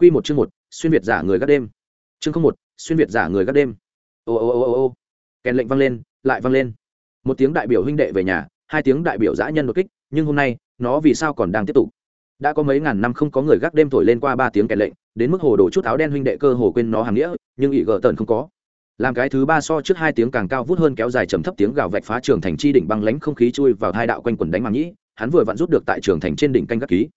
Quy một chương một, xuyên việt giả người gác đêm. Chương không một, xuyên việt giả người gác đêm. Ô ô ô ô ô. Kèn lệnh vang lên, lại vang lên. Một tiếng đại biểu huynh đệ về nhà, hai tiếng đại biểu dã nhân đột kích, nhưng hôm nay, nó vì sao còn đang tiếp tục? Đã có mấy ngàn năm không có người gác đêm thổi lên qua ba tiếng kèn lệnh, đến mức hồ đồ chút áo đen huynh đệ cơ hồ quên nó hàng nghĩa, nhưng ỷ gở tận không có. Làm cái thứ ba so trước hai tiếng càng cao vút hơn kéo dài trầm thấp tiếng gào vạch phá trường thành chi đỉnh băng lãnh không khí chui vào hai đạo quanh quần đánh màng nhĩ, hắn vừa vặn rút được tại trường thành trên đỉnh canh gác ký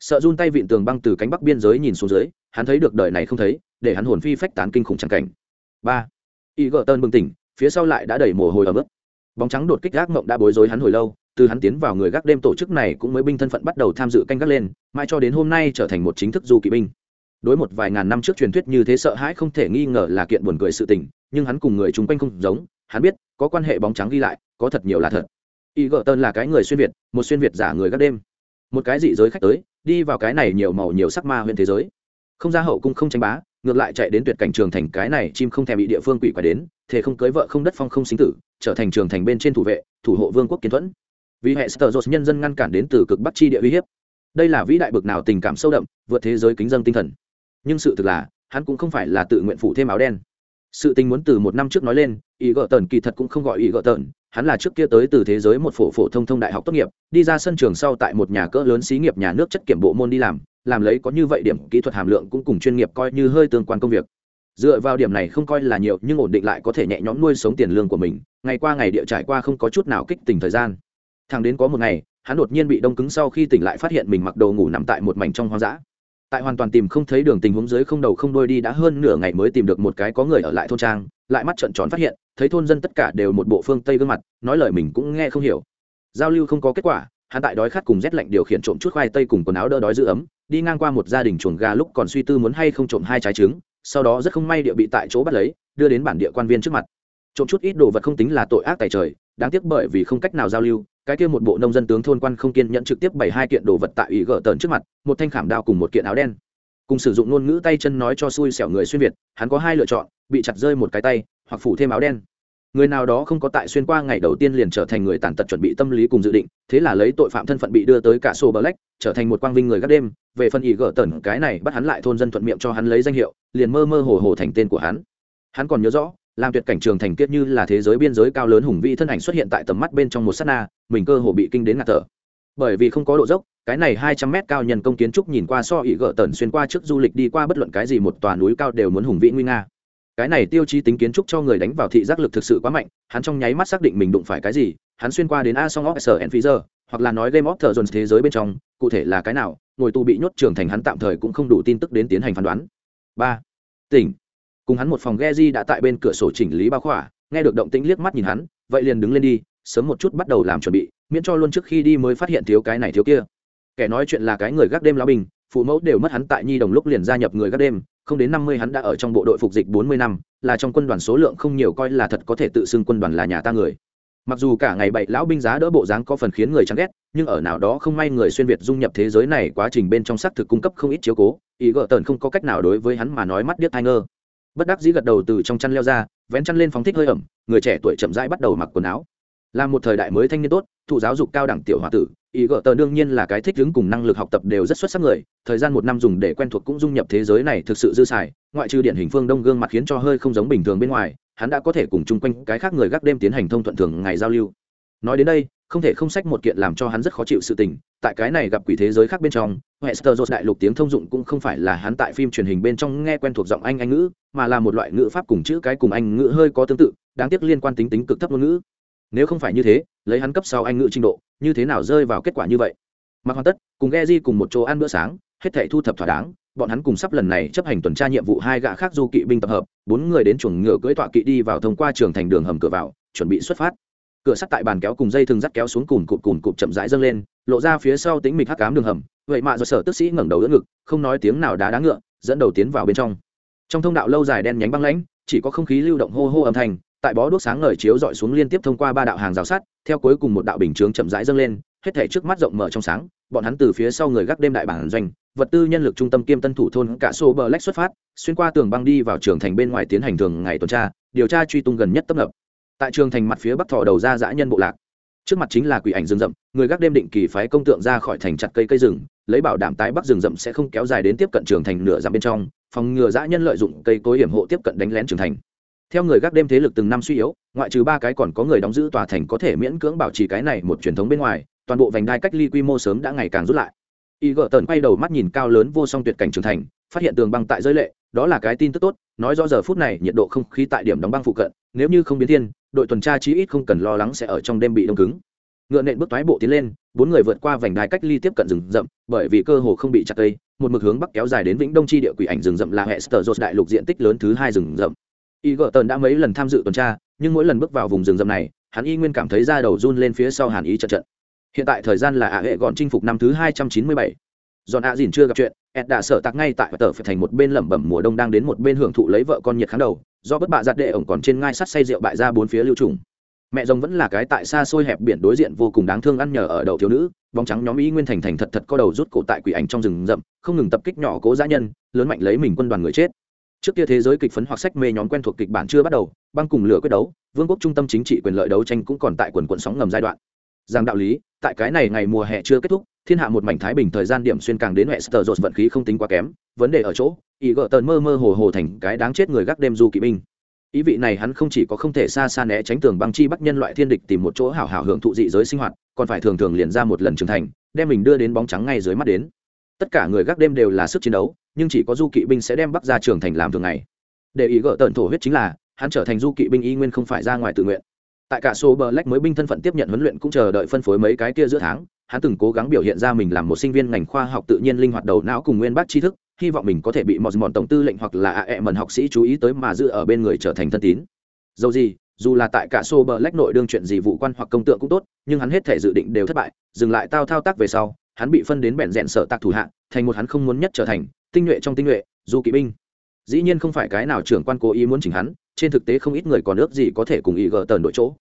sợ run tay vịn tường băng từ cánh bắc biên giới nhìn xuống dưới, hắn thấy được đời này không thấy, để hắn hồn phi phách tán kinh khủng trắng cảnh. Ba. Y gợ tơn bừng tỉnh, phía sau lại đã đẩy mồ hôi ở mức bóng trắng đột kích gác mộng đã bối rối hắn hồi lâu, từ hắn tiến vào người gác đêm tổ chức này cũng mới binh thân phận bắt đầu tham dự canh gác lên, mãi cho đến hôm nay trở thành một chính thức du kỵ binh. Đối một vài ngàn năm trước truyền thuyết như thế sợ hãi không thể nghi ngờ là kiện buồn cười sự tình, nhưng hắn cùng người chung quanh không giống, hắn biết, có quan hệ bóng trắng ghi lại, có thật nhiều là thật. Y gợ tơn là cái người xuyên việt, một xuyên việt giả người gác đêm một cái dị giới khách tới, đi vào cái này nhiều màu nhiều sắc ma huyện thế giới. Không ra hậu cung không tranh bá, ngược lại chạy đến tuyệt cảnh trường thành, cái này chim không thèm bị địa phương quỷ quả đến thể không cưới vợ không đất phong không sinh tử, trở thành trường thành bên trên thủ vệ, thủ hộ vương quốc kiến thuẫn. Vì hệ sơ dột nhân dân ngăn cản đến từ cực bắc chi địa uy hiếp. Đây là vĩ đại bực nào tình cảm sâu đậm, vượt thế giới kính dân tinh thần. Nhưng sự thực là, hắn cũng không phải là tự nguyện phủ thêm áo đen. Sự tình muốn từ một năm trước nói lên ý gợ tần kỳ thật cũng không gọi ý gợ tần hắn là trước kia tới từ thế giới một phổ phổ thông thông đại học tốt nghiệp, đi ra sân trường sau tại một nhà cỡ lớn xí nghiệp nhà nước chất kiểm bộ môn đi làm làm lấy có như vậy điểm kỹ thuật hàm lượng cũng cùng chuyên nghiệp coi như hơi tương quan công việc. Dựa vào điểm này không coi là nhiều, nhưng ổn định lại có thể nhẹ nhõm nuôi sống tiền lương của mình, ngày qua ngày địa trải qua không có chút nào kích tình thời gian. Thằng đến có một ngày, hắn đột nhiên bị đông cứng sau khi tỉnh lại phát hiện mình mặc đồ ngủ nằm tại một mảnh trong hoang dã tại hoàn toàn tìm không thấy đường tình huống dưới không đầu không đôi đi đã hơn nửa ngày mới tìm được một cái có người ở lại thôn trang, lại mắt trợn tròn phát hiện, thấy thôn dân tất cả đều một bộ phương tây gương mặt, nói lời mình cũng nghe không hiểu. Giao lưu không có kết quả, hắn tại đói khát cùng rét lạnh điều khiển trộm chút khoai tây cùng quần áo đỡ đói giữ ấm, đi ngang qua một gia đình chuồng gà lúc còn suy tư muốn hay không trộm hai trái trứng, sau đó rất không may địa bị tại chỗ bắt lấy, đưa đến bản địa quan viên trước mặt. Trộm chút ít đồ vật không tính là tội ác tài trời, đáng tiếc bởi vì không cách nào giao lưu cái kia một bộ nông dân tướng thôn quan không kiên nhận trực tiếp bày hai kiện đồ vật tại ủy gỡ tờn trước mặt, một thanh khảm đao cùng một kiện áo đen. Cùng sử dụng ngôn ngữ tay chân nói cho xui xẻo người xuyên việt, hắn có hai lựa chọn, bị chặt rơi một cái tay, hoặc phủ thêm áo đen. Người nào đó không có tại xuyên qua ngày đầu tiên liền trở thành người tàn tật chuẩn bị tâm lý cùng dự định, thế là lấy tội phạm thân phận bị đưa tới cả sổ black, trở thành một quang vinh người gác đêm. Về phần ý gỡ tần cái này bắt hắn lại thôn dân thuận miệng cho hắn lấy danh hiệu, liền mơ mơ hồ hồ thành tên của hắn. Hắn còn nhớ rõ làm tuyệt cảnh trường thành kiết như là thế giới biên giới cao lớn hùng vĩ thân ảnh xuất hiện tại tầm mắt bên trong một sát na, mình cơ hồ bị kinh đến ngạt thở. Bởi vì không có độ dốc, cái này hai trăm mét cao nhân công kiến trúc nhìn qua so ỉ gỡ tần xuyên qua trước du lịch đi qua bất luận cái gì một tòa núi cao đều muốn hùng vĩ nguy nga. Cái này tiêu chí tính kiến trúc cho người đánh vào thị giác lực thực sự quá mạnh, hắn trong nháy mắt xác định mình đụng phải cái gì, hắn xuyên qua đến a song of sr pfizer hoặc là nói game of thờ dồn thế giới bên trong, cụ thể là cái nào, ngồi tù bị nhốt trưởng thành hắn tạm thời cũng không đủ tin tức đến tiến hành phán đoán. Ba. Tỉnh cùng hắn một phòng ghe di đã tại bên cửa sổ chỉnh lý bao khỏa, nghe được động tĩnh liếc mắt nhìn hắn, vậy liền đứng lên đi, sớm một chút bắt đầu làm chuẩn bị, miễn cho luôn trước khi đi mới phát hiện thiếu cái này thiếu kia. Kẻ nói chuyện là cái người gác đêm lão bình, phụ mẫu đều mất hắn tại nhi đồng lúc liền gia nhập người gác đêm, không đến năm mươi hắn đã ở trong bộ đội phục dịch bốn mươi năm, là trong quân đoàn số lượng không nhiều coi là thật có thể tự xưng quân đoàn là nhà ta người. Mặc dù cả ngày bậy lão binh giá đỡ bộ dáng có phần khiến người chán ghét, nhưng ở nào đó không may người xuyên việt dung nhập thế giới này quá trình bên trong xác thực cung cấp không ít chiếu cố, ý gợ tần không có cách nào đối với hắn mà nói mắt điếc thai ngơ bất đắc dĩ gật đầu từ trong chăn leo ra, vén chăn lên phóng thích hơi ẩm, người trẻ tuổi chậm rãi bắt đầu mặc quần áo. Là một thời đại mới thanh niên tốt, thụ giáo dục cao đẳng tiểu h tử, ý gợ tờ đương nhiên là cái thích ứng cùng năng lực học tập đều rất xuất sắc người, thời gian một năm dùng để quen thuộc cũng dung nhập thế giới này thực sự dư xài, ngoại trừ điện hình phương đông gương mặt khiến cho hơi không giống bình thường bên ngoài, hắn đã có thể cùng chung quanh cái khác người gác đêm tiến hành thông thuận thường ngày giao lưu. Nói đến đây không thể không sách một kiện làm cho hắn rất khó chịu sự tình. Tại cái này gặp quỷ thế giới khác bên trong Westeros đại lục tiếng thông dụng cũng không phải là hắn tại phim truyền hình bên trong nghe quen thuộc giọng anh anh ngữ, mà là một loại ngữ pháp cùng chữ cái cùng anh ngữ hơi có tương tự, đáng tiếc liên quan tính tính cực thấp ngôn ngữ. Nếu không phải như thế, lấy hắn cấp sau anh ngữ trình độ, như thế nào rơi vào kết quả như vậy? Mặc hoàn tất, cùng ghe di cùng một chỗ ăn bữa sáng, hết thể thu thập thỏa đáng, bọn hắn cùng sắp lần này chấp hành tuần tra nhiệm vụ hai gã khác du kỵ binh tập hợp, bốn người đến chuồng ngựa cưỡi tọa kỵ đi vào thông qua trường thành đường hầm cửa vào, chuẩn bị xuất phát cửa sắt tại bàn kéo cùng dây thừng dắt kéo xuống cùn cụt cùn cụt chậm rãi dâng lên, lộ ra phía sau tính mịch hắc cám đường hầm, vậy mà do sở tức sĩ ngẩng đầu đỡ ngực, không nói tiếng nào đá đá ngựa, dẫn đầu tiến vào bên trong. Trong thông đạo lâu dài đen nhánh băng lãnh, chỉ có không khí lưu động hô hô âm thanh, tại bó đuốc sáng ngời chiếu dọi xuống liên tiếp thông qua ba đạo hàng rào sắt, theo cuối cùng một đạo bình chướng chậm rãi dâng lên, hết thể trước mắt rộng mở trong sáng, bọn hắn từ phía sau người gác đêm đại bản doanh, vật tư nhân lực trung tâm kiêm tân thủ thôn cả sô bờ lách xuất phát, xuyên qua tường băng đi vào trường thành bên ngoài tiến hành thường ngày tuần tra, điều tra truy tung gần nhất tấp nập tại trường thành mặt phía bắc thọ đầu ra dã nhân bộ lạc. Trước mặt chính là quỷ ảnh rừng rậm, người gác đêm định kỳ phái công tượng ra khỏi thành chặt cây cây rừng, lấy bảo đảm tái bắc rừng rậm sẽ không kéo dài đến tiếp cận trường thành nửa dặm bên trong, phòng ngừa dã nhân lợi dụng cây cối hiểm hộ tiếp cận đánh lén trường thành. Theo người gác đêm thế lực từng năm suy yếu, ngoại trừ ba cái còn có người đóng giữ tòa thành có thể miễn cưỡng bảo trì cái này một truyền thống bên ngoài, toàn bộ vành đai cách ly quy mô sớm đã ngày càng rút lại. Y gợ tần quay đầu mắt nhìn cao lớn vô song tuyệt cảnh trường thành, phát hiện tường băng tại giới lệ đó là cái tin tức tốt, nói rõ giờ phút này nhiệt độ không khí tại điểm đóng băng phụ cận, nếu như không biến thiên, đội tuần tra chí ít không cần lo lắng sẽ ở trong đêm bị đông cứng. Ngựa nện bước thoái bộ tiến lên, bốn người vượt qua vành đai cách ly tiếp cận rừng rậm, bởi vì cơ hồ không bị chặt cây, một mực hướng bắc kéo dài đến vĩnh đông chi địa quỷ ảnh rừng rậm là hệ sở đại lục diện tích lớn thứ hai rừng rậm. Y gợ tần đã mấy lần tham dự tuần tra, nhưng mỗi lần bước vào vùng rừng rậm này, hắn y nguyên cảm thấy da đầu run lên phía sau hàn ý trận trận. Hiện tại thời gian là ạ hệ gọn chinh phục năm thứ hai trăm chín mươi bảy giòn ạ dìn chưa gặp chuyện, ed đã sợ tặc ngay tại tờ phải thành một bên lẩm bẩm mùa đông đang đến một bên hưởng thụ lấy vợ con nhiệt kháng đầu, do bất bạ giặt đệ ổng còn trên ngai sắt say rượu bại ra bốn phía lưu trùng. Mẹ rồng vẫn là cái tại xa xôi hẹp biển đối diện vô cùng đáng thương ăn nhờ ở đầu thiếu nữ, bóng trắng nhóm ý nguyên thành thành thật thật có đầu rút cổ tại quỷ ảnh trong rừng rậm, không ngừng tập kích nhỏ cố giã nhân, lớn mạnh lấy mình quân đoàn người chết. Trước kia thế giới kịch phấn hoặc sách mê nhóm quen thuộc kịch bản chưa bắt đầu, băng cùng lửa quyết đấu, vương quốc trung tâm chính trị quyền lợi đấu tranh cũng còn tại quần quận sóng ngầm giai đoạn. Rằng đạo lý, tại cái này ngày mùa hè chưa kết thúc thiên hạ một mảnh thái bình thời gian điểm xuyên càng đến hệ sờ dột vận khí không tính quá kém, vấn đề ở chỗ ý gợ tờn mơ mơ hồ hồ thành cái đáng chết người gác đêm du kỵ binh. Ý vị này hắn không chỉ có không thể xa xa né tránh tường băng chi bắt nhân loại thiên địch tìm một chỗ hảo hảo hưởng thụ dị giới sinh hoạt, còn phải thường thường liền ra một lần trưởng thành, đem mình đưa đến bóng trắng ngay dưới mắt đến. Tất cả người gác đêm đều là sức chiến đấu, nhưng chỉ có du kỵ binh sẽ đem bắc ra trường thành làm thường ngày. Để ý gỡ tờn thổ huyết chính là, hắn trở thành du kỵ binh y nguyên không phải ra ngoài tự nguyện. Tại cả số bờ lách mới binh thân phận tiếp nhận huấn luyện cũng chờ đợi phân phối mấy cái kia giữa tháng hắn từng cố gắng biểu hiện ra mình làm một sinh viên ngành khoa học tự nhiên linh hoạt đầu não cùng nguyên bác tri thức, hy vọng mình có thể bị mọt mọn tổng tư lệnh hoặc là ạ ẹ mần học sĩ chú ý tới mà giữ ở bên người trở thành thân tín. Dầu gì, dù là tại cả xô bờ lách nội đương chuyện gì vụ quan hoặc công tượng cũng tốt, nhưng hắn hết thể dự định đều thất bại, dừng lại tao thao tác về sau, hắn bị phân đến bẹn rẽn sở tạc thủ hạ thành một hắn không muốn nhất trở thành tinh nhuệ trong tinh nhuệ, du kỵ binh. Dĩ nhiên không phải cái nào trưởng quan cố ý muốn chỉnh hắn, trên thực tế không ít người còn ước gì có thể cùng ý gỡ tờn đội chỗ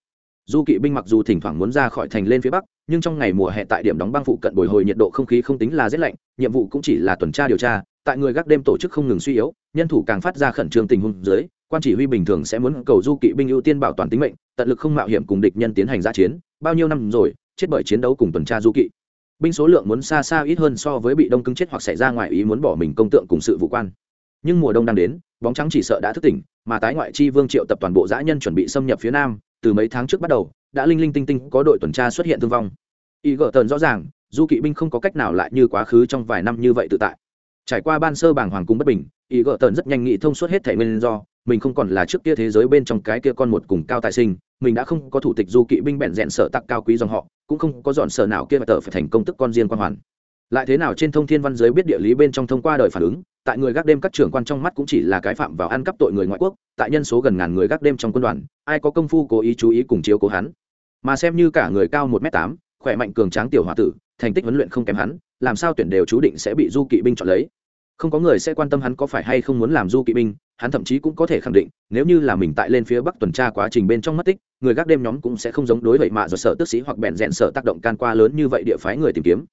du kỵ binh mặc dù thỉnh thoảng muốn ra khỏi thành lên phía bắc, nhưng trong ngày mùa hè tại điểm đóng băng phụ cận bồi hồi nhiệt độ không khí không tính là rét lạnh, nhiệm vụ cũng chỉ là tuần tra điều tra, tại người gác đêm tổ chức không ngừng suy yếu, nhân thủ càng phát ra khẩn trương tình huống dưới, quan chỉ huy bình thường sẽ muốn cầu du kỵ binh ưu tiên bảo toàn tính mệnh, tận lực không mạo hiểm cùng địch nhân tiến hành giã chiến, bao nhiêu năm rồi, chết bởi chiến đấu cùng tuần tra du kỵ. Binh số lượng muốn xa xa ít hơn so với bị đông cứng chết hoặc xảy ra ngoài ý muốn bỏ mình công tượng cùng sự vụ quan. Nhưng mùa đông đang đến, bóng trắng chỉ sợ đã thức tỉnh, mà tái ngoại chi vương triệu tập toàn bộ dã nhân chuẩn bị xâm nhập phía nam từ mấy tháng trước bắt đầu, đã linh linh tinh tinh có đội tuần tra xuất hiện thương vong. Ý gỡ tần rõ ràng, du kỵ binh không có cách nào lại như quá khứ trong vài năm như vậy tự tại. Trải qua ban sơ bảng hoàng cung bất bình ý gỡ tần rất nhanh nghĩ thông suốt hết thể nguyên do, mình không còn là trước kia thế giới bên trong cái kia con một cùng cao tài sinh, mình đã không có thủ tịch du kỵ binh bẹn rẽn sở tặc cao quý dòng họ, cũng không có dọn sở nào kia mà tờ phải thành công tức con riêng quan hoàn lại thế nào trên thông thiên văn giới biết địa lý bên trong thông qua đời phản ứng, tại người gác đêm các trưởng quan trong mắt cũng chỉ là cái phạm vào ăn cắp tội người ngoại quốc, tại nhân số gần ngàn người gác đêm trong quân đoàn, ai có công phu cố ý chú ý cùng chiếu cố hắn. Mà xem như cả người cao một m tám, khỏe mạnh cường tráng tiểu h tử, thành tích huấn luyện không kém hắn, làm sao tuyển đều chú định sẽ bị du kỵ binh chọn lấy. Không có người sẽ quan tâm hắn có phải hay không muốn làm du kỵ binh, hắn thậm chí cũng có thể khẳng định, nếu như là mình tại lên phía bắc tuần tra quá trình bên trong mất tích, người gác đêm nhóm cũng sẽ không giống đối vậy mạ do sở tức sĩ hoặc bèn rẽn sở tác động can qua lớn như vậy địa phái người tìm kiếm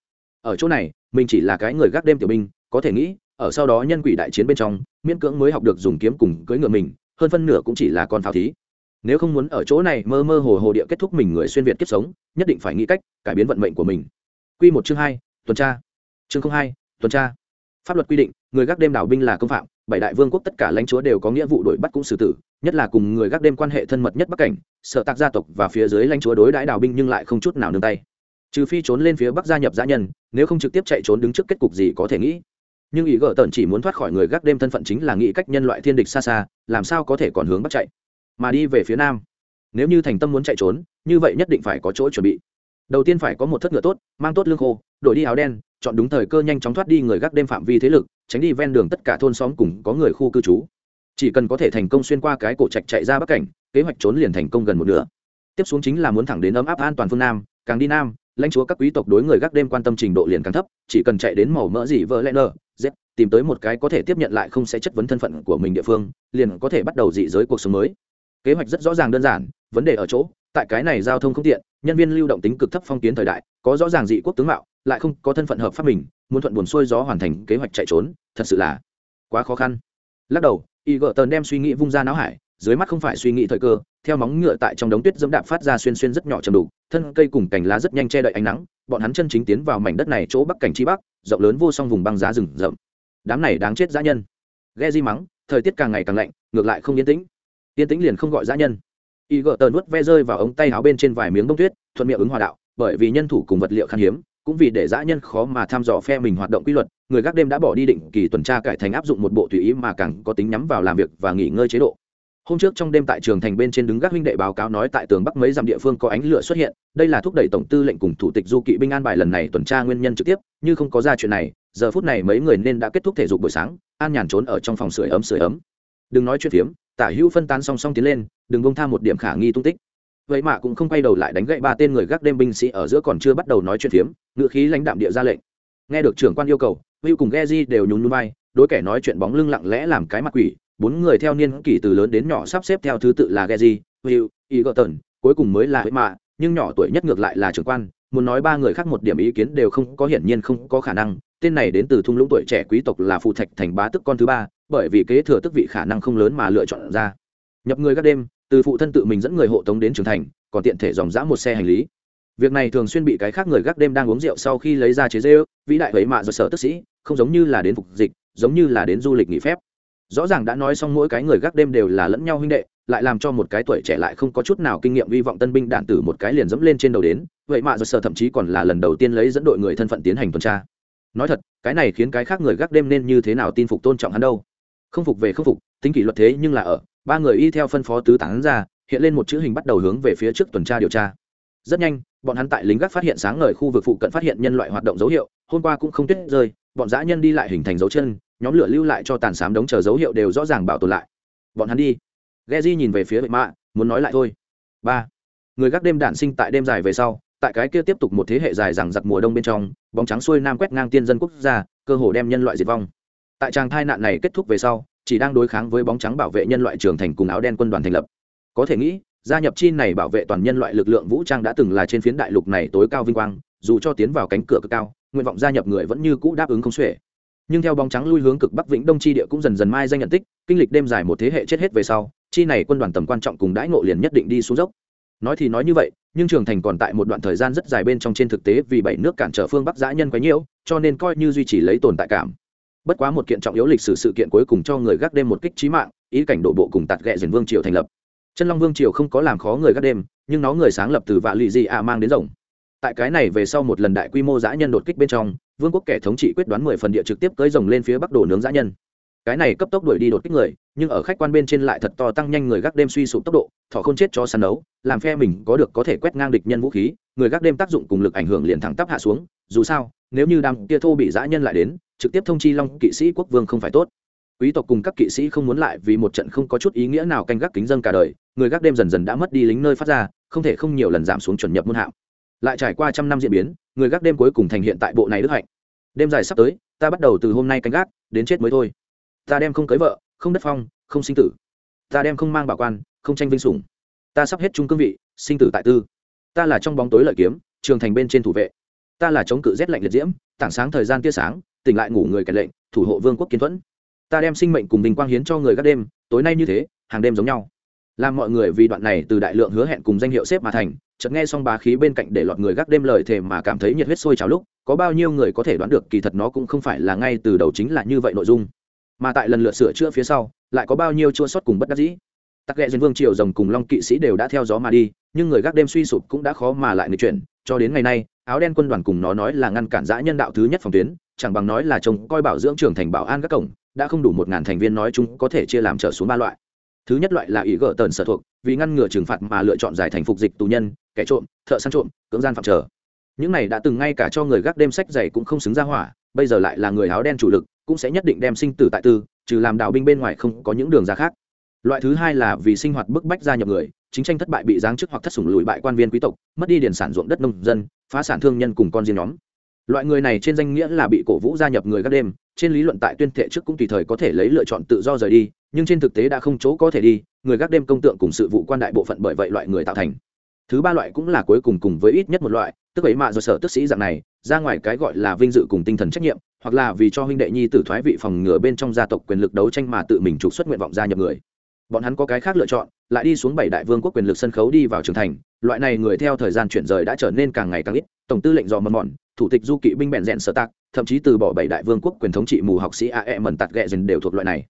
ở chỗ này, mình chỉ là cái người gác đêm tiểu binh, có thể nghĩ, ở sau đó nhân quỷ đại chiến bên trong, miễn cưỡng mới học được dùng kiếm cùng cưỡi ngựa mình, hơn phân nửa cũng chỉ là con pháo thí. Nếu không muốn ở chỗ này mơ mơ hồ hồ địa kết thúc mình người xuyên việt kiếp sống, nhất định phải nghĩ cách cải biến vận mệnh của mình. Quy một chương hai, tuần tra. Chương hai, tuần tra. Pháp luật quy định, người gác đêm đảo binh là công phạm, bảy đại vương quốc tất cả lãnh chúa đều có nghĩa vụ đuổi bắt cũng xử tử, nhất là cùng người gác đêm quan hệ thân mật nhất bắc cảnh, sợ tạc gia tộc và phía dưới lãnh chúa đối đãi đảo binh nhưng lại không chút nào nương tay trừ phi trốn lên phía bắc gia nhập giã nhân, nếu không trực tiếp chạy trốn đứng trước kết cục gì có thể nghĩ. Nhưng ý gỡ tần chỉ muốn thoát khỏi người gác đêm thân phận chính là nghĩ cách nhân loại thiên địch xa xa, làm sao có thể còn hướng bắc chạy, mà đi về phía nam. Nếu như thành tâm muốn chạy trốn, như vậy nhất định phải có chỗ chuẩn bị. Đầu tiên phải có một thất ngựa tốt, mang tốt lương khô, đổi đi áo đen, chọn đúng thời cơ nhanh chóng thoát đi người gác đêm phạm vi thế lực, tránh đi ven đường tất cả thôn xóm cùng có người khu cư trú. Chỉ cần có thể thành công xuyên qua cái cổ trạch chạy ra bắc cảnh, kế hoạch trốn liền thành công gần một nửa. Tiếp xuống chính là muốn thẳng đến ấm áp an toàn phương nam, càng đi nam lãnh chúa các quý tộc đối người gác đêm quan tâm trình độ liền càng thấp, chỉ cần chạy đến màu mỡ gì vỡ lẽ nơ z tìm tới một cái có thể tiếp nhận lại không sẽ chất vấn thân phận của mình địa phương, liền có thể bắt đầu dị giới cuộc sống mới. Kế hoạch rất rõ ràng đơn giản, vấn đề ở chỗ, tại cái này giao thông không tiện, nhân viên lưu động tính cực thấp phong kiến thời đại, có rõ ràng dị quốc tướng mạo, lại không có thân phận hợp pháp mình, muốn thuận buồn xuôi gió hoàn thành kế hoạch chạy trốn, thật sự là quá khó khăn. Lắc đầu y gợ tờn đem suy nghĩ vung ra não hải dưới mắt không phải suy nghĩ thời cơ, theo móng ngựa tại trong đống tuyết dẫm đạp phát ra xuyên xuyên rất nhỏ chầm đủ thân cây cùng cành lá rất nhanh che đậy ánh nắng, bọn hắn chân chính tiến vào mảnh đất này chỗ bắc cảnh chi bắc, rộng lớn vô song vùng băng giá rừng rậm. Đám này đáng chết dã nhân. Ghe di mắng, thời tiết càng ngày càng lạnh, ngược lại không yên tĩnh. Yên tĩnh liền không gọi dã nhân. Y gợ tờ nuốt ve rơi vào ống tay áo bên trên vài miếng bông tuyết, thuận miệng ứng hòa đạo, bởi vì nhân thủ cùng vật liệu khan hiếm, cũng vì để dã nhân khó mà tham dò phe mình hoạt động quy luật, người gác đêm đã bỏ đi định kỳ tuần tra cải thành áp dụng một bộ tùy ý mà càng có tính nhắm vào làm việc và nghỉ ngơi chế độ hôm trước trong đêm tại trường thành bên trên đứng gác huynh đệ báo cáo nói tại tường bắc mấy dặm địa phương có ánh lửa xuất hiện, đây là thúc đẩy tổng tư lệnh cùng thủ tịch du kỵ binh an bài lần này tuần tra nguyên nhân trực tiếp, như không có ra chuyện này, giờ phút này mấy người nên đã kết thúc thể dục buổi sáng, an nhàn trốn ở trong phòng sưởi ấm sưởi ấm. Đừng nói chuyện phiếm, tả hữu phân tán song song tiến lên, đừng bông tham một điểm khả nghi tung tích. Vậy mà cũng không quay đầu lại đánh gậy ba tên người gác đêm binh sĩ ở giữa còn chưa bắt đầu nói chuyện phiếm, ngựa khí lãnh đạm địa ra lệnh. Nghe được trưởng quan yêu cầu hữu cùng Geji đều nhún núi bay đối kẻ nói chuyện bóng lưng lặng lẽ làm cái mặt quỷ bốn người theo niên kỷ từ lớn đến nhỏ sắp xếp theo thứ tự là Geji, Will, Egerton, cuối cùng mới là Huệ Mạ, nhưng nhỏ tuổi nhất ngược lại là trưởng quan, muốn nói ba người khác một điểm ý kiến đều không có hiển nhiên không có khả năng, tên này đến từ thung lũng tuổi trẻ quý tộc là phụ thạch thành bá tức con thứ ba, bởi vì kế thừa tức vị khả năng không lớn mà lựa chọn ra. Nhập người các đêm, từ phụ thân tự mình dẫn người hộ tống đến trưởng thành, còn tiện thể dòng dã một xe hành lý. Việc này thường xuyên bị cái khác người gác đêm đang uống rượu sau khi lấy ra chế giễu, vĩ đại ấy mạ rồi sở tức sĩ, không giống như là đến phục dịch, giống như là đến du lịch nghỉ phép rõ ràng đã nói xong mỗi cái người gác đêm đều là lẫn nhau huynh đệ, lại làm cho một cái tuổi trẻ lại không có chút nào kinh nghiệm vi vọng tân binh đạn tử một cái liền dẫm lên trên đầu đến, vậy mà giờ sở thậm chí còn là lần đầu tiên lấy dẫn đội người thân phận tiến hành tuần tra. Nói thật, cái này khiến cái khác người gác đêm nên như thế nào tin phục tôn trọng hắn đâu? Không phục về không phục, tính kỷ luật thế nhưng là ở, ba người y theo phân phó tứ tán ra, hiện lên một chữ hình bắt đầu hướng về phía trước tuần tra điều tra. Rất nhanh, bọn hắn tại lính gác phát hiện sáng ngời khu vực phụ cận phát hiện nhân loại hoạt động dấu hiệu, hôm qua cũng không tuyết rơi, bọn dã nhân đi lại hình thành dấu chân nhóm lửa lưu lại cho tàn sám đống chờ dấu hiệu đều rõ ràng bảo tồn lại. Bọn hắn đi. Geji nhìn về phía bệ mạ, muốn nói lại thôi. Ba. Người gác đêm đản sinh tại đêm dài về sau, tại cái kia tiếp tục một thế hệ dài rằng giặc mùa đông bên trong, bóng trắng xuôi nam quét ngang tiên dân quốc gia, cơ hồ đem nhân loại diệt vong. Tại tràng thai nạn này kết thúc về sau, chỉ đang đối kháng với bóng trắng bảo vệ nhân loại trưởng thành cùng áo đen quân đoàn thành lập. Có thể nghĩ, gia nhập chi này bảo vệ toàn nhân loại lực lượng vũ trang đã từng là trên phiến đại lục này tối cao vinh quang, dù cho tiến vào cánh cửa cực cao, nguyện vọng gia nhập người vẫn như cũ đáp ứng không xuể nhưng theo bóng trắng lui hướng cực bắc vĩnh đông chi địa cũng dần dần mai danh nhận tích, kinh lịch đêm dài một thế hệ chết hết về sau, chi này quân đoàn tầm quan trọng cùng đãi ngộ liền nhất định đi xuống dốc. Nói thì nói như vậy, nhưng trường thành còn tại một đoạn thời gian rất dài bên trong trên thực tế vì bảy nước cản trở phương bắc giã nhân quấy nhiễu, cho nên coi như duy trì lấy tồn tại cảm. Bất quá một kiện trọng yếu lịch sử sự kiện cuối cùng cho người gác đêm một kích trí mạng, ý cảnh đổ bộ cùng tạt ghẹ diền vương triều thành lập. Chân long vương triều không có làm khó người gác đêm, nhưng nó người sáng lập từ vạ lụy dị a mang đến rồng tại cái này về sau một lần đại quy mô giã nhân đột kích bên trong vương quốc kẻ thống trị quyết đoán mười phần địa trực tiếp cưới rồng lên phía bắc đổ nướng dã nhân. Cái này cấp tốc đuổi đi đột kích người, nhưng ở khách quan bên trên lại thật to tăng nhanh người gác đêm suy sụp tốc độ thọ không chết cho săn đấu làm phe mình có được có thể quét ngang địch nhân vũ khí, người gác đêm tác dụng cùng lực ảnh hưởng liền thẳng tắp hạ xuống, dù sao, nếu như đám kia thô bị dã nhân lại đến, trực tiếp thông chi long kỵ sĩ quốc vương không phải tốt. Quý tộc cùng các kỵ sĩ không muốn lại vì một trận không có chút ý nghĩa nào canh gác kính dân cả đời, người gác đêm dần dần đã mất đi lính nơi phát ra, không thể không nhiều lần giảm xuống chuẩn nhập môn hạm lại trải qua trăm năm diễn biến, người gác đêm cuối cùng thành hiện tại bộ này đức hạnh. Đêm dài sắp tới, ta bắt đầu từ hôm nay canh gác, đến chết mới thôi. Ta đem không cưới vợ, không đất phong, không sinh tử. Ta đem không mang bảo quan, không tranh vinh sủng. Ta sắp hết chung cương vị, sinh tử tại tư. Ta là trong bóng tối lợi kiếm, trường thành bên trên thủ vệ. Ta là chống cự rét lạnh liệt diễm, tảng sáng thời gian tia sáng, tỉnh lại ngủ người kẻ lệnh, thủ hộ vương quốc kiến thuẫn. Ta đem sinh mệnh cùng bình quang hiến cho người các đêm, tối nay như thế, hàng đêm giống nhau. Làm mọi người vì đoạn này từ đại lượng hứa hẹn cùng danh hiệu xếp mà thành chợt nghe xong bá khí bên cạnh để lọt người gác đêm lời thề mà cảm thấy nhiệt huyết sôi trào lúc, có bao nhiêu người có thể đoán được kỳ thật nó cũng không phải là ngay từ đầu chính là như vậy nội dung. Mà tại lần lượt sửa chữa phía sau, lại có bao nhiêu chua sót cùng bất đắc dĩ. Tắc ghẹ dân vương triều rồng cùng long kỵ sĩ đều đã theo gió mà đi, nhưng người gác đêm suy sụp cũng đã khó mà lại người chuyển, cho đến ngày nay, áo đen quân đoàn cùng nó nói là ngăn cản giã nhân đạo thứ nhất phòng tuyến, chẳng bằng nói là trông coi bảo dưỡng trưởng thành bảo an các cổng, đã không đủ một ngàn thành viên nói chúng có thể chia làm trở xuống ba loại thứ nhất loại là ý gỡ tần sở thuộc, vì ngăn ngừa trừng phạt mà lựa chọn giải thành phục dịch tù nhân, kẻ trộm, thợ săn trộm, cưỡng gian phạm trở những này đã từng ngay cả cho người gác đêm sách dày cũng không xứng ra hỏa, bây giờ lại là người áo đen chủ lực, cũng sẽ nhất định đem sinh tử tại tư, trừ làm đạo binh bên ngoài không có những đường ra khác. Loại thứ hai là vì sinh hoạt bức bách gia nhập người, chính tranh thất bại bị giáng chức hoặc thất sủng lùi bại quan viên quý tộc, mất đi điển sản ruộng đất nông dân, phá sản thương nhân cùng con riêng nhóm. Loại người này trên danh nghĩa là bị cổ vũ gia nhập người các đêm, trên lý luận tại tuyên thệ trước cũng tùy thời có thể lấy lựa chọn tự do rời đi nhưng trên thực tế đã không chỗ có thể đi, người gác đêm công tượng cùng sự vụ quan đại bộ phận bởi vậy loại người tạo thành. Thứ ba loại cũng là cuối cùng cùng với ít nhất một loại, tức ấy mạ do sở tức sĩ dạng này, ra ngoài cái gọi là vinh dự cùng tinh thần trách nhiệm, hoặc là vì cho huynh đệ nhi tử thoái vị phòng ngừa bên trong gia tộc quyền lực đấu tranh mà tự mình trục xuất nguyện vọng gia nhập người. Bọn hắn có cái khác lựa chọn, lại đi xuống bảy đại vương quốc quyền lực sân khấu đi vào trường thành, loại này người theo thời gian chuyển rời đã trở nên càng ngày càng ít, tổng tư lệnh dò mầm mòn thủ tịch du kỵ binh bèn rèn sở tạc, thậm chí từ bỏ bảy đại vương quốc quyền thống trị mù học sĩ ae mần tạt ghẹ dần đều thuộc loại này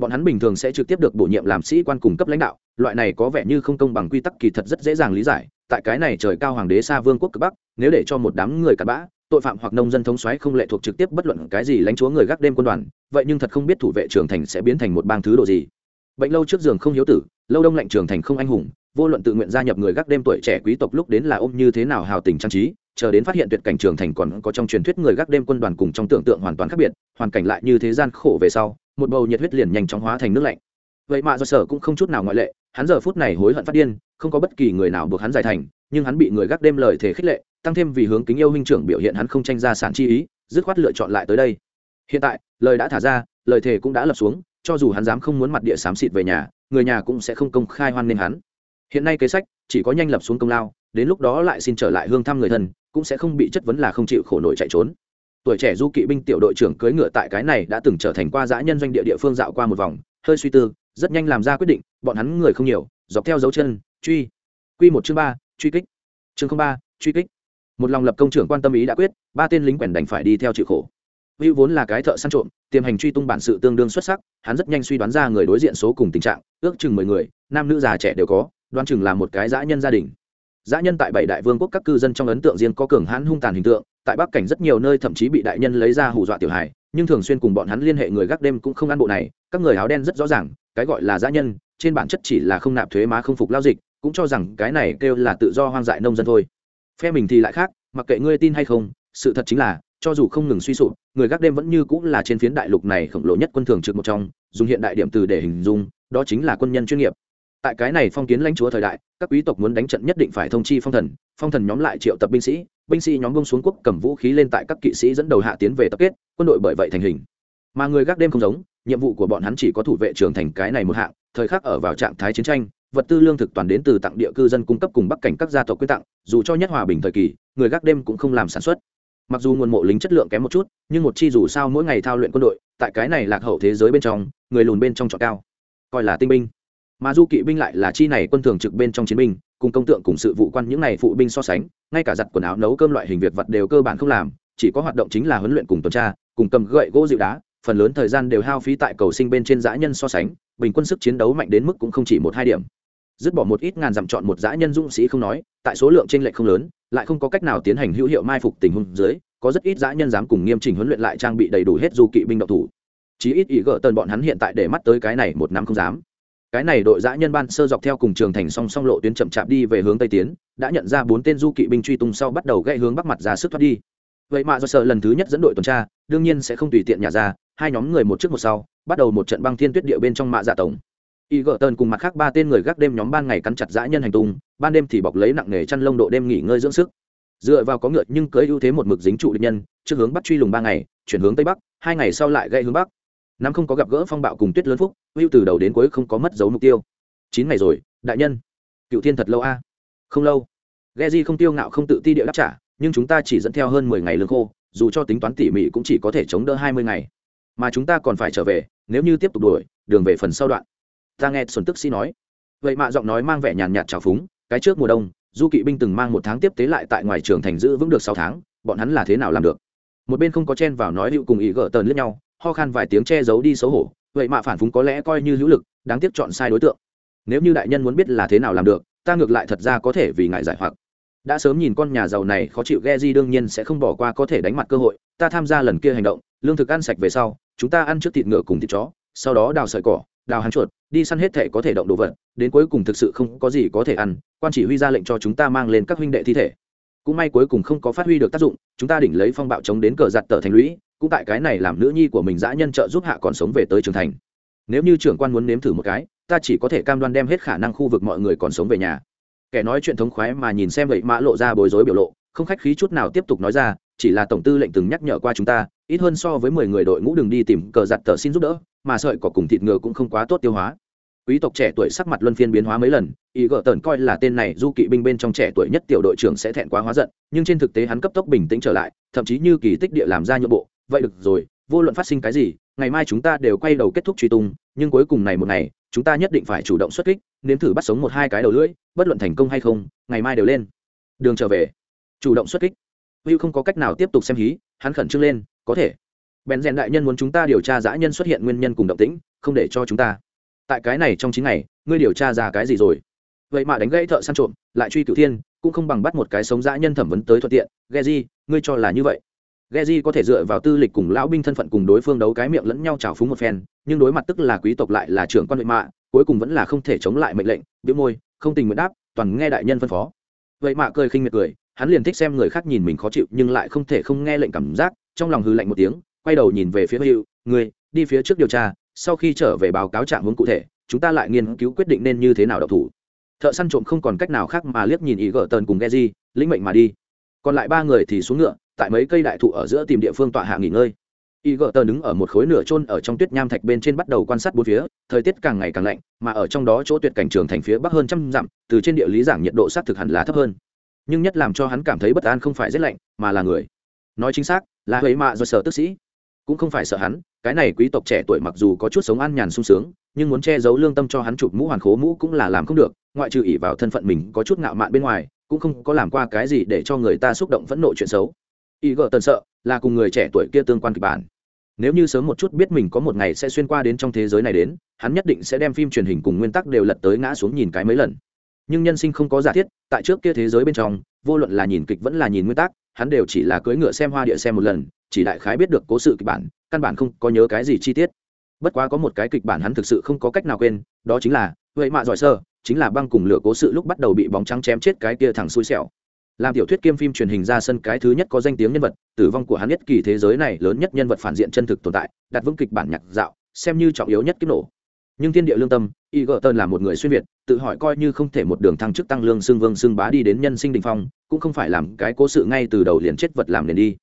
bọn hắn bình thường sẽ trực tiếp được bổ nhiệm làm sĩ quan cung cấp lãnh đạo, loại này có vẻ như không công bằng quy tắc kỳ thật rất dễ dàng lý giải, tại cái này trời cao hoàng đế xa vương quốc cực bắc, nếu để cho một đám người cặn bã, tội phạm hoặc nông dân thống xoáy không lệ thuộc trực tiếp bất luận cái gì lãnh chúa người gác đêm quân đoàn, vậy nhưng thật không biết thủ vệ trưởng thành sẽ biến thành một bang thứ độ gì. Bệnh lâu trước giường không hiếu tử, lâu đông lạnh trưởng thành không anh hùng, vô luận tự nguyện gia nhập người gác đêm tuổi trẻ quý tộc lúc đến là ôm như thế nào hào tình trang trí, chờ đến phát hiện tuyệt cảnh trường thành còn có trong truyền thuyết người gác đêm quân đoàn cùng trong tưởng tượng hoàn toàn khác biệt hoàn cảnh lại như thế gian khổ về sau, một bầu nhiệt huyết liền nhanh chóng hóa thành nước lạnh. Vậy mà do sở cũng không chút nào ngoại lệ, hắn giờ phút này hối hận phát điên, không có bất kỳ người nào buộc hắn giải thành, nhưng hắn bị người gác đêm lời thể khích lệ, tăng thêm vì hướng kính yêu huynh trưởng biểu hiện hắn không tranh ra sản chi ý, dứt khoát lựa chọn lại tới đây. Hiện tại, lời đã thả ra, lời thề cũng đã lập xuống, cho dù hắn dám không muốn mặt địa xám xịt về nhà, người nhà cũng sẽ không công khai hoan nghênh hắn. Hiện nay kế sách, chỉ có nhanh lập xuống công lao, đến lúc đó lại xin trở lại hương thăm người thân, cũng sẽ không bị chất vấn là không chịu khổ nổi chạy trốn tuổi trẻ du kỵ binh tiểu đội trưởng cưỡi ngựa tại cái này đã từng trở thành qua dã nhân doanh địa địa phương dạo qua một vòng, hơi suy tư, rất nhanh làm ra quyết định, bọn hắn người không nhiều, dọc theo dấu chân, truy. Quy một chương ba, truy kích. Chương ba, truy kích. Một lòng lập công trưởng quan tâm ý đã quyết, ba tên lính quèn đành phải đi theo chịu khổ. Hữu vốn là cái thợ săn trộm, tiềm hành truy tung bản sự tương đương xuất sắc, hắn rất nhanh suy đoán ra người đối diện số cùng tình trạng, ước chừng mười người, nam nữ già trẻ đều có, đoán chừng là một cái dã nhân gia đình. Dã nhân tại bảy đại vương quốc các cư dân trong ấn tượng riêng có cường hãn hung tàn hình tượng tại bắc cảnh rất nhiều nơi thậm chí bị đại nhân lấy ra hù dọa tiểu hài, nhưng thường xuyên cùng bọn hắn liên hệ người gác đêm cũng không ăn bộ này, các người áo đen rất rõ ràng, cái gọi là giã nhân, trên bản chất chỉ là không nạp thuế má không phục lao dịch, cũng cho rằng cái này kêu là tự do hoang dại nông dân thôi. Phe mình thì lại khác, mặc kệ ngươi tin hay không, sự thật chính là, cho dù không ngừng suy sụp, người gác đêm vẫn như cũng là trên phiến đại lục này khổng lồ nhất quân thường trực một trong, dùng hiện đại điểm từ để hình dung, đó chính là quân nhân chuyên nghiệp tại cái này phong kiến lãnh chúa thời đại, các quý tộc muốn đánh trận nhất định phải thông chi phong thần phong thần nhóm lại triệu tập binh sĩ binh sĩ nhóm bông xuống quốc cầm vũ khí lên tại các kỵ sĩ dẫn đầu hạ tiến về tập kết, quân đội bởi vậy thành hình. Mà người gác đêm không giống, nhiệm vụ của bọn hắn chỉ có thủ vệ trường thành cái này một hạng, thời khắc ở vào trạng thái chiến tranh, vật tư lương thực toàn đến từ tặng địa cư dân cung cấp cùng bắc cảnh các gia tộc quyết tặng, dù cho nhất hòa bình thời kỳ, người gác đêm cũng không làm sản xuất. Mặc dù nguồn mộ lính chất lượng kém một chút, nhưng một chi dù sao mỗi ngày thao luyện quân đội, tại cái này lạc hậu thế giới bên trong, người lùn bên trong trọ cao, coi là tinh binh mà du kỵ binh lại là chi này quân thường trực bên trong chiến binh, cùng công tượng cùng sự vụ quan những này phụ binh so sánh, ngay cả giặt quần áo nấu cơm loại hình việc vật đều cơ bản không làm, chỉ có hoạt động chính là huấn luyện cùng tuần tra, cùng cầm gậy gỗ dịu đá, phần lớn thời gian đều hao phí tại cầu sinh bên trên dã nhân so sánh, bình quân sức chiến đấu mạnh đến mức cũng không chỉ một hai điểm. Dứt bỏ một ít ngàn dặm chọn một dã nhân dũng sĩ không nói, tại số lượng t r ê n lệch không lớn, lại không có cách nào tiến hành hữu hiệu mai phục tình huống dưới, có rất ít dã nhân dám cùng nghiêm trình huấn luyện lại trang bị đầy đủ hết du kỵ binh độc thủ. Chí ít ý gỡ tần bọn hắn hiện tại để mắt tới cái này một năm không dám cái này đội dã nhân ban sơ dọc theo cùng trường thành song song lộ tuyến chậm chạp đi về hướng tây tiến, đã nhận ra bốn tên du kỵ binh truy tung sau bắt đầu gây hướng bắc mặt ra sức thoát đi. Vậy mà do sợ lần thứ nhất dẫn đội tuần tra, đương nhiên sẽ không tùy tiện nhả ra, hai nhóm người một trước một sau, bắt đầu một trận băng thiên tuyết địa bên trong mạ dạ tổng. Y gợ tần cùng mặt khác ba tên người gác đêm nhóm ban ngày cắn chặt dã nhân hành tung, ban đêm thì bọc lấy nặng nghề chăn lông độ đêm nghỉ ngơi dưỡng sức. Dựa vào có ngựa nhưng cưới ưu thế một mực dính trụ địch nhân, trước hướng bắc truy lùng ba ngày, chuyển hướng tây bắc, hai ngày sau lại gây hướng bắc năm không có gặp gỡ phong bạo cùng tuyết lớn phúc, hưu từ đầu đến cuối không có mất dấu mục tiêu. Chín ngày rồi, đại nhân. Cựu thiên thật lâu a. Không lâu. Ghe di không tiêu ngạo không tự ti địa đáp trả, nhưng chúng ta chỉ dẫn theo hơn mười ngày lương khô, dù cho tính toán tỉ mỉ cũng chỉ có thể chống đỡ hai mươi ngày. Mà chúng ta còn phải trở về, nếu như tiếp tục đuổi, đường về phần sau đoạn. Ta nghe xuân tức sĩ nói. Vậy mạ giọng nói mang vẻ nhàn nhạt trào phúng, cái trước mùa đông, du kỵ binh từng mang một tháng tiếp tế lại tại ngoài trường thành giữ vững được sáu tháng, bọn hắn là thế nào làm được? Một bên không có chen vào nói hữu cùng ý gỡ tờn lướt nhau ho khan vài tiếng che giấu đi xấu hổ, vậy mà phản phúng có lẽ coi như hữu lực, đáng tiếc chọn sai đối tượng. Nếu như đại nhân muốn biết là thế nào làm được, ta ngược lại thật ra có thể vì ngại giải hoặc. Đã sớm nhìn con nhà giàu này khó chịu ghe di đương nhiên sẽ không bỏ qua có thể đánh mặt cơ hội, ta tham gia lần kia hành động, lương thực ăn sạch về sau, chúng ta ăn trước thịt ngựa cùng thịt chó, sau đó đào sợi cỏ, đào hắn chuột, đi săn hết thể có thể động đồ vật, đến cuối cùng thực sự không có gì có thể ăn, quan chỉ huy ra lệnh cho chúng ta mang lên các huynh đệ thi thể. Cũng may cuối cùng không có phát huy được tác dụng, chúng ta đỉnh lấy phong bạo chống đến cờ giặt tờ thành lũy cũng tại cái này làm nữ nhi của mình dã nhân trợ giúp hạ còn sống về tới trường thành. Nếu như trưởng quan muốn nếm thử một cái, ta chỉ có thể cam đoan đem hết khả năng khu vực mọi người còn sống về nhà. Kẻ nói chuyện thống khoái mà nhìn xem vậy mã lộ ra bối rối biểu lộ, không khách khí chút nào tiếp tục nói ra, chỉ là tổng tư lệnh từng nhắc nhở qua chúng ta, ít hơn so với mười người đội ngũ đường đi tìm cờ giặt tờ xin giúp đỡ, mà sợi cỏ cùng thịt ngựa cũng không quá tốt tiêu hóa. Quý tộc trẻ tuổi sắc mặt luân phiên biến hóa mấy lần, ý gỡ tờn coi là tên này du kỵ binh bên trong trẻ tuổi nhất tiểu đội trưởng sẽ thẹn quá hóa giận, nhưng trên thực tế hắn cấp tốc bình tĩnh trở lại, thậm chí như kỳ tích địa làm ra nhượng bộ vậy được rồi vô luận phát sinh cái gì ngày mai chúng ta đều quay đầu kết thúc truy tung nhưng cuối cùng này một ngày chúng ta nhất định phải chủ động xuất kích nếm thử bắt sống một hai cái đầu lưỡi bất luận thành công hay không ngày mai đều lên. Đường trở về. Chủ động xuất kích. Hữu không có cách nào tiếp tục xem hí hắn khẩn trương lên có thể. Bèn rèn đại nhân muốn chúng ta điều tra dã nhân xuất hiện nguyên nhân cùng động tĩnh không để cho chúng ta. Tại cái này trong chín ngày ngươi điều tra ra cái gì rồi? Vậy mà đánh gãy thợ săn trộm lại truy cửu thiên cũng không bằng bắt một cái sống dã nhân thẩm vấn tới thuận tiện. Ghe gì, ngươi cho là như vậy. Geji có thể dựa vào tư lịch cùng lão binh thân phận cùng đối phương đấu cái miệng lẫn nhau trào phúng một phen nhưng đối mặt tức là quý tộc lại là trưởng quan huyện mạ cuối cùng vẫn là không thể chống lại mệnh lệnh bĩu môi không tình nguyện đáp toàn nghe đại nhân phân phó. Vậy mạ cười khinh miệt cười hắn liền thích xem người khác nhìn mình khó chịu nhưng lại không thể không nghe lệnh cảm giác trong lòng hừ lạnh một tiếng quay đầu nhìn về phía hữu người đi phía trước điều tra sau khi trở về báo cáo trạng huống cụ thể chúng ta lại nghiên cứu quyết định nên như thế nào động thủ. Thợ săn trộm không còn cách nào khác mà liếc nhìn ý gỡ tần cùng Geji, lĩnh mệnh mà đi. Còn lại ba người thì xuống ngựa tại mấy cây đại thụ ở giữa tìm địa phương tọa hạ nghỉ ngơi. Y gợ tờ đứng ở một khối nửa trôn ở trong tuyết nham thạch bên trên bắt đầu quan sát bốn phía, thời tiết càng ngày càng lạnh, mà ở trong đó chỗ tuyệt cảnh trường thành phía bắc hơn trăm dặm, từ trên địa lý giảng nhiệt độ xác thực hẳn là thấp hơn. Nhưng nhất làm cho hắn cảm thấy bất an không phải rét lạnh, mà là người. Nói chính xác, là huế mạ do sở tức sĩ. Cũng không phải sợ hắn, cái này quý tộc trẻ tuổi mặc dù có chút sống an nhàn sung sướng, nhưng muốn che giấu lương tâm cho hắn chụp mũ hoàn khố mũ cũng là làm không được, ngoại trừ ỉ vào thân phận mình có chút ngạo mạn bên ngoài, cũng không có làm qua cái gì để cho người ta xúc động phẫn nộ chuyện xấu ý gợ tần sợ là cùng người trẻ tuổi kia tương quan kịch bản. Nếu như sớm một chút biết mình có một ngày sẽ xuyên qua đến trong thế giới này đến, hắn nhất định sẽ đem phim truyền hình cùng nguyên tắc đều lật tới ngã xuống nhìn cái mấy lần. Nhưng nhân sinh không có giả thiết, tại trước kia thế giới bên trong, vô luận là nhìn kịch vẫn là nhìn nguyên tắc, hắn đều chỉ là cưỡi ngựa xem hoa địa xem một lần, chỉ đại khái biết được cố sự kịch bản, căn bản không có nhớ cái gì chi tiết. Bất quá có một cái kịch bản hắn thực sự không có cách nào quên, đó chính là vậy mạ giỏi sơ, chính là băng cùng lửa cố sự lúc bắt đầu bị bóng trắng chém chết cái kia thằng xui xẻo làm tiểu thuyết kiêm phim truyền hình ra sân cái thứ nhất có danh tiếng nhân vật, tử vong của hắn nhất kỳ thế giới này lớn nhất nhân vật phản diện chân thực tồn tại, đặt vững kịch bản nhạc dạo, xem như trọng yếu nhất kích nổ. Nhưng thiên địa lương tâm y gợ tơn là một người xuyên việt, tự hỏi coi như không thể một đường thăng chức tăng lương xương vương xương bá đi đến nhân sinh đình phong, cũng không phải làm cái cố sự ngay từ đầu liền chết vật làm liền đi.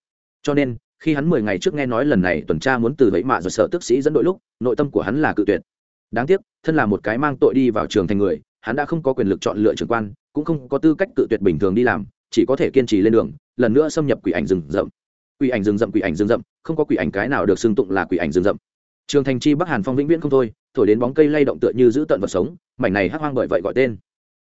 Cho nên, khi hắn mười ngày trước nghe nói lần này tuần tra muốn từ vẫy mạ rồi sợ tức sĩ dẫn đội lúc, nội tâm của hắn là cự tuyệt. Đáng tiếc, thân là một cái mang tội đi vào trường thành người, hắn đã không có quyền lực chọn lựa trường quan, cũng không có tư cách cự tuyệt bình thường đi làm chỉ có thể kiên trì lên đường, lần nữa xâm nhập quỷ ảnh rừng rậm. Quỷ ảnh rừng rậm, quỷ ảnh rừng rậm, không có quỷ ảnh cái nào được xưng tụng là quỷ ảnh rừng rậm. Trường thành chi bắc hàn phong vĩnh viễn không thôi, thổi đến bóng cây lay động tựa như giữ tận vật sống, mảnh này hắc hoang bởi vậy gọi tên.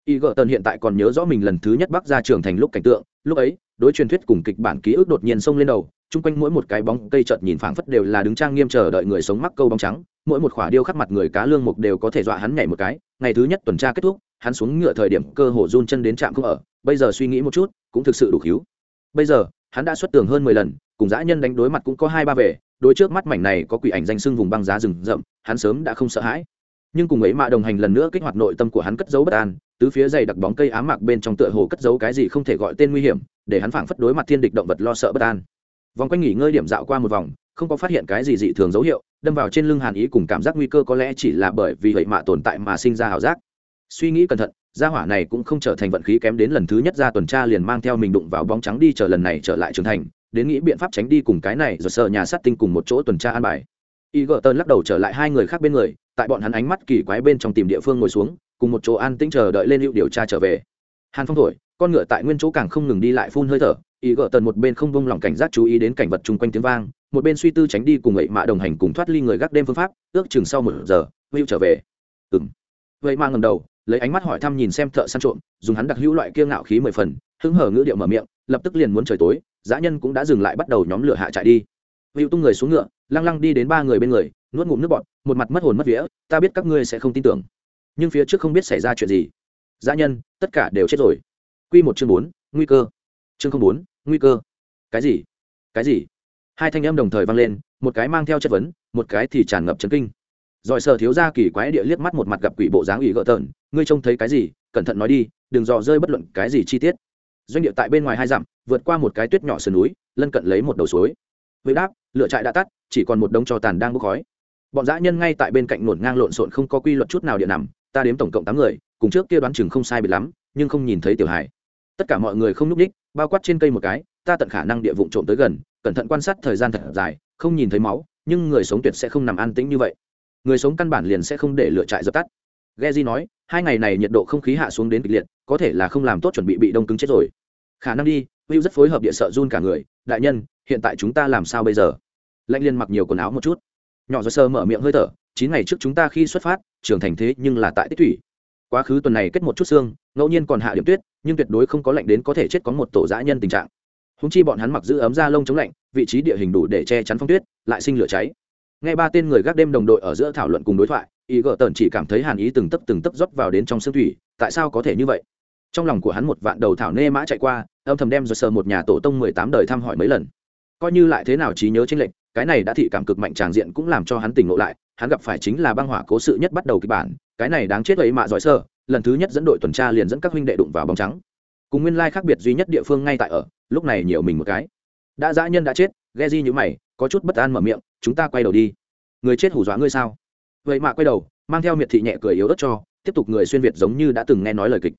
Y gợ tần hiện tại còn nhớ rõ mình lần thứ nhất bắc ra trường thành lúc cảnh tượng, lúc ấy, đối truyền thuyết cùng kịch bản ký ức đột nhiên xông lên đầu, chung quanh mỗi một cái bóng cây chợt nhìn phảng phất đều là đứng trang nghiêm chờ đợi người sống mắc câu bóng trắng mỗi một khỏa điêu khắc mặt người cá lương mục đều có thể dọa hắn nhảy một cái. Ngày thứ nhất tuần tra kết thúc, hắn xuống ngựa thời điểm cơ hồ run chân đến trạm không ở. Bây giờ suy nghĩ một chút, cũng thực sự đủ cứu bây giờ, hắn đã xuất tường hơn mười lần, cùng dã nhân đánh đối mặt cũng có hai ba về đối trước mắt mảnh này có quỷ ảnh danh sưng vùng băng giá rừng rậm, hắn sớm đã không sợ hãi. Nhưng cùng ấy mạ đồng hành lần nữa kích hoạt nội tâm của hắn cất giấu bất an, tứ phía dày đặc bóng cây ám mạc bên trong tựa hồ cất giấu cái gì không thể gọi tên nguy hiểm, để hắn phảng phất đối mặt thiên địch động vật lo sợ bất an. Vòng quanh nghỉ ngơi điểm dạo qua một vòng, không có phát hiện cái gì dị thường dấu hiệu đâm vào trên lưng hàn ý cùng cảm giác nguy cơ có lẽ chỉ là bởi vì vậy mạ tồn tại mà sinh ra hào giác. Suy nghĩ cẩn thận, gia hỏa này cũng không trở thành vận khí kém đến lần thứ nhất ra tuần tra liền mang theo mình đụng vào bóng trắng đi chờ lần này trở lại trưởng thành, đến nghĩ biện pháp tránh đi cùng cái này rồi sợ nhà sát tinh cùng một chỗ tuần tra an bài. Y gờ tơn lắc đầu trở lại hai người khác bên người, tại bọn hắn ánh mắt kỳ quái bên trong tìm địa phương ngồi xuống, cùng một chỗ an tĩnh chờ đợi lên hữu điều tra trở về. Hàn phong thổi, con ngựa tại nguyên chỗ càng không ngừng đi lại phun hơi thở y gờ tần một bên không vung lòng cảnh giác chú ý đến cảnh vật chung quanh tiếng vang, một bên suy tư tránh đi cùng ấy mạ đồng hành cùng thoát ly người gác đêm phương pháp, ước chừng sau một giờ hữu trở về. Ừng vậy mà ngầm đầu, lấy ánh mắt hỏi thăm nhìn xem thợ săn trộm, dùng hắn đặc hữu loại kiêng ngạo khí mười phần, hứng hở ngữ điệu mở miệng, lập tức liền muốn trời tối, dã nhân cũng đã dừng lại bắt đầu nhóm lửa hạ chạy đi. Hữu tung người xuống ngựa, lăng lăng đi đến ba người bên người, nuốt ngụm nước bọt, một mặt mất hồn mất vía, ta biết các ngươi sẽ không tin tưởng, nhưng phía trước không biết xảy ra chuyện gì. Dã nhân, tất cả đều chết rồi. Quy một chương bốn, nguy cơ. Chương không bốn nguy cơ. Cái gì? Cái gì? Hai thanh âm đồng thời vang lên, một cái mang theo chất vấn, một cái thì tràn ngập chấn kinh. Rồi sở thiếu ra kỳ quái địa liếc mắt một mặt gặp quỷ bộ dáng ủy gợ tợn, ngươi trông thấy cái gì? Cẩn thận nói đi, đừng dò rơi bất luận cái gì chi tiết. Doanh địa tại bên ngoài hai dặm, vượt qua một cái tuyết nhỏ sườn núi, lân cận lấy một đầu suối. Với đáp lựa trại đã tắt, chỉ còn một đống cho tàn đang bốc khói. Bọn dã nhân ngay tại bên cạnh nổn ngang lộn xộn không có quy luật chút nào địa nằm, ta đếm tổng cộng tám người, cùng trước kia đoán chừng không sai biệt lắm, nhưng không nhìn thấy tiểu hải tất cả mọi người không nhúc ních bao quát trên cây một cái ta tận khả năng địa vụ trộm tới gần cẩn thận quan sát thời gian thật dài không nhìn thấy máu nhưng người sống tuyệt sẽ không nằm an tĩnh như vậy người sống căn bản liền sẽ không để lựa trại dập tắt Geji nói, hai ngày này nhiệt độ không khí hạ xuống đến kịch liệt, có thể là không làm tốt chuẩn bị bị đông cứng chết rồi. Khả năng đi, hữu rất phối hợp địa sợ run cả người, đại nhân, hiện tại chúng ta làm sao bây giờ? Lạnh Liên mặc nhiều quần áo một chút. nhỏ do sơ mở miệng hơi thở chín ngày trước chúng ta khi xuất phát trường thành thế nhưng là tại tích thủy quá khứ tuần này kết một chút xương ngẫu nhiên còn hạ điểm tuyết nhưng tuyệt đối không có lạnh đến có thể chết có một tổ dã nhân tình trạng. Húng chi bọn hắn mặc giữ ấm da lông chống lạnh, vị trí địa hình đủ để che chắn phong tuyết, lại sinh lửa cháy. Ngay ba tên người gác đêm đồng đội ở giữa thảo luận cùng đối thoại, Y gỡ tần chỉ cảm thấy hàn ý từng tấp từng tấp rót vào đến trong xương thủy, tại sao có thể như vậy? Trong lòng của hắn một vạn đầu thảo nê mã chạy qua, âm thầm đem rồi sờ một nhà tổ tông mười tám đời thăm hỏi mấy lần. Coi như lại thế nào trí nhớ tranh lệch, cái này đã thị cảm cực mạnh tràng diện cũng làm cho hắn tỉnh ngộ lại, hắn gặp phải chính là băng hỏa cố sự nhất bắt đầu kịch bản, cái này đáng chết ấy mạ giỏi sơ lần thứ nhất dẫn đội tuần tra liền dẫn các huynh đệ đụng vào bóng trắng. Cùng nguyên lai khác biệt duy nhất địa phương ngay tại ở, lúc này nhiều mình một cái. Đã dã nhân đã chết ghe di như mày, có chút bất an mở miệng, chúng ta quay đầu đi. Người chết hủ dọa ngươi sao? Vậy mà quay đầu, mang theo miệt thị nhẹ cười yếu ớt cho, tiếp tục người xuyên việt giống như đã từng nghe nói lời kịch.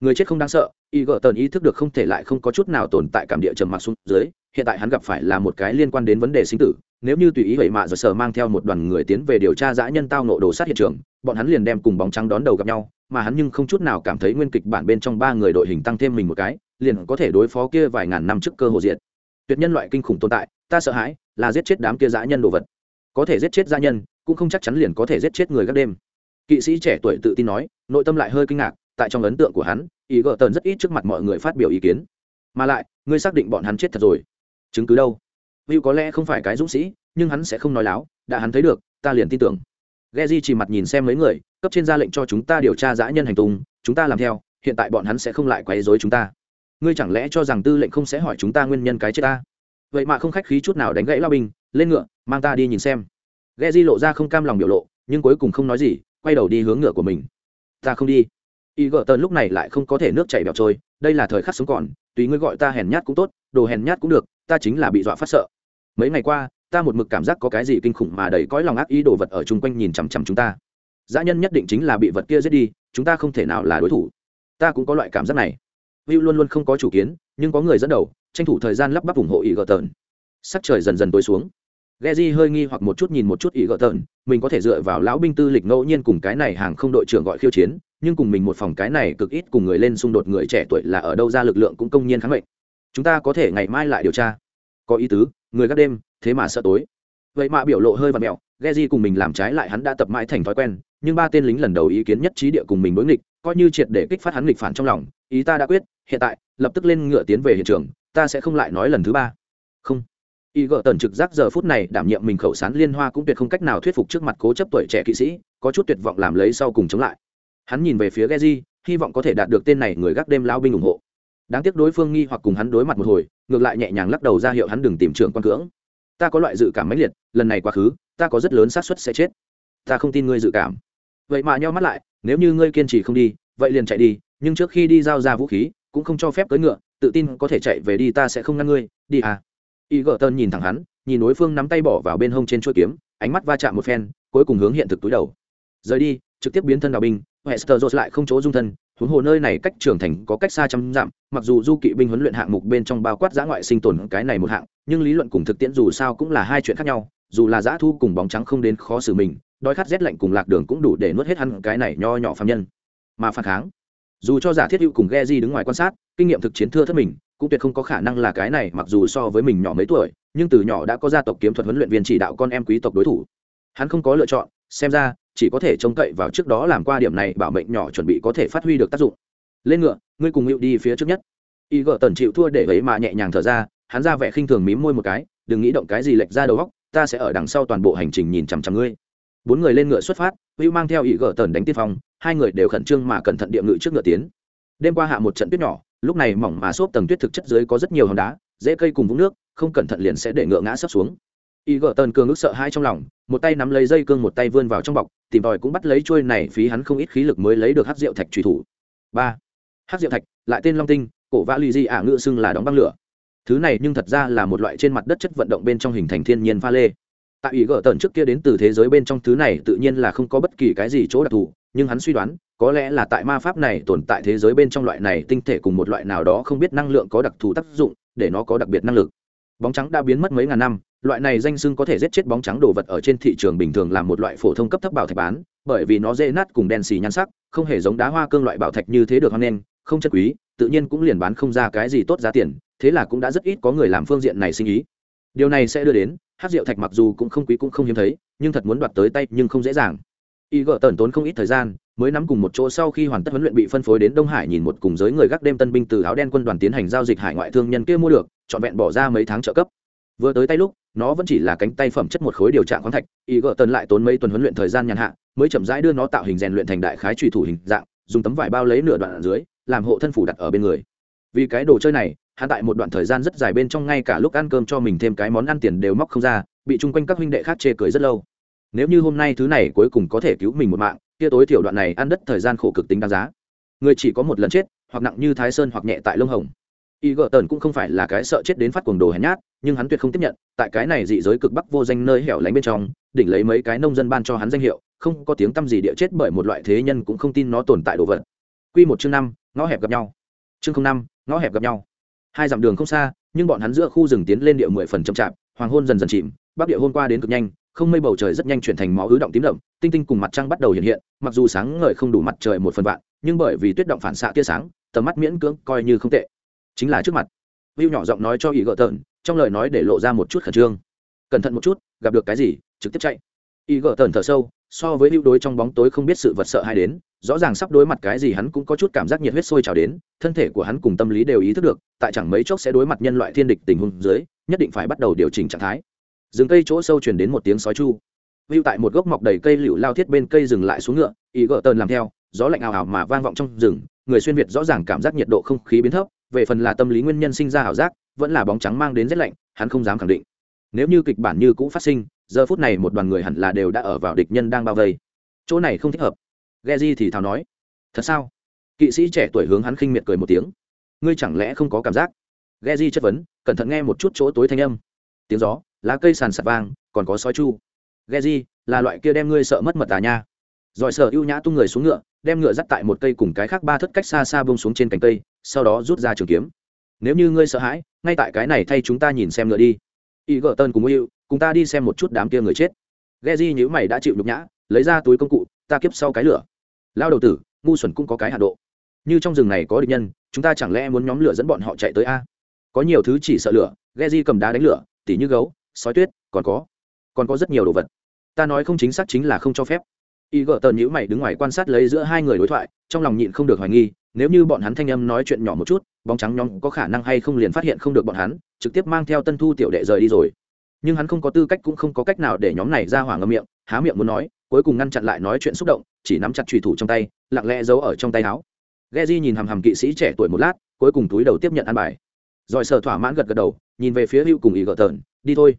Người chết không đáng sợ y gợ tần ý thức được không thể lại không có chút nào tồn tại cảm địa trầm mặc xuống dưới, hiện tại hắn gặp phải là một cái liên quan đến vấn đề sinh tử, nếu như tùy ý vậy mà rồi sở mang theo một đoàn người tiến về điều tra dã nhân tao nộ đồ sát hiện trường, bọn hắn liền đem cùng bóng trắng đón đầu gặp nhau mà hắn nhưng không chút nào cảm thấy nguyên kịch bản bên trong ba người đội hình tăng thêm mình một cái, liền có thể đối phó kia vài ngàn năm trước cơ hồ diệt. Tuyệt nhân loại kinh khủng tồn tại, ta sợ hãi là giết chết đám kia dã nhân đồ vật. Có thể giết chết dã nhân, cũng không chắc chắn liền có thể giết chết người gác đêm. Kỵ sĩ trẻ tuổi tự tin nói, nội tâm lại hơi kinh ngạc, tại trong ấn tượng của hắn, ý gợ tần rất ít trước mặt mọi người phát biểu ý kiến. Mà lại, ngươi xác định bọn hắn chết thật rồi. Chứng cứ đâu? Hữu có lẽ không phải cái dũng sĩ, nhưng hắn sẽ không nói láo, đã hắn thấy được, ta liền tin tưởng. Geji chỉ mặt nhìn xem mấy người, cấp trên ra lệnh cho chúng ta điều tra dã nhân hành tung, chúng ta làm theo, hiện tại bọn hắn sẽ không lại quấy rối chúng ta. Ngươi chẳng lẽ cho rằng tư lệnh không sẽ hỏi chúng ta nguyên nhân cái chết ta? Vậy mà không khách khí chút nào đánh gãy Lao Bình, lên ngựa, mang ta đi nhìn xem. Geji lộ ra không cam lòng biểu lộ, nhưng cuối cùng không nói gì, quay đầu đi hướng ngựa của mình. Ta không đi. Y gỡ tần lúc này lại không có thể nước chảy bẹo trôi, đây là thời khắc sống còn, tùy ngươi gọi ta hèn nhát cũng tốt, đồ hèn nhát cũng được, ta chính là bị dọa phát sợ. Mấy ngày qua, ta một mực cảm giác có cái gì kinh khủng mà đầy cõi lòng ác ý đồ vật ở chung quanh nhìn chằm chằm chúng ta. Dã nhân nhất định chính là bị vật kia giết đi, chúng ta không thể nào là đối thủ. Ta cũng có loại cảm giác này. Hữu luôn luôn không có chủ kiến, nhưng có người dẫn đầu, tranh thủ thời gian lắp bắp ủng hộ ý gờ tờn sắc trời dần dần tối xuống. Ghe di hơi nghi hoặc một chút nhìn một chút ý gờ tờn mình có thể dựa vào lão binh tư lịch ngẫu nhiên cùng cái này hàng không đội trưởng gọi khiêu chiến, nhưng cùng mình một phòng cái này cực ít cùng người lên xung đột người trẻ tuổi là ở đâu ra lực lượng cũng công nhiên kháng mệnh. Chúng ta có thể ngày mai lại điều tra. Có ý tứ người gác đêm thế mà sợ tối vậy mà biểu lộ hơi và mẹo Geji cùng mình làm trái lại hắn đã tập mãi thành thói quen, nhưng ba tên lính lần đầu ý kiến nhất trí địa cùng mình đối nghịch, coi như triệt để kích phát hắn nghịch phản trong lòng, ý ta đã quyết, hiện tại, lập tức lên ngựa tiến về hiện trường, ta sẽ không lại nói lần thứ ba. Không. Y gợ tần trực giác giờ phút này đảm nhiệm mình khẩu sán liên hoa cũng tuyệt không cách nào thuyết phục trước mặt cố chấp tuổi trẻ kỵ sĩ, có chút tuyệt vọng làm lấy sau cùng chống lại. Hắn nhìn về phía Geji, hy vọng có thể đạt được tên này người gác đêm lao binh ủng hộ. Đáng tiếc đối phương nghi hoặc cùng hắn đối mặt một hồi, ngược lại nhẹ nhàng lắc đầu ra hiệu hắn đừng tìm trưởng quan cưỡng. Ta có loại dự cảm mãnh liệt lần này quá khứ ta có rất lớn xác suất sẽ chết. Ta không tin ngươi dự cảm. Vậy mà nhau mắt lại nếu như ngươi kiên trì không đi vậy liền chạy đi nhưng trước khi đi giao ra vũ khí cũng không cho phép cưỡi ngựa tự tin có thể chạy về đi ta sẽ không ngăn ngươi đi à. Y gờ tơn nhìn thẳng hắn nhìn đối phương nắm tay bỏ vào bên hông trên chuỗi kiếm ánh mắt va chạm một phen cuối cùng hướng hiện thực túi đầu. Rời đi trực tiếp biến thân đào binh hester rột lại không chỗ dung thân huống hồ nơi này cách trưởng thành có cách xa trăm dặm, mặc dù du kỵ binh huấn luyện hạng mục bên trong bao quát giã ngoại sinh tồn cái này một hạng, nhưng lý luận cùng thực tiễn dù sao cũng là hai chuyện khác nhau, dù là giã thu cùng bóng trắng không đến khó xử mình, đói khát rét lạnh cùng lạc đường cũng đủ để nuốt hết hắn cái này nho nhỏ phạm nhân. Mà phản kháng, dù cho giả thiết hữu cùng ghe di đứng ngoài quan sát, kinh nghiệm thực chiến thưa thất mình, cũng tuyệt không có khả năng là cái này, mặc dù so với mình nhỏ mấy tuổi, nhưng từ nhỏ đã có gia tộc kiếm thuật huấn luyện viên chỉ đạo con em quý tộc đối thủ. Hắn không có lựa chọn, xem ra chỉ có thể trông cậy vào trước đó làm qua điểm này bảo mệnh nhỏ chuẩn bị có thể phát huy được tác dụng. Lên ngựa, ngươi cùng hữu đi phía trước nhất. Y gợ tần chịu thua để ấy mà nhẹ nhàng thở ra, hắn ra vẻ khinh thường mím môi một cái, đừng nghĩ động cái gì lệch ra đầu góc ta sẽ ở đằng sau toàn bộ hành trình nhìn chằm chằm ngươi. Bốn người lên ngựa xuất phát hữu mang theo y gợ tần đánh tiên phong, hai người đều khẩn trương mà cẩn thận địa ngự trước ngựa tiến. Đêm qua hạ một trận tuyết nhỏ, lúc này mỏng mà xốp tầng tuyết thực chất dưới có rất nhiều hòn đá dễ cây cùng vũng nước, không cẩn thận liền sẽ để ngựa ngã sấp xuống y gợ tần cường ức sợ hai trong lòng, một tay nắm lấy dây cương một tay vươn vào trong bọc, tìm tòi cũng bắt lấy trôi này phí hắn không ít khí lực mới lấy được hát rượu thạch trùy thủ. Ba hát rượu thạch, lại tên long tinh, cổ vã lì di ả ngự xưng là đóng băng lửa. Thứ này nhưng thật ra là một loại trên mặt đất chất vận động bên trong hình thành thiên nhiên pha lê. Tại ý gỡ tần trước kia đến từ thế giới bên trong thứ này tự nhiên là không có bất kỳ cái gì chỗ đặc thù, nhưng hắn suy đoán, có lẽ là tại ma pháp này tồn tại thế giới bên trong loại này tinh thể cùng một loại nào đó không biết năng lượng có đặc thù tác dụng, để nó có đặc biệt năng lực. Bóng trắng đã biến mất mấy ngàn năm loại này danh xưng có thể giết chết bóng trắng đồ vật ở trên thị trường bình thường là một loại phổ thông cấp thấp bảo thạch bán, bởi vì nó dễ nát cùng đen xì nhan sắc, không hề giống đá hoa cương loại bảo thạch như thế được hoan nghênh, không chất quý, tự nhiên cũng liền bán không ra cái gì tốt giá tiền, thế là cũng đã rất ít có người làm phương diện này sinh ý. Điều này sẽ đưa đến, hát rượu thạch mặc dù cũng không quý cũng không hiếm thấy, nhưng thật muốn đoạt tới tay nhưng không dễ dàng. Y gỡ tẩn tốn không ít thời gian, mới nắm cùng một chỗ sau khi hoàn tất huấn luyện bị phân phối đến đông hải nhìn một cùng giới người gác đêm tân binh từ áo đen quân đoàn tiến hành giao dịch hải ngoại thương nhân kia mua được, trọn vẹn bỏ ra mấy tháng trợ cấp. Vừa tới tay lúc nó vẫn chỉ là cánh tay phẩm chất một khối điều trạng khoáng thạch, y gợ tần lại tốn mấy tuần huấn luyện thời gian nhàn hạ, mới chậm rãi đưa nó tạo hình rèn luyện thành đại khái trùy thủ hình dạng, dùng tấm vải bao lấy nửa đoạn ở dưới, làm hộ thân phủ đặt ở bên người. Vì cái đồ chơi này, hắn tại một đoạn thời gian rất dài bên trong ngay cả lúc ăn cơm cho mình thêm cái món ăn tiền đều móc không ra, bị chung quanh các huynh đệ khác chê cười rất lâu. Nếu như hôm nay thứ này cuối cùng có thể cứu mình một mạng, kia tối thiểu đoạn này ăn đất thời gian khổ cực tính đáng giá. Người chỉ có một lần chết, hoặc nặng như thái sơn hoặc nhẹ tại lông hồng y gợ tần cũng không phải là cái sợ chết đến phát cuồng đồ hèn nhát, nhưng hắn tuyệt không tiếp nhận, tại cái này dị giới cực bắc vô danh nơi hẻo lánh bên trong, đỉnh lấy mấy cái nông dân ban cho hắn danh hiệu, không có tiếng tăm gì địa chết bởi một loại thế nhân cũng không tin nó tồn tại đồ vật. Quy một chương năm, ngõ hẹp gặp nhau. Chương không năm, ngõ hẹp gặp nhau. Hai dặm đường không xa, nhưng bọn hắn giữa khu rừng tiến lên địa mười phần chậm chạp, hoàng hôn dần dần chìm, bắc địa hôm qua đến cực nhanh, không mây bầu trời rất nhanh chuyển thành máu ứ động tím đậm, tinh tinh cùng mặt trăng bắt đầu hiện hiện, mặc dù sáng ngời không đủ mặt trời một phần vạn, nhưng bởi vì tuyết động phản xạ tia sáng, tầm mắt miễn cưỡng coi như không tệ chính là trước mặt. Viu nhỏ giọng nói cho ý gợ tợn trong lời nói để lộ ra một chút khẩn trương. Cẩn thận một chút gặp được cái gì trực tiếp chạy. Ý gợ tợn thở sâu so với hữu đối trong bóng tối không biết sự vật sợ hay đến rõ ràng sắp đối mặt cái gì hắn cũng có chút cảm giác nhiệt huyết sôi trào đến thân thể của hắn cùng tâm lý đều ý thức được tại chẳng mấy chốc sẽ đối mặt nhân loại thiên địch tình huống dưới nhất định phải bắt đầu điều chỉnh trạng thái. Rừng cây chỗ sâu truyền đến một tiếng sói chu. Vưu tại một gốc mọc đầy cây liễu lao thiết bên cây dừng lại xuống ngựa, ý gợ tờn làm theo, gió lạnh ào ào mà vang vọng trong rừng, người xuyên việt rõ ràng cảm giác nhiệt độ không khí biến thấp, về phần là tâm lý nguyên nhân sinh ra ảo giác, vẫn là bóng trắng mang đến rét lạnh, hắn không dám khẳng định. Nếu như kịch bản như cũ phát sinh, giờ phút này một đoàn người hẳn là đều đã ở vào địch nhân đang bao vây. Chỗ này không thích hợp. Geji thì thào nói, thật sao? Kỵ sĩ trẻ tuổi hướng hắn khinh miệt cười một tiếng. Ngươi chẳng lẽ không có cảm giác? Geji chất vấn, cẩn thận nghe một chút chỗ tối thanh âm. Tiếng gió, lá cây sàn sạt vang, còn có sói chu Geji, là loại kia đem ngươi sợ mất mật à nha. Rồi sở ưu nhã tung người xuống ngựa, đem ngựa dắt tại một cây cùng cái khác ba thất cách xa xa bông xuống trên cành cây, sau đó rút ra trường kiếm. Nếu như ngươi sợ hãi, ngay tại cái này thay chúng ta nhìn xem ngựa đi. Y gở tân cùng Will, cùng ta đi xem một chút đám kia người chết. ghe di nhữ mày đã chịu nhục nhã, lấy ra túi công cụ, ta kiếp sau cái lửa. Lao đầu tử, ngu xuẩn cũng có cái hạ độ. Như trong rừng này có địch nhân, chúng ta chẳng lẽ muốn nhóm lửa dẫn bọn họ chạy tới a? Có nhiều thứ chỉ sợ lửa, Geji cầm đá đánh lửa, tỉ như gấu, sói tuyết, còn có, còn có rất nhiều đồ vật ta nói không chính xác chính là không cho phép y gợ tờ nhữ mày đứng ngoài quan sát lấy giữa hai người đối thoại, trong lòng nhịn không được hoài nghi, nếu như bọn hắn thanh âm nói chuyện nhỏ một chút, bóng trắng nhóm có khả năng hay không liền phát hiện không được bọn hắn, trực tiếp mang theo tân thu tiểu đệ rời đi rồi. Nhưng hắn không có tư cách cũng không có cách nào để nhóm này ra hỏa ngâm miệng, há miệng muốn nói, cuối cùng ngăn chặn lại nói chuyện xúc động, chỉ nắm chặt trùy thủ trong tay, lặng lẽ giấu ở trong tay áo. Ghe di nhìn hằm hằm kỵ sĩ trẻ tuổi một lát, cuối cùng túi đầu tiếp nhận ăn bài. Rồi sờ thỏa mãn gật gật đầu, nhìn về phía hữu cùng ý gợ tờn, đi thôi.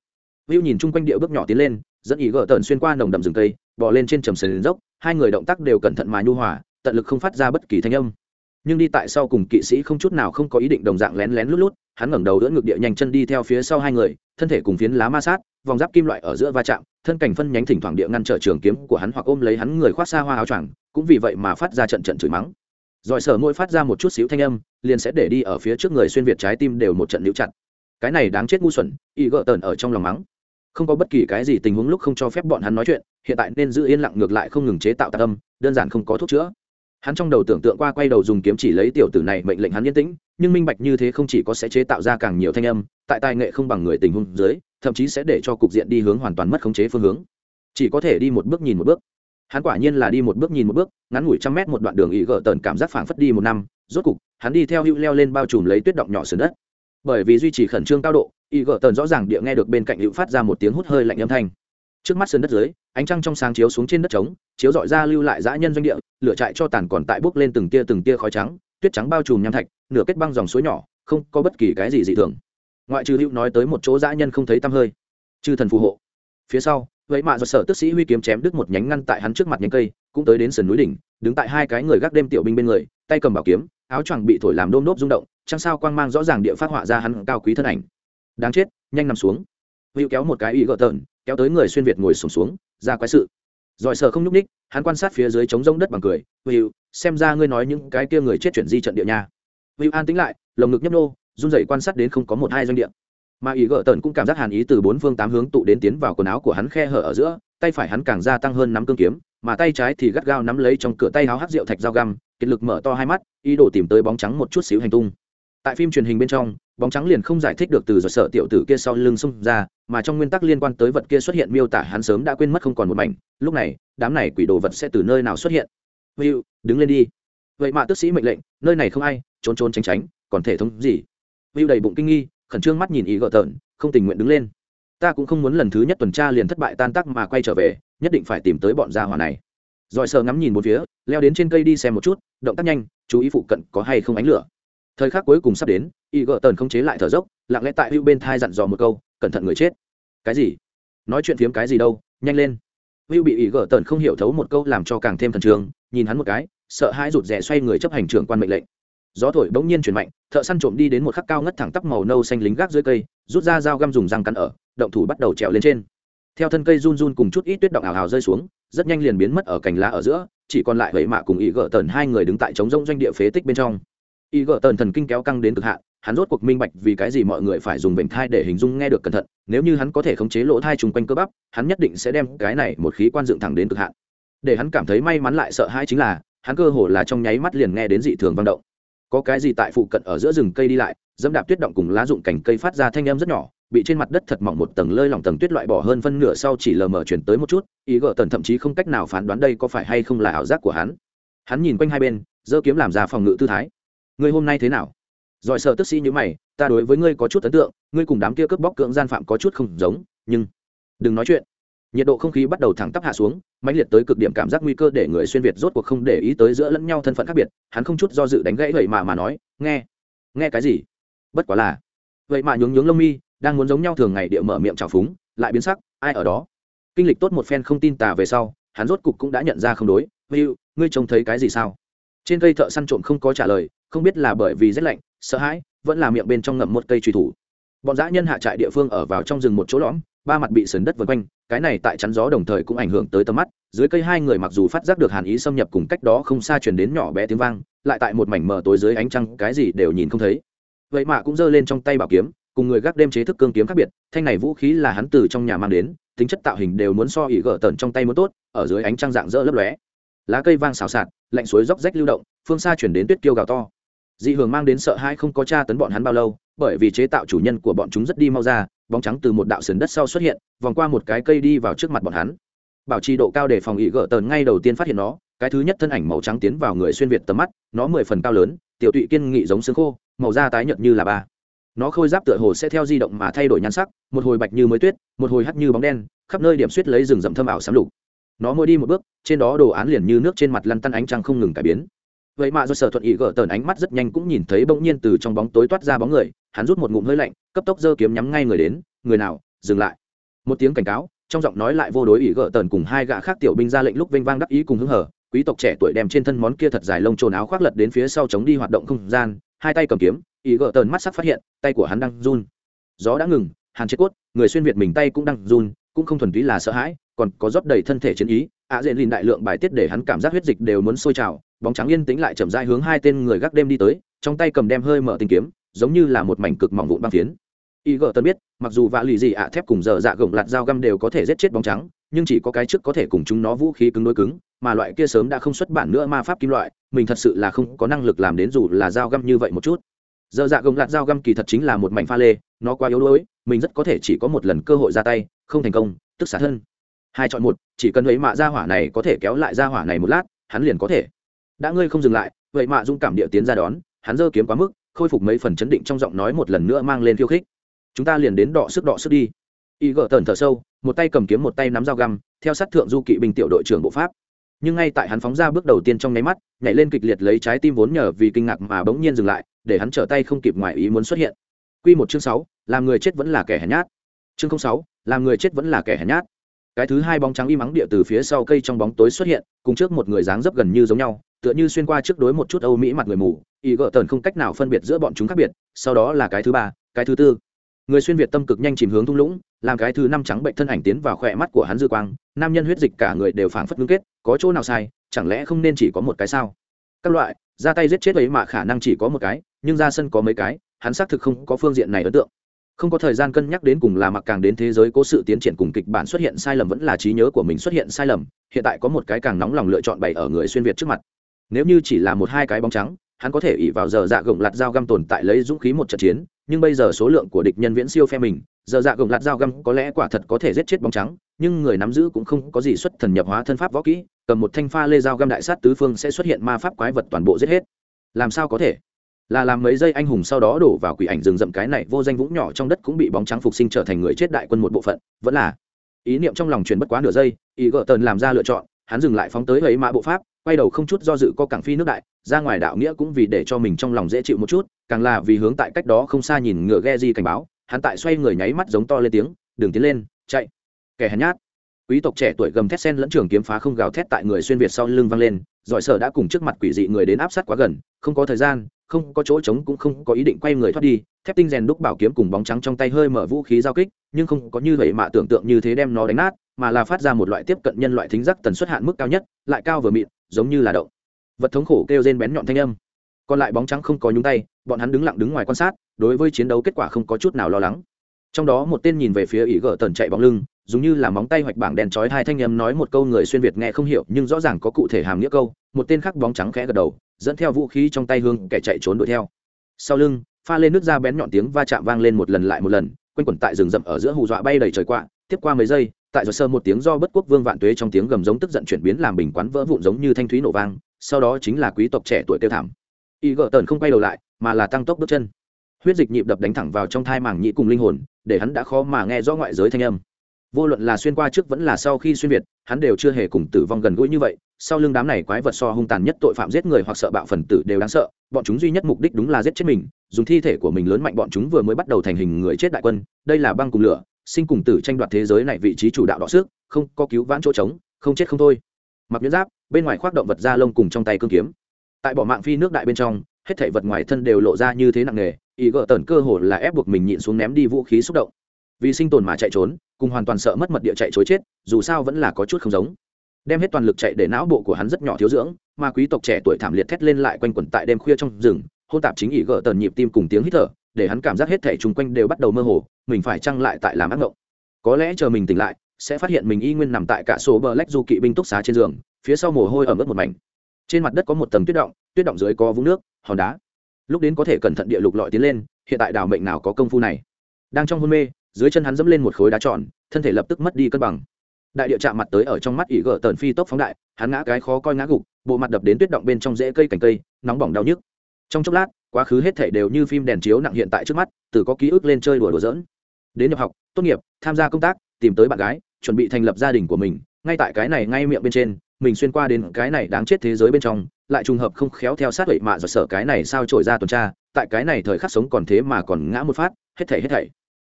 Hữu nhìn chung quanh địa bước nhỏ tiến lên, dẫn ý gỡ tờn xuyên qua nồng đậm rừng cây bò lên trên trầm sườn dốc, hai người động tác đều cẩn thận mà nhu hòa, tận lực không phát ra bất kỳ thanh âm. Nhưng đi tại sau cùng kỵ sĩ không chút nào không có ý định đồng dạng lén lén lút lút, hắn ngẩng đầu đỡ ngực địa nhanh chân đi theo phía sau hai người, thân thể cùng phiến lá ma sát, vòng giáp kim loại ở giữa va chạm, thân cảnh phân nhánh thỉnh thoảng địa ngăn trở trường kiếm của hắn hoặc ôm lấy hắn người khoác xa hoa áo choàng, cũng vì vậy mà phát ra trận trận chửi mắng. Giỏi sở môi phát ra một chút xíu thanh âm, liền sẽ để đi ở phía trước người xuyên việt trái tim đều một trận níu chặt. Cái này đáng chết ngu xuẩn, y gỡ tờn ở trong lòng mắng không có bất kỳ cái gì tình huống lúc không cho phép bọn hắn nói chuyện, hiện tại nên giữ yên lặng ngược lại không ngừng chế tạo tạc âm, đơn giản không có thuốc chữa. Hắn trong đầu tưởng tượng qua quay đầu dùng kiếm chỉ lấy tiểu tử này mệnh lệnh hắn yên tĩnh, nhưng minh bạch như thế không chỉ có sẽ chế tạo ra càng nhiều thanh âm, tại tài nghệ không bằng người tình huống dưới, thậm chí sẽ để cho cục diện đi hướng hoàn toàn mất khống chế phương hướng. Chỉ có thể đi một bước nhìn một bước. Hắn quả nhiên là đi một bước nhìn một bước, ngắn ngủi trăm mét một đoạn đường ý gỡ tần cảm giác phảng phất đi một năm, rốt cục, hắn đi theo hữu leo lên bao trùm lấy tuyết động nhỏ sườn đất. Bởi vì duy trì khẩn trương cao độ y gờ tần rõ ràng địa nghe được bên cạnh hữu phát ra một tiếng hút hơi lạnh âm thanh. Trước mắt sơn đất dưới, ánh trăng trong sáng chiếu xuống trên đất trống, chiếu dọi ra lưu lại dã nhân doanh địa, lửa trại cho tàn còn tại bốc lên từng tia từng tia khói trắng, tuyết trắng bao trùm nham thạch, nửa kết băng dòng suối nhỏ, không có bất kỳ cái gì dị thường. Ngoại trừ hữu nói tới một chỗ dã nhân không thấy tăm hơi. Chư thần phù hộ. Phía sau vậy mà do sở tức sĩ huy kiếm chém đứt một nhánh ngăn tại hắn trước mặt nhánh cây, cũng tới đến sườn núi đỉnh, đứng tại hai cái người gác đêm tiểu binh bên người, tay cầm bảo kiếm, áo choàng bị thổi làm đôm đốp rung động, trăng sao quang mang rõ ràng địa phát họa ra hắn cao quý thân ảnh đáng chết nhanh nằm xuống. Hữu kéo một cái y gợ tợn kéo tới người xuyên việt ngồi sùng xuống, xuống ra quái sự. Giỏi sợ không nhúc ních hắn quan sát phía dưới trống rông đất bằng cười. Hữu xem ra ngươi nói những cái kia người chết chuyển di trận địa nhà hữu an tính lại lồng ngực nhấp nô run rẩy quan sát đến không có một hai doanh địa. Mà ý gợ tợn cũng cảm giác hàn ý từ bốn phương tám hướng tụ đến tiến vào quần áo của hắn khe hở ở giữa tay phải hắn càng gia tăng hơn nắm cương kiếm mà tay trái thì gắt gao nắm lấy trong cửa tay háo hát rượu thạch dao găm kiệt lực mở to hai mắt ý đồ tìm tới bóng trắng một chút xíu hành tung tại phim truyền hình bên trong, bóng trắng liền không giải thích được từ giọt sợ tiểu tử kia sau lưng xông ra, mà trong nguyên tắc liên quan tới vật kia xuất hiện miêu tả hắn sớm đã quên mất không còn một mảnh. Lúc này, đám này quỷ đồ vật sẽ từ nơi nào xuất hiện? Hữu đứng lên đi. Vậy mà tức sĩ mệnh lệnh, nơi này không ai, trốn trốn tránh tránh, còn thể thống gì? Hữu đầy bụng kinh nghi, khẩn trương mắt nhìn ý gợ tợn, không tình nguyện đứng lên. Ta cũng không muốn lần thứ nhất tuần tra liền thất bại tan tác mà quay trở về, nhất định phải tìm tới bọn gia hỏa này. Rồi sờ ngắm nhìn một phía, leo đến trên cây đi xem một chút, động tác nhanh, chú ý phụ cận có hay không ánh lửa thời khắc cuối cùng sắp đến, y gợ tần không chế lại thở dốc, lặng lẽ tại hữu bên thai dặn dò một câu, cẩn thận người chết. Cái gì? Nói chuyện phiếm cái gì đâu, nhanh lên. Hữu bị y gợ tần không hiểu thấu một câu làm cho càng thêm thần trường, nhìn hắn một cái, sợ hãi rụt rè xoay người chấp hành trưởng quan mệnh lệnh. Gió thổi bỗng nhiên chuyển mạnh, thợ săn trộm đi đến một khắc cao ngất thẳng tắp màu nâu xanh lính gác dưới cây, rút ra dao găm dùng răng cắn ở, động thủ bắt đầu trèo lên trên. Theo thân cây run run cùng chút ít tuyết động ảo hào rơi xuống, rất nhanh liền biến mất ở cành lá ở giữa, chỉ còn lại vậy mạ cùng ý gỡ tần hai người đứng tại trống rông doanh địa phế tích bên trong. Y gỡ tần thần kinh kéo căng đến cực hạn, hắn rốt cuộc minh bạch vì cái gì mọi người phải dùng bệnh thai để hình dung nghe được cẩn thận, nếu như hắn có thể khống chế lỗ thai chung quanh cơ bắp, hắn nhất định sẽ đem cái này một khí quan dựng thẳng đến cực hạn. Để hắn cảm thấy may mắn lại sợ hãi chính là, hắn cơ hồ là trong nháy mắt liền nghe đến dị thường vang động. Có cái gì tại phụ cận ở giữa rừng cây đi lại, dẫm đạp tuyết động cùng lá rụng cành cây phát ra thanh âm rất nhỏ, bị trên mặt đất thật mỏng một tầng lơi lỏng tầng tuyết loại bỏ hơn phân nửa sau chỉ lờ mờ chuyển tới một chút, ý gỡ tần thậm chí không cách nào phán đoán đây có phải hay không là ảo giác của hắn. Hắn nhìn quanh hai bên, giơ kiếm làm ra phòng ngự tư thái ngươi hôm nay thế nào? Giỏi sợ tức sĩ như mày, ta đối với ngươi có chút ấn tượng, ngươi cùng đám kia cướp bóc cưỡng gian phạm có chút không giống, nhưng đừng nói chuyện. Nhiệt độ không khí bắt đầu thẳng tắp hạ xuống, mãnh liệt tới cực điểm cảm giác nguy cơ để người xuyên việt rốt cuộc không để ý tới giữa lẫn nhau thân phận khác biệt, hắn không chút do dự đánh gãy vậy mà mà nói, nghe nghe cái gì? Bất quá là. Vậy mà nhướng nhướng lông mi, đang muốn giống nhau thường ngày địa mở miệng trào phúng, lại biến sắc, ai ở đó? Kinh lịch tốt một phen không tin tà về sau, hắn rốt cục cũng đã nhận ra không đối hữu ngươi trông thấy cái gì sao? Trên cây thợ săn trộm không có trả lời không biết là bởi vì rét lạnh, sợ hãi, vẫn là miệng bên trong ngậm một cây truy thủ. Bọn dã nhân hạ trại địa phương ở vào trong rừng một chỗ lõm, ba mặt bị sườn đất vân quanh, cái này tại chắn gió đồng thời cũng ảnh hưởng tới tầm mắt, dưới cây hai người mặc dù phát giác được hàn ý xâm nhập cùng cách đó không xa chuyển đến nhỏ bé tiếng vang, lại tại một mảnh mờ tối dưới ánh trăng, cái gì đều nhìn không thấy. Vậy mà cũng giơ lên trong tay bảo kiếm, cùng người gác đêm chế thức cương kiếm khác biệt, thanh này vũ khí là hắn từ trong nhà mang đến, tính chất tạo hình đều muốn so ỉ gỡ tần trong tay muốn tốt, ở dưới ánh trăng dạng dỡ lấp lóe. Lá cây vang xào xạc, lạnh suối róc rách lưu động, phương xa chuyển đến tuyết kiêu gào to dị hưởng mang đến sợ hãi không có tra tấn bọn hắn bao lâu, bởi vì chế tạo chủ nhân của bọn chúng rất đi mau ra, bóng trắng từ một đạo sườn đất sau xuất hiện, vòng qua một cái cây đi vào trước mặt bọn hắn. Bảo trì độ cao để phòng ị gỡ tần ngay đầu tiên phát hiện nó, cái thứ nhất thân ảnh màu trắng tiến vào người xuyên việt tầm mắt, nó mười phần cao lớn, tiểu tụy kiên nghị giống xương khô, màu da tái nhợt như là ba. Nó khôi giáp tựa hồ sẽ theo di động mà thay đổi nhan sắc, một hồi bạch như mới tuyết, một hồi hắt như bóng đen, khắp nơi điểm suýt lấy rừng rậm thâm ảo xám lục. Nó mỗi đi một bước, trên đó đồ án liền như nước trên mặt lăn tăn ánh trăng không ngừng cải biến vậy mà do sở thuận ý gỡ tờn ánh mắt rất nhanh cũng nhìn thấy bỗng nhiên từ trong bóng tối toát ra bóng người, hắn rút một ngụm hơi lạnh, cấp tốc giơ kiếm nhắm ngay người đến, người nào, dừng lại. Một tiếng cảnh cáo, trong giọng nói lại vô đối ý gỡ tờn cùng hai gã khác tiểu binh ra lệnh lúc vênh vang đắc ý cùng hứng hở, quý tộc trẻ tuổi đem trên thân món kia thật dài lông trồn áo khoác lật đến phía sau chống đi hoạt động không gian, hai tay cầm kiếm, ý gỡ tờn mắt sắc phát hiện, tay của hắn đang run. Gió đã ngừng, hàn chết cốt, người xuyên việt mình tay cũng đang run, cũng không thuần túy là sợ hãi còn có rót đầy thân thể chiến ý ạ à, dện lìn đại lượng bài tiết để hắn cảm giác huyết dịch đều muốn sôi trào bóng trắng yên tĩnh lại chậm rãi hướng hai tên người gác đêm đi tới trong tay cầm đem hơi mở tình kiếm giống như là một mảnh cực mỏng vụn băng phiến. Y gờ tân biết mặc dù vạ lì gì ạ thép cùng dở dạ gồng lạt dao găm đều có thể giết chết bóng trắng nhưng chỉ có cái trước có thể cùng chúng nó vũ khí cứng đối cứng mà loại kia sớm đã không xuất bản nữa ma pháp kim loại mình thật sự là không có năng lực làm đến dù là dao găm như vậy một chút. Dở dạ gồng lạt dao găm kỳ thật chính là một mảnh pha lê nó quá yếu đuối mình rất có thể chỉ có một lần cơ hội ra tay không thành công tức xả thân hai chọn một, chỉ cần ấy mạ ra hỏa này có thể kéo lại ra hỏa này một lát, hắn liền có thể. Đã ngươi không dừng lại vậy mạ dung cảm địa tiến ra đón, hắn giơ kiếm quá mức, khôi phục mấy phần chấn định trong giọng nói một lần nữa mang lên khiêu khích. Chúng ta liền đến đọ sức đọ sức đi. Y gỡ tần thở sâu, một tay cầm kiếm một tay nắm dao găm, theo sát thượng du kỵ binh tiểu đội trưởng bộ pháp. Nhưng ngay tại hắn phóng ra bước đầu tiên trong nháy mắt, nhảy lên kịch liệt lấy trái tim vốn nhờ vì kinh ngạc mà bỗng nhiên dừng lại, để hắn trở tay không kịp ngoài ý muốn xuất hiện. Quy một chương sáu, làm người chết vẫn là kẻ hèn nhát. Chương sáu, làm người chết vẫn là kẻ hèn nhát cái thứ hai bóng trắng im mắng địa từ phía sau cây trong bóng tối xuất hiện, cùng trước một người dáng dấp gần như giống nhau, tựa như xuyên qua trước đối một chút âu mỹ mặt người mù. Y gỡ tần không cách nào phân biệt giữa bọn chúng khác biệt, sau đó là cái thứ ba, cái thứ tư. Người xuyên việt tâm cực nhanh chìm hướng thung lũng, làm cái thứ năm trắng bệnh thân ảnh tiến vào khỏe mắt của hắn dư quang, nam nhân huyết dịch cả người đều phảng phất ngưng kết, có chỗ nào sai, chẳng lẽ không nên chỉ có một cái sao? Các loại, ra tay giết chết ấy mà khả năng chỉ có một cái, nhưng ra sân có mấy cái, hắn xác thực không có phương diện này ấn tượng không có thời gian cân nhắc đến cùng là mặc càng đến thế giới cố sự tiến triển cùng kịch bản xuất hiện sai lầm vẫn là trí nhớ của mình xuất hiện sai lầm, hiện tại có một cái càng nóng lòng lựa chọn bày ở người xuyên việt trước mặt. Nếu như chỉ là một hai cái bóng trắng, hắn có thể ỉ vào giờ dạ gồng lạt dao găm tồn tại lấy dũng khí một trận chiến, nhưng bây giờ số lượng của địch nhân viễn siêu phe mình, giờ dạ gồng lạt dao găm có lẽ quả thật có thể giết chết bóng trắng, nhưng người nắm giữ cũng không có gì xuất thần nhập hóa thân pháp võ kỹ, cầm một thanh pha lê dao găm đại sát tứ phương sẽ xuất hiện ma pháp quái vật toàn bộ giết hết. Làm sao có thể? Là làm mấy giây anh hùng sau đó đổ vào quỷ ảnh rừng rậm cái này vô danh vũng nhỏ trong đất cũng bị bóng trắng phục sinh trở thành người chết đại quân một bộ phận, vẫn là ý niệm trong lòng truyền bất quá nửa giây, ý gỡ tần làm ra lựa chọn, hắn dừng lại phóng tới ấy mã bộ pháp, quay đầu không chút do dự co cảng phi nước đại, ra ngoài đạo nghĩa cũng vì để cho mình trong lòng dễ chịu một chút, càng là vì hướng tại cách đó không xa nhìn ngựa ghe di cảnh báo, hắn tại xoay người nháy mắt giống to lên tiếng, đừng tiến lên, chạy. Kẻ hèn nhát. Quý tộc trẻ tuổi gầm thét sen lẫn trường kiếm phá không gào thét tại người xuyên việt sau lưng văng lên, giỏi sở đã cùng trước mặt quỷ dị người đến áp sát quá gần, không có thời gian không có chỗ trống cũng không có ý định quay người thoát đi, thép tinh rèn đúc bảo kiếm cùng bóng trắng trong tay hơi mở vũ khí giao kích, nhưng không có như vậy mà tưởng tượng như thế đem nó đánh nát, mà là phát ra một loại tiếp cận nhân loại thính giác tần suất hạn mức cao nhất, lại cao vừa mịn, giống như là động. Vật thống khổ kêu rên bén nhọn thanh âm. Còn lại bóng trắng không có nhúng tay, bọn hắn đứng lặng đứng ngoài quan sát, đối với chiến đấu kết quả không có chút nào lo lắng. Trong đó một tên nhìn về phía ỷ gờ tần chạy bóng lưng dùng như là móng tay hoạch bảng đèn chói hai thanh âm nói một câu người xuyên việt nghe không hiểu, nhưng rõ ràng có cụ thể hàm nghĩa câu. Một tên khác bóng trắng khẽ gật đầu, dẫn theo vũ khí trong tay hương kẻ chạy trốn đuổi theo. Sau lưng, pha lên nước da bén nhọn tiếng va chạm vang lên một lần lại một lần, quanh quẩn tại rừng rậm ở giữa hù dọa bay đầy trời quạ. Tiếp qua mấy giây, tại rồi sơ một tiếng do bất quốc vương vạn tuế trong tiếng gầm giống tức giận chuyển biến làm bình quán vỡ vụn giống như thanh thúy nổ vang, sau đó chính là quý tộc trẻ tuổi tiêu thảm. Y gợ tần không quay đầu lại, mà là tăng tốc bước chân. Huyết dịch nhịp đập đánh thẳng vào trong thai màng nhĩ cùng linh hồn, để hắn đã khó mà nghe rõ ngoại giới thanh âm vô luận là xuyên qua trước vẫn là sau khi xuyên việt, hắn đều chưa hề cùng tử vong gần gũi như vậy. Sau lưng đám này quái vật so hung tàn nhất tội phạm giết người hoặc sợ bạo phần tử đều đáng sợ. Bọn chúng duy nhất mục đích đúng là giết chết mình, dùng thi thể của mình lớn mạnh bọn chúng vừa mới bắt đầu thành hình người chết đại quân. Đây là băng cùng lửa, sinh cùng tử tranh đoạt thế giới này vị trí chủ đạo đọ xước không có cứu vãn chỗ trống, không chết không thôi. Mặc nhẫn giáp, bên ngoài khoác động vật da lông cùng trong tay cương kiếm. Tại bỏ mạng phi nước đại bên trong, hết thảy vật ngoài thân đều lộ ra như thế nặng nề, ý gỡ tần cơ hồ là ép buộc mình nhịn xuống ném đi vũ khí xúc động vì sinh tồn mà chạy trốn, cùng hoàn toàn sợ mất mật địa chạy chối chết, dù sao vẫn là có chút không giống. Đem hết toàn lực chạy để não bộ của hắn rất nhỏ thiếu dưỡng, mà quý tộc trẻ tuổi thảm liệt thét lên lại quanh quẩn tại đêm khuya trong rừng, hôn tạp chính ỉ gỡ tần nhịp tim cùng tiếng hít thở, để hắn cảm giác hết thể chung quanh đều bắt đầu mơ hồ, mình phải chăng lại tại làm ác mộng có lẽ chờ mình tỉnh lại, sẽ phát hiện mình y nguyên nằm tại cả số bờ lách du kỵ binh túc xá trên giường, phía sau mồ hôi ở mức một mảnh. Trên mặt đất có một tầng tuyết động tuyết động dưới có vũng nước, hòn đá. Lúc đến có thể cẩn thận địa lục lọi tiến lên, hiện tại đảo mệnh nào có công phu này? Đang trong hôn mê dưới chân hắn dẫm lên một khối đá tròn, thân thể lập tức mất đi cân bằng. Đại địa chạm mặt tới ở trong mắt ỉ gỡ tờn phi tốc phóng đại, hắn ngã cái khó coi ngã gục, bộ mặt đập đến tuyết động bên trong rễ cây cành cây, nóng bỏng đau nhức. Trong chốc lát, quá khứ hết thể đều như phim đèn chiếu nặng hiện tại trước mắt, từ có ký ức lên chơi đùa đùa dỡn đến nhập học, tốt nghiệp, tham gia công tác, tìm tới bạn gái, chuẩn bị thành lập gia đình của mình, ngay tại cái này ngay miệng bên trên, mình xuyên qua đến cái này đáng chết thế giới bên trong, lại trùng hợp không khéo theo sát vậy mạ rồi sở cái này sao trổi ra tuần tra, tại cái này thời khắc sống còn thế mà còn ngã một phát, hết thảy hết thảy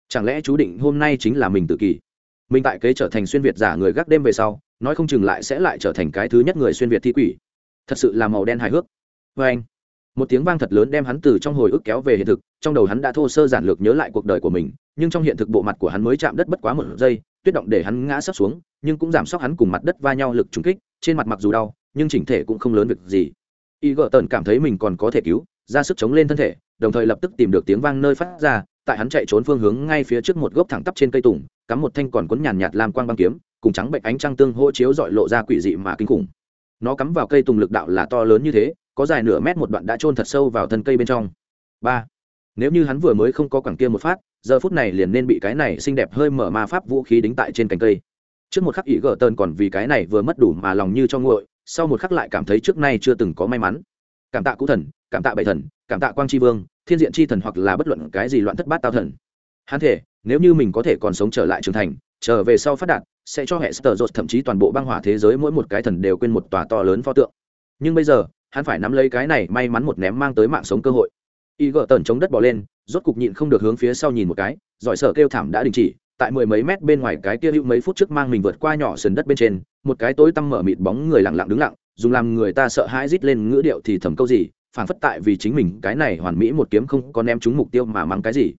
chẳng lẽ chú định hôm nay chính là mình tự kỷ? Mình tại kế trở thành xuyên việt giả người gác đêm về sau, nói không chừng lại sẽ lại trở thành cái thứ nhất người xuyên việt thi quỷ. Thật sự là màu đen hài hước. Vê anh, một tiếng vang thật lớn đem hắn từ trong hồi ức kéo về hiện thực, trong đầu hắn đã thô sơ giản lược nhớ lại cuộc đời của mình, nhưng trong hiện thực bộ mặt của hắn mới chạm đất bất quá một giây, tuyết động để hắn ngã sấp xuống, nhưng cũng giảm sốc hắn cùng mặt đất va nhau lực trúng kích, trên mặt mặc dù đau, nhưng chỉnh thể cũng không lớn việc gì. Y gợ tần cảm thấy mình còn có thể cứu, ra sức chống lên thân thể, đồng thời lập tức tìm được tiếng vang nơi phát ra tại hắn chạy trốn phương hướng ngay phía trước một gốc thẳng tắp trên cây tùng, cắm một thanh còn cuốn nhàn nhạt làm quang băng kiếm, cùng trắng bệnh ánh trăng tương hỗ chiếu dọi lộ ra quỷ dị mà kinh khủng. Nó cắm vào cây tùng lực đạo là to lớn như thế, có dài nửa mét một đoạn đã trôn thật sâu vào thân cây bên trong. Ba. Nếu như hắn vừa mới không có quảng kia một phát, giờ phút này liền nên bị cái này xinh đẹp hơi mở ma pháp vũ khí đính tại trên cành cây. Trước một khắc ý gờ tơn còn vì cái này vừa mất đủ mà lòng như cho nguội, sau một khắc lại cảm thấy trước nay chưa từng có may mắn. Cảm tạ cũ thần, cảm tạ bảy thần, cảm tạ quang tri vương thiên diện chi thần hoặc là bất luận cái gì loạn thất bát tao thần. Hắn thể, nếu như mình có thể còn sống trở lại trưởng thành, trở về sau phát đạt, sẽ cho hệ sờ rột thậm chí toàn bộ băng hỏa thế giới mỗi một cái thần đều quên một tòa to lớn pho tượng. Nhưng bây giờ, hắn phải nắm lấy cái này may mắn một ném mang tới mạng sống cơ hội. Y gỡ tần chống đất bỏ lên, rốt cục nhịn không được hướng phía sau nhìn một cái, giỏi sở kêu thảm đã đình chỉ, tại mười mấy mét bên ngoài cái kia hữu mấy phút trước mang mình vượt qua nhỏ sườn đất bên trên, một cái tối tăm mở mịt bóng người lặng lặng đứng lặng, dùng làm người ta sợ hãi rít lên ngữ điệu thì thầm câu gì phản phất tại vì chính mình cái này hoàn mỹ một kiếm không có ném trúng mục tiêu mà mắng cái gì.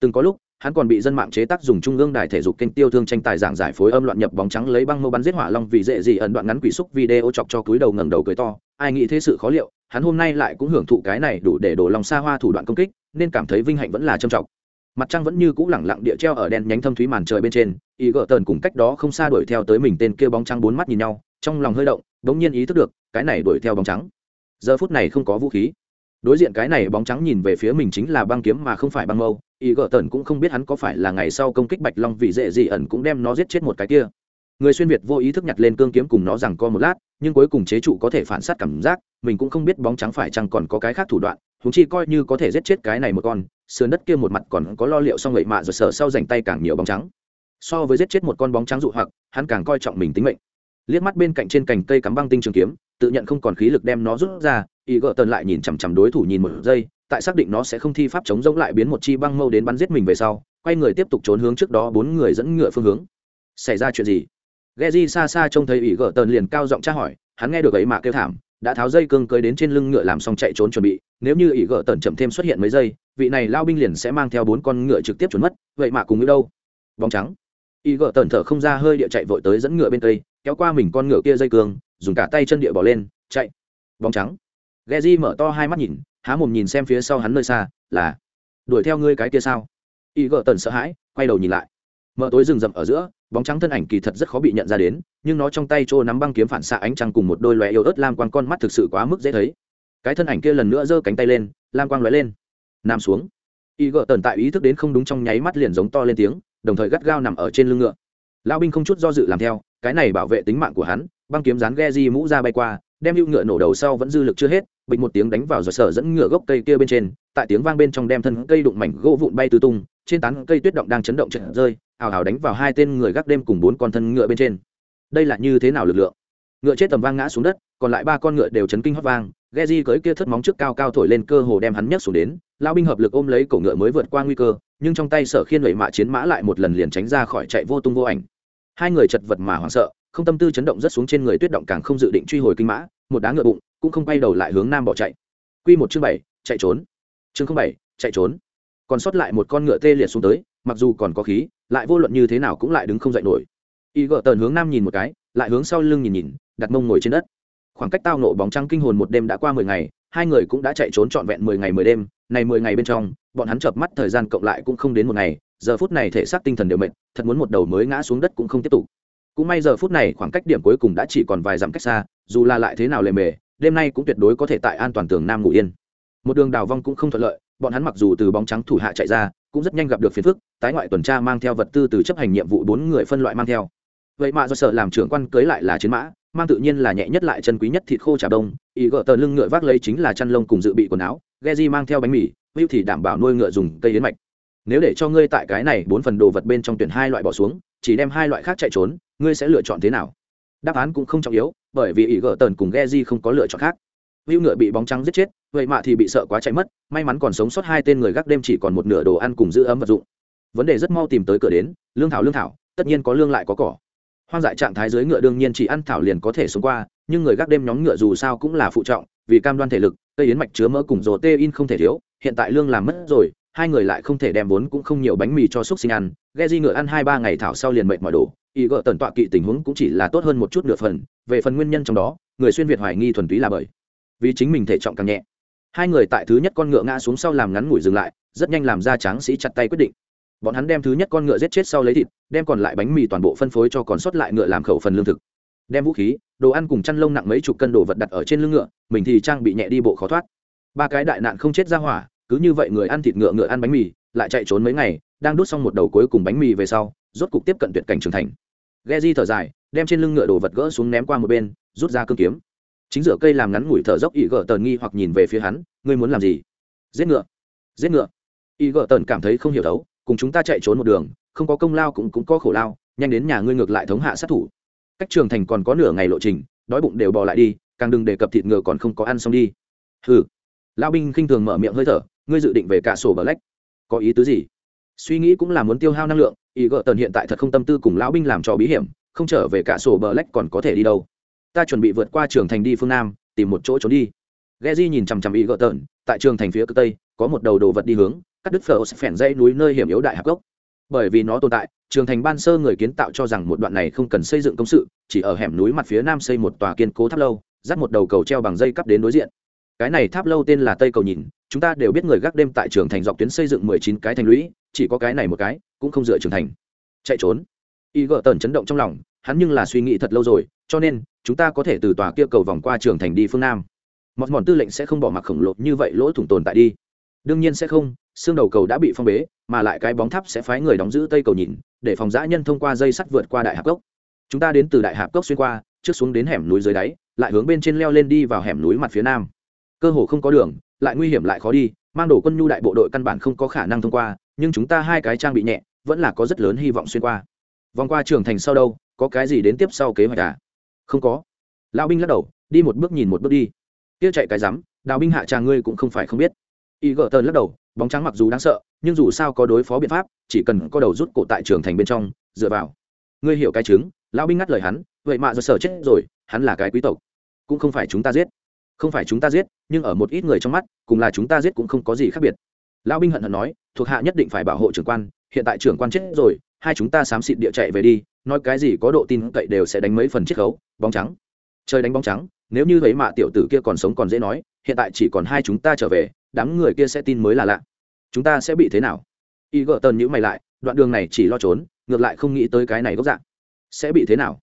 Từng có lúc, hắn còn bị dân mạng chế tác dùng trung ương đài thể dục kênh tiêu thương tranh tài giảng giải phối âm loạn nhập bóng trắng lấy băng mô bắn giết hỏa long vì dễ gì ẩn đoạn ngắn quỷ xúc video chọc cho cúi đầu ngẩng đầu cười to. Ai nghĩ thế sự khó liệu, hắn hôm nay lại cũng hưởng thụ cái này đủ để đổ lòng xa hoa thủ đoạn công kích, nên cảm thấy vinh hạnh vẫn là trầm trọng. Mặt trăng vẫn như cũ lẳng lặng địa treo ở đen nhánh thâm thúy màn trời bên trên, ý gỡ tờn cùng cách đó không xa đuổi theo tới mình tên kia bóng trắng bốn mắt nhìn nhau, trong lòng hơi động bỗng nhiên ý thức được, cái này đuổi theo bóng trắng giờ phút này không có vũ khí. Đối diện cái này bóng trắng nhìn về phía mình chính là băng kiếm mà không phải băng mâu ý gỡ tần cũng không biết hắn có phải là ngày sau công kích bạch long vì dễ gì ẩn cũng đem nó giết chết một cái kia. Người xuyên việt vô ý thức nhặt lên cương kiếm cùng nó rằng co một lát, nhưng cuối cùng chế trụ có thể phản sát cảm giác, mình cũng không biết bóng trắng phải chăng còn có cái khác thủ đoạn húng chi coi như có thể giết chết cái này một con, sườn đất kia một mặt còn có lo liệu xong người mạ rồi sợ sau dành tay càng nhiều bóng trắng. So với giết chết một con bóng trắng dụ hoặc, hắn càng coi trọng mình tính mệnh. Liếc mắt bên cạnh trên cành cây cắm băng tinh trường kiếm tự nhận không còn khí lực đem nó rút ra, y gỡ tần lại nhìn chằm chằm đối thủ nhìn một giây, tại xác định nó sẽ không thi pháp chống giống lại biến một chi băng mâu đến bắn giết mình về sau, quay người tiếp tục trốn hướng trước đó bốn người dẫn ngựa phương hướng. Xảy ra chuyện gì? Geji xa xa trông thấy y gỡ tần liền cao giọng tra hỏi, hắn nghe được ấy mà kêu thảm, đã tháo dây cương cưới đến trên lưng ngựa làm xong chạy trốn chuẩn bị, nếu như y gỡ tần chậm thêm xuất hiện mấy giây, vị này lao binh liền sẽ mang theo bốn con ngựa trực tiếp trốn mất, vậy mà cùng như đâu? Bóng trắng. Y gỡ tần thở không ra, hơi địa chạy vội tới dẫn ngựa bên tây, kéo qua mình con ngựa kia dây cương dùng cả tay chân địa bỏ lên, chạy. Bóng trắng. Geji mở to hai mắt nhìn, há mồm nhìn xem phía sau hắn nơi xa, là, đuổi theo ngươi cái kia sao? Y gợ tần sợ hãi, quay đầu nhìn lại. Mở tối rừng rậm ở giữa, bóng trắng thân ảnh kỳ thật rất khó bị nhận ra đến, nhưng nó trong tay trô nắm băng kiếm phản xạ ánh trăng cùng một đôi loé yêu ớt lam quang con mắt thực sự quá mức dễ thấy. Cái thân ảnh kia lần nữa giơ cánh tay lên, lam quang lóe lên. Nằm xuống. Y gợ tần tại ý thức đến không đúng trong nháy mắt liền giống to lên tiếng, đồng thời gắt gao nằm ở trên lưng ngựa lão binh không chút do dự làm theo, cái này bảo vệ tính mạng của hắn, băng kiếm rán ghe di mũ ra bay qua, đem hữu ngựa nổ đầu sau vẫn dư lực chưa hết, bịch một tiếng đánh vào rồi sở dẫn ngựa gốc cây kia bên trên, tại tiếng vang bên trong đem thân cây đụng mảnh gỗ vụn bay tứ tung, trên tán cây tuyết động đang chấn động trận rơi, ào ào đánh vào hai tên người gác đêm cùng bốn con thân ngựa bên trên. Đây là như thế nào lực lượng? Ngựa chết tầm vang ngã xuống đất, còn lại ba con ngựa đều chấn kinh hót vang, ghe di cưới kia thất móng trước cao cao thổi lên cơ hồ đem hắn nhấc xuống đến lao binh hợp lực ôm lấy cổ ngựa mới vượt qua nguy cơ, nhưng trong tay sở khiên lẩy mạ chiến mã lại một lần liền tránh ra khỏi chạy vô tung vô ảnh hai người chật vật mà hoảng sợ, không tâm tư chấn động rất xuống trên người tuyết động càng không dự định truy hồi kinh mã, một đá ngựa bụng, cũng không quay đầu lại hướng nam bỏ chạy. Quy một chương bảy, chạy trốn. Chương không bảy, chạy trốn. Còn sót lại một con ngựa tê liệt xuống tới, mặc dù còn có khí, lại vô luận như thế nào cũng lại đứng không dậy nổi. Y gợ tờn hướng nam nhìn một cái, lại hướng sau lưng nhìn nhìn, đặt mông ngồi trên đất. Khoảng cách tao nộ bóng trăng kinh hồn một đêm đã qua mười ngày, hai người cũng đã chạy trốn trọn vẹn mười ngày mười đêm, này mười ngày bên trong bọn hắn chợp mắt thời gian cộng lại cũng không đến một ngày, giờ phút này thể xác tinh thần đều mệt, thật muốn một đầu mới ngã xuống đất cũng không tiếp tục. Cũng may giờ phút này khoảng cách điểm cuối cùng đã chỉ còn vài dặm cách xa, dù là lại thế nào lề mề, đêm nay cũng tuyệt đối có thể tại an toàn tường nam ngủ yên. Một đường đào vong cũng không thuận lợi, bọn hắn mặc dù từ bóng trắng thủ hạ chạy ra, cũng rất nhanh gặp được phiền phức, tái ngoại tuần tra mang theo vật tư từ chấp hành nhiệm vụ bốn người phân loại mang theo. Vậy mà do sợ làm trưởng quan cưới lại là chiến mã, mang tự nhiên là nhẹ nhất lại chân quý nhất thịt khô trà đông, ý gỡ tờ lưng ngựa vác lấy chính là chăn lông cùng dự bị quần áo Geji mang theo bánh mì hữu thì đảm bảo nuôi ngựa dùng cây yến mạch. Nếu để cho ngươi tại cái này bốn phần đồ vật bên trong tuyển hai loại bỏ xuống, chỉ đem hai loại khác chạy trốn, ngươi sẽ lựa chọn thế nào? Đáp án cũng không trọng yếu, bởi vì ý tần cùng Geji không có lựa chọn khác. Hữu ngựa bị bóng trắng giết chết, vậy mà thì bị sợ quá chạy mất, may mắn còn sống sót hai tên người gác đêm chỉ còn một nửa đồ ăn cùng giữ ấm vật dụng. Vấn đề rất mau tìm tới cửa đến, lương thảo lương thảo, tất nhiên có lương lại có cỏ. Hoang dại trạng thái dưới ngựa đương nhiên chỉ ăn thảo liền có thể sống qua, nhưng người gác đêm nhóm ngựa dù sao cũng là phụ trọng, vì cam đoan thể lực cây yến mạch chứa mỡ cùng rổ tê in không thể thiếu, hiện tại lương làm mất rồi, hai người lại không thể đem vốn cũng không nhiều bánh mì cho xúc sinh ăn, ghe di ngựa ăn hai ba ngày thảo sau liền mệt mỏi đổ ý gỡ tần tọa kỵ tình huống cũng chỉ là tốt hơn một chút nửa phần, về phần nguyên nhân trong đó, người xuyên việt hoài nghi thuần túy là bởi vì chính mình thể trọng càng nhẹ. Hai người tại thứ nhất con ngựa ngã xuống sau làm ngắn ngủi dừng lại, rất nhanh làm ra tráng sĩ chặt tay quyết định. Bọn hắn đem thứ nhất con ngựa giết chết sau lấy thịt, đem còn lại bánh mì toàn bộ phân phối cho còn sót lại ngựa làm khẩu phần lương thực đem vũ khí, đồ ăn cùng chăn lông nặng mấy chục cân đồ vật đặt ở trên lưng ngựa, mình thì trang bị nhẹ đi bộ khó thoát. Ba cái đại nạn không chết ra hỏa, cứ như vậy người ăn thịt ngựa ngựa ăn bánh mì, lại chạy trốn mấy ngày, đang đút xong một đầu cuối cùng bánh mì về sau, rốt cục tiếp cận tuyệt cảnh trưởng thành. Ghe di thở dài, đem trên lưng ngựa đồ vật gỡ xuống ném qua một bên, rút ra cương kiếm. Chính giữa cây làm ngắn ngủi thở dốc ý gỡ tờn nghi hoặc nhìn về phía hắn, ngươi muốn làm gì? Giết ngựa. Giết ngựa? Ý gỡ tờn cảm thấy không hiểu đấu cùng chúng ta chạy trốn một đường, không có công lao cũng cũng có khổ lao, nhanh đến nhà ngươi ngược lại thống hạ sát thủ cách trường thành còn có nửa ngày lộ trình, đói bụng đều bỏ lại đi, càng đừng đề cập thịt ngựa còn không có ăn xong đi. Hừ. Lao binh khinh thường mở miệng hơi thở, ngươi dự định về cả sổ bờ lách. Có ý tứ gì? Suy nghĩ cũng là muốn tiêu hao năng lượng, ý gợ tần hiện tại thật không tâm tư cùng lão binh làm cho bí hiểm, không trở về cả sổ bờ lách còn có thể đi đâu. Ta chuẩn bị vượt qua trường thành đi phương nam, tìm một chỗ trốn đi. Geji nhìn chằm chằm ý gợ tần, tại trường thành phía cực tây, có một đầu đồ vật đi hướng, cắt đứt phở phèn dây núi nơi hiểm yếu đại hạp gốc bởi vì nó tồn tại, trường thành ban sơ người kiến tạo cho rằng một đoạn này không cần xây dựng công sự, chỉ ở hẻm núi mặt phía nam xây một tòa kiên cố tháp lâu, dắt một đầu cầu treo bằng dây cắp đến đối diện. Cái này tháp lâu tên là tây cầu nhìn, chúng ta đều biết người gác đêm tại trường thành dọc tuyến xây dựng mười chín cái thành lũy, chỉ có cái này một cái, cũng không dựa trường thành. Chạy trốn. Y gỡ tần chấn động trong lòng, hắn nhưng là suy nghĩ thật lâu rồi, cho nên, chúng ta có thể từ tòa kia cầu vòng qua trường thành đi phương nam. Mọt mòn tư lệnh sẽ không bỏ mặc khổng lồ như vậy lỗ thủng tồn tại đi đương nhiên sẽ không, xương đầu cầu đã bị phong bế, mà lại cái bóng tháp sẽ phái người đóng giữ tây cầu nhìn, để phòng giã nhân thông qua dây sắt vượt qua đại hạp cốc. Chúng ta đến từ đại hạp cốc xuyên qua, trước xuống đến hẻm núi dưới đáy, lại hướng bên trên leo lên đi vào hẻm núi mặt phía nam. Cơ hồ không có đường, lại nguy hiểm lại khó đi, mang đồ quân nhu đại bộ đội căn bản không có khả năng thông qua, nhưng chúng ta hai cái trang bị nhẹ, vẫn là có rất lớn hy vọng xuyên qua. Vòng qua trường thành sau đâu, có cái gì đến tiếp sau kế hoạch à? Không có. Lão binh lắc đầu, đi một bước nhìn một bước đi. Kia chạy cái rắm, đào binh hạ trà ngươi cũng không phải không biết y gỡ tơn lắc đầu, bóng trắng mặc dù đáng sợ, nhưng dù sao có đối phó biện pháp, chỉ cần có đầu rút cổ tại trường thành bên trong, dựa vào. Ngươi hiểu cái chứng, lão binh ngắt lời hắn, vậy mà do sở chết rồi, hắn là cái quý tộc. Cũng không phải chúng ta giết. Không phải chúng ta giết, nhưng ở một ít người trong mắt, cùng là chúng ta giết cũng không có gì khác biệt. Lão binh hận hận nói, thuộc hạ nhất định phải bảo hộ trưởng quan, hiện tại trưởng quan chết rồi, hai chúng ta xám xịt địa chạy về đi, nói cái gì có độ tin cậy đều sẽ đánh mấy phần chiết khấu, bóng trắng. Chơi đánh bóng trắng, nếu như thấy mạ tiểu tử kia còn sống còn dễ nói, hiện tại chỉ còn hai chúng ta trở về đám người kia sẽ tin mới là lạ. Chúng ta sẽ bị thế nào? Y gợ tần nhữ mày lại, đoạn đường này chỉ lo trốn, ngược lại không nghĩ tới cái này gốc dạng. Sẽ bị thế nào?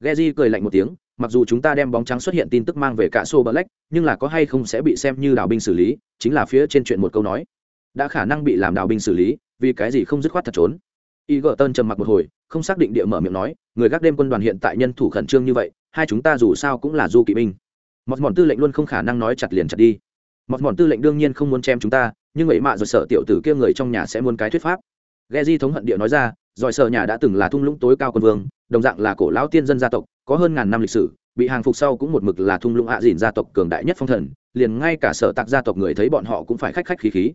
Geji cười lạnh một tiếng, mặc dù chúng ta đem bóng trắng xuất hiện tin tức mang về cả sô black nhưng là có hay không sẽ bị xem như đào binh xử lý, chính là phía trên chuyện một câu nói. Đã khả năng bị làm đào binh xử lý, vì cái gì không dứt khoát thật trốn? Y gợ tân trầm mặc một hồi, không xác định địa mở miệng nói, người gác đêm quân đoàn hiện tại nhân thủ khẩn trương như vậy, hai chúng ta dù sao cũng là du kỵ binh. Mọt mòn tư lệnh luôn không khả năng nói chặt liền chặt đi mọt mòn tư lệnh đương nhiên không muốn chém chúng ta, nhưng vậy mạ rồi sợ tiểu tử kia người trong nhà sẽ muốn cái thuyết pháp. Ghe di thống hận địa nói ra giỏi sợ nhà đã từng là thung lũng tối cao quân vương, đồng dạng là cổ lão tiên dân gia tộc, có hơn ngàn năm lịch sử, bị hàng phục sau cũng một mực là thung lũng hạ dìn gia tộc cường đại nhất phong thần, liền ngay cả sở tạc gia tộc người thấy bọn họ cũng phải khách khách khí khí.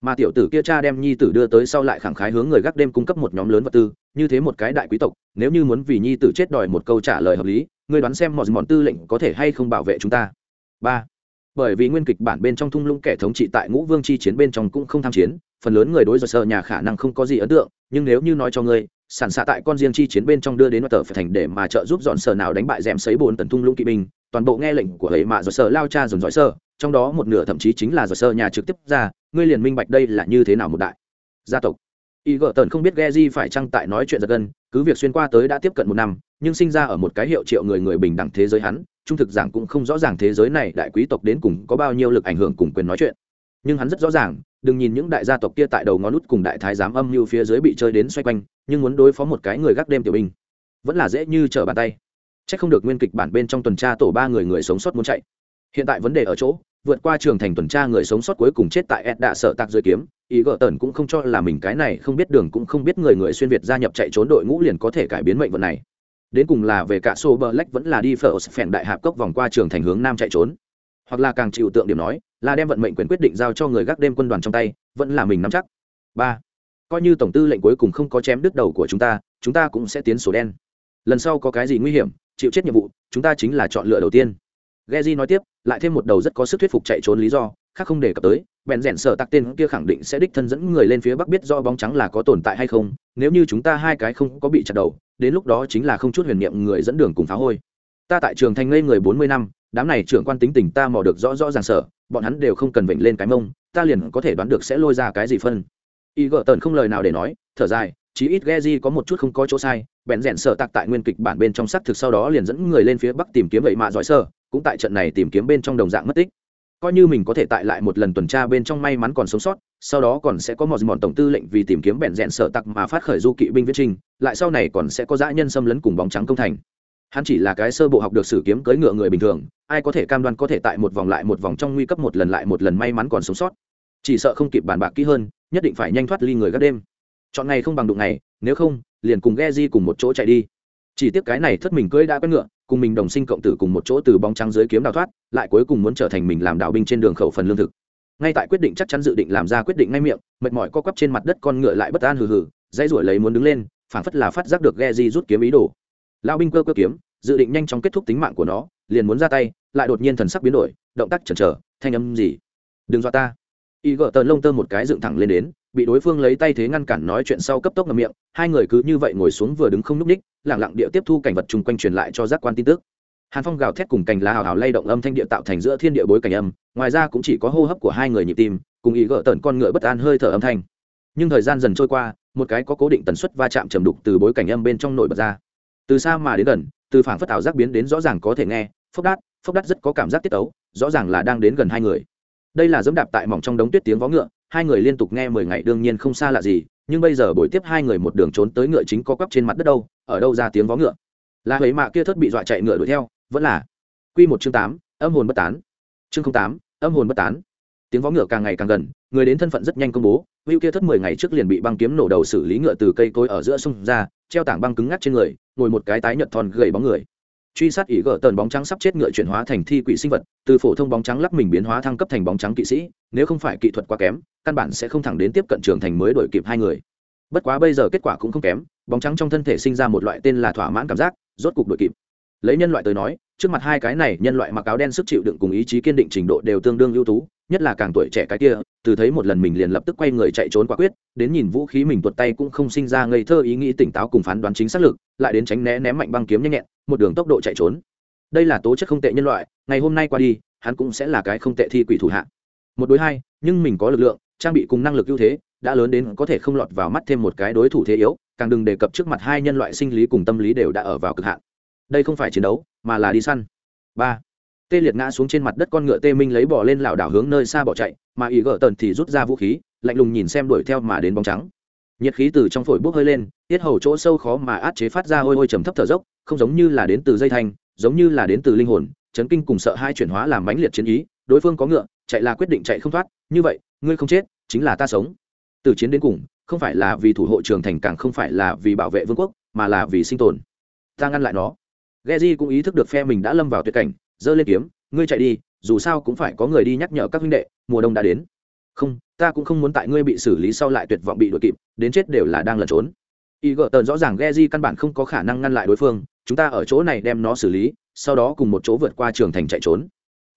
Mà tiểu tử kia cha đem nhi tử đưa tới sau lại khẳng khái hướng người gác đêm cung cấp một nhóm lớn vật tư, như thế một cái đại quý tộc, nếu như muốn vì nhi tử chết đòi một câu trả lời hợp lý, ngươi đoán xem mọi mòn tư lệnh có thể hay không bảo vệ chúng ta? Ba bởi vì nguyên kịch bản bên trong thung lũng kẻ thống trị tại ngũ vương chi chiến bên trong cũng không tham chiến, phần lớn người đối giờ sợ nhà khả năng không có gì ấn tượng, nhưng nếu như nói cho ngươi, sản xạ tại con riêng chi chiến bên trong đưa đến tờ phải thành để mà trợ giúp dọn sở nào đánh bại d è m xấy bốn tần thung lũng kỵ binh, toàn bộ nghe lệnh của ấy mà dọn sở lao cha dồn dõi sơ trong đó một nửa thậm chí chính là dọn sơ nhà trực tiếp ra, ngươi liền minh bạch đây là như thế nào một đại gia tộc. Y gợ tần không biết Geji phải chăng tại nói chuyện giật gân, cứ việc xuyên qua tới đã tiếp cận một năm, nhưng sinh ra ở một cái hiệu triệu người người bình đẳng thế giới hắn trung thực giảng cũng không rõ ràng thế giới này đại quý tộc đến cùng có bao nhiêu lực ảnh hưởng cùng quyền nói chuyện. Nhưng hắn rất rõ ràng, đừng nhìn những đại gia tộc kia tại đầu ngón nút cùng đại thái giám âm mưu phía dưới bị chơi đến xoay quanh, nhưng muốn đối phó một cái người gác đêm tiểu binh, vẫn là dễ như trở bàn tay. C h ắ c không được nguyên kịch bản bên trong tuần tra tổ ba người người sống sót muốn chạy. Hiện tại vấn đề ở chỗ, vượt qua trường thành tuần tra người sống sót cuối cùng chết tại ed đạ sợ tạc dưới kiếm, ý gỡ tần cũng không cho là mình cái này không biết đường cũng không biết người người xuyên việt gia nhập chạy trốn đội ngũ liền có thể cải biến mệnh vận này đến cùng là về cả sô bờ lách vẫn là đi phở phèn đại hạp cốc vòng qua trường thành hướng nam chạy trốn. Hoặc là càng chịu tượng điểm nói là đem vận mệnh quyền quyết định giao cho người gác đêm quân đoàn trong tay vẫn là mình nắm chắc. Ba coi như tổng tư lệnh cuối cùng không có chém đứt đầu của chúng ta chúng ta cũng sẽ tiến sổ đen. Lần sau có cái gì nguy hiểm chịu chết nhiệm vụ chúng ta chính là chọn lựa đầu tiên. Geji nói tiếp, lại thêm một đầu rất có sức thuyết phục chạy trốn lý do, khác không để cập tới, bèn rèn sợ tạc tên kia khẳng định sẽ đích thân dẫn người lên phía bắc biết do bóng trắng là có tồn tại hay không, nếu như chúng ta hai cái không có bị chặt đầu, đến lúc đó chính là không chút huyền niệm người dẫn đường cùng phá hôi. Ta tại trường thành ngây người bốn mươi năm, đám này trưởng quan tính tình ta mò được rõ rõ ràng sở, bọn hắn đều không cần vểnh lên cái mông, ta liền có thể đoán được sẽ lôi ra cái gì phân. Y tần không lời nào để nói, thở dài, chí ít Geji có một chút không có chỗ sai, bèn rèn sở tạc tại nguyên kịch bản bên trong sắc thực sau đó liền dẫn người lên phía bắc tìm kiếm vậy mạ giỏi sơ, cũng tại trận này tìm kiếm bên trong đồng dạng mất tích coi như mình có thể tại lại một lần tuần tra bên trong may mắn còn sống sót sau đó còn sẽ có một mòn tổng tư lệnh vì tìm kiếm bẹn rẽn sở tặc mà phát khởi du kỵ binh viết trình, lại sau này còn sẽ có dã nhân xâm lấn cùng bóng trắng công thành. Hắn chỉ là cái sơ bộ học được sử kiếm cưỡi ngựa người bình thường ai có thể cam đoan có thể tại một vòng lại một vòng trong nguy cấp một lần lại một lần may mắn còn sống sót. Chỉ sợ không kịp bàn bạc kỹ hơn nhất định phải nhanh thoát ly người gác đêm. Chọn ngày không bằng đụng ngày nếu không liền cùng ghe di cùng một chỗ chạy đi chỉ tiếc cái này thất mình cưỡi đã quen ngựa, cùng mình đồng sinh cộng tử cùng một chỗ từ bóng trắng dưới kiếm đào thoát, lại cuối cùng muốn trở thành mình làm đạo binh trên đường khẩu phần lương thực. Ngay tại quyết định chắc chắn dự định làm ra quyết định ngay miệng, mệt mỏi co quắp trên mặt đất con ngựa lại bất an hừ hừ, dãy ruổi lấy muốn đứng lên, phảng phất là phát giác được ghe di rút kiếm ý đồ. Lao binh cơ cơ kiếm, dự định nhanh chóng kết thúc tính mạng của nó, liền muốn ra tay, lại đột nhiên thần sắc biến đổi, động tác chần chờ, thanh âm gì? Đừng dọa ta. Y gỡ tờ lông tơ một cái dựng thẳng lên đến bị đối phương lấy tay thế ngăn cản nói chuyện sau cấp tốc ngậm miệng, hai người cứ như vậy ngồi xuống vừa đứng không nhúc ních lẳng lặng địa tiếp thu cảnh vật chung quanh truyền lại cho giác quan tin tức. Hàn phong gào thét cùng cành lá hào hào lay động âm thanh địa tạo thành giữa thiên địa bối cảnh âm, ngoài ra cũng chỉ có hô hấp của hai người nhịp tim, cùng ý gỡ tợn con ngựa bất an hơi thở âm thanh. Nhưng thời gian dần trôi qua, một cái có cố định tần suất va chạm trầm đục từ bối cảnh âm bên trong nội bật ra. Từ xa mà đến gần, từ phảng phất ảo giác biến đến rõ ràng có thể nghe, phốc đát phốc đát rất có cảm giác tiết ấu rõ ràng là đang đến gần hai người. Đây là dẫm đạp tại mỏng trong đống tuyết tiếng vó ngựa hai người liên tục nghe mười ngày đương nhiên không xa lạ gì, nhưng bây giờ buổi tiếp hai người một đường trốn tới ngựa chính có quắp trên mặt đất đâu, ở đâu ra tiếng vó ngựa. Là ấy mạ kia thất bị dọa chạy ngựa đuổi theo, vẫn là q một chương tám, âm hồn bất tán. Chương tám, âm hồn bất tán. Tiếng vó ngựa càng ngày càng gần, người đến thân phận rất nhanh công bố hữu kia thất mười ngày trước liền bị băng kiếm nổ đầu xử lý ngựa từ cây cối ở giữa sông ra, treo tảng băng cứng ngắc trên người, ngồi một cái tái nhợt thon gầy bóng người truy sát ý gỡ tần bóng trắng sắp chết ngựa chuyển hóa thành thi quỷ sinh vật, từ phổ thông bóng trắng lắc mình biến hóa thăng cấp thành bóng trắng kỵ sĩ, nếu không phải kỹ thuật quá kém, căn bản sẽ không thẳng đến tiếp cận trường thành mới đổi kịp hai người. Bất quá bây giờ kết quả cũng không kém, bóng trắng trong thân thể sinh ra một loại tên là thỏa mãn cảm giác, rốt cục đổi kịp. Lấy nhân loại tới nói, trước mặt hai cái này nhân loại mặc áo đen sức chịu đựng cùng ý chí kiên định trình độ đều tương đương ưu tú, nhất là càng tuổi trẻ cái kia, từ thấy một lần mình liền lập tức quay người chạy trốn quả quyết, đến nhìn vũ khí mình tuột tay cũng không sinh ra ngây thơ ý nghĩ tỉnh táo cùng phán đoán chính xác lực, lại đến tránh né ném mạnh băng kiếm nhanh nhẹn một đường tốc độ chạy trốn. Đây là tố chất không tệ nhân loại, ngày hôm nay qua đi, hắn cũng sẽ là cái không tệ thi quỷ thủ hạ. Một đối hai, nhưng mình có lực lượng, trang bị cùng năng lực ưu thế, đã lớn đến có thể không lọt vào mắt thêm một cái đối thủ thế yếu, càng đừng đề cập trước mặt hai nhân loại sinh lý cùng tâm lý đều đã ở vào cực hạn. Đây không phải chiến đấu, mà là đi săn. Ba, tê liệt ngã xuống trên mặt đất con ngựa tê minh lấy bỏ lên lảo đảo hướng nơi xa bỏ chạy, mà ý gỡ tần thì rút ra vũ khí, lạnh lùng nhìn xem đuổi theo mà đến bóng trắng nhiệt khí từ trong phổi bốc hơi lên, tiết hầu chỗ sâu khó mà át chế phát ra hôi hôi trầm thấp thở dốc, không giống như là đến từ dây thanh, giống như là đến từ linh hồn, chấn kinh cùng sợ hai chuyển hóa làm mãnh liệt chiến ý, đối phương có ngựa, chạy là quyết định chạy không thoát, như vậy, ngươi không chết, chính là ta sống. Từ chiến đến cùng, không phải là vì thủ hộ trường thành càng không phải là vì bảo vệ vương quốc, mà là vì sinh tồn. Ta ngăn lại nó. Geji cũng ý thức được phe mình đã lâm vào tuyệt cảnh, giơ lên kiếm, ngươi chạy đi, dù sao cũng phải có người đi nhắc nhở các huynh đệ, mùa đông đã đến. Không ta cũng không muốn tại ngươi bị xử lý sau lại tuyệt vọng bị đuổi kịp, đến chết đều là đang lẩn trốn. Y gợ tần rõ ràng Geji căn bản không có khả năng ngăn lại đối phương, chúng ta ở chỗ này đem nó xử lý, sau đó cùng một chỗ vượt qua trường thành chạy trốn.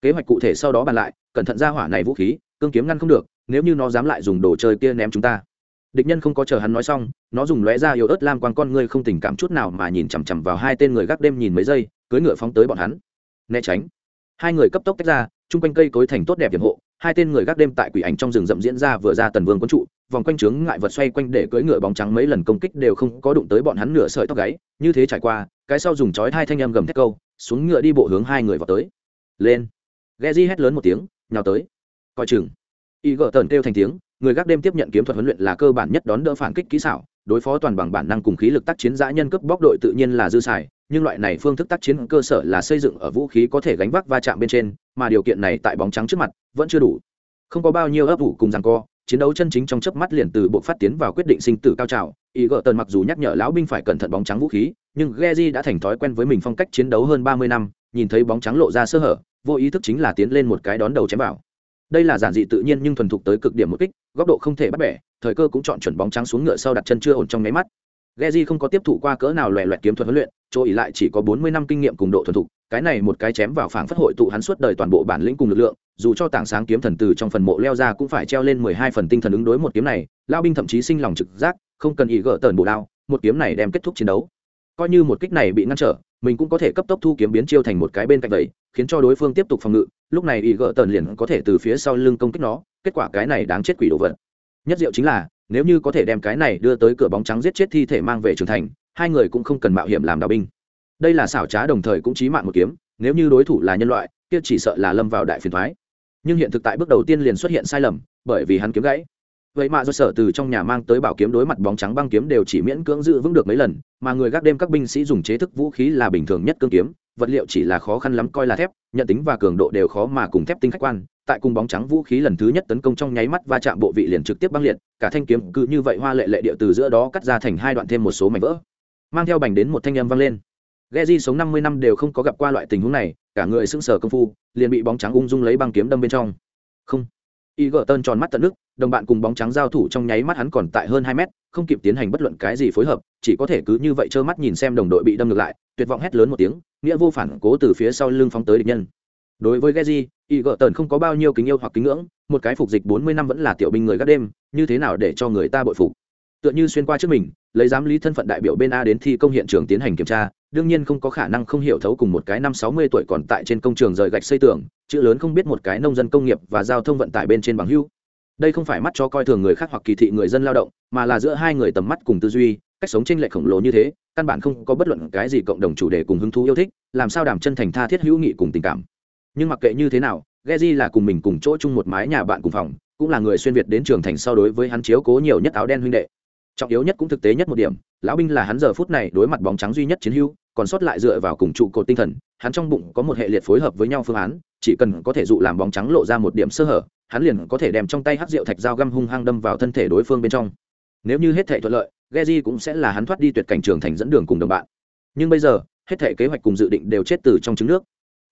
Kế hoạch cụ thể sau đó bàn lại, cẩn thận ra hỏa này vũ khí, cương kiếm ngăn không được, nếu như nó dám lại dùng đồ chơi kia ném chúng ta. Địch nhân không có chờ hắn nói xong, nó dùng lóe ra yếu ớt lam quang con ngươi không tình cảm chút nào mà nhìn chằm chằm vào hai tên người gác đêm nhìn mấy giây cưới ngựa phóng tới bọn hắn. Né tránh. Hai người cấp tốc tách ra, chung quanh cây cối thành tốt đẹp hiểm hộ hai tên người gác đêm tại quỷ ảnh trong rừng rậm diễn ra vừa ra tần vương quân trụ, vòng quanh trướng ngại vật xoay quanh để cưỡi ngựa bóng trắng mấy lần công kích đều không có đụng tới bọn hắn nửa sợi tóc gáy. Như thế trải qua, cái sau dùng chói hai thanh âm gầm thét câu, xuống ngựa đi bộ hướng hai người vào tới. Lên. Ghe di hét lớn một tiếng, nhào tới. Coi chừng. Y gỡ tần kêu thành tiếng, người gác đêm tiếp nhận kiếm thuật huấn luyện là cơ bản nhất đón đỡ phản kích kỹ xảo, đối phó toàn bằng bản năng cùng khí lực tác chiến giã nhân cấp bóc đội tự nhiên là dư xài nhưng loại này phương thức tác chiến cơ sở là xây dựng ở vũ khí có thể gánh vác va chạm bên trên mà điều kiện này tại bóng trắng trước mặt vẫn chưa đủ. Không có bao nhiêu ấp ủ cùng rằng co chiến đấu chân chính trong chớp mắt liền từ bộ phát tiến vào quyết định sinh tử cao trào. Ý gỡ tần mặc dù nhắc nhở lão binh phải cẩn thận bóng trắng vũ khí nhưng Geji đã thành thói quen với mình phong cách chiến đấu hơn ba mươi năm nhìn thấy bóng trắng lộ ra sơ hở vô ý thức chính là tiến lên một cái đón đầu chém vào. Đây là giản dị tự nhiên nhưng thuần thục tới cực điểm một kích góc độ không thể bắt bẻ thời cơ cũng chọn chuẩn bóng trắng xuống ngựa sau đặt chân chưa ổn trong nháy mắt. Geji không có tiếp thụ qua cỡ nào loè loẹt kiếm thuật huấn luyện, chỗ ý lại chỉ có bốn mươi năm kinh nghiệm cùng độ thuần thục, cái này một cái chém vào phảng phất hội tụ hắn suốt đời toàn bộ bản lĩnh cùng lực lượng, dù cho tảng sáng kiếm thần từ trong phần mộ leo ra cũng phải treo lên mười hai phần tinh thần ứng đối một kiếm này, lao binh thậm chí sinh lòng trực giác, không cần ý gỡ tần bổ đao, một kiếm này đem kết thúc chiến đấu. Coi như một kích này bị ngăn trở, mình cũng có thể cấp tốc thu kiếm biến chiêu thành một cái bên cạnh vậy, khiến cho đối phương tiếp tục phòng ngự, lúc này ý gỡ tần liền có thể từ phía sau lưng công kích nó, kết quả cái này đáng chết quỷ đồ vật. Nhất diệu chính là, nếu như có thể đem cái này đưa tới cửa bóng trắng giết chết thi thể mang về trưởng thành hai người cũng không cần mạo hiểm làm đào binh. Đây là xảo trá đồng thời cũng chí mạng một kiếm, nếu như đối thủ là nhân loại, kia chỉ sợ là lâm vào đại phiền thoái. Nhưng hiện thực tại bước đầu tiên liền xuất hiện sai lầm, bởi vì hắn kiếm gãy. Vậy mà do sở từ trong nhà mang tới bảo kiếm đối mặt bóng trắng băng kiếm đều chỉ miễn cưỡng giữ vững được mấy lần, mà người gác đêm các binh sĩ dùng chế thức vũ khí là bình thường nhất cương kiếm, vật liệu chỉ là khó khăn lắm coi là thép, nhận tính và cường độ đều khó mà cùng thép tinh khách quan. Tại cùng bóng trắng vũ khí lần thứ nhất tấn công trong nháy mắt va chạm bộ vị liền trực tiếp băng liệt, cả thanh kiếm cứ như vậy hoa lệ lệ điệu từ giữa đó cắt ra thành hai đoạn thêm một số mảnh vỡ mang theo bành đến một thanh âm vang lên Geji sống năm mươi năm đều không có gặp qua loại tình huống này, cả người sững sờ công phu, liền bị bóng trắng ung dung lấy băng kiếm đâm bên trong. Không. y gỡ tơn tròn mắt tận nước, đồng bạn cùng bóng trắng giao thủ trong nháy mắt hắn còn tại hơn hai mét, không kịp tiến hành bất luận cái gì phối hợp, chỉ có thể cứ như vậy trơ mắt nhìn xem đồng đội bị đâm ngược lại, tuyệt vọng hét lớn một tiếng, nghĩa vô phản cố từ phía sau lưng phóng tới địch nhân đối với Geji, y Gờ tần không có bao nhiêu kính yêu hoặc kính ngưỡng một cái phục dịch bốn mươi năm vẫn là tiểu binh người gác đêm như thế nào để cho người ta bội phục tựa như xuyên qua trước mình, lấy giám lý thân phận đại biểu bên a đến thi công hiện trường tiến hành kiểm tra, đương nhiên không có khả năng không hiểu thấu cùng một cái năm sáu mươi tuổi còn tại trên công trường rời gạch xây tường, chữ lớn không biết một cái nông dân công nghiệp và giao thông vận tải bên trên bằng hưu đây không phải mắt cho coi thường người khác hoặc kỳ thị người dân lao động, mà là giữa hai người tầm mắt cùng tư duy, cách sống tranh lệch khổng lồ như thế, căn bản không có bất luận cái gì cộng đồng chủ đề cùng hứng thú yêu thích, làm sao đảm chân thành tha thiết hữu nghị cùng tình cảm. Nhưng mặc kệ như thế nào, Geji là cùng mình cùng chỗ chung một mái nhà bạn cùng phòng, cũng là người xuyên việt đến trường thành sau đối với hắn chiếu cố nhiều nhất áo đen huynh đệ trọng yếu nhất cũng thực tế nhất một điểm, lão binh là hắn giờ phút này đối mặt bóng trắng duy nhất chiến hữu, còn sót lại dựa vào cùng trụ cột tinh thần, hắn trong bụng có một hệ liệt phối hợp với nhau phương án, chỉ cần có thể dụ làm bóng trắng lộ ra một điểm sơ hở, hắn liền có thể đem trong tay hắc rượu thạch dao găm hung hăng đâm vào thân thể đối phương bên trong. Nếu như hết thể thuận lợi, Geji cũng sẽ là hắn thoát đi tuyệt cảnh trường thành dẫn đường cùng đồng bạn. Nhưng bây giờ, hết thể kế hoạch cùng dự định đều chết từ trong trứng nước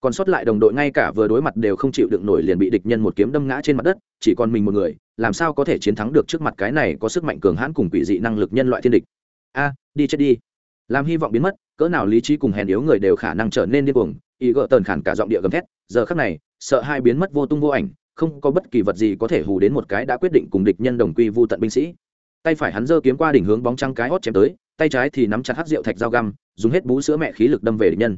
còn sót lại đồng đội ngay cả vừa đối mặt đều không chịu đựng nổi liền bị địch nhân một kiếm đâm ngã trên mặt đất, chỉ còn mình một người, làm sao có thể chiến thắng được trước mặt cái này có sức mạnh cường hãn cùng quỷ dị năng lực nhân loại thiên địch? A à, đi chết đi. Làm hy vọng biến mất, cỡ nào lý trí cùng hèn yếu người đều khả năng trở nên điên cuồng, ý gỡ tờn khản cả giọng địa gầm thét, giờ khắc này, sợ hai biến mất vô tung vô ảnh, không có bất kỳ vật gì có thể hù đến một cái đã quyết định cùng địch nhân đồng quy vu tận binh sĩ. Tay phải hắn giơ kiếm qua đỉnh hướng bóng trăng cái hót chém tới, tay trái thì nắm chặt hắc rượu thạch dao găm, dùng hết bú sữa mẹ khí lực đâm về địch nhân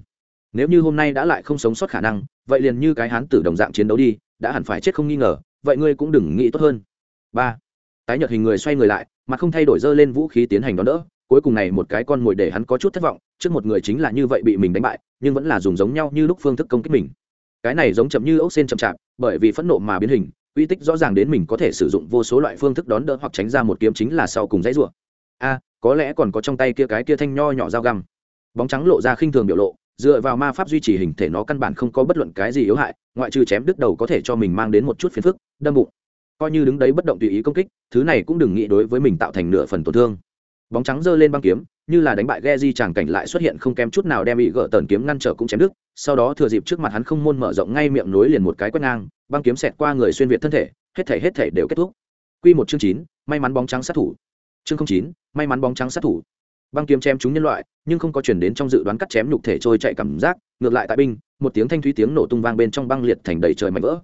nếu như hôm nay đã lại không sống sót khả năng, vậy liền như cái hán tử đồng dạng chiến đấu đi, đã hẳn phải chết không nghi ngờ, vậy ngươi cũng đừng nghĩ tốt hơn. Ba, tái nhợt hình người xoay người lại mà không thay đổi dơ lên vũ khí tiến hành đón đỡ, cuối cùng này một cái con mồi để hắn có chút thất vọng, trước một người chính là như vậy bị mình đánh bại, nhưng vẫn là dùng giống nhau như lúc phương thức công kích mình. Cái này giống chậm như ốc sen chậm chạp, bởi vì phẫn nộ mà biến hình, uy tích rõ ràng đến mình có thể sử dụng vô số loại phương thức đón đỡ hoặc tránh ra một kiếm chính là sau cùng dãy rủa. A, có lẽ còn có trong tay kia cái kia thanh nho nhỏ dao găm. Bóng trắng lộ ra khinh thường biểu lộ dựa vào ma pháp duy trì hình thể nó căn bản không có bất luận cái gì yếu hại, ngoại trừ chém đứt đầu có thể cho mình mang đến một chút phiền phức, đâm bụng. Coi như đứng đấy bất động tùy ý công kích, thứ này cũng đừng nghĩ đối với mình tạo thành nửa phần tổn thương. Bóng trắng giơ lên băng kiếm, như là đánh bại ghe di tràng cảnh lại xuất hiện không kém chút nào đem bị gỡ tần kiếm ngăn trở cũng chém đứt, sau đó thừa dịp trước mặt hắn không môn mở rộng ngay miệng nối liền một cái quét ngang, băng kiếm xẹt qua người xuyên việt thân thể, hết thể hết thể đều kết thúc. Quy một chương chín, may mắn bóng trắng sát thủ. Chương chín, may mắn bóng trắng sát thủ băng kiếm chém chúng nhân loại, nhưng không có chuyển đến trong dự đoán cắt chém nhục thể trôi chạy cảm giác, ngược lại tại binh, một tiếng thanh thúy tiếng nổ tung vang bên trong băng liệt thành đầy trời mạnh vỡ.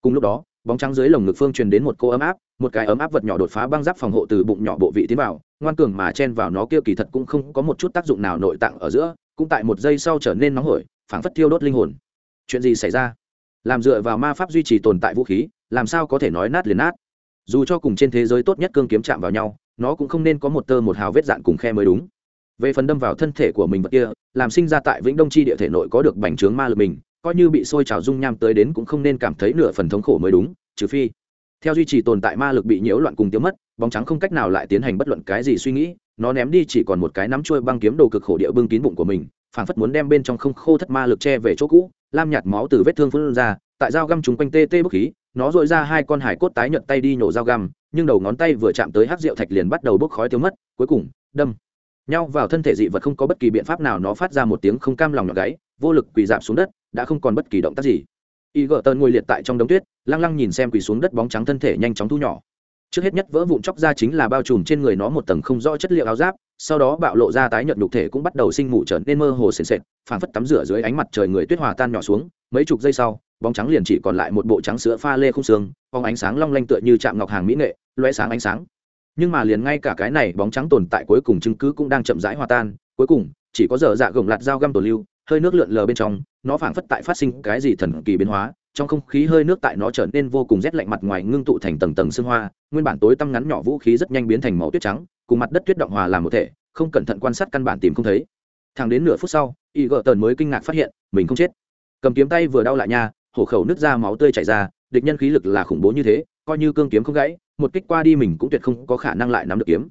Cùng lúc đó, bóng trắng dưới lồng ngực phương truyền đến một cô ấm áp, một cái ấm áp vật nhỏ đột phá băng giáp phòng hộ từ bụng nhỏ bộ vị tiến vào, ngoan cường mà chen vào nó kia kỳ thật cũng không có một chút tác dụng nào nội tạng ở giữa, cũng tại một giây sau trở nên nóng hổi, phảng phất thiêu đốt linh hồn. Chuyện gì xảy ra? Làm dựa vào ma pháp duy trì tồn tại vũ khí, làm sao có thể nói nát liền nát? Dù cho cùng trên thế giới tốt nhất cương kiếm chạm vào nhau, nó cũng không nên có một tơ một hào vết dạn cùng khe mới đúng về phần đâm vào thân thể của mình vật kia, làm sinh ra tại vĩnh đông chi địa thể nội có được bành trướng ma lực mình, coi như bị sôi trào dung nham tới đến cũng không nên cảm thấy nửa phần thống khổ mới đúng, trừ phi. Theo duy trì tồn tại ma lực bị nhiễu loạn cùng tiêu mất, bóng trắng không cách nào lại tiến hành bất luận cái gì suy nghĩ, nó ném đi chỉ còn một cái nắm trôi băng kiếm đồ cực khổ địa bưng kín bụng của mình, phảng phất muốn đem bên trong không khô thất ma lực che về chỗ cũ, lam nhạt máu từ vết thương phun ra, tại dao găm chúng quanh tê tê bức khí, nó dội ra hai con hải cốt tái nhận tay đi nhổ dao găm, nhưng đầu ngón tay vừa chạm tới hát rượu thạch liền bắt đầu bốc khói tiêu mất, cuối cùng, đâm nhau vào thân thể dị vật không có bất kỳ biện pháp nào nó phát ra một tiếng không cam lòng nhọn gáy, vô lực quỳ giảm xuống đất, đã không còn bất kỳ động tác gì. Y gờ tơn ngồi liệt tại trong đống tuyết, lăng lăng nhìn xem quỳ xuống đất bóng trắng thân thể nhanh chóng thu nhỏ. Trước hết nhất vỡ vụn chóc ra chính là bao trùm trên người nó một tầng không rõ chất liệu áo giáp, sau đó bạo lộ ra tái nhợt nhục thể cũng bắt đầu sinh mù trở nên mơ hồ sền sệt, phảng phất tắm rửa dưới ánh mặt trời người tuyết hòa tan nhỏ xuống, mấy chục giây sau, bóng trắng liền chỉ còn lại một bộ trắng sữa pha lê không xương, phóng ánh sáng long lanh tựa như chạm ngọc hàng mỹ nghệ loé sáng ánh sáng nhưng mà liền ngay cả cái này bóng trắng tồn tại cuối cùng chứng cứ cũng đang chậm rãi hòa tan. Cuối cùng, chỉ có dở dạ gồng lạt dao găm tổ lưu, hơi nước lượn lờ bên trong, nó phảng phất tại phát sinh cái gì thần kỳ biến hóa, trong không khí hơi nước tại nó trở nên vô cùng rét lạnh mặt ngoài ngưng tụ thành tầng tầng sương hoa, nguyên bản tối tăm ngắn nhỏ vũ khí rất nhanh biến thành màu tuyết trắng, cùng mặt đất tuyết động hòa làm một thể, không cẩn thận quan sát căn bản tìm không thấy. Thẳng đến nửa phút sau y gợ tần mới kinh ngạc phát hiện, mình không chết. Cầm kiếm tay vừa đau lại nha, hổ khẩu nứt ra máu tươi chảy ra, địch nhân khí lực là khủng bố như thế, coi như cương kiếm không gãy một kích qua đi mình cũng tuyệt không có khả năng lại nắm được kiếm.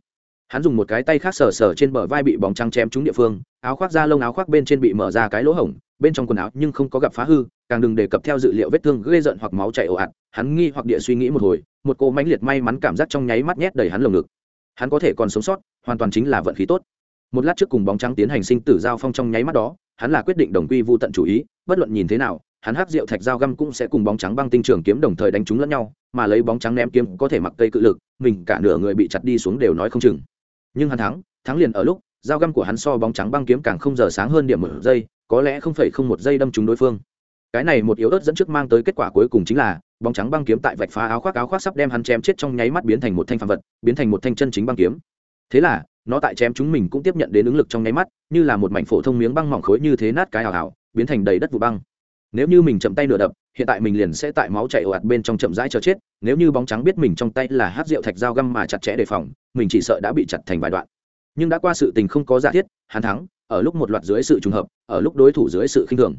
Hắn dùng một cái tay khác sờ sờ trên bờ vai bị bóng trắng chém trúng địa phương, áo khoác da lông áo khoác bên trên bị mở ra cái lỗ hổng, bên trong quần áo nhưng không có gặp phá hư, càng đừng đề cập theo dự liệu vết thương ghê rợn hoặc máu chảy ồ ạt, hắn nghi hoặc địa suy nghĩ một hồi, một cô mãnh liệt may mắn cảm giác trong nháy mắt nhét đầy hắn lồng ngực. Hắn có thể còn sống sót, hoàn toàn chính là vận khí tốt. Một lát trước cùng bóng trắng tiến hành sinh tử giao phong trong nháy mắt đó, hắn là quyết định đồng quy vô tận chủ ý, bất luận nhìn thế nào hắn hắc rượu thạch dao găm cũng sẽ cùng bóng trắng băng tinh trường kiếm đồng thời đánh chúng lẫn nhau, mà lấy bóng trắng ném kiếm có thể mặc cây cự lực, mình cả nửa người bị chặt đi xuống đều nói không chừng. Nhưng hắn thắng thắng liền ở lúc, dao găm của hắn so bóng trắng băng kiếm càng không giờ sáng hơn điểm một giây, có lẽ không phải không một giây đâm trúng đối phương. Cái này một yếu ớt dẫn trước mang tới kết quả cuối cùng chính là, bóng trắng băng kiếm tại vạch phá áo khoác áo khoác sắp đem hắn chém chết trong nháy mắt biến thành một thanh phạm vật, biến thành một thanh chân chính băng kiếm. Thế là, nó tại chém chúng mình cũng tiếp nhận đến ứng lực trong nháy mắt, như là một mảnh phổ thông miếng băng mỏng khối như thế nát cái hào hào, biến thành đầy đất vụ băng nếu như mình chậm tay nửa đập, hiện tại mình liền sẽ tại máu chảy ồ ạt bên trong chậm rãi chờ chết, nếu như bóng trắng biết mình trong tay là hát rượu thạch dao găm mà chặt chẽ đề phòng, mình chỉ sợ đã bị chặt thành vài đoạn. Nhưng đã qua sự tình không có giả thiết, hắn thắng, ở lúc một loạt dưới sự trùng hợp, ở lúc đối thủ dưới sự khinh thường.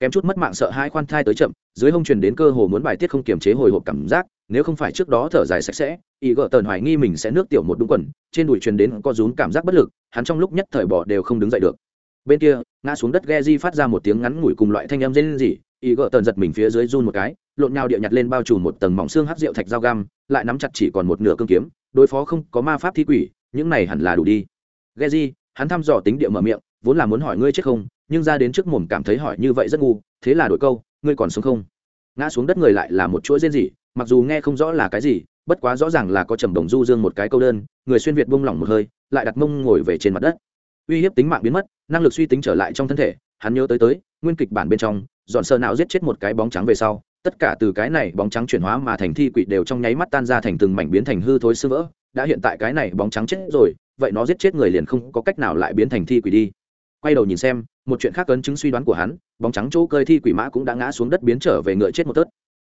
Kém chút mất mạng sợ hai khoan thai tới chậm, dưới hông truyền đến cơ hồ muốn bài tiết không kiềm chế hồi hộp cảm giác, nếu không phải trước đó thở dài sạch sẽ ý gỡ tần hoài nghi mình sẽ nước tiểu một đúng quần, trên đùi truyền đến có rún cảm giác bất lực, hắn trong lúc nhất thời bỏ đều không đứng dậy được bên kia, ngã xuống đất ghe di phát ra một tiếng ngắn ngủi cùng loại thanh âm rên rỉ, ý gỡ tần giật mình phía dưới run một cái, lộn nhau địa nhặt lên bao trùm một tầng mỏng xương hắc rượu thạch dao găm, lại nắm chặt chỉ còn một nửa cương kiếm, đối phó không có ma pháp thi quỷ, những này hẳn là đủ đi. Ghe di hắn thăm dò tính địa mở miệng, vốn là muốn hỏi ngươi chết không, nhưng ra đến trước mồm cảm thấy hỏi như vậy rất ngu, thế là đổi câu, ngươi còn sống không? Ngã xuống đất người lại là một chuỗi rên rỉ, mặc dù nghe không rõ là cái gì, bất quá rõ ràng là có trầm đồng du dương một cái câu đơn, người xuyên việt buông lỏng một hơi, lại đặt mông ngồi về trên mặt đất uy hiếp tính mạng biến mất, năng lực suy tính trở lại trong thân thể, hắn nhớ tới tới, nguyên kịch bản bên trong, dọn sơ não giết chết một cái bóng trắng về sau, tất cả từ cái này bóng trắng chuyển hóa mà thành thi quỷ đều trong nháy mắt tan ra thành từng mảnh biến thành hư thối sơ vỡ, đã hiện tại cái này bóng trắng chết rồi, vậy nó giết chết người liền không có cách nào lại biến thành thi quỷ đi. Quay đầu nhìn xem, một chuyện khác ấn chứng suy đoán của hắn, bóng trắng chỗ cơi thi quỷ mã cũng đã ngã xuống đất biến trở về ngựa chết một tớt.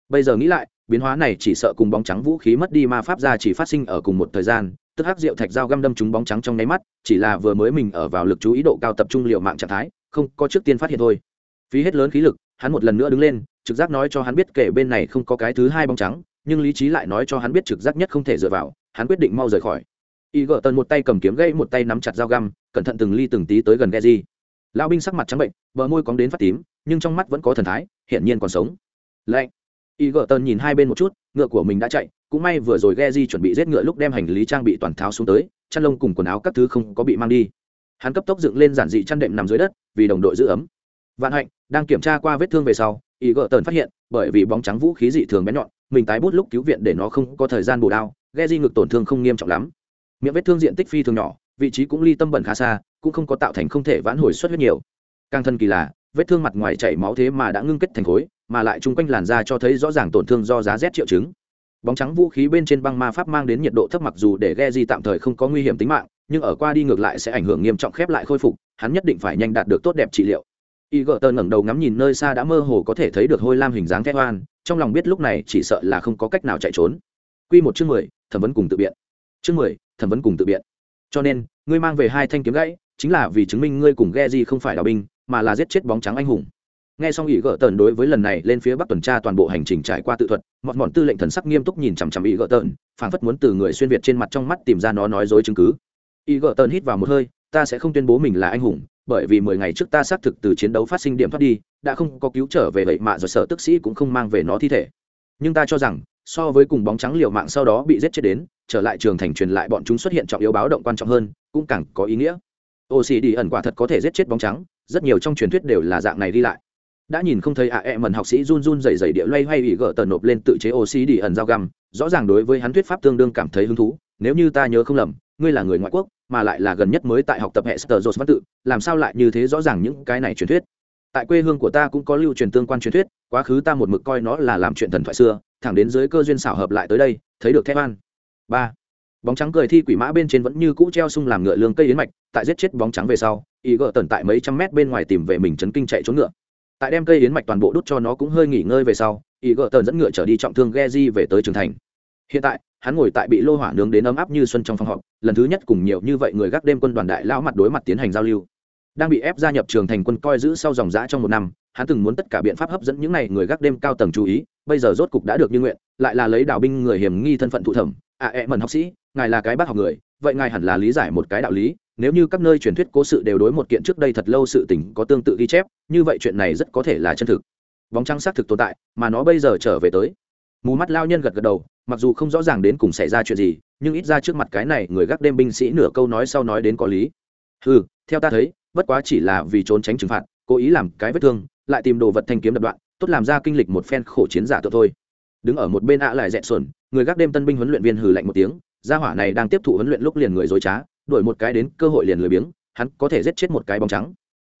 Bây giờ nghĩ lại, biến hóa này chỉ sợ cùng bóng trắng vũ khí mất đi ma pháp ra chỉ phát sinh ở cùng một thời gian tức hắc rượu thạch dao găm đâm trúng bóng trắng trong nháy mắt, chỉ là vừa mới mình ở vào lực chú ý độ cao tập trung liệu mạng trạng thái, không có trước tiên phát hiện thôi. Phí hết lớn khí lực, hắn một lần nữa đứng lên, trực giác nói cho hắn biết kể bên này không có cái thứ hai bóng trắng, nhưng lý trí lại nói cho hắn biết trực giác nhất không thể dựa vào, hắn quyết định mau rời khỏi. Y gỡ tần một tay cầm kiếm gậy một tay nắm chặt dao găm, cẩn thận từng ly từng tí tới gần Geji. lão binh sắc mặt trắng bệnh, bờ môi cóng đến phát tím, nhưng trong mắt vẫn có thần thái, hiển nhiên còn sống. Lạnh. Y gỡ tần nhìn hai bên một chút, ngựa của mình đã chạy cũng may vừa rồi ghe di chuẩn bị giết ngựa lúc đem hành lý trang bị toàn tháo xuống tới, chăn lông cùng quần áo các thứ không có bị mang đi. Hắn cấp tốc dựng lên giản dị chăn đệm nằm dưới đất, vì đồng đội giữ ấm. Vạn hạnh đang kiểm tra qua vết thương về sau, y gỡ tần phát hiện, bởi vì bóng trắng vũ khí dị thường bén nhọn, mình tái bút lúc cứu viện để nó không có thời gian bù đao, ghe di ngực tổn thương không nghiêm trọng lắm. Miệng vết thương diện tích phi thường nhỏ, vị trí cũng ly tâm bẩn khá xa, cũng không có tạo thành không thể vãn hồi xuất huyết nhiều. Càng thân kỳ là, vết thương mặt ngoài chảy máu thế mà đã ngưng kết thành khối, mà lại chung quanh làn da cho thấy rõ ràng tổn thương do giá rét triệu chứng bóng trắng vũ khí bên trên băng ma pháp mang đến nhiệt độ thấp mặc dù để ghe di tạm thời không có nguy hiểm tính mạng, nhưng ở qua đi ngược lại sẽ ảnh hưởng nghiêm trọng khép lại khôi phục, hắn nhất định phải nhanh đạt được tốt đẹp trị liệu. Y gợ tơn ngẩng đầu ngắm nhìn nơi xa đã mơ hồ có thể thấy được hôi lam hình dáng thét hoan trong lòng biết lúc này chỉ sợ là không có cách nào chạy trốn. Quy một chương mười, thẩm vấn cùng tự biện. Chương mười, thẩm vấn cùng tự biện. Cho nên, ngươi mang về hai thanh kiếm gãy, chính là vì chứng minh ngươi cùng ghe di không phải đào binh, mà là giết chết bóng trắng anh hùng nghe xong ý gỡ tần đối với lần này lên phía bắc tuần tra toàn bộ hành trình trải qua tự thuật mọn mọn tư lệnh thần sắc nghiêm túc nhìn chằm chằm ý gỡ tần phảng phất muốn từ người xuyên việt trên mặt trong mắt tìm ra nó nói dối chứng cứ. Ý gỡ tần hít vào một hơi, ta sẽ không tuyên bố mình là anh hùng, bởi vì mười ngày trước ta xác thực từ chiến đấu phát sinh điểm thoát đi, đã không có cứu trở về vậy mà rồi sợ tức sĩ cũng không mang về nó thi thể. Nhưng ta cho rằng, so với cùng bóng trắng liều mạng sau đó bị giết chết đến, trở lại trường thành truyền lại bọn chúng xuất hiện trọng yếu báo động quan trọng hơn, cũng càng có ý nghĩa. Ô xì đi ẩn quả thật có thể giết chết bóng trắng, rất nhiều trong truyền thuyết đều là dạng này đi lại đã nhìn không thấy ạ à e mần học sĩ run run dày dày địa loay hoay ủy gỡ tần nộp lên tự chế ô xì đi ẩn dao găm. Rõ ràng đối với hắn thuyết pháp tương đương cảm thấy hứng thú. Nếu như ta nhớ không lầm, ngươi là người ngoại quốc, mà lại là gần nhất mới tại học tập hệ sơ văn tự, làm sao lại như thế rõ ràng những cái này truyền thuyết? Tại quê hương của ta cũng có lưu truyền tương quan truyền thuyết, quá khứ ta một mực coi nó là làm chuyện thần thoại xưa, thẳng đến dưới cơ duyên xảo hợp lại tới đây, thấy được thép an. Ba. Bóng trắng cười thi quỷ mã bên trên vẫn như cũ treo sung làm ngựa lương cây yến mạch, tại giết chết bóng trắng về sau y gỡ tần tại mấy trăm mét bên ngoài tìm về mình chấn kinh chạy trốn ngựa tại đem cây yến mạch toàn bộ đút cho nó cũng hơi nghỉ ngơi về sau y gỡ tờn dẫn ngựa trở đi trọng thương ghe di về tới trường thành. Hiện tại, hắn ngồi tại bị lô hỏa nướng đến ấm áp như xuân trong phòng họp, lần thứ nhất cùng nhiều như vậy người gác đêm quân đoàn đại lão mặt đối mặt tiến hành giao lưu. Đang bị ép gia nhập trường thành quân coi giữ sau dòng giã trong một năm, hắn từng muốn tất cả biện pháp hấp dẫn những n à y người gác đêm cao tầng chú ý, bây giờ rốt cục đã được như nguyện, lại là lấy đạo binh người hiểm nghi thân phận thụ thẩm. À ẹ mần học sĩ, ngài là cái bác học người, vậy ngài hẳn là lý giải một cái đạo lý nếu như các nơi truyền thuyết cố sự đều đối một kiện trước đây thật lâu sự tình có tương tự ghi chép, như vậy chuyện này rất có thể là chân thực. Bóng trăng xác thực tồn tại, mà nó bây giờ trở về tới. Mù mắt lao nhân gật gật đầu, mặc dù không rõ ràng đến cùng xảy ra chuyện gì, nhưng ít ra trước mặt cái này người gác đêm binh sĩ nửa câu nói sau nói đến có lý. Ừ theo ta thấy, bất quá chỉ là vì trốn tránh trừng phạt, cố ý làm cái vết thương, lại tìm đồ vật thanh kiếm đập đoạn, tốt làm ra kinh lịch một phen khổ chiến giả tự thôi. Đứng ở một bên ạ lại dẹn xuẩn, người gác đêm tân binh huấn luyện viên hừ lạnh một tiếng, gia hỏa này đang tiếp thụ huấn luyện lúc liền người dối trá đổi một cái đến cơ hội liền lười biếng, hắn có thể giết chết một cái bóng trắng.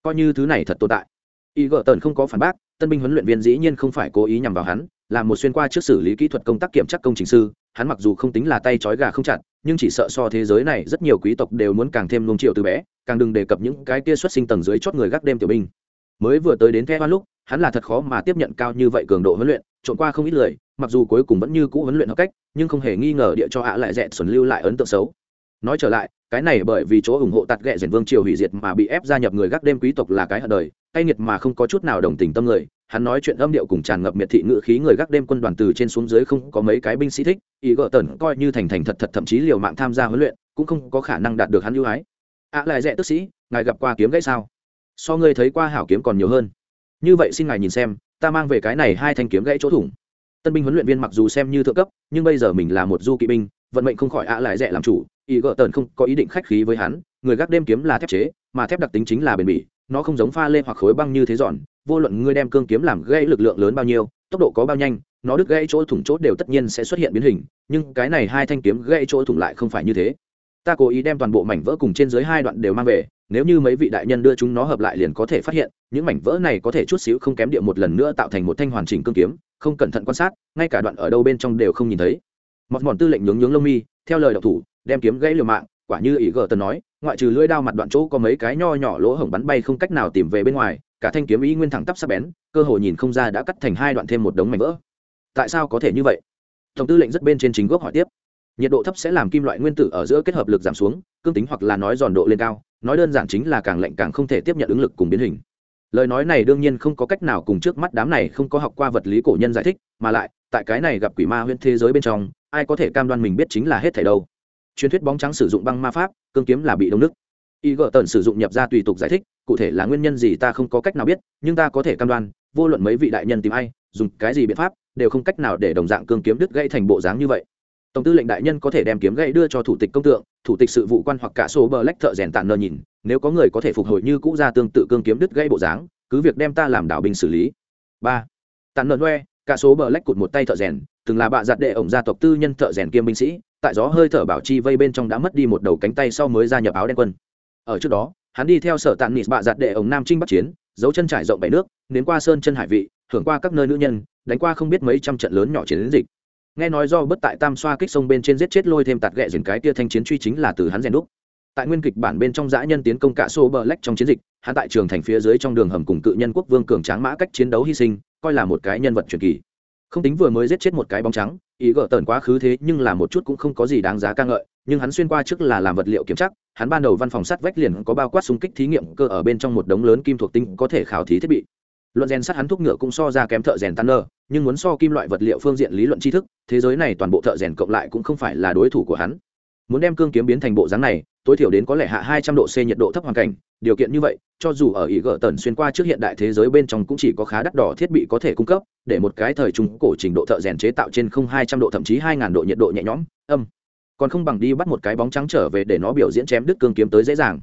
Coi như thứ này thật tồn tại. Y gợ tần không có phản bác, tân binh huấn luyện viên dĩ nhiên không phải cố ý nhằm vào hắn, là một xuyên qua trước xử lý kỹ thuật công tác kiểm tra công trình sư, hắn mặc dù không tính là tay trói gà không chặt, nhưng chỉ sợ so thế giới này rất nhiều quý tộc đều muốn càng thêm nung triệu từ bé, càng đừng đề cập những cái kia xuất sinh tầng dưới chót người gác đêm tiểu binh. Mới vừa tới đến the hoan lúc, hắn là thật khó mà tiếp nhận cao như vậy cường độ huấn luyện trộn qua không ít lời, mặc dù cuối cùng vẫn như cũ huấn luyện hợp cách, nhưng không hề nghi ngờ địa cho ạ lại dẹn xuẩn lưu lại ấn tượng xấu nói trở lại, cái này bởi vì chỗ ủng hộ tạt ghẹ dền vương triều hủy diệt mà bị ép gia nhập người gác đêm quý tộc là cái hận đời, cay nghiệt mà không có chút nào đồng tình tâm người. Hắn nói chuyện âm điệu cùng tràn ngập miệt thị ngự khí người gác đêm quân đoàn từ trên xuống dưới không có mấy cái binh sĩ thích, ý gỡ tần coi như thành thành thật thật thậm chí liều mạng tham gia huấn luyện, cũng không có khả năng đạt được hắn ưu ái. Ạ à lại rẻ tức sĩ, ngài gặp qua kiếm gãy sao? So ngươi thấy qua hảo kiếm còn nhiều hơn. Như vậy xin ngài nhìn xem, ta mang về cái này hai thanh kiếm gãy chỗ thủng. Tân binh huấn luyện viên mặc dù xem như thượng cấp, nhưng bây giờ mình là một du kỵ binh vận mệnh không khỏi ạ lại rẻ làm chủ, ý gợ tần không có ý định khách khí với hắn, người gác đêm kiếm là thép chế, mà thép đặc tính chính là bền bỉ, nó không giống pha lê hoặc khối băng như thế giòn vô luận ngươi đem cương kiếm làm gây lực lượng lớn bao nhiêu, tốc độ có bao nhanh, nó đứt gãy chỗ thủng chốt đều tất nhiên sẽ xuất hiện biến hình, nhưng cái này hai thanh kiếm gãy chỗ thủng lại không phải như thế. Ta cố ý đem toàn bộ mảnh vỡ cùng trên dưới hai đoạn đều mang về, nếu như mấy vị đại nhân đưa chúng nó hợp lại liền có thể phát hiện, những mảnh vỡ này có thể chút xíu không kém địa một lần nữa tạo thành một thanh hoàn chỉnh cương kiếm, không cẩn thận quan sát, ngay cả đoạn ở đâu bên trong đều không nhìn thấy mọt mòn tư lệnh nhướng nhướng lông mi, theo lời độc thủ, đem kiếm gãy liều mạng, quả như ỷ gờ tần nói, ngoại trừ lưỡi đao mặt đoạn chỗ có mấy cái nho nhỏ lỗ hổng bắn bay không cách nào tìm về bên ngoài, cả thanh kiếm ý nguyên thẳng tắp sắc bén, cơ hội nhìn không ra đã cắt thành hai đoạn thêm một đống mảnh vỡ. Tại sao có thể như vậy? Tổng tư lệnh rất bên trên chính gốc hỏi tiếp. Nhiệt độ thấp sẽ làm kim loại nguyên tử ở giữa kết hợp lực giảm xuống, cương tính hoặc là nói giòn độ lên cao, nói đơn giản chính là càng lạnh càng không thể tiếp nhận ứng lực cùng biến hình. Lời nói này đương nhiên không có cách nào cùng trước mắt đám này không có học qua vật lý cổ nhân giải thích, mà lại tại cái này gặp quỷ ma huyễn thế giới bên trong, ai có thể cam đoan mình biết chính là hết thảy đâu. Truyền thuyết bóng trắng sử dụng băng ma pháp, cương kiếm là bị đông nước. Y gợ tần sử dụng nhập ra tùy tục giải thích, cụ thể là nguyên nhân gì ta không có cách nào biết, nhưng ta có thể cam đoan, vô luận mấy vị đại nhân tìm ai, dùng cái gì biện pháp, đều không cách nào để đồng dạng cương kiếm đứt gãy thành bộ dáng như vậy. Tổng tư lệnh đại nhân có thể đem kiếm gãy đưa cho thủ tịch công tượng, thủ tịch sự vụ quan hoặc cả số bờ lách thợ rèn tàn nơ nhìn, nếu có người có thể phục hồi như cũ ra tương tự cương kiếm đứt gãy bộ dáng, cứ việc đem ta làm đảo binh xử lý. Ba. Tàn nơ noe cả số bờ lách cụt một tay thợ rèn, từng là bạ giặt đệ ổng gia tộc tư nhân thợ rèn kiêm binh sĩ, tại gió hơi thở bảo chi vây bên trong đã mất đi một đầu cánh tay sau mới gia nhập áo đen quân. Ở trước đó, hắn đi theo sở tàn nịt bạ giặt đệ ổng nam trinh bắc chiến dấu chân trải rộng bảy nước, nến qua sơn chân hải vị, hưởng qua các nơi nữ nhân, đánh qua không biết mấy trăm trận lớn nhỏ chiến dịch. Nghe nói do bất tại tam xoa kích sông bên trên giết chết lôi thêm tạt ghẹ dền cái tia thanh chiến truy chính là từ hắn rèn đúc. Tại nguyên kịch bản bên trong dã nhân tiến công cả xô bờ lách trong chiến dịch, hắn tại trường thành phía dưới trong đường hầm cùng cự nhân quốc vương cường tráng mã cách chiến đấu hy sinh coi là một cái nhân vật truyền kỳ. Không tính vừa mới giết chết một cái bóng trắng, ý gỡ tần quá khứ thế nhưng là một chút cũng không có gì đáng giá ca ngợi, nhưng hắn xuyên qua trước là làm vật liệu kiểm chắc hắn ban đầu văn phòng sắt vách liền có bao quát xung kích thí nghiệm cơ ở bên trong một đống lớn kim thuộc tinh có thể khảo thí thiết bị. Luận rèn sắt hắn thuốc ngựa cũng so ra kém thợ rèn tan nơ nhưng muốn so kim loại vật liệu phương diện lý luận tri thức, thế giới này toàn bộ thợ rèn cộng lại cũng không phải là đối thủ của hắn. Muốn đem cương kiếm biến thành bộ dáng này tối thiểu đến có lẽ hạ hai trăm độ c nhiệt độ thấp hoàn cảnh, điều kiện như vậy, cho dù ở ý gở tần xuyên qua trước hiện đại thế giới bên trong cũng chỉ có khá đắt đỏ thiết bị có thể cung cấp, để một cái thời trung cổ trình độ thợ rèn chế tạo trên không hai trăm độ thậm chí hai ngàn độ nhiệt độ nhẹ nhõm, âm. Còn không bằng đi bắt một cái bóng trắng trở về để nó biểu diễn chém đứt cương kiếm tới dễ dàng.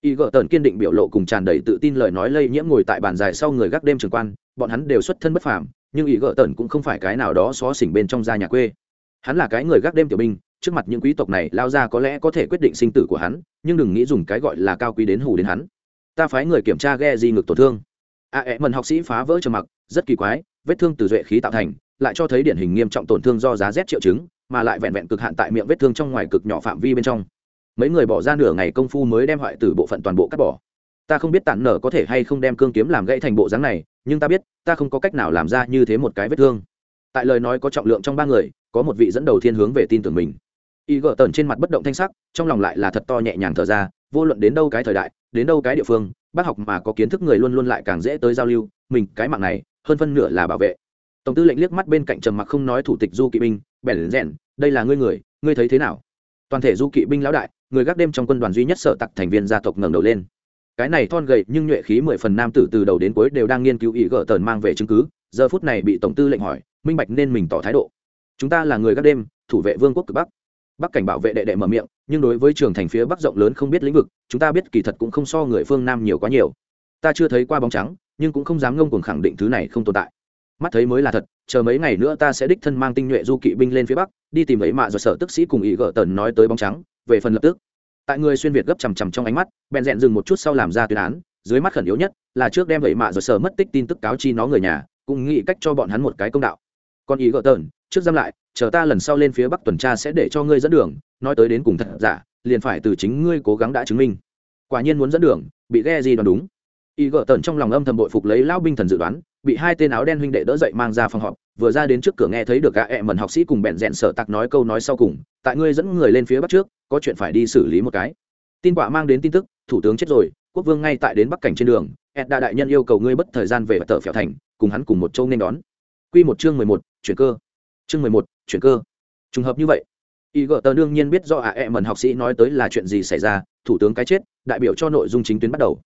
Y gở tần kiên định biểu lộ cùng tràn đầy tự tin lời nói lây nhiễm ngồi tại bàn dài sau người gác đêm trường quan, bọn hắn đều xuất thân bất phàm, nhưng y gở tần cũng không phải cái nào đó xó xỉnh bên trong gia nhà quê. Hắn là cái người gác đêm tiểu binh trước mặt những quý tộc này lao ra có lẽ có thể quyết định sinh tử của hắn nhưng đừng nghĩ dùng cái gọi là cao quý đến hù đến hắn. Ta phái người kiểm tra ghe di ngực tổn thương. A à, ẹ mần học sĩ phá vỡ trầm mặc rất kỳ quái vết thương từ duệ khí tạo thành lại cho thấy điển hình nghiêm trọng tổn thương do giá rét triệu chứng mà lại vẹn vẹn cực hạn tại miệng vết thương trong ngoài cực nhỏ phạm vi bên trong. Mấy người bỏ ra nửa ngày công phu mới đem hoại tử bộ phận toàn bộ cắt bỏ. Ta không biết tản nở có thể hay không đem cương kiếm làm gãy thành bộ dáng này nhưng ta biết ta không có cách nào làm ra như thế một cái vết thương. Tại lời nói có trọng lượng trong ba người có một vị dẫn đầu thiên hướng về tin tưởng mình y gỡ tần trên mặt bất động thanh sắc, trong lòng lại là thật to nhẹ nhàng thở ra, vô luận đến đâu cái thời đại, đến đâu cái địa phương, bác học mà có kiến thức người luôn luôn lại càng dễ tới giao lưu, mình cái mạng này, hơn phân nửa là bảo vệ. Tổng tư lệnh liếc mắt bên cạnh trầm mặc không nói thủ tịch du kỵ binh, bèn rèn, đây là ngươi người, ngươi thấy thế nào? Toàn thể du kỵ binh lão đại, người gác đêm trong quân đoàn duy nhất sợ tặc thành viên gia tộc ngẩng đầu lên. Cái này thon gầy nhưng nhuệ khí mười phần nam tử từ đầu đến cuối đều đang nghiên cứu ý gỡ tờn mang về chứng cứ, giờ phút này bị tổng tư lệnh hỏi, minh bạch nên mình tỏ thái độ? Chúng ta là người gác đêm, thủ vệ vương quốc cực bắc bắc cảnh bảo vệ đệ đệ mở miệng, nhưng đối với trường thành phía bắc rộng lớn không biết lĩnh vực, chúng ta biết kỳ thật cũng không so người phương nam nhiều quá nhiều. Ta chưa thấy qua bóng trắng, nhưng cũng không dám ngông cuồng khẳng định thứ này không tồn tại. Mắt thấy mới là thật, chờ mấy ngày nữa ta sẽ đích thân mang tinh nhuệ du kỵ binh lên phía bắc, đi tìm ấy mạ rồi sở tức sĩ cùng ý gỡ tần nói tới bóng trắng, về phần lập tức. Tại người xuyên việt gấp chằm chằm trong ánh mắt, bèn rẽn dừng một chút sau làm ra tuyên án, dưới mắt khẩn yếu nhất là trước đem ấy mạ rồi sở mất tích tin tức cáo chi nó người nhà, cũng nghĩ cách cho bọn hắn một cái công đạo. Còn ý gỡ tần, trước giam lại chờ ta lần sau lên phía bắc tuần tra sẽ để cho ngươi dẫn đường, nói tới đến cùng thật giả, liền phải từ chính ngươi cố gắng đã chứng minh. Quả nhiên muốn dẫn đường, bị ghe gì đoán đúng. Y gợ tần trong lòng âm thầm bội phục lấy lão binh thần dự đoán, bị hai tên áo đen huynh đệ đỡ dậy mang ra phòng họp, vừa ra đến trước cửa nghe thấy được gã ẹ mần học sĩ cùng bẹn rẽn sở tặc nói câu nói sau cùng, tại ngươi dẫn người lên phía bắc trước, có chuyện phải đi xử lý một cái. Tin quả mang đến tin tức, thủ tướng chết rồi, quốc vương ngay tại đến bắc cảnh trên đường ed đa đại nhân yêu cầu ngươi bất thời gian về tờ phèo thành, cùng hắn cùng một châu nên đón. Q một chương mười một, chuyển cơ chương mười một, chuyển cơ. Trùng hợp như vậy, y gờ tờ đương nhiên biết do ạ à e mần học sĩ nói tới là chuyện gì xảy ra, thủ tướng cái chết, đại biểu cho nội dung chính tuyến bắt đầu.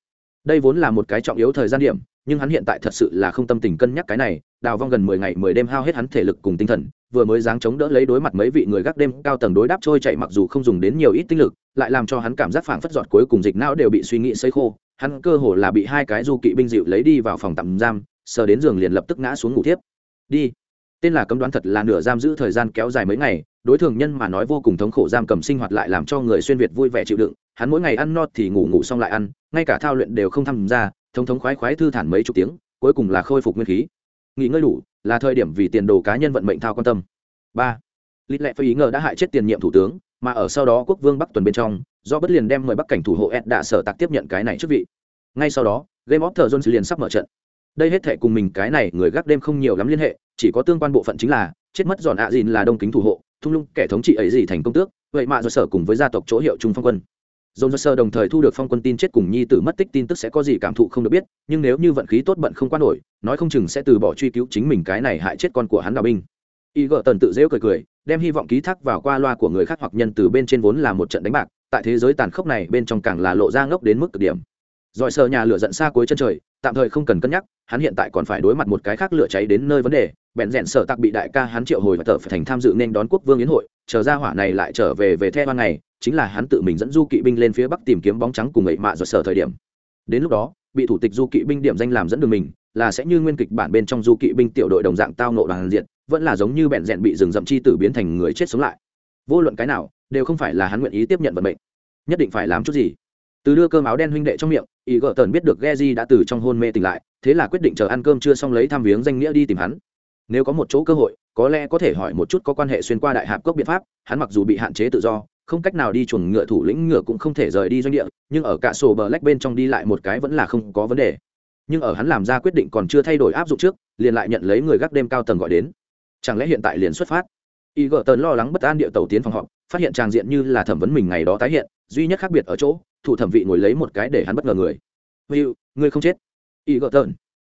Đây vốn là một cái trọng yếu thời gian điểm, nhưng hắn hiện tại thật sự là không tâm tình cân nhắc cái này, đào vong gần mười ngày, mười đêm hao hết hắn thể lực cùng tinh thần, vừa mới dáng chống đỡ lấy đối mặt mấy vị người gác đêm cao tầng đối đáp trôi chạy mặc dù không dùng đến nhiều ít tinh lực, lại làm cho hắn cảm giác phảng phất giọt cuối cùng dịch não đều bị suy nghĩ sấy khô, hắn cơ hồ là bị hai cái du kỵ binh dịu lấy đi vào phòng tạm giam, sờ đến giường liền lập tức ngã xuống ngủ tiếp. Đi tên là cấm đoán thật là nửa giam giữ thời gian kéo dài mấy ngày, đối thường nhân mà nói vô cùng thống khổ giam cầm sinh hoạt lại làm cho người xuyên việt vui vẻ chịu đựng. Hắn mỗi ngày ăn no thì ngủ ngủ xong lại ăn, ngay cả thao luyện đều không tham gia, thống thống khoái khoái thư thản mấy chục tiếng, cuối cùng là khôi phục nguyên khí. Nghỉ ngơi đủ, là thời điểm vì tiền đồ cá nhân vận mệnh thao quan tâm. Ba, lít lệ phải ý ngờ đã hại chết tiền nhiệm thủ tướng, mà ở sau đó quốc vương bắc tuần bên trong, do bất liền đem mời bắc cảnh thủ hộ ed đã sở tạc tiếp nhận cái này chức vị. Ngay sau đó, game of thrones liền sắp mở trận đây hết thệ cùng mình cái này người gác đêm không nhiều lắm liên hệ, chỉ có tương quan bộ phận chính là, chết mất giòn ạ à dìn là đông kính thủ hộ, thung lũng kẻ thống trị ấy gì thành công tước, vậy mà do sở cùng với gia tộc chỗ hiệu trung phong quân. Dồn do đồng thời thu được phong quân tin chết cùng nhi tử mất tích tin tức sẽ có gì cảm thụ không được biết, nhưng nếu như vận khí tốt bận không quan nổi, nói không chừng sẽ từ bỏ truy cứu chính mình cái này hại chết con của hắn đào binh. Y gợ tần tự dễu cười cười, đem hy vọng ký thác vào qua loa của người khác hoặc nhân từ bên trên vốn là một trận đánh bạc, tại thế giới tàn khốc này bên trong càng là lộ ra ngốc đến mức cực điểm giỏi sờ nhà lửa giận xa cuối chân trời, tạm thời không cần cân nhắc, hắn hiện tại còn phải đối mặt một cái khác lửa cháy đến nơi vấn đề. Bèn rẽn sở tặc bị đại ca hắn triệu hồi và tờ phải thành tham dự nên đón quốc vương yến hội, chờ ra hỏa này lại trở về về theo ban ngày, chính là hắn tự mình dẫn du kỵ binh lên phía bắc tìm kiếm bóng trắng cùng ấy mạ do sở thời điểm. Đến lúc đó, bị thủ tịch du kỵ binh điểm danh làm dẫn đường mình, là sẽ như nguyên kịch bản bên trong du kỵ binh tiểu đội đồng dạng tao nộ đoàn diện, vẫn là giống như bèn rẽn bị rừng rậm chi tử biến thành người chết sống lại. Vô luận cái nào, đều không phải là hắn nguyện ý tiếp nhận vận mệnh, nhất định phải làm chút gì. Từ đưa cơm áo đen huynh đệ trong miệng ý gợ tần biết được Geji đã từ trong hôn mê tỉnh lại, thế là quyết định chờ ăn cơm chưa xong lấy thăm viếng danh nghĩa đi tìm hắn. Nếu có một chỗ cơ hội, có lẽ có thể hỏi một chút có quan hệ xuyên qua đại hạp cốc biện pháp, hắn mặc dù bị hạn chế tự do, không cách nào đi chuồng ngựa thủ lĩnh ngựa cũng không thể rời đi doanh địa, nhưng ở cả sổ bờ lách bên trong đi lại một cái vẫn là không có vấn đề. Nhưng ở hắn làm ra quyết định còn chưa thay đổi áp dụng trước, liền lại nhận lấy người gác đêm cao tầng gọi đến. Chẳng lẽ hiện tại liền xuất phát? Y gợ tần lo lắng bất an địa tàu tiến phòng họp, phát hiện tràng diện như là thẩm vấn mình ngày đó tái hiện, duy nhất khác biệt ở chỗ thủ thẩm vị ngồi lấy một cái để hắn bất ngờ người. Hữu ngươi không chết. Y gợ tần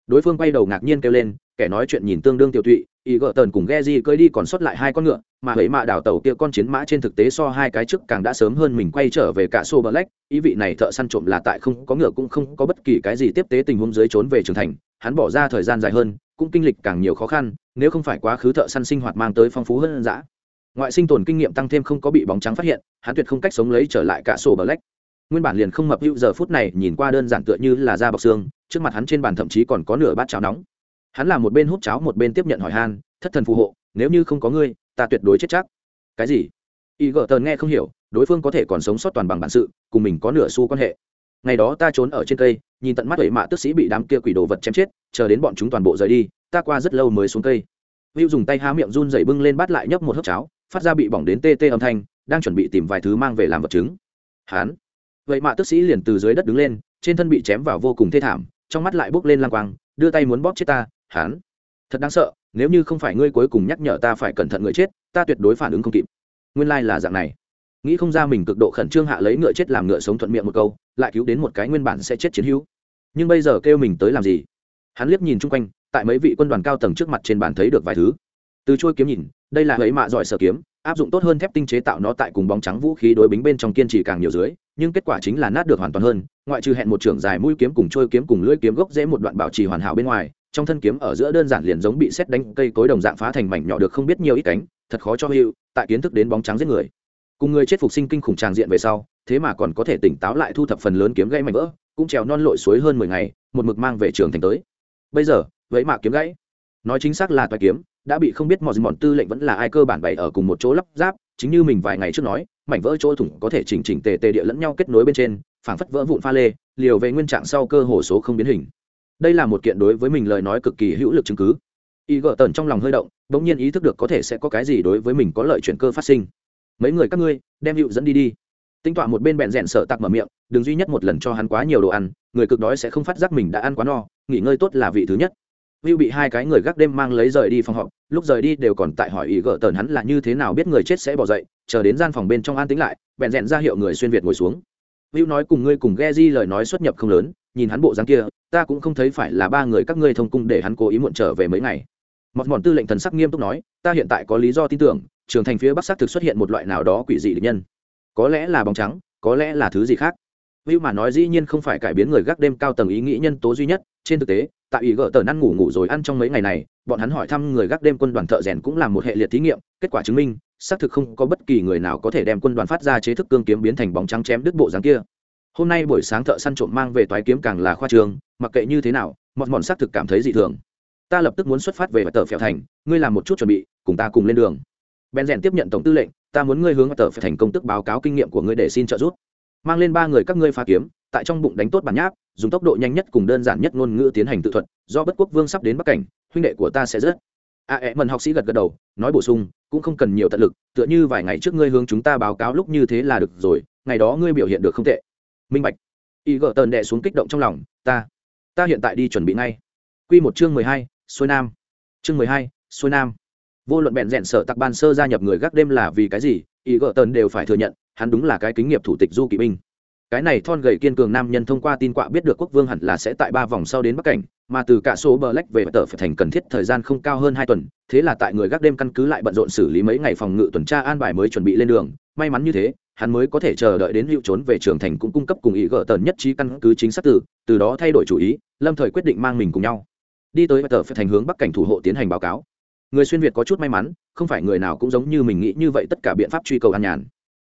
đối phương quay đầu ngạc nhiên kêu lên, kẻ nói chuyện nhìn tương đương tiểu tụy, y gợ tần cùng ghe di cơi đi còn sót lại hai con ngựa, mà hễ mạ đảo tàu kia con chiến mã trên thực tế so hai cái trước càng đã sớm hơn mình quay trở về cả xô black ý vị này thợ săn trộm là tại không có ngựa cũng không có bất kỳ cái gì tiếp tế tình huống dưới trốn về Trường thành, hắn bỏ ra thời gian dài hơn, cũng kinh lịch càng nhiều khó khăn, nếu không phải quá khứ thợ săn sinh hoạt mang tới phong phú hơn dã. Ngoại sinh tồn kinh nghiệm tăng thêm không có bị bóng trắng phát hiện, hắn tuyệt không cách sống lấy trở lại cả sổ black nguyên bản liền không mập hữu giờ phút này nhìn qua đơn giản tựa như là da bọc xương, trước mặt hắn trên bàn thậm chí còn có nửa bát cháo nóng. Hắn là một bên hút cháo một bên tiếp nhận hỏi han, thất thần phù hộ, nếu như không có ngươi, ta tuyệt đối chết chắc. Cái gì? Y gợ tờn nghe không hiểu, đối phương có thể còn sống sót toàn bằng bản sự, cùng mình có nửa xu quan hệ. Ngày đó ta trốn ở trên cây, nhìn tận mắt ấy mạ tức sĩ bị đám kia quỷ đồ vật chém chết, chờ đến bọn chúng toàn bộ rời đi, ta qua rất lâu mới xuống cây. Hữu dùng tay há miệng run dày bưng lên bắt lại nhấp một hớp cháo, phát ra bị bỏng đến tê tê âm thanh, đang chuẩn bị tìm vài thứ mang về làm vật chứng. Hán vậy mạ tức sĩ liền từ dưới đất đứng lên, trên thân bị chém vào vô cùng thê thảm, trong mắt lại bốc lên lang quang, đưa tay muốn bóp chết ta hán thật đáng sợ, nếu như không phải ngươi cuối cùng nhắc nhở ta phải cẩn thận người chết, ta tuyệt đối phản ứng không kịp. Nguyên lai、like、là dạng này. Nghĩ không ra mình cực độ khẩn trương hạ lấy ngựa chết làm ngựa sống thuận miệng một câu, lại cứu đến một cái nguyên bản sẽ chết chiến hữu. Nhưng bây giờ kêu mình tới làm gì? Hắn liếc nhìn chung quanh, tại mấy vị quân đoàn cao tầng trước mặt trên bàn thấy được vài thứ. Từ trôi kiếm nhìn, đây là ấy mạ giỏi sở kiếm, áp dụng tốt hơn thép tinh chế tạo nó tại cùng bóng trắng vũ khí đối bính bên trong kiên trì càng nhiều dưới nhưng kết quả chính là nát được hoàn toàn hơn, ngoại trừ hẹn một trưởng dài mũi kiếm cùng trôi kiếm cùng lưỡi kiếm gốc dễ một đoạn bảo trì hoàn hảo bên ngoài, trong thân kiếm ở giữa đơn giản liền giống bị xét đánh cây cối đồng dạng phá thành mảnh nhỏ được không biết nhiều ít cánh, thật khó cho hữu tại kiến thức đến bóng trắng giết người. Cùng người chết phục sinh kinh khủng tràng diện về sau, thế mà còn có thể tỉnh táo lại thu thập phần lớn kiếm gãy mảnh vỡ, cũng trèo non lội suối hơn mười ngày, một mực mang về trường thành tới. Bây giờ vậy mà kiếm gãy. Nói chính xác là toại kiếm đã bị không biết mọi mòn tư lệnh vẫn là ai cơ bản bày ở cùng một chỗ lắp ráp, chính như mình vài ngày trước nói, mảnh vỡ chỗ thủng có thể chỉnh chỉnh tề tề địa lẫn nhau kết nối bên trên, phảng phất vỡ vụn pha lê, liều về nguyên trạng sau cơ hồ số không biến hình. Đây là một kiện đối với mình lời nói cực kỳ hữu lực chứng cứ. Y gợ tần trong lòng hơi động, bỗng nhiên ý thức được có thể sẽ có cái gì đối với mình có lợi chuyển cơ phát sinh. Mấy người các ngươi, đem hữu dẫn đi đi. Tinh tọa một bên bẹn rẽn sợ tặc mở miệng, đừng duy nhất một lần cho hắn quá nhiều đồ ăn, người cực đói sẽ không phát giác mình đã ăn quá no, nghỉ ngơi tốt là vị thứ nhất. Will bị hai cái người gác đêm mang lấy rời đi phòng họp, lúc rời đi đều còn tại hỏi ý gỡ tần hắn là như thế nào biết người chết sẽ bỏ dậy, chờ đến gian phòng bên trong an tĩnh lại, bèn rèn ra hiệu người xuyên việt ngồi xuống. Will nói cùng ngươi cùng Geji lời nói xuất nhập không lớn, nhìn hắn bộ dáng kia, ta cũng không thấy phải là ba người các ngươi thông cung để hắn cố ý muộn trở về mấy ngày. Mọt mọn tư lệnh thần sắc nghiêm túc nói, ta hiện tại có lý do tin tưởng, trường thành phía bắc xác thực xuất hiện một loại nào đó quỷ dị địch nhân. Có lẽ là bóng trắng, có lẽ là thứ gì khác. Will mà nói dĩ nhiên không phải cải biến người gác đêm cao tầng ý nghĩ nhân tố duy nhất, trên thực tế, tại ý gỡ tờ năn ngủ ngủ rồi ăn trong mấy ngày này, bọn hắn hỏi thăm người gác đêm quân đoàn thợ rèn cũng làm một hệ liệt thí nghiệm, kết quả chứng minh, xác thực không có bất kỳ người nào có thể đem quân đoàn phát ra chế thức cương kiếm biến thành bóng trắng chém đứt bộ dáng kia. Hôm nay buổi sáng thợ săn trộm mang về toái kiếm càng là khoa trường, mặc kệ như thế nào, mọn mọn xác thực cảm thấy dị thường. Ta lập tức muốn xuất phát về và tờ phèo thành, ngươi làm một chút chuẩn bị, cùng ta cùng lên đường. Ben rèn tiếp nhận tổng tư lệnh, ta muốn ngươi hướng tờ phèo thành công tức báo cáo kinh nghiệm của ngươi để xin trợ giúp mang lên ba người các ngươi phá kiếm tại trong bụng đánh tốt bản nháp dùng tốc độ nhanh nhất cùng đơn giản nhất ngôn ngữ tiến hành tự thuật do bất quốc vương sắp đến bắc cảnh huynh đệ của ta sẽ rất a à, ẹ mần học sĩ gật gật đầu nói bổ sung cũng không cần nhiều tận lực tựa như vài ngày trước ngươi hướng chúng ta báo cáo lúc như thế là được rồi ngày đó ngươi biểu hiện được không tệ. Minh bạch. Y gỡ tờn đệ xuống kích động trong lòng ta ta hiện tại đi chuẩn bị ngay. Q một chương mười hai xuôi nam. Chương mười hai xuôi nam. Vô luận bẹn rẽn sở tặc ban sơ gia nhập người gác đêm là vì cái gì y gỡ tờn đều phải thừa nhận hắn đúng là cái kính nghiệp thủ tịch du kỵ binh cái này thon gầy kiên cường nam nhân thông qua tin quạ biết được quốc vương hẳn là sẽ tại ba vòng sau đến bắc cảnh, mà từ cả số bờ lách về tờ phải thành cần thiết thời gian không cao hơn hai tuần, thế là tại người gác đêm căn cứ lại bận rộn xử lý mấy ngày phòng ngự tuần tra an bài mới chuẩn bị lên đường. May mắn như thế, hắn mới có thể chờ đợi đến hữu trốn về trường thành cũng cung cấp cùng ý gỡ tần nhất trí căn cứ chính xác từ từ đó thay đổi chủ ý, lâm thời quyết định mang mình cùng nhau. Đi tới tờ phải thành hướng bắc cảnh thủ hộ tiến hành báo cáo. Người xuyên việt có chút may mắn, không phải người nào cũng giống như mình nghĩ như vậy tất cả biện pháp truy cầu an nhàn.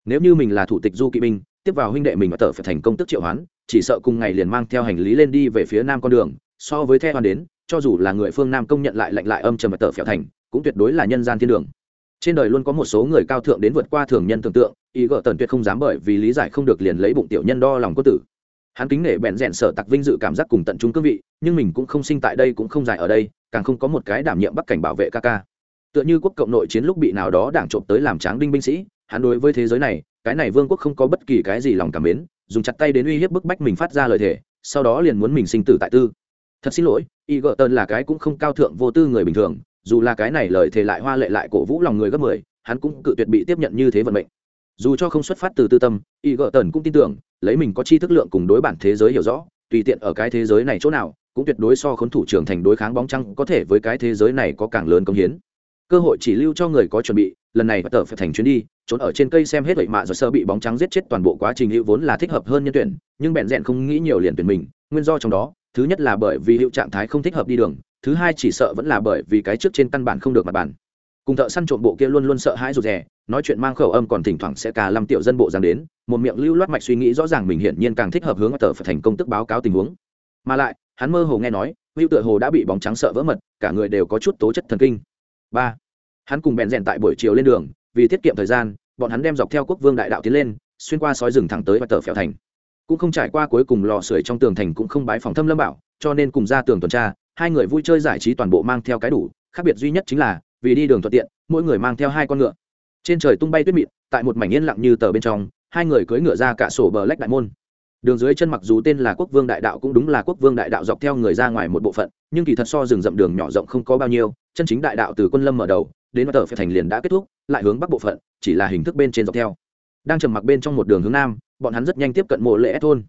Nếu như mình là thủ tịch du kỵ binh tiếp vào huynh đệ mình và tờ phải thành công tức triệu hoán, chỉ sợ cùng ngày liền mang theo hành lý lên đi về phía nam con đường, so với the hoàn đến, cho dù là người phương nam công nhận lại lạnh lại âm trầm và tờ phèo thành, cũng tuyệt đối là nhân gian thiên đường. Trên đời luôn có một số người cao thượng đến vượt qua thường nhân tưởng tượng, ý gỡ tần tuyệt không dám bởi vì lý giải không được liền lấy bụng tiểu nhân đo lòng có tử. Hắn kính nể bèn rẽn sở tặc vinh dự cảm giác cùng tận trung cương vị, nhưng mình cũng không sinh tại đây cũng không dài ở đây, càng không có một cái đảm nhiệm bắc cảnh bảo vệ ca ca. Tựa như quốc cộng nội chiến lúc bị nào đó đảng trộm tới làm tráng đinh binh sĩ, hắn đối với thế giới này cái này vương quốc không có bất kỳ cái gì lòng cảm mến, dùng chặt tay đến uy hiếp bức bách mình phát ra lời thề, sau đó liền muốn mình sinh tử tại tư. Thật xin lỗi, y gợ tần là cái cũng không cao thượng vô tư người bình thường, dù là cái này lời thề lại hoa lệ lại cổ vũ lòng người gấp mười, hắn cũng cự tuyệt bị tiếp nhận như thế vận mệnh. Dù cho không xuất phát từ tư tâm, y gợ tần cũng tin tưởng, lấy mình có chi thức lượng cùng đối bản thế giới hiểu rõ, tùy tiện ở cái thế giới này chỗ nào, cũng tuyệt đối so khốn thủ trưởng thành đối kháng bóng trăng có thể với cái thế giới này có càng lớn công hiến. Cơ hội chỉ lưu cho người có chuẩn bị, lần này và tờ phải thành chuyến đi trốn ở trên cây xem hết vậy mạ rồi sơ bị bóng trắng giết chết toàn bộ quá trình hữu vốn là thích hợp hơn nhân tuyển, nhưng bẹn rẽn không nghĩ nhiều liền tuyển mình, nguyên do trong đó, thứ nhất là bởi vì hữu trạng thái không thích hợp đi đường, thứ hai chỉ sợ vẫn là bởi vì cái trước trên căn bản không được mặt bản cùng thợ săn trộm bộ kia luôn luôn sợ hãi rụt rè, nói chuyện mang khẩu âm còn thỉnh thoảng sẽ cả năm tiểu dân bộ giang đến, một miệng lưu loát mạch suy nghĩ rõ ràng mình hiển nhiên càng thích hợp hướng tờ phải thành công tức báo cáo tình huống. Mà lại, hắn mơ hồ nghe nói, hữu tựa hồ đã bị bóng trắng sợ vỡ mật, cả người đều có chút tố chất thần kinh. Ba, hắn cùng bèn rèn tại buổi chiều lên đường vì tiết kiệm thời gian, bọn hắn đem dọc theo quốc vương đại đạo tiến lên, xuyên qua sói rừng thẳng tới và tờ phèo thành. Cũng không trải qua cuối cùng lò sưởi trong tường thành cũng không bái phòng thâm lâm bảo, cho nên cùng ra tường tuần tra, hai người vui chơi giải trí toàn bộ mang theo cái đủ, khác biệt duy nhất chính là, vì đi đường thuận tiện, mỗi người mang theo hai con ngựa. Trên trời tung bay tuyết mịn, tại một mảnh yên lặng như tờ bên trong, hai người cưỡi ngựa ra cả sổ bờ lách đại môn. Đường dưới chân mặc dù tên là quốc vương đại đạo cũng đúng là quốc vương đại đạo dọc theo người ra ngoài một bộ phận, nhưng kỳ thật so rừng rậm đường nhỏ rộng không có bao nhiêu, chân chính đại đạo từ quân lâm mở đầu đến tờ phải thành liền đã kết thúc, lại hướng bắc bộ phận, chỉ là hình thức bên trên dọc theo. Đang trầm mặc bên trong một đường hướng nam, bọn hắn rất nhanh tiếp cận mộ lệ thôn.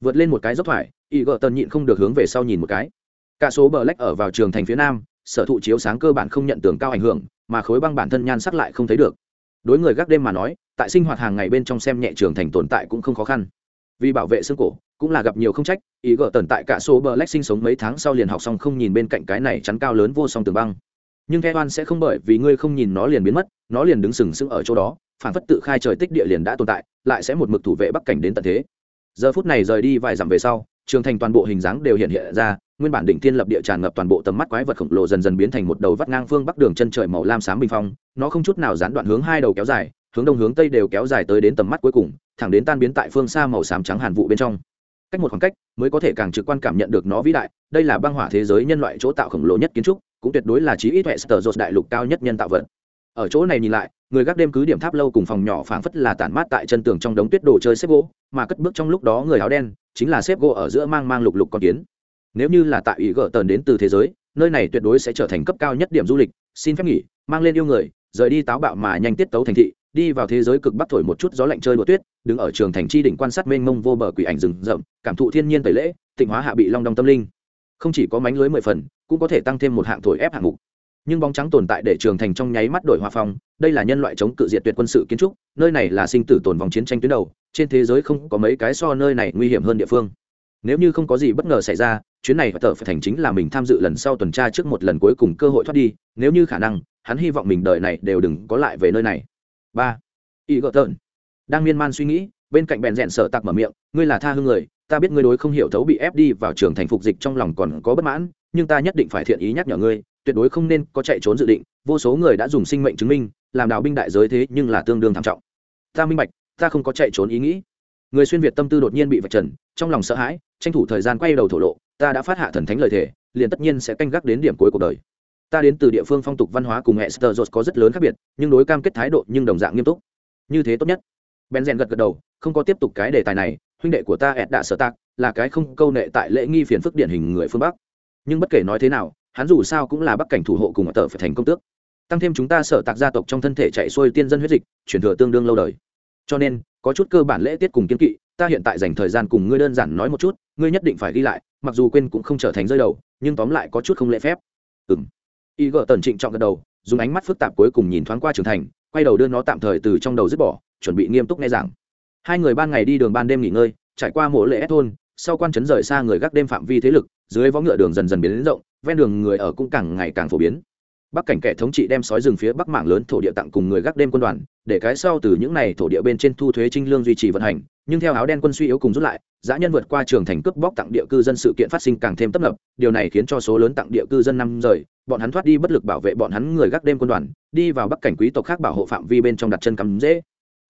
Vượt lên một cái dốc thoải, y gợ tần nhịn không được hướng về sau nhìn một cái. Cả số bờ lách ở vào trường thành phía nam, sở thụ chiếu sáng cơ bản không nhận tường cao ảnh hưởng, mà khối băng bản thân nhan sắc lại không thấy được. Đối người gác đêm mà nói, tại sinh hoạt hàng ngày bên trong xem nhẹ trường thành tồn tại cũng không khó khăn. Vì bảo vệ xương cổ, cũng là gặp nhiều không trách ý gỡ tần tại cả số bờ lách sinh sống mấy tháng sau liền học xong không nhìn bên cạnh cái này chắn cao lớn vô song tường băng nhưng the oan sẽ không bởi vì ngươi không nhìn nó liền biến mất, nó liền đứng sừng sững ở chỗ đó, phản phất tự khai trời tích địa liền đã tồn tại, lại sẽ một mực thủ vệ bắc cảnh đến tận thế. Giờ phút này rời đi vài dặm về sau, trường thành toàn bộ hình dáng đều hiện hiện ra, nguyên bản đỉnh thiên lập địa tràn ngập toàn bộ tầm mắt quái vật khổng lồ dần dần biến thành một đầu vắt ngang phương bắc đường chân trời màu lam xám bình phong, nó không chút nào gián đoạn hướng hai đầu kéo dài, hướng đông hướng tây đều kéo dài tới đến tầm mắt cuối cùng, thẳng đến tan biến tại phương xa màu xám trắng hàn vụ bên trong. Cách một khoảng cách mới có thể càng trực quan cảm nhận được nó vĩ đại, đây là băng hỏa thế giới nhân loại chỗ tạo khổng lồ nhất kiến trúc cũng tuyệt đối là chí ít hệ sở dột đại lục cao nhất nhân tạo vật. Ở chỗ này nhìn lại, người gác đêm cứ điểm tháp lâu cùng phòng nhỏ phảng phất là tản mát tại chân tường trong đống tuyết đồ chơi xếp gỗ, mà cất bước trong lúc đó người áo đen, chính là xếp gỗ ở giữa mang mang lục lục con kiến. Nếu như là tại ý gỡ tần đến từ thế giới, nơi này tuyệt đối sẽ trở thành cấp cao nhất điểm du lịch, xin phép nghỉ, mang lên yêu người, rời đi táo bạo mà nhanh tiết tấu thành thị, đi vào thế giới cực bắc thổi một chút gió lạnh chơi đùa tuyết, đứng ở trường thành chi đỉnh quan sát mênh mông vô bờ quỷ ảnh rừng rậm, cảm thụ thiên nhiên tẩy lễ, tịnh hóa hạ bị long đong tâm linh. Không chỉ có mánh lưới mười phần cũng có thể tăng thêm một hạng thổi ép hạng mục. Nhưng bóng trắng tồn tại để trường thành trong nháy mắt đổi hòa phong, đây là nhân loại chống cự diệt tuyệt quân sự kiến trúc, nơi này là sinh tử tồn vòng chiến tranh tuyến đầu, trên thế giới không có mấy cái so nơi này nguy hiểm hơn địa phương. Nếu như không có gì bất ngờ xảy ra, chuyến này phải tờ phải thành chính là mình tham dự lần sau tuần tra trước một lần cuối cùng cơ hội thoát đi, nếu như khả năng, hắn hy vọng mình đời này đều đừng có lại về nơi này. Ba. Y gợt tợn. Đang miên man suy nghĩ, bên cạnh bèn rẽn sợ tặc mở miệng, ngươi là tha hương người, ta biết ngươi đối không hiểu thấu bị ép đi vào trường thành phục dịch trong lòng còn có bất mãn nhưng ta nhất định phải thiện ý nhắc nhở ngươi, tuyệt đối không nên có chạy trốn dự định, vô số người đã dùng sinh mệnh chứng minh, làm đào binh đại giới thế nhưng là tương đương thảm trọng. Ta minh bạch, ta không có chạy trốn ý nghĩ. Người xuyên việt tâm tư đột nhiên bị vạch trần, trong lòng sợ hãi, tranh thủ thời gian quay đầu thổ lộ, ta đã phát hạ thần thánh lời thề, liền tất nhiên sẽ canh gác đến điểm cuối cuộc đời. Ta đến từ địa phương phong tục văn hóa cùng hệ sơ có rất lớn khác biệt, nhưng đối cam kết thái độ nhưng đồng dạng nghiêm túc. Như thế tốt nhất. Ben rèn gật gật đầu, không có tiếp tục cái đề tài này, huynh đệ của ta ẹt đạ sở tạc, là cái không câu nệ tại lễ nghi phiền phức điển hình người phương bắc nhưng bất kể nói thế nào, hắn dù sao cũng là bắc cảnh thủ hộ cùng ở tờ phải thành công tước. Tăng thêm chúng ta sở tạc gia tộc trong thân thể chạy xuôi tiên dân huyết dịch, chuyển thừa tương đương lâu đời. Cho nên, có chút cơ bản lễ tiết cùng kiên kỵ, ta hiện tại dành thời gian cùng ngươi đơn giản nói một chút, ngươi nhất định phải ghi lại, mặc dù quên cũng không trở thành rơi đầu, nhưng tóm lại có chút không lễ phép. Ừng y gợ tần trịnh trọng gật đầu, dùng ánh mắt phức tạp cuối cùng nhìn thoáng qua trưởng thành, quay đầu đưa nó tạm thời từ trong đầu dứt bỏ, chuẩn bị nghiêm túc nghe giảng. Hai người ban ngày đi đường ban đêm nghỉ ngơi, trải qua mỗi lễ thôn sau quan trấn rời xa người gác đêm phạm vi thế lực, dưới võ ngựa đường dần dần biến đến rộng, ven đường người ở cũng càng ngày càng phổ biến. Bắc cảnh kẻ thống trị đem sói rừng phía bắc mảng lớn thổ địa tặng cùng người gác đêm quân đoàn, để cái sau từ những này thổ địa bên trên thu thuế trinh lương duy trì vận hành, nhưng theo áo đen quân suy yếu cùng rút lại, dã nhân vượt qua trường thành cướp bóc tặng địa cư dân sự kiện phát sinh càng thêm tấp nập, điều này khiến cho số lớn tặng địa cư dân năm rời, bọn hắn thoát đi bất lực bảo vệ bọn hắn người gác đêm quân đoàn, đi vào bắc cảnh quý tộc khác bảo hộ phạm vi bên trong đặt chân cắm dễ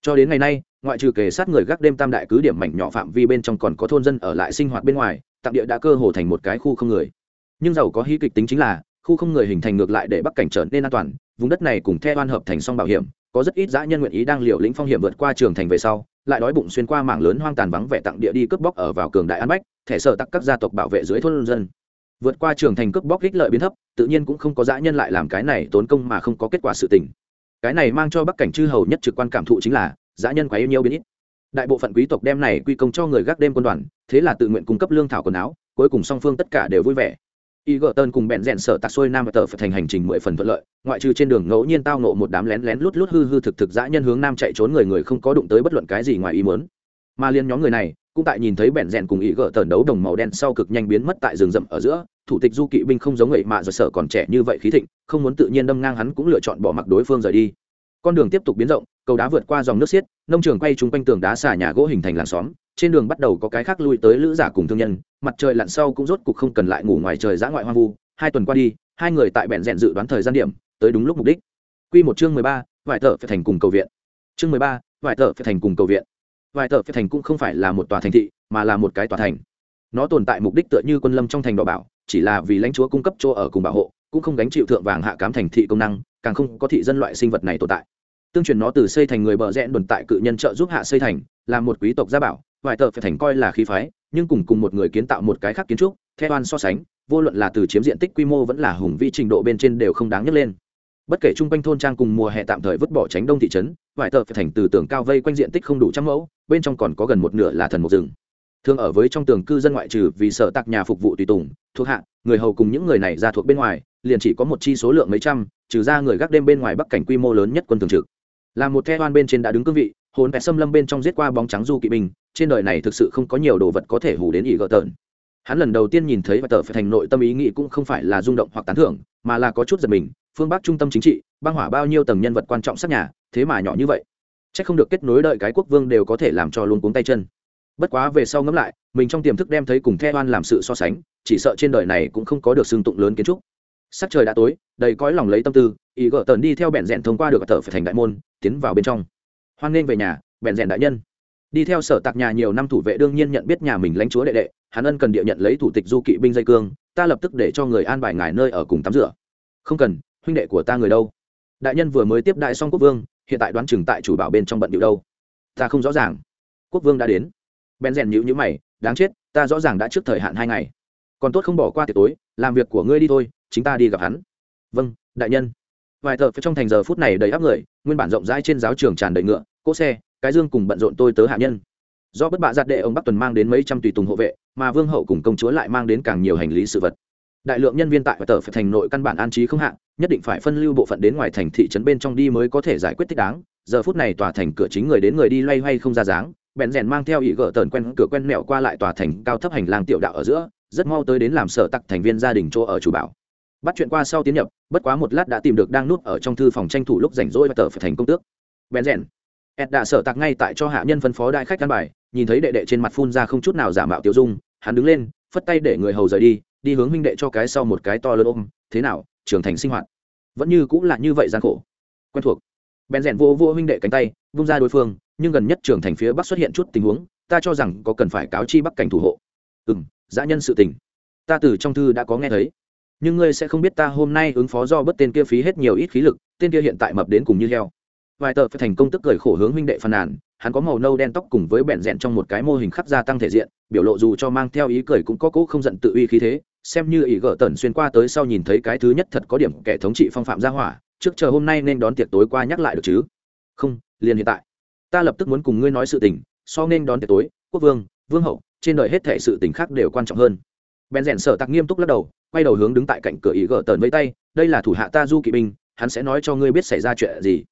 cho đến ngày nay, ngoại trừ kề sát người gác đêm tam đại cứ điểm mảnh nhỏ phạm vi bên trong còn có thôn dân ở lại sinh hoạt bên ngoài tặng địa đã cơ hồ thành một cái khu không người. Nhưng giàu có hí kịch tính chính là, khu không người hình thành ngược lại để bắc cảnh trở nên an toàn, vùng đất này cùng theo oan hợp thành song bảo hiểm, có rất ít dã nhân nguyện ý đang liều lĩnh phong hiểm vượt qua trường thành về sau, lại đói bụng xuyên qua mảng lớn hoang tàn vắng vẻ tặng địa đi cướp bóc ở vào cường đại an bách, thẻ sở tắc các gia tộc bảo vệ dưới thôn dân. Vượt qua trường thành cướp bóc ích lợi biến thấp, tự nhiên cũng không có dã nhân lại làm cái này tốn công mà không có kết quả sự tình cái này mang cho bắc cảnh chư hầu nhất trực quan cảm thụ chính là, dã nhân quá yêu nhiều biến ít. Đại bộ phận quý tộc đem này quy công cho người gác đêm quân đoàn, thế là tự nguyện cung cấp lương thảo quần áo, cuối cùng song phương tất cả đều vui vẻ. Y gờ tơn cùng bẹn rẽn sở tạc xuôi nam và tờ phải thành hành trình mười phần thuận lợi, ngoại trừ trên đường ngẫu nhiên tao nộ một đám lén lén lút lút hư hư thực thực dã nhân hướng nam chạy trốn người người không có đụng tới bất luận cái gì ngoài ý muốn. Mà liên nhóm người này, cũng tại nhìn thấy bẹn rẽn cùng y gờ tờn đấu đồng màu đen sau cực nhanh biến mất tại rừng rậm ở giữa thủ tịch du kỵ binh không giống vậy mà giờ sở còn trẻ như vậy khí thịnh, không muốn tự nhiên đâm ngang hắn cũng lựa chọn bỏ mặc đối phương rời đi. Con đường tiếp tục biến rộng, cầu đá vượt qua dòng nước xiết, nông trường quay chung quanh tường đá xả nhà gỗ hình thành làng xóm, trên đường bắt đầu có cái khác lui tới lữ giả cùng thương nhân, mặt trời lặn sau cũng rốt cục không cần lại ngủ ngoài trời giã ngoại hoang vu, hai tuần qua đi, hai người tại bẹn rèn dự đoán thời gian điểm, tới đúng lúc mục đích. Q một chương mười ba vải thợ phải thành cùng cầu viện. Chương mười ba vải thợ phải thành cùng cầu viện. Vải thợ phải thành cũng không phải là một tòa thành thị, mà là một cái tòa thành. Nó tồn tại mục đích tựa như quân lâm trong thành đỏ bảo chỉ là vì lãnh chúa cung cấp chỗ ở cùng bảo hộ, cũng không gánh chịu thượng vàng hạ cám thành thị công năng, càng không có thị dân loại sinh vật này tồn tại. Tương truyền nó từ xây thành người bờ rẽn đồn tại cự nhân trợ giúp hạ xây thành, là một quý tộc gia bảo, vài tờ phải thành coi là khí phái, nhưng cùng cùng một người kiến tạo một cái khác kiến trúc theo an so sánh, vô luận là từ chiếm diện tích quy mô vẫn là hùng vi trình độ bên trên đều không đáng nhắc lên. Bất kể chung quanh thôn trang cùng mùa hè tạm thời vứt bỏ tránh đông thị trấn, vài tờ phải thành từ tường cao vây quanh diện tích không đủ trăm mẫu, bên trong còn có gần một nửa là thần một rừng thường ở với trong tường cư dân ngoại trừ vì sợ tạc nhà phục vụ tùy tùng, thuộc hạ, người hầu cùng những người này ra thuộc bên ngoài, liền chỉ có một chi số lượng mấy trăm, trừ ra người gác đêm bên ngoài bắc cảnh quy mô lớn nhất quân thường trực. Là một the oan bên trên đã đứng cương vị, hồn vẹt xâm lâm bên trong giết qua bóng trắng du kỵ binh, trên đời này thực sự không có nhiều đồ vật có thể hủ đến ỷ gợ tợn. Hắn lần đầu tiên nhìn thấy và tờ phải thành nội tâm ý nghĩ cũng không phải là rung động hoặc tán thưởng, mà là có chút giật mình, phương bắc trung tâm chính trị, băng hỏa bao nhiêu tầng nhân vật quan trọng sát nhà, thế mà nhỏ như vậy. C h ắ c không được kết nối đợi cái quốc vương đều có thể làm cho luôn cuống tay chân bất quá về sau ngẫm lại, mình trong tiềm thức đem thấy cùng the oan làm sự so sánh, chỉ sợ trên đời này cũng không có được xương tụng lớn kiến trúc. Sắc trời đã tối, đầy cõi lòng lấy tâm tư ý gỡ tần đi theo bẹn rẽn thông qua được tờ phải thành đại môn, tiến vào bên trong. Hoan nghênh về nhà bẹn rẽn đại nhân. Đi theo sở tạc nhà nhiều năm thủ vệ đương nhiên nhận biết nhà mình lãnh chúa đệ đệ, hắn ân cần địa nhận lấy thủ tịch du kỵ binh dây cương, ta lập tức để cho người an bài ngài nơi ở cùng tắm rửa. Không cần, huynh đệ của ta người đâu? Đại nhân vừa mới tiếp đại xong quốc vương, hiện tại đoán chừng tại chủ bảo bên trong bận điệu đâu? Ta không rõ ràng. Quốc vương đã đến bèn rèn nhữ nhữ mày, đáng chết, ta rõ ràng đã trước thời hạn hai ngày. Còn tốt không bỏ qua tiệc tối, làm việc của ngươi đi thôi chúng ta đi gặp hắn. Vâng đại nhân. Vài tờ trong thành giờ phút này đầy áp người, nguyên bản rộng rãi trên giáo trường tràn đầy ngựa, cỗ xe, cái dương cùng bận rộn tôi tớ hạ nhân. Do bất bạ giặt đệ ông bắc tuần mang đến mấy trăm tùy tùng hộ vệ, mà vương hậu cùng công chúa lại mang đến càng nhiều hành lý sự vật. Đại lượng nhân viên tại tờ phải thành nội căn bản an trí không hạn nhất định phải phân lưu bộ phận đến ngoài thành thị trấn bên trong đi mới có thể giải quyết thích đáng. Giờ phút này tòa thành cửa chính người đến người đi loay hoay không ra dáng bèn rèn mang theo ý gỡ tờn quen cửa quen mẹo qua lại tòa thành cao thấp hành lang tiểu đạo ở giữa, rất mau tới đến làm sở tặc thành viên gia đình chỗ ở chủ bảo. Bắt chuyện qua sau tiến nhập, bất quá một lát đã tìm được đang núp ở trong thư phòng tranh thủ lúc rảnh rỗi và tờ phải thành công tước. Bèn rèn. Ed đã sở tặc ngay tại cho hạ nhân phân phó đại khách căn bài, nhìn thấy đệ đệ trên mặt phun ra không chút nào giả mạo tiêu dung, hắn đứng lên, phất tay để người hầu rời đi đi hướng minh đệ cho cái sau một cái to lớn ôm, thế nào, trưởng thành sinh hoạt? Vẫn như cũng là như vậy gian khổ. Quen thuộc. Bèn rèn vô vô huynh đệ cánh tay, vung ra đối phương nhưng gần nhất trưởng thành phía bắc xuất hiện chút tình huống, ta cho rằng có cần phải cáo chi bắc cảnh thủ hộ. Ừ m dã nhân sự tình. Ta từ trong thư đã có nghe thấy. Nhưng ngươi sẽ không biết ta hôm nay ứng phó do bất tên kia phí hết nhiều ít khí lực, tên kia hiện tại mập đến cùng như heo. Vài tờ phải thành công tức cười khổ hướng huynh đệ phàn nàn, hắn có màu nâu đen tóc cùng với bẹn rẽn trong một cái mô hình khắc gia tăng thể diện, biểu lộ dù cho mang theo ý cười cũng có cỗ không giận tự uy khí thế, xem như ý gỡ tần xuyên qua tới sau nhìn thấy cái thứ nhất thật có điểm kẻ thống trị phong phạm gia hỏa, trước chờ hôm nay nên đón tiệc tối qua nhắc lại được chứ. Không, liền hiện tại ta lập tức muốn cùng ngươi nói sự tình, so nên đón tiệc tối, quốc vương vương hậu, trên đời hết thể sự tình khác đều quan trọng hơn. Bèn rèn sở tặc nghiêm túc lắc đầu, quay đầu hướng đứng tại cạnh cửa ý gỡ tần với tay, đây là thủ hạ ta du kỵ binh, hắn sẽ nói cho ngươi biết xảy ra chuyện gì.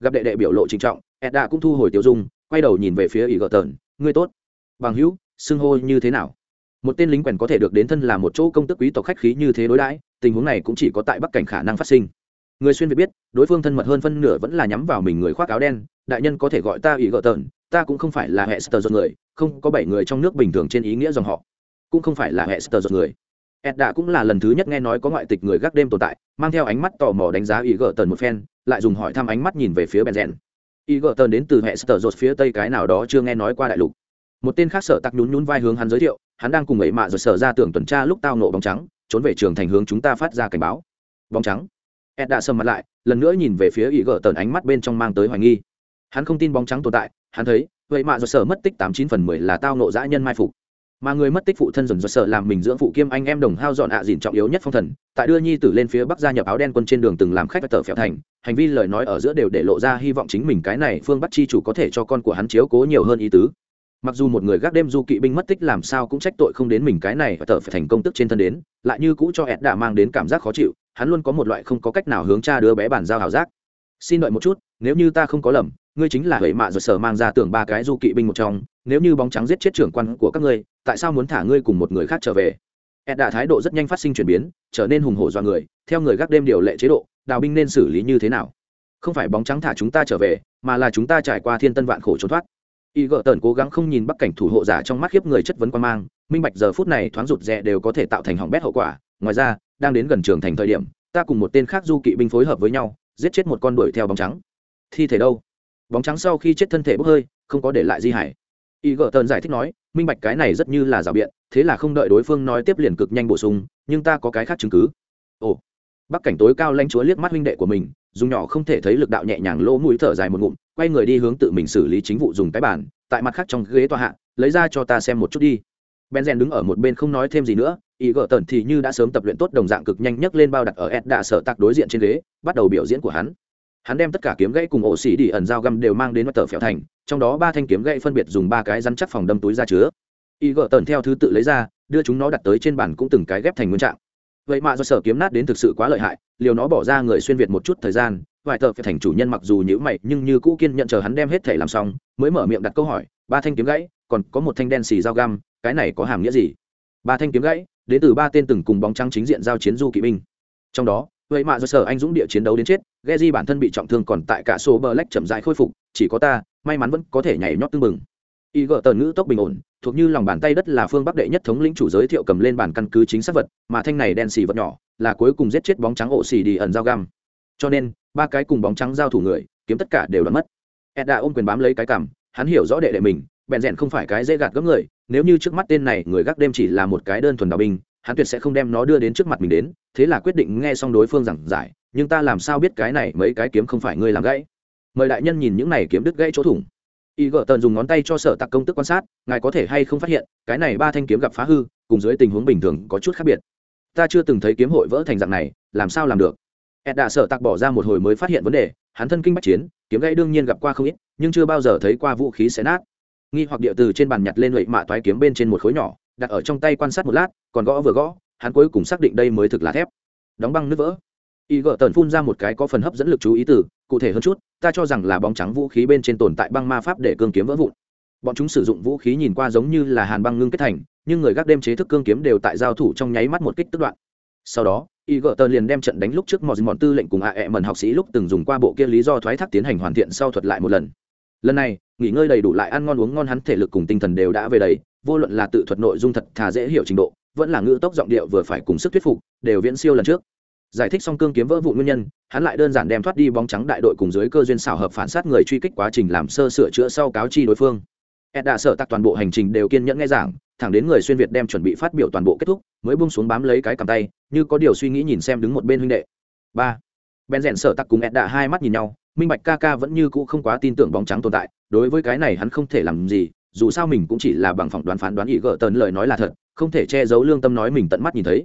Gặp đệ đệ biểu lộ trinh trọng, edda cũng thu hồi tiêu dung, quay đầu nhìn về phía ý gỡ tần ngươi tốt. Bằng hữu, xưng hô như thế nào? Một tên lính quèn có thể được đến thân là một chỗ công tức quý tộc khách khí như thế đối đãi, tình huống này cũng chỉ có tại bắc cảnh khả năng phát sinh. Người xuyên việt biết, đối phương thân mật hơn phân nửa vẫn là nhắm vào mình người khoác áo đen đại nhân có thể gọi ta ý gợ tờn, ta cũng không phải là hệ sờ người, không có bảy người trong nước bình thường trên ý nghĩa dòng họ, cũng không phải là hệ sờ người. Ed đã cũng là lần thứ nhất nghe nói có ngoại tịch người gác đêm tồn tại, mang theo ánh mắt tò mò đánh giá ý gợ tần một phen, lại dùng hỏi thăm ánh mắt nhìn về phía bèn rèn. Ý gợ tần đến từ hệ sờ phía tây cái nào đó chưa nghe nói qua đại lục. Một tên khác sợ tặc nhún nhún vai hướng hắn giới thiệu, hắn đang cùng ấy mạ rồi sở ra tưởng tuần tra lúc tao nộ bóng trắng, trốn về trường thành hướng chúng ta phát ra cảnh báo. Bóng trắng. Ed đã sầm mặt lại, lần nữa nhìn về phía ý gợ tần ánh mắt bên trong mang tới hoài nghi hắn không tin bóng trắng tồn tại, hắn thấy, vậy mạ do sở mất tích tám chín phần mười là tao nộ dã nhân mai phục. Mà người mất tích phụ thân dồn do sở làm mình dưỡng phụ kiêm anh em đồng hao dọn ạ à dìn trọng yếu nhất phong thần, tại đưa nhi tử lên phía bắc gia nhập áo đen quân trên đường từng làm khách và tờ phèo thành, hành vi lời nói ở giữa đều để lộ ra hy vọng chính mình cái này phương bắt chi chủ có thể cho con của hắn chiếu cố nhiều hơn ý tứ. Mặc dù một người gác đêm du kỵ binh mất tích làm sao cũng trách tội không đến mình cái này và tờ phải thành công tức trên thân đến, lại như cũ cho ed đã mang đến cảm giác khó chịu, hắn luôn có một loại không có cách nào hướng cha đứa bé bàn giao hào giác. Xin đợi một chút, nếu như ta không có lầm ngươi chính là hầy mạ rồi sở mang ra tưởng ba cái du kỵ binh một trong, nếu như bóng trắng giết chết trưởng quan của các ngươi, tại sao muốn thả ngươi cùng một người khác trở về? Ed đã thái độ rất nhanh phát sinh chuyển biến, trở nên hùng hổ do người, theo người gác đêm điều lệ chế độ, đào binh nên xử lý như thế nào? Không phải bóng trắng thả chúng ta trở về, mà là chúng ta trải qua thiên tân vạn khổ trốn thoát. Y gợ tần cố gắng không nhìn bắc cảnh thủ hộ giả trong mắt khiếp người chất vấn quan mang, minh bạch giờ phút này thoáng rụt rè đều có thể tạo thành hỏng bét hậu quả. Ngoài ra, đang đến gần trường thành thời điểm, ta cùng một tên khác du kỵ binh phối hợp với nhau, giết chết một con đuổi theo bóng trắng. Thi thể đâu? Bóng trắng sau khi chết thân thể bốc hơi, không có để lại di hải. Y gợ tần giải thích nói, minh bạch cái này rất như là rào biện, thế là không đợi đối phương nói tiếp liền cực nhanh bổ sung, nhưng ta có cái khác chứng cứ. Ồ. Bắc cảnh tối cao lãnh chúa liếc mắt huynh đệ của mình, dùng nhỏ không thể thấy lực đạo nhẹ nhàng lỗ mũi thở dài một ngụm, quay người đi hướng tự mình xử lý chính vụ dùng cái bản tại mặt khác trong ghế tòa hạ, lấy ra cho ta xem một chút đi. Ben rèn đứng ở một bên không nói thêm gì nữa ý gỡ tần thì như đã sớm tập luyện tốt đồng dạng cực nhanh nhấc lên bao đặt ở ed đạ sở tạc đối diện trên ghế, bắt đầu biểu diễn của hắn hắn đem tất cả kiếm gãy cùng ổ xỉ đi ẩn dao găm đều mang đến mặt tờ phèo thành, trong đó ba thanh kiếm gãy phân biệt dùng ba cái rắn chắc phòng đâm túi ra chứa. Y gỡ tần theo thứ tự lấy ra, đưa chúng nó đặt tới trên bàn cũng từng cái ghép thành nguyên trạng. Vậy mà do sở kiếm nát đến thực sự quá lợi hại, liều nó bỏ ra người xuyên việt một chút thời gian, vài tờ phèo thành chủ nhân mặc dù nhữ mày, nhưng như cũ kiên nhận chờ hắn đem hết thể làm xong, mới mở miệng đặt câu hỏi, ba thanh kiếm gãy, còn có một thanh đen xì dao găm, cái này có hàm nghĩa gì? Ba thanh kiếm gãy, đến từ ba tên từng cùng bóng trắng chính diện giao chiến du kỵ binh. Trong đó, vậy mà do sở anh dũng địa chiến đấu đến chết Geji bản thân bị trọng thương còn tại cả số Black chậm rãi khôi phục, chỉ có ta, may mắn vẫn có thể nhảy nhót tương mừng. Y gở tần ngữ tốc bình ổn, thuộc như lòng bàn tay đất là phương bắc đệ nhất thống lĩnh chủ giới thiệu cầm lên bản căn cứ chính xác vật, mà thanh này đen xì vật nhỏ, là cuối cùng giết chết bóng trắng ổ xì đi ẩn dao găm. Cho nên, ba cái cùng bóng trắng giao thủ người, kiếm tất cả đều đã mất. Edda ôm quyền bám lấy cái cằm, hắn hiểu rõ đệ đệ mình, bèn rèn không phải cái dễ gạt gẫm người, nếu như trước mắt tên này người gác đêm chỉ là một cái đơn thuần đạo binh, hắn tuyệt sẽ không đem nó đưa đến trước mặt mình đến, thế là quyết định nghe xong đối phương giảng giải, nhưng ta làm sao biết cái này mấy cái kiếm không phải ngươi làm gãy? Mời đại nhân nhìn những này kiếm đứt gãy chỗ thủng. Y gợ tần dùng ngón tay cho sở tặc công tức quan sát, ngài có thể hay không phát hiện, cái này ba thanh kiếm gặp phá hư, cùng dưới tình huống bình thường có chút khác biệt. Ta chưa từng thấy kiếm hội vỡ thành dạng này, làm sao làm được? Ed đã sở tặc bỏ ra một hồi mới phát hiện vấn đề, hắn thân kinh bách chiến, kiếm gãy đương nhiên gặp qua không ít, nhưng chưa bao giờ thấy qua vũ khí xé nát. Nghi hoặc địa từ trên bàn nhặt lên lụy mạ toái kiếm bên trên một khối nhỏ, đặt ở trong tay quan sát một lát, còn gõ vừa gõ, hắn cuối cùng xác định đây mới thực là thép. Đóng băng nứt vỡ y gỡ tần phun ra một cái có phần hấp dẫn lực chú ý từ, cụ thể hơn chút, ta cho rằng là bóng trắng vũ khí bên trên tồn tại băng ma pháp để cương kiếm vỡ vụn. Bọn chúng sử dụng vũ khí nhìn qua giống như là hàn băng ngưng kết thành, nhưng người gác đêm chế thức cương kiếm đều tại giao thủ trong nháy mắt một kích tức đoạn. Sau đó y gỡ tần liền đem trận đánh lúc trước mòn mòn tư lệnh cùng ạ ẹ mần học sĩ lúc từng dùng qua bộ kia lý do thoái thác tiến hành hoàn thiện sau thuật lại một lần. Lần này, nghỉ ngơi đầy đủ lại ăn ngon uống ngon hắn thể lực cùng tinh thần đều đã về đầy, vô luận là tự thuật nội dung thật thà dễ hiểu trình độ, vẫn là ngữ tốc giọng điệu vừa phải cùng sức thuyết phục, đều viễn siêu lần trước giải thích xong cương kiếm vỡ vụ nguyên nhân, hắn lại đơn giản đem thoát đi bóng trắng đại đội cùng dưới cơ duyên xảo hợp phản sát người truy kích quá trình làm sơ sửa chữa sau cáo chi đối phương. Ed đã sợ tặc toàn bộ hành trình đều kiên nhẫn nghe giảng, thẳng đến người xuyên việt đem chuẩn bị phát biểu toàn bộ kết thúc, mới bung xuống bám lấy cái cầm tay, như có điều suy nghĩ nhìn xem đứng một bên huynh đệ. Ba. Ben rèn sợ tặc cùng ed đã hai mắt nhìn nhau, minh bạch ca ca vẫn như cũ không quá tin tưởng bóng trắng tồn tại, đối với cái này hắn không thể làm gì, dù sao mình cũng chỉ là bằng phỏng đoán phán đoán ý gỡ tần lời nói là thật, không thể che giấu lương tâm nói mình tận mắt nhìn thấy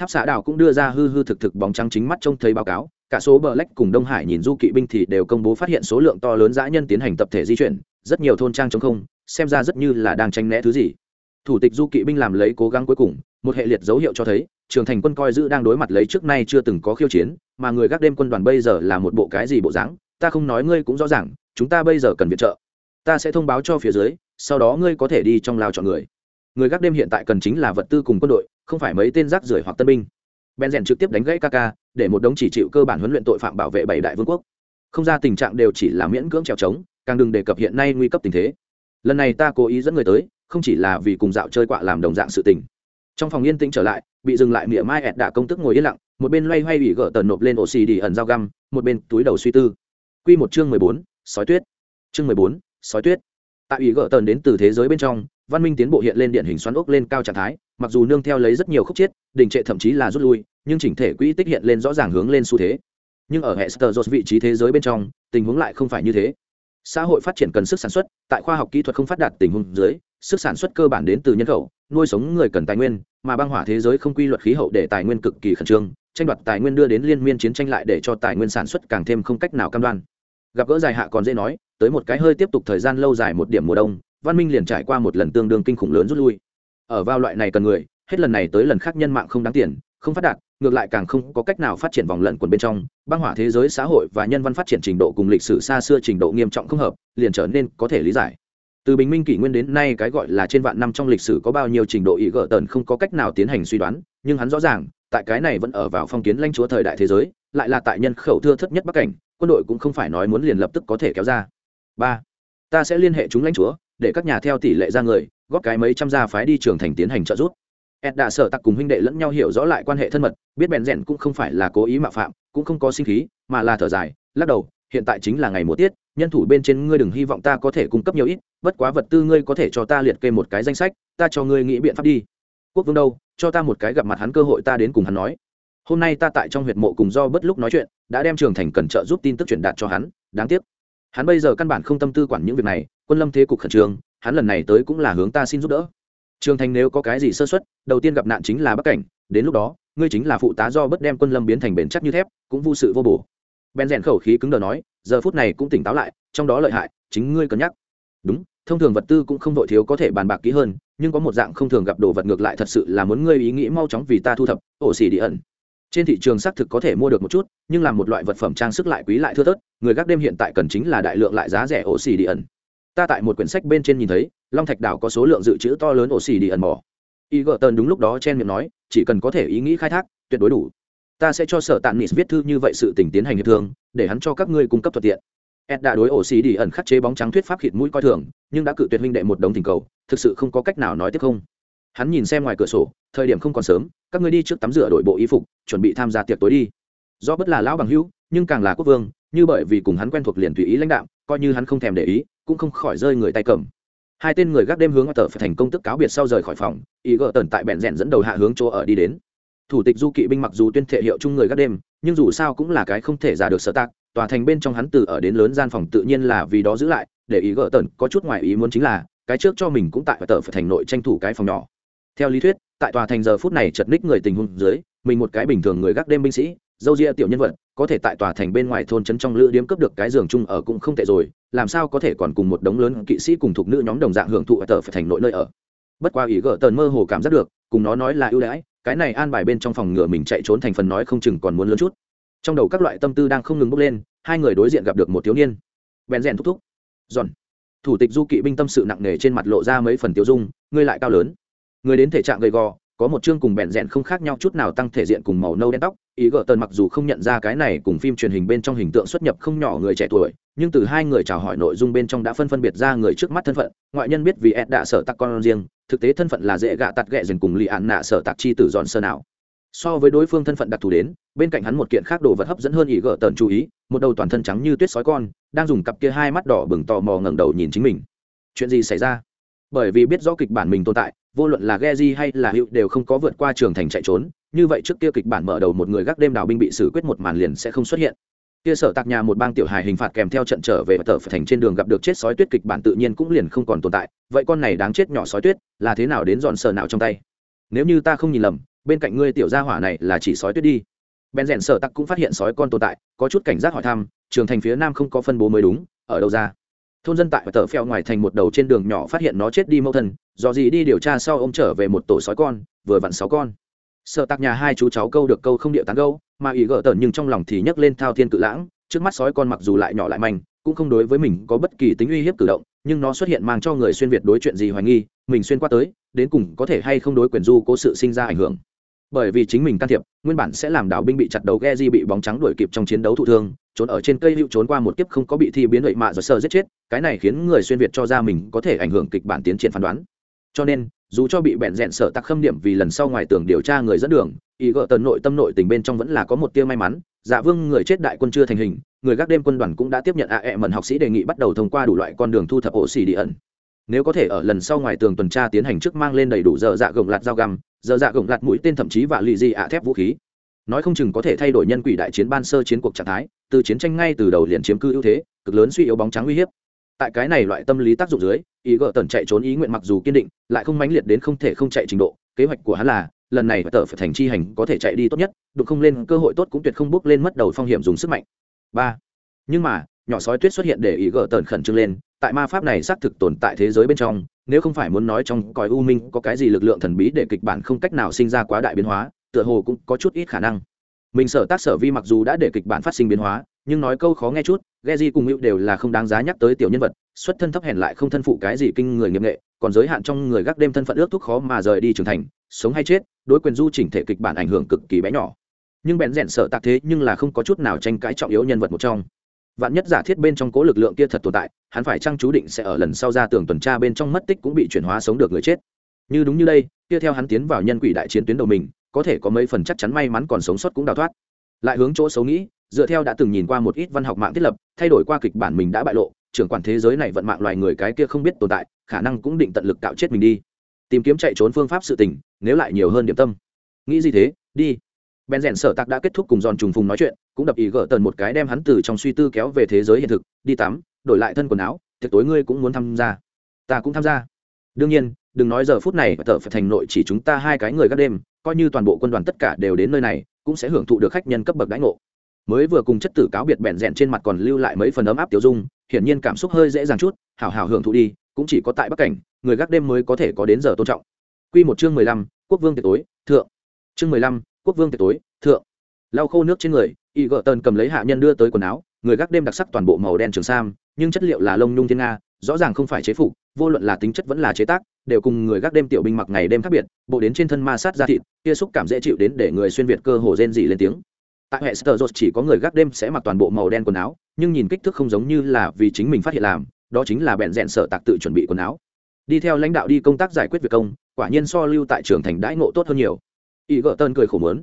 tháp xã đảo cũng đưa ra hư hư thực thực bóng trắng chính mắt trông thấy báo cáo. Cả số bờ lách cùng đông hải nhìn du kỵ binh thì đều công bố phát hiện số lượng to lớn dã nhân tiến hành tập thể di chuyển, rất nhiều thôn trang chống không, xem ra rất như là đang tranh né thứ gì. Thủ tịch du kỵ binh làm lấy cố gắng cuối cùng, một hệ liệt dấu hiệu cho thấy, trường thành quân coi giữ đang đối mặt lấy trước nay chưa từng có khiêu chiến, mà người gác đêm quân đoàn bây giờ là một bộ cái gì bộ dáng, ta không nói ngươi cũng rõ ràng, chúng ta bây giờ cần viện trợ. Ta sẽ thông báo cho phía dưới, sau đó ngươi có thể đi trong lao chọn người. Người gác đêm hiện tại cần chính là vật tư cùng quân đội không phải mấy tên rác rưởi hoặc tân binh. Ben rèn trực tiếp đánh gãy Kaka, để một đống chỉ chịu cơ bản huấn luyện tội phạm bảo vệ bảy đại vương quốc. Không ra tình trạng đều chỉ là miễn cưỡng trèo trống càng đừng đề cập hiện nay nguy cấp tình thế. Lần này ta cố ý dẫn người tới không chỉ là vì cùng dạo chơi quạ làm đồng dạng sự tình. Trong phòng yên tĩnh trở lại bị dừng lại mỉa mai ẹt đạ công tức ngồi yên lặng một bên loay hoay bị gỡ tần nộp lên ổ xì đi ẩn dao găm một bên túi đầu suy tư. Q một chương mười bốn sói tuyết. Chương mười bốn sói tuyết. Tại ủy gỡ tần đến từ thế giới bên trong văn minh tiến bộ hiện lên điện hình xoắn ốc lên cao trạng thái, mặc dù nương theo lấy rất nhiều khúc chiết đình trệ thậm chí là rút lui, nhưng chỉnh thể quỹ tích hiện lên rõ ràng hướng lên xu thế. Nhưng ở hệ sơ vị trí thế giới bên trong, tình huống lại không phải như thế. Xã hội phát triển cần sức sản xuất, tại khoa học kỹ thuật không phát đạt tình huống dưới, sức sản xuất cơ bản đến từ nhân khẩu, nuôi sống người cần tài nguyên, mà băng hỏa thế giới không quy luật khí hậu để tài nguyên cực kỳ khẩn trương, tranh đoạt tài nguyên đưa đến liên miên chiến tranh lại để cho tài nguyên sản xuất càng thêm không cách nào cam đoan. Gặp gỡ dài hạ còn dễ nói, tới một cái hơi tiếp tục thời gian lâu dài một điểm mùa đông văn minh liền trải qua một lần tương đương kinh khủng lớn rút lui. Ở vào loại này cần người, hết lần này tới lần khác nhân mạng không đáng tiền, không phát đạt, ngược lại càng không có cách nào phát triển vòng lẩn quần bên trong, băng hỏa thế giới xã hội và nhân văn phát triển trình độ cùng lịch sử xa xưa trình độ nghiêm trọng không hợp, liền trở nên có thể lý giải. Từ bình minh kỷ nguyên đến nay cái gọi là trên vạn năm trong lịch sử có bao nhiêu trình độ ý gỡ tần không có cách nào tiến hành suy đoán, nhưng hắn rõ ràng, tại cái này vẫn ở vào phong kiến lãnh chúa thời đại thế giới, lại là tại nhân khẩu thưa thất nhất bắc cảnh, quân đội cũng không phải nói muốn liền lập tức có thể kéo ra. Ba, ta sẽ liên hệ chúng lãnh chúa để các nhà theo tỷ lệ ra người, góp cái mấy trăm gia phái đi trường thành tiến hành trợ giúp. Ed đã sợ tặc cùng huynh đệ lẫn nhau hiểu rõ lại quan hệ thân mật, biết bèn rèn cũng không phải là cố ý mạo phạm, cũng không có sinh khí, mà là thở dài, lắc đầu, hiện tại chính là ngày mùa tiết, nhân thủ bên trên ngươi đừng hy vọng ta có thể cung cấp nhiều ít, bất quá vật tư ngươi có thể cho ta liệt kê một cái danh sách, ta cho ngươi nghĩ biện pháp đi. Quốc vương đâu, cho ta một cái gặp mặt hắn cơ hội ta đến cùng hắn nói. Hôm nay ta tại trong huyệt mộ cùng do bất lúc nói chuyện, đã đem trường thành cần trợ giúp tin tức truyền đạt cho hắn, đáng tiếc. Hắn bây giờ căn bản không tâm tư quản những việc này quân lâm thế cục khẩn trương, hắn lần này tới cũng là hướng ta xin giúp đỡ. Trường thành nếu có cái gì sơ xuất đầu tiên gặp nạn chính là bắc cảnh, đến lúc đó, ngươi chính là phụ tá do bất đem quân lâm biến thành bền chắc như thép, cũng vô sự vô bổ. Ben rèn khẩu khí cứng đờ nói, giờ phút này cũng tỉnh táo lại, trong đó lợi hại, chính ngươi cân nhắc. Đúng, thông thường vật tư cũng không đội thiếu có thể bàn bạc kỹ hơn, nhưng có một dạng không thường gặp đồ vật ngược lại thật sự là muốn ngươi ý nghĩ mau chóng vì ta thu thập, ổ xỉ đi ẩn. Trên thị trường xác thực có thể mua được một chút, nhưng là một loại vật phẩm trang sức lại quý lại thưa thớt, người gác đêm hiện tại cần chính là đại lượng lại giá rẻ ổ xỉ đi ẩn ta tại một quyển sách bên trên nhìn thấy, long thạch đảo có số lượng dự trữ to lớn ổ xì đi ẩn mỏ. Y gợ tần đúng lúc đó chen miệng nói, chỉ cần có thể ý nghĩ khai thác, tuyệt đối đủ. Ta sẽ cho sở tạm nis viết thư như vậy sự tình tiến hành hiệp thương, để hắn cho các ngươi cung cấp thuận tiện. Ed đã đối ổ xì đi ẩn khắc chế bóng trắng thuyết pháp khịt mũi coi thường, nhưng đã cự tuyệt huynh đệ một đống tình cầu, thực sự không có cách nào nói tiếp không. Hắn nhìn xem ngoài cửa sổ, thời điểm không còn sớm, các ngươi đi trước tắm rửa đội bộ y phục, chuẩn bị tham gia tiệc tối đi. Do bất là lão bằng hữu, nhưng càng là quốc vương, như bởi vì cùng hắn quen thuộc liền tùy ý lãnh đạo, coi như hắn không thèm để ý cũng không khỏi rơi người tay cầm. Hai tên người gác đêm hướng tờ phải thành công tức cáo biệt sau rời khỏi phòng, ý gỡ tần tại bẹn rẽn dẫn đầu hạ hướng chỗ ở đi đến. Thủ tịch du kỵ binh mặc dù tuyên thệ hiệu chung người gác đêm, nhưng dù sao cũng là cái không thể giả được sở tác tòa thành bên trong hắn từ ở đến lớn gian phòng tự nhiên là vì đó giữ lại, để ý gỡ tần có chút ngoài ý muốn chính là, cái trước cho mình cũng tại tờ phải thành nội tranh thủ cái phòng nhỏ. Theo lý thuyết, tại tòa thành giờ phút này chật ních người tình huống dưới, mình một cái bình thường người gác đêm binh sĩ, dâu ria tiểu nhân vật, có thể tại tòa thành bên ngoài thôn trấn trong lữ điếm cướp được cái giường chung ở cũng không tệ rồi làm sao có thể còn cùng một đống lớn kỵ sĩ cùng thuộc nữ nhóm đồng dạng hưởng thụ ở tờ phải thành nội nơi ở? Bất qua ý gỡ tờn mơ hồ cảm giác được, cùng nó nói là ưu đãi, cái này an bài bên trong phòng ngựa mình chạy trốn thành phần nói không chừng còn muốn lớn chút. Trong đầu các loại tâm tư đang không ngừng bốc lên, hai người đối diện gặp được một thiếu niên. Bèn rèn thúc thúc. Giòn. Thủ tịch du kỵ binh tâm sự nặng nề trên mặt lộ ra mấy phần tiêu dung, ngươi lại cao lớn. Người đến thể trạng gầy gò, có một chương cùng bèn rèn không khác nhau chút nào tăng thể diện cùng màu nâu đen tóc ý gợ tần mặc dù không nhận ra cái này cùng phim truyền hình bên trong hình tượng xuất nhập không nhỏ người trẻ tuổi, nhưng từ hai người chào hỏi nội dung bên trong đã phân phân biệt ra người trước mắt thân phận, ngoại nhân biết vì ed đã sở tặc con riêng, thực tế thân phận là dễ gạ tặc ghẹ dần cùng lì ạn nạ sở tặc chi tử dọn sơ nào so với đối phương thân phận đặc thù đến, bên cạnh hắn một kiện khác đồ vật hấp dẫn hơn ý gợ tần chú ý, một đầu toàn thân trắng như tuyết sói con, đang dùng cặp kia hai mắt đỏ bừng tò mò ngẩng đầu nhìn chính mình. Chuyện gì xảy ra? Bởi vì biết rõ kịch bản mình tồn tại vô luận là Geji hay là Hữu đều không có vượt qua trường thành chạy trốn, như vậy trước kia kịch bản mở đầu một người gác đêm đào binh bị xử quyết một màn liền sẽ không xuất hiện. Kia sở tạc nhà một bang tiểu hài hình phạt kèm theo trận trở về tờ phải thành trên đường gặp được chết sói tuyết kịch bản tự nhiên cũng liền không còn tồn tại, vậy con này đáng chết nhỏ sói tuyết, là thế nào đến dọn sở nào trong tay? Nếu như ta không nhìn lầm, bên cạnh ngươi tiểu gia hỏa này là chỉ sói tuyết đi. bên rèn sở tạc cũng phát hiện sói con tồn tại, có chút cảnh giác hỏi thăm, trường thành phía nam không có phân bố mới đúng, ở đâu ra? thôn dân tại tờ phèo ngoài thành một đầu trên đường nhỏ phát hiện nó chết đi mâu thân dò gì đi điều tra sau ông trở về một tổ sói con, vừa vặn sáu con. Sợ tạc nhà hai chú cháu câu được câu không điệu tán câu mà ý gỡ tởn nhưng trong lòng thì nhấc lên thao thiên cự lãng, trước mắt sói con mặc dù lại nhỏ lại manh, cũng không đối với mình có bất kỳ tính uy hiếp cử động, nhưng nó xuất hiện mang cho người xuyên việt đối chuyện gì hoài nghi, mình xuyên qua tới, đến cùng có thể hay không đối quyền du cố sự sinh ra ảnh hưởng. Bởi vì chính mình can thiệp, nguyên bản sẽ làm đảo binh bị chặt đầu ghe di bị bóng trắng đuổi kịp trong chiến đấu thụ thương, trốn ở trên cây hữu trốn qua một kiếp không có bị thi biến đậy mạ rồi sợ giết chết, cái này khiến người xuyên việt cho ra mình có thể ảnh hưởng kịch bản tiến triển phán đoán cho nên, dù cho bị bẹn rẽn sợ tặc khâm điểm vì lần sau ngoài tường điều tra người dẫn đường, ý gợ tần nội tâm nội tình bên trong vẫn là có một tia may mắn. Dạ vương người chết đại quân chưa thành hình, người gác đêm quân đoàn cũng đã tiếp nhận a ẹ mần học sĩ đề nghị bắt đầu thông qua đủ loại con đường thu thập ổ xì đi ẩn. Nếu có thể ở lần sau ngoài tường tuần tra tiến hành trước mang lên đầy đủ giờ dạ gồng lạt dao găm, giờ dạ gồng lạt mũi tên thậm chí và lì dị ạ thép vũ khí. Nói không chừng có thể thay đổi nhân quỷ đại chiến ban sơ chiến cuộc trạng thái, từ chiến tranh ngay từ đầu liền chiếm cư ưu thế, cực lớn suy yếu bóng trắng uy hiếp tại cái này loại tâm lý tác dụng dưới, ý gợ tần chạy trốn ý nguyện mặc dù kiên định, lại không mãnh liệt đến không thể không chạy trình độ. Kế hoạch của hắn là, lần này tờ phải thành chi hành có thể chạy đi tốt nhất, đụng không lên cơ hội tốt cũng tuyệt không bước lên mất đầu phong hiểm dùng sức mạnh. Ba. Nhưng mà, nhỏ sói tuyết xuất hiện để ý gợ tần khẩn trương lên, tại ma pháp này xác thực tồn tại thế giới bên trong, nếu không phải muốn nói trong cõi u minh có cái gì lực lượng thần bí để kịch bản không cách nào sinh ra quá đại biến hóa, tựa hồ cũng có chút ít khả năng mình sở tác sở vi mặc dù đã để kịch bản phát sinh biến hóa nhưng nói câu khó nghe chút Geji cùng Hữu đều là không đáng giá nhắc tới tiểu nhân vật, xuất thân thấp hèn lại không thân phụ cái gì kinh người nghiệp nghệ, còn giới hạn trong người gác đêm thân phận ước thúc khó mà rời đi trưởng thành, sống hay chết, đối quyền du chỉnh thể kịch bản ảnh hưởng cực kỳ bé nhỏ. Nhưng bèn rẽn sợ tạc thế nhưng là không có chút nào tranh cãi trọng yếu nhân vật một trong. Vạn nhất giả thiết bên trong cố lực lượng kia thật tồn tại, hắn phải chăng chú định sẽ ở lần sau ra tường tuần tra bên trong mất tích cũng bị chuyển hóa sống được người chết. Như đúng như đây, kia theo hắn tiến vào nhân quỷ đại chiến tuyến đầu mình, có thể có mấy phần chắc chắn may mắn còn sống sót cũng đào thoát. Lại hướng chỗ xấu nghĩ, dựa theo đã từng nhìn qua một ít văn học mạng thiết lập thay đổi qua kịch bản mình đã bại lộ trưởng quản thế giới này vận mạng loài người cái kia không biết tồn tại khả năng cũng định tận lực cạo chết mình đi. Tìm kiếm chạy trốn phương pháp sự tình nếu lại nhiều hơn điểm tâm. Nghĩ gì thế đi. Ben rèn sở tạc đã kết thúc cùng giòn trùng phùng nói chuyện cũng đập ý gỡ tần một cái đem hắn từ trong suy tư kéo về thế giới hiện thực đi tắm đổi lại thân quần áo tiệc tối ngươi cũng muốn tham gia. Ta cũng tham gia. Đương nhiên đừng nói giờ phút này tờ phải thành nội chỉ chúng ta hai cái người các đêm coi như toàn bộ quân đoàn tất cả đều đến nơi này cũng sẽ hưởng thụ được khách nhân cấp bậc đãi ngộ. Mới vừa cùng chất tử cáo biệt bẹn rẽn trên mặt còn lưu lại mấy phần ấm áp tiểu dung hiển nhiên cảm xúc hơi dễ dàng chút hảo hảo hưởng thụ đi cũng chỉ có tại bắc cảnh người gác đêm mới có thể có đến giờ tôn trọng. Quy một chương mười lăm, quốc vương tiệc tối thượng. Chương mười lăm, quốc vương tiệc tối thượng. Lau khô nước trên người y gợ tần cầm lấy hạ nhân đưa tới quần áo người gác đêm đặc sắc toàn bộ màu đen trường sam nhưng chất liệu là lông nhung thiên nga rõ ràng không phải chế phục, vô luận là tính chất vẫn là chế tác, đều cùng người gác đêm tiểu binh mặc ngày đêm khác biệt, bộ đến trên thân ma sát da thịt, kia xúc cảm dễ chịu đến để người xuyên việt cơ hồ rên dị lên tiếng. Tại hệ sơ chỉ có người gác đêm sẽ mặc toàn bộ màu đen quần áo, nhưng nhìn kích thước không giống như là vì chính mình phát hiện làm, đó chính là bẹn rẽn sợ tạc tự chuẩn bị quần áo. Đi theo lãnh đạo đi công tác giải quyết việc công, quả nhiên so lưu tại trường thành đãi ngộ tốt hơn nhiều. Y gợ tơn cười khổ mớn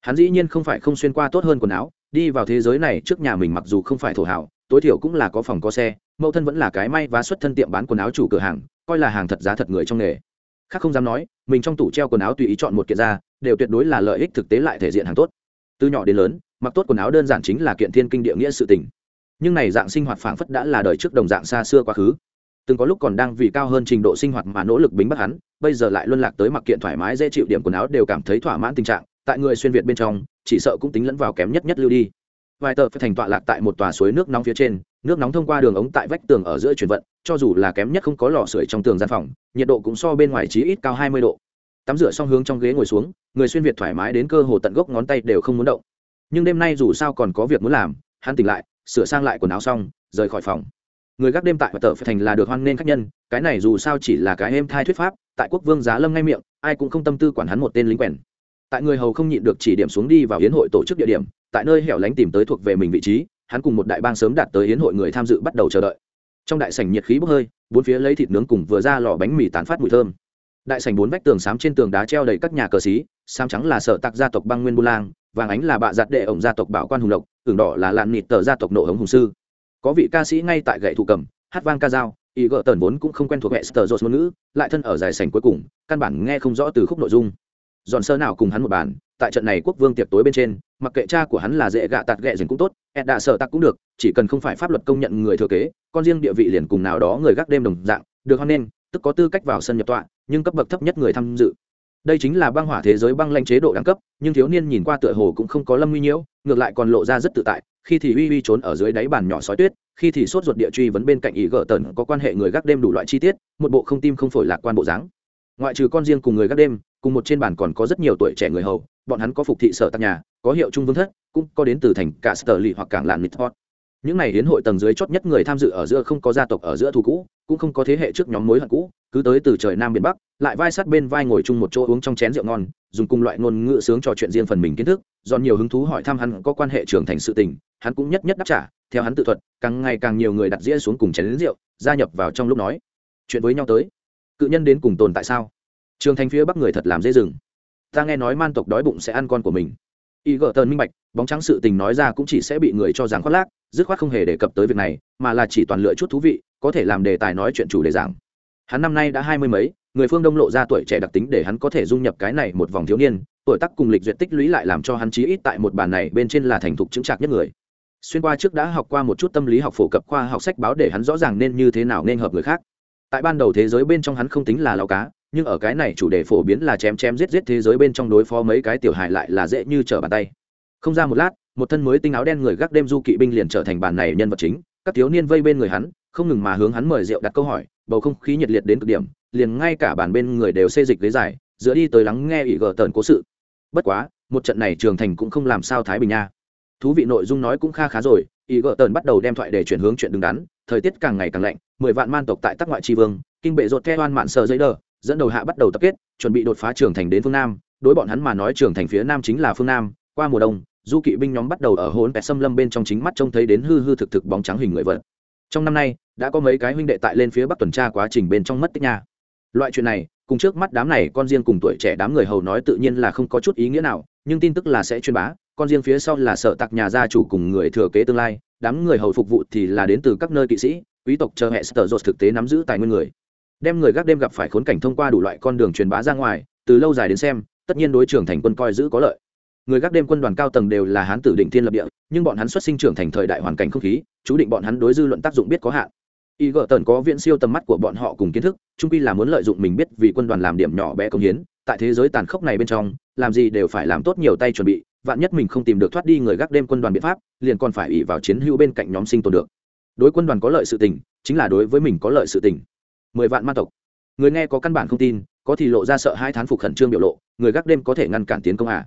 hắn dĩ nhiên không phải không xuyên qua tốt hơn quần áo, đi vào thế giới này trước nhà mình mặc dù không phải thổ hảo tối thiểu cũng là có phòng có xe, mẫu thân vẫn là cái may và xuất thân tiệm bán quần áo chủ cửa hàng, coi là hàng thật giá thật người trong nghề. Khác không dám nói, mình trong tủ treo quần áo tùy ý chọn một kiện ra, đều tuyệt đối là lợi ích thực tế lại thể diện hàng tốt. Từ nhỏ đến lớn, mặc tốt quần áo đơn giản chính là kiện thiên kinh địa nghĩa sự tình. Nhưng này dạng sinh hoạt phảng phất đã là đời trước đồng dạng xa xưa quá khứ. Từng có lúc còn đang vì cao hơn trình độ sinh hoạt mà nỗ lực bính bắt hắn, bây giờ lại luân lạc tới mặc kiện thoải mái dễ chịu điểm quần áo đều cảm thấy thỏa mãn tình trạng, tại người xuyên việt bên trong, chỉ sợ cũng tính lẫn vào kém nhất nhất lưu đi vài tờ phải thành tọa lạc tại một tòa suối nước nóng phía trên, nước nóng thông qua đường ống tại vách tường ở giữa chuyển vận, cho dù là kém nhất không có lò sưởi trong tường gian phòng, nhiệt độ cũng so bên ngoài chí ít cao hai mươi độ. Tắm rửa xong hướng trong ghế ngồi xuống, người xuyên việt thoải mái đến cơ hồ tận gốc ngón tay đều không muốn động. Nhưng đêm nay dù sao còn có việc muốn làm, hắn tỉnh lại, sửa sang lại quần áo xong, rời khỏi phòng. Người gác đêm tại và tờ phải thành là được hoan nghênh khách nhân, cái này dù sao chỉ là cái êm thai thuyết pháp, tại quốc vương giá lâm ngay miệng, ai cũng không tâm tư quản hắn một tên lính quèn. Tại người hầu không nhịn được chỉ điểm xuống đi vào hiến hội tổ chức địa điểm tại nơi hẻo lánh tìm tới thuộc về mình vị trí, hắn cùng một đại bang sớm đạt tới hiến hội người tham dự bắt đầu chờ đợi. Trong đại sảnh nhiệt khí bốc hơi, bốn phía lấy thịt nướng cùng vừa ra lò bánh mì tán phát mùi thơm. Đại sảnh bốn vách tường xám trên tường đá treo đầy các nhà cờ xí, xám trắng là sở tạc gia tộc băng nguyên bu lang, vàng ánh là bạ giặt đệ ổng gia tộc bảo quan hùng lộc tường đỏ là lạn nịt tờ gia tộc nộ hống hùng sư. Có vị ca sĩ ngay tại gậy thủ cầm, hát vang ca dao ý gỡ tần vốn cũng không quen thuộc hệ sờ dột ngôn ngữ, lại thân ở giải sảnh cuối cùng, căn bản nghe không rõ từ khúc nội dung. Dọn sơ nào cùng hắn một bàn, tại trận này quốc vương tiệc tối bên trên mặc kệ cha của hắn là dễ gạ tạt ghẹ dình cũng tốt ed đạ sợ tặc cũng được chỉ cần không phải pháp luật công nhận người thừa kế con riêng địa vị liền cùng nào đó người gác đêm đồng dạng được hoan nghênh, tức có tư cách vào sân nhập tọa nhưng cấp bậc thấp nhất người tham dự. Đây chính là băng hỏa thế giới băng lanh chế độ đẳng cấp nhưng thiếu niên nhìn qua tựa hồ cũng không có lâm nguy nhiễu ngược lại còn lộ ra rất tự tại khi thì uy uy trốn ở dưới đáy bàn nhỏ sói tuyết khi thì sốt ruột địa truy vấn bên cạnh ý gỡ tần có quan hệ người gác đêm đủ loại chi tiết một bộ không tim không phổi lạc quan bộ dáng. Ngoại trừ con riêng cùng người gác đêm cùng một trên bàn còn có rất nhiều tuổi trẻ người hầu bọn hắn có phục thị sở tạc nhà có hiệu trung vương thất, cũng có đến từ thành cả sở lì hoặc cảng làn nít hot. Những này hiến hội tầng dưới chót nhất người tham dự ở giữa không có gia tộc ở giữa thù cũ, cũng không có thế hệ trước nhóm mối hận cũ, cứ tới từ trời nam biển bắc, lại vai sát bên vai ngồi chung một chỗ uống trong chén rượu ngon, dùng cùng loại ngôn ngữ sướng trò chuyện riêng phần mình kiến thức dọn nhiều hứng thú hỏi thăm hắn có quan hệ trưởng thành sự tình, hắn cũng nhất nhất đáp trả, theo hắn tự thuật, càng ngày càng nhiều người đặt dĩa xuống cùng chén rượu, gia nhập vào trong lúc nói. Chuyện với nhau tới. Cự nhân đến cùng tồn tại sao? Trường thành phía bắc người thật làm dễ rừng ta nghe nói man tộc đói bụng sẽ ăn con của mình y gợ tơn minh bạch, bóng trắng sự tình nói ra cũng chỉ sẽ bị người cho rằng khoác lác, dứt khoát không hề đề cập tới việc này, mà là chỉ toàn lựa chút thú vị, có thể làm đề tài nói chuyện chủ đề giảng. Hắn năm nay đã hai mươi mấy, người phương đông lộ ra tuổi trẻ đặc tính để hắn có thể dung nhập cái này một vòng thiếu niên, tuổi tác cùng lịch duyệt tích lũy lại làm cho hắn chí ít tại một bàn này bên trên là thành thục chứng trạc nhất người. Xuyên qua trước đã học qua một chút tâm lý học phổ cập khoa học sách báo để hắn rõ ràng nên như thế nào nên hợp người khác. Tại ban đầu thế giới bên trong hắn không tính là lao cá nhưng ở cái này chủ đề phổ biến là chém chém giết giết thế giới bên trong đối phó mấy cái tiểu hài lại là dễ như trở bàn tay. Không ra một lát, một thân mới tinh áo đen người gác đêm du kỵ binh liền trở thành bàn này nhân vật chính, các thiếu niên vây bên người hắn, không ngừng mà hướng hắn mời rượu đặt câu hỏi, bầu không khí nhiệt liệt đến cực điểm, liền ngay cả bàn bên người đều xê dịch ghế dài, dựa đi tới lắng nghe ỷ gờ tần cố sự. Bất quá, một trận này trường thành cũng không làm sao thái bình nha. Thú vị nội dung nói cũng kha khá rồi, ỷ gờ tần bắt đầu đem thoại để chuyển hướng chuyện đứng đắn, thời tiết càng ngày càng lạnh, mười vạn man tộc tại tắc ngoại tri vương, kinh bệ rột theo oan mạn sờ giấy đờ dẫn đầu hạ bắt đầu tập kết, chuẩn bị đột phá trường thành đến phương nam. Đối bọn hắn mà nói trường thành phía nam chính là phương nam, qua mùa đông, du kỵ binh nhóm bắt đầu ở hôn pẹt xâm lâm bên trong chính mắt trông thấy đến hư hư thực thực bóng trắng hình người vật. Trong năm nay, đã có mấy cái huynh đệ tại lên phía bắc tuần tra quá trình bên trong mất tích nha. Loại chuyện này, cùng trước mắt đám này con riêng cùng tuổi trẻ đám người hầu nói tự nhiên là không có chút ý nghĩa nào, nhưng tin tức là sẽ truyền bá, con riêng phía sau là sợ tặc nhà gia chủ cùng người thừa kế tương lai, đám người hầu phục vụ thì là đến từ các nơi kỵ sĩ, quý tộc chờ hệ sở dột thực tế nắm giữ tài nguyên người đem người gác đêm gặp phải khốn cảnh thông qua đủ loại con đường truyền bá ra ngoài, từ lâu dài đến xem, tất nhiên đối trưởng thành quân coi giữ có lợi. Người gác đêm quân đoàn cao tầng đều là hán tử định thiên lập địa, nhưng bọn hắn xuất sinh trưởng thành thời đại hoàn cảnh không khí, chú định bọn hắn đối dư luận tác dụng biết có hạn. Y gợ tần có viện siêu tầm mắt của bọn họ cùng kiến thức, trung quy là muốn lợi dụng mình biết vì quân đoàn làm điểm nhỏ bé công hiến, tại thế giới tàn khốc này bên trong, làm gì đều phải làm tốt nhiều tay chuẩn bị, vạn nhất mình không tìm được thoát đi người gác đêm quân đoàn biện pháp, liền còn phải ỉ vào chiến hữu bên cạnh nhóm sinh tồn được. Đối quân đoàn có lợi sự tình, chính là đối với mình có lợi sự tình mười vạn ma tộc. Người nghe có căn bản không tin, có thì lộ ra sợ hai thán phục khẩn trương biểu lộ, người gác đêm có thể ngăn cản tiến công à.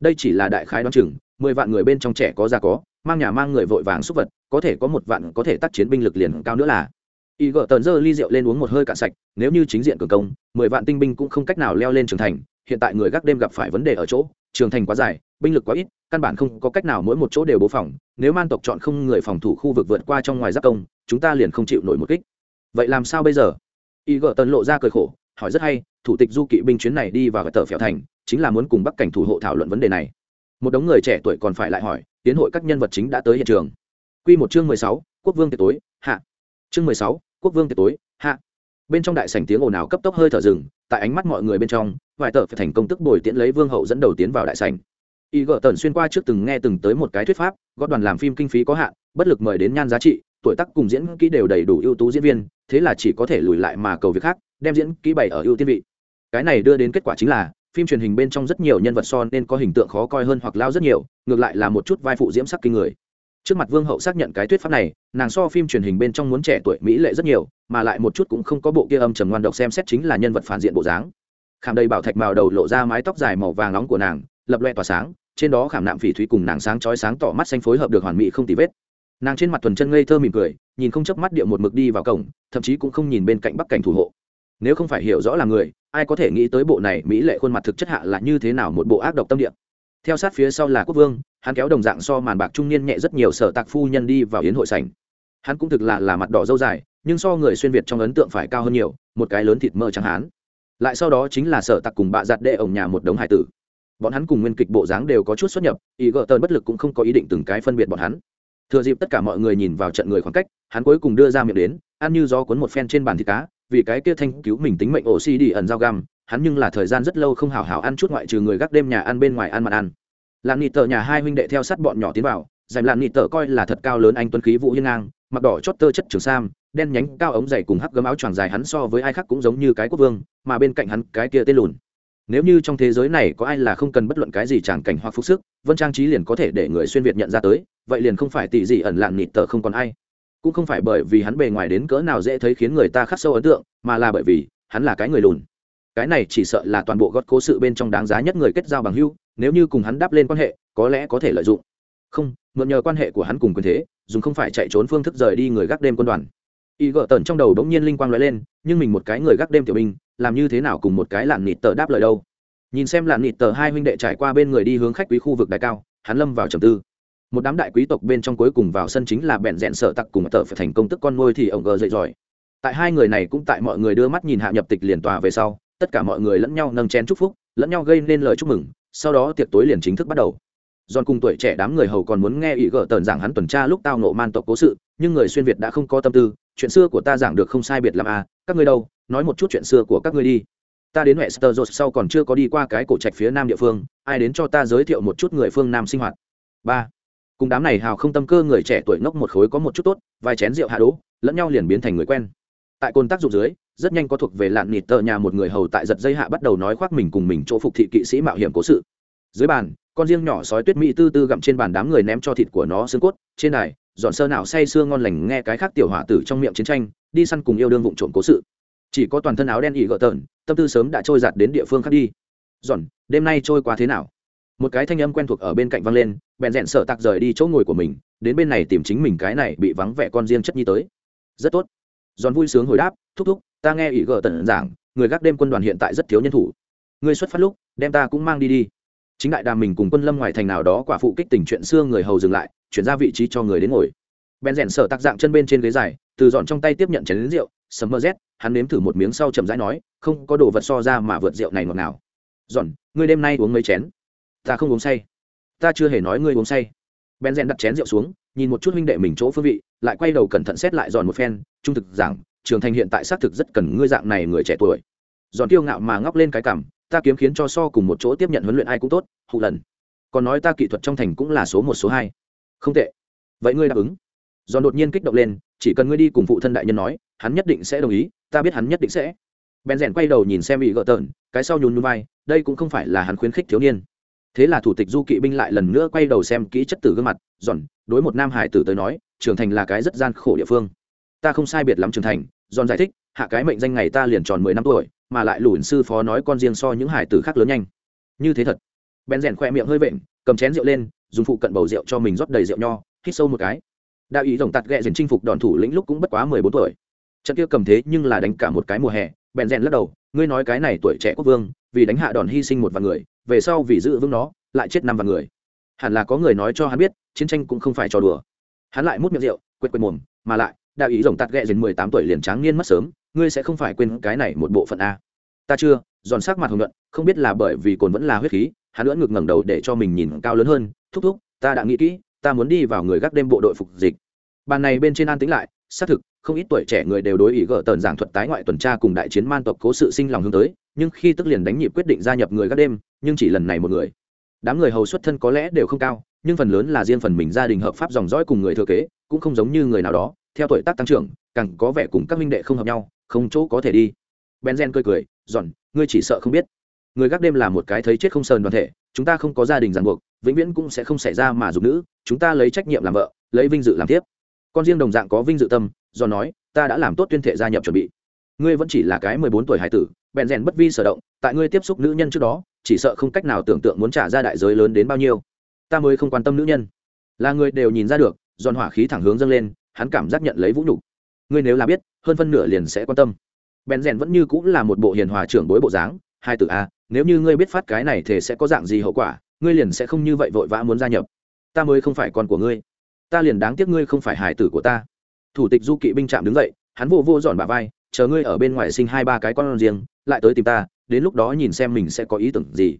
đây chỉ là đại khái đoán chừng, mười vạn người bên trong trẻ có già có, mang nhà mang người vội vàng xúc vật, có thể có một vạn có thể tác chiến binh lực liền cao nữa là. Y gỡ tờn dơ ly rượu lên uống một hơi cạn sạch, nếu như chính diện cường công, mười vạn tinh binh cũng không cách nào leo lên trường thành, hiện tại người gác đêm gặp phải vấn đề ở chỗ, trường thành quá dài, binh lực quá ít, căn bản không có cách nào mỗi một chỗ đều bố phòng, nếu man tộc chọn không người phòng thủ khu vực vượt qua trong ngoài giáp công, chúng ta liền không chịu nổi một kích. Vậy làm sao bây giờ? Y gợ tần lộ ra cười khổ hỏi rất hay thủ tịch du kỵ binh chuyến này đi vào tờ phèo thành chính là muốn cùng bắc cảnh thủ hộ thảo luận vấn đề này một đống người trẻ tuổi còn phải lại hỏi tiến hội các nhân vật chính đã tới hiện trường Quy một chương mười sáu, quốc vương tiệc tối, hạ. Chương mười sáu, quốc vương tiệc tối, hạ. Bên trong đại sảnh tiếng ồn ào cấp tốc hơi thở dừng, tại ánh mắt mọi người bên trong, vài tờ phải thành công tức bồi tiễn lấy vương hậu dẫn đầu tiến vào đại sảnh. Y gờ tần xuyên qua trước từng nghe từng tới một cái thuyết pháp, gót đoàn làm phim kinh phí có hạn, bất lực mời đến nhan giá trị, tuổi tác cùng diễn kỹ đều đầy đủ ưu tú diễn viên, thế là chỉ có thể lùi lại mà cầu việc khác, đem diễn kỹ bày ở ưu tiên vị. Cái này đưa đến kết quả chính là, phim truyền hình bên trong rất nhiều nhân vật so nên có hình tượng khó coi hơn hoặc lao rất nhiều, ngược lại là một chút vai phụ diễm sắc kinh người. Trước mặt vương hậu xác nhận cái thuyết pháp này, nàng so phim truyền hình bên trong muốn trẻ tuổi mỹ lệ rất nhiều, mà lại một chút cũng không có bộ kia âm trầm ngoan độc xem xét chính là nhân vật phản diện bộ dáng. Khảm đầy bảo thạch màu đầu lộ ra mái tóc dài màu vàng nóng của nàng, lập loe tỏa sáng, trên đó khảm nạm phỉ thúy cùng nàng sáng chói sáng tỏ mắt xanh phối hợp được hoàn mỹ không tì vết nàng trên mặt thuần chân ngây thơ mỉm cười, nhìn không chớp mắt điệu một mực đi vào cổng, thậm chí cũng không nhìn bên cạnh bắc cảnh thủ hộ. Nếu không phải hiểu rõ là người, ai có thể nghĩ tới bộ này mỹ lệ khuôn mặt thực chất hạ là như thế nào một bộ ác độc tâm địa. Theo sát phía sau là quốc vương, hắn kéo đồng dạng so màn bạc trung niên nhẹ rất nhiều sở tạc phu nhân đi vào yến hội sảnh. Hắn cũng thực là là mặt đỏ dâu dài, nhưng so người xuyên việt trong ấn tượng phải cao hơn nhiều, một cái lớn thịt mỡ chẳng hắn. lại sau đó chính là sở tạc cùng bạ giặt đệ ổng nhà một đống hải tử. Bọn hắn cùng nguyên kịch bộ dáng đều có chút xuất nhập, ý gợ tơn bất lực cũng không có ý định từng cái phân biệt bọn hắn thừa dịp tất cả mọi người nhìn vào trận người khoảng cách, hắn cuối cùng đưa ra miệng đến, ăn như do cuốn một phen trên bàn thịt cá, vì cái kia thanh cứu mình tính mệnh ổ xi đi ẩn dao găm, hắn nhưng là thời gian rất lâu không hào hào ăn chút ngoại trừ người gác đêm nhà ăn bên ngoài ăn mặn ăn. Làm nịt tờ nhà hai huynh đệ theo sát bọn nhỏ tiến vào, dành làm nịt tờ coi là thật cao lớn anh tuấn khí vũ hiên ngang, mặc đỏ chót tơ chất trường sam, đen nhánh cao ống dày cùng hắc gấm áo choàng dài hắn so với ai khác cũng giống như cái quốc vương, mà bên cạnh hắn cái kia tên lùn nếu như trong thế giới này có ai là không cần bất luận cái gì tràng cảnh hoặc phúc sức, vân trang trí liền có thể để người xuyên việt nhận ra tới, vậy liền không phải tỷ gì ẩn lạng nịt tờ không còn ai. Cũng không phải bởi vì hắn bề ngoài đến cỡ nào dễ thấy khiến người ta khắc sâu ấn tượng, mà là bởi vì hắn là cái người lùn. Cái này chỉ sợ là toàn bộ gót cố sự bên trong đáng giá nhất người kết giao bằng hưu nếu như cùng hắn đáp lên quan hệ, có lẽ có thể lợi dụng. Không, mượn nhờ quan hệ của hắn cùng quyền thế, dùng không phải chạy trốn phương thức rời đi người gác đêm quân đoàn y gợ tần trong đầu đ ố n g nhiên linh quang nói lên, nhưng mình một cái người gác đêm tiểu binh, làm như thế nào cùng một cái lạn nịt tờ đáp lời đâu? Nhìn xem lạn nịt tờ hai huynh đệ trải qua bên người đi hướng khách quý khu vực đại cao, hắn lâm vào trầm tư. Một đám đại quý tộc bên trong cuối cùng vào sân chính là bẹn rẽn sợ tặc cùng tờ phải thành công tức con ngôi thì ông gờ dậy giỏi. Tại hai người này cũng tại mọi người đưa mắt nhìn hạ nhập tịch liền tòa về sau, tất cả mọi người lẫn nhau nâng chén chúc phúc, lẫn nhau gây nên lời chúc mừng, sau đó tiệc tối liền chính thức bắt đầu giòn cùng tuổi trẻ đám người hầu còn muốn nghe ý gỡ tờn giảng hắn tuần tra lúc tao nộ man tộc cố sự, nhưng người xuyên việt đã không có tâm tư, chuyện xưa của ta giảng được không sai biệt làm à các ngươi đâu, nói một chút chuyện xưa của các ngươi đi. Ta đến huệ sơ dột sau còn chưa có đi qua cái cổ trạch phía nam địa phương, ai đến cho ta giới thiệu một chút người phương nam sinh hoạt? Ba. Cùng đám này hào không tâm cơ người trẻ tuổi ngốc một khối có một chút tốt, vài chén rượu hạ đỗ lẫn nhau liền biến thành người quen. Tại côn tác dụng dưới, rất nhanh có thuộc về lạn nịt tờ nhà một người hầu tại giật dây hạ bắt đầu nói khoác mình cùng mình chỗ phục thị kỵ sĩ mạo hiểm cố sự. Dưới bàn con riêng nhỏ sói tuyết mỹ tư tư gặm trên bàn đám người ném cho thịt của nó xương cốt, trên đài dọn sơ nào say sưa ngon lành nghe cái khác tiểu hỏa tử trong miệng chiến tranh, đi săn cùng yêu đương vụng trộm cố sự. Chỉ có toàn thân áo đen ỉ gợ tợn, tâm tư sớm đã trôi giạt đến địa phương khác đi. Dọn đêm nay trôi qua thế nào? Một cái thanh âm quen thuộc ở bên cạnh văng lên, bèn rẽn sợ tặc rời đi chỗ ngồi của mình, đến bên này tìm chính mình cái này bị vắng vẻ con riêng chất nhi tới. Rất tốt. Giòn vui sướng hồi đáp, thúc thúc, ta nghe ỉ gờ tận giảng, người gác đêm quân đoàn hiện tại rất thiếu nhân thủ. Ngươi xuất phát lúc, đem ta cũng mang đi đi chính đại đàm mình cùng quân lâm ngoài thành nào đó quả phụ kích tình chuyện xưa người hầu dừng lại, chuyển ra vị trí cho người đến ngồi. Bèn rèn sở tác dạng chân bên trên ghế dài, từ dọn trong tay tiếp nhận chén lính rượu, sấm mơ rét, hắn nếm thử một miếng sau chậm rãi nói, không có đồ vật so ra mà vượt rượu này ngọt nào dọn ngươi đêm nay uống mấy chén? Ta không uống say. Ta chưa hề nói ngươi uống say. Bèn rèn đặt chén rượu xuống, nhìn một chút huynh đệ mình chỗ phương vị, lại quay đầu cẩn thận xét lại dọn một phen, trung thực giảng, trường thành hiện tại xác thực rất cần ngươi dạng này người trẻ tuổi. Dọn kiêu ngạo mà ngóc lên cái cảm ta kiếm khiến cho so cùng một chỗ tiếp nhận huấn luyện ai cũng tốt, hụ lần. Còn nói ta kỹ thuật trong thành cũng là số một, số hai. Không tệ. Vậy ngươi đáp ứng. Do đột nhiên kích động lên, chỉ cần ngươi đi cùng phụ thân đại nhân nói, hắn nhất định sẽ đồng ý, ta biết hắn nhất định sẽ. Bèn rèn quay đầu nhìn xem bị gỡ tợn cái sau nhún nhún vai, đây cũng không phải là hắn khuyến khích thiếu niên. Thế là thủ tịch du kỵ binh lại lần nữa quay đầu xem kỹ chất tử gương mặt, giòn, đối một nam hải tử tới nói, trưởng thành là cái rất gian khổ địa phương. Ta không sai biệt lắm trưởng thành, giòn giải thích, hạ cái mệnh danh ngày ta liền tròn mười năm tuổi mà lại lùn sư phó nói con riêng so những hải tử khác lớn nhanh. Như thế thật. Bèn rèn khoe miệng hơi vện, cầm chén rượu lên, dùng phụ cận bầu rượu cho mình rót đầy rượu nho, hít sâu một cái. Đạo ý rồng tạt ghẹ dền chinh phục đòn thủ lĩnh lúc cũng bất quá mười bốn tuổi. Trận kia cầm thế nhưng là đánh cả một cái mùa hè, bèn rèn lắc đầu, ngươi nói cái này tuổi trẻ quốc vương, vì đánh hạ đòn hy sinh một vài người, về sau vì giữ vững nó, lại chết năm vài người. Hẳn là có người nói cho hắn biết, chiến tranh cũng không phải trò đùa. Hắn lại mút miệng rượu, quệt quệt mồm, mà lại đạo ý rồng tạt ghẹ dền mười tám tuổi liền tráng niên mất sớm ngươi sẽ không phải quên cái này một bộ phận a. Ta chưa, giòn sắc mặt hồng nhuận, không biết là bởi vì cồn vẫn là huyết khí, hắn lưỡn ngực ngẩng đầu để cho mình nhìn cao lớn hơn, thúc thúc, ta đã nghĩ kỹ, ta muốn đi vào người gác đêm bộ đội phục dịch. Bàn này bên trên an tính lại, xác thực, không ít tuổi trẻ người đều đối ý gỡ tần giảng thuật tái ngoại tuần tra cùng đại chiến man tộc cố sự sinh lòng hướng tới, nhưng khi tức liền đánh nhịp quyết định gia nhập người gác đêm, nhưng chỉ lần này một người. Đám người hầu xuất thân có lẽ đều không cao, nhưng phần lớn là riêng phần mình gia đình hợp pháp dòng dõi cùng người thừa kế, cũng không giống như người nào đó, theo tuổi tác tăng trưởng, càng có vẻ cùng các minh đệ không hợp nhau không chỗ có thể đi. Benzen cười cười, giòn, ngươi chỉ sợ không biết. Người gác đêm là một cái thấy chết không sờn đoàn thể, chúng ta không có gia đình ràng buộc, vĩnh viễn cũng sẽ không xảy ra mà dùng nữ, chúng ta lấy trách nhiệm làm vợ, lấy vinh dự làm tiếp. Con riêng đồng dạng có vinh dự tâm do nói, ta đã làm tốt tuyên thệ gia nhập chuẩn bị. Ngươi vẫn chỉ là cái mười bốn tuổi hải tử bèn rèn bất vi sở động, tại ngươi tiếp xúc nữ nhân trước đó, chỉ sợ không cách nào tưởng tượng muốn trả ra đại giới lớn đến bao nhiêu. Ta mới không quan tâm nữ nhân. Là người đều nhìn ra được, giòn hỏa khí thẳng hướng dâng lên, hắn cảm giác nhận lấy vũ nhục ngươi nếu là biết, hơn phân nửa liền sẽ quan tâm. Bèn rèn vẫn như cũng là một bộ hiền hòa trưởng bối bộ dáng, hai từ a, nếu như ngươi biết phát cái này thì sẽ có dạng gì hậu quả, ngươi liền sẽ không như vậy vội vã muốn gia nhập. Ta mới không phải con của ngươi. Ta liền đáng tiếc ngươi không phải hải tử của ta. Thủ tịch du kỵ binh trạm đứng dậy, hắn vô vô dọn bà vai, chờ ngươi ở bên ngoài sinh hai ba cái con riêng, lại tới tìm ta, đến lúc đó nhìn xem mình sẽ có ý tưởng gì.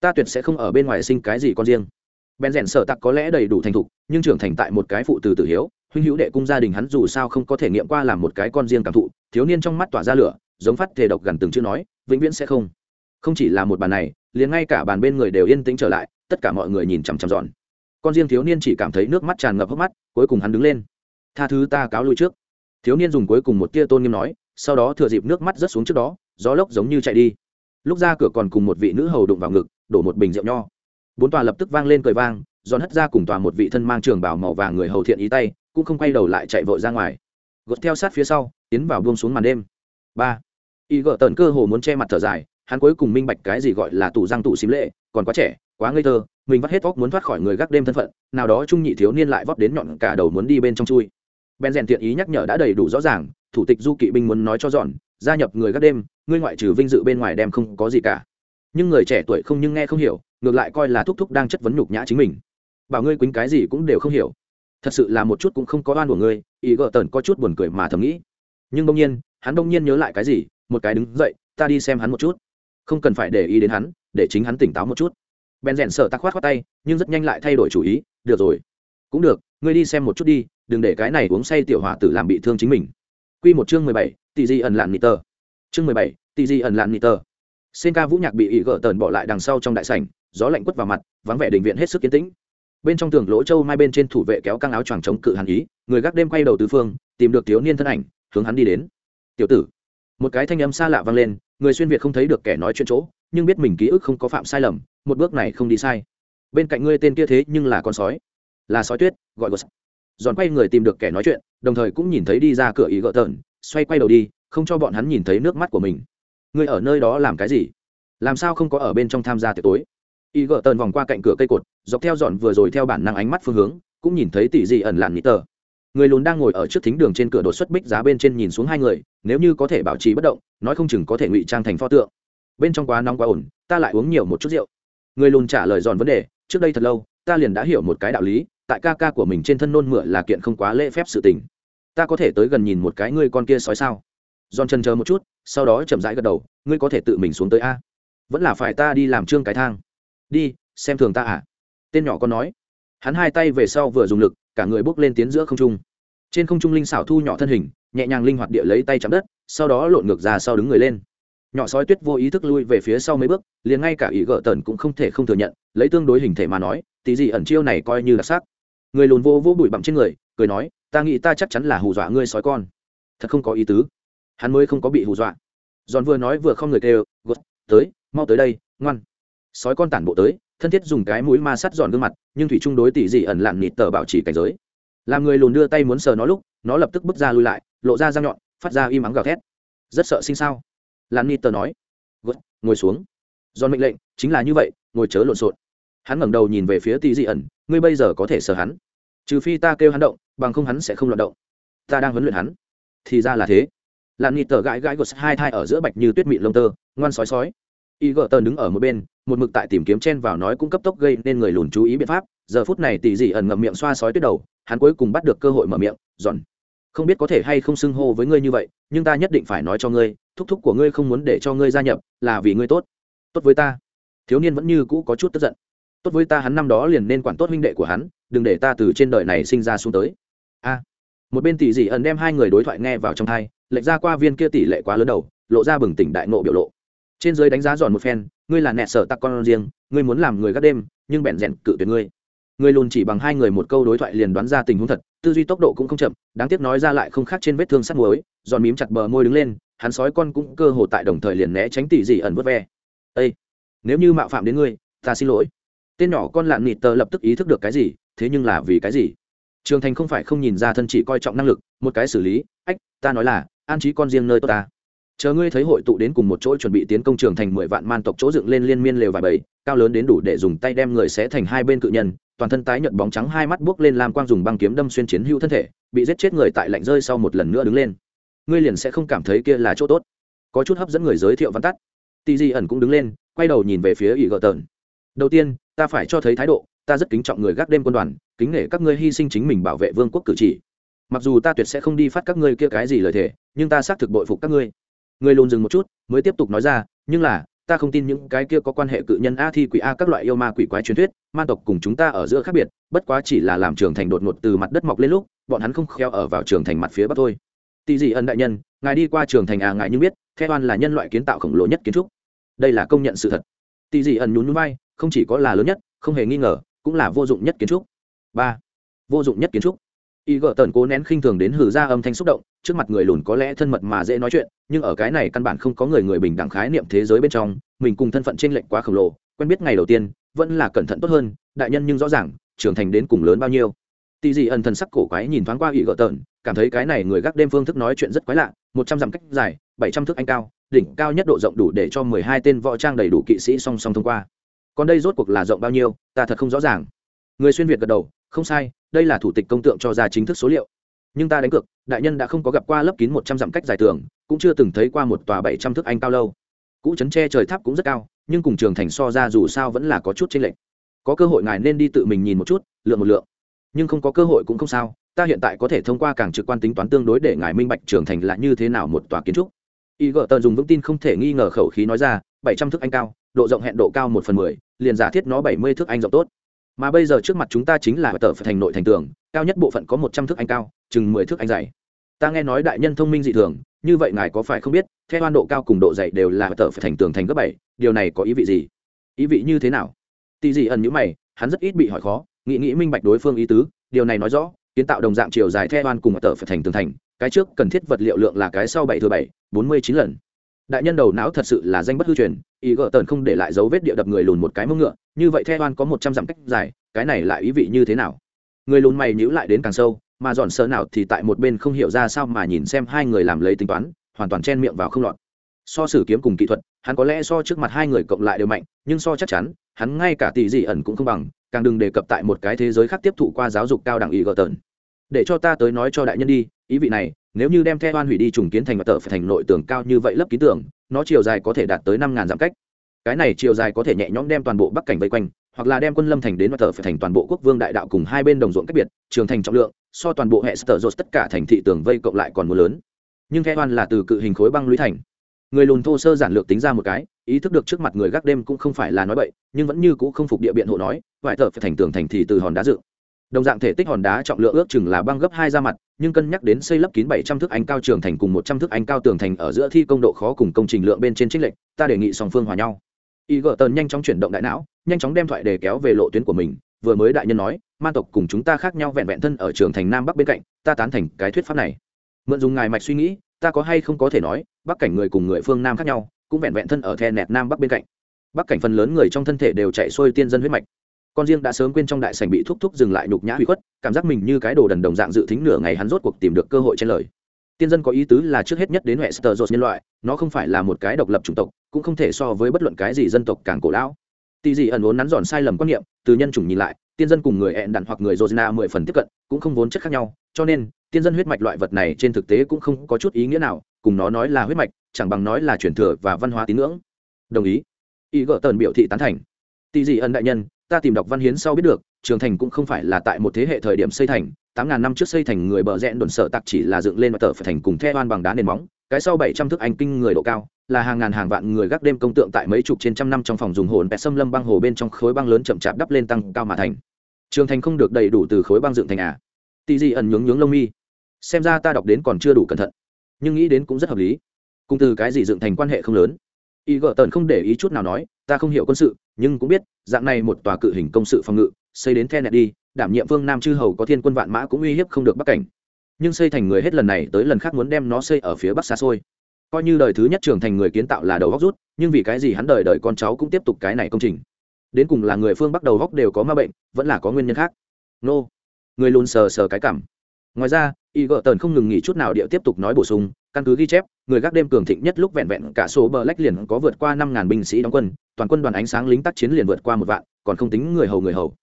Ta tuyệt sẽ không ở bên ngoài sinh cái gì con riêng. Bèn rèn sở tặc có lẽ đầy đủ thành thục, nhưng trưởng thành tại một cái phụ từ tử hiếu huynh hữu đệ cung gia đình hắn dù sao không có thể nghiệm qua làm một cái con riêng cảm thụ, thiếu niên trong mắt tỏa ra lửa, giống phát thể độc gần từng chữ nói, vĩnh viễn sẽ không. Không chỉ là một bàn này, liền ngay cả bàn bên người đều yên tĩnh trở lại, tất cả mọi người nhìn chằm chằm dọn. Con riêng thiếu niên chỉ cảm thấy nước mắt tràn ngập hốc mắt, cuối cùng hắn đứng lên. Tha thứ ta cáo lui trước. Thiếu niên dùng cuối cùng một tia tôn nghiêm nói, sau đó thừa dịp nước mắt rớt xuống trước đó, gió lốc giống như chạy đi. Lúc ra cửa còn cùng một vị nữ hầu đụng vào ngực, đổ một bình rượu nho. Bốn tòa lập tức vang lên cười vang giòn hất ra cùng tòa một vị thân mang trường bảo màu vàng người hầu thiện ý tay cũng không quay đầu lại chạy vội ra ngoài. Gột theo sát phía sau, tiến vào buông xuống màn đêm. Ba. Y gỡ tần cơ hồ muốn che mặt thở dài, hắn cuối cùng minh bạch cái gì gọi là tủ răng tủ xím lệ, còn quá trẻ, quá ngây thơ, mình vắt hết vóc muốn thoát khỏi người gác đêm thân phận, nào đó trung nhị thiếu niên lại vóc đến nhọn cả đầu muốn đi bên trong chui. Ben rèn thiện ý nhắc nhở đã đầy đủ rõ ràng, thủ tịch du kỵ binh muốn nói cho dọn, gia nhập người gác đêm, ngươi ngoại trừ vinh dự bên ngoài đem không có gì cả. Nhưng người trẻ tuổi không nhưng nghe không hiểu, ngược lại coi là thúc thúc đang chất vấn nhục nhã chính mình. Bảo ngươi quýnh cái gì cũng đều không hiểu thật sự là một chút cũng không có oan của ngươi, ý gợ tần có chút buồn cười mà thầm nghĩ. Nhưng đông nhiên, hắn đông nhiên nhớ lại cái gì, một cái đứng dậy, ta đi xem hắn một chút. Không cần phải để ý đến hắn, để chính hắn tỉnh táo một chút. Bèn rèn sợ tắc khoát khoát tay, nhưng rất nhanh lại thay đổi chủ ý, được rồi, cũng được, ngươi đi xem một chút đi, đừng để cái này uống say tiểu hỏa tử làm bị thương chính mình. Q một chương mười bảy, tỷ di ẩn lạn nị tờ. Chương mười bảy, tỷ di ẩn lạn nị tờ. Sen ca vũ nhạc bị ị gỡ tờn bỏ lại đằng sau trong đại sảnh, gió lạnh quất vào mặt, vắng vẻ đình viện hết sức kiến tĩnh bên trong tường lỗ châu mai bên trên thủ vệ kéo căng áo choàng chống cự hàn ý, người gác đêm quay đầu tứ phương, tìm được thiếu niên thân ảnh, hướng hắn đi đến. Tiểu tử. Một cái thanh âm xa lạ vang lên, người xuyên việt không thấy được kẻ nói chuyện chỗ, nhưng biết mình ký ức không có phạm sai lầm, một bước này không đi sai. Bên cạnh ngươi tên kia thế nhưng là con sói. Là sói tuyết, gọi gột giòn quay người tìm được kẻ nói chuyện, đồng thời cũng nhìn thấy đi ra cửa ý gỡ tợn, xoay quay đầu đi, không cho bọn hắn nhìn thấy nước mắt của mình. Ngươi ở nơi đó làm cái gì? Làm sao không có ở bên trong tham gia tiệc tối? Y gỡ tần vòng qua cạnh cửa cây cột, dọc theo dọn vừa rồi theo bản năng ánh mắt phương hướng, cũng nhìn thấy tỷ dị ẩn lặn nít tờ. Người lùn đang ngồi ở trước thính đường trên cửa đột xuất bích giá bên trên nhìn xuống hai người, nếu như có thể bảo trì bất động, nói không chừng có thể ngụy trang thành pho tượng. Bên trong quá nóng quá ổn, ta lại uống nhiều một chút rượu. Người lùn trả lời giòn vấn đề, trước đây thật lâu, ta liền đã hiểu một cái đạo lý, tại ca ca của mình trên thân nôn mửa là kiện không quá lễ phép sự tình. Ta có thể tới gần nhìn một cái ngươi con kia sói sao? Giòn chân chờ một chút, sau đó chậm rãi gật đầu, ngươi có thể tự mình xuống tới a. Vẫn là phải ta đi làm trương cái thang đi, xem thường ta à? Tên nhỏ con nói. Hắn hai tay về sau vừa dùng lực, cả người bước lên tiến giữa không trung. Trên không trung linh xảo thu nhỏ thân hình, nhẹ nhàng linh hoạt địa lấy tay chạm đất, sau đó lộn ngược ra sau đứng người lên. Nhỏ sói tuyết vô ý thức lui về phía sau mấy bước, liền ngay cả ý gỡ tần cũng không thể không thừa nhận, lấy tương đối hình thể mà nói, tí gì ẩn chiêu này coi như là xác người lùn vô vô bụi bặm trên người, cười nói, ta nghĩ ta chắc chắn là hù dọa ngươi sói con. Thật không có ý tứ. Hắn mới không có bị hù dọa. Giòn vừa nói vừa không người kêu, gột, tới, mau tới đây, ngoan sói con tản bộ tới thân thiết dùng cái mũi ma sắt giòn gương mặt nhưng thủy trung đối tỷ dị ẩn lặn nịt tờ bảo trì cảnh giới. Làm người lùn đưa tay muốn sờ nó lúc nó lập tức bước ra lui lại lộ ra răng nhọn phát ra im ắng gào thét. Rất sợ sinh sao? Lặn nịt tờ nói. Gột, ngồi xuống. Giòn mệnh lệnh chính là như vậy ngồi chớ lộn xộn. Hắn ngẩng đầu nhìn về phía tỷ dị ẩn ngươi bây giờ có thể sờ hắn. Trừ phi ta kêu hắn động bằng không hắn sẽ không loạt động. Ta đang huấn luyện hắn. Thì ra là thế. Lặn nịt tờ gãi gãi gột hai thai ở giữa bạch như tuyết mịn lông tơ ngoan sói sói y gờ tần đứng ở một bên, một mực tại tìm kiếm chen vào nói cũng cấp tốc gây nên người lùn chú ý biện pháp. Giờ phút này tỷ dị ẩn ngậm miệng xoa sói tuyết đầu, hắn cuối cùng bắt được cơ hội mở miệng, giòn, không biết có thể hay không xưng hô với ngươi như vậy, nhưng ta nhất định phải nói cho ngươi, thúc thúc của ngươi không muốn để cho ngươi gia nhập, là vì ngươi tốt. Tốt với ta. Thiếu niên vẫn như cũ có chút tức giận. Tốt với ta, hắn năm đó liền nên quản tốt huynh đệ của hắn, đừng để ta từ trên đời này sinh ra xuống tới. A. Một bên tỷ dị ẩn đem hai người đối thoại nghe vào trong thai lệch ra qua viên kia tỷ lệ quá lớn đầu, lộ ra bừng tỉnh đại nộ biểu lộ trên dưới đánh giá giòn một phen, ngươi là nẹ sở tặc con riêng, ngươi muốn làm người gác đêm, nhưng bẹn rèn cự tuyệt ngươi. Ngươi lùn chỉ bằng hai người một câu đối thoại liền đoán ra tình huống thật, tư duy tốc độ cũng không chậm, đáng tiếc nói ra lại không khác trên vết thương sắt muối, giòn mím chặt bờ môi đứng lên, hắn sói con cũng cơ hồ tại đồng thời liền né tránh tỷ dị ẩn vớt ve. Ây nếu như mạo phạm đến ngươi, ta xin lỗi. Tên nhỏ con lạn nịt tờ lập tức ý thức được cái gì, thế nhưng là vì cái gì? Trường thành không phải không nhìn ra thân chỉ coi trọng năng lực, một cái xử lý, ách, ta nói là, an trí con riêng nơi tốt ta chờ ngươi thấy hội tụ đến cùng một chỗ chuẩn bị tiến công trường thành mười vạn man tộc chỗ dựng lên liên miên lều vài bầy, cao lớn đến đủ để dùng tay đem người sẽ thành hai bên cự nhân, toàn thân tái nhợt bóng trắng hai mắt buốc lên làm quang dùng băng kiếm đâm xuyên chiến hữu thân thể, bị giết chết người tại lạnh rơi sau một lần nữa đứng lên. Ngươi liền sẽ không cảm thấy kia là chỗ tốt. Có chút hấp dẫn người giới thiệu văn tắt. Tì di ẩn cũng đứng lên, quay đầu nhìn về phía ỷ gợ tờn đầu tiên, ta phải cho thấy thái độ, ta rất kính trọng người gác đêm quân đoàn, kính nể các ngươi hy sinh chính mình bảo vệ vương quốc cử chỉ. Mặc dù ta tuyệt sẽ không đi phát các ngươi kia cái gì lời thề, nhưng ta xác thực bội phục các ngươi người lùn dừng một chút, mới tiếp tục nói ra, nhưng là, ta không tin những cái kia có quan hệ cự nhân a thi quỷ a các loại yêu ma quỷ quái truyền thuyết man tộc cùng chúng ta ở giữa khác biệt, bất quá chỉ là làm trường thành đột ngột từ mặt đất mọc lên lúc, bọn hắn không kheo ở vào trường thành mặt phía bắc thôi. Tỷ dị ân đại nhân, ngài đi qua trường thành à ngài nhưng biết theo oan là nhân loại kiến tạo khổng lồ nhất kiến trúc. Đây là công nhận sự thật. Tỷ dị ẩn nhún nhún vai, không chỉ có là lớn nhất, không hề nghi ngờ, cũng là vô dụng nhất kiến trúc. Ba. Vô dụng nhất kiến trúc y gợ tần cố nén khinh thường đến hử ra âm thanh xúc động, trước mặt người lùn có lẽ thân mật mà dễ nói chuyện, nhưng ở cái này căn bản không có người người bình đẳng khái niệm thế giới bên trong, mình cùng thân phận t r ê n lệch quá khổng lồ, quen biết ngày đầu tiên, vẫn là cẩn thận tốt hơn, đại nhân nhưng rõ ràng, trưởng thành đến cùng lớn bao nhiêu. Tì dị ẩn thần sắc cổ quái nhìn thoáng qua y gợ tần, cảm thấy cái này người gác đêm phương thức nói chuyện rất quái lạ, một trăm dặm cách dài, bảy trăm thước anh cao, đỉnh cao nhất độ rộng đủ để cho mười hai tên võ trang đầy đủ kỵ sĩ song song thông qua. Còn đây rốt cuộc là rộng bao nhiêu, ta thật không rõ ràng người xuyên việt gật đầu, không sai, đây là thủ tịch công tượng cho ra chính thức số liệu. Nhưng ta đánh cược, đại nhân đã không có gặp qua lớp kín một trăm dặm cách giải tường cũng chưa từng thấy qua một tòa bảy trăm thước anh cao lâu. Cũ chấn tre trời tháp cũng rất cao, nhưng cùng trường thành so ra dù sao vẫn là có chút chênh lệch. Có cơ hội ngài nên đi tự mình nhìn một chút, lượng một lượng. Nhưng không có cơ hội cũng không sao, ta hiện tại có thể thông qua càng trực quan tính toán tương đối để ngài minh bạch trường thành là như thế nào một tòa kiến trúc. Y gợ tần dùng vững tin không thể nghi ngờ khẩu khí nói ra, bảy trăm thước anh cao, độ rộng hẹn độ cao một phần mười, liền giả thiết nó bảy mươi thước anh rộng tốt mà bây giờ trước mặt chúng ta chính là tờ phải thành nội thành tường, cao nhất bộ phận có một trăm thước anh cao, chừng mười thước anh dày. Ta nghe nói đại nhân thông minh dị thường, như vậy ngài có phải không biết, theo hoan độ cao cùng độ dày đều là tờ phải thành tường thành cấp bảy, điều này có ý vị gì? Ý vị như thế nào? Tì dị ẩn nhữ mày, hắn rất ít bị hỏi khó, nghĩ nghĩ minh bạch đối phương ý tứ, điều này nói rõ, kiến tạo đồng dạng chiều dài theo hoan cùng tờ phải thành tường thành, cái trước cần thiết vật liệu lượng là cái sau bảy thừa bảy, bốn mươi chín lần đại nhân đầu não thật sự là danh bất hư truyền, ý gỡ tần không để lại dấu vết địa đập người lùn một cái mông ngựa, như vậy theo oan có một trăm dặm cách dài, cái này lại ý vị như thế nào? Người lùn mày nhữ lại đến càng sâu, mà dọn sợ nào thì tại một bên không hiểu ra sao mà nhìn xem hai người làm lấy tính toán, hoàn toàn chen miệng vào không lọt. So sử kiếm cùng kỹ thuật, hắn có lẽ so trước mặt hai người cộng lại đều mạnh, nhưng so chắc chắn, hắn ngay cả tỷ dị ẩn cũng không bằng, càng đừng đề cập tại một cái thế giới khác tiếp thụ qua giáo dục cao đẳng ý gỡ tần. Để cho ta tới nói cho đại nhân đi, ý vị này nếu như đem theo oan hủy đi trùng kiến thành và tờ phải thành nội tường cao như vậy lấp ký tường, nó chiều dài có thể đạt tới năm ngàn dặm cách. Cái này chiều dài có thể nhẹ nhõm đem toàn bộ bắc cảnh vây quanh, hoặc là đem quân lâm thành đến và tờ phải thành toàn bộ quốc vương đại đạo cùng hai bên đồng ruộng cách biệt, trường thành trọng lượng, so toàn bộ hệ sở dột tất cả thành thị tường vây cộng lại còn mưa lớn. Nhưng theo oan là từ cự hình khối băng lũy thành. Người lùn thô sơ giản lược tính ra một cái, ý thức được trước mặt người gác đêm cũng không phải là nói bậy, nhưng vẫn như cũ không phục địa biện hộ nói, vải thợ phải thành tường thành thì từ hòn đá dựng. Đồng dạng thể tích hòn đá trọng lượng ước chừng là băng gấp hai ra mặt nhưng cân nhắc đến xây lấp kín bảy trăm thước anh cao trường thành cùng một trăm thước anh cao tường thành ở giữa thi công độ khó cùng công trình lượng bên trên trích lệnh ta đề nghị song phương hòa nhau. Y gợ tần nhanh chóng chuyển động đại não, nhanh chóng đem thoại đề kéo về lộ tuyến của mình, vừa mới đại nhân nói, man tộc cùng chúng ta khác nhau vẹn vẹn thân ở trường thành nam bắc bên cạnh, ta tán thành cái thuyết pháp này. Mượn dùng ngài mạch suy nghĩ, ta có hay không có thể nói, bắc cảnh người cùng người phương nam khác nhau, cũng vẹn vẹn thân ở the nẹt nam bắc bên cạnh. Bắc cảnh phần lớn người trong thân thể đều chạy xuôi tiên dân huyết mạch con riêng đã sớm quên trong đại sảnh bị thúc thúc dừng lại nhục nhã hủy khuất, cảm giác mình như cái đồ đần đồng dạng dự tính nửa ngày hắn rốt cuộc tìm được cơ hội trên lời. Tiên dân có ý tứ là trước hết nhất đến huệ sơ nhân loại, nó không phải là một cái độc lập chủng tộc, cũng không thể so với bất luận cái gì dân tộc càng cổ lão. Tì gì ẩn vốn nắn giòn sai lầm quan niệm, từ nhân chủng nhìn lại, tiên dân cùng người hẹn đặn hoặc người josna mười phần tiếp cận, cũng không vốn chất khác nhau, cho nên, tiên dân huyết mạch loại vật này trên thực tế cũng không có chút ý nghĩa nào, cùng nó nói là huyết mạch, chẳng bằng nói là truyền thừa và văn hóa tín ngưỡng. Đồng ý. Ý gỡ tần biểu thị tán thành. Tì gì ẩn đại nhân ta tìm đọc văn hiến sau biết được, trường thành cũng không phải là tại một thế hệ thời điểm xây thành, tám ngàn năm trước xây thành người bờ rẽn đồn sở tặc chỉ là dựng lên mặt tờ phải thành cùng theo oan bằng đá nền móng, cái sau bảy trăm thước anh kinh người độ cao, là hàng ngàn hàng vạn người gác đêm công tượng tại mấy chục trên trăm năm trong phòng dùng hồn pẹt xâm lâm băng hồ bên trong khối băng lớn chậm chạp đắp lên tăng cao mà thành. Trường thành không được đầy đủ từ khối băng dựng thành à? Tì gì ẩn nhướng nhướng lông mi. Xem ra ta đọc đến còn chưa đủ cẩn thận, nhưng nghĩ đến cũng rất hợp lý. Cùng từ cái gì dựng thành quan hệ không lớn. Y gợ tần không để ý chút nào nói ta không hiểu quân sự, nhưng cũng biết, dạng này một tòa cự hình công sự phòng ngự, xây đến the nẹt đi, đảm nhiệm vương nam chư hầu có thiên quân vạn mã cũng uy hiếp không được bắc cảnh. Nhưng xây thành người hết lần này tới lần khác muốn đem nó xây ở phía bắc xa xôi. Coi như đời thứ nhất trưởng thành người kiến tạo là đầu góc rút, nhưng vì cái gì hắn đời đời con cháu cũng tiếp tục cái này công trình? Đến cùng là người phương bắc đầu góc đều có ma bệnh, vẫn là có nguyên nhân khác? Nô. Người luôn sờ sờ cái cảm. Ngoài ra y gợ tần không ngừng nghỉ chút nào địa tiếp tục nói bổ sung căn cứ ghi chép người gác đêm cường thịnh nhất lúc vẹn vẹn cả số bờ lách liền có vượt qua năm ngàn binh sĩ đóng quân toàn quân đoàn ánh sáng lính tác chiến liền vượt qua một vạn còn không tính người hầu người hầu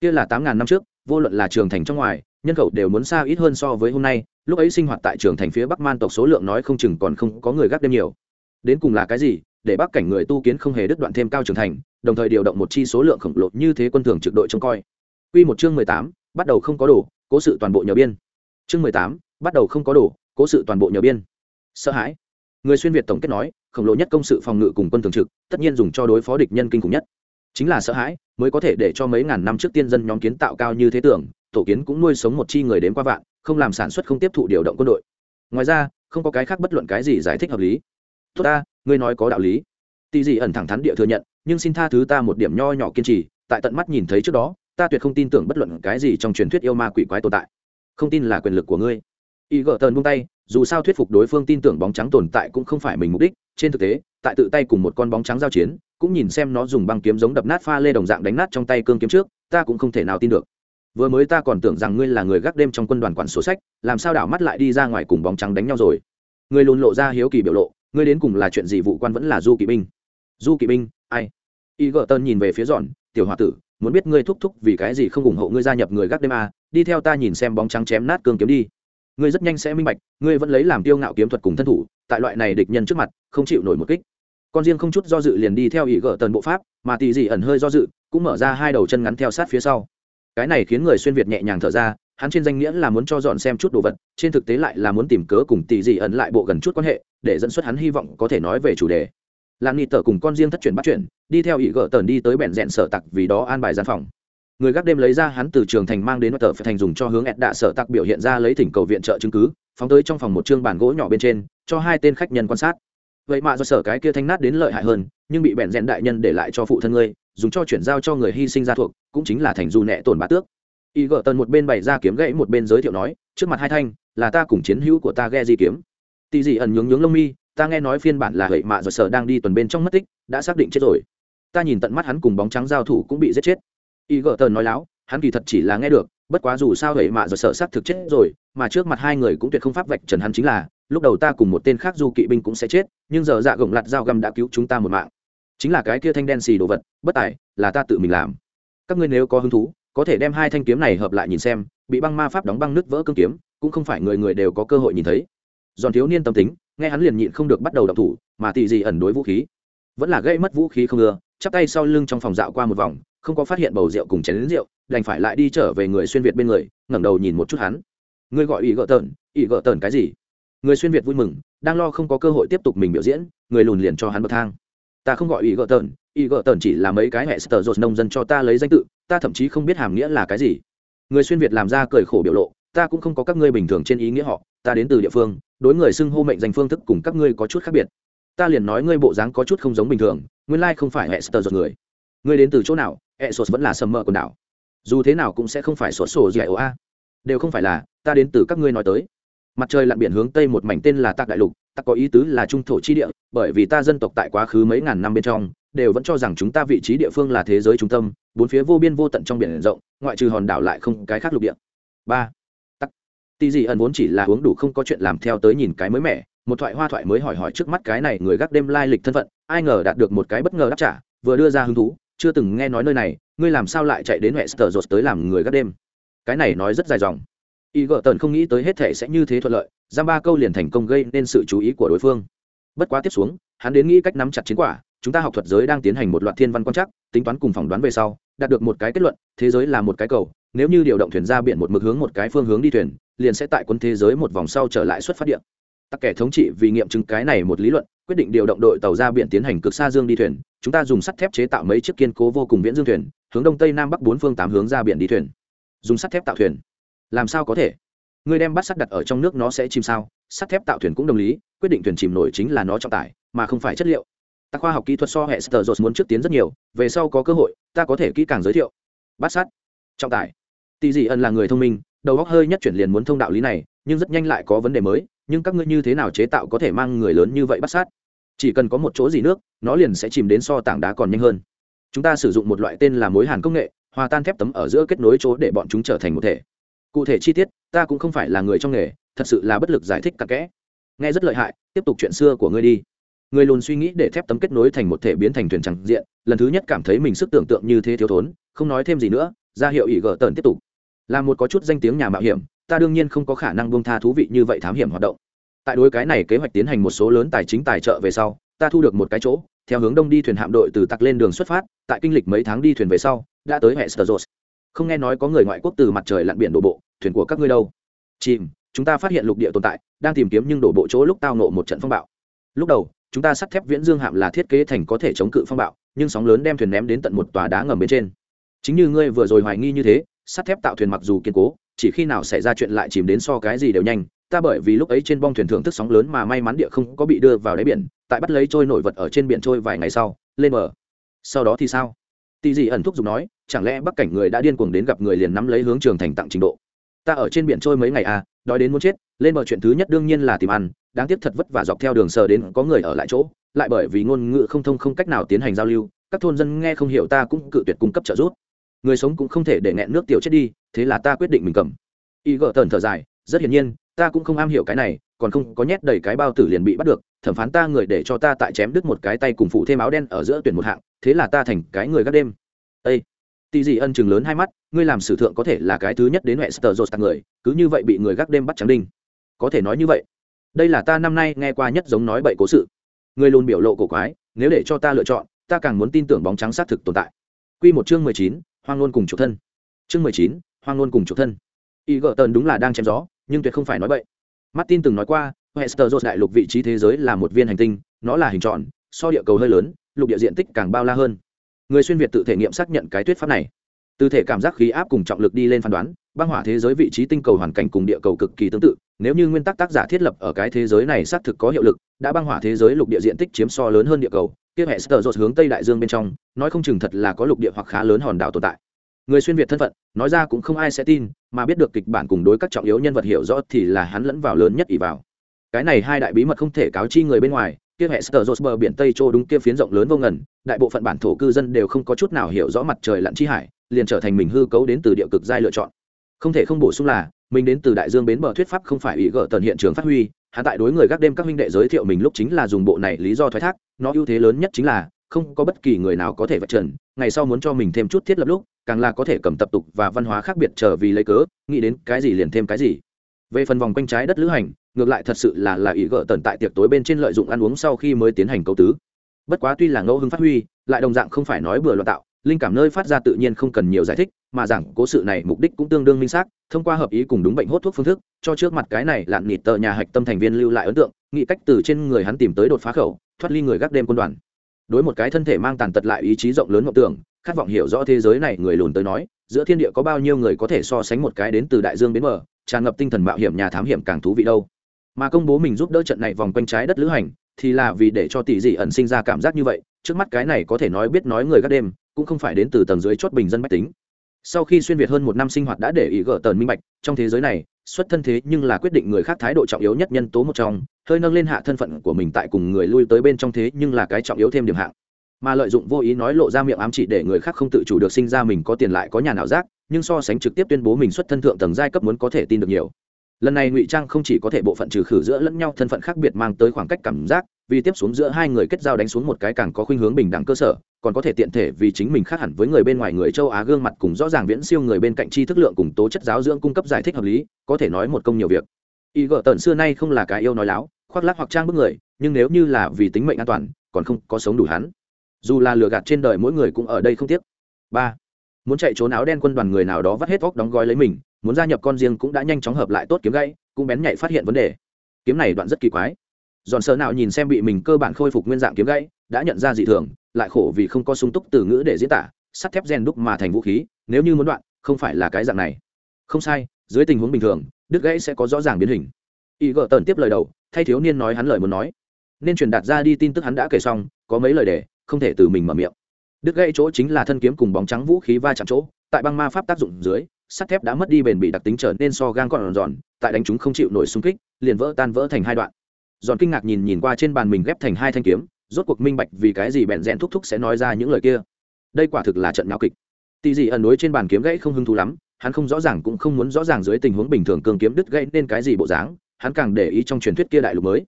kia là tám ngàn năm trước vô luận là trường thành trong ngoài nhân khẩu đều muốn xa ít hơn so với hôm nay lúc ấy sinh hoạt tại trường thành phía bắc man tộc số lượng nói không chừng còn không có người gác đêm nhiều đến cùng là cái gì để bắc cảnh người tu kiến không hề đứt đoạn thêm cao trường thành đồng thời điều động một chi số lượng khổng lồ như thế quân thường trực đội trông coi Quy một chương mười tám, bắt đầu không có đủ, cố sự toàn bộ nhờ biên. Chương mười tám, bắt đầu không có đủ, cố sự toàn bộ nhờ biên. Sợ hãi. Người xuyên Việt tổng kết nói, khổng lồ nhất công sự phòng ngự cùng quân thường trực, tất nhiên dùng cho đối phó địch nhân kinh khủng nhất. Chính là sợ hãi, mới có thể để cho mấy ngàn năm trước tiên dân nhóm kiến tạo cao như thế tưởng, tổ kiến cũng nuôi sống một chi người đến qua vạn, không làm sản xuất không tiếp thụ điều động quân đội. Ngoài ra, không có cái khác bất luận cái gì giải thích hợp lý. Tốt ta, ngươi nói có đạo lý. Tỷ gì ẩn thẳng thắn địa thừa nhận, nhưng xin tha thứ ta một điểm nho nhỏ kiên trì, tại tận mắt nhìn thấy trước đó, ta tuyệt không tin tưởng bất luận cái gì trong truyền thuyết yêu ma quỷ quái tồn tại không tin là quyền lực của ngươi y gỡ tờn buông tay dù sao thuyết phục đối phương tin tưởng bóng trắng tồn tại cũng không phải mình mục đích trên thực tế tại tự tay cùng một con bóng trắng giao chiến cũng nhìn xem nó dùng băng kiếm giống đập nát pha lê đồng dạng đánh nát trong tay cương kiếm trước ta cũng không thể nào tin được. Vừa mới ta còn tưởng rằng ngươi là người gác đêm trong quân đoàn quản sổ sách làm sao đảo mắt lại đi ra ngoài cùng bóng trắng đánh nhau rồi. Ngươi luôn lộ ra hiếu kỳ biểu lộ ngươi đến cùng là chuyện gì vụ quan vẫn là du kỵ binh? Du kỵ binh ai? Y gợ tân nhìn về phía dọn tiểu h o a tử muốn biết ngươi thúc thúc vì cái gì không ủng hộ ngươi gia nhập người gác đêm à, đi theo ta nhìn xem bóng trắng chém nát cương kiếm đi ngươi rất nhanh sẽ minh bạch, ngươi vẫn lấy làm tiêu ngạo kiếm thuật cùng thân thủ, tại loại này địch nhân trước mặt, không chịu nổi một kích. Con riêng không chút do dự liền đi theo ỷ gỡ tần bộ pháp, mà tỷ dị ẩn hơi do dự, cũng mở ra hai đầu chân ngắn theo sát phía sau. Cái này khiến người xuyên việt nhẹ nhàng thở ra, hắn trên danh nghĩa là muốn cho dọn xem chút đồ vật, trên thực tế lại là muốn tìm cớ cùng tỷ dị ẩn lại bộ gần chút quan hệ, để dẫn xuất hắn hy vọng có thể nói về chủ đề. Làm nghị tờ cùng con riêng thất chuyển bắt chuyển, đi theo ỷ gỡ tần đi tới bẹn rẽn sở tặc vì đó an bài gian phòng người gác đêm lấy ra hắn từ trường thành mang đến tờ phải thành dùng cho hướng ẹt đạ sở tặc biểu hiện ra lấy thỉnh cầu viện trợ chứng cứ, phóng tới trong phòng một chương bàn gỗ nhỏ bên trên, cho hai tên khách nhân quan sát. Vậy mà do sở cái kia thanh nát đến lợi hại hơn, nhưng bị bẹn rẽn đại nhân để lại cho phụ thân ngươi, dùng cho chuyển giao cho người hy sinh ra thuộc, cũng chính là thành dù nẹ tổn bá tước. Y gỡ tần một bên bày ra kiếm gãy, một bên giới thiệu nói, trước mặt hai thanh, là ta cùng chiến hữu của ta ghe di kiếm. Tì dị ẩn nhướng nhướng lông mi, ta nghe nói phiên bản là hệ mạ do sở đang đi tuần bên trong mất tích, đã xác định chết rồi. Ta nhìn tận mắt hắn cùng bóng trắng giao thủ cũng bị giết chết y gỡ tờn nói láo, hắn kỳ thật chỉ là nghe được, bất quá dù sao hệ mạ rồi sợ sát thực chết rồi, mà trước mặt hai người cũng tuyệt không pháp vạch trần hắn chính là, lúc đầu ta cùng một tên khác du kỵ binh cũng sẽ chết, nhưng giờ dạ gồng lặt dao găm đã cứu chúng ta một mạng. Chính là cái kia thanh đen xì đồ vật, bất tài, là ta tự mình làm. Các ngươi nếu có hứng thú, có thể đem hai thanh kiếm này hợp lại nhìn xem, bị băng ma pháp đóng băng nứt vỡ cương kiếm, cũng không phải người người đều có cơ hội nhìn thấy. Giòn thiếu niên tâm tính, nghe hắn liền nhịn không được bắt đầu đọc thủ, mà tị gì ẩn đối vũ khí. Vẫn là gây mất vũ khí không ưa, chắp tay sau lưng trong phòng dạo qua một vòng không có phát hiện bầu rượu cùng chén lính rượu, đành phải lại đi trở về người xuyên việt bên người, ngẩng đầu nhìn một chút hắn. Ngươi gọi ỷ gợ tởn ỷ gợ tởn cái gì? Người xuyên việt vui mừng, đang lo không có cơ hội tiếp tục mình biểu diễn, người lùn liền cho hắn bậc thang. Ta không gọi ỷ gợ tởn ỷ gợ tởn chỉ là mấy cái hệ sờ dột nông dân cho ta lấy danh tự, ta thậm chí không biết hàm nghĩa là cái gì. Người xuyên việt làm ra cười khổ biểu lộ, ta cũng không có các ngươi bình thường trên ý nghĩa họ, ta đến từ địa phương, đối người xưng hô mệnh danh phương thức cùng các ngươi có chút khác biệt. Ta liền nói ngươi bộ dáng có chút không giống bình thường, nguyên lai không phải hệ sờ dột người. Ngươi đến từ chỗ nào? E hệ vẫn là sầm mờ quần đảo. Dù thế nào cũng sẽ không phải sột sổ gì ồ a. Đều không phải là ta đến từ các ngươi nói tới. Mặt trời lặn biển hướng tây một mảnh tên là tạc đại lục ta có ý tứ là trung thổ chi địa bởi vì ta dân tộc tại quá khứ mấy ngàn năm bên trong đều vẫn cho rằng chúng ta vị trí địa phương là thế giới trung tâm bốn phía vô biên vô tận trong biển rộng ngoại trừ hòn đảo lại không cái khác lục địa. Ba. Tỷ gì ẩn vốn chỉ là uống đủ không có chuyện làm theo tới nhìn cái mới mẻ, một thoại hoa thoại mới hỏi hỏi trước mắt cái này người gác đêm lai lịch thân phận, ai ngờ đạt được một cái bất ngờ đáp trả, vừa đưa ra hứng thú, chưa từng nghe nói nơi này, ngươi làm sao lại chạy đến Westeros tới làm người gác đêm? Cái này nói rất dài dòng. Y gợ tần không nghĩ tới hết thể sẽ như thế thuận lợi, giam ba câu liền thành công gây nên sự chú ý của đối phương. Bất quá tiếp xuống, hắn đến nghĩ cách nắm chặt chiến quả, chúng ta học thuật giới đang tiến hành một loạt thiên văn quan trắc, tính toán cùng phỏng đoán về sau, đạt được một cái kết luận, thế giới là một cái cầu, nếu như điều động thuyền ra biển một mực hướng một cái phương hướng đi thuyền, liền sẽ tại quân thế giới một vòng sau trở lại xuất phát điện tắc kẻ thống trị vì nghiệm chứng cái này một lý luận quyết định điều động đội tàu ra biển tiến hành cực xa dương đi thuyền chúng ta dùng sắt thép chế tạo mấy chiếc kiên cố vô cùng viễn dương thuyền, hướng đông tây nam bắc bốn phương tám hướng ra biển đi thuyền. Dùng sắt thép tạo thuyền. Làm sao có thể? Người đem bắt sắt đặt ở trong nước nó sẽ chìm sao? Sắt thép tạo thuyền cũng đồng lý, quyết định thuyền chìm nổi chính là nó trọng tải, mà không phải chất liệu. Ta khoa học kỹ thuật so hệ sờ muốn trước tiến rất nhiều, về sau có cơ hội, ta có thể kỹ càng giới thiệu. Bắt sắt. Trọng tải. Tỷ dị ẩn là người thông minh, đầu óc hơi nhất chuyển liền muốn thông đạo lý này, nhưng rất nhanh lại có vấn đề mới, nhưng các ngươi như thế nào chế tạo có thể mang người lớn như vậy bắt sát chỉ cần có một chỗ gì nước, nó liền sẽ chìm đến so tảng đá còn nhanh hơn. Chúng ta sử dụng một loại tên là mối hàn công nghệ, hòa tan thép tấm ở giữa kết nối chỗ để bọn chúng trở thành một thể. Cụ thể chi tiết, ta cũng không phải là người trong nghề, thật sự là bất lực giải thích cặn kẽ. Nghe rất lợi hại, tiếp tục chuyện xưa của ngươi đi. Người lùn suy nghĩ để thép tấm kết nối thành một thể biến thành thuyền trắng diện, lần thứ nhất cảm thấy mình sức tưởng tượng như thế thiếu thốn, không nói thêm gì nữa, ra hiệu ỷ gờ tần tiếp tục. Là một có chút danh tiếng nhà mạo hiểm, ta đương nhiên không có khả năng buông tha thú vị như vậy thám hiểm hoạt động tại đối cái này kế hoạch tiến hành một số lớn tài chính tài trợ về sau, ta thu được một cái chỗ, theo hướng đông đi thuyền hạm đội từ tặc lên đường xuất phát, tại kinh lịch mấy tháng đi thuyền về sau, đã tới hệ sơ không nghe nói có người ngoại quốc từ mặt trời lặn biển đổ bộ, thuyền của các ngươi đâu? Chìm, chúng ta phát hiện lục địa tồn tại, đang tìm kiếm nhưng đổ bộ chỗ lúc tao nộ một trận phong bạo. Lúc đầu, chúng ta sắt thép viễn dương hạm là thiết kế thành có thể chống cự phong bạo, nhưng sóng lớn đem thuyền ném đến tận một tòa đá ngầm bên trên. Chính như ngươi vừa rồi hoài nghi như thế, sắt thép tạo thuyền mặc dù kiên cố, chỉ khi nào xảy ra chuyện lại chìm đến so cái gì đều nhanh ta bởi vì lúc ấy trên bong thuyền thưởng thức sóng lớn mà may mắn địa không có bị đưa vào đáy biển, tại bắt lấy trôi nổi vật ở trên biển trôi vài ngày sau, lên bờ. Sau đó thì sao? Tì dị ẩn thúc giục nói, chẳng lẽ bắc cảnh người đã điên cuồng đến gặp người liền nắm lấy hướng trường thành tặng trình độ? Ta ở trên biển trôi mấy ngày à đói đến muốn chết, lên bờ chuyện thứ nhất đương nhiên là tìm ăn, đáng tiếc thật vất vả dọc theo đường sờ đến có người ở lại chỗ, lại bởi vì ngôn ngữ không thông không cách nào tiến hành giao lưu, các thôn dân nghe không hiểu ta cũng cự tuyệt cung cấp trợ giúp. Người sống cũng không thể để nghẹn nước tiểu chết đi, thế là ta quyết định mình cầm. Y gỡ tần thở dài, rất hiển nhiên ta cũng không am hiểu cái này, còn không có nhét đầy cái bao tử liền bị bắt được, thẩm phán ta người để cho ta tại chém đứt một cái tay cùng phụ thêm áo đen ở giữa tuyển một hạng, thế là ta thành cái người gác đêm. Ây tì dị ân chừng lớn hai mắt, ngươi làm sử thượng có thể là cái thứ nhất đến huệ sờ dột tặng người, cứ như vậy bị người gác đêm bắt trắng đinh. Có thể nói như vậy. Đây là ta năm nay nghe qua nhất giống nói bậy cố sự. Người luôn biểu lộ cổ quái, nếu để cho ta lựa chọn, ta càng muốn tin tưởng bóng trắng xác thực tồn tại. Quy một chương mười chín, hoang luôn cùng chủ thân. Chương mười chín, hoang luôn cùng chủ thân. Y gợ tần đúng là đang chém gió nhưng tuyệt không phải nói bậy. Martin từng nói qua hester đại lục vị trí thế giới là một viên hành tinh, nó là hình tròn, so địa cầu hơi lớn, lục địa diện tích càng bao la hơn. Người xuyên việt tự thể nghiệm xác nhận cái thuyết pháp này. Từ thể cảm giác khí áp cùng trọng lực đi lên phán đoán, băng hỏa thế giới vị trí tinh cầu hoàn cảnh cùng địa cầu cực kỳ tương tự, nếu như nguyên tắc tác giả thiết lập ở cái thế giới này xác thực có hiệu lực, đã băng hỏa thế giới lục địa diện tích chiếm so lớn hơn địa cầu, kia hệ sờ dột hướng tây đại dương bên trong, nói không chừng thật là có lục địa hoặc khá lớn hòn đảo tồn tại người xuyên việt thân phận, nói ra cũng không ai sẽ tin, mà biết được kịch bản cùng đối các trọng yếu nhân vật hiểu rõ thì là hắn lẫn vào lớn nhất ỷ vào. Cái này hai đại bí mật không thể cáo chi người bên ngoài, kia hệ sờ rột bờ biển tây châu đúng kia phiến rộng lớn vô ngần, đại bộ phận bản thổ cư dân đều không có chút nào hiểu rõ mặt trời lặn chi hải, liền trở thành mình hư cấu đến từ địa cực giai lựa chọn. Không thể không bổ sung là, mình đến từ đại dương bến bờ thuyết pháp không phải ý gỡ tần hiện trường phát huy hạ tại đối người gác đêm các huynh đệ giới thiệu mình lúc chính là dùng bộ này lý do thoái thác, nó ưu thế lớn nhất chính là, không có bất kỳ người nào có thể vạch trần, ngày sau muốn cho mình thêm chút thiết lập lúc càng là có thể cầm tập tục và văn hóa khác biệt trở vì lấy cớ, nghĩ đến cái gì liền thêm cái gì. Về phần vòng quanh trái đất lữ hành, ngược lại thật sự là là ý gỡ tần tại tiệc tối bên trên lợi dụng ăn uống sau khi mới tiến hành câu tứ. Bất quá tuy là ngẫu hưng phát huy, lại đồng dạng không phải nói bừa loạn tạo, linh cảm nơi phát ra tự nhiên không cần nhiều giải thích, mà rằng cố sự này mục đích cũng tương đương minh xác, thông qua hợp ý cùng đúng bệnh hốt thuốc phương thức, cho trước mặt cái này lạn nịt tờ nhà hạch tâm thành viên lưu lại ấn tượng, nghĩ cách từ trên người hắn tìm tới đột phá khẩu, thoát ly người gác đêm quân đoàn. Đối một cái thân thể mang tàn tật lại ý chí rộng lớn mộng tưởng khát vọng hiểu rõ thế giới này, người lùn tới nói, giữa thiên địa có bao nhiêu người có thể so sánh một cái đến từ đại dương bến mờ tràn ngập tinh thần mạo hiểm nhà thám hiểm càng thú vị đâu. Mà công bố mình giúp đỡ trận này vòng quanh trái đất lữ hành, thì là vì để cho tỷ dị ẩn sinh ra cảm giác như vậy, trước mắt cái này có thể nói biết nói người gác đêm, cũng không phải đến từ tầng dưới chót bình dân bách tính. Sau khi xuyên việt hơn một năm sinh hoạt đã để ý gỡ tờn minh bạch, trong thế giới này, xuất thân thế nhưng là quyết định người khác thái độ trọng yếu nhất nhân tố một trong, hơi nâng lên hạ thân phận của mình tại cùng người lui tới bên trong thế nhưng là cái trọng yếu thêm điểm hạng mà lợi dụng vô ý nói lộ ra miệng ám chỉ để người khác không tự chủ được sinh ra mình có tiền lại có nhà nào giác nhưng so sánh trực tiếp tuyên bố mình xuất thân thượng tầng giai cấp muốn có thể tin được nhiều. Lần này ngụy trang không chỉ có thể bộ phận trừ khử giữa lẫn nhau thân phận khác biệt mang tới khoảng cách cảm giác, vì tiếp xuống giữa hai người kết giao đánh xuống một cái càng có khuynh hướng bình đẳng cơ sở, còn có thể tiện thể vì chính mình khác hẳn với người bên ngoài người châu á gương mặt cùng rõ ràng viễn siêu người bên cạnh chi thức lượng cùng tố chất giáo dưỡng cung cấp giải thích hợp lý, có thể nói một công nhiều việc. Y gợ tần xưa nay không là cái yêu nói láo, khoác lác hoặc trang bức người, nhưng nếu như là vì tính mệnh an toàn, còn không có sống đủ hắn dù là lừa gạt trên đời mỗi người cũng ở đây không tiếc. Ba, muốn chạy trốn áo đen quân đoàn người nào đó vắt hết vóc đóng gói lấy mình, muốn gia nhập con riêng cũng đã nhanh chóng hợp lại tốt kiếm gãy, cũng bén nhạy phát hiện vấn đề. Kiếm này đoạn rất kỳ quái. Dọn sợ nào nhìn xem bị mình cơ bản khôi phục nguyên dạng kiếm gãy, đã nhận ra dị thường, lại khổ vì không có sung túc từ ngữ để diễn tả, sắt thép rèn đúc mà thành vũ khí, nếu như muốn đoạn, không phải là cái dạng này. Không sai, dưới tình huống bình thường, đứt gãy sẽ có rõ ràng biến hình. Y gợ tần tiếp lời đầu, thay thiếu niên nói hắn lời muốn nói. Nên truyền đạt ra đi tin tức hắn đã kể xong, có mấy lời để không thể từ mình mở miệng. Đứt gãy chỗ chính là thân kiếm cùng bóng trắng vũ khí va chạm chỗ, tại băng ma pháp tác dụng dưới, sắt thép đã mất đi bền bị đặc tính trở nên so gang còn giòn, tại đánh chúng không chịu nổi xung kích, liền vỡ tan vỡ thành hai đoạn. Giòn kinh ngạc nhìn nhìn qua trên bàn mình ghép thành hai thanh kiếm, rốt cuộc minh bạch vì cái gì bẹn rẽn thúc thúc sẽ nói ra những lời kia. Đây quả thực là trận nháo kịch. Tì dị ẩn đối trên bàn kiếm gãy không hứng thú lắm, hắn không rõ ràng cũng không muốn rõ ràng dưới tình huống bình thường cường kiếm đứt gãy nên cái gì bộ dáng, hắn càng để ý trong truyền thuyết kia đại lục mới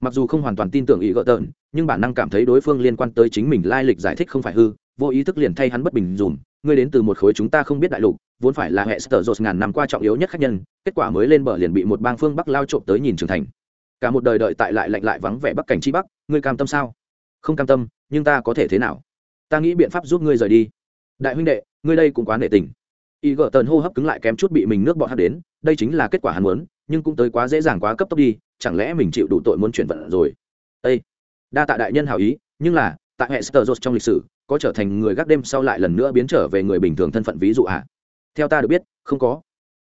mặc dù không hoàn toàn tin tưởng ý gỡ tợn, nhưng bản năng cảm thấy đối phương liên quan tới chính mình lai lịch giải thích không phải hư, vô ý thức liền thay hắn bất bình dùm. Ngươi đến từ một khối chúng ta không biết đại lục, vốn phải là hệ sở dột ngàn năm qua trọng yếu nhất khách nhân, kết quả mới lên bờ liền bị một bang phương bắc lao trộm tới nhìn trưởng thành. Cả một đời đợi tại lại lạnh lại vắng vẻ bắc cảnh chi bắc, ngươi cam tâm sao? Không cam tâm, nhưng ta có thể thế nào? Ta nghĩ biện pháp giúp ngươi rời đi. Đại huynh đệ, ngươi đây cũng quá nệ tình. Y gợ tần hô hấp cứng lại kém chút bị mình nước bọt hắt đến, đây chính là kết quả hắn muốn nhưng cũng tới quá dễ dàng quá cấp tốc đi, chẳng lẽ mình chịu đủ tội muốn chuyển vận rồi Ê! đa tạ đại nhân hảo ý, nhưng là, tại hệ sơ trong lịch sử, có trở thành người gác đêm sau lại lần nữa biến trở về người bình thường thân phận ví dụ ạ à? theo ta được biết, không có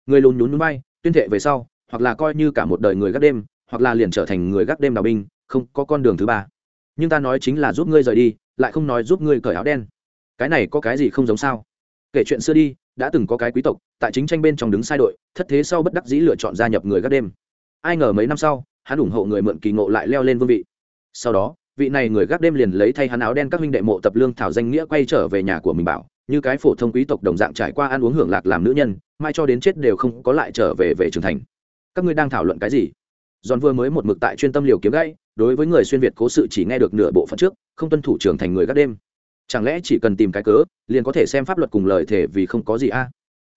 người lùn nhún núi bay, tuyên thệ về sau, hoặc là coi như cả một đời người gác đêm, hoặc là liền trở thành người gác đêm đào binh, không có con đường thứ ba nhưng ta nói chính là giúp ngươi rời đi, lại không nói giúp ngươi cởi áo đen cái này có cái gì không giống sao kể chuyện xưa đi đã từng có cái quý tộc, tại chính tranh bên trong đứng sai đội, thất thế sau bất đắc dĩ lựa chọn gia nhập người gác đêm. Ai ngờ mấy năm sau, hắn ủng hộ người mượn kỳ ngộ lại leo lên vương vị. Sau đó, vị này người gác đêm liền lấy thay hắn áo đen các huynh đệ mộ tập lương thảo danh nghĩa quay trở về nhà của mình bảo, như cái phổ thông quý tộc đồng dạng trải qua ăn uống hưởng lạc làm nữ nhân, mai cho đến chết đều không có lại trở về về trưởng thành. Các ngươi đang thảo luận cái gì? Giòn vừa mới một mực tại chuyên tâm liều kiếm gãy, đối với người xuyên việt cố sự chỉ nghe được nửa bộ phận trước, không tuân thủ trưởng thành người gác đêm chẳng lẽ chỉ cần tìm cái cớ, liền có thể xem pháp luật cùng lời thể vì không có gì a?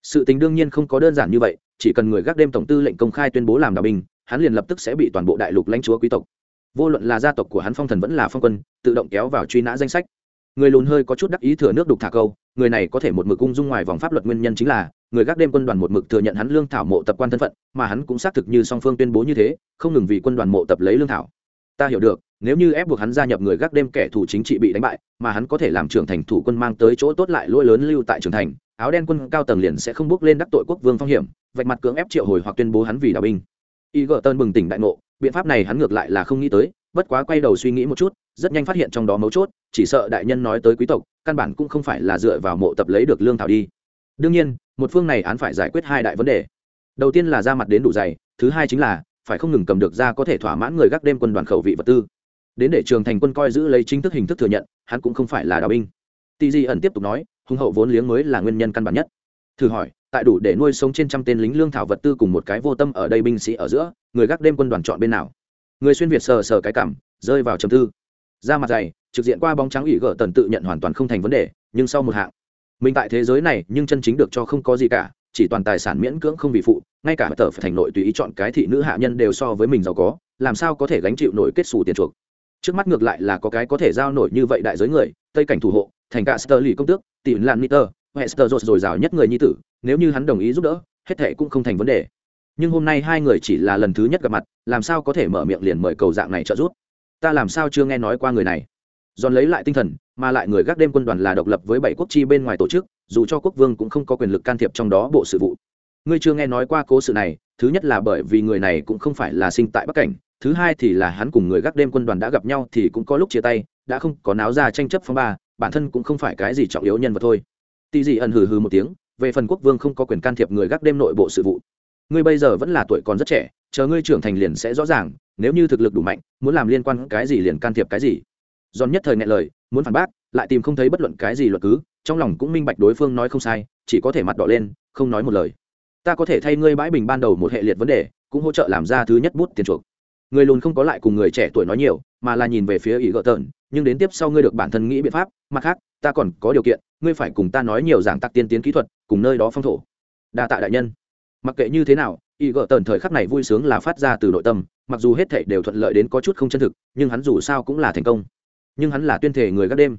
Sự tình đương nhiên không có đơn giản như vậy, chỉ cần người gác đêm tổng tư lệnh công khai tuyên bố làm đạo binh, hắn liền lập tức sẽ bị toàn bộ đại lục lãnh chúa quý tộc. Vô luận là gia tộc của hắn phong thần vẫn là phong quân, tự động kéo vào truy nã danh sách. Người lùn hơi có chút đắc ý thừa nước đục thả câu, người này có thể một mực ung dung ngoài vòng pháp luật nguyên nhân chính là, người gác đêm quân đoàn một mực thừa nhận hắn lương thảo mộ tập quan thân phận, mà hắn cũng xác thực như song phương tuyên bố như thế, không ngừng vì quân đoàn mộ tập lấy lương thảo. Ta hiểu được nếu như ép buộc hắn gia nhập người gác đêm kẻ thù chính trị bị đánh bại, mà hắn có thể làm trưởng thành thủ quân mang tới chỗ tốt lại lỗi lớn lưu tại trưởng thành, áo đen quân cao tầng liền sẽ không bước lên đắc tội quốc vương phong hiểm, vạch mặt cưỡng ép triệu hồi hoặc tuyên bố hắn vì đạo binh. Y gờ tơn bừng tỉnh đại ngộ, biện pháp này hắn ngược lại là không nghĩ tới, bất quá quay đầu suy nghĩ một chút, rất nhanh phát hiện trong đó mấu chốt, chỉ sợ đại nhân nói tới quý tộc, căn bản cũng không phải là dựa vào mộ tập lấy được lương thảo đi. Đương nhiên, một phương này án phải giải quyết hai đại vấn đề. Đầu tiên là ra mặt đến đủ dày, thứ hai chính là phải không ngừng cầm được ra có thể thỏa mãn người gác đêm quân đoàn khẩu vị vật tư đến để trường thành quân coi giữ lấy chính thức hình thức thừa nhận, hắn cũng không phải là đạo binh. Tỷ di ẩn tiếp tục nói, hùng hậu vốn liếng mới là nguyên nhân căn bản nhất. Thử hỏi, tại đủ để nuôi sống trên trăm tên lính lương thảo vật tư cùng một cái vô tâm ở đây binh sĩ ở giữa, người gác đêm quân đoàn chọn bên nào? Người xuyên việt sờ sờ cái cảm, rơi vào trầm tư. Ra mặt dày, trực diện qua bóng trắng ủy gỡ tần tự nhận hoàn toàn không thành vấn đề, nhưng sau một hạng, mình tại thế giới này nhưng chân chính được cho không có gì cả, chỉ toàn tài sản miễn cưỡng không bị phụ, ngay cả tờ phải thành nội tùy ý chọn cái thị nữ hạ nhân đều so với mình giàu có, làm sao có thể gánh chịu nổi kết xù tiền chuộc? Trước mắt ngược lại là có cái có thể giao nổi như vậy đại giới người, tây cảnh thủ hộ, thành cả sơ lì công tước tỷ lan niter hester rột dồi dào nhất người nhi tử, nếu như hắn đồng ý giúp đỡ, hết thệ cũng không thành vấn đề. Nhưng hôm nay hai người chỉ là lần thứ nhất gặp mặt, làm sao có thể mở miệng liền mời cầu dạng này trợ giúp? Ta làm sao chưa nghe nói qua người này? Giòn lấy lại tinh thần, mà lại người gác đêm quân đoàn là độc lập với bảy quốc chi bên ngoài tổ chức, dù cho quốc vương cũng không có quyền lực can thiệp trong đó bộ sự vụ. Ngươi chưa nghe nói qua cố sự này, thứ nhất là bởi vì người này cũng không phải là sinh tại bắc cảnh thứ hai thì là hắn cùng người gác đêm quân đoàn đã gặp nhau thì cũng có lúc chia tay, đã không có náo ra tranh chấp phong ba, bản thân cũng không phải cái gì trọng yếu nhân vật thôi. Tì dị ẩn hừ hừ một tiếng, về phần quốc vương không có quyền can thiệp người gác đêm nội bộ sự vụ. Ngươi bây giờ vẫn là tuổi còn rất trẻ, chờ ngươi trưởng thành liền sẽ rõ ràng, nếu như thực lực đủ mạnh, muốn làm liên quan cái gì liền can thiệp cái gì. Giòn nhất thời ngại lời, muốn phản bác, lại tìm không thấy bất luận cái gì luật cứ, trong lòng cũng minh bạch đối phương nói không sai, chỉ có thể mặt đỏ lên, không nói một lời. Ta có thể thay ngươi bãi bình ban đầu một hệ liệt vấn đề, cũng hỗ trợ làm ra thứ nhất bút tiền chuộc người lùn không có lại cùng người trẻ tuổi nói nhiều, mà là nhìn về phía ý gợ tợn nhưng đến tiếp sau ngươi được bản thân nghĩ biện pháp, mặt khác, ta còn có điều kiện, ngươi phải cùng ta nói nhiều giảng tặc tiên tiến kỹ thuật, cùng nơi đó phong thổ. Đa tạ đại nhân. Mặc kệ như thế nào ý gợ tợn thời khắc này vui sướng là phát ra từ nội tâm, mặc dù hết thảy đều thuận lợi đến có chút không chân thực, nhưng hắn dù sao cũng là thành công. Nhưng hắn là tuyên thể người gác đêm.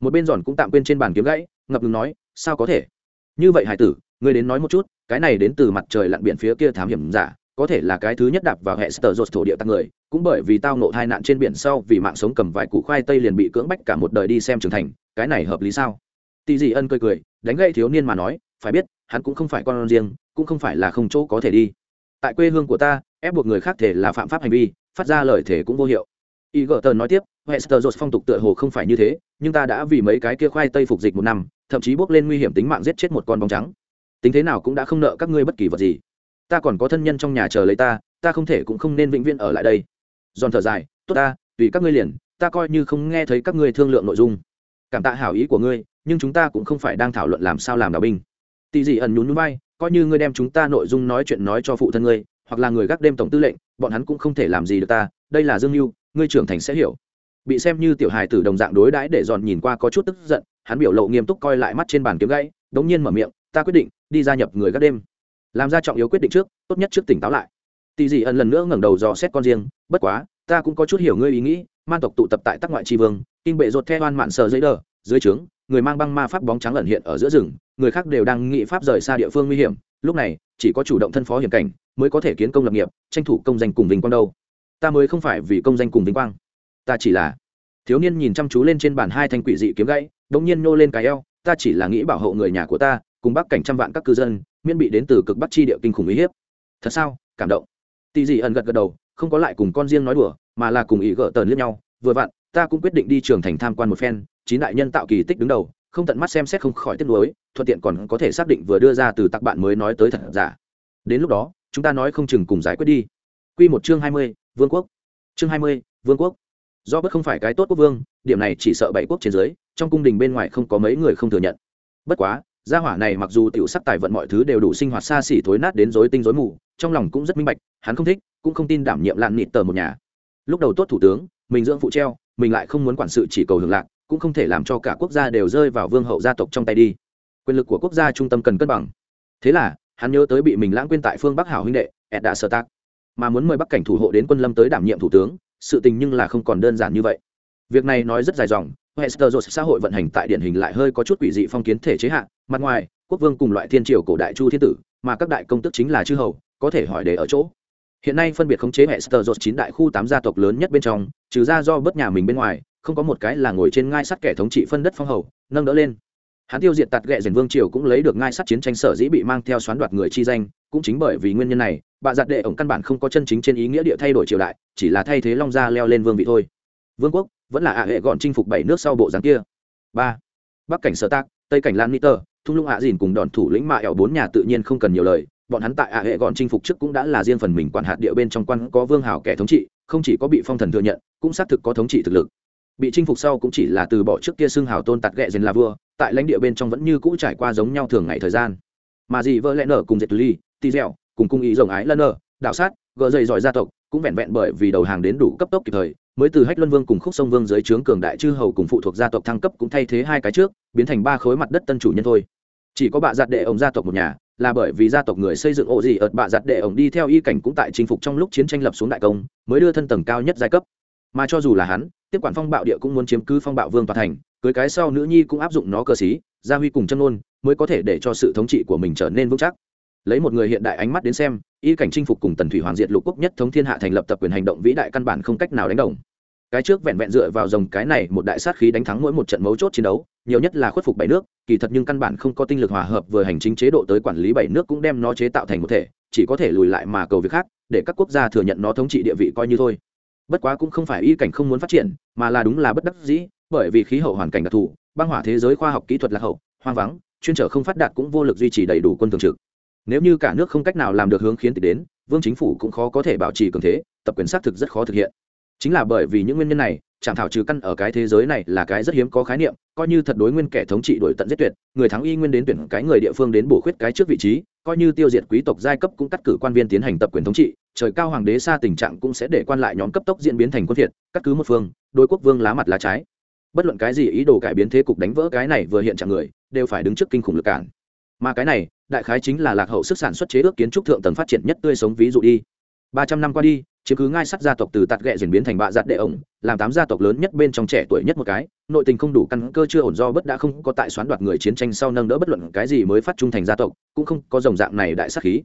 Một bên giòn cũng tạm quên trên bàn kiếm gãy, ngập ngừng nói, sao có thể? Như vậy hải tử, ngươi đến nói một chút, cái này đến từ mặt trời lặn biển phía kia thám hiểm giả có thể là cái thứ nhất đạp vào hệ sở dột thổ địa tăng người, cũng bởi vì tao nộ tai nạn trên biển sau vì mạng sống cầm vài củ khoai tây liền bị cưỡng bách cả một đời đi xem trưởng thành, cái này hợp lý sao? Tỷ dị ân cười cười, đánh gậy thiếu niên mà nói, phải biết, hắn cũng không phải con riêng, cũng không phải là không chỗ có thể đi. Tại quê hương của ta, ép buộc người khác thể là phạm pháp hành vi, phát ra lời thể cũng vô hiệu. Y gờ tờn nói tiếp hester dột phong tục tựa hồ không phải như thế, nhưng ta đã vì mấy cái kia khoai tây phục dịch một năm, thậm chí bước lên nguy hiểm tính mạng giết chết một con bóng trắng. Tính thế nào cũng đã không nợ các ngươi bất kỳ vật gì ta còn có thân nhân trong nhà chờ lấy ta ta không thể cũng không nên vĩnh viễn ở lại đây. Giòn thở dài, tốt ta, tùy các ngươi liền, ta coi như không nghe thấy các ngươi thương lượng nội dung. Cảm tạ hảo ý của ngươi, nhưng chúng ta cũng không phải đang thảo luận làm sao làm đạo binh. Tỷ dị ẩn nhún nhún bay coi như ngươi đem chúng ta nội dung nói chuyện nói cho phụ thân ngươi, hoặc là người gác đêm tổng tư lệnh, bọn hắn cũng không thể làm gì được ta, đây là dương mưu ngươi trưởng thành sẽ hiểu. Bị xem như tiểu hài tử đồng dạng đối đãi để giòn nhìn qua có chút tức giận, hắn biểu lộ nghiêm túc coi lại mắt trên bàn kiếm gãy, đống nhiên mở miệng, ta quyết định đi gia nhập người gác đêm làm ra trọng yếu quyết định trước, tốt nhất trước tỉnh táo lại. Tỳ dị ẩn lần nữa ngẩng đầu dò xét con riêng, bất quá, ta cũng có chút hiểu ngươi ý nghĩ, man tộc tụ tập tại tắc ngoại tri vương, kinh bệ rột theo oan mạn sờ giấy đờ, dưới trướng, người mang băng ma pháp bóng trắng lẩn hiện ở giữa rừng, người khác đều đang nghĩ pháp rời xa địa phương nguy hiểm, lúc này, chỉ có chủ động thân phó hiểm cảnh mới có thể kiến công lập nghiệp, tranh thủ công danh cùng vinh quang đâu. Ta mới không phải vì công danh cùng vinh quang, ta chỉ là thiếu niên nhìn chăm chú lên trên bàn hai thanh quỷ dị kiếm gãy, đống nhiên nô lên cái eo, ta chỉ là nghĩ bảo hộ người nhà của ta, cùng bắc cảnh trăm vạn các cư dân miễn bị đến từ cực bắc chi địa kinh khủng uy hiếp thật sao cảm động tỳ dị ẩn gật gật đầu không có lại cùng con riêng nói đùa mà là cùng ý gỡ tờn liếc nhau vừa vặn ta cũng quyết định đi trường thành tham quan một phen chín đại nhân tạo kỳ tích đứng đầu không tận mắt xem xét không khỏi tiếc nuối thuận tiện còn có thể xác định vừa đưa ra từ tặc bạn mới nói tới thật giả đến lúc đó chúng ta nói không chừng cùng giải quyết đi Quy một chương hai mươi, Vương quốc. Chương hai mươi, Vương quốc. Do bất không phải cái tốt quốc vương, điểm này chỉ sợ bảy quốc trên dưới, trong cung đình bên ngoài không có mấy người không thừa nhận. Bất quá, gia hỏa này mặc dù tiểu sắc tài vận mọi thứ đều đủ sinh hoạt xa xỉ thối nát đến rối tinh rối mù, trong lòng cũng rất minh bạch, hắn không thích, cũng không tin đảm nhiệm lạn nịt tờ một nhà. Lúc đầu tốt thủ tướng, mình dưỡng phụ treo, mình lại không muốn quản sự chỉ cầu hưởng lạc, cũng không thể làm cho cả quốc gia đều rơi vào vương hậu gia tộc trong tay đi. Quyền lực của quốc gia trung tâm cần cân bằng. Thế là hắn nhớ tới bị mình lãng quên tại phương bắc hảo huynh đệ ed đã sơ tác mà muốn mời bắc cảnh thủ hộ đến quân lâm tới đảm nhiệm thủ tướng sự tình nhưng là không còn đơn giản như vậy. Việc này nói rất dài dòng Westeros xã hội vận hành tại điển hình lại hơi có chút quỷ dị phong kiến thể chế hạn mặt ngoài, quốc vương cùng loại thiên triều cổ đại chu thiên tử, mà các đại công tước chính là chư hầu, có thể hỏi để ở chỗ. Hiện nay phân biệt khống chế Westeros chín đại khu tám gia tộc lớn nhất bên trong, trừ ra do bất nhà mình bên ngoài, không có một cái là ngồi trên ngai sắt kẻ thống trị phân đất phong hầu, nâng đỡ lên. Hắn tiêu diệt tạt gẹ diền vương triều cũng lấy được ngai sắt chiến tranh sở dĩ bị mang theo xoán đoạt người chi danh, cũng chính bởi vì nguyên nhân này, bà giặt đệ ổng căn bản không có chân chính trên ý nghĩa địa thay đổi triều đại, chỉ là thay thế long gia leo lên vương vị thôi. Vương quốc vẫn là ạ hệ gọn chinh phục bảy nước sau bộ dáng kia. Ba. Bắc cảnh sở tác, tây cảnh lan niter, thung lũng ạ dìn cùng đòn thủ lĩnh mạ ẻo bốn nhà tự nhiên không cần nhiều lời, bọn hắn tại ạ hệ gọn chinh phục trước cũng đã là riêng phần mình quản hạt địa bên trong quan có vương hảo kẻ thống trị, không chỉ có bị phong thần thừa nhận, cũng xác thực có thống trị thực lực. Bị chinh phục sau cũng chỉ là từ bỏ trước kia xương hào tôn tạt ghẹ dền là vua, tại lãnh địa bên trong vẫn như cũ trải qua giống nhau thường ngày thời gian. Mà gì vợ lẽ nở cùng dệt ly tì dẻo cùng cung ý rồng ái lân nở, đạo sát gỡ dày giỏi gia tộc cũng vẹn vẹn bởi vì đầu hàng đến đủ cấp tốc kịp thời, mới từ hách luân vương cùng khúc sông vương dưới trướng cường đại chư hầu cùng phụ thuộc gia tộc thăng cấp cũng thay thế hai cái trước, biến thành ba khối mặt đất tân chủ nhân thôi. Chỉ có bạ giặt đệ ông gia tộc một nhà, là bởi vì gia tộc người xây dựng ổ gì ợt bạ giặt đệ ổng đi theo y cảnh cũng tại chinh phục trong lúc chiến tranh lập xuống đại công, mới đưa thân tầng cao nhất giai cấp. Mà cho dù là hắn, tiếp quản phong bạo địa cũng muốn chiếm cứ phong bạo vương toàn thành, cưới cái sau nữ nhi cũng áp dụng nó cơ sĩ, gia huy cùng chân ôn mới có thể để cho sự thống trị của mình trở nên vững chắc lấy một người hiện đại ánh mắt đến xem, y cảnh chinh phục cùng tần thủy hoàng diệt lục quốc nhất thống thiên hạ thành lập tập quyền hành động vĩ đại căn bản không cách nào đánh đồng. Cái trước vẹn vẹn dựa vào dòng cái này một đại sát khí đánh thắng mỗi một trận mấu chốt chiến đấu, nhiều nhất là khuất phục bảy nước, kỳ thật nhưng căn bản không có tinh lực hòa hợp vừa hành chính chế độ tới quản lý bảy nước cũng đem nó chế tạo thành một thể, chỉ có thể lùi lại mà cầu việc khác, để các quốc gia thừa nhận nó thống trị địa vị coi như thôi. Bất quá cũng không phải y cảnh không muốn phát triển, mà là đúng là bất đắc dĩ, bởi vì khí hậu hoàn cảnh đặc thù, băng hỏa thế giới khoa học kỹ thuật lạc hậu, hoang vắng, chuyên trở không phát đạt cũng vô lực duy trì đầy đủ quân thường trực nếu như cả nước không cách nào làm được hướng khiến tịch đến, vương chính phủ cũng khó có thể bảo trì cường thế, tập quyền xác thực rất khó thực hiện. Chính là bởi vì những nguyên nhân này chẳng thảo trừ căn ở cái thế giới này là cái rất hiếm có khái niệm, coi như thật đối nguyên kẻ thống trị đổi tận giết tuyệt, người thắng y nguyên đến tuyển cái người địa phương đến bổ khuyết cái trước vị trí, coi như tiêu diệt quý tộc giai cấp cũng cắt cử quan viên tiến hành tập quyền thống trị, trời cao hoàng đế xa tình trạng cũng sẽ để quan lại nhóm cấp tốc diễn biến thành quân việt cắt cứ một phương, đôi quốc vương lá mặt lá trái. Bất luận cái gì ý đồ cải biến thế cục đánh vỡ cái này vừa hiện trạng người, đều phải đứng trước kinh khủng lực cản. Mà cái này đại khái chính là lạc hậu sức sản xuất chế ước kiến trúc thượng tầng phát triển nhất tươi sống ví dụ đi. Ba trăm năm qua đi, chiếm cứ ngai sắt gia tộc từ tạt ghẹ diễn biến thành bạ giặt đệ ổng, làm tám gia tộc lớn nhất bên trong trẻ tuổi nhất một cái, nội tình không đủ căn cơ chưa ổn do bất đã không có tại xoán đoạt người chiến tranh sau nâng đỡ bất luận cái gì mới phát trung thành gia tộc, cũng không có dòng dạng này đại sắc khí.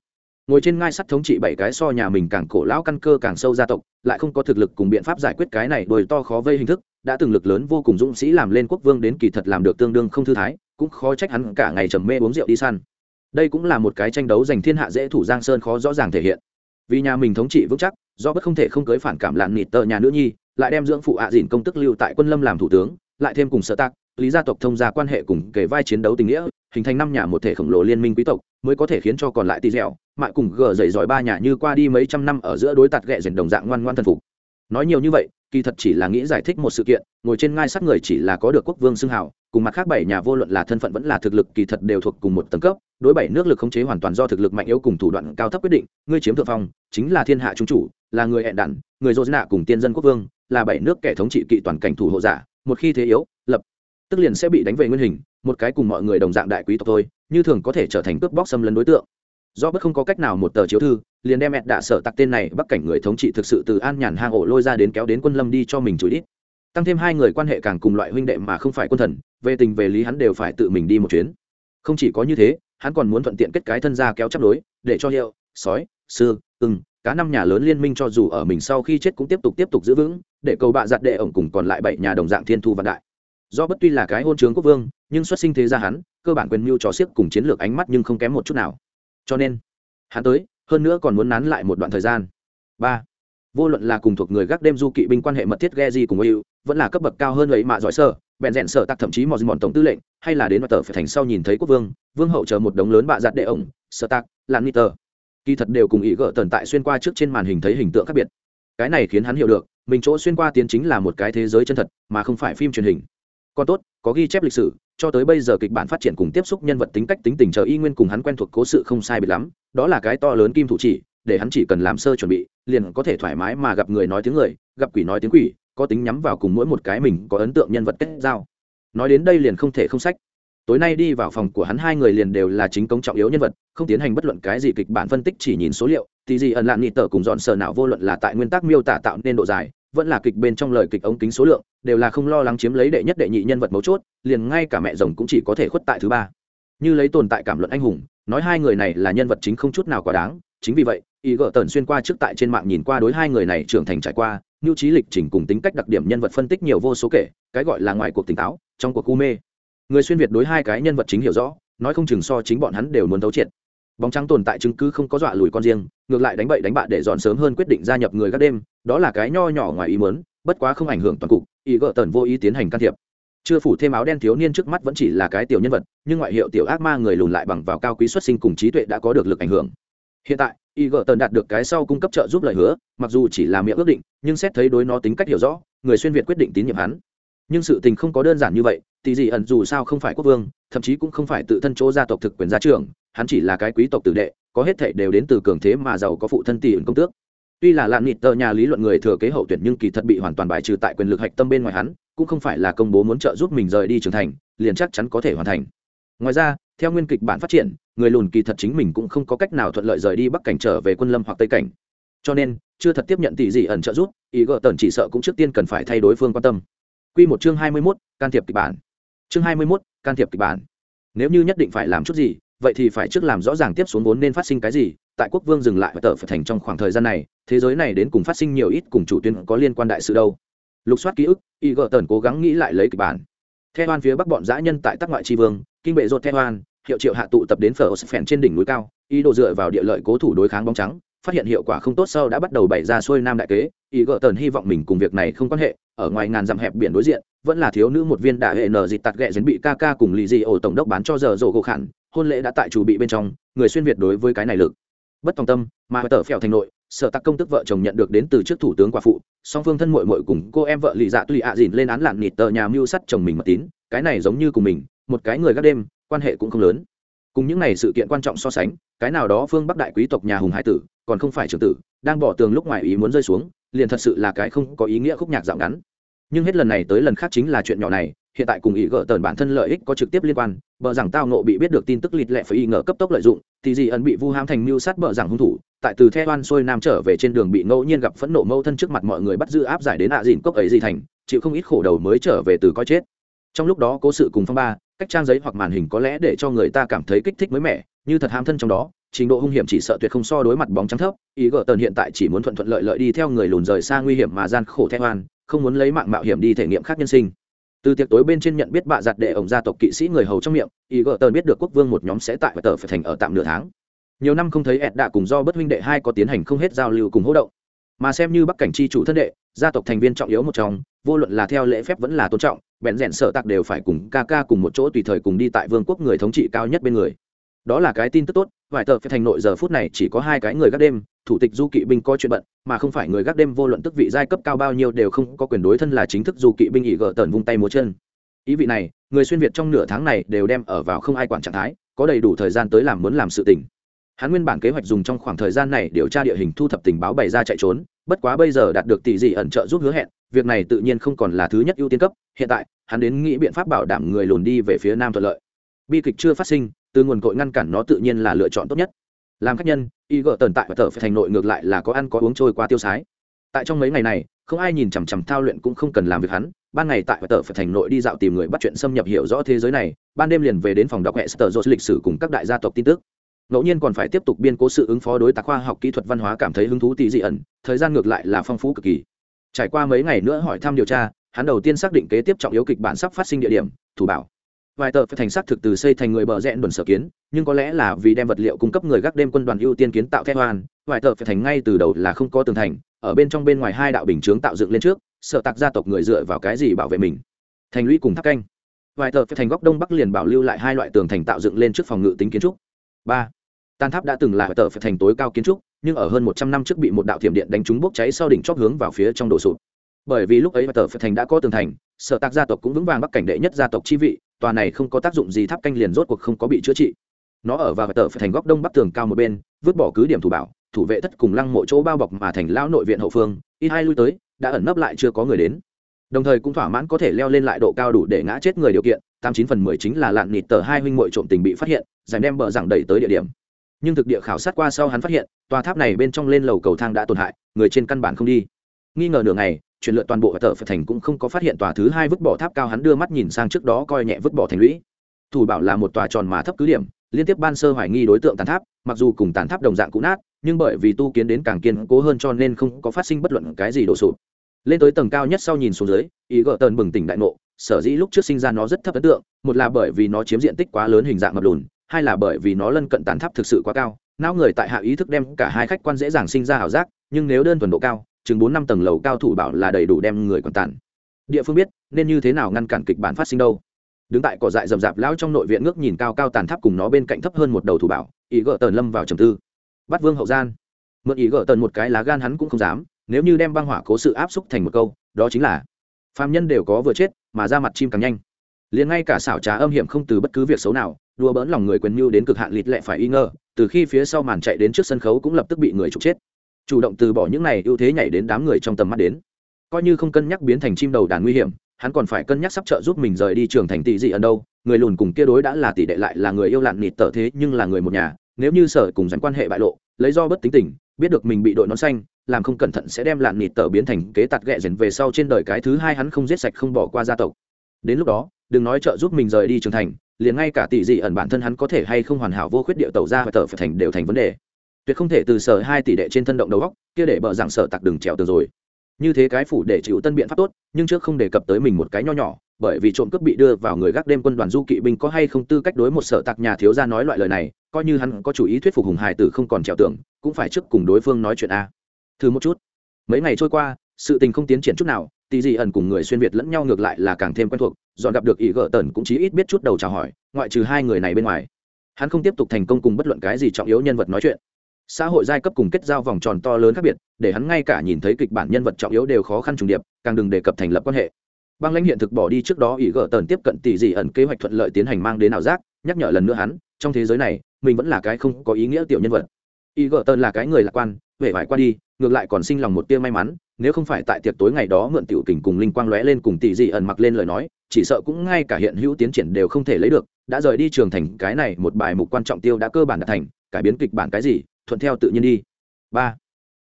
Ngồi trên ngai sắt thống trị bảy cái so nhà mình càng cổ lão căn cơ càng sâu gia tộc, lại không có thực lực cùng biện pháp giải quyết cái này đồi to khó vây hình thức, đã từng lực lớn vô cùng dũng sĩ làm lên quốc vương đến kỳ thật làm được tương đương không thư thái, cũng khó trách hắn cả ngày trầm mê uống rượu đi săn đây cũng là một cái tranh đấu giành thiên hạ dễ thủ giang sơn khó rõ ràng thể hiện. Vì nhà mình thống trị vững chắc, do bất không thể không cưới phản cảm lạn nịt tờ nhà nữ nhi, lại đem dưỡng phụ ạ dìn công tức lưu tại quân lâm làm thủ tướng, lại thêm cùng sở tác lý gia tộc thông gia quan hệ cùng kể vai chiến đấu tình nghĩa, hình thành năm nhà một thể khổng lồ liên minh quý tộc, mới có thể khiến cho còn lại tì dẻo, mại cùng gờ dậy giỏi ba nhà như qua đi mấy trăm năm ở giữa đối tạt ghẹ dền đồng dạng ngoan ngoan thần phục. Nói nhiều như vậy kỳ thật chỉ là nghĩ giải thích một sự kiện, ngồi trên ngai sát người chỉ là có được quốc vương xưng hào, cùng mặt khác bảy nhà vô luận là thân phận vẫn là thực lực kỳ thật đều thuộc cùng một tầng cấp, đối bảy nước lực khống chế hoàn toàn do thực lực mạnh yếu cùng thủ đoạn cao thấp quyết định, ngươi chiếm thượng phong, chính là thiên hạ trung chủ, là người hẹn đản, người dô nạ cùng tiên dân quốc vương, là bảy nước kẻ thống trị kỵ toàn cảnh thủ hộ giả, một khi thế yếu, lập, tức liền sẽ bị đánh về nguyên hình, một cái cùng mọi người đồng dạng đại quý tộc thôi, như thường có thể trở thành cướp bóc xâm lấn đối tượng do bất không có cách nào một tờ chiếu thư, liền đem mẹ đạ sở tặc tên này bắc cảnh người thống trị thực sự từ an nhàn hang ổ lôi ra đến kéo đến quân lâm đi cho mình chửi đít. Tăng thêm hai người quan hệ càng cùng loại huynh đệ mà không phải quân thần, về tình về lý hắn đều phải tự mình đi một chuyến. Không chỉ có như thế, hắn còn muốn thuận tiện kết cái thân ra kéo chấp đối, để cho hiệu, sói, sư, ưng cá năm nhà lớn liên minh cho dù ở mình sau khi chết cũng tiếp tục tiếp tục giữ vững, để cầu bạ giặt đệ ổng cùng còn lại bảy nhà đồng dạng thiên thu vạn đại. Do bất tuy là cái hôn trướng quốc vương, nhưng xuất sinh thế ra hắn, cơ bản quyền mưu trò xiếc cùng chiến lược ánh mắt nhưng không kém một chút nào cho nên, hắn tới, hơn nữa còn muốn nán lại một đoạn thời gian. Ba, vô luận là cùng thuộc người gác đêm du kỵ binh quan hệ mật thiết ghe gì cùng yêu vẫn là cấp bậc cao hơn ấy mà giỏi sở, bèn rẽn sở tặc thậm chí mọi mòn tổng tư lệnh, hay là đến mặt tờ phải thành sau nhìn thấy quốc vương vương hậu chờ một đống lớn bạ giặt đệ ổng, sở tặc lan tờ. Kỳ thật đều cùng ý gỡ tồn tại xuyên qua trước trên màn hình thấy hình tượng khác biệt. Cái này khiến hắn hiểu được, mình chỗ xuyên qua tiến chính là một cái thế giới chân thật, mà không phải phim truyền hình còn tốt, có ghi chép lịch sử, cho tới bây giờ kịch bản phát triển cùng tiếp xúc nhân vật tính cách tính tình chờ y nguyên cùng hắn quen thuộc cố sự không sai biệt lắm, đó là cái to lớn kim thủ chỉ, để hắn chỉ cần làm sơ chuẩn bị, liền có thể thoải mái mà gặp người nói tiếng người, gặp quỷ nói tiếng quỷ, có tính nhắm vào cùng mỗi một cái mình có ấn tượng nhân vật kết giao. Nói đến đây liền không thể không sách. Tối nay đi vào phòng của hắn hai người liền đều là chính công trọng yếu nhân vật, không tiến hành bất luận cái gì kịch bản phân tích chỉ nhìn số liệu, thì gì ẩn lạn nghị tờ cùng dọn sờ nào vô luận là tại nguyên tắc miêu tả tạo nên độ dài vẫn là kịch bên trong lời kịch ống kính số lượng, đều là không lo lắng chiếm lấy đệ nhất đệ nhị nhân vật mấu chốt, liền ngay cả mẹ rồng cũng chỉ có thể khuất tại thứ ba. Như lấy tồn tại cảm luận anh hùng, nói hai người này là nhân vật chính không chút nào quá đáng, chính vì vậy ý gỡ tần xuyên qua trước tại trên mạng nhìn qua đối hai người này trưởng thành trải qua nhu trí lịch trình cùng tính cách đặc điểm nhân vật phân tích nhiều vô số kể, cái gọi là ngoài cuộc tỉnh táo, trong cuộc u mê. Người xuyên việt đối hai cái nhân vật chính hiểu rõ, nói không chừng so chính bọn hắn đều muốn thấu triệt. Bóng trắng tồn tại chứng cứ không có dọa lùi con riêng, ngược lại đánh bậy đánh bạ để dọn sớm hơn quyết định gia nhập người các đêm đó là cái nho nhỏ ngoài ý muốn, bất quá không ảnh hưởng toàn cục ý gỡ tần vô ý tiến hành can thiệp. Chưa phủ thêm áo đen thiếu niên trước mắt vẫn chỉ là cái tiểu nhân vật nhưng ngoại hiệu tiểu ác ma người lùn lại bằng vào cao quý xuất sinh cùng trí tuệ đã có được lực ảnh hưởng. Hiện tại y gỡ tần đạt được cái sau cung cấp trợ giúp lời hứa mặc dù chỉ là miệng ước định nhưng xét thấy đối nó tính cách hiểu rõ người xuyên việt quyết định tín nhiệm hắn. Nhưng sự tình không có đơn giản như vậy thì gì ẩn dù sao không phải quốc vương thậm chí cũng không phải tự thân chỗ gia tộc thực quyền gia trưởng hắn chỉ là cái quý tộc tử đệ có hết thể đều đến từ cường thế mà giàu có phụ thân tỷ ẩn công tước tuy là lạn nịt tờ nhà lý luận người thừa kế hậu tuyển nhưng kỳ thật bị hoàn toàn bài trừ tại quyền lực hạch tâm bên ngoài hắn cũng không phải là công bố muốn trợ giúp mình rời đi trưởng thành liền chắc chắn có thể hoàn thành ngoài ra theo nguyên kịch bản phát triển người lùn kỳ thật chính mình cũng không có cách nào thuận lợi rời đi bắc cảnh trở về quân lâm hoặc tây cảnh cho nên chưa thật tiếp nhận tỷ gì ẩn trợ giúp ý gợ tần chỉ sợ cũng trước tiên cần phải thay đối phương quan tâm Quy một chương hai mươi 21, can thiệp kịch bản. Chương hai mươi 21, can thiệp kịch bản. Nếu như nhất định phải làm chút gì, vậy thì phải trước làm rõ ràng tiếp xuống vốn nên phát sinh cái gì, tại quốc vương dừng lại và tờ phải thành trong khoảng thời gian này, thế giới này đến cùng phát sinh nhiều ít cùng chủ tuyến có liên quan đại sự đâu. Lục soát ký ức, Y gờ tần cố gắng nghĩ lại lấy kịch bản. Theo Hoan phía bắc bọn dã nhân tại Tắc ngoại tri vương, kinh bệ rột Theo Hoan, hiệu triệu hạ tụ tập đến phở phèn trên đỉnh núi cao, ý đồ dựa vào địa lợi cố thủ đối kháng bóng trắng, phát hiện hiệu quả không tốt sau đã bắt đầu bày ra xuôi nam đại kế ý gờ tần hy vọng mình cùng việc này không quan hệ ở ngoài ngàn dặm hẹp biển đối diện vẫn là thiếu nữ một viên đại hệ nở dịt tạt ghẹ dính bị ca ca cùng lì dị ổ tổng đốc bán cho giờ rổ gỗ khản hôn lễ đã tại chủ bị bên trong người xuyên việt đối với cái này lực bất tòng tâm mà tờ phèo thành nội sở tắc công tức vợ chồng nhận được đến từ trước thủ tướng quả phụ, song phương thân mội mội cùng cô em vợ lì dạ tùy ạ dìn lên án lạn nịt tờ nhà mưu sắt chồng mình mật tín, cái này giống như cùng mình, một cái người gác đêm, quan hệ cũng không lớn. Cùng những này sự kiện quan trọng so sánh, cái nào đó phương bắc đại quý tộc nhà hùng hải tử, còn không phải trưởng tử, đang bỏ tường lúc ngoài ý muốn rơi xuống, liền thật sự là cái không có ý nghĩa khúc nhạc dạo ngắn. Nhưng hết lần này tới lần khác chính là chuyện nhỏ này, hiện tại cùng ý gỡ tờn bản thân lợi ích có trực tiếp liên quan, bờ rằng tao nộ bị biết được tin tức lịt lẹ phải y ngờ cấp tốc lợi dụng, thì gì ẩn bị vu ham thành mưu sát bờ rằng hung thủ tại từ the oan xuôi nam trở về trên đường bị ngẫu nhiên gặp phẫn nộ mâu thân trước mặt mọi người bắt giữ áp giải đến ạ à dìn cốc ấy gì thành, chịu không ít khổ đầu mới trở về từ coi chết. Trong lúc đó cố sự cùng phong ba, cách trang giấy hoặc màn hình có lẽ để cho người ta cảm thấy kích thích mới mẻ, như thật ham thân trong đó, trình độ hung hiểm chỉ sợ tuyệt không so đối mặt bóng trắng thấp, ý gỡ tần hiện tại chỉ muốn thuận thuận lợi lợi đi theo người lùn rời xa nguy hiểm mà gian khổ theo oan không muốn lấy mạng mạo hiểm đi thể nghiệm khác nhân sinh. Từ tiệc tối bên trên nhận biết bạ giặt đệ ổng gia tộc kỵ sĩ người hầu trong miệng, ý gỡ tần biết được quốc vương một nhóm sẽ tại và tờ phải thành ở tạm nửa tháng nhiều năm không thấy ẹt đạ cùng do bất huynh đệ hai có tiến hành không hết giao lưu cùng hỗ động. Mà xem như bắc cảnh chi chủ thân đệ, gia tộc thành viên trọng yếu một trong, vô luận là theo lễ phép vẫn là tôn trọng, bèn rẽn sợ tặc đều phải cùng ca ca cùng một chỗ tùy thời cùng đi tại vương quốc người thống trị cao nhất bên người. Đó là cái tin tức tốt, vài tờ phải thành nội giờ phút này chỉ có hai cái người gác đêm, thủ tịch du kỵ binh có chuyện bận, mà không phải người gác đêm vô luận tức vị giai cấp cao bao nhiêu đều không có quyền đối thân là chính thức du kỵ binh ỉ gỡ tần vung tay múa chân. Ý vị này, người xuyên việt trong nửa tháng này đều đem ở vào không ai quản trạng thái, có đầy đủ thời gian tới làm muốn làm sự tình hắn nguyên bản kế hoạch dùng trong khoảng thời gian này điều tra địa hình thu thập tình báo bày ra chạy trốn, bất quá bây giờ đạt được tỷ dị ẩn trợ giúp hứa hẹn, việc này tự nhiên không còn là thứ nhất ưu tiên cấp, hiện tại, hắn đến nghĩ biện pháp bảo đảm người lùn đi về phía nam thuận lợi. Bi kịch chưa phát sinh, từ nguồn cội ngăn cản nó tự nhiên là lựa chọn tốt nhất. Làm khách nhân, y gỡ tồn tại và tờ phải thành nội ngược lại là có ăn có uống trôi qua tiêu sái. Tại trong mấy ngày này, không ai nhìn chằm chằm thao luyện cũng không cần làm việc hắn, ban ngày tại và tờ phải thành nội đi dạo tìm người bắt chuyện xâm nhập hiểu rõ thế giới này, ban đêm liền về đến phòng đọc hệ sở dột lịch sử cùng các đại gia tộc tin tức ngẫu nhiên còn phải tiếp tục biên cố sự ứng phó đối tác khoa học kỹ thuật văn hóa cảm thấy hứng thú tỷ dị ẩn, thời gian ngược lại là phong phú cực kỳ. Trải qua mấy ngày nữa hỏi thăm điều tra, hắn đầu tiên xác định kế tiếp trọng yếu kịch bản sắp phát sinh địa điểm, thủ bảo. Vài tờ phải thành xác thực từ xây thành người bờ rẽn đồn sở kiến, nhưng có lẽ là vì đem vật liệu cung cấp người gác đêm quân đoàn ưu tiên kiến tạo thép hoàn vài tờ phải thành ngay từ đầu là không có tường thành, ở bên trong bên ngoài hai đạo bình chướng tạo dựng lên trước sợ tạc gia tộc người dựa vào cái gì bảo vệ mình. Thành lũy cùng tháp canh. Vài tờ phải thành góc đông bắc liền bảo lưu lại hai loại tường thành tạo dựng lên trước phòng ngự tính kiến trúc. Ba tan tháp đã từng là tờ phải thành tối cao kiến trúc, nhưng ở hơn một trăm năm trước bị một đạo thiểm điện đánh trúng bốc cháy sau đỉnh chót hướng vào phía trong đổ sụp. Bởi vì lúc ấy tờ phải thành đã có tường thành, sở tạc gia tộc cũng vững vàng bắc cảnh đệ nhất gia tộc chi vị, tòa này không có tác dụng gì tháp canh liền rốt cuộc không có bị chữa trị. Nó ở vào tờ phải thành góc đông bắc tường cao một bên, vứt bỏ cứ điểm thủ bảo, thủ vệ thất cùng lăng mộ chỗ bao bọc mà thành lão nội viện hậu phương ít hai lui tới, đã ẩn nấp lại chưa có người đến. Đồng thời cũng thỏa mãn có thể leo lên lại độ cao đủ để ngã chết người điều kiện, tám chín phần mười chính là lạn nịt tờ hai huynh muội trộm tình bị phát hiện giải đem bờ giảng đẩy tới địa điểm nhưng thực địa khảo sát qua sau hắn phát hiện, tòa tháp này bên trong lên lầu cầu thang đã tổn hại, người trên căn bản không đi. Nghi ngờ nửa ngày, chuyển lượt toàn bộ tờ phải thành cũng không có phát hiện tòa thứ hai vứt bỏ tháp cao hắn đưa mắt nhìn sang trước đó coi nhẹ vứt bỏ thành lũy. Thủ bảo là một tòa tròn mà thấp cứ điểm, liên tiếp ban sơ hoài nghi đối tượng tàn tháp, mặc dù cùng tàn tháp đồng dạng cũ nát, nhưng bởi vì tu kiến đến càng kiên cố hơn cho nên không có phát sinh bất luận cái gì đổ sụp. Lên tới tầng cao nhất sau nhìn xuống dưới, ý gỡ tần bừng tỉnh đại ngộ, sở dĩ lúc trước sinh ra nó rất thấp ấn tượng, một là bởi vì nó chiếm diện tích quá lớn hình dạng mập lùn hai là bởi vì nó lân cận tàn tháp thực sự quá cao, não người tại hạ ý thức đem cả hai khách quan dễ dàng sinh ra ảo giác, nhưng nếu đơn thuần độ cao, chừng bốn năm tầng lầu cao thủ bảo là đầy đủ đem người còn tàn. Địa phương biết, nên như thế nào ngăn cản kịch bản phát sinh đâu. Đứng tại cỏ dại rậm rạp lão trong nội viện ngước nhìn cao cao tàn tháp cùng nó bên cạnh thấp hơn một đầu thủ bảo, ý gỡ tần lâm vào trầm tư. Bắt vương hậu gian. Mượn ý gỡ tần một cái lá gan hắn cũng không dám, nếu như đem băng hỏa cố sự áp xúc thành một câu, đó chính là, phàm nhân đều có vừa chết, mà ra mặt chim càng nhanh liền ngay cả xảo trá âm hiểm không từ bất cứ việc xấu nào, đùa bỡn lòng người quyền mưu đến cực hạn lịt lẹ phải y ngờ từ khi phía sau màn chạy đến trước sân khấu cũng lập tức bị người trục chết. Chủ động từ bỏ những này ưu thế nhảy đến đám người trong tầm mắt đến. Coi như không cân nhắc biến thành chim đầu đàn nguy hiểm, hắn còn phải cân nhắc sắp trợ giúp mình rời đi trường thành tỷ dị ẩn đâu. Người lùn cùng kia đối đã là tỷ đệ lại là người yêu lạn nịt tở thế, nhưng là người một nhà, nếu như sở cùng dành quan hệ bại lộ, lấy do bất tính tình, biết được mình bị đội nón xanh, làm không cẩn thận sẽ đem lạn nịt tở biến thành kế tạt ghẹ dần về sau trên đời cái thứ hai hắn không giết sạch không bỏ qua gia tộc. Đến lúc đó đừng nói trợ giúp mình rời đi trường thành liền ngay cả tỷ dị ẩn bản thân hắn có thể hay không hoàn hảo vô khuyết điệu tẩu ra và tờ phải thành đều thành vấn đề. Tuyệt không thể từ sở hai tỷ đệ trên thân động đầu góc kia để bờ rằng sở tặc đừng trèo tường rồi. Như thế cái phủ để chịu tân biện pháp tốt nhưng trước không đề cập tới mình một cái nho nhỏ bởi vì trộm cướp bị đưa vào người gác đêm quân đoàn du kỵ binh có hay không tư cách đối một sở tặc nhà thiếu gia nói loại lời này coi như hắn có chủ ý thuyết phục hùng hải tử không còn trèo tưởng, cũng phải trước cùng đối phương nói chuyện a. Thử một chút. Mấy ngày trôi qua sự tình không tiến triển chút nào tỷ dị ẩn cùng người xuyên việt lẫn nhau ngược lại là càng thêm quen thuộc, dọn gặp được ý gỡ tần cũng chí ít biết chút đầu chào hỏi, ngoại trừ hai người này bên ngoài. Hắn không tiếp tục thành công cùng bất luận cái gì trọng yếu nhân vật nói chuyện. Xã hội giai cấp cùng kết giao vòng tròn to lớn khác biệt, để hắn ngay cả nhìn thấy kịch bản nhân vật trọng yếu đều khó khăn trùng điệp, càng đừng đề cập thành lập quan hệ. Băng lãnh hiện thực bỏ đi trước đó ý gỡ tần tiếp cận tỷ dị ẩn kế hoạch thuận lợi tiến hành mang đến ảo giác, nhắc nhở lần nữa hắn, trong thế giới này, mình vẫn là cái không có ý nghĩa tiểu nhân vật. Ý gỡ tần là cái người lạc quan, vẻ vải qua đi, ngược lại còn sinh lòng một tia may mắn nếu không phải tại tiệc tối ngày đó mượn tiểu kình cùng linh quang lóe lên cùng tỷ dị ẩn mặc lên lời nói, chỉ sợ cũng ngay cả hiện hữu tiến triển đều không thể lấy được, đã rời đi trường thành, cái này một bài mục quan trọng tiêu đã cơ bản đạt thành, cải biến kịch bản cái gì, thuận theo tự nhiên đi. Ba,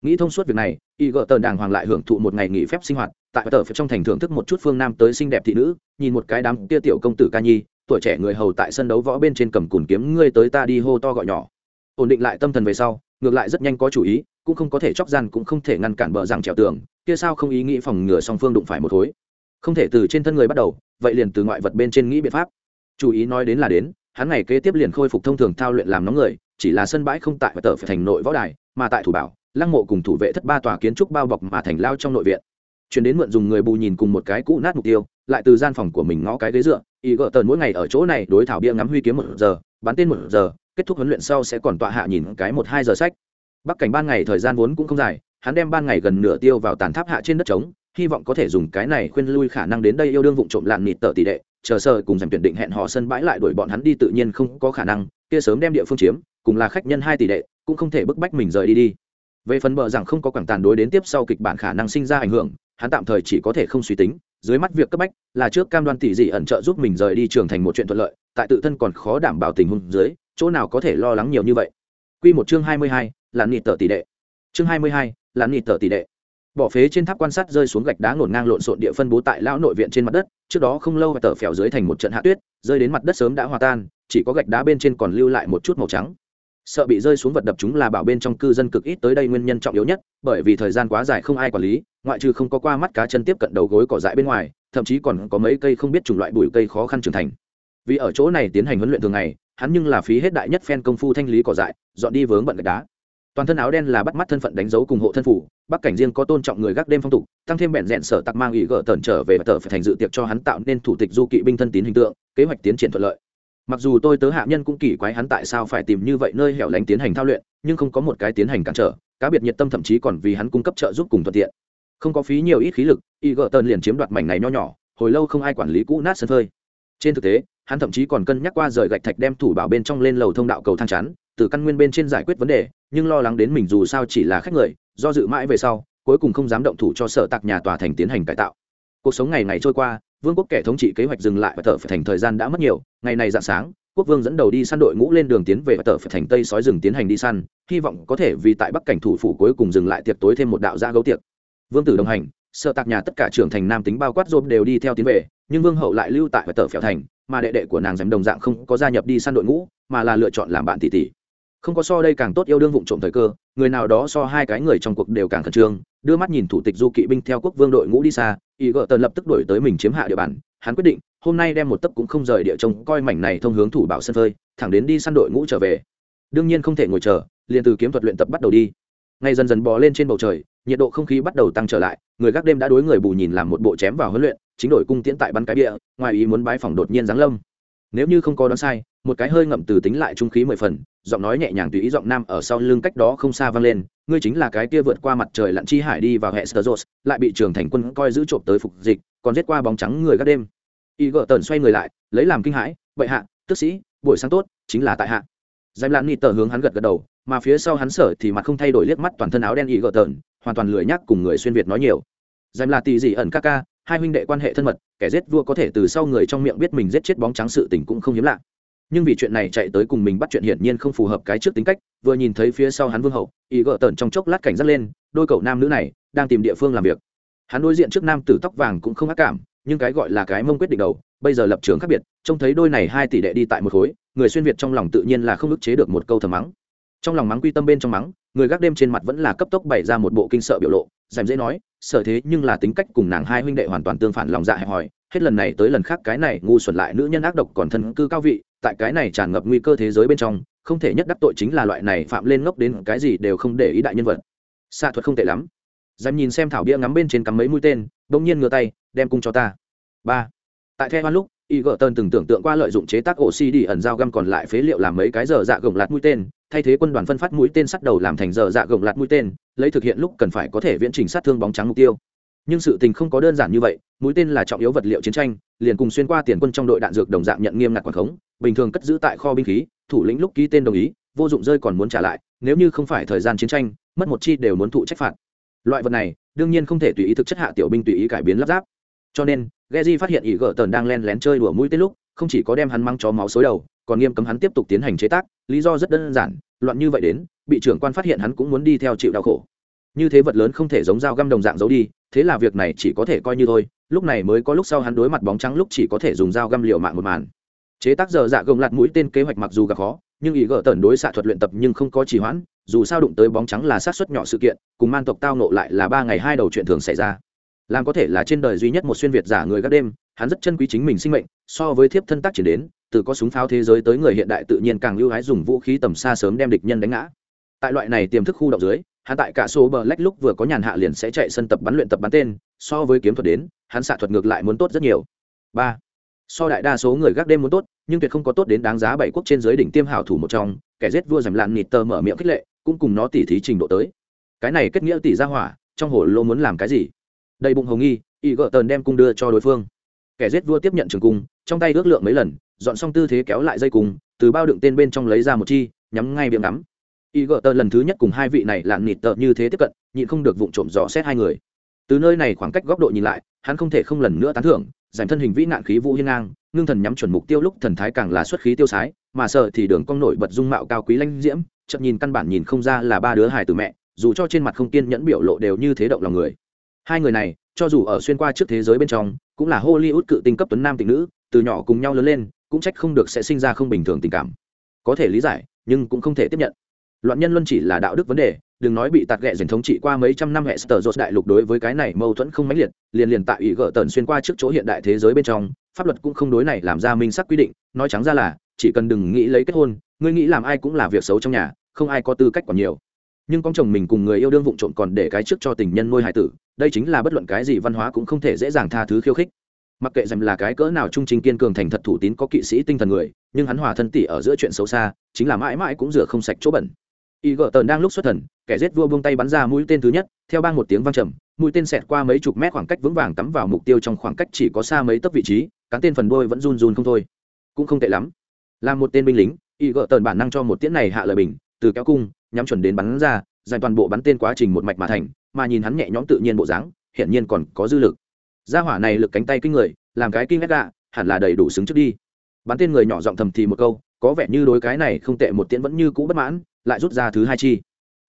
nghĩ thông suốt việc này, y gợ tờn đàng hoàng lại hưởng thụ một ngày nghỉ phép sinh hoạt, tại tờ trong thành thưởng thức một chút phương nam tới xinh đẹp thị nữ, nhìn một cái đám tia tiểu công tử ca nhi, tuổi trẻ người hầu tại sân đấu võ bên trên cầm cùn kiếm, ngươi tới ta đi hô to gọi nhỏ. Ổn định lại tâm thần về sau, ngược lại rất nhanh có chủ ý cũng không có thể chóc gian cũng không thể ngăn cản bờ rằng trèo tường, kia sao không ý nghĩ phòng ngừa song phương đụng phải một khối? Không thể từ trên thân người bắt đầu, vậy liền từ ngoại vật bên trên nghĩ biện pháp. Chủ ý nói đến là đến, hắn ngày kế tiếp liền khôi phục thông thường thao luyện làm nóng người, chỉ là sân bãi không tại và tờ phải thành nội võ đài, mà tại thủ bảo, lăng mộ cùng thủ vệ thất ba tòa kiến trúc bao bọc mà thành lao trong nội viện. Chuyển đến mượn dùng người bù nhìn cùng một cái cũ nát mục tiêu, lại từ gian phòng của mình ngõ cái ghế dựa, ý gỡ tần mỗi ngày ở chỗ này đối thảo bia ngắm huy kiếm một giờ, bắn tên một giờ, kết thúc huấn luyện sau sẽ còn tọa hạ nhìn cái một hai giờ sách bắc cảnh ban ngày thời gian vốn cũng không dài hắn đem ban ngày gần nửa tiêu vào tàn tháp hạ trên đất trống hy vọng có thể dùng cái này khuyên lui khả năng đến đây yêu đương vụ trộm lạn nịt tờ tỷ đệ chờ sơ cùng giành tuyển định hẹn họ sân bãi lại đuổi bọn hắn đi tự nhiên không có khả năng kia sớm đem địa phương chiếm cùng là khách nhân hai tỷ đệ cũng không thể bức bách mình rời đi đi. Về phần bờ rằng không có quảng tàn đối đến tiếp sau kịch bản khả năng sinh ra ảnh hưởng hắn tạm thời chỉ có thể không suy tính dưới mắt việc cấp bách là trước cam đoan tỷ dị ẩn trợ giúp mình rời đi trường thành một chuyện thuận lợi tại tự thân còn khó đảm bảo tình huống dưới chỗ nào có thể lo lắng nhiều như vậy. Quy một chương hai mươi hai, là nịt tờ tỷ đệ. Chương hai mươi hai, là nịt tờ tỷ đệ. Bỏ phế trên tháp quan sát rơi xuống gạch đá ngổn ngang lộn xộn địa phân bố tại lão nội viện trên mặt đất trước đó không lâu và tờ phèo dưới thành một trận hạ tuyết rơi đến mặt đất sớm đã hòa tan chỉ có gạch đá bên trên còn lưu lại một chút màu trắng. Sợ bị rơi xuống vật đập chúng là bảo bên trong cư dân cực ít tới đây nguyên nhân trọng yếu nhất bởi vì thời gian quá dài không ai quản lý ngoại trừ không có qua mắt cá chân tiếp cận đầu gối cỏ dại bên ngoài thậm chí còn có mấy cây không biết chủng loại bụi cây khó khăn trưởng thành. Vì ở chỗ này tiến hành huấn luyện thường ngày hắn nhưng là phí hết đại nhất phen công phu thanh lý cỏ dại dọn đi vướng bận gạch đá toàn thân áo đen là bắt mắt thân phận đánh dấu cùng hộ thân phủ, bắc cảnh riêng có tôn trọng người gác đêm phong tục, tăng thêm bẹn rẽn sở tặc mang ý gỡ tần trở về và tờ phải thành dự tiệc cho hắn tạo nên thủ tịch du kỵ binh thân tín hình tượng, kế hoạch tiến triển thuận lợi. Mặc dù tôi tớ hạ nhân cũng kỳ quái hắn tại sao phải tìm như vậy nơi hẻo lánh tiến hành thao luyện, nhưng không có một cái tiến hành cản trở, cá biệt nhiệt tâm thậm chí còn vì hắn cung cấp trợ giúp cùng thuận tiện. Không có phí nhiều ít khí lực y gợ tần liền chiếm đoạt mảnh này nho nhỏ, hồi lâu không ai quản lý cũ nát sân phơi. Trên thực tế, hắn thậm chí còn cân nhắc qua rời gạch thạch đem thủ bảo bên trong lên lầu thông đạo cầu thang chắn từ căn nguyên bên trên giải quyết vấn đề, nhưng lo lắng đến mình dù sao chỉ là khách người, do dự mãi về sau, cuối cùng không dám động thủ cho sở tạc nhà tòa thành tiến hành cải tạo. Cuộc sống ngày ngày trôi qua, vương quốc kẻ thống trị kế hoạch dừng lại và thợ phải thành thời gian đã mất nhiều, ngày này dạng sáng, quốc vương dẫn đầu đi săn đội ngũ lên đường tiến về và tờ phải thành tây sói rừng tiến hành đi săn, hy vọng có thể vì tại bắc cảnh thủ phủ cuối cùng dừng lại tiệc tối thêm một đạo gia gấu tiệc. Vương tử đồng hành sợ tạc nhà tất cả trưởng thành nam tính bao quát rộp đều đi theo tiến về, nhưng vương hậu lại lưu tại và tờ phèo thành, mà đệ đệ của nàng dám đồng dạng không có gia nhập đi săn đội ngũ, mà là lựa chọn làm bạn tỷ tỷ không có so đây càng tốt yêu đương vụng trộm thời cơ, người nào đó so hai cái người trong cuộc đều càng khẩn trương, đưa mắt nhìn thủ tịch du kỵ binh theo quốc vương đội ngũ đi xa ý gợ tần lập tức đổi tới mình chiếm hạ địa bàn, hắn quyết định, hôm nay đem một tấc cũng không rời địa trông, coi mảnh này thông hướng thủ bảo sân phơi, thẳng đến đi săn đội ngũ trở về. Đương nhiên không thể ngồi chờ, liền từ kiếm thuật luyện tập bắt đầu đi. Ngay dần dần bò lên trên bầu trời, nhiệt độ không khí bắt đầu tăng trở lại, người gác đêm đã đối người bù nhìn làm một bộ chém vào huấn luyện, chính đổi cung tiễn tại bắn cái địa ngoài ý muốn bái phòng đột nhiên giáng lâm. Nếu như không có đoán sai, một cái hơi ngậm từ tính lại trung khí mười phần giọng nói nhẹ nhàng tùy ý giọng nam ở sau lưng cách đó không xa vang lên, ngươi chính là cái kia vượt qua mặt trời lặn chi hải đi vào hệ sơ lại bị trường thành quân coi giữ trộm tới phục dịch, còn giết qua bóng trắng người gác đêm. Y gợ tần xoay người lại, lấy làm kinh hãi, bệ hạ, tức sĩ, buổi sáng tốt, chính là tại hạ. Dành lạn nịt tờ hướng hắn gật gật đầu, mà phía sau hắn sở thì mặt không thay đổi liếc mắt toàn thân áo đen y gợ tần hoàn toàn lười nhắc cùng người xuyên việt nói nhiều. Dành là tì gì ẩn ca ca, hai huynh đệ quan hệ thân mật, kẻ giết vua có thể từ sau người trong miệng biết mình giết chết bóng trắng sự tình cũng không hiếm lạ nhưng vì chuyện này chạy tới cùng mình bắt chuyện hiển nhiên không phù hợp cái trước tính cách, vừa nhìn thấy phía sau hắn vương hậu, ý gỡ tởn trong chốc lát cảnh giác lên, đôi cậu nam nữ này đang tìm địa phương làm việc. Hắn đối diện trước nam tử tóc vàng cũng không ác cảm, nhưng cái gọi là cái mông quyết định đầu, bây giờ lập trường khác biệt, trông thấy đôi này hai tỷ đệ đi tại một khối, người xuyên việt trong lòng tự nhiên là không ức chế được một câu thầm mắng. Trong lòng mắng quy tâm bên trong mắng, người gác đêm trên mặt vẫn là cấp tốc bày ra một bộ kinh sợ biểu lộ dành dễ nói sợ thế, nhưng là tính cách cùng nàng hai huynh đệ hoàn toàn tương phản lòng dạ hẹp hòi, hết lần này tới lần khác cái này ngu xuẩn lại nữ nhân ác độc còn thân cư cao vị tại cái này tràn ngập nguy cơ thế giới bên trong, không thể nhất đắc tội chính là loại này phạm lên ngốc đến cái gì đều không để ý đại nhân vật. Xạ thuật không tệ lắm. Dám nhìn xem thảo bia ngắm bên trên cắm mấy mũi tên, bỗng nhiên ngửa tay, đem cung cho ta. Ba. Tại the hoan lúc y gợ tơn từng tưởng tượng qua lợi dụng chế tác ổ xi đi ẩn dao găm còn lại phế liệu làm mấy cái giờ dạ gồng lạt mũi tên, thay thế quân đoàn phân phát mũi tên sắt đầu làm thành giờ dạ gồng lạt mũi tên, lấy thực hiện lúc cần phải có thể viễn trình sát thương bóng trắng mục tiêu nhưng sự tình không có đơn giản như vậy, mũi tên là trọng yếu vật liệu chiến tranh, liền cùng xuyên qua tiền quân trong đội đạn dược đồng dạng nhận nghiêm ngặt quản khống, bình thường cất giữ tại kho binh khí, thủ lĩnh lúc ký tên đồng ý, vô dụng rơi còn muốn trả lại, nếu như không phải thời gian chiến tranh, mất một chi đều muốn thụ trách phạt. Loại vật này, đương nhiên không thể tùy ý thực chất hạ tiểu binh tùy ý cải biến lắp ráp. Cho nên, Geji phát hiện ý gỡ tần đang len lén chơi đùa mũi tên lúc, không chỉ có đem hắn mang chó máu xối đầu, còn nghiêm cấm hắn tiếp tục tiến hành chế tác, lý do rất đơn giản, loạn như vậy đến, bị trưởng quan phát hiện hắn cũng muốn đi theo chịu đau khổ như thế vật lớn không thể giống dao găm đồng dạng giấu đi, thế là việc này chỉ có thể coi như thôi, lúc này mới có lúc sau hắn đối mặt bóng trắng lúc chỉ có thể dùng dao găm liều mạng một màn. Chế tác giờ dạ gồng lạt mũi tên kế hoạch mặc dù gặp khó, nhưng ý gỡ tần đối xạ thuật luyện tập nhưng không có trì hoãn, dù sao đụng tới bóng trắng là sát xuất nhỏ sự kiện, cùng man tộc tao nộ lại là ba ngày hai đầu chuyện thường xảy ra. Làm có thể là trên đời duy nhất một xuyên việt giả người gác đêm, hắn rất chân quý chính mình sinh mệnh, so với thiếp thân tác chỉ đến, từ có súng pháo thế giới tới người hiện đại tự nhiên càng lưu hái dùng vũ khí tầm xa sớm đem địch nhân đánh ngã. Tại loại này tiềm thức khu động dưới hắn tại cả số bờ lách lúc vừa có nhàn hạ liền sẽ chạy sân tập bắn luyện tập bắn tên, so với kiếm thuật đến, hắn xạ thuật ngược lại muốn tốt rất nhiều. Ba. So đại đa số người gác đêm muốn tốt, nhưng tuyệt không có tốt đến đáng giá bảy quốc trên giới đỉnh tiêm hảo thủ một trong, kẻ giết vua giảm lạn nịt tờ mở miệng khích lệ, cũng cùng nó tỉ thí trình độ tới. Cái này kết nghĩa tỷ ra hỏa, trong hồ lô muốn làm cái gì? Đầy bụng hồng nghi, y gợ tờn đem cung đưa cho đối phương. Kẻ giết vua tiếp nhận trường cung, trong tay ước lượng mấy lần, dọn xong tư thế kéo lại dây cung, từ bao đựng tên bên trong lấy ra một chi, nhắm ngay miệng ngắm y gợ tờ lần thứ nhất cùng hai vị này lạn nịt tờ như thế tiếp cận, nhịn không được vụng trộm dò xét hai người. Từ nơi này khoảng cách góc độ nhìn lại, hắn không thể không lần nữa tán thưởng giảm thân hình vĩ nạn khí vũ hiên ngang, ngưng thần nhắm chuẩn mục tiêu lúc thần thái càng là xuất khí tiêu sái, mà sợ thì đường cong nổi bật dung mạo cao quý lanh diễm, chậm nhìn căn bản nhìn không ra là ba đứa hài từ mẹ, dù cho trên mặt không kiên nhẫn biểu lộ đều như thế động lòng người. Hai người này, cho dù ở xuyên qua trước thế giới bên trong, cũng là hollywood cự tinh cấp tuấn nam tình nữ, từ nhỏ cùng nhau lớn lên, cũng trách không được sẽ sinh ra không bình thường tình cảm. Có thể lý giải, nhưng cũng không thể tiếp nhận loạn nhân luân chỉ là đạo đức vấn đề, đừng nói bị tạt ghẹ dành thống trị qua mấy trăm năm hệ sở dột đại lục đối với cái này mâu thuẫn không mãnh liệt, liền liền tại ủy gỡ tần xuyên qua trước chỗ hiện đại thế giới bên trong, pháp luật cũng không đối này làm ra minh sắc quy định, nói trắng ra là, chỉ cần đừng nghĩ lấy kết hôn, ngươi nghĩ làm ai cũng là việc xấu trong nhà, không ai có tư cách còn nhiều. Nhưng con chồng mình cùng người yêu đương vụng trộm còn để cái trước cho tình nhân nuôi hải tử, đây chính là bất luận cái gì văn hóa cũng không thể dễ dàng tha thứ khiêu khích. Mặc kệ rằng là cái cỡ nào trung trình kiên cường thành thật thủ tín có kỵ sĩ tinh thần người, nhưng hắn hòa thân tỷ ở giữa chuyện xấu xa, chính là mãi mãi cũng rửa không sạch chỗ bẩn y gợ tờn đang lúc xuất thần, kẻ giết vua buông tay bắn ra mũi tên thứ nhất, theo bang một tiếng vang trầm, mũi tên xẹt qua mấy chục mét khoảng cách vững vàng cắm vào mục tiêu trong khoảng cách chỉ có xa mấy tấc vị trí cắn tên phần đôi vẫn run run không thôi. Cũng không tệ lắm. Là một tên binh lính y gợ tờn bản năng cho một tiễn này hạ lời bình, từ kéo cung, nhắm chuẩn đến bắn ra dành toàn bộ bắn tên quá trình một mạch mà thành, mà nhìn hắn nhẹ nhõm tự nhiên bộ dáng, hiển nhiên còn có dư lực. Gia hỏa này lực cánh tay kinh người, làm cái kinh ghét gạ, hẳn là đầy đủ xứng trước đi. Bắn tên người nhỏ giọng thầm thì một câu, có vẻ như đối cái này không tệ, một tiễn vẫn như cũ bất mãn lại rút ra thứ hai chi.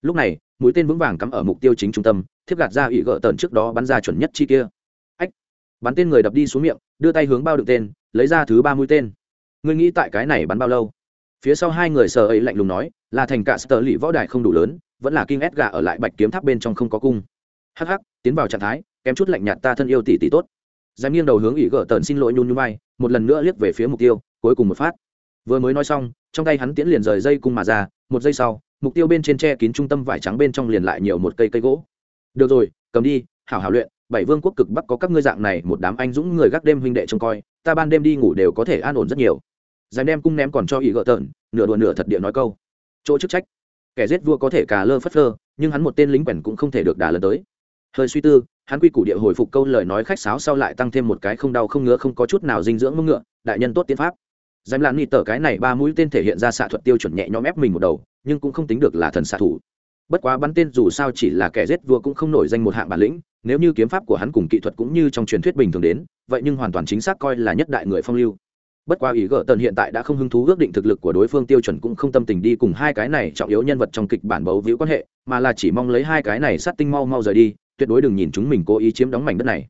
Lúc này, mũi tên vững vàng cắm ở mục tiêu chính trung tâm, thiếp gạt ra ủy gỡ tần trước đó bắn ra chuẩn nhất chi kia. Ách! Bắn tên người đập đi xuống miệng, đưa tay hướng bao đựng tên, lấy ra thứ ba mũi tên. Ngươi nghĩ tại cái này bắn bao lâu? Phía sau hai người sờ ấy lạnh lùng nói, là thành cả sờ lì võ đài không đủ lớn, vẫn là kinh ép gà ở lại bạch kiếm tháp bên trong không có cung. Hắc hắc, tiến vào trạng thái, kém chút lạnh nhạt ta thân yêu tỷ tỷ tốt. Dám nghiêng đầu hướng ủy gỡ tần xin lỗi nhún nhún vai, một lần nữa liếc về phía mục tiêu, cuối cùng một phát vừa mới nói xong, trong tay hắn tiễn liền rời dây cung mà ra, một giây sau, mục tiêu bên trên che kín trung tâm vải trắng bên trong liền lại nhiều một cây cây gỗ. Được rồi, cầm đi, hảo hảo luyện, bảy vương quốc cực bắc có các ngươi dạng này, một đám anh dũng người gác đêm huynh đệ trông coi, ta ban đêm đi ngủ đều có thể an ổn rất nhiều. Giải đem cung ném còn cho ý gỡ tợn, nửa đùa nửa thật địa nói câu. Chỗ chức trách. Kẻ giết vua có thể cà lơ phất lơ nhưng hắn một tên lính quèn cũng không thể được đà lần tới. Hơi suy tư, hắn quy củ địa hồi phục câu lời nói khách sáo sau lại tăng thêm một cái không đau không ngứa không có chút nào dinh dưỡng mông ngựa, đại nhân tốt tiến pháp dám lạn ni tờ cái này ba mũi tên thể hiện ra xạ thuật tiêu chuẩn nhẹ nhõm ép mình một đầu, nhưng cũng không tính được là thần xạ thủ. Bất quá bắn tên dù sao chỉ là kẻ giết vua cũng không nổi danh một hạng bản lĩnh, nếu như kiếm pháp của hắn cùng kỹ thuật cũng như trong truyền thuyết bình thường đến, vậy nhưng hoàn toàn chính xác coi là nhất đại người phong lưu. Bất quá ý gỡ tần hiện tại đã không hứng thú ước định thực lực của đối phương tiêu chuẩn cũng không tâm tình đi cùng hai cái này trọng yếu nhân vật trong kịch bản bấu víu quan hệ, mà là chỉ mong lấy hai cái này sát tinh mau mau rời đi, tuyệt đối đừng nhìn chúng mình cố ý chiếm đóng mảnh đất này.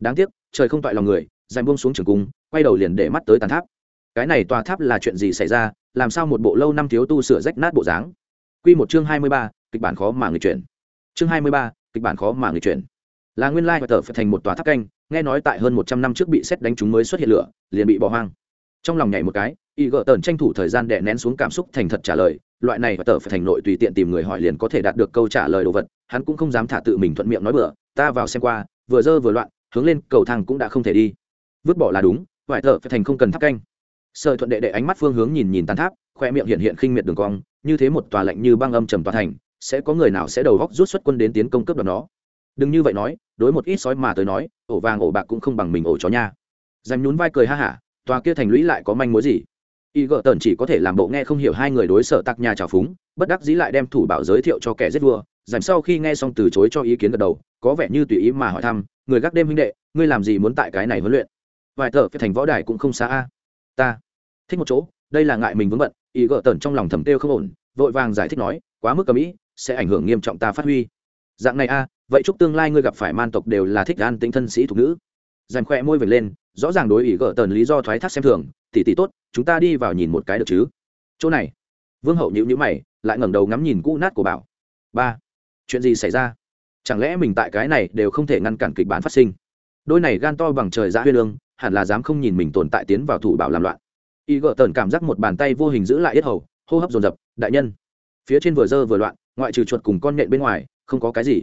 Đáng tiếc, trời không toại lòng người, dành buông xuống trường cung, quay đầu liền để mắt tới tàn tháp cái này tòa tháp là chuyện gì xảy ra, làm sao một bộ lâu năm thiếu tu sửa rách nát bộ dáng? Q một chương hai mươi ba, kịch bản khó mà người chuyển. Chương hai mươi ba, kịch bản khó mà người chuyển. Là nguyên lai và tờ phải thành một tòa tháp canh, nghe nói tại hơn một trăm năm trước bị xét đánh chúng mới xuất hiện lửa, liền bị bỏ hoang. Trong lòng nhảy một cái, y gợ tờn tranh thủ thời gian đè nén xuống cảm xúc thành thật trả lời, loại này và tờ phải thành nội tùy tiện tìm người hỏi liền có thể đạt được câu trả lời đồ vật, hắn cũng không dám thả tự mình thuận miệng nói bừa, ta vào xem qua, vừa dơ vừa loạn, hướng lên cầu thang cũng đã không thể đi. Vứt bỏ là đúng vải thợ phải thành không cần tháp canh sợ thuận đệ đệ ánh mắt phương hướng nhìn nhìn tàn tháp, khoe miệng hiện hiện khinh miệt đường cong, như thế một tòa lạnh như băng âm trầm tòa thành, sẽ có người nào sẽ đầu góc rút xuất quân đến tiến công cướp đoạt nó? Đừng như vậy nói, đối một ít sói mà tới nói, ổ vàng ổ bạc cũng không bằng mình ổ chó nha. Dành nhún vai cười ha hả, tòa kia thành lũy lại có manh mối gì? Y gợ tần chỉ có thể làm bộ nghe không hiểu hai người đối sợ tặc nhà trào phúng, bất đắc dĩ lại đem thủ bảo giới thiệu cho kẻ giết vua. Dành sau khi nghe xong từ chối cho ý kiến gật đầu, có vẻ như tùy ý mà hỏi thăm, người gác đêm huynh đệ, ngươi làm gì muốn tại cái này huấn luyện? Vài thợ phải thành võ đài cũng không xa a ta. Thích một chỗ, đây là ngại mình vướng bận, ý gỡ tần trong lòng thầm têu không ổn, vội vàng giải thích nói, quá mức cầm ĩ sẽ ảnh hưởng nghiêm trọng ta phát huy. Dạng này a, vậy chúc tương lai ngươi gặp phải man tộc đều là thích an tính thân sĩ thuộc nữ. Dành khoe môi vệt lên, rõ ràng đối ý gỡ tần lý do thoái thác xem thường, tỷ tỷ tốt, chúng ta đi vào nhìn một cái được chứ? Chỗ này, vương hậu nhữ nhữ mày, lại ngẩng đầu ngắm nhìn cũ nát của bảo. Ba, chuyện gì xảy ra? Chẳng lẽ mình tại cái này đều không thể ngăn cản kịch bản phát sinh? Đôi này gan to bằng trời dã huyên lương hẳn là dám không nhìn mình tồn tại tiến vào thủ bảo làm loạn. Y gợ tần cảm giác một bàn tay vô hình giữ lại yết hầu, hô hấp dồn dập, đại nhân. Phía trên vừa dơ vừa loạn, ngoại trừ chuột cùng con nhện bên ngoài, không có cái gì.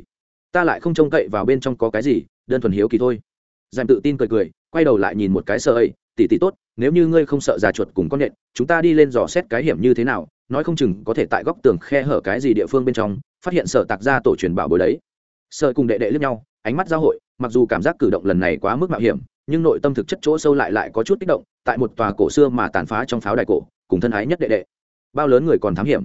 Ta lại không trông cậy vào bên trong có cái gì, đơn thuần hiếu kỳ thôi. Dành tự tin cười cười, quay đầu lại nhìn một cái sợ ấy tỉ tỉ tốt, nếu như ngươi không sợ già chuột cùng con nện chúng ta đi lên dò xét cái hiểm như thế nào, nói không chừng có thể tại góc tường khe hở cái gì địa phương bên trong, phát hiện sợ tạc ra tổ truyền bảo bối đấy. Sợ cùng đệ đệ lướt nhau, ánh mắt giao hội, mặc dù cảm giác cử động lần này quá mức mạo hiểm nhưng nội tâm thực chất chỗ sâu lại lại có chút kích động, tại một tòa cổ xưa mà tàn phá trong pháo đài cổ, cùng thân ái nhất đệ đệ. Bao lớn người còn thám hiểm.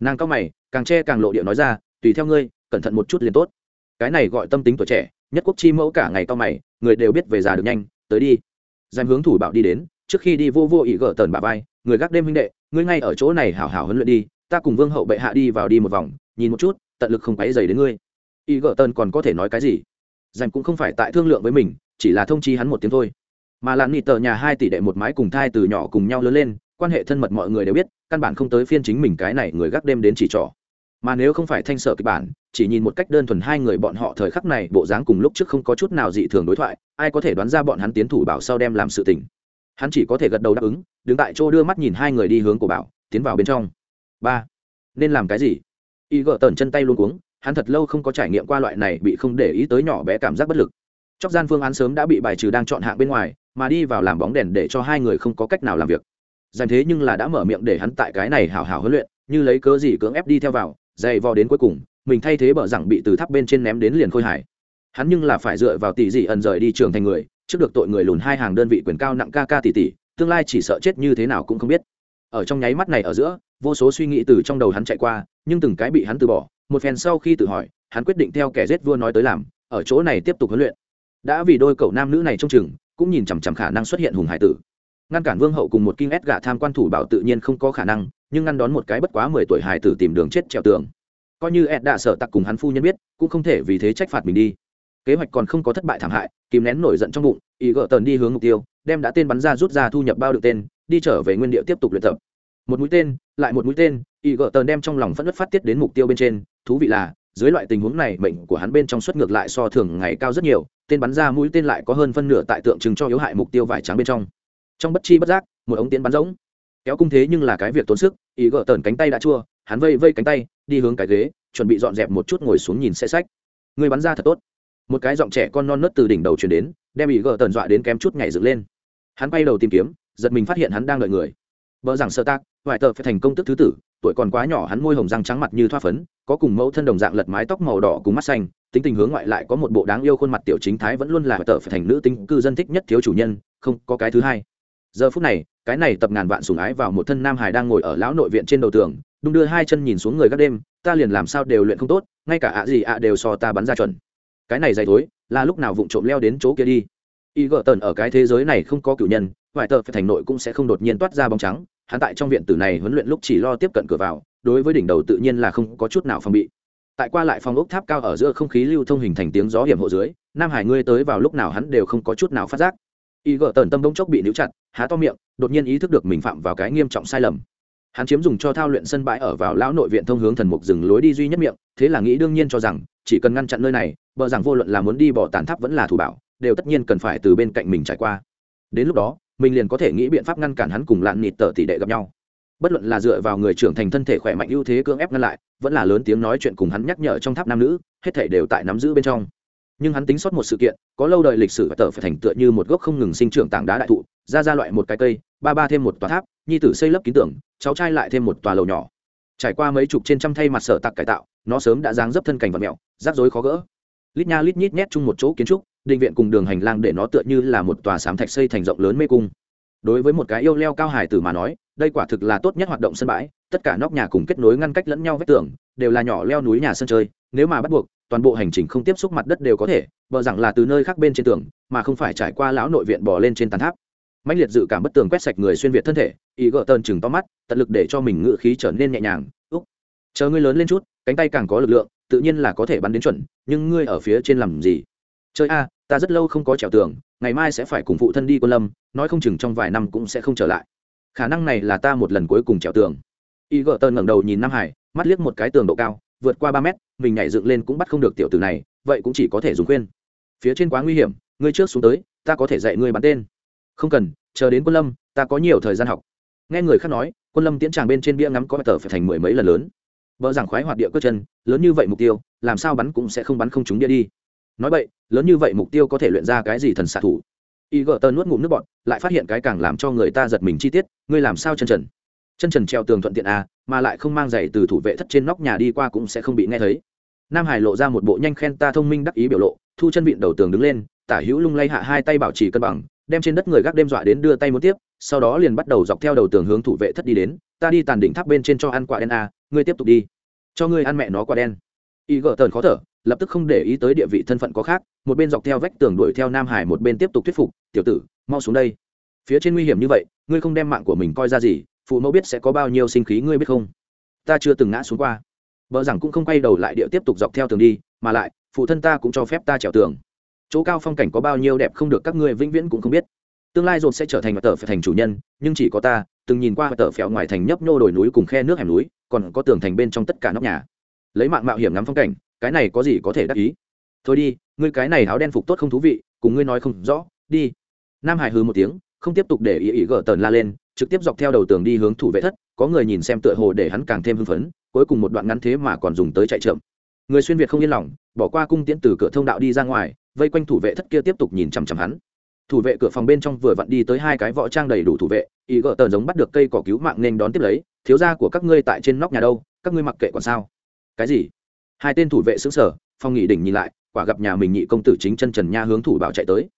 Nàng cao mày, càng che càng lộ điệu nói ra, tùy theo ngươi, cẩn thận một chút liền tốt. Cái này gọi tâm tính tuổi trẻ, nhất quốc chi mẫu cả ngày cao mày, người đều biết về già được nhanh, tới đi. Giam hướng thủ bảo đi đến, trước khi đi vô vô ý gỡ tờn bà vai, người gác đêm huynh đệ, ngươi ngay ở chỗ này hảo hảo huấn luyện đi, ta cùng vương hậu bệ hạ đi vào đi một vòng, nhìn một chút, tận lực không quấy dày đến ngươi. Ý gỡ tờn còn có thể nói cái gì? Dành cũng không phải tại thương lượng với mình chỉ là thông chi hắn một tiếng thôi. Mà là nị tờ nhà hai tỷ đệ một mái cùng thai từ nhỏ cùng nhau lớn lên, quan hệ thân mật mọi người đều biết, căn bản không tới phiên chính mình cái này người gác đêm đến chỉ trỏ. Mà nếu không phải thanh sở kịch bản, chỉ nhìn một cách đơn thuần hai người bọn họ thời khắc này, bộ dáng cùng lúc trước không có chút nào dị thường đối thoại, ai có thể đoán ra bọn hắn tiến thủ bảo sau đem làm sự tình. Hắn chỉ có thể gật đầu đáp ứng, đứng tại chỗ đưa mắt nhìn hai người đi hướng của bảo, tiến vào bên trong. Ba. Nên làm cái gì? Y gỡ tờn chân tay luôn cuống, hắn thật lâu không có trải nghiệm qua loại này bị không để ý tới nhỏ bé cảm giác bất lực chóc gian phương án sớm đã bị bài trừ đang chọn hạng bên ngoài, mà đi vào làm bóng đèn để cho hai người không có cách nào làm việc. Dành thế nhưng là đã mở miệng để hắn tại cái này hào hào huấn luyện, như lấy cớ gì cưỡng ép đi theo vào, dày vò đến cuối cùng, mình thay thế bờ rằng bị từ tháp bên trên ném đến liền khôi hải hắn nhưng là phải dựa vào tỷ dị ẩn rời đi trường thành người, trước được tội người lùn hai hàng đơn vị quyền cao nặng ca ca tỷ tỷ, tương lai chỉ sợ chết như thế nào cũng không biết. Ở trong nháy mắt này ở giữa, vô số suy nghĩ từ trong đầu hắn chạy qua, nhưng từng cái bị hắn từ bỏ, một phen sau khi tự hỏi, hắn quyết định theo kẻ giết vua nói tới làm, ở chỗ này tiếp tục huấn luyện đã vì đôi cậu nam nữ này trong chừng, cũng nhìn chằm chằm khả năng xuất hiện hùng hải tử. Ngăn cản vương hậu cùng một kinh ép gạ tham quan thủ bảo tự nhiên không có khả năng, nhưng ngăn đón một cái bất quá mười tuổi hải tử tìm đường chết trèo tường. Coi như ed đã sợ tặc cùng hắn phu nhân biết, cũng không thể vì thế trách phạt mình đi. Kế hoạch còn không có thất bại thảm hại, kìm nén nổi giận trong bụng ý gỡ tần đi hướng mục tiêu, đem đã tên bắn ra rút ra thu nhập bao được tên, đi trở về nguyên địa tiếp tục luyện tập. Một mũi tên, lại một mũi tên ý gỡ tần đem trong lòng phẫn nứt phát tiết đến mục tiêu bên trên, thú vị là dưới loại tình huống này, mệnh của hắn bên trong suất ngược lại so thường ngày cao rất nhiều, tên bắn ra mũi tên lại có hơn phân nửa tại tượng trưng cho yếu hại mục tiêu vải trắng bên trong. Trong bất chi bất giác, một ống tiến bắn rỗng. Kéo cung thế nhưng là cái việc tốn sức, ý gỡ tần cánh tay đã chua, hắn vây vây cánh tay, đi hướng cái ghế, chuẩn bị dọn dẹp một chút ngồi xuống nhìn xe sách. Người bắn ra thật tốt. Một cái giọng trẻ con non nớt từ đỉnh đầu chuyển đến, đem ý gỡ tần dọa đến kém chút nhảy dựng lên. Hắn bay đầu tìm kiếm, giật mình phát hiện hắn đang đợi người. Vợ rằng sơ tác ngoại tờ phải thành công tức thứ tử tuổi còn quá nhỏ hắn môi hồng răng trắng mặt như thoa phấn, có cùng mẫu thân đồng dạng lật mái tóc màu đỏ cùng mắt xanh, tính tình hướng ngoại lại có một bộ đáng yêu khuôn mặt tiểu chính thái vẫn luôn là tờ phải thành nữ tính cư dân thích nhất thiếu chủ nhân, không có cái thứ hai. Giờ phút này, cái này tập ngàn vạn sùng ái vào một thân nam hải đang ngồi ở lão nội viện trên đầu tường, đung đưa hai chân nhìn xuống người gác đêm, ta liền làm sao đều luyện không tốt, ngay cả ạ gì ạ đều so ta bắn ra chuẩn. Cái này dày thối, là lúc nào vụng trộm leo đến chỗ kia đi. Y gợ tần ở cái thế giới này không có cử nhân vài tờ phải thành nội cũng sẽ không đột nhiên toát ra bóng trắng hắn tại trong viện tử này huấn luyện lúc chỉ lo tiếp cận cửa vào, đối với đỉnh đầu tự nhiên là không có chút nào phòng bị. Tại qua lại phòng ốc tháp cao ở giữa không khí lưu thông hình thành tiếng gió hiểm hộ dưới, nam hải ngươi tới vào lúc nào hắn đều không có chút nào phát giác. Y gỡ tần tâm bỗng chốc bị níu chặt, há to miệng, đột nhiên ý thức được mình phạm vào cái nghiêm trọng sai lầm. Hắn chiếm dùng cho thao luyện sân bãi ở vào lão nội viện thông hướng thần mục rừng lối đi duy nhất miệng, thế là nghĩ đương nhiên cho rằng, chỉ cần ngăn chặn nơi này, bờ rằng vô luận là muốn đi bỏ tàn tháp vẫn là thủ bảo, đều tất nhiên cần phải từ bên cạnh mình trải qua. Đến lúc đó mình liền có thể nghĩ biện pháp ngăn cản hắn cùng lạn nịt tờ tỷ đệ gặp nhau. Bất luận là dựa vào người trưởng thành thân thể khỏe mạnh ưu thế cưỡng ép ngăn lại, vẫn là lớn tiếng nói chuyện cùng hắn nhắc nhở trong tháp nam nữ, hết thể đều tại nắm giữ bên trong. Nhưng hắn tính sót một sự kiện, có lâu đời lịch sử và tờ phải thành tựa như một gốc không ngừng sinh trưởng tảng đá đại thụ, ra ra loại một cái cây, ba ba thêm một tòa tháp, nhi tử xây lấp ký tưởng cháu trai lại thêm một tòa lầu nhỏ. Trải qua mấy chục trên trăm thay mặt sở tạc cải tạo, nó sớm đã dáng dấp thân cảnh vật mẹo, rắc rối khó gỡ lít nha lít nhít nhét chung một chỗ kiến trúc, định viện cùng đường hành lang để nó tựa như là một tòa sám thạch xây thành rộng lớn mê cung. Đối với một cái yêu leo cao hải tử mà nói, đây quả thực là tốt nhất hoạt động sân bãi, tất cả nóc nhà cùng kết nối ngăn cách lẫn nhau vách tường, đều là nhỏ leo núi nhà sân chơi, nếu mà bắt buộc, toàn bộ hành trình không tiếp xúc mặt đất đều có thể vợ rằng là từ nơi khác bên trên tường, mà không phải trải qua lão nội viện bò lên trên tàn tháp. Mạnh liệt dự cảm bất tường quét sạch người xuyên việt thân thể, ý gỡ tơn chừng to mắt, tận lực để cho mình ngự khí trở nên nhẹ nhàng, úc, chờ ngươi lớn lên chút, cánh tay càng có lực lượng tự nhiên là có thể bắn đến chuẩn, nhưng ngươi ở phía trên làm gì? Chơi a, ta rất lâu không có trèo tường, ngày mai sẽ phải cùng phụ thân đi quân lâm, nói không chừng trong vài năm cũng sẽ không trở lại. Khả năng này là ta một lần cuối cùng trèo tường. Y gợ tơn ngẩng đầu nhìn nam hải, mắt liếc một cái tường độ cao, vượt qua ba mét, mình nhảy dựng lên cũng bắt không được tiểu tử này, vậy cũng chỉ có thể dùng khuyên. Phía trên quá nguy hiểm, ngươi trước xuống tới, ta có thể dạy ngươi bắn tên. Không cần, chờ đến quân lâm, ta có nhiều thời gian học. Nghe người khác nói, quân lâm tiễn tràng bên trên bia ngắm có tờ phải thành mười mấy lần lớn vợ giảng khoái hoạt địa cơ chân lớn như vậy mục tiêu làm sao bắn cũng sẽ không bắn không trúng địa đi. Nói vậy lớn như vậy mục tiêu có thể luyện ra cái gì thần xạ thủ? Y gờ tơ nuốt ngụm nước bọt lại phát hiện cái càng làm cho người ta giật mình chi tiết ngươi làm sao chân trần? Chân trần treo tường thuận tiện à mà lại không mang giày từ thủ vệ thất trên nóc nhà đi qua cũng sẽ không bị nghe thấy. Nam hải lộ ra một bộ nhanh khen ta thông minh đắc ý biểu lộ thu chân vịn đầu tường đứng lên tả hữu lung lay hạ hai tay bảo trì cân bằng đem trên đất người gác đêm dọa đến đưa tay muốn tiếp sau đó liền bắt đầu dọc theo đầu tường hướng thủ vệ thất đi đến ta đi tàn đỉnh tháp bên trên cho ăn quả đen à, ngươi tiếp tục đi. Cho ngươi ăn mẹ nó quả đen. Y gờ tờn khó thở, lập tức không để ý tới địa vị thân phận có khác, một bên dọc theo vách tường đuổi theo nam hải, một bên tiếp tục thuyết phục, tiểu tử, mau xuống đây. Phía trên nguy hiểm như vậy, ngươi không đem mạng của mình coi ra gì, phụ mẫu biết sẽ có bao nhiêu sinh khí ngươi biết không? Ta chưa từng ngã xuống qua. Vợ rằng cũng không quay đầu lại địa tiếp tục dọc theo tường đi, mà lại, phụ thân ta cũng cho phép ta trèo tường. Chỗ cao phong cảnh có bao nhiêu đẹp không được các ngươi vĩnh viễn cũng không biết. Tương lai dồn sẽ trở thành và tờ phải thành chủ nhân, nhưng chỉ có ta, từng nhìn qua tờ phèo ngoài thành nhấp nhô đồi núi cùng khe nước hẻm núi còn có tường thành bên trong tất cả nóc nhà. Lấy mạng mạo hiểm ngắm phong cảnh, cái này có gì có thể đắc ý? Thôi đi, ngươi cái này áo đen phục tốt không thú vị, cùng ngươi nói không rõ, đi. Nam hải hư một tiếng, không tiếp tục để ý ý gỡ tờn la lên, trực tiếp dọc theo đầu tường đi hướng thủ vệ thất, có người nhìn xem tựa hồ để hắn càng thêm hưng phấn, cuối cùng một đoạn ngắn thế mà còn dùng tới chạy trộm người xuyên việt không yên lòng, bỏ qua cung tiễn từ cửa thông đạo đi ra ngoài, vây quanh thủ vệ thất kia tiếp tục nhìn chằm chằm hắn. Thủ vệ cửa phòng bên trong vừa vặn đi tới hai cái võ trang đầy đủ thủ vệ, ý gỡ tờn giống bắt được cây cỏ cứu mạng nên đón tiếp lấy thiếu gia của các ngươi tại trên nóc nhà đâu, các ngươi mặc kệ còn sao? Cái gì? Hai tên thủ vệ xứng sở phong nghị đỉnh nhìn lại, quả gặp nhà mình nhị công tử chính chân trần nha hướng thủ bảo chạy tới.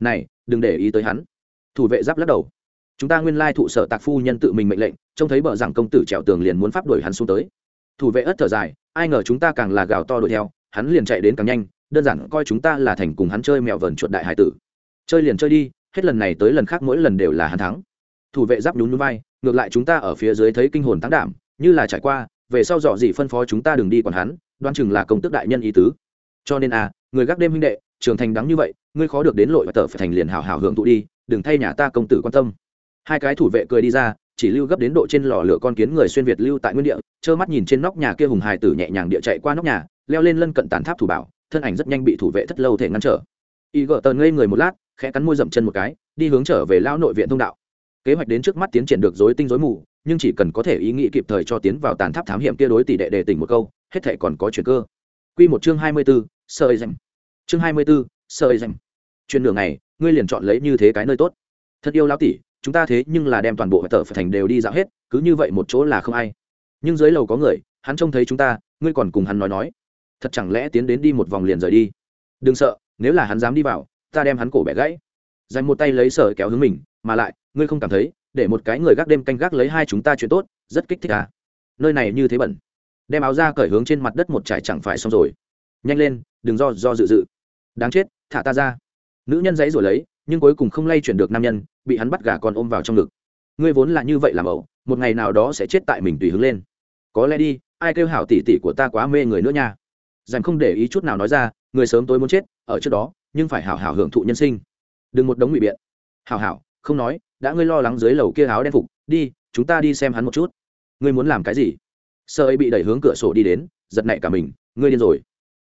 Này, đừng để ý tới hắn. Thủ vệ giáp lắc đầu. Chúng ta nguyên lai thụ sở tạc phu nhân tự mình mệnh lệnh, trông thấy bờ rằng công tử trèo tường liền muốn pháp đuổi hắn xuống tới. Thủ vệ ất thở dài, ai ngờ chúng ta càng là gào to đuổi theo, hắn liền chạy đến càng nhanh, đơn giản coi chúng ta là thành cùng hắn chơi mèo vờn chuột đại hải tử. Chơi liền chơi đi, hết lần này tới lần khác mỗi lần đều là hắn thắng. Thủ vệ giáp nhún núi vai ngược lại chúng ta ở phía dưới thấy kinh hồn tăng đảm, như là trải qua, về sau dọ gì phân phó chúng ta đừng đi còn hắn, đoan chừng là công tức đại nhân ý tứ. Cho nên à người gác đêm huynh đệ trưởng thành đắng như vậy, ngươi khó được đến lội và tờ phải thành liền hảo hảo hưởng thụ đi, đừng thay nhà ta công tử quan tâm. Hai cái thủ vệ cười đi ra, chỉ lưu gấp đến độ trên lò lửa con kiến người xuyên việt lưu tại nguyên địa, trơ mắt nhìn trên nóc nhà kia hùng hài tử nhẹ nhàng địa chạy qua nóc nhà, leo lên lân cận tàn tháp thủ bảo, thân ảnh rất nhanh bị thủ vệ thất lâu thể ngăn trở. Y gỡ tờn ngây người một lát, khẽ cắn môi dậm chân một cái, đi hướng trở về lão nội viện thông đạo kế hoạch đến trước mắt tiến triển được rối tinh rối mù nhưng chỉ cần có thể ý nghĩ kịp thời cho tiến vào tàn tháp thám hiểm kia đối tỷ đệ đề tỉnh một câu hết thể còn có chuyện cơ. Quy một chương hai mươi 24, sợi danh chương hai mươi 24, sợi danh chuyện nửa ngày ngươi liền chọn lấy như thế cái nơi tốt. Thật yêu lão tỷ chúng ta thế nhưng là đem toàn bộ tờ phải thành đều đi dạo hết cứ như vậy một chỗ là không ai. Nhưng dưới lầu có người hắn trông thấy chúng ta ngươi còn cùng hắn nói nói. Thật chẳng lẽ tiến đến đi một vòng liền rời đi? Đừng sợ nếu là hắn dám đi vào ta đem hắn cổ bẻ gãy. Dành một tay lấy sở kéo hướng mình mà lại ngươi không cảm thấy, để một cái người gác đêm canh gác lấy hai chúng ta chuyện tốt, rất kích thích à? Nơi này như thế bẩn. Đem áo ra cởi hướng trên mặt đất một trải chẳng phải xong rồi. Nhanh lên, đừng do do dự dự. Đáng chết, thả ta ra. Nữ nhân giấy rồi lấy, nhưng cuối cùng không lay chuyển được nam nhân, bị hắn bắt gà còn ôm vào trong ngực. Ngươi vốn là như vậy làm ẩu, một ngày nào đó sẽ chết tại mình tùy hứng lên. Có lẽ đi, ai kêu hảo tỉ tỉ của ta quá mê người nữa nha. Dành không để ý chút nào nói ra, người sớm tối muốn chết, ở trước đó, nhưng phải hảo hảo hưởng thụ nhân sinh. Đừng một đống ngụy biện. Hảo hảo, không nói đã ngươi lo lắng dưới lầu kia áo đen phục, đi, chúng ta đi xem hắn một chút. Ngươi muốn làm cái gì? Sợ ấy bị đẩy hướng cửa sổ đi đến, giật nảy cả mình, ngươi điên rồi.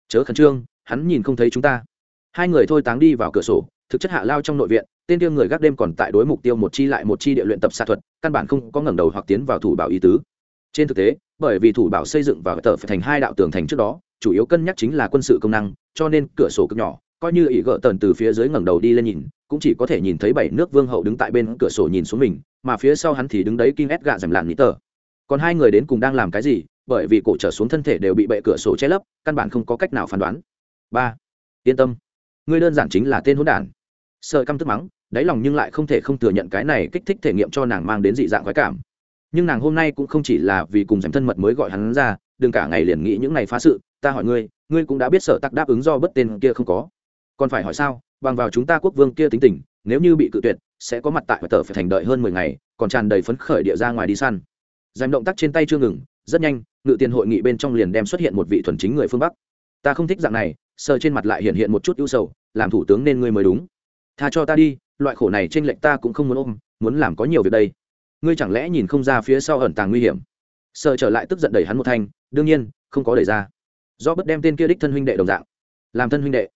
Chớ khẩn trương, hắn nhìn không thấy chúng ta. Hai người thôi táng đi vào cửa sổ, thực chất hạ lao trong nội viện, tên tiêu người gác đêm còn tại đối mục tiêu một chi lại một chi địa luyện tập xạ thuật, căn bản không có ngẩng đầu hoặc tiến vào thủ bảo ý tứ. Trên thực tế, bởi vì thủ bảo xây dựng và tờ phải thành hai đạo tường thành trước đó, chủ yếu cân nhắc chính là quân sự công năng, cho nên cửa sổ cực nhỏ, coi như ỷ gỡ tần từ phía dưới ngẩng đầu đi lên nhìn cũng chỉ có thể nhìn thấy bảy nước vương hậu đứng tại bên cửa sổ nhìn xuống mình, mà phía sau hắn thì đứng đấy kinh ép gạ dầm làn nghĩ tờ. Còn hai người đến cùng đang làm cái gì? Bởi vì cổ trở xuống thân thể đều bị bệ cửa sổ che lấp, căn bản không có cách nào phán đoán. Ba, yên tâm. Ngươi đơn giản chính là tên hỗn đản. Sợ căm tức mắng, đáy lòng nhưng lại không thể không thừa nhận cái này kích thích thể nghiệm cho nàng mang đến dị dạng khoái cảm. Nhưng nàng hôm nay cũng không chỉ là vì cùng dành thân mật mới gọi hắn ra, đừng cả ngày liền nghĩ những này phá sự, ta hỏi ngươi ngươi cũng đã biết sợ tắc đáp ứng do bất tên kia không có. Còn phải hỏi sao? Bằng vào chúng ta quốc vương kia tính tình, nếu như bị cự tuyệt, sẽ có mặt tại và tờ phải thành đợi hơn mười ngày, còn tràn đầy phấn khởi địa ra ngoài đi săn. Dành động tác trên tay chưa ngừng, rất nhanh, ngự tiền hội nghị bên trong liền đem xuất hiện một vị thuần chính người phương bắc. Ta không thích dạng này, sờ trên mặt lại hiện hiện một chút ưu sầu, làm thủ tướng nên ngươi mới đúng. Tha cho ta đi, loại khổ này trên lệnh ta cũng không muốn ôm, muốn làm có nhiều việc đây. Ngươi chẳng lẽ nhìn không ra phía sau ẩn tàng nguy hiểm? Sợ trở lại tức giận đẩy hắn một thanh, đương nhiên, không có đẩy ra. Do bất đem tên kia đích thân huynh đệ đồng dạng, làm thân huynh đệ.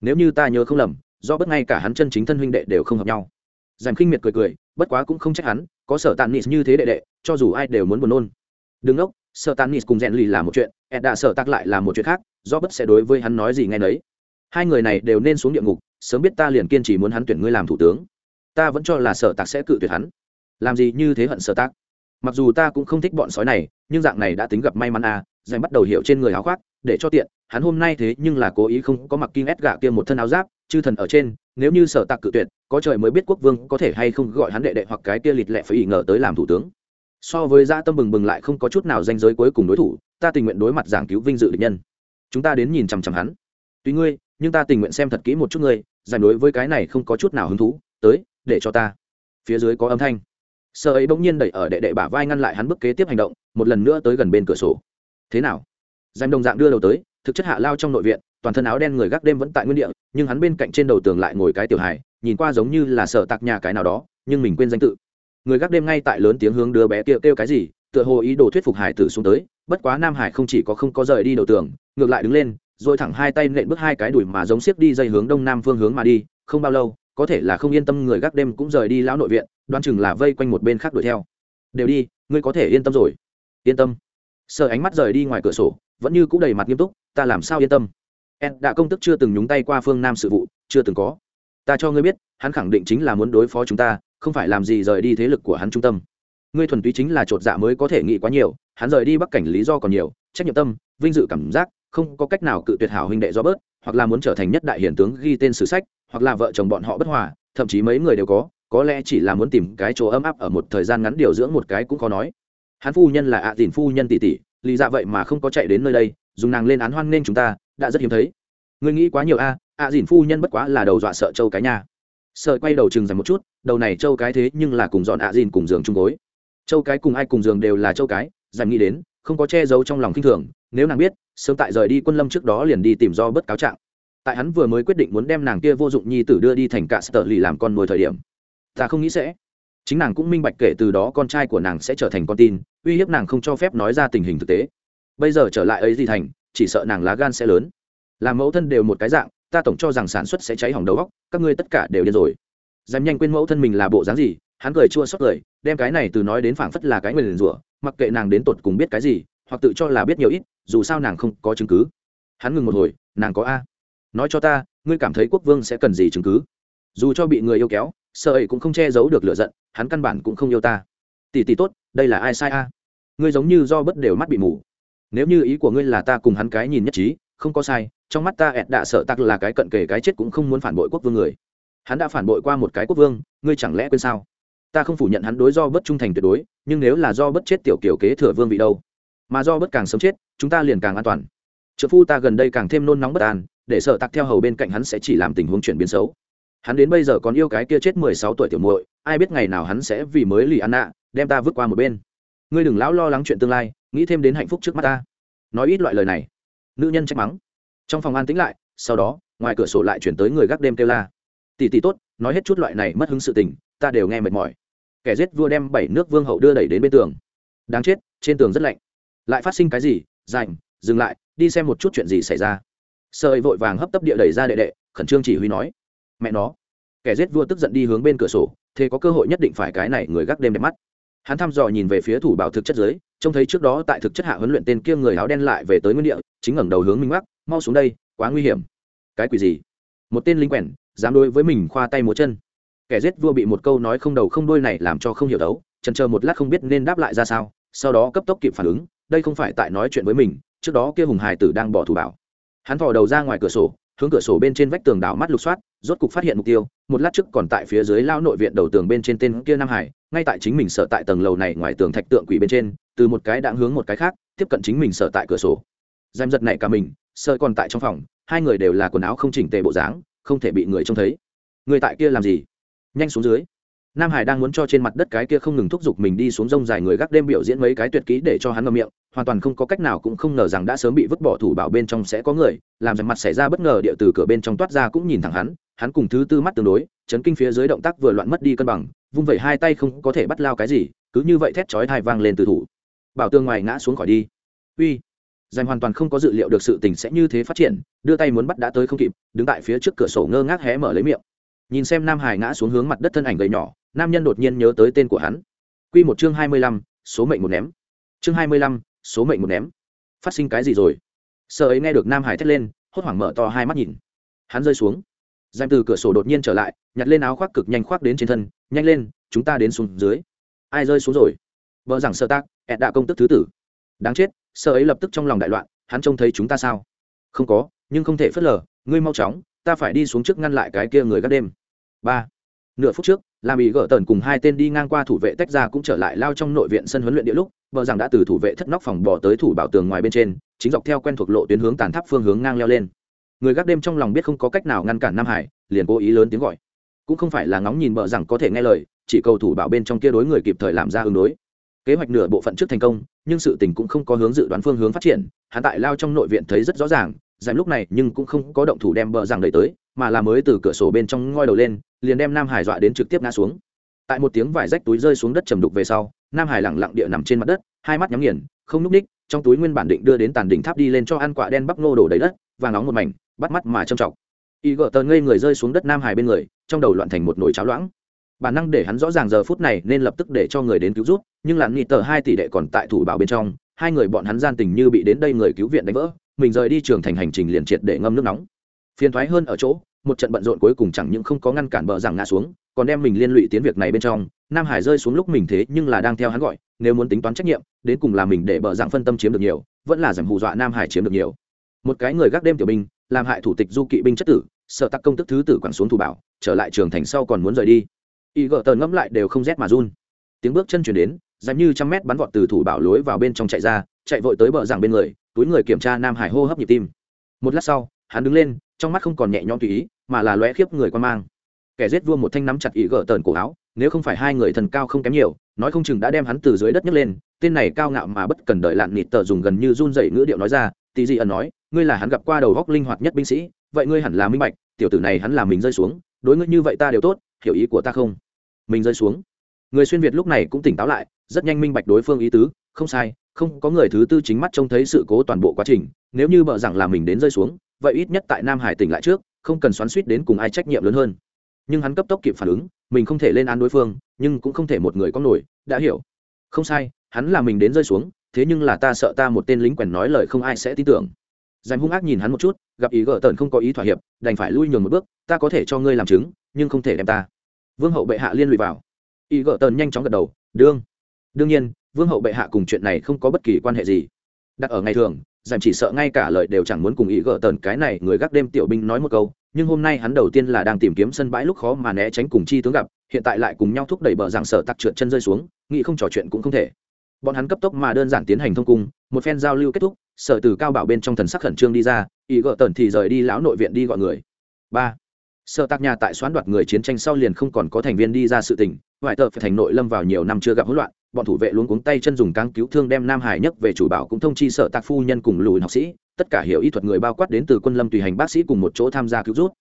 Nếu như ta nhớ không lầm do bất ngay cả hắn chân chính thân huynh đệ đều không hợp nhau. Giảm khinh miệt cười cười, bất quá cũng không trách hắn, có sở tàn nịt như thế đệ đệ, cho dù ai đều muốn buồn nôn. Đừng ốc sở tàn nịt cùng rèn lì là một chuyện, ed đã sở tắc lại là một chuyện khác, do bất sẽ đối với hắn nói gì nghe nấy. Hai người này đều nên xuống địa ngục, sớm biết ta liền kiên trì muốn hắn tuyển ngươi làm thủ tướng. Ta vẫn cho là sở tạc sẽ cự tuyệt hắn. Làm gì như thế hận sở tạc. Mặc dù ta cũng không thích bọn sói này, nhưng dạng này đã tính gặp may mắn à dành bắt đầu hiểu trên người áo khoác, để cho tiện, hắn hôm nay thế nhưng là cố ý không có mặc kim ép gạ kia một thân áo giáp chư thần ở trên, nếu như sở tạc cự tuyệt, có trời mới biết quốc vương có thể hay không gọi hắn đệ đệ hoặc cái kia lịt lẹ phải ý ngờ tới làm thủ tướng. So với gia tâm bừng bừng lại không có chút nào danh giới cuối cùng đối thủ, ta tình nguyện đối mặt giảng cứu vinh dự địch nhân. Chúng ta đến nhìn chằm chằm hắn. Tuy ngươi, nhưng ta tình nguyện xem thật kỹ một chút ngươi, giải đối với cái này không có chút nào hứng thú, tới, để cho ta. Phía dưới có âm thanh. Sợ ấy bỗng nhiên đẩy ở đệ đệ bả vai ngăn lại hắn bước kế tiếp hành động, một lần nữa tới gần bên cửa sổ. Thế nào? Danh đồng dạng đưa đầu tới, thực chất hạ lao trong nội viện toàn thân áo đen người gác đêm vẫn tại nguyên địa, nhưng hắn bên cạnh trên đầu tường lại ngồi cái tiểu hài, nhìn qua giống như là sợ tạc nhà cái nào đó, nhưng mình quên danh tự. Người gác đêm ngay tại lớn tiếng hướng đứa bé kêu kêu cái gì, tựa hồ ý đồ thuyết phục hải tử xuống tới, bất quá nam hải không chỉ có không có rời đi đầu tường, ngược lại đứng lên, rồi thẳng hai tay nện bước hai cái đùi mà giống xiếc đi dây hướng đông nam phương hướng mà đi, không bao lâu, có thể là không yên tâm người gác đêm cũng rời đi lão nội viện đoan chừng là vây quanh một bên khác đuổi theo. Đều đi, ngươi có thể yên tâm rồi. Yên tâm. Sợ ánh mắt rời đi ngoài cửa sổ, vẫn như c ũ đầy mặt nghiêm túc, ta làm sao yên tâm? Ed đã công tức chưa từng nhúng tay qua phương nam sự vụ, chưa từng có. Ta cho ngươi biết, hắn khẳng định chính là muốn đối phó chúng ta, không phải làm gì rời đi thế lực của hắn trung tâm. Ngươi thuần túy chính là chột dạ mới có thể nghĩ quá nhiều, hắn rời đi bắc cảnh lý do còn nhiều, trách nhiệm tâm, vinh dự cảm giác, không có cách nào cự tuyệt hảo huynh đệ do bớt hoặc là muốn trở thành nhất đại hiển tướng ghi tên sử sách, hoặc là vợ chồng bọn họ bất hòa, thậm chí mấy người đều có có lẽ chỉ là muốn tìm cái chỗ ấm áp ở một thời gian ngắn điều dưỡng một cái cũng khó nói. Hắn phu nhân là ạ à phu nhân tỷ tỷ lý dạ vậy mà không có chạy đến nơi đây, dùng nàng lên án hoan nên chúng ta đã rất hiếm thấy. Người nghĩ quá nhiều a, ạ dìn phu nhân bất quá là đầu dọa sợ châu cái nhà sợ quay đầu chừng dành một chút, đầu này châu cái thế nhưng là cùng dọn ạ dìn cùng giường chung gối. Châu cái cùng ai cùng giường đều là châu cái dành nghĩ đến, không có che giấu trong lòng kinh thường, nếu nàng biết, sớm tại rời đi quân lâm trước đó liền đi tìm do bất cáo trạng. Tại hắn vừa mới quyết định muốn đem nàng kia vô dụng nhi tử đưa đi thành cả sở lì làm con nuôi thời điểm, ta không nghĩ sẽ. Chính nàng cũng minh bạch kể từ đó con trai của nàng sẽ trở thành con tin, uy hiếp nàng không cho phép nói ra tình hình thực tế. Bây giờ trở lại ấy gì thành chỉ sợ nàng lá gan sẽ lớn. Làm mẫu thân đều một cái dạng, ta tổng cho rằng sản xuất sẽ cháy hỏng đầu góc các ngươi tất cả đều điên rồi. Dám nhanh quên mẫu thân mình là bộ dáng gì, hắn cười chua xót cười, đem cái này từ nói đến phảng phất là cái người liền rủa, mặc kệ nàng đến tột cùng biết cái gì, hoặc tự cho là biết nhiều ít, dù sao nàng không có chứng cứ. Hắn ngừng một hồi, nàng có a. Nói cho ta, ngươi cảm thấy quốc vương sẽ cần gì chứng cứ? Dù cho bị người yêu kéo, sợ ấy cũng không che giấu được lựa giận, hắn căn bản cũng không yêu ta. Tỷ tỷ tốt, đây là ai sai a? Ngươi giống như do bất đều mắt bị mù nếu như ý của ngươi là ta cùng hắn cái nhìn nhất trí, không có sai, trong mắt ta ẹt đạ sợ tắc là cái cận kề cái chết cũng không muốn phản bội quốc vương người. Hắn đã phản bội qua một cái quốc vương, ngươi chẳng lẽ quên sao? Ta không phủ nhận hắn đối do bất trung thành tuyệt đối, nhưng nếu là do bất chết tiểu kiểu kế thừa vương vị đâu? Mà do bất càng sớm chết, chúng ta liền càng an toàn. Trợ phu ta gần đây càng thêm nôn nóng bất an, để sợ tặc theo hầu bên cạnh hắn sẽ chỉ làm tình huống chuyển biến xấu. Hắn đến bây giờ còn yêu cái kia chết mười sáu tuổi tiểu muội, ai biết ngày nào hắn sẽ vì mới lì ăn nạ đem ta vứt qua một bên. Ngươi đừng lão lo lắng chuyện tương lai nghĩ thêm đến hạnh phúc trước mắt ta. Nói ít loại lời này. Nữ nhân trách mắng. Trong phòng an tĩnh lại, sau đó, ngoài cửa sổ lại chuyển tới người gác đêm kêu la. Tỷ tỷ tốt, nói hết chút loại này mất hứng sự tình, ta đều nghe mệt mỏi. Kẻ giết vua đem bảy nước vương hậu đưa đẩy đến bên tường. Đáng chết, trên tường rất lạnh. Lại phát sinh cái gì? Dành, dừng lại, đi xem một chút chuyện gì xảy ra. Sợi vội vàng hấp tấp địa đẩy ra đệ đệ, khẩn trương chỉ huy nói. Mẹ nó. Kẻ giết vua tức giận đi hướng bên cửa sổ, thế có cơ hội nhất định phải cái này người gác đêm đẹp mắt. Hắn thăm dò nhìn về phía thủ bảo thực chất giới trông thấy trước đó tại thực chất hạ huấn luyện tên kia người áo đen lại về tới nguyên địa, chính ngẩng đầu hướng minh mắc mau xuống đây, quá nguy hiểm. Cái quỷ gì? Một tên lính quèn, dám đối với mình khoa tay múa chân. Kẻ giết vua bị một câu nói không đầu không đuôi này làm cho không hiểu đấu trần chờ một lát không biết nên đáp lại ra sao, sau đó cấp tốc kịp phản ứng, đây không phải tại nói chuyện với mình, trước đó kia hùng hải tử đang bỏ thủ bảo. Hắn thò đầu ra ngoài cửa sổ, hướng cửa sổ bên trên vách tường đảo mắt lục soát, rốt cục phát hiện mục tiêu, một lát trước còn tại phía dưới lao nội viện đầu tường bên trên tên kia nam hải, ngay tại chính mình sợ tại tầng lầu này ngoài tường thạch tượng quỷ bên trên từ một cái đạn hướng một cái khác, tiếp cận chính mình sợ tại cửa sổ. Giam giật này cả mình, sợ còn tại trong phòng, hai người đều là quần áo không chỉnh tề bộ dáng, không thể bị người trông thấy. Người tại kia làm gì? Nhanh xuống dưới. Nam hải đang muốn cho trên mặt đất cái kia không ngừng thúc giục mình đi xuống rông dài người gác đêm biểu diễn mấy cái tuyệt kỹ để cho hắn ngậm miệng, hoàn toàn không có cách nào cũng không ngờ rằng đã sớm bị vứt bỏ thủ bảo bên trong sẽ có người, làm rằng mặt xảy ra bất ngờ địa từ cửa bên trong toát ra cũng nhìn thẳng hắn hắn cùng thứ tư mắt tương đối, chấn kinh phía dưới động tác vừa loạn mất đi cân bằng, vung vẩy hai tay không có thể bắt lao cái gì, cứ như vậy thét chói thai vang lên từ thủ bảo tương ngoài ngã xuống khỏi đi. Uy dành hoàn toàn không có dự liệu được sự tình sẽ như thế phát triển, đưa tay muốn bắt đã tới không kịp, đứng tại phía trước cửa sổ ngơ ngác hé mở lấy miệng. Nhìn xem nam hải ngã xuống hướng mặt đất thân ảnh gầy nhỏ, nam nhân đột nhiên nhớ tới tên của hắn. Q một chương hai mươi lăm, số mệnh một ném. Chương hai mươi lăm, số mệnh một ném. Phát sinh cái gì rồi? Sợ ấy nghe được nam hải thét lên, hốt hoảng mở to hai mắt nhìn. Hắn rơi xuống. Dành từ cửa sổ đột nhiên trở lại, nhặt lên áo khoác cực nhanh khoác đến trên thân, nhanh lên, chúng ta đến xuống dưới. Ai rơi xuống rồi? Vợ rằng sợ tác ẹt đạ công tức thứ tử. Đáng chết sợ ấy lập tức trong lòng đại loạn, hắn trông thấy chúng ta sao? Không có, nhưng không thể phớt lờ, ngươi mau chóng, ta phải đi xuống trước ngăn lại cái kia người gác đêm. Ba, nửa phút trước làm ý gỡ tần cùng hai tên đi ngang qua thủ vệ tách ra cũng trở lại lao trong nội viện sân huấn luyện địa lúc, vợ rằng đã từ thủ vệ thất nóc phòng bỏ tới thủ bảo tường ngoài bên trên, chính dọc theo quen thuộc lộ tuyến hướng tàn tháp phương hướng ngang leo lên. Người gác đêm trong lòng biết không có cách nào ngăn cản nam hải, liền cố ý lớn tiếng gọi. Cũng không phải là ngóng nhìn bờ rằng có thể nghe lời, chỉ cầu thủ bảo bên trong kia đối người kịp thời làm ra ứng đối kế hoạch nửa bộ phận trước thành công, nhưng sự tình cũng không có hướng dự đoán phương hướng phát triển, hắn tại lao trong nội viện thấy rất rõ ràng giảm lúc này nhưng cũng không có động thủ đem bờ rằng đẩy tới, mà là mới từ cửa sổ bên trong ngoi đầu lên, liền đem nam hải dọa đến trực tiếp ngã xuống. Tại một tiếng vải rách túi rơi xuống đất trầm đục về sau, nam hải lẳng lặng địa nằm trên mặt đất, hai mắt nhắm nghiền, không núp ních, trong túi nguyên bản định đưa đến tàn đỉnh tháp đi lên cho ăn quả đen bắp nô đổ đầy đất và nóng một mảnh, bắt mắt mà trầm trọng. Y gỡ tờ ngây người rơi xuống đất nam hải bên người, trong đầu loạn thành một nồi cháo loãng. Bản năng để hắn rõ ràng giờ phút này nên lập tức để cho người đến cứu rút nhưng làn nghị tờ hai tỷ đệ còn tại thủ bảo bên trong, hai người bọn hắn gian tình như bị đến đây người cứu viện đánh vỡ, mình rời đi trường thành hành trình liền triệt để ngâm nước nóng. Phiền thoái hơn ở chỗ, một trận bận rộn cuối cùng chẳng những không có ngăn cản bờ rằng ngã xuống, còn đem mình liên lụy tiến việc này bên trong. Nam hải rơi xuống lúc mình thế nhưng là đang theo hắn gọi, nếu muốn tính toán trách nhiệm, đến cùng là mình để bờ rằng phân tâm chiếm được nhiều, vẫn là giảm hù dọa nam hải chiếm được nhiều. Một cái người gác đêm tiểu binh, làm hại thủ tịch du kỵ binh chất tử, sợ tắc công tức thứ tử quẳng xuống thủ bảo, trở lại trường thành sau còn muốn rời đi. Y gỡ tờ ngẫm lại đều không rét mà run tiếng bước chân chuyển đến, dám như trăm mét bắn vọt từ thủ bảo lối vào bên trong chạy ra, chạy vội tới bờ giảng bên người, túi người kiểm tra nam hải hô hấp nhịp tim. Một lát sau, hắn đứng lên, trong mắt không còn nhẹ nhõm tùy ý, mà là lóe khiếp người quan mang. Kẻ giết vua một thanh nắm chặt ý gỡ tờn cổ áo, nếu không phải hai người thần cao không kém nhiều, nói không chừng đã đem hắn từ dưới đất nhấc lên, tên này cao ngạo mà bất cần đợi lạn nịt tờ dùng gần như run dậy ngữ điệu nói ra, tì dị ẩn nói, ngươi là hắn gặp qua đầu góc linh hoạt nhất binh sĩ, vậy ngươi hẳn là minh bạch, tiểu tử này hắn là mình rơi xuống, đối ngươi như vậy ta đều tốt, hiểu ý của ta không? Mình rơi xuống? Người xuyên việt lúc này cũng tỉnh táo lại, rất nhanh minh bạch đối phương ý tứ, không sai, không có người thứ tư chính mắt trông thấy sự cố toàn bộ quá trình, nếu như bợ rằng là mình đến rơi xuống, vậy ít nhất tại nam hải tỉnh lại trước, không cần xoắn suýt đến cùng ai trách nhiệm lớn hơn. Nhưng hắn cấp tốc kịp phản ứng, mình không thể lên án đối phương, nhưng cũng không thể một người có nổi, đã hiểu. Không sai, hắn là mình đến rơi xuống, thế nhưng là ta sợ ta một tên lính quèn nói lời không ai sẽ tin tưởng. Dành hung ác nhìn hắn một chút, gặp ý gỡ tần không có ý thỏa hiệp, đành phải lui nhường một bước, ta có thể cho ngươi làm chứng, nhưng không thể đem ta. Vương hậu bệ hạ liên lụy vào y gợ tần nhanh chóng gật đầu, đương. Đương nhiên, vương hậu bệ hạ cùng chuyện này không có bất kỳ quan hệ gì. Đặt ở ngày thường giảm chỉ sợ ngay cả lời đều chẳng muốn cùng ý gợ tần cái này người gác đêm tiểu binh nói một câu, nhưng hôm nay hắn đầu tiên là đang tìm kiếm sân bãi lúc khó mà né tránh cùng chi tướng gặp, hiện tại lại cùng nhau thúc đẩy bờ dạng sở tặc trượt chân rơi xuống, nghĩ không trò chuyện cũng không thể. Bọn hắn cấp tốc mà đơn giản tiến hành thông cung, một phen giao lưu kết thúc, sở từ cao bảo bên trong thần sắc khẩn trương đi ra, ý gợ tần thì rời đi lão nội viện đi gọi người. Ba. Sở tạc nhà tại xoán đoạt người chiến tranh sau liền không còn có thành viên đi ra sự tình ngoại tờ phải thành nội lâm vào nhiều năm chưa gặp hỗn loạn, bọn thủ vệ luôn cuống tay chân dùng cáng cứu thương đem nam hải nhất về chủ bảo cũng thông chi sở tạc phu nhân cùng lùi học sĩ, tất cả hiểu y thuật người bao quát đến từ quân lâm tùy hành bác sĩ cùng một chỗ tham gia cứu rút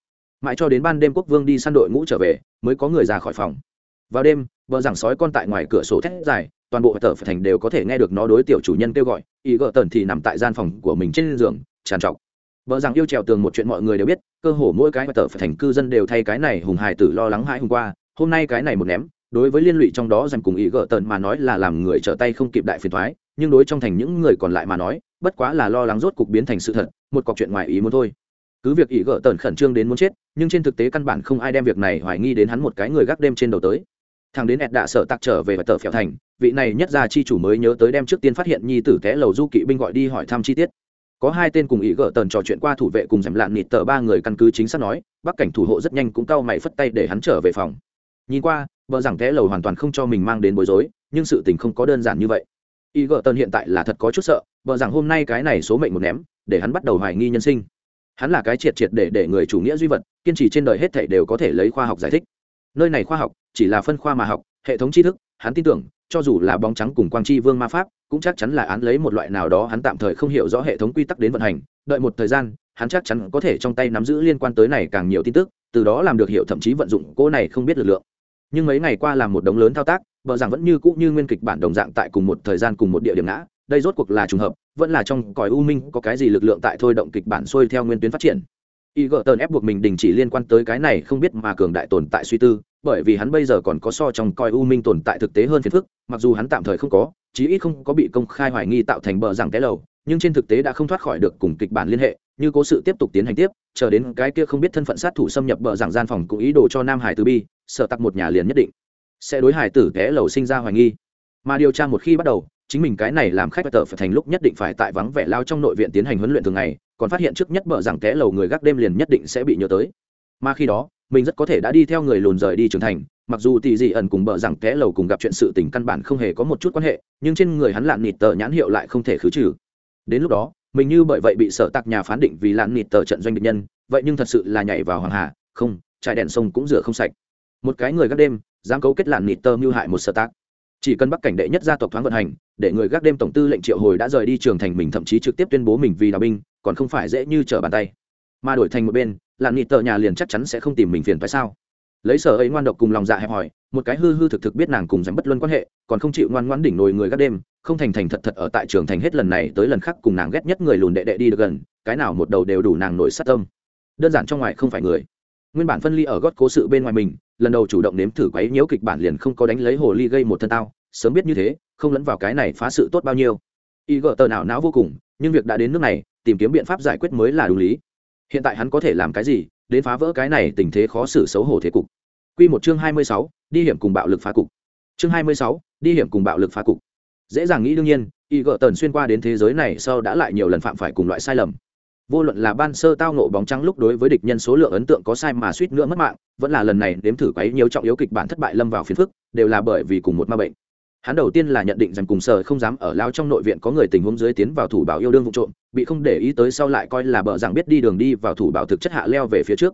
mãi cho đến ban đêm quốc vương đi săn đội ngũ trở về, mới có người ra khỏi phòng. Vào đêm vợ giảng sói con tại ngoài cửa sổ thét dài, toàn bộ tờ phải thành đều có thể nghe được nó đối tiểu chủ nhân kêu gọi, Y gỡ tần thì nằm tại gian phòng của mình trên giường tràn trọc. Vợ rằng yêu trèo tường một chuyện mọi người đều biết, cơ hồ mỗi cái tờ phải thành cư dân đều thay cái này hùng hài tử lo lắng hãi hôm qua, hôm nay cái này một ném đối với liên lụy trong đó dành cùng ý gỡ tần mà nói là làm người trở tay không kịp đại phiền thoái, nhưng đối trong thành những người còn lại mà nói, bất quá là lo lắng rốt cục biến thành sự thật, một cọc chuyện ngoài ý muốn thôi. Cứ việc ý gỡ tần khẩn trương đến muốn chết, nhưng trên thực tế căn bản không ai đem việc này hoài nghi đến hắn một cái người gác đêm trên đầu tới. Thằng đến ẹt đạ sợ tặc trở về và tờ phèo thành, vị này nhất ra chi chủ mới nhớ tới đem trước tiên phát hiện nhi tử té lầu du kỵ binh gọi đi hỏi thăm chi tiết. Có hai tên cùng ý gỡ tần trò chuyện qua thủ vệ cùng giảm lạn nịt tờ ba người căn cứ chính xác nói bắc cảnh thủ hộ rất nhanh cũng cau mày phất tay để hắn trở về phòng. Nhìn qua vợ rằng té lầu hoàn toàn không cho mình mang đến bối rối, nhưng sự tình không có đơn giản như vậy. Y gỡ tần hiện tại là thật có chút sợ vợ rằng hôm nay cái này số mệnh một ném, để hắn bắt đầu hoài nghi nhân sinh. Hắn là cái triệt triệt để để người chủ nghĩa duy vật, kiên trì trên đời hết thảy đều có thể lấy khoa học giải thích. Nơi này khoa học, chỉ là phân khoa mà học, hệ thống tri thức, hắn tin tưởng, cho dù là bóng trắng cùng quang tri vương ma pháp, cũng chắc chắn là án lấy một loại nào đó hắn tạm thời không hiểu rõ hệ thống quy tắc đến vận hành. Đợi một thời gian, hắn chắc chắn có thể trong tay nắm giữ liên quan tới này càng nhiều tin tức, từ đó làm được hiểu thậm chí vận dụng cô này không biết lực lượng nhưng mấy ngày qua làm một đống lớn thao tác vợ rằng vẫn như cũ như nguyên kịch bản đồng dạng tại cùng một thời gian cùng một địa điểm ngã, đây rốt cuộc là trùng hợp, vẫn là trong cõi u minh có cái gì lực lượng tại thôi động kịch bản xuôi theo nguyên tuyến phát triển. Y gỡ tờn ép buộc mình đình chỉ liên quan tới cái này không biết mà cường đại tồn tại suy tư, bởi vì hắn bây giờ còn có so trong coi u minh tồn tại thực tế hơn phiền phức, mặc dù hắn tạm thời không có, chí ít không có bị công khai hoài nghi tạo thành bờ rằng té lầu, nhưng trên thực tế đã không thoát khỏi được cùng kịch bản liên hệ như cố sự tiếp tục tiến hành tiếp, chờ đến cái kia không biết thân phận sát thủ xâm nhập bờ giảng gian phòng cũng ý đồ cho nam hải từ bi sợ tặc một nhà liền nhất định sẽ đối hải tử té lầu sinh ra hoài nghi. Mà điều tra một khi bắt đầu, chính mình cái này làm khách tờ phải thành lúc nhất định phải tại vắng vẻ lao trong nội viện tiến hành huấn luyện thường ngày, còn phát hiện trước nhất bờ rằng té lầu người gác đêm liền nhất định sẽ bị nhớ tới. Mà khi đó, mình rất có thể đã đi theo người lùn rời đi trưởng thành, mặc dù tỷ dị ẩn cùng bờ rằng té lầu cùng gặp chuyện sự tình căn bản không hề có một chút quan hệ, nhưng trên người hắn lạn nịt tờ nhãn hiệu lại không thể khứ trừ. Đến lúc đó mình như bởi vậy bị sở tạc nhà phán định vì lạn nịt tờ trận doanh địch nhân, vậy nhưng thật sự là nhảy vào hoàng hà, không trải đèn sông cũng rửa không sạch. Một cái người gác đêm, dám cấu kết lạn nịt tờ mưu hại một sở tạc. Chỉ cần bắc cảnh đệ nhất gia tộc thoáng vận hành, để người gác đêm tổng tư lệnh triệu hồi đã rời đi trường thành mình thậm chí trực tiếp tuyên bố mình vì đào binh, còn không phải dễ như trở bàn tay. Mà đổi thành một bên, lạn nịt tờ nhà liền chắc chắn sẽ không tìm mình phiền phải sao? Lấy sở ấy ngoan độc cùng lòng dạ hẹp hòi, một cái hư hư thực thực biết nàng cùng dám bất luân quan hệ, còn không chịu ngoan ngoãn đỉnh nồi người gác đêm, không thành thành thật thật ở tại trường thành hết lần này tới lần khác cùng nàng ghét nhất người lùn đệ đệ đi được gần, cái nào một đầu đều đủ nàng nổi sát tâm. Đơn giản trong ngoài không phải người. Nguyên bản phân ly ở gót cố sự bên ngoài mình, lần đầu chủ động nếm thử quấy nhiễu kịch bản liền không có đánh lấy hồ ly gây một thân tao, sớm biết như thế, không lẫn vào cái này phá sự tốt bao nhiêu. Y gỡ tờ nào não vô cùng, nhưng việc đã đến nước này, tìm kiếm biện pháp giải quyết mới là đúng lý. Hiện tại hắn có thể làm cái gì đến phá vỡ cái này tình thế khó xử xấu hổ thế cục Quy một chương hai mươi sáu, đi hiểm cùng bạo lực phá cục. Chương hai mươi sáu, đi hiểm cùng bạo lực phá cục. Dễ dàng nghĩ đương nhiên, y gợ tần xuyên qua đến thế giới này sau đã lại nhiều lần phạm phải cùng loại sai lầm. Vô luận là ban sơ tao nộ bóng trắng lúc đối với địch nhân số lượng ấn tượng có sai mà suýt nữa mất mạng, vẫn là lần này đếm thử quấy nhiều trọng yếu kịch bản thất bại lâm vào phiền phức, đều là bởi vì cùng một ma bệnh hắn đầu tiên là nhận định rằng cùng sở không dám ở lao trong nội viện có người tình huống dưới tiến vào thủ bảo yêu đương vụ trộm, bị không để ý tới sau lại coi là bợ rằng biết đi đường đi vào thủ bảo thực chất hạ leo về phía trước.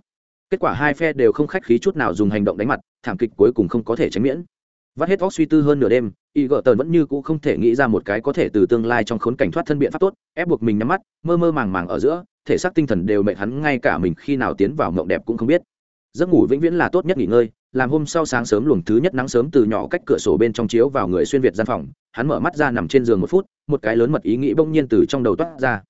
Kết quả hai phe đều không khách khí chút nào dùng hành động đánh mặt, thảm kịch cuối cùng không có thể tránh miễn. Vắt hết óc suy tư hơn nửa đêm, y gợ tần vẫn như cũ không thể nghĩ ra một cái có thể từ tương lai trong khốn cảnh thoát thân biện pháp tốt, ép buộc mình nhắm mắt, mơ mơ màng màng ở giữa, thể xác tinh thần đều mệt hắn ngay cả mình khi nào tiến vào mộng đẹp cũng không biết. Giấc ngủ vĩnh viễn là tốt nhất nghỉ ngơi làm hôm sau sáng sớm luồng thứ nhất nắng sớm từ nhỏ cách cửa sổ bên trong chiếu vào người xuyên việt gian phòng, hắn mở mắt ra nằm trên giường một phút, một cái lớn mật ý nghĩ bỗng nhiên từ trong đầu toát ra.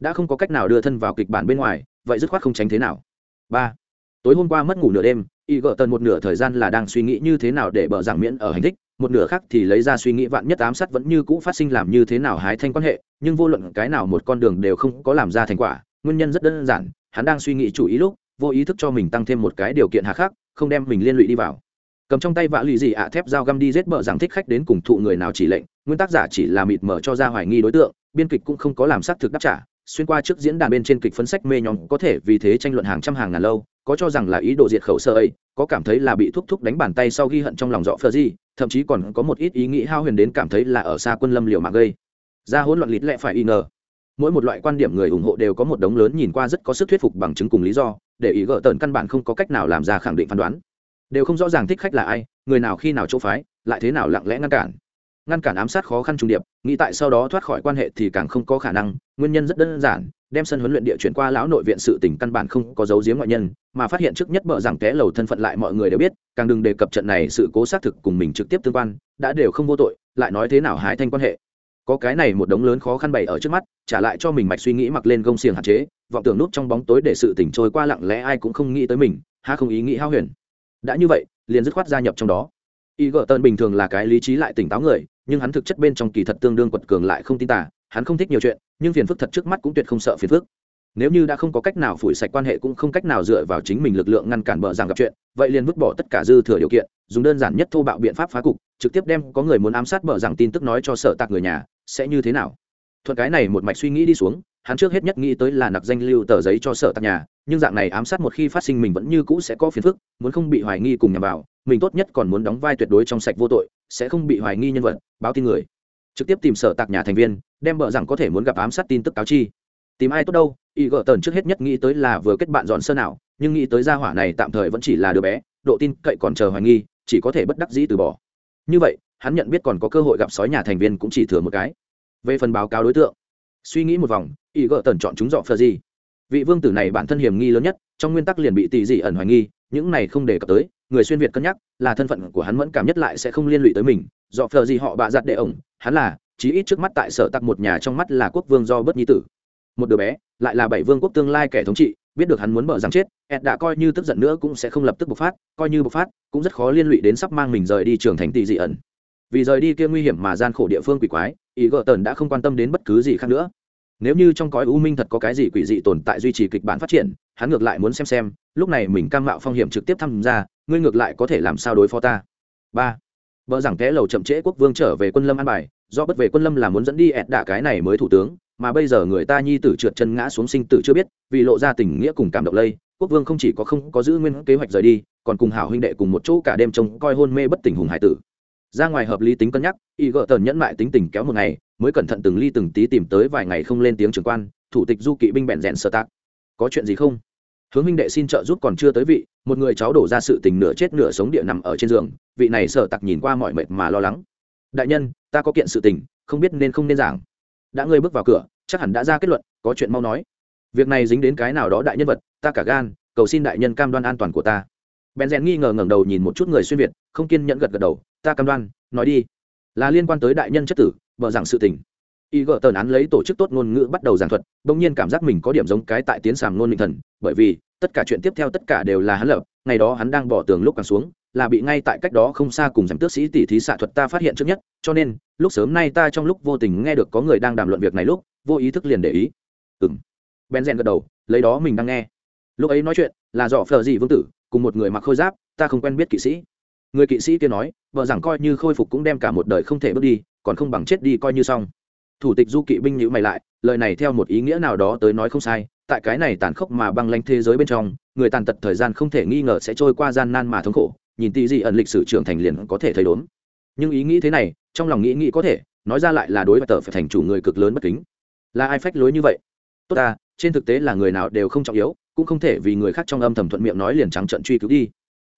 Đã không có cách nào đưa thân vào kịch bản bên ngoài, vậy dứt khoát không tránh thế nào. Ba. Tối hôm qua mất ngủ nửa đêm, y gợ tần một nửa thời gian là đang suy nghĩ như thế nào để bờ giảng miễn ở hành thích, một nửa khác thì lấy ra suy nghĩ vạn nhất ám sát vẫn như cũ phát sinh làm như thế nào hái thanh quan hệ, nhưng vô luận cái nào một con đường đều không có làm ra thành quả, nguyên nhân rất đơn giản, hắn đang suy nghĩ chủ ý lúc, vô ý thức cho mình tăng thêm một cái điều kiện hà khắc không đem mình liên lụy đi vào. Cầm trong tay vạ lụy gì ạ, thép dao găm đi giết bờ rằng thích khách đến cùng thụ người nào chỉ lệnh, nguyên tác giả chỉ là mịt mở cho ra hoài nghi đối tượng, biên kịch cũng không có làm xác thực đáp trả, xuyên qua trước diễn đàn bên trên kịch phân sách mê nhóm có thể vì thế tranh luận hàng trăm hàng ngàn lâu, có cho rằng là ý đồ diệt khẩu sơ ấy, có cảm thấy là bị thúc thúc đánh bàn tay sau ghi hận trong lòng dọ phờ gì, thậm chí còn có một ít ý nghĩ hao huyền đến cảm thấy là ở xa quân lâm liều mạng gây. Ra hỗn loạn lịt lẹ phải y ngờ mỗi một loại quan điểm người ủng hộ đều có một đống lớn nhìn qua rất có sức thuyết phục bằng chứng cùng lý do, để ý gỡ tần căn bản không có cách nào làm ra khẳng định phán đoán. Đều không rõ ràng thích khách là ai, người nào khi nào chỗ phái, lại thế nào lặng lẽ ngăn cản. Ngăn cản ám sát khó khăn trùng điệp, nghĩ tại sau đó thoát khỏi quan hệ thì càng không có khả năng, nguyên nhân rất đơn giản, đem sân huấn luyện địa chuyển qua lão nội viện sự tỉnh căn bản không có dấu giếm ngoại nhân, mà phát hiện trước nhất bợ rằng té lầu thân phận lại mọi người đều biết, càng đừng đề cập trận này sự cố xác thực cùng mình trực tiếp tương quan, đã đều không vô tội, lại nói thế nào hái thanh quan hệ có cái này một đống lớn khó khăn bày ở trước mắt, trả lại cho mình mạch suy nghĩ mặc lên gông xiềng hạn chế, vọng tưởng nút trong bóng tối để sự tỉnh trôi qua lặng lẽ ai cũng không nghĩ tới mình, ha không ý nghĩ hao huyền. Đã như vậy, liền dứt khoát gia nhập trong đó. Y gợ tơn bình thường là cái lý trí lại tỉnh táo người, nhưng hắn thực chất bên trong kỳ thật tương đương quật cường lại không tin tả hắn không thích nhiều chuyện, nhưng phiền phức thật trước mắt cũng tuyệt không sợ phiền phức. Nếu như đã không có cách nào phủi sạch quan hệ cũng không cách nào dựa vào chính mình lực lượng ngăn cản bờ rằng gặp chuyện, vậy liền vứt bỏ tất cả dư thừa điều kiện, dùng đơn giản nhất thô bạo biện pháp phá cục, trực tiếp đem có người muốn ám sát bờ rằng tin tức nói cho sở tạc người nhà sẽ như thế nào? Thuận cái này một mạch suy nghĩ đi xuống, hắn trước hết nhất nghĩ tới là nặc danh lưu tờ giấy cho sở tạc nhà, nhưng dạng này ám sát một khi phát sinh mình vẫn như cũ sẽ có phiền phức, muốn không bị hoài nghi cùng nhằm vào, mình tốt nhất còn muốn đóng vai tuyệt đối trong sạch vô tội, sẽ không bị hoài nghi nhân vật, báo tin người. Trực tiếp tìm sở tạc nhà thành viên, đem bợ rằng có thể muốn gặp ám sát tin tức cáo chi. Tìm ai tốt đâu, y gợ tần trước hết nhất nghĩ tới là vừa kết bạn dọn sơ nào, nhưng nghĩ tới gia hỏa này tạm thời vẫn chỉ là đứa bé, độ tin cậy còn chờ hoài nghi, chỉ có thể bất đắc dĩ từ bỏ. Như vậy hắn nhận biết còn có cơ hội gặp sói nhà thành viên cũng chỉ thừa một cái. Về phần báo cáo đối tượng, suy nghĩ một vòng ý gợ tần chọn chúng dọn phờ gì. Vị vương tử này bản thân hiểm nghi lớn nhất, trong nguyên tắc liền bị tỷ dị ẩn hoài nghi, những này không đề cập tới, người xuyên việt cân nhắc, là thân phận của hắn mẫn cảm nhất lại sẽ không liên lụy tới mình. Dọ phờ gì họ bạ giặt đệ ổng, hắn là, chí ít trước mắt tại sở tặc một nhà trong mắt là quốc vương do bất nhi tử. Một đứa bé, lại là bảy vương quốc tương lai kẻ thống trị, biết được hắn muốn mở rằng chết ed đã coi như tức giận nữa cũng sẽ không lập tức bộc phát, coi như bộc phát, cũng rất khó liên lụy đến sắp mang mình rời đi trường thành tỷ dị ẩn vì rời đi kia nguy hiểm mà gian khổ địa phương quỷ quái, ý gợ tần đã không quan tâm đến bất cứ gì khác nữa. Nếu như trong cõi u minh thật có cái gì quỷ dị tồn tại duy trì kịch bản phát triển, hắn ngược lại muốn xem xem, lúc này mình cam mạo phong hiểm trực tiếp tham gia, ngươi ngược lại có thể làm sao đối phó ta? Ba. Vợ rằng té lầu chậm trễ quốc vương trở về quân lâm an bài, do bất về quân lâm là muốn dẫn đi ẹt đạ cái này mới thủ tướng, mà bây giờ người ta nhi tử trượt chân ngã xuống sinh tử chưa biết, vì lộ ra tình nghĩa cùng cảm động lây, quốc vương không chỉ có không có giữ nguyên kế hoạch rời đi, còn cùng hảo huynh đệ cùng một chỗ cả đêm trông coi hôn mê bất tỉnh hùng hải tử ra ngoài hợp lý tính cân nhắc, y gợ tần nhẫn mại tính tình kéo một ngày, mới cẩn thận từng ly từng tí tìm tới vài ngày không lên tiếng trưởng quan, thủ tịch du kỵ binh bẹn rẽn sơ tạc. Có chuyện gì không? Hướng Minh đệ xin trợ giúp còn chưa tới vị, một người cháu đổ ra sự tình nửa chết nửa sống địa nằm ở trên giường, vị này sợ tặc nhìn qua mọi mệt mà lo lắng. Đại nhân, ta có kiện sự tình, không biết nên không nên giảng. Đã ngươi bước vào cửa, chắc hẳn đã ra kết luận, có chuyện mau nói. Việc này dính đến cái nào đó đại nhân vật, ta cả gan, cầu xin đại nhân cam đoan an toàn của ta bèn rèn nghi ngờ ngẩng đầu nhìn một chút người xuyên việt, không kiên nhẫn gật gật đầu, ta cam đoan, nói đi. Là liên quan tới đại nhân chất tử, vợ rằng sự tình. Y gợ tờn án lấy tổ chức tốt ngôn ngữ bắt đầu giảng thuật, bỗng nhiên cảm giác mình có điểm giống cái tại tiến sàm ngôn định thần, bởi vì, tất cả chuyện tiếp theo tất cả đều là hắn lập, ngày đó hắn đang bỏ tường lúc càng xuống, là bị ngay tại cách đó không xa cùng giảm tước sĩ tỷ thí xạ thuật ta phát hiện trước nhất, cho nên, lúc sớm nay ta trong lúc vô tình nghe được có người đang đàm luận việc này lúc, vô ý thức liền để ý. Ừng bèn rèn gật đầu, lấy đó mình đang nghe. Lúc ấy nói chuyện, là dọ phờ gì vương tử cùng một người mặc khôi giáp, ta không quen biết kỵ sĩ. Người kỵ sĩ kia nói, vợ rằng coi như khôi phục cũng đem cả một đời không thể bước đi, còn không bằng chết đi coi như xong. Thủ tịch du kỵ binh nhữ mày lại, lời này theo một ý nghĩa nào đó tới nói không sai, tại cái này tàn khốc mà băng lanh thế giới bên trong, người tàn tật thời gian không thể nghi ngờ sẽ trôi qua gian nan mà thống khổ, nhìn tì dị ẩn lịch sử trưởng thành liền có thể thấy đốn. Nhưng ý nghĩ thế này, trong lòng nghĩ nghĩ có thể, nói ra lại là đối với tờ phải thành chủ người cực lớn bất kính. Là ai phách lối như vậy? Tốt ta, trên thực tế là người nào đều không trọng yếu cũng không thể vì người khác trong âm thầm thuận miệng nói liền trắng trận truy cứu đi.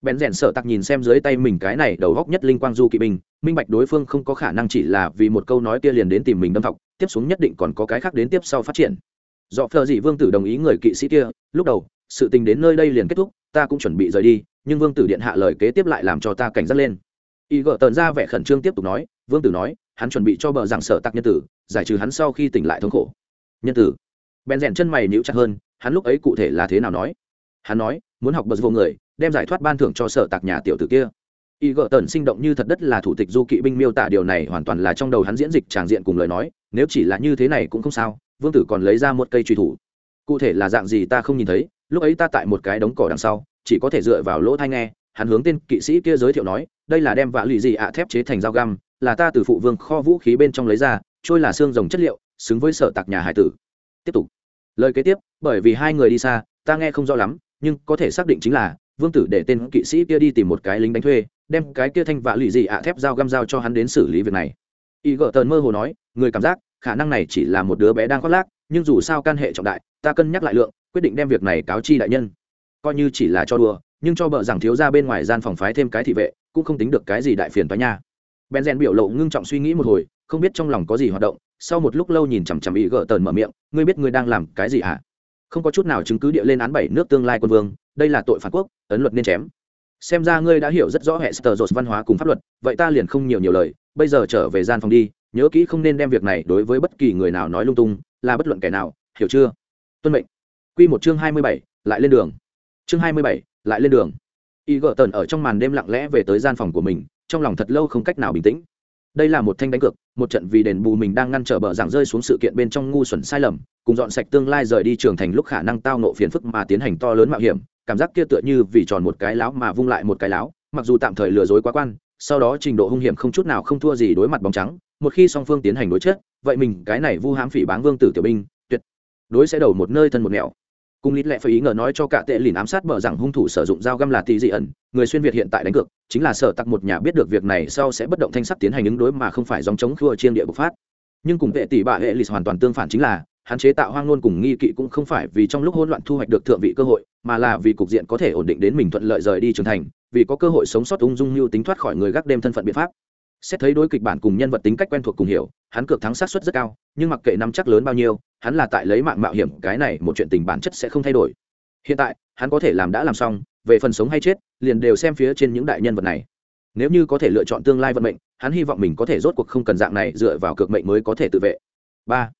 Bén rèn sợ tặc nhìn xem dưới tay mình cái này đầu góc nhất linh quang du kỵ binh, minh bạch đối phương không có khả năng chỉ là vì một câu nói kia liền đến tìm mình đâm thọc, tiếp xuống nhất định còn có cái khác đến tiếp sau phát triển. Do phờ dị vương tử đồng ý người kỵ sĩ kia, lúc đầu, sự tình đến nơi đây liền kết thúc, ta cũng chuẩn bị rời đi, nhưng vương tử điện hạ lời kế tiếp lại làm cho ta cảnh giác lên. Y gợ tờn ra vẻ khẩn trương tiếp tục nói, vương tử nói, hắn chuẩn bị cho bờ rằng sở tặc nhân tử, giải trừ hắn sau khi tỉnh lại thống khổ. Nhân tử. Bèn rèn chân mày níu chặt hơn hắn lúc ấy cụ thể là thế nào nói? Hắn nói, muốn học bật vô người, đem giải thoát ban thưởng cho sở tạc nhà tiểu tử kia. Y gợ tần sinh động như thật đất là thủ tịch du kỵ binh miêu tả điều này hoàn toàn là trong đầu hắn diễn dịch tràng diện cùng lời nói, nếu chỉ là như thế này cũng không sao, vương tử còn lấy ra một cây truy thủ. Cụ thể là dạng gì ta không nhìn thấy, lúc ấy ta tại một cái đống cỏ đằng sau, chỉ có thể dựa vào lỗ thai nghe, hắn hướng tên kỵ sĩ kia giới thiệu nói, đây là đem vạ lụy gì ạ thép chế thành dao găm, là ta từ phụ vương kho vũ khí bên trong lấy ra, trôi là xương rồng chất liệu, xứng với sở tạc nhà hải tử. Tiếp tục. Lời kế tiếp bởi vì hai người đi xa, ta nghe không rõ lắm, nhưng có thể xác định chính là, vương tử để tên kỵ sĩ kia đi tìm một cái lính đánh thuê, đem cái kia thanh vạ lụy gì ạ thép dao găm dao cho hắn đến xử lý việc này. Y gợ tờn mơ hồ nói, người cảm giác, khả năng này chỉ là một đứa bé đang khoác lác, nhưng dù sao can hệ trọng đại, ta cân nhắc lại lượng, quyết định đem việc này cáo chi đại nhân. Coi như chỉ là cho đùa, nhưng cho bợ rằng thiếu ra bên ngoài gian phòng phái thêm cái thị vệ, cũng không tính được cái gì đại phiền toái nha. Ben rèn biểu lộ ngưng trọng suy nghĩ một hồi, không biết trong lòng có gì hoạt động, sau một lúc lâu nhìn chằm chằm ý gợ tờn mở miệng, ngươi biết ngươi đang làm cái gì hả? Không có chút nào chứng cứ địa lên án bảy nước tương lai quân vương, đây là tội phản quốc, ấn luật nên chém. Xem ra ngươi đã hiểu rất rõ hệ sờ dột văn hóa cùng pháp luật, vậy ta liền không nhiều nhiều lời, bây giờ trở về gian phòng đi, nhớ kỹ không nên đem việc này đối với bất kỳ người nào nói lung tung, là bất luận kẻ nào, hiểu chưa? Tuân mệnh. Q một chương hai mươi bảy, lại lên đường. Chương hai mươi bảy, lại lên đường. Y gợ tần ở trong màn đêm lặng lẽ về tới gian phòng của mình, trong lòng thật lâu không cách nào bình tĩnh đây là một thanh đánh cược một trận vì đền bù mình đang ngăn trở bờ giảng rơi xuống sự kiện bên trong ngu xuẩn sai lầm cùng dọn sạch tương lai rời đi trường thành lúc khả năng tao nộ phiền phức mà tiến hành to lớn mạo hiểm cảm giác kia tựa như vì tròn một cái láo mà vung lại một cái láo mặc dù tạm thời lừa dối quá quan sau đó trình độ hung hiểm không chút nào không thua gì đối mặt bóng trắng một khi song phương tiến hành đối chết, vậy mình cái này vu hãm phỉ báng vương tử tiểu binh tuyệt đối sẽ đầu một nơi thân một nẻo cùng lít lẹ phải ý ngờ nói cho cả tệ lìn ám sát bờ rằng hung thủ sử dụng dao găm là tỷ dị ẩn, người xuyên việt hiện tại đánh cược, chính là sở tặc một nhà biết được việc này sau sẽ bất động thanh sắc tiến hành ứng đối mà không phải dòng chống khua chiên địa bộc phát. Nhưng cùng vệ tỷ bạ hệ lì hoàn toàn tương phản chính là hạn chế tạo hoang ngôn cùng nghi kỵ cũng không phải vì trong lúc hỗn loạn thu hoạch được thượng vị cơ hội, mà là vì cục diện có thể ổn định đến mình thuận lợi rời đi trưởng thành, vì có cơ hội sống sót ung dung như tính thoát khỏi người gác đêm thân phận biện pháp xét thấy đối kịch bản cùng nhân vật tính cách quen thuộc cùng hiểu, hắn cược thắng sát suất rất cao, nhưng mặc kệ năm chắc lớn bao nhiêu, hắn là tại lấy mạng mạo hiểm, cái này một chuyện tình bản chất sẽ không thay đổi. Hiện tại, hắn có thể làm đã làm xong, về phần sống hay chết, liền đều xem phía trên những đại nhân vật này. Nếu như có thể lựa chọn tương lai vận mệnh, hắn hy vọng mình có thể rốt cuộc không cần dạng này, dựa vào cược mệnh mới có thể tự vệ. Ba,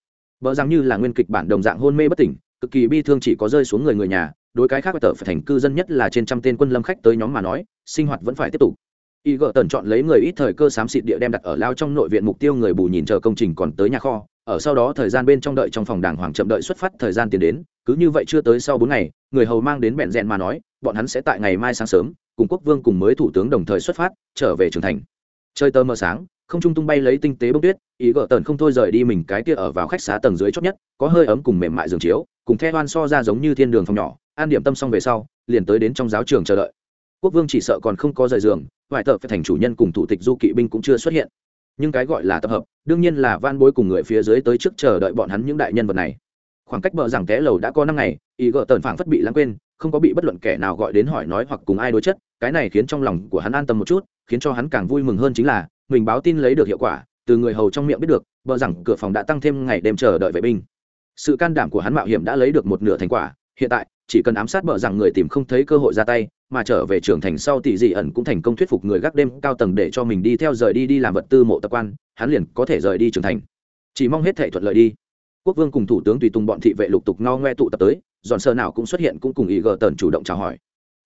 vợ rằng như là nguyên kịch bản đồng dạng hôn mê bất tỉnh, cực kỳ bi thương chỉ có rơi xuống người người nhà, đối cái khác tờ phải thành cư dân nhất là trên trăm tên quân lâm khách tới nhóm mà nói, sinh hoạt vẫn phải tiếp tục y gợ tần chọn lấy người ít thời cơ xám xịt địa đem đặt ở lao trong nội viện mục tiêu người bù nhìn chờ công trình còn tới nhà kho. Ở sau đó thời gian bên trong đợi trong phòng đàng hoàng chậm đợi xuất phát thời gian tiến đến, cứ như vậy chưa tới sau bốn ngày, người hầu mang đến bẹn rẽn mà nói, bọn hắn sẽ tại ngày mai sáng sớm, cùng quốc vương cùng mới thủ tướng đồng thời xuất phát, trở về trưởng thành. Chơi tơ mờ sáng, không trung tung bay lấy tinh tế bông tuyết, ý gợ tần không thôi rời đi mình cái kia ở vào khách xá tầng dưới chót nhất, có hơi ấm cùng mềm mại giường chiếu, cùng the hoan so ra giống như thiên đường phòng nhỏ, an điểm tâm xong về sau, liền tới đến trong giáo trường chờ đợi quốc vương chỉ sợ còn không có rời giường ngoại tợ phải thành chủ nhân cùng thủ tịch du kỵ binh cũng chưa xuất hiện. Nhưng cái gọi là tập hợp, đương nhiên là van bối cùng người phía dưới tới trước chờ đợi bọn hắn những đại nhân vật này. Khoảng cách bờ rằng té lầu đã có năm ngày, ý gỡ tần phảng phất bị lãng quên, không có bị bất luận kẻ nào gọi đến hỏi nói hoặc cùng ai đối chất, cái này khiến trong lòng của hắn an tâm một chút, khiến cho hắn càng vui mừng hơn chính là, mình báo tin lấy được hiệu quả, từ người hầu trong miệng biết được, bờ rằng cửa phòng đã tăng thêm ngày đêm chờ đợi vệ binh. Sự can đảm của hắn mạo hiểm đã lấy được một nửa thành quả, hiện tại, chỉ cần ám sát bờ rằng người tìm không thấy cơ hội ra tay mà trở về trưởng thành sau tỷ dị ẩn cũng thành công thuyết phục người gác đêm cao tầng để cho mình đi theo rời đi đi làm vật tư mộ tập quan, hắn liền có thể rời đi trưởng thành. Chỉ mong hết thể thuận lợi đi. Quốc vương cùng thủ tướng tùy tùng bọn thị vệ lục tục no ngoe tụ tập tới dọn sơ nào cũng xuất hiện cũng cùng ý gờ tần chủ động chào hỏi.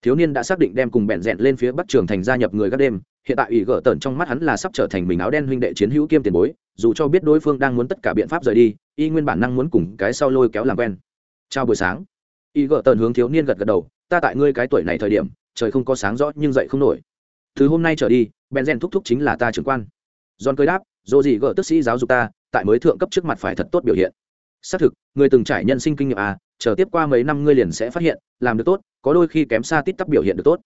Thiếu niên đã xác định đem cùng bẹn rẹn lên phía bắc trường thành gia nhập người gác đêm, hiện tại ý gờ tần trong mắt hắn là sắp trở thành mình áo đen huynh đệ chiến hữu kiêm tiền bối, dù cho biết đối phương đang muốn tất cả biện pháp rời đi, y nguyên bản năng muốn cùng cái sau lôi kéo làm quen. Chào buổi sáng. Ý gờ tần hướng thiếu niên gật gật đầu ta tại ngươi cái tuổi này thời điểm, trời không có sáng rõ nhưng dậy không nổi. Từ hôm nay trở đi, bèn rèn thúc thúc chính là ta trưởng quan. Giòn cười đáp dồ gì gỡ tức sĩ giáo dục ta, tại mới thượng cấp trước mặt phải thật tốt biểu hiện. Xác thực, người từng trải nhân sinh kinh nghiệm à chờ tiếp qua mấy năm ngươi liền sẽ phát hiện, làm được tốt, có đôi khi kém xa tít tắp biểu hiện được tốt.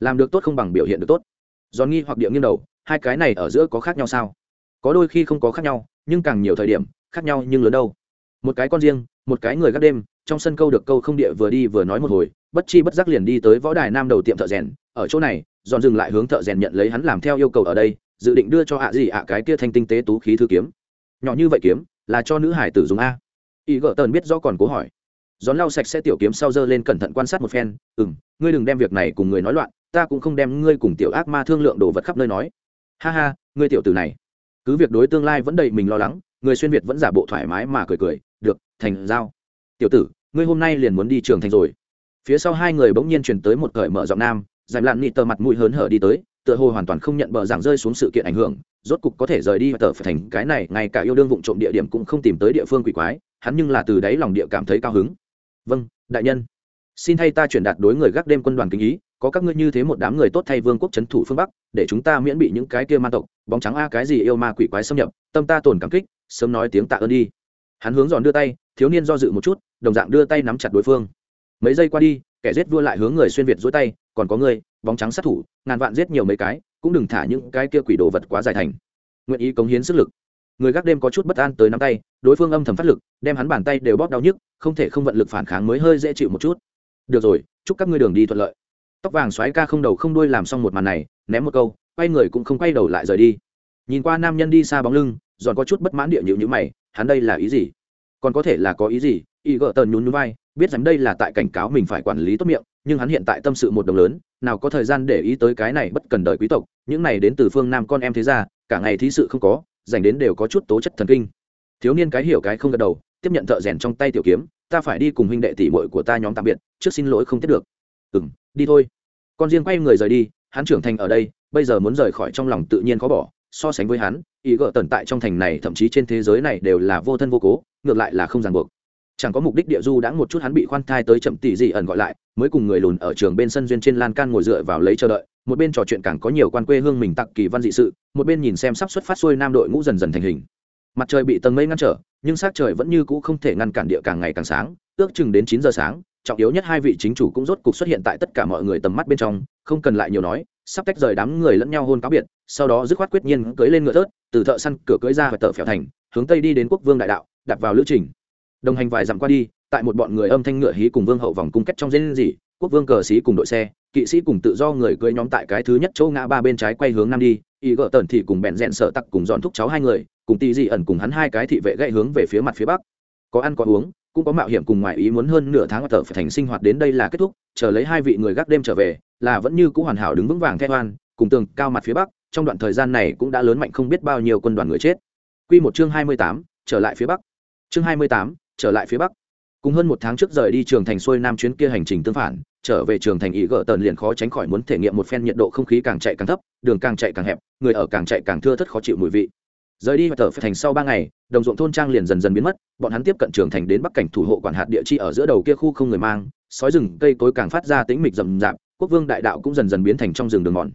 Làm được tốt không bằng biểu hiện được tốt. Giòn nghi hoặc địa nghiêng đầu, hai cái này ở giữa có khác nhau sao? Có đôi khi không có khác nhau, nhưng càng nhiều thời điểm, khác nhau nhưng lớn đâu. Một cái con riêng một cái người gác đêm, trong sân câu được câu không địa vừa đi vừa nói một hồi, bất chi bất giác liền đi tới võ đài nam đầu tiệm thợ rèn. Ở chỗ này dọn dừng lại hướng thợ rèn nhận lấy hắn làm theo yêu cầu ở đây, dự định đưa cho ạ gì ạ cái kia thanh tinh tế tú khí thư kiếm. Nhỏ như vậy kiếm, là cho nữ hải tử dùng a? Y gợ tần biết rõ còn cố hỏi. Gión lau sạch sẽ tiểu kiếm sau dơ lên cẩn thận quan sát một phen ừ m ngươi đừng đem việc này cùng người nói loạn, ta cũng không đem ngươi cùng tiểu ác ma thương lượng đồ vật khắp nơi nói. Ha ha, ngươi tiểu tử này. Cứ việc đối tương lai vẫn đầy mình lo lắng, người xuyên việt vẫn giả bộ thoải mái mà cười cười được, thành giao. Tiểu tử, ngươi hôm nay liền muốn đi trường thành rồi. Phía sau hai người bỗng nhiên chuyển tới một cởi mở giọng nam, dành lặn nị tờ mặt mũi hớn hở đi tới, tựa hồ hoàn toàn không nhận bờ giảng rơi xuống sự kiện ảnh hưởng, rốt cục có thể rời đi và tờ phải thành cái này, ngay cả yêu đương vụ trộm địa điểm cũng không tìm tới địa phương quỷ quái, hắn nhưng là từ đáy lòng địa cảm thấy cao hứng. Vâng đại nhân. Xin thay ta chuyển đạt đối người gác đêm quân đoàn kính ý, có các ngươi như thế một đám người tốt thay vương quốc c thủ phương bắc, để chúng ta miễn bị những cái kia ma tộc, bóng trắng a cái gì yêu ma quỷ quái xâm nhập, tâm ta tổn cảm kích, sớm nói tiếng tạ ơn đi hắn hướng giòn đưa tay, thiếu niên do dự một chút, đồng dạng đưa tay nắm chặt đối phương. Mấy giây qua đi, kẻ giết vua lại hướng người xuyên việt dối tay, còn có người, bóng trắng sát thủ, ngàn vạn giết nhiều mấy cái, cũng đừng thả những cái kia quỷ đồ vật quá dài thành. Nguyện ý cống hiến sức lực. Người gác đêm có chút bất an tới nắm tay, đối phương âm thầm phát lực, đem hắn bàn tay đều bóp đau nhức, không thể không vận lực phản kháng mới hơi dễ chịu một chút. Được rồi, chúc các ngươi đường đi thuận lợi. Tóc vàng xoáy ca không đầu không đuôi làm xong một màn này, ném một câu, quay người cũng không quay đầu lại rời đi. Nhìn qua nam nhân đi xa bóng lưng, giòn có chút bất mãn địa nhịu nhữ mày hắn đây là ý gì? Còn có thể là có ý gì? Y gợ tần nhún nhún vai, biết rằng đây là tại cảnh cáo mình phải quản lý tốt miệng, nhưng hắn hiện tại tâm sự một đồng lớn, nào có thời gian để ý tới cái này bất cần đời quý tộc, những này đến từ phương nam con em thế ra cả ngày thí sự không có, dành đến đều có chút tố chất thần kinh. Thiếu niên cái hiểu cái không gật đầu, tiếp nhận thợ rèn trong tay tiểu kiếm, ta phải đi cùng huynh đệ tỷ muội của ta nhóm tạm biệt, trước xin lỗi không tiếp được. Ừ đi thôi. Con riêng quay người rời đi, hắn trưởng thành ở đây, bây giờ muốn rời khỏi trong lòng tự nhiên khó bỏ so sánh với hắn, ý gỡ tồn tại trong thành này, thậm chí trên thế giới này đều là vô thân vô cố, ngược lại là không ràng buộc. Chẳng có mục đích địa du đã một chút hắn bị khoan thai tới chậm tỷ dị ẩn gọi lại, mới cùng người lùn ở trường bên sân duyên trên lan can ngồi dựa vào lấy chờ đợi, một bên trò chuyện càng có nhiều quan quê hương mình tặng kỳ văn dị sự, một bên nhìn xem sắp xuất phát xuôi nam đội ngũ dần dần thành hình. Mặt trời bị tầng mây ngăn trở, nhưng s trời vẫn như cũ không thể ngăn cản địa càng ngày càng sáng, ước chừng đến chín giờ sáng, trọng yếu nhất hai vị chính chủ cũng rốt cục xuất hiện tại tất cả mọi người tầm mắt bên trong, không cần lại nhiều nói sắp tách rời đám người lẫn nhau hôn cáo biệt, sau đó dứt khoát quyết nhiên cưới lên ngựa thớt, từ thợ săn cửa cưới ra và tợ phèo thành, hướng tây đi đến quốc vương đại đạo, đặt vào lữ trình. Đồng hành vài dặm qua đi, tại một bọn người âm thanh ngựa hí cùng vương hậu vòng cung cách trong dây gì quốc vương cờ sĩ cùng đội xe, kỵ sĩ cùng tự do người cưới nhóm tại cái thứ nhất chỗ ngã ba bên trái quay hướng nam đi, y gỡ tần thì cùng bẹn rẽn sợ tặc cùng dọn thúc cháu hai người, cùng tì dị ẩn cùng hắn hai cái thị vệ gậy hướng về phía mặt phía bắc. Có ăn có uống, cũng có mạo hiểm cùng ngoài ý muốn hơn nửa tháng ở tờ phải thành sinh hoạt đến đây là kết thúc, chờ lấy hai vị người gác đêm trở về là vẫn như cũ hoàn hảo đứng vững vàng theo hoan cùng tường cao mặt phía bắc, trong đoạn thời gian này cũng đã lớn mạnh không biết bao nhiêu quân đoàn người chết. Quy một chương hai mươi tám, trở lại phía bắc. Chương hai mươi tám, trở lại phía bắc. Cùng hơn một tháng trước rời đi trường thành xuôi nam chuyến kia hành trình tương phản, trở về trường thành ý gỡ tần liền khó tránh khỏi muốn thể nghiệm một phen nhiệt độ không khí càng chạy càng thấp, đường càng chạy càng hẹp, người ở càng chạy càng thưa thất khó chịu mùi vị. Rời đi và tờ phải thành sau ba ngày, đồng ruộng thôn trang liền dần dần biến mất, bọn hắn tiếp cận trường thành đến bắc cảnh thủ hộ quản hạt địa chi ở giữa đầu kia khu không người mang, sói rừng cây cối càng phát ra tính mịch rầm rạp quốc vương đại đạo cũng dần dần biến thành trong rừng đường mòn.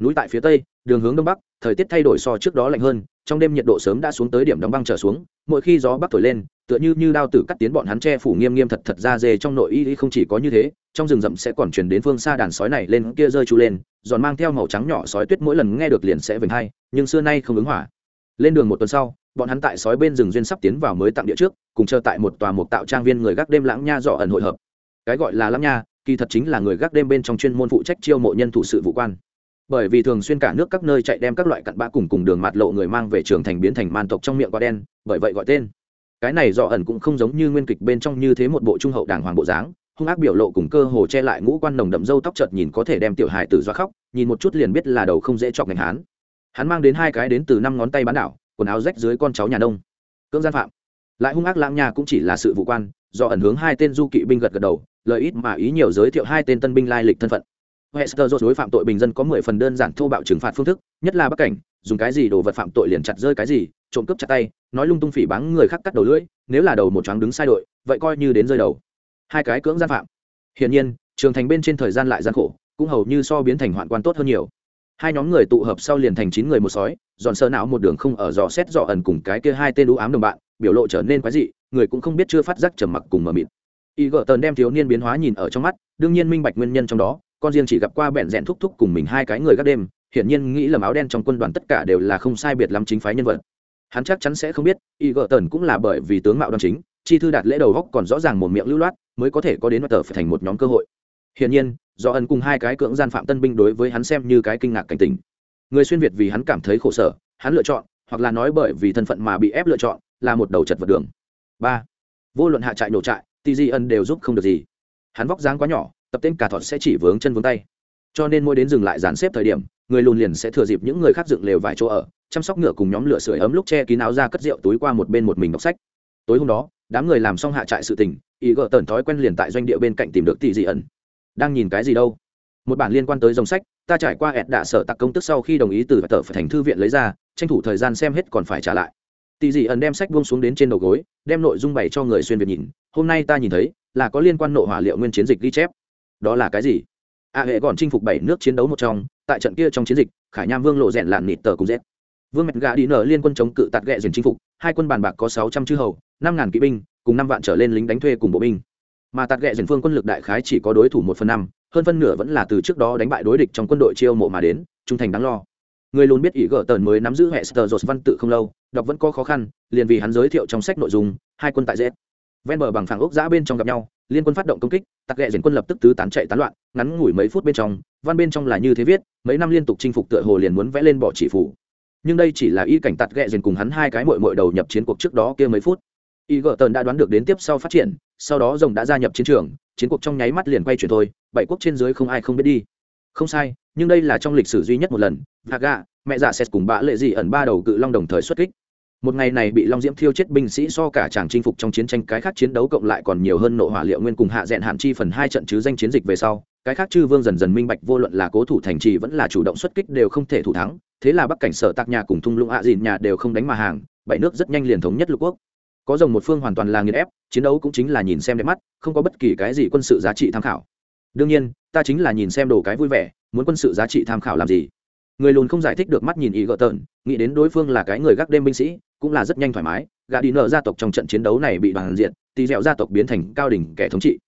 Núi tại phía tây đường hướng đông bắc thời tiết thay đổi so trước đó lạnh hơn trong đêm nhiệt độ sớm đã xuống tới điểm đóng băng trở xuống mỗi khi gió bắc thổi lên tựa như như đao tử cắt tiến bọn hắn che phủ nghiêm nghiêm thật thật ra dê trong nội y không chỉ có như thế trong rừng rậm sẽ còn chuyển đến phương xa đàn sói này lên kia rơi chú lên giòn mang theo màu trắng nhỏ sói tuyết mỗi lần nghe được liền sẽ vềnh hay, nhưng xưa nay không ứng hỏa. Lên đường một tuần sau bọn hắn tại sói bên rừng duyên sắp tiến vào mới tặng địa trước cùng chờ tại một tòa mục tạo trang viên người gác đêm lãng nha dọ ẩn hội hợp. Cái gọi là lãng nha kỳ thật chính là người gác đêm bên trong chuyên môn phụ trách chiêu mộ nhân thủ sự vụ quan. Bởi vì thường xuyên cả nước các nơi chạy đem các loại cặn bã cùng cùng đường mạt lộ người mang về trường thành biến thành man tộc trong miệng quả đen, bởi vậy gọi tên. Cái này dọ ẩn cũng không giống như nguyên kịch bên trong như thế một bộ trung hậu đảng hoàng bộ dáng, hung ác biểu lộ cùng cơ hồ che lại ngũ quan nồng đậm dâu tóc chợt nhìn có thể đem tiểu hài tử doa khóc, nhìn một chút liền biết là đầu không dễ chọc ngành hán. Hắn mang đến hai cái đến từ năm ngón tay bán đảo, quần áo rách dưới con cháu nhà nông. Cưỡng gian phạm. Lại hung ác lãng nhà cũng chỉ là sự vụ quan, do ẩn hướng hai tên du kỵ binh gật gật đầu lời ít mà ý nhiều giới thiệu hai tên tân binh lai lịch thân phận Hester đối phạm tội bình dân có mười phần đơn giản thô bạo trừng phạt phương thức, nhất là bắc cảnh, dùng cái gì đồ vật phạm tội liền chặt rơi cái gì, trộm cướp chặt tay, nói lung tung phỉ báng người khác cắt đầu lưỡi, nếu là đầu một choáng đứng sai đội, vậy coi như đến rơi đầu. Hai cái cưỡng gian phạm. Hiển nhiên, trường thành bên trên thời gian lại gian khổ, cũng hầu như so biến thành hoạn quan tốt hơn nhiều. Hai nhóm người tụ hợp sau liền thành chín người một sói, dọn sơ não một đường không ở dò xét dò ẩn cùng cái kia hai tên đũ ám đồng bạn, biểu lộ trở nên quái dị, người cũng không biết chưa phát giác trầm mặc cùng mờ mịt. Y gở tần đem thiếu niên biến hóa nhìn ở trong mắt, đương nhiên minh bạch nguyên nhân trong đó, con riêng chỉ gặp qua bẹn rẽn thúc thúc cùng mình hai cái người gác đêm hiển nhiên nghĩ lầm áo đen trong quân đoàn tất cả đều là không sai biệt lắm chính phái nhân vật. Hắn chắc chắn sẽ không biết y gợ tần cũng là bởi vì tướng mạo đoan chính chi thư đạt lễ đầu góc còn rõ ràng một miệng lưu loát mới có thể có đến tờ phải thành một nhóm cơ hội. Hiển nhiên do ân cùng hai cái cưỡng gian phạm tân binh đối với hắn xem như cái kinh ngạc cảnh tình. Người xuyên việt vì hắn cảm thấy khổ sở hắn lựa chọn hoặc là nói bởi vì thân phận mà bị ép lựa chọn là một đầu chật vật đường. Ba. Vô luận hạ trại nổ trại thì di ân đều giúp không được gì. Hắn vóc dáng quá nhỏ, tập tên cả thọt sẽ chỉ vướng chân vướng tay. Cho nên mỗi đến dừng lại dàn xếp thời điểm, người lùn liền sẽ thừa dịp những người khác dựng lều vài chỗ ở, chăm sóc ngựa cùng nhóm lửa sưởi ấm lúc che kín áo ra cất rượu túi qua một bên một mình đọc sách. Tối hôm đó, đám người làm xong hạ trại sự tình, ý gỡ tần thói quen liền tại doanh địa bên cạnh tìm được tỷ dị ẩn đang nhìn cái gì đâu? Một bản liên quan tới dòng sách, ta trải qua ẹt đạ sở tặc công tức sau khi đồng ý từ tờ phải thành thư viện lấy ra, tranh thủ thời gian xem hết còn phải trả lại tỷ dị ẩn đem sách buông xuống đến trên đầu gối, đem nội dung bày cho người xuyên việt nhìn. Hôm nay ta nhìn thấy, là có liên quan nộ hỏa liệu nguyên chiến dịch ghi chép. Đó là cái gì? A hệ còn chinh phục bảy nước chiến đấu một trong, tại trận kia trong chiến dịch, khải nham vương lộ rèn làn nịt tờ cùng z vương mẹt gà đi nở liên quân chống cự tạt ghẹ dền chinh phục, hai quân bàn bạc có sáu trăm chư hầu, năm ngàn kỵ binh, cùng năm vạn trở lên lính đánh thuê cùng bộ binh. Mà tạt ghẹ dền phương quân lực đại khái chỉ có đối thủ một phần năm, hơn phân nửa vẫn là từ trước đó đánh bại đối địch trong quân đội chiêu mộ mà đến, trung thành đáng lo người luôn biết ý gỡ tờn mới nắm giữ hệ sờ dột văn tự không lâu, đọc vẫn có khó khăn, liền vì hắn giới thiệu trong sách nội dung, hai quân tại z. Ven bờ bằng phẳng ốc giã bên trong gặp nhau, liên quân phát động công kích, tặc ghẹ diễn quân lập tức tứ tán chạy tán loạn, ngắn ngủi mấy phút bên trong, văn bên trong là như thế viết, mấy năm liên tục chinh phục tựa hồ liền muốn vẽ lên bỏ chỉ phủ. Nhưng đây chỉ là y cảnh tặc ghẹ diễn cùng hắn hai cái mội mội đầu nhập chiến cuộc trước đó kia mấy phút. Y gợ tần đã đoán được đến tiếp sau phát triển, sau đó rồng đã gia nhập chiến trường, chiến cuộc trong nháy mắt liền quay chuyển thôi, bảy quốc trên dưới không ai không biết đi không sai, nhưng đây là trong lịch sử duy nhất một lần vaga mẹ dạ xét cùng bã lệ dị ẩn ba đầu cự long đồng thời xuất kích. Một ngày này bị long diễm thiêu chết binh sĩ so cả chàng chinh phục trong chiến tranh cái khác chiến đấu cộng lại còn nhiều hơn nộ hỏa liệu nguyên cùng hạ dẹn hạn chi phần hai trận chứ danh chiến dịch về sau, cái khác chư vương dần dần minh bạch vô luận là cố thủ thành trì vẫn là chủ động xuất kích đều không thể thủ thắng, thế là bắc cảnh sở tạc nhà cùng thung lũng hạ dìn nhà đều không đánh mà hàng, bảy nước rất nhanh liền thống nhất lục quốc. Có dòng một phương hoàn toàn là nghiền ép, chiến đấu cũng chính là nhìn xem đẹp mắt, không có bất kỳ cái gì quân sự giá trị tham khảo. Đương nhiên ta chính là nhìn xem đồ cái vui vẻ, muốn quân sự giá trị tham khảo làm gì? Người lùn không giải thích được mắt nhìn ý gợ tợn nghĩ đến đối phương là cái người gác đêm binh sĩ, cũng là rất nhanh thoải mái gà đi nợ gia tộc trong trận chiến đấu này bị bàn diện tỳ dẹo gia tộc biến thành cao đỉnh kẻ thống trị.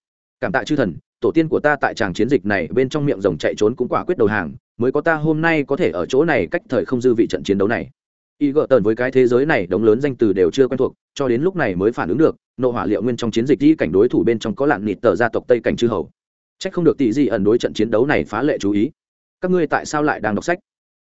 Cảm tạ chư thần, tổ tiên của ta tại tràng chiến dịch này bên trong miệng rồng chạy trốn cũng quả quyết đầu hàng, mới có ta hôm nay có thể ở chỗ này cách thời không dư vị trận chiến đấu này. Y gợ tần với cái thế giới này đống lớn danh từ đều chưa quen thuộc, cho đến lúc này mới phản ứng được, nộ hỏa liệu nguyên trong chiến dịch đi cảnh đối thủ bên trong có lạn nịt tờ gia tộc tây cảnh chư hầu c h ắ c không được tỷ gì ẩn đối trận chiến đấu này phá lệ chú ý. Các ngươi tại sao lại đang đọc sách?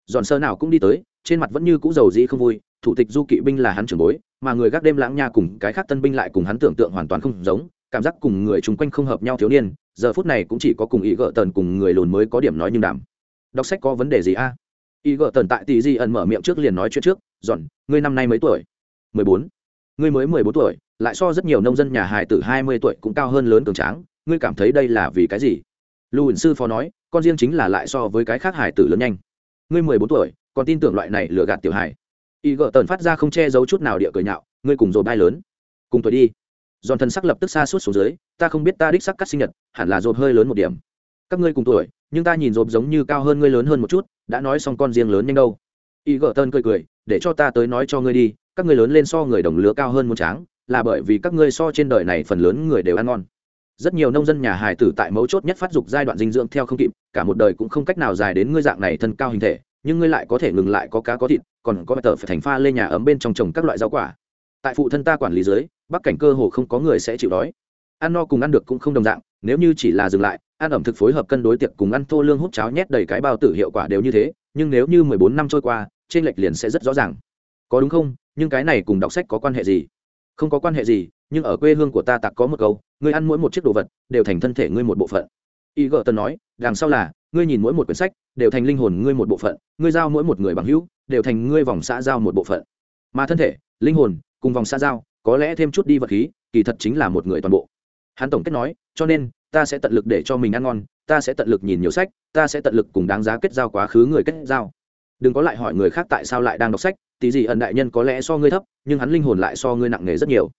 Dọn sơ nào cũng đi tới, trên mặt vẫn như cũ dầu dĩ không vui, thủ tịch du kỵ binh là hắn trưởng bối, mà người gác đêm lãng nha cùng cái khác tân binh lại cùng hắn tưởng tượng hoàn toàn không giống, cảm giác cùng người chung quanh không hợp nhau thiếu niên, giờ phút này cũng chỉ có cùng ý gợ tần cùng người lùn mới có điểm nói nhưng đảm đọc sách có vấn đề gì a? À? ý gợ tần tại tỷ di ẩn mở miệng trước liền nói chuyện trước dọn ngươi năm nay mấy tuổi? Mười bốn. Ngươi mới mười bốn tuổi, lại so rất nhiều nông dân nhà hài từ hai mươi tuổi cũng cao hơn lớn cường tráng ngươi cảm thấy đây là vì cái gì? Lưu sư phó nói, con riêng chính là lại so với cái khác hải tử lớn nhanh. Ngươi mười bốn tuổi, còn tin tưởng loại này lừa gạt tiểu hải? y gợ tần phát ra không che giấu chút nào địa cười nhạo, ngươi cùng dồn bay lớn. Cùng tuổi đi. Giòn thần sắc lập tức xa suốt xuống dưới, ta không biết ta đích sắc cắt sinh nhật, hẳn là dồn hơi lớn một điểm. Các ngươi cùng tuổi, nhưng ta nhìn dồn giống như cao hơn ngươi lớn hơn một chút, đã nói xong con riêng lớn nhanh đâu. Y gợ tần cười cười, để cho ta tới nói cho ngươi đi, các ngươi lớn lên so người đồng lứa cao hơn một tráng, là bởi vì các ngươi so trên đời này phần lớn người đều ăn ngon rất nhiều nông dân nhà hài tử tại mấu chốt nhất phát dục giai đoạn dinh dưỡng theo không kịp, cả một đời cũng không cách nào dài đến ngươi dạng này thân cao hình thể, nhưng ngươi lại có thể ngừng lại có cá có thịt, còn có bài tờ phải thành pha lên nhà ấm bên trong trồng các loại rau quả. Tại phụ thân ta quản lý dưới, bắc cảnh cơ hồ không có người sẽ chịu đói. Ăn no cùng ăn được cũng không đồng dạng, nếu như chỉ là dừng lại, ăn ẩm thực phối hợp cân đối tiệc cùng ăn thô lương hút cháo nhét đầy cái bao tử hiệu quả đều như thế, nhưng nếu như mười bốn năm trôi qua trên lệch liền sẽ rất rõ ràng. Có đúng không? Nhưng cái này cùng đọc sách có quan hệ gì? Không có quan hệ gì nhưng ở quê hương của ta tặc có một câu, ngươi ăn mỗi một chiếc đồ vật, đều thành thân thể ngươi một bộ phận. Y gợ tần nói, đằng sau là, ngươi nhìn mỗi một quyển sách, đều thành linh hồn ngươi một bộ phận, ngươi giao mỗi một người bằng hữu, đều thành ngươi vòng xã giao một bộ phận. Mà thân thể, linh hồn, cùng vòng xã giao, có lẽ thêm chút đi vật khí, kỳ thật chính là một người toàn bộ. Hắn tổng kết nói, cho nên, ta sẽ tận lực để cho mình ăn ngon, ta sẽ tận lực nhìn nhiều sách, ta sẽ tận lực cùng đáng giá kết giao quá khứ người kết giao. Đừng có lại hỏi người khác tại sao lại đang đọc sách, tí gì ẩn đại nhân có lẽ so ngươi thấp, nhưng hắn linh hồn lại so ngươi nặng nề rất nhiều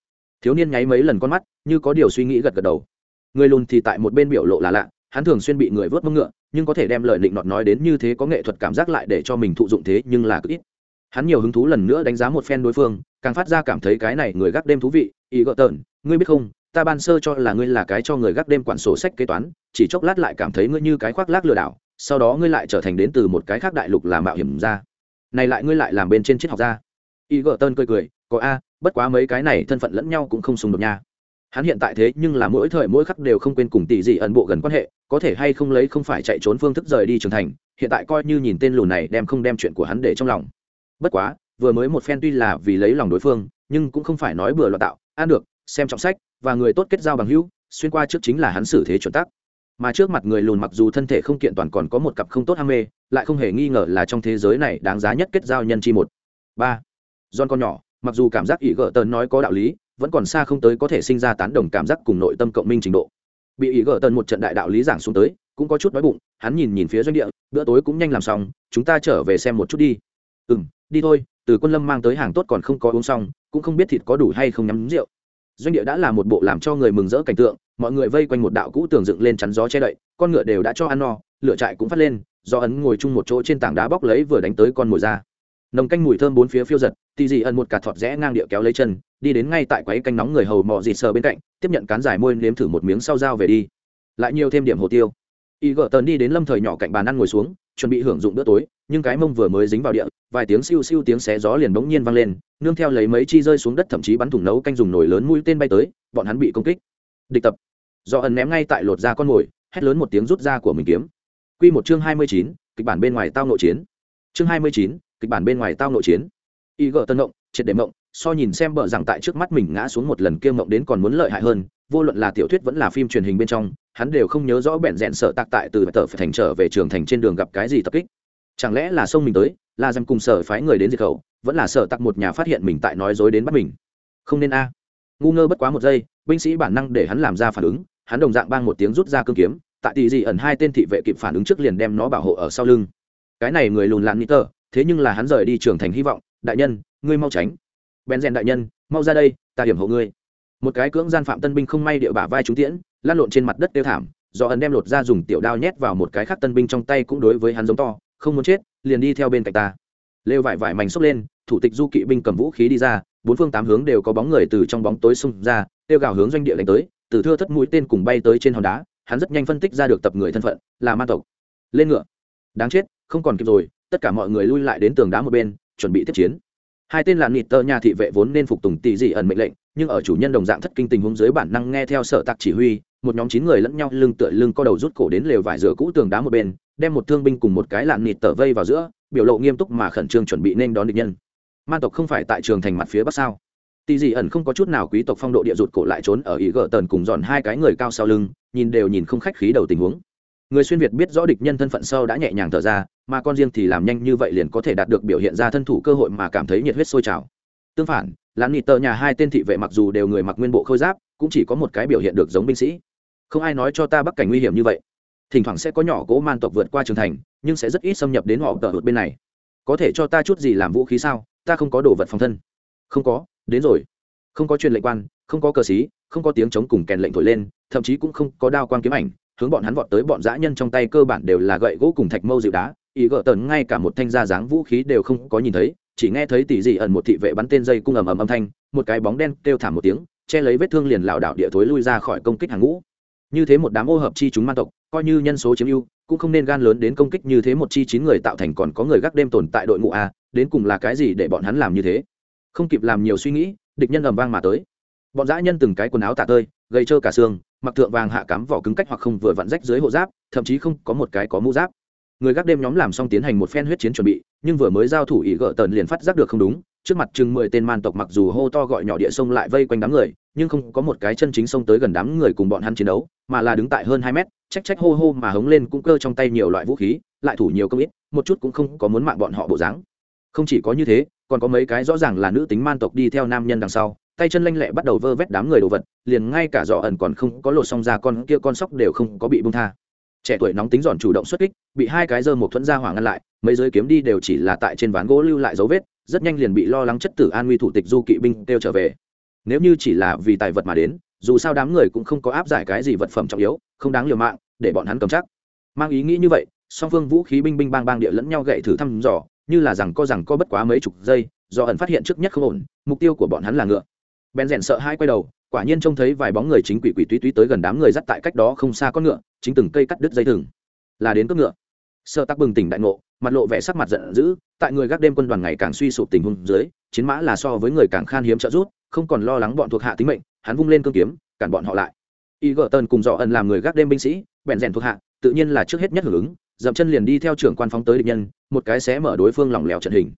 thiếu niên nháy mấy lần con mắt, như có điều suy nghĩ gật gật đầu. Người lùn thì tại một bên biểu lộ là lạ, hắn thường xuyên bị người vớt mông ngựa, nhưng có thể đem lời định nọt nói đến như thế có nghệ thuật cảm giác lại để cho mình thụ dụng thế nhưng là cực ít. Hắn nhiều hứng thú lần nữa đánh giá một phen đối phương, càng phát ra cảm thấy cái này người gác đêm thú vị, ý gợ tợn ngươi biết không, ta ban sơ cho là ngươi là cái cho người gác đêm quản sổ sách kế toán, chỉ chốc lát lại cảm thấy ngươi như cái khoác lác lừa đảo, sau đó ngươi lại trở thành đến từ một cái khác đại lục làm mạo hiểm ra. Này lại ngươi lại làm bên trên triết học ra. Y gợ tơn cười cười, có a bất quá mấy cái này thân phận lẫn nhau cũng không xung đột nha. Hắn hiện tại thế nhưng là mỗi thời mỗi khắc đều không quên cùng tỷ dị ẩn bộ gần quan hệ, có thể hay không lấy không phải chạy trốn phương thức rời đi trưởng thành, hiện tại coi như nhìn tên lùn này đem không đem chuyện của hắn để trong lòng. Bất quá, vừa mới một phen tuy là vì lấy lòng đối phương, nhưng cũng không phải nói bừa loạn tạo, ăn được, xem trọng sách, và người tốt kết giao bằng hữu, xuyên qua trước chính là hắn xử thế chuẩn tắc. Mà trước mặt người lùn mặc dù thân thể không kiện toàn còn có một cặp không tốt ham mê, lại không hề nghi ngờ là trong thế giới này đáng giá nhất kết giao nhân chi một. Ba. John con nhỏ mặc dù cảm giác ỷ gỡ tần nói có đạo lý, vẫn còn xa không tới có thể sinh ra tán đồng cảm giác cùng nội tâm cộng minh trình độ. Bị ỷ gỡ tần một trận đại đạo lý giảng xuống tới, cũng có chút đói bụng, hắn nhìn nhìn phía doanh địa, bữa tối cũng nhanh làm xong, chúng ta trở về xem một chút đi. Ừ m đi thôi, từ quân lâm mang tới hàng tốt còn không có uống xong, cũng không biết thịt có đủ hay không nhắm rượu. Doanh địa đã là một bộ làm cho người mừng rỡ cảnh tượng, mọi người vây quanh một đạo cũ tường dựng lên chắn gió che đậy, con ngựa đều đã cho ăn no, lửa trại cũng phát lên, do ấn ngồi chung một chỗ trên tảng đá bóc lấy vừa đánh tới con mồi ra nồng canh mùi thơm bốn phía phiêu giật, tì dị ẩn một cả thọt rẽ ngang địa kéo lấy chân, đi đến ngay tại quấy canh nóng người hầu mò dịt sờ bên cạnh, tiếp nhận cán giải môi nếm thử một miếng sau dao về đi. Lại nhiều thêm điểm hồ tiêu. Y gợ tần đi đến lâm thời nhỏ cạnh bàn ăn ngồi xuống, chuẩn bị hưởng dụng bữa tối, nhưng cái mông vừa mới dính vào địa, vài tiếng siêu siêu tiếng xé gió liền bỗng nhiên vang lên, nương theo lấy mấy chi rơi xuống đất thậm chí bắn thủng nấu canh dùng nồi lớn mũi tên bay tới, bọn hắn bị công kích. Địch tập. Do ẩn ném ngay tại lột ra con mồi, hét lớn một tiếng rút ra của mình kiếm. Quy một chương hai mươi chín, kịch bản bên ngoài tao nội chiến. Chương hai mươi chín kịch bản bên ngoài tao nội chiến. Y gờ tân động triệt để mộng so nhìn xem bờ rằng tại trước mắt mình ngã xuống một lần kia mộng đến còn muốn lợi hại hơn, vô luận là tiểu thuyết vẫn là phim truyền hình bên trong, hắn đều không nhớ rõ bẹn rẽn sợ tạc tại từ tờ phải thành trở về trường thành trên đường gặp cái gì tập kích. Chẳng lẽ là sông mình tới, là dèm cùng sở phái người đến diệt khẩu, vẫn là sợ tặc một nhà phát hiện mình tại nói dối đến bắt mình? Không nên a. Ngu ngơ bất quá một giây, binh sĩ bản năng để hắn làm ra phản ứng, hắn đồng dạng bang một tiếng rút ra cương kiếm, tại tỷ dị ẩn hai tên thị vệ kịp phản ứng trước liền đem nó bảo hộ ở sau lưng. Cái này người lùn lặn nít tơ thế nhưng là hắn rời đi trưởng thành hy vọng, đại nhân, ngươi mau tránh. Bèn rèn đại nhân, mau ra đây, ta hiểm hộ ngươi. Một cái cưỡng gian phạm tân binh không may địa bả vai trúng tiễn lan lộn trên mặt đất tiêu thảm, do ẩn đem lột ra dùng tiểu đao nhét vào một cái khác tân binh trong tay cũng đối với hắn giống to, không muốn chết, liền đi theo bên cạnh ta. Lêu vải vải mảnh xốc lên, thủ tịch du kỵ binh cầm vũ khí đi ra, bốn phương tám hướng đều có bóng người từ trong bóng tối xung ra, tiêu gào hướng doanh địa đánh tới, từ thưa thất mũi tên cùng bay tới trên hòn đá, hắn rất nhanh phân tích ra được tập người thân phận, là ma tộc. Lên ngựa. Đáng chết, không còn kịp rồi tất cả mọi người lui lại đến tường đá một bên, chuẩn bị tiếp chiến. Hai tên là nịt tơ nhà thị vệ vốn nên phục tùng tỷ dị ẩn mệnh lệnh, nhưng ở chủ nhân đồng dạng thất kinh tình huống dưới bản năng nghe theo sở tạc chỉ huy, một nhóm chín người lẫn nhau lưng tựa lưng co đầu rút cổ đến lều vải rửa cũ tường đá một bên, đem một thương binh cùng một cái lạn nịt tờ vây vào giữa, biểu lộ nghiêm túc mà khẩn trương chuẩn bị nên đón địch nhân. Man tộc không phải tại trường thành mặt phía bắc sao? Tỷ dị ẩn không có chút nào quý tộc phong độ địa rụt cổ lại trốn ở ý gờ tần cùng dọn hai cái người cao sau lưng, nhìn đều nhìn không khách khí đầu tình huống người xuyên việt biết rõ địch nhân thân phận sâu đã nhẹ nhàng thở ra, mà con riêng thì làm nhanh như vậy liền có thể đạt được biểu hiện ra thân thủ cơ hội mà cảm thấy nhiệt huyết sôi trào. Tương phản, lán nịt tờ nhà hai tên thị vệ mặc dù đều người mặc nguyên bộ khôi giáp, cũng chỉ có một cái biểu hiện được giống binh sĩ. Không ai nói cho ta bắc cảnh nguy hiểm như vậy. Thỉnh thoảng sẽ có nhỏ cỗ man tộc vượt qua trường thành, nhưng sẽ rất ít xâm nhập đến họ tờ hụt bên này. Có thể cho ta chút gì làm vũ khí sao? Ta không có đồ vật phòng thân. Không có, đến rồi. Không có truyền lệnh quan, không có cờ xí, không có tiếng chống cùng kèn lệnh thổi lên, thậm chí cũng không có đao quan kiếm ảnh hướng bọn hắn vọt tới bọn dã nhân trong tay cơ bản đều là gậy gỗ cùng thạch mâu dịu đá. Ý gỡ tần ngay cả một thanh ra dáng vũ khí đều không có nhìn thấy, chỉ nghe thấy tỷ dị ẩn một thị vệ bắn tên dây cung ầm ầm âm thanh, một cái bóng đen kêu thảm một tiếng, che lấy vết thương liền lảo đảo địa thối lui ra khỏi công kích hàng ngũ. Như thế một đám ô hợp chi chúng man tộc, coi như nhân số chiếm ưu, cũng không nên gan lớn đến công kích như thế một chi chín người tạo thành còn có người gác đêm tồn tại đội ngũ a, đến cùng là cái gì để bọn hắn làm như thế? Không kịp làm nhiều suy nghĩ, địch nhân ầm vang mà tới. Bọn dã nhân từng cái quần áo tả tơi gây trơ cả xương mặc thượng vàng hạ cắm vỏ cứng cách hoặc không vừa vặn rách dưới hộ giáp, thậm chí không có một cái có mũ giáp. Người gác đêm nhóm làm xong tiến hành một phen huyết chiến chuẩn bị, nhưng vừa mới giao thủ ý gỡ tần liền phát giác được không đúng, trước mặt chừng mười tên man tộc mặc dù hô to gọi nhỏ địa sông lại vây quanh đám người, nhưng không có một cái chân chính sông tới gần đám người cùng bọn hắn chiến đấu, mà là đứng tại hơn hai mét trách trách hô hô mà hống lên cũng cơ trong tay nhiều loại vũ khí, lại thủ nhiều công ít, một chút cũng không có muốn mạng bọn họ bộ dáng. Không chỉ có như thế, còn có mấy cái rõ ràng là nữ tính man tộc đi theo nam nhân đằng sau tay chân lanh lẹ bắt đầu vơ vét đám người đồ vật, liền ngay cả dò ẩn còn không có lột xong ra con kia con sóc đều không có bị bung tha. Trẻ tuổi nóng tính giòn chủ động xuất kích, bị hai cái dơ một thuẫn ra hỏa ngăn lại, mấy giới kiếm đi đều chỉ là tại trên ván gỗ lưu lại dấu vết, rất nhanh liền bị lo lắng chất tử an nguy thủ tịch du kỵ binh kêu trở về. Nếu như chỉ là vì tài vật mà đến, dù sao đám người cũng không có áp giải cái gì vật phẩm trọng yếu, không đáng liều mạng, để bọn hắn cầm chắc. Mang ý nghĩ như vậy, song phương vũ khí binh binh bang bang địa lẫn nhau gậy thử thăm dò, như là rằng co rằng co bất quá mấy chục giây, do ẩn phát hiện trước nhất không ổn, mục tiêu của bọn hắn là ngựa bèn rèn sợ hai quay đầu, quả nhiên trông thấy vài bóng người chính quỷ quỷ túy túy tới gần đám người dắt tại cách đó không xa con ngựa, chính từng cây cắt đứt dây thừng. Là đến cướp ngựa. Sợ tắc bừng tỉnh đại ngộ, mặt lộ vẻ sắc mặt giận dữ, tại người gác đêm quân đoàn ngày càng suy sụp tình huống dưới, chiến mã là so với người càng khan hiếm trợ giúp, không còn lo lắng bọn thuộc hạ tính mệnh, hắn vung lên cương kiếm, cản bọn họ lại. Y gờ tần cùng dọ ẩn làm người gác đêm binh sĩ, bèn rèn thuộc hạ, tự nhiên là trước hết nhất hưởng ứng, dậm chân liền đi theo trưởng quan phóng tới địch nhân, một cái xé mở đối phương lỏng lẻo trận hình.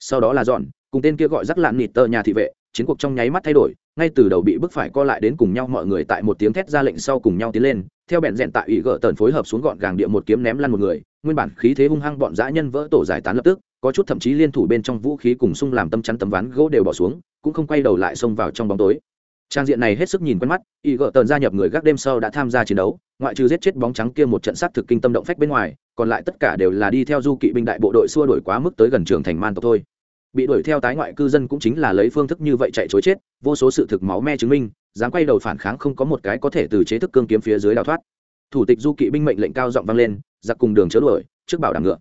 Sau đó là dọn cùng tên kia gọi rắc lạn nịt tờ nhà thị vệ chiến cuộc trong nháy mắt thay đổi, ngay từ đầu bị bức phải co lại đến cùng nhau mọi người tại một tiếng thét ra lệnh sau cùng nhau tiến lên, theo bẹn rẽn tại ủy gỡ tần phối hợp xuống gọn gàng địa một kiếm ném lăn một người, nguyên bản khí thế hung hăng bọn dã nhân vỡ tổ giải tán lập tức, có chút thậm chí liên thủ bên trong vũ khí cùng sung làm tâm chắn tấm ván gỗ đều bỏ xuống, cũng không quay đầu lại xông vào trong bóng tối. Trang diện này hết sức nhìn quen mắt y gỡ tần gia nhập người gác đêm sau đã tham gia chiến đấu, ngoại trừ giết chết bóng trắng kia một trận sát thực kinh tâm động phách bên ngoài, còn lại tất cả đều là đi theo du kỵ binh đại bộ đội xua đuổi quá mức tới gần trường thành man tộc thôi bị đuổi theo tái ngoại cư dân cũng chính là lấy phương thức như vậy chạy chối chết, vô số sự thực máu me chứng minh, dám quay đầu phản kháng không có một cái có thể từ chế thức cương kiếm phía dưới đào thoát. Thủ tịch du kỵ binh mệnh lệnh cao giọng vang lên, giặc cùng đường chớ đuổi, trước bảo đảm ngựa.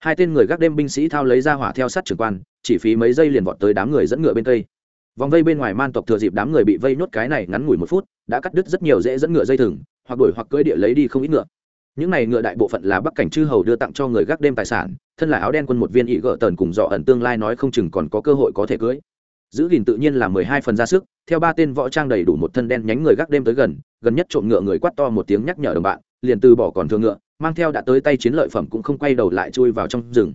Hai tên người gác đêm binh sĩ thao lấy ra hỏa theo sát trưởng quan, chỉ phí mấy giây liền vọt tới đám người dẫn ngựa bên tây. Vòng vây bên ngoài man tộc thừa dịp đám người bị vây nhốt cái này ngắn ngủi một phút, đã cắt đứt rất nhiều dễ dẫn ngựa dây thừng, hoặc đuổi hoặc cưỡi địa lấy đi không ít ngựa những này ngựa đại bộ phận là bắc cảnh chư hầu đưa tặng cho người gác đêm tài sản, thân là áo đen quân một viên ỵ gỡ tần cùng dọ ẩn tương lai nói không chừng còn có cơ hội có thể cưới. Giữ gìn tự nhiên là mười hai phần ra sức, theo ba tên võ trang đầy đủ một thân đen nhánh người gác đêm tới gần gần nhất trộm ngựa người quát to một tiếng nhắc nhở đồng bạn, liền từ bỏ còn thương ngựa, mang theo đã tới tay chiến lợi phẩm cũng không quay đầu lại chui vào trong rừng.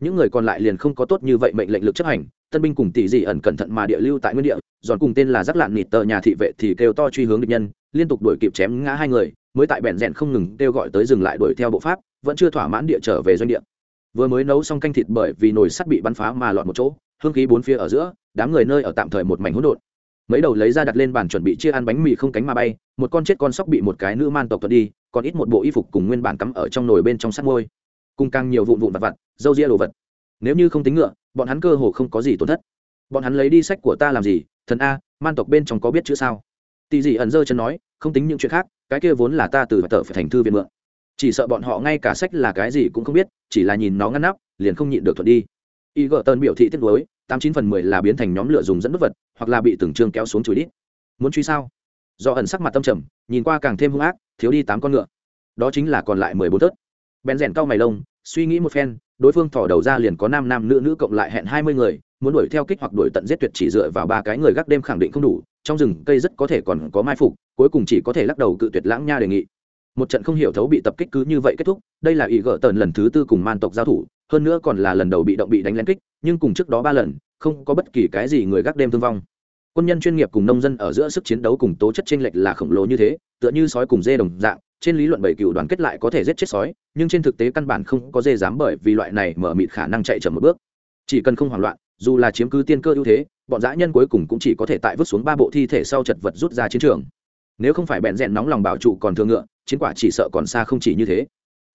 Những người còn lại liền không có tốt như vậy mệnh lệnh lực chấp hành, tân binh cùng tỷ dị ẩn cẩn thận mà địa lưu tại nguyên địa, giòn cùng tên là giác lạn nịt tờ nhà thị vệ thì kêu to truy hướng địch nhân, liên tục đuổi kịp chém ngã hai người mới tại bẹn rẽn không ngừng kêu gọi tới dừng lại đuổi theo bộ pháp, vẫn chưa thỏa mãn địa trở về doanh địa. Vừa mới nấu xong canh thịt bởi vì nồi sắt bị bắn phá mà lọt một chỗ, hương khí bốn phía ở giữa, đám người nơi ở tạm thời một mảnh hỗn độn. Mấy đầu lấy ra đặt lên bàn chuẩn bị chia ăn bánh mì không cánh mà bay, một con chết con sóc bị một cái nữ man tộc tuột đi, còn ít một bộ y phục cùng nguyên bản cắm ở trong nồi bên trong sắt môi. Cùng càng nhiều vụn vụn vặt vặt, dâu ria đồ vật. Nếu như không tính ngựa, bọn hắn cơ hồ không có gì tổn thất. Bọn hắn lấy đi sách của ta làm gì? Thần a, man tộc bên trong có biết chữ sao? Tỳ dị ẩn dơ chân nói không tính những chuyện khác, cái kia vốn là ta từ tờ phải thành thư viện mượn. Chỉ sợ bọn họ ngay cả sách là cái gì cũng không biết, chỉ là nhìn nó ngăn nắp, liền không nhịn được thuận đi. Y gợ tơn biểu thị tiết lối tám chín phần mười là biến thành nhóm lửa dùng dẫn bất vật, hoặc là bị từng trương kéo xuống chùi đít. Muốn truy sao? Do ẩn sắc mặt tâm trầm, nhìn qua càng thêm hung ác, thiếu đi tám con ngựa. Đó chính là còn lại mười bốn tớt bèn rèn cau mày lông, suy nghĩ một phen, đối phương thỏ đầu ra liền có nam nam nữ nữ cộng lại hẹn hai mươi người, muốn đuổi theo kích hoặc đuổi tận giết tuyệt chỉ dựa vào ba cái người gác đêm khẳng định không đủ, trong rừng cây rất có thể còn có mai phục cuối cùng chỉ có thể lắc đầu cự tuyệt lãng nha đề nghị. Một trận không hiểu thấu bị tập kích cứ như vậy kết thúc, đây là ý gỡ tần lần thứ tư cùng man tộc giao thủ, hơn nữa còn là lần đầu bị động bị đánh lén kích, nhưng cùng trước đó ba lần, không có bất kỳ cái gì người gác đêm thương vong. Quân nhân chuyên nghiệp cùng nông dân ở giữa sức chiến đấu cùng tố chất chênh lệch là khổng lồ như thế, tựa như sói cùng dê đồng dạng, trên lý luận bảy cựu đoàn kết lại có thể giết chết sói, nhưng trên thực tế căn bản không có dê dám bởi vì loại này mở mịt khả năng chạy chậm một bước. Chỉ cần không hoảng loạn, dù là chiếm cứ tiên cơ ưu thế, bọn dã nhân cuối cùng cũng chỉ có thể tại vứt xuống ba bộ thi thể sau chật vật rút ra chiến trường nếu không phải bẹn rẽn nóng lòng bảo trụ còn thương ngựa, chiến quả chỉ sợ còn xa không chỉ như thế.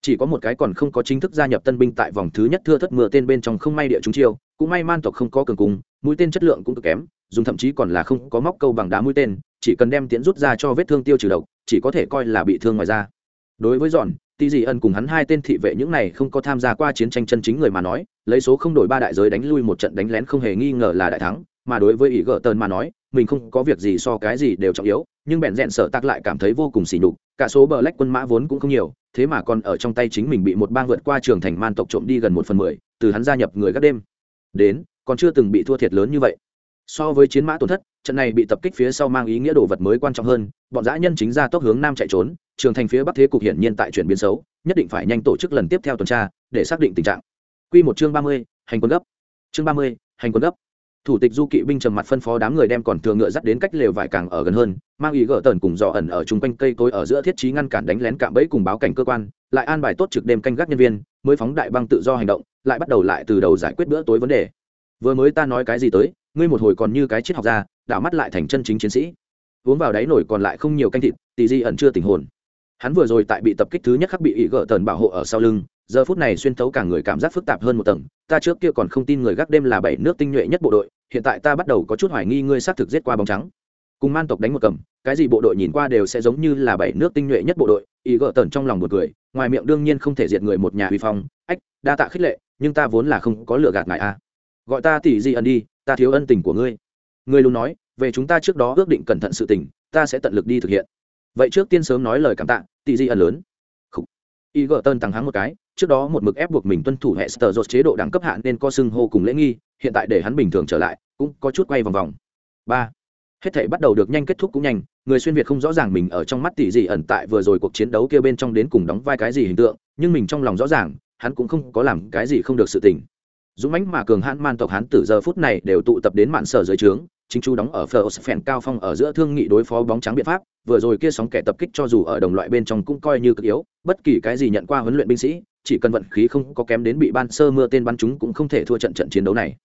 Chỉ có một cái còn không có chính thức gia nhập tân binh tại vòng thứ nhất thưa thất mưa tên bên trong không may địa chúng chiêu, cũng may man tộc không có cường cung, mũi tên chất lượng cũng cực kém, dùng thậm chí còn là không có móc câu bằng đá mũi tên, chỉ cần đem tiến rút ra cho vết thương tiêu trừ độc, chỉ có thể coi là bị thương ngoài da. Đối với giòn tỷ dị ân cùng hắn hai tên thị vệ những này không có tham gia qua chiến tranh chân chính người mà nói, lấy số không đổi ba đại giới đánh lui một trận đánh lén không hề nghi ngờ là đại thắng mà đối với ý gỡ tơn mà nói mình không có việc gì so cái gì đều trọng yếu nhưng bèn rẽn sợ tắc lại cảm thấy vô cùng xỉ nhục cả số bờ lách quân mã vốn cũng không nhiều thế mà còn ở trong tay chính mình bị một bang vượt qua trường thành man tộc trộm đi gần một phần mười từ hắn gia nhập người gác đêm đến còn chưa từng bị thua thiệt lớn như vậy so với chiến mã tổn thất trận này bị tập kích phía sau mang ý nghĩa đồ vật mới quan trọng hơn bọn dã nhân chính ra tốc hướng nam chạy trốn trường thành phía bắc thế cục hiển nhiên tại chuyển biến xấu nhất định phải nhanh tổ chức lần tiếp theo tuần tra để xác định tình trạng Quy một chương ba mươi, hành quân gấp. Chương ba mươi, hành quân gấp. Thủ tịch Du kỵ binh trầm mặt phân phó đám người đem còn thừa ngựa dắt đến cách lều vải càng ở gần hơn, mang ý gỡ tần cùng dò ẩn ở chung quanh cây cối ở giữa thiết trí ngăn cản đánh lén cạm bẫy cùng báo cảnh cơ quan, lại an bài tốt trực đêm canh gác nhân viên, mới phóng đại băng tự do hành động, lại bắt đầu lại từ đầu giải quyết bữa tối vấn đề. Vừa mới ta nói cái gì tới, ngươi một hồi còn như cái triết học gia, đảo mắt lại thành chân chính chiến sĩ. Uống vào đáy nổi còn lại không nhiều canh thịt, tỷ di ẩn chưa tỉnh hồn hắn vừa rồi tại bị tập kích thứ nhất khắc bị ỷ gỡ tần bảo hộ ở sau lưng giờ phút này xuyên thấu cả người cảm giác phức tạp hơn một tầng, ta trước kia còn không tin người gác đêm là bảy nước tinh nhuệ nhất bộ đội, hiện tại ta bắt đầu có chút hoài nghi ngươi xác thực giết qua bóng trắng. Cùng man tộc đánh một cầm, cái gì bộ đội nhìn qua đều sẽ giống như là bảy nước tinh nhuệ nhất bộ đội, ý gỡ tần trong lòng một cười, ngoài miệng đương nhiên không thể diệt người một nhà uy phong, ách, đa tạ khích lệ, nhưng ta vốn là không có lựa gạt ngại a. À. gọi ta tỷ di ẩn đi, ta thiếu ân tình của ngươi. Ngươi luôn nói, về chúng ta trước đó ước định cẩn thận sự tình, ta sẽ tận lực đi thực hiện. Vậy trước tiên sớm nói lời cảm tạ, tỷ di ẩn lớn. Y gờ tần tăng hắng một cái trước đó một mực ép buộc mình tuân thủ hệ sờ dột chế độ đẳng cấp hạn nên co xưng hô cùng lễ nghi, hiện tại để hắn bình thường trở lại, cũng có chút quay vòng vòng. Ba, hết thể bắt đầu được nhanh kết thúc cũng nhanh, người xuyên việt không rõ ràng mình ở trong mắt tỷ gì ẩn tại vừa rồi cuộc chiến đấu kia bên trong đến cùng đóng vai cái gì hình tượng, nhưng mình trong lòng rõ ràng, hắn cũng không có làm cái gì không được sự tình. Dũng mãnh mà cường hãn man tộc hắn từ giờ phút này đều tụ tập đến mạn sở dưới trướng, chính chú đóng ở phèn cao phong ở giữa thương nghị đối phó bóng trắng biện pháp, vừa rồi kia sóng kẻ tập kích cho dù ở đồng loại bên trong cũng coi như cực yếu, bất kỳ cái gì nhận qua huấn luyện binh sĩ chỉ cần vận khí không có kém đến bị ban sơ mưa tên bắn chúng cũng không thể thua trận trận chiến đấu này.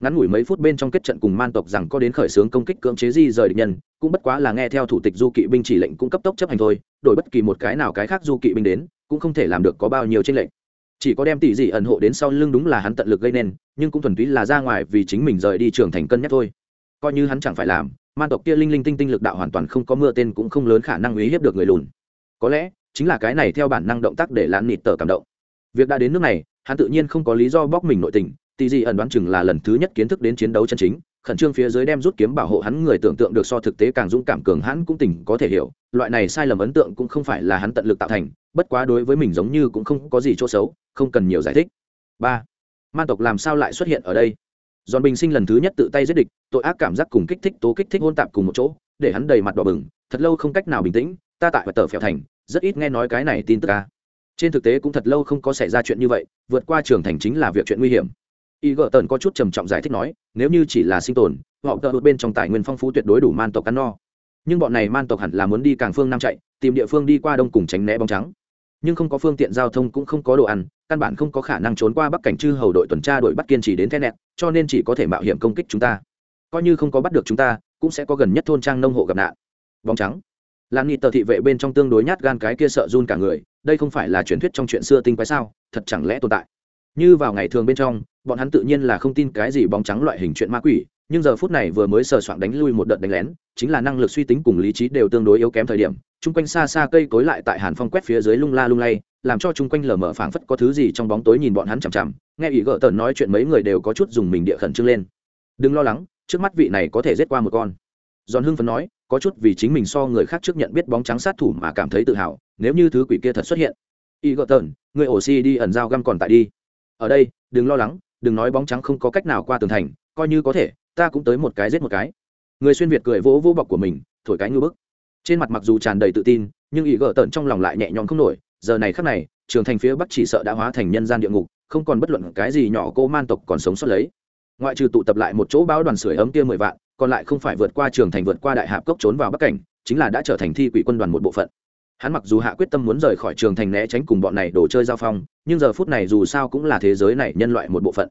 Ngắn ngủi mấy phút bên trong kết trận cùng man tộc rằng có đến khởi xướng công kích cưỡng chế di rời địch nhân, cũng bất quá là nghe theo thủ tịch du kỵ binh chỉ lệnh cũng cấp tốc chấp hành thôi, đổi bất kỳ một cái nào cái khác du kỵ binh đến, cũng không thể làm được có bao nhiêu trên lệnh chỉ có đem tỷ dị ẩn hộ đến sau lưng đúng là hắn tận lực gây nên, nhưng cũng thuần túy là ra ngoài vì chính mình rời đi trường thành cân nhắc thôi. Coi như hắn chẳng phải làm, man tộc kia linh linh tinh tinh lực đạo hoàn toàn không có mưa tên cũng không lớn khả năng uy hiếp được người lùn. Có lẽ, chính là cái này theo bản năng động tác để lãn nịt tờ cảm động việc đã đến nước này, hắn tự nhiên không có lý do bóc mình nội tình tỷ dị ẩn đoán chừng là lần thứ nhất kiến thức đến chiến đấu chân chính, khẩn trương phía dưới đem rút kiếm bảo hộ hắn người tưởng tượng được so thực tế càng dũng cảm cường hắn cũng tỉnh có thể hiểu, loại này sai lầm ấn tượng cũng không phải là hắn tận lực tạo thành, bất quá đối với mình giống như cũng không có gì chỗ xấu, không cần nhiều giải thích. Ba man tộc làm sao lại xuất hiện ở đây? Giòn bình sinh lần thứ nhất tự tay giết địch, tội ác cảm giác cùng kích thích tố kích thích hôn tạp cùng một chỗ, để hắn đầy mặt đỏ bừng, thật lâu không cách nào bình tĩnh, ta tại và tờ phèo thành, rất ít nghe nói cái này tin tức ca trên thực tế cũng thật lâu không có xảy ra chuyện như vậy, vượt qua trường thành chính là việc chuyện nguy hiểm. Y gợ tần có chút trầm trọng giải thích nói, nếu như chỉ là sinh tồn, họ tờ bên trong tài nguyên phong phú tuyệt đối đủ man tộc ăn no. Nhưng bọn này man tộc hẳn là muốn đi càng phương nam chạy, tìm địa phương đi qua đông cùng tránh né bóng trắng. Nhưng không có phương tiện giao thông cũng không có đồ ăn, căn bản không có khả năng trốn qua bắc cảnh chư hầu đội tuần tra đội bắt kiên trì đến then nẹt cho nên chỉ có thể mạo hiểm công kích chúng ta. Coi như không có bắt được chúng ta, cũng sẽ có gần nhất thôn trang nông hộ gặp nạn. Bóng trắng. Lan nghị tờ thị vệ bên trong tương đối nhát gan cái kia sợ run cả người đây không phải là truyền thuyết trong chuyện xưa tinh quái sao, thật chẳng lẽ tồn tại? Như vào ngày thường bên trong, bọn hắn tự nhiên là không tin cái gì bóng trắng loại hình chuyện ma quỷ, nhưng giờ phút này vừa mới sờ soạn đánh lui một đợt đánh lén, chính là năng lực suy tính cùng lý trí đều tương đối yếu kém thời điểm, chung quanh xa xa cây cối lại tại hàn phong quét phía dưới lung la lung lay, làm cho chung quanh lờ mờ phảng phất có thứ gì trong bóng tối nhìn bọn hắn chằm chằm, nghe ủy gỡ tờn nói chuyện mấy người đều có chút dùng mình địa khẩn trương lên. Đừng lo lắng, trước mắt vị này có thể giết qua một con. Giòn hưng phấn nói có chút vì chính mình so người khác trước nhận biết bóng trắng sát thủ mà cảm thấy tự hào, nếu như thứ quỷ kia thật xuất hiện. Y gợt tần người ổ xi đi ẩn dao găm còn tại đi. Ở đây, đừng lo lắng, đừng nói bóng trắng không có cách nào qua tường thành, coi như có thể, ta cũng tới một cái giết một cái. Người xuyên việt cười vỗ vỗ bọc của mình, thổi cái ngư bức. Trên mặt mặc dù tràn đầy tự tin, nhưng ý gỡ tợn trong lòng lại nhẹ nhõm không nổi, giờ này khắc này, trường thành phía bắc chỉ sợ đã hóa thành nhân gian địa ngục, không còn bất luận cái gì nhỏ cô man tộc còn sống sót lấy. Ngoại trừ tụ tập lại một chỗ báo đoàn sưởi ấm kia mười vạn còn lại không phải vượt qua trường thành vượt qua đại hạp cốc trốn vào bắc cảnh, chính là đã trở thành thi quỷ quân đoàn một bộ phận. Hắn mặc dù hạ quyết tâm muốn rời khỏi trường thành né tránh cùng bọn này đồ chơi giao phong, nhưng giờ phút này dù sao cũng là thế giới này nhân loại một bộ phận.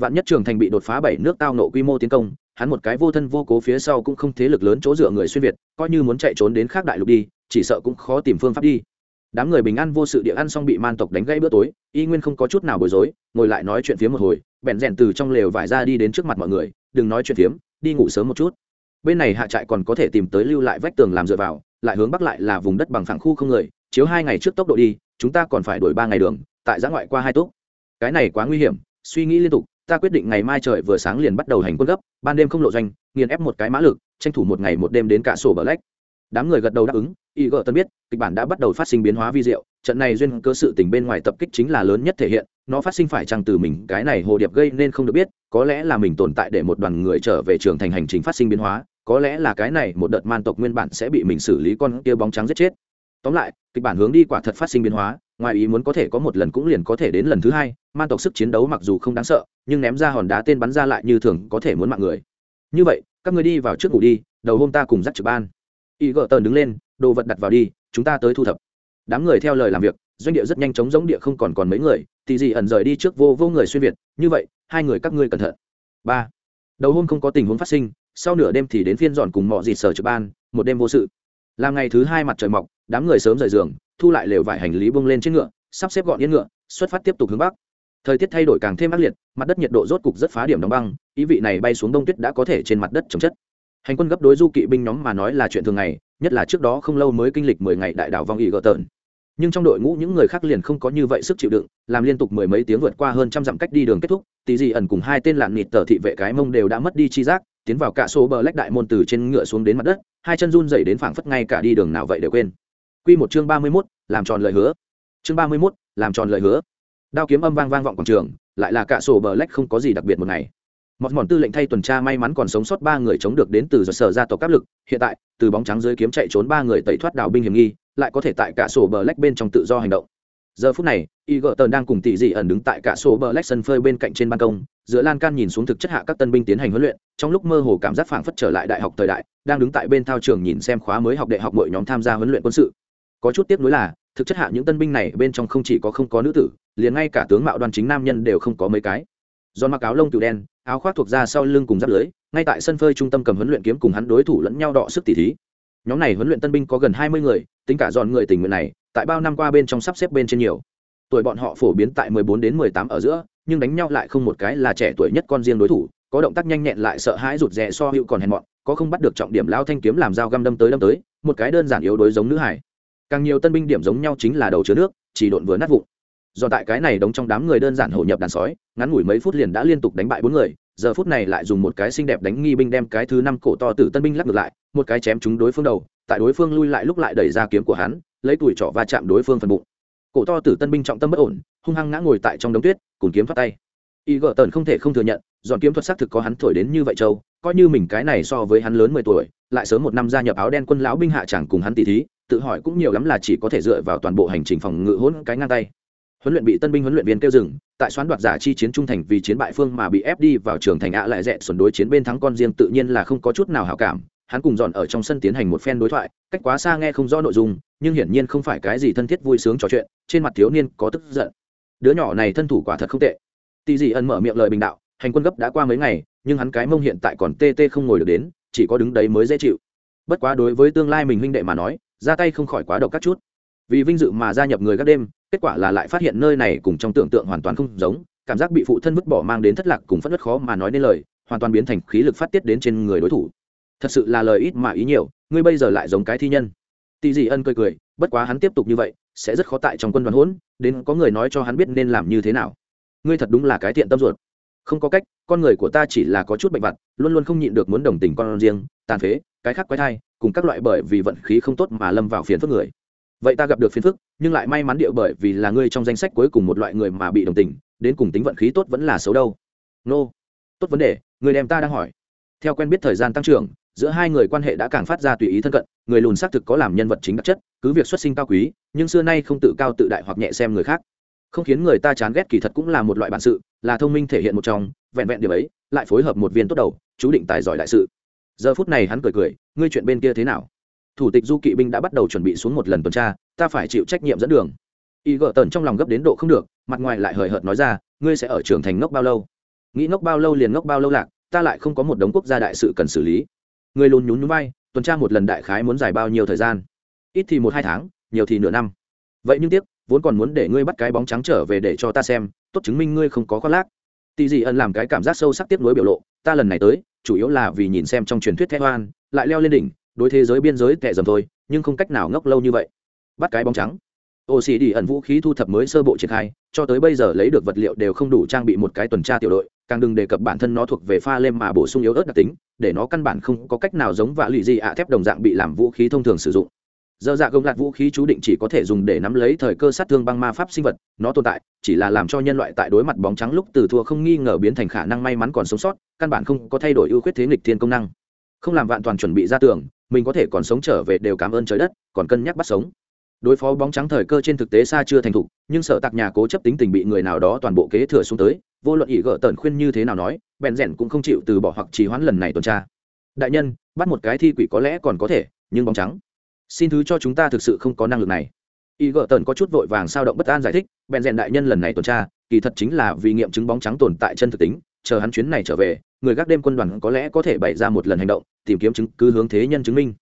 Vạn nhất trường thành bị đột phá bảy nước tao nộ quy mô tiến công, hắn một cái vô thân vô cố phía sau cũng không thế lực lớn chỗ dựa người xuyên việt, coi như muốn chạy trốn đến khác đại lục đi, chỉ sợ cũng khó tìm phương pháp đi. Đám người bình an vô sự địa ăn xong bị man tộc đánh gãy bữa tối, y nguyên không có chút nào bối rối, ngồi lại nói chuyện phía một hồi, bèn rèn từ trong lều vải ra đi đến trước mặt mọi người, đừng nói chuyện phiếm đi ngủ sớm một chút. Bên này hạ trại còn có thể tìm tới lưu lại vách tường làm dựa vào, lại hướng bắc lại là vùng đất bằng phẳng khu không người, chiếu hai ngày trước tốc độ đi, chúng ta còn phải đổi ba ngày đường, tại giã ngoại qua hai túc. Cái này quá nguy hiểm, suy nghĩ liên tục, ta quyết định ngày mai trời vừa sáng liền bắt đầu hành quân gấp, ban đêm không lộ doanh, nghiền ép một cái mã lực, tranh thủ một ngày một đêm đến cả sổ bờ lách. Đám người gật đầu đáp ứng y gợ tân biết, kịch bản đã bắt đầu phát sinh biến hóa vi diệu, trận này duyên cơ sự tình bên ngoài tập kích chính là lớn nhất thể hiện, nó phát sinh phải chăng từ mình, cái này hồ điệp gây nên không được biết, có lẽ là mình tồn tại để một đoàn người trở về trường thành hành trình phát sinh biến hóa, có lẽ là cái này một đợt man tộc nguyên bản sẽ bị mình xử lý con kia bóng trắng giết chết. Tóm lại, kịch bản hướng đi quả thật phát sinh biến hóa, ngoài ý muốn có thể có một lần cũng liền có thể đến lần thứ hai, man tộc sức chiến đấu mặc dù không đáng sợ, nhưng ném ra hòn đá tên bắn ra lại như thường có thể muốn mạng người. Như vậy, các người đi vào trước ngủ đi, đầu hôm ta cùng dắt trực ban. Y gợ tờn đứng lên đồ vật đặt vào đi, chúng ta tới thu thập. Đám người theo lời làm việc, doanh địa rất nhanh chóng giống địa không còn còn mấy người, thì gì ẩn rời đi trước vô vô người xuyên việt, như vậy, hai người các ngươi cẩn thận. Ba. Đầu hôm không có tình huống phát sinh, sau nửa đêm thì đến phiên dọn cùng mọi gì sở trực ban, một đêm vô sự. Làm ngày thứ hai mặt trời mọc, đám người sớm rời giường, thu lại lều vải hành lý bông lên trên ngựa, sắp xếp gọn yên ngựa, xuất phát tiếp tục hướng bắc. Thời tiết thay đổi càng thêm ác liệt, mặt đất nhiệt độ rốt cục rất phá điểm đóng băng, ý vị này bay xuống đông tuyết đã có thể trên mặt đất trồng chất. Hành quân gấp đối du kỵ binh nhóm mà nói là chuyện thường ngày nhất là trước đó không lâu mới kinh lịch mười ngày đại đảo vong ỵ gợt tợn nhưng trong đội ngũ những người khác liền không có như vậy sức chịu đựng làm liên tục mười mấy tiếng vượt qua hơn trăm dặm cách đi đường kết thúc tí gì ẩn cùng hai tên lạn nịt tờ thị vệ cái mông đều đã mất đi chi giác tiến vào cả số bờ lách đại môn từ trên ngựa xuống đến mặt đất hai chân run dày đến phảng phất ngay cả đi đường nào vậy đều quên Quy một chương ba mươi 31, làm tròn lời hứa. Chương ba mươi 31, làm tròn lời hứa. Đao kiếm âm vang vang vọng quảng trường, lại là cả sổ bờ lách không có gì đặc biệt một ngày. Một mòn tư lệnh thay tuần tra may mắn còn sống sót ba người chống được đến từ giờ sở gia tộc áp lực, hiện tại, từ bóng trắng dưới kiếm chạy trốn ba người tẩy thoát đảo binh hiểm nghi, lại có thể tại cả sổ bờ lách bên trong tự do hành động. Giờ phút này, Egerton đang cùng tỷ dị ẩn đứng tại cả sổ bờ lách sân phơi bên cạnh trên ban công, giữa lan can nhìn xuống thực chất hạ các tân binh tiến hành huấn luyện, trong lúc mơ hồ cảm giác phảng phất trở lại đại học thời đại, đang đứng tại bên thao trường nhìn xem khóa mới học đệ học mọi nhóm tham gia huấn luyện quân sự. Có chút tiếc nuối là thực chất hạ những tân binh này bên trong không chỉ có không có nữ tử liền ngay cả tướng mạo đoàn chính nam nhân đều không có mấy cái. Do mặc áo lông tiểu đen áo khoác thuộc ra sau lưng cùng giáp lưới, ngay tại sân phơi trung tâm cầm huấn luyện kiếm cùng hắn đối thủ lẫn nhau đọ sức tỉ thí. Nhóm này huấn luyện tân binh có gần hai mươi người, tính cả dọn người tình nguyện này, tại bao năm qua bên trong sắp xếp bên trên nhiều. Tuổi bọn họ phổ biến tại mười bốn đến mười tám ở giữa, nhưng đánh nhau lại không một cái là trẻ tuổi nhất con riêng đối thủ, có động tác nhanh nhẹn lại sợ hãi rụt rè so hữu còn hèn mọn, có không bắt được trọng điểm lao thanh kiếm làm dao găm đâm tới đâm tới, một cái đơn giản yếu đối giống nữ hải. Càng nhiều tân binh điểm giống nhau chính là đầu chứa nước, chỉ độn vừa nát vụn do tại cái này đóng trong đám người đơn giản hổ nhập đàn sói, ngắn ngủi mấy phút liền đã liên tục đánh bại bốn người, giờ phút này lại dùng một cái xinh đẹp đánh nghi binh đem cái thứ năm cổ to tử tân binh lắc ngược lại, một cái chém chúng đối phương đầu, tại đối phương lui lại lúc lại đẩy ra kiếm của hắn, lấy tuổi trọ va chạm đối phương phần bụng. Cổ to tử tân binh trọng tâm bất ổn, hung hăng ngã ngồi tại trong đống tuyết, cùng kiếm thoát tay. Y gợ tần không thể không thừa nhận, dọn kiếm thuật xác thực có hắn thổi đến như vậy châu coi như mình cái này so với hắn lớn mười tuổi, lại sớm một năm gia nhập áo đen quân lão binh hạ chẳng cùng hắn tỷ thí, tự hỏi cũng nhiều lắm là chỉ có thể dựa vào toàn bộ hành trình phòng ngự hỗn cái ngang tay huấn luyện bị tân binh huấn luyện viên kêu dừng, tại xoán đoạt giả chi chiến trung thành vì chiến bại phương mà bị ép đi vào trường thành ạ lại rẽ xuẩn đối chiến bên thắng con riêng tự nhiên là không có chút nào hảo cảm. Hắn cùng dọn ở trong sân tiến hành một phen đối thoại, cách quá xa nghe không rõ nội dung, nhưng hiển nhiên không phải cái gì thân thiết vui sướng trò chuyện, trên mặt thiếu niên có tức giận. Đứa nhỏ này thân thủ quả thật không tệ. Tì dị ẩn mở miệng lời bình đạo, hành quân gấp đã qua mấy ngày, nhưng hắn cái mông hiện tại còn tê tê không ngồi được đến, chỉ có đứng đấy mới dễ chịu. Bất quá đối với tương lai mình huynh đệ mà nói, ra tay không khỏi quá độc các chút. Vì vinh dự mà gia nhập người gác đêm kết quả là lại phát hiện nơi này cùng trong tưởng tượng hoàn toàn không giống, cảm giác bị phụ thân vứt bỏ mang đến thất lạc cùng phất đất khó mà nói nên lời, hoàn toàn biến thành khí lực phát tiết đến trên người đối thủ. Thật sự là lời ít mà ý nhiều, ngươi bây giờ lại giống cái thi nhân. Tỷ dị ân cười cười, bất quá hắn tiếp tục như vậy, sẽ rất khó tại trong quân đoàn hỗn, đến có người nói cho hắn biết nên làm như thế nào. Ngươi thật đúng là cái thiện tâm ruột. Không có cách, con người của ta chỉ là có chút bệnh vặt, luôn luôn không nhịn được muốn đồng tình con riêng, tàn phế, cái khác quái thai, cùng các loại bởi vì vận khí không tốt mà lâm vào phiền phức người. Vậy ta gặp được phiền phức nhưng lại may mắn địa bởi vì là ngươi trong danh sách cuối cùng một loại người mà bị đồng tình, đến cùng tính vận khí tốt vẫn là xấu đâu. Nô、no. tốt vấn đề, người đem ta đang hỏi. Theo quen biết thời gian tăng trưởng, giữa hai người quan hệ đã càng phát ra tùy ý thân cận, người lùn xác thực có làm nhân vật chính đặc chất, cứ việc xuất sinh cao quý, nhưng xưa nay không tự cao tự đại hoặc nhẹ xem người khác. Không khiến người ta chán ghét kỳ thật cũng là một loại bản sự, là thông minh thể hiện một trong, vẹn vẹn điều ấy, lại phối hợp một viên tốt đầu, chú định tài giỏi đại sự. Giờ phút này hắn cười cười, ngươi chuyện bên kia thế nào? Thủ tịch du kỵ binh đã bắt đầu chuẩn bị xuống một lần tuần tra, ta phải chịu trách nhiệm dẫn đường. Y gợ tần trong lòng gấp đến độ không được, mặt ngoài lại hời hợt nói ra, ngươi sẽ ở trường thành ngốc bao lâu? Nghĩ ngốc bao lâu liền ngốc bao lâu lạc, ta lại không có một đống quốc gia đại sự cần xử lý. Người lùn nhún nhún vai, tuần tra một lần đại khái muốn dài bao nhiêu thời gian? Ít thì một hai tháng, nhiều thì nửa năm. Vậy nhưng tiếc, vốn còn muốn để ngươi bắt cái bóng trắng trở về để cho ta xem, tốt chứng minh ngươi không có khoác lác. Tì dị ẩn làm cái cảm giác sâu sắc tiếp nối biểu lộ, ta lần này tới, chủ yếu là vì nhìn xem trong truyền thuyết thét hoan, lại leo lên đỉnh đối thế giới biên giới tệ dầm thôi, nhưng không cách nào ngốc lâu như vậy. Bắt cái bóng trắng. Ô xì đi ẩn vũ khí thu thập mới sơ bộ triển khai, cho tới bây giờ lấy được vật liệu đều không đủ trang bị một cái tuần tra tiểu đội, càng đừng đề cập bản thân nó thuộc về pha lem mà bổ sung yếu ớt đặc tính, để nó căn bản không có cách nào giống vạ lụy gì ạ thép đồng dạng bị làm vũ khí thông thường sử dụng. Dơ dạ gông lạc vũ khí chú định chỉ có thể dùng để nắm lấy thời cơ sát thương băng ma pháp sinh vật, nó tồn tại, chỉ là làm cho nhân loại tại đối mặt bóng trắng lúc từ thua không nghi ngờ biến thành khả năng may mắn còn sống sót, căn bản không có thay đổi ưu khuyết thế nghịch thiên công năng. Không làm vạn toàn chuẩn bị ra tường mình có thể còn sống trở về đều cảm ơn trời đất, còn cân nhắc bắt sống. Đối phó bóng trắng thời cơ trên thực tế xa chưa thành thục, nhưng sở tạc nhà cố chấp tính tình bị người nào đó toàn bộ kế thừa xuống tới, vô luận ỷ gỡ tần khuyên như thế nào nói, bèn rẽn cũng không chịu từ bỏ hoặc trì hoãn lần này tuần tra. Đại nhân, bắt một cái thi quỷ có lẽ còn có thể, nhưng bóng trắng. Xin thứ cho chúng ta thực sự không có năng lực này. Y gợ tần có chút vội vàng sao động bất an giải thích, bèn rèn đại nhân lần này tuần tra, kỳ thật chính là vì nghiệm chứng bóng trắng tồn tại chân thực tính, chờ hắn chuyến này trở về người gác đêm quân đoàn có lẽ có thể bày ra một lần hành động, tìm kiếm chứng cứ hướng thế nhân chứng minh.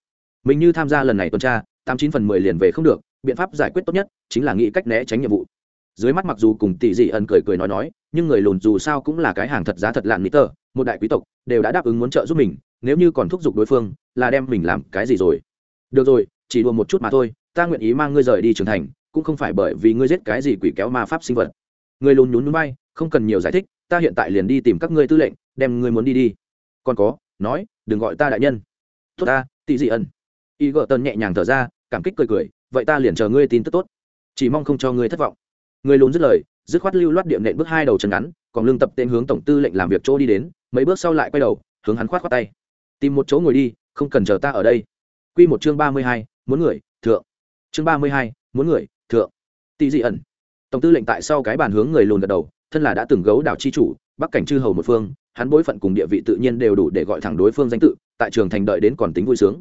Mình như tham gia lần này tuần tra, tám chín phần mười liền về không được, biện pháp giải quyết tốt nhất chính là nghĩ cách né tránh nhiệm vụ. Dưới mắt mặc dù cùng tỷ dị ẩn cười cười nói nói, nhưng người lùn dù sao cũng là cái hàng thật giá thật lạn mỹ tờ, một đại quý tộc, đều đã đáp ứng muốn trợ giúp mình, nếu như còn thúc giục đối phương, là đem mình làm cái gì rồi? Được rồi, chỉ đùa một chút mà thôi, ta nguyện ý mang ngươi rời đi trưởng thành, cũng không phải bởi vì ngươi giết cái gì quỷ kéo ma pháp sinh vật. Người lùn nhún núi bay, không cần nhiều giải thích ta hiện tại liền đi tìm các ngươi tư lệnh, đem ngươi muốn đi đi. Còn có, nói, đừng gọi ta đại nhân. Tốt ta, tị dị ẩn. Y gợ tần nhẹ nhàng thở ra, cảm kích cười cười, vậy ta liền chờ ngươi tin tức tốt. Chỉ mong không cho ngươi thất vọng. Người lùn dứt lời, dứt khoát lưu loát điệm nện bước hai đầu chân ngắn, còn lương tập tên hướng tổng tư lệnh làm việc chỗ đi đến, mấy bước sau lại quay đầu, hướng hắn khoát khoát tay. Tìm một chỗ ngồi đi, không cần chờ ta ở đây. Quy một chương ba mươi hai, muốn người, thượng. Chương ba mươi hai, muốn người, thượng. Tị dị ẩn. Tổng tư lệnh tại sau cái bàn hướng người lùn gật đầu thân là đã từng gấu đảo chi chủ, bắc cảnh chư hầu một phương, hắn bối phận cùng địa vị tự nhiên đều đủ để gọi thẳng đối phương danh tự, tại trường thành đợi đến còn tính vui sướng.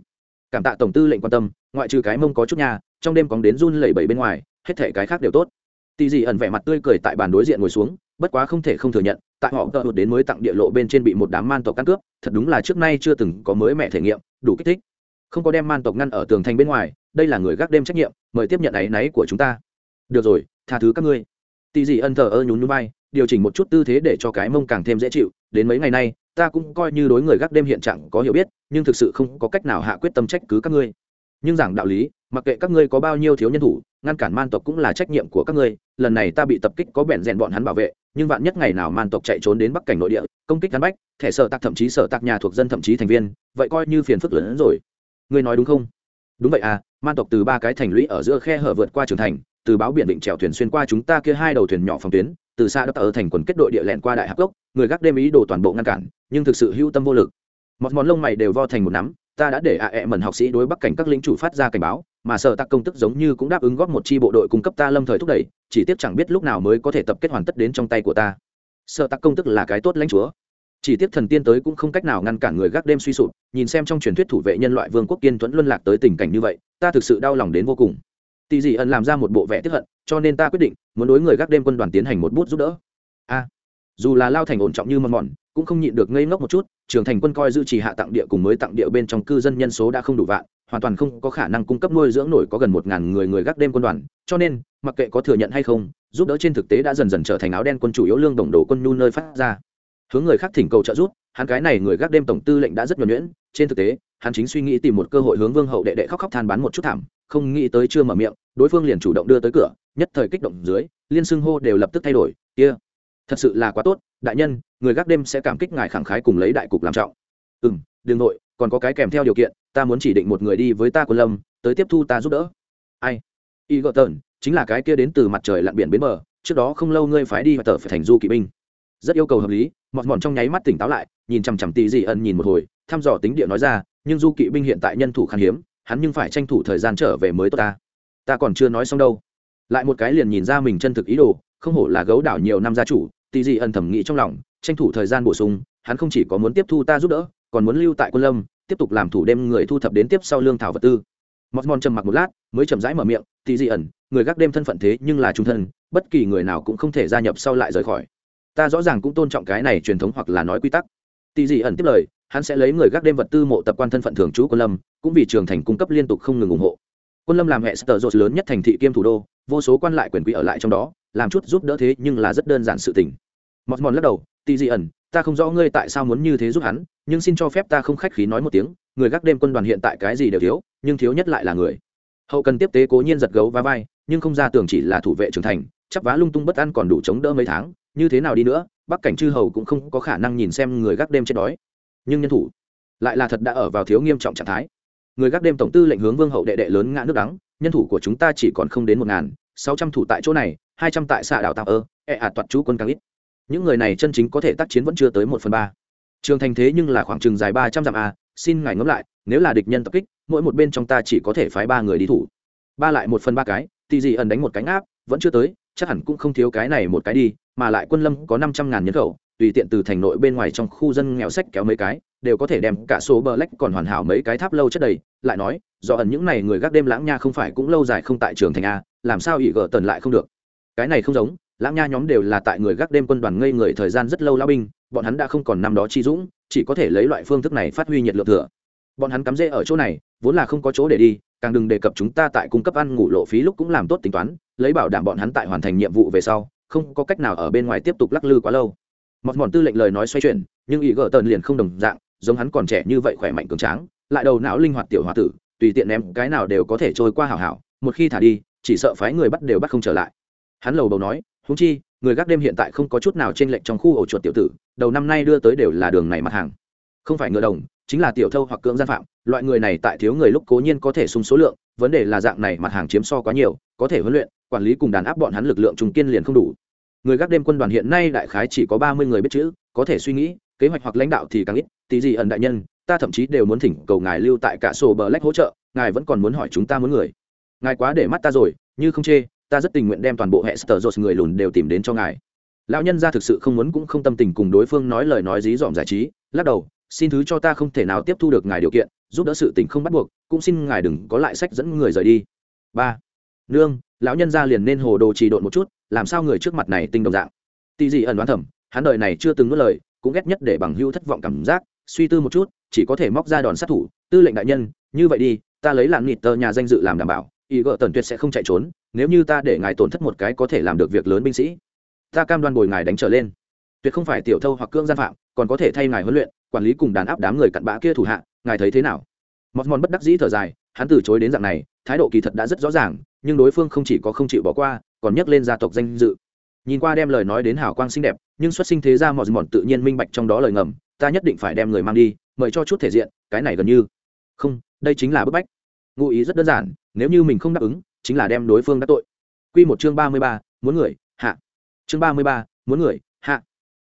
Cảm tạ tổng tư lệnh quan tâm, ngoại trừ cái mông có chút nhà, trong đêm cóng đến run lẩy bẩy bên ngoài, hết thể cái khác đều tốt. Tì dị ẩn vẻ mặt tươi cười tại bàn đối diện ngồi xuống, bất quá không thể không thừa nhận, tại họ tợ đến mới tặng địa lộ bên trên bị một đám man tộc căn cướp, thật đúng là trước nay chưa từng có mới mẹ thể nghiệm, đủ kích thích. Không có đem man tộc ngăn ở tường thành bên ngoài, đây là người gác đêm trách nhiệm, mời tiếp nhận áy náy của chúng ta. Được rồi, tha thứ các ngươi tì dị ân thờ ơ nhún núi bay điều chỉnh một chút tư thế để cho cái mông càng thêm dễ chịu. Đến mấy ngày nay, ta cũng coi như đối người gác đêm hiện trạng có hiểu biết, nhưng thực sự không có cách nào hạ quyết tâm trách cứ các ngươi. Nhưng giảng đạo lý, mặc kệ các ngươi có bao nhiêu thiếu nhân thủ, ngăn cản man tộc cũng là trách nhiệm của các ngươi. Lần này ta bị tập kích có bèn rèn bọn hắn bảo vệ, nhưng vạn nhất ngày nào man tộc chạy trốn đến bắc cảnh nội địa, công kích hắn bách, thẻ sở tạc thậm chí sở tạc nhà thuộc dân thậm chí thành viên, vậy coi như phiền phức lớn hơn rồi. Ngươi nói đúng không? Đúng vậy à man tộc từ ba cái thành lũy ở giữa khe hở vượt qua trường thành từ báo biển định trèo thuyền xuyên qua chúng ta kia hai đầu thuyền nhỏ phòng tuyến, từ xa đã tạo thành quần kết đội địa lẹn qua đại hạp gốc người gác đêm ý đồ toàn bộ ngăn cản, nhưng thực sự hưu tâm vô lực. Mọt món lông mày đều vo thành một nắm, ta đã để ạ ẹ mẩn học sĩ đối bắc cảnh các lính chủ phát ra cảnh báo, mà sở tạc công tức giống như cũng đáp ứng góp một chi bộ đội cung cấp ta lâm thời thúc đẩy, chỉ tiếc chẳng biết lúc nào mới có thể tập kết hoàn tất đến trong tay của ta. Sở tạc công tức là cái tốt lãnh chúa. Chỉ tiếc thần tiên tới cũng không cách nào ngăn cản người gác đêm suy sụp, nhìn xem trong truyền thuyết thủ vệ nhân loại vương quốc kiên tuấn luân lạc tới tình cảnh như vậy, ta thực sự đau lòng đến vô cùng tỷ dị ẩn làm ra một bộ vẽ tiếp hận, cho nên ta quyết định muốn đối người gác đêm quân đoàn tiến hành một bút giúp đỡ. A, dù là lao thành ổn trọng như mòn mòn, cũng không nhịn được ngây ngốc một chút, trường thành quân coi giữ trì hạ tặng địa cùng mới tặng địa bên trong cư dân nhân số đã không đủ vạn, hoàn toàn không có khả năng cung cấp nuôi dưỡng nổi có gần một ngàn người người gác đêm quân đoàn, cho nên, mặc kệ có thừa nhận hay không, giúp đỡ trên thực tế đã dần dần trở thành áo đen quân chủ yếu lương đồng đồ quân nhu nơi phát ra. Hướng người khác thỉnh cầu trợ giúp, hắn cái này người gác đêm tổng tư lệnh đã rất nhuẩn nhuyễn, trên thực tế hắn chính suy nghĩ tìm một cơ hội hướng vương hậu đệ đệ khóc khóc than bán một chút thảm, không nghĩ tới chưa mở miệng, đối phương liền chủ động đưa tới cửa, nhất thời kích động dưới, liên xưng hô đều lập tức thay đổi, kia、yeah. thật sự là quá tốt, đại nhân, người gác đêm sẽ cảm kích ngài khẳng khái cùng lấy đại cục làm trọng. Ừ m đừng nội còn có cái kèm theo điều kiện, ta muốn chỉ định một người đi với ta quân lâm, tới tiếp thu ta giúp đỡ. Ai? Y gợ tờn, chính là cái kia đến từ mặt trời lặn biển bến bờ, trước đó không lâu ngươi phái đi và tờ phải thành du kỵ binh. Rất yêu cầu hợp lý, mọt mòn trong nháy mắt tỉnh táo lại, nhìn chằm chằm tì dị ẩn nhìn một hồi, thăm dò tính địa nói ra nhưng du kỵ binh hiện tại nhân thủ khan hiếm, hắn nhưng phải tranh thủ thời gian trở về mới tốt ta. Ta còn chưa nói xong đâu. Lại một cái liền nhìn ra mình chân thực ý đồ, không hổ là gấu đảo nhiều năm gia chủ, tì dị ẩn thẩm nghĩ trong lòng, tranh thủ thời gian bổ sung, hắn không chỉ có muốn tiếp thu ta giúp đỡ, còn muốn lưu tại quân lâm, tiếp tục làm thủ đêm người thu thập đến tiếp sau lương thảo vật tư. Mọt mòn trầm mặc một lát, mới chậm rãi mở miệng, tì dị ẩn, người gác đêm thân phận thế nhưng là trung thân, bất kỳ người nào cũng không thể gia nhập sau lại rời khỏi. Ta rõ ràng cũng tôn trọng cái này truyền thống hoặc là nói quy tắc. Tì dị ẩn tiếp lời hắn sẽ lấy người gác đêm vật tư mộ tập quan thân phận thường trú quân lâm, cũng vì trường thành cung cấp liên tục không ngừng ủng hộ. Quân lâm làm hệ sở dột lớn nhất thành thị kiêm thủ đô, vô số quan lại quyền quý ở lại trong đó, làm chút giúp đỡ thế nhưng là rất đơn giản sự tình. Mọt mòn lắc đầu, tì dị ẩn, ta không rõ ngươi tại sao muốn như thế giúp hắn, nhưng xin cho phép ta không khách khí nói một tiếng, người gác đêm quân đoàn hiện tại cái gì đều thiếu, nhưng thiếu nhất lại là người. Hậu cần tiếp tế cố nhiên giật gấu và vai, nhưng không ra tưởng chỉ là thủ vệ trưởng thành chắc vá lung tung bất ăn còn đủ chống đỡ mấy tháng, như thế nào đi nữa, bắc cảnh chư hầu cũng không có khả năng nhìn xem người gác đêm chết đói nhưng nhân thủ lại là thật đã ở vào thiếu nghiêm trọng trạng thái. Người gác đêm tổng tư lệnh hướng vương hậu đệ đệ lớn ngã nước đắng, nhân thủ của chúng ta chỉ còn không đến một ngàn, sáu trăm thủ tại chỗ này, hai trăm tại xạ đảo tạo ơ, ẹ ạt toạt chú quân càng ít. Những người này chân chính có thể tác chiến vẫn chưa tới một phần ba. Trường thành thế nhưng là khoảng chừng dài ba trăm dặm a xin ngài ngẫm lại, nếu là địch nhân tập kích, mỗi một bên trong ta chỉ có thể phái ba người đi thủ. Ba lại một phần ba cái thì gì ẩn đánh một cánh áp vẫn chưa tới, chắc hẳn cũng không thiếu cái này một cái đi, mà lại quân lâm có năm trăm ngàn nhân khẩu tùy tiện từ thành nội bên ngoài trong khu dân nghèo sách kéo mấy cái, đều có thể đem cả số bờ lách còn hoàn hảo mấy cái tháp lâu chất đầy. Lại nói, do ẩn những này người gác đêm lãng nha không phải cũng lâu dài không tại trường thành a, làm sao ỷ gỡ tần lại không được? Cái này không giống, lãng nha nhóm đều là tại người gác đêm quân đoàn ngây người thời gian rất lâu lao binh, bọn hắn đã không còn năm đó chi dũng, chỉ có thể lấy loại phương thức này phát huy nhiệt lượng thừa. Bọn hắn cắm rễ ở chỗ này, vốn là không có chỗ để đi, càng đừng đề cập chúng ta tại cung cấp ăn ngủ lộ phí lúc cũng làm tốt tính toán, lấy bảo đảm bọn hắn tại hoàn thành nhiệm vụ về sau, không có cách nào ở bên ngoài tiếp tục lắc lư quá lâu mọt mòn tư lệnh lời nói xoay chuyển, nhưng ý gỡ tần liền không đồng dạng, giống hắn còn trẻ như vậy khỏe mạnh cường tráng, lại đầu não linh hoạt tiểu h o a tử, tùy tiện ném cái nào đều có thể trôi qua hảo hảo, một khi thả đi, chỉ sợ phái người bắt đều bắt không trở lại. Hắn lầu đầu nói húng chi, người gác đêm hiện tại không có chút nào t r ê n lệch trong khu ổ chuột tiểu tử, đầu năm nay đưa tới đều là đường này mặt hàng. Không phải ngựa đồng, chính là tiểu thâu hoặc cưỡng gian phạm, loại người này tại thiếu người lúc cố nhiên có thể sung số lượng, vấn đề là dạng này mặt hàng chiếm so quá nhiều, có thể huấn luyện, quản lý cùng đàn áp bọn hắn lực lượng trùng kiên liền không đủ người gác đêm quân đoàn hiện nay đại khái chỉ có ba mươi người biết chữ, có thể suy nghĩ, kế hoạch hoặc lãnh đạo thì càng ít tí gì ẩn đại nhân, ta thậm chí đều muốn thỉnh cầu ngài lưu tại cả sổ bờ lách hỗ trợ, ngài vẫn còn muốn hỏi chúng ta muốn người. Ngài quá để mắt ta rồi, như không chê, ta rất tình nguyện đem toàn bộ hệ sờ dột người lùn đều tìm đến cho ngài. Lão nhân ra thực sự không muốn cũng không tâm tình cùng đối phương nói lời nói dí dỏm giải trí, lắc đầu, xin thứ cho ta không thể nào tiếp thu được ngài điều kiện, giúp đỡ sự tình không bắt buộc, cũng xin ngài đừng có lại sách dẫn người rời đi. Ba nương, lão nhân ra liền nên hồ đồ trì độn một chút, làm sao người trước mặt này tinh đồng dạng? Tì gì ẩn đoán thầm, hắn đời này chưa từng nuốt lời, cũng ghét nhất để bằng hưu thất vọng cảm giác, suy tư một chút, chỉ có thể móc ra đòn sát thủ, tư lệnh đại nhân, như vậy đi, ta lấy làm nịt tờ nhà danh dự làm đảm bảo ý gợ tần tuyệt sẽ không chạy trốn, nếu như ta để ngài tổn thất một cái có thể làm được việc lớn binh sĩ. Ta cam đoan bồi ngài đánh trở lên. Tuyệt không phải tiểu thâu hoặc cương gian phạm, còn có thể thay ngài huấn luyện, quản lý cùng đàn áp đám người cặn bã kia thủ hạ, ngài thấy thế nào? Mọt mòn bất đắc dĩ thở dài, hắn từ chối đến dạng này, thái độ kỳ thật đã rất rõ ràng nhưng đối phương không chỉ có không chịu bỏ qua, còn nhắc lên gia tộc danh dự. Nhìn qua đem lời nói đến hảo quang xinh đẹp, nhưng xuất sinh thế ra mọt mòn tự nhiên minh bạch trong đó lời ngầm, ta nhất định phải đem người mang đi, mời cho chút thể diện, cái này gần như. Không, đây chính là bức bách. Ngụ ý rất đơn giản, nếu như mình không đáp ứng, chính là đem đối phương đắc tội. Q một chương ba mươi ba, muốn người, hạ. Chương ba mươi ba, muốn người, hạ.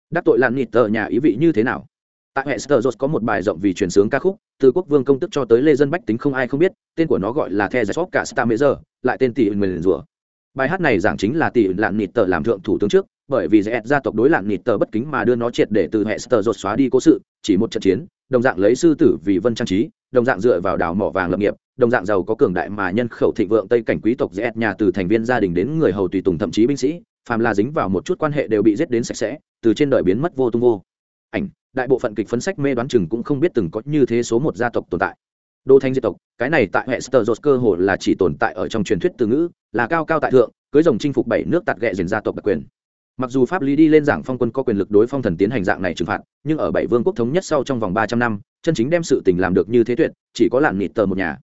Đắc tội lặn nịt tờ nhà ý vị như thế nào? Tại hệ sơ có một bài rộng vì truyền sướng ca khúc, từ quốc vương công tức cho tới lê dân bách tính không ai không biết, tên của nó gọi là the giải cả stamezer lại tên tỷ người liền rủa. Bài hát này giảng chính là tỷ lạn nịt tờ làm thượng thủ tướng trước, bởi vì dễ gia tộc đối lạn nịt tờ bất kính mà đưa nó triệt để từ hệ sơ xóa đi cố sự, chỉ một trận chiến, đồng dạng lấy sư tử vì vân trang trí, đồng dạng dựa vào đào mỏ vàng lập nghiệp, đồng dạng giàu có cường đại mà nhân khẩu thịnh vượng tây cảnh quý tộc dễ nhà từ thành viên gia đình đến người hầu tùy tùng thậm chí binh sĩ, phàm là dính vào một chút quan hệ đều bị giết đến sạch sẽ, từ trên đời biến mất vô tung vô. Ảnh đại bộ phận kịch phấn sách mê đoán chừng cũng không biết từng có như thế số một gia tộc tồn tại. Đô thanh diệt tộc, cái này tại hệ sơ cơ hồ là chỉ tồn tại ở trong truyền thuyết từ ngữ, là cao cao tại thượng, cưới rồng chinh phục bảy nước tạt ghẹ diền gia tộc đặc quyền. Mặc dù pháp lý đi lên giảng phong quân có quyền lực đối phong thần tiến hành dạng này trừng phạt, nhưng ở bảy vương quốc thống nhất sau trong vòng ba trăm năm, chân chính đem sự tình làm được như thế tuyệt, chỉ có làn nịt tờ một nhà.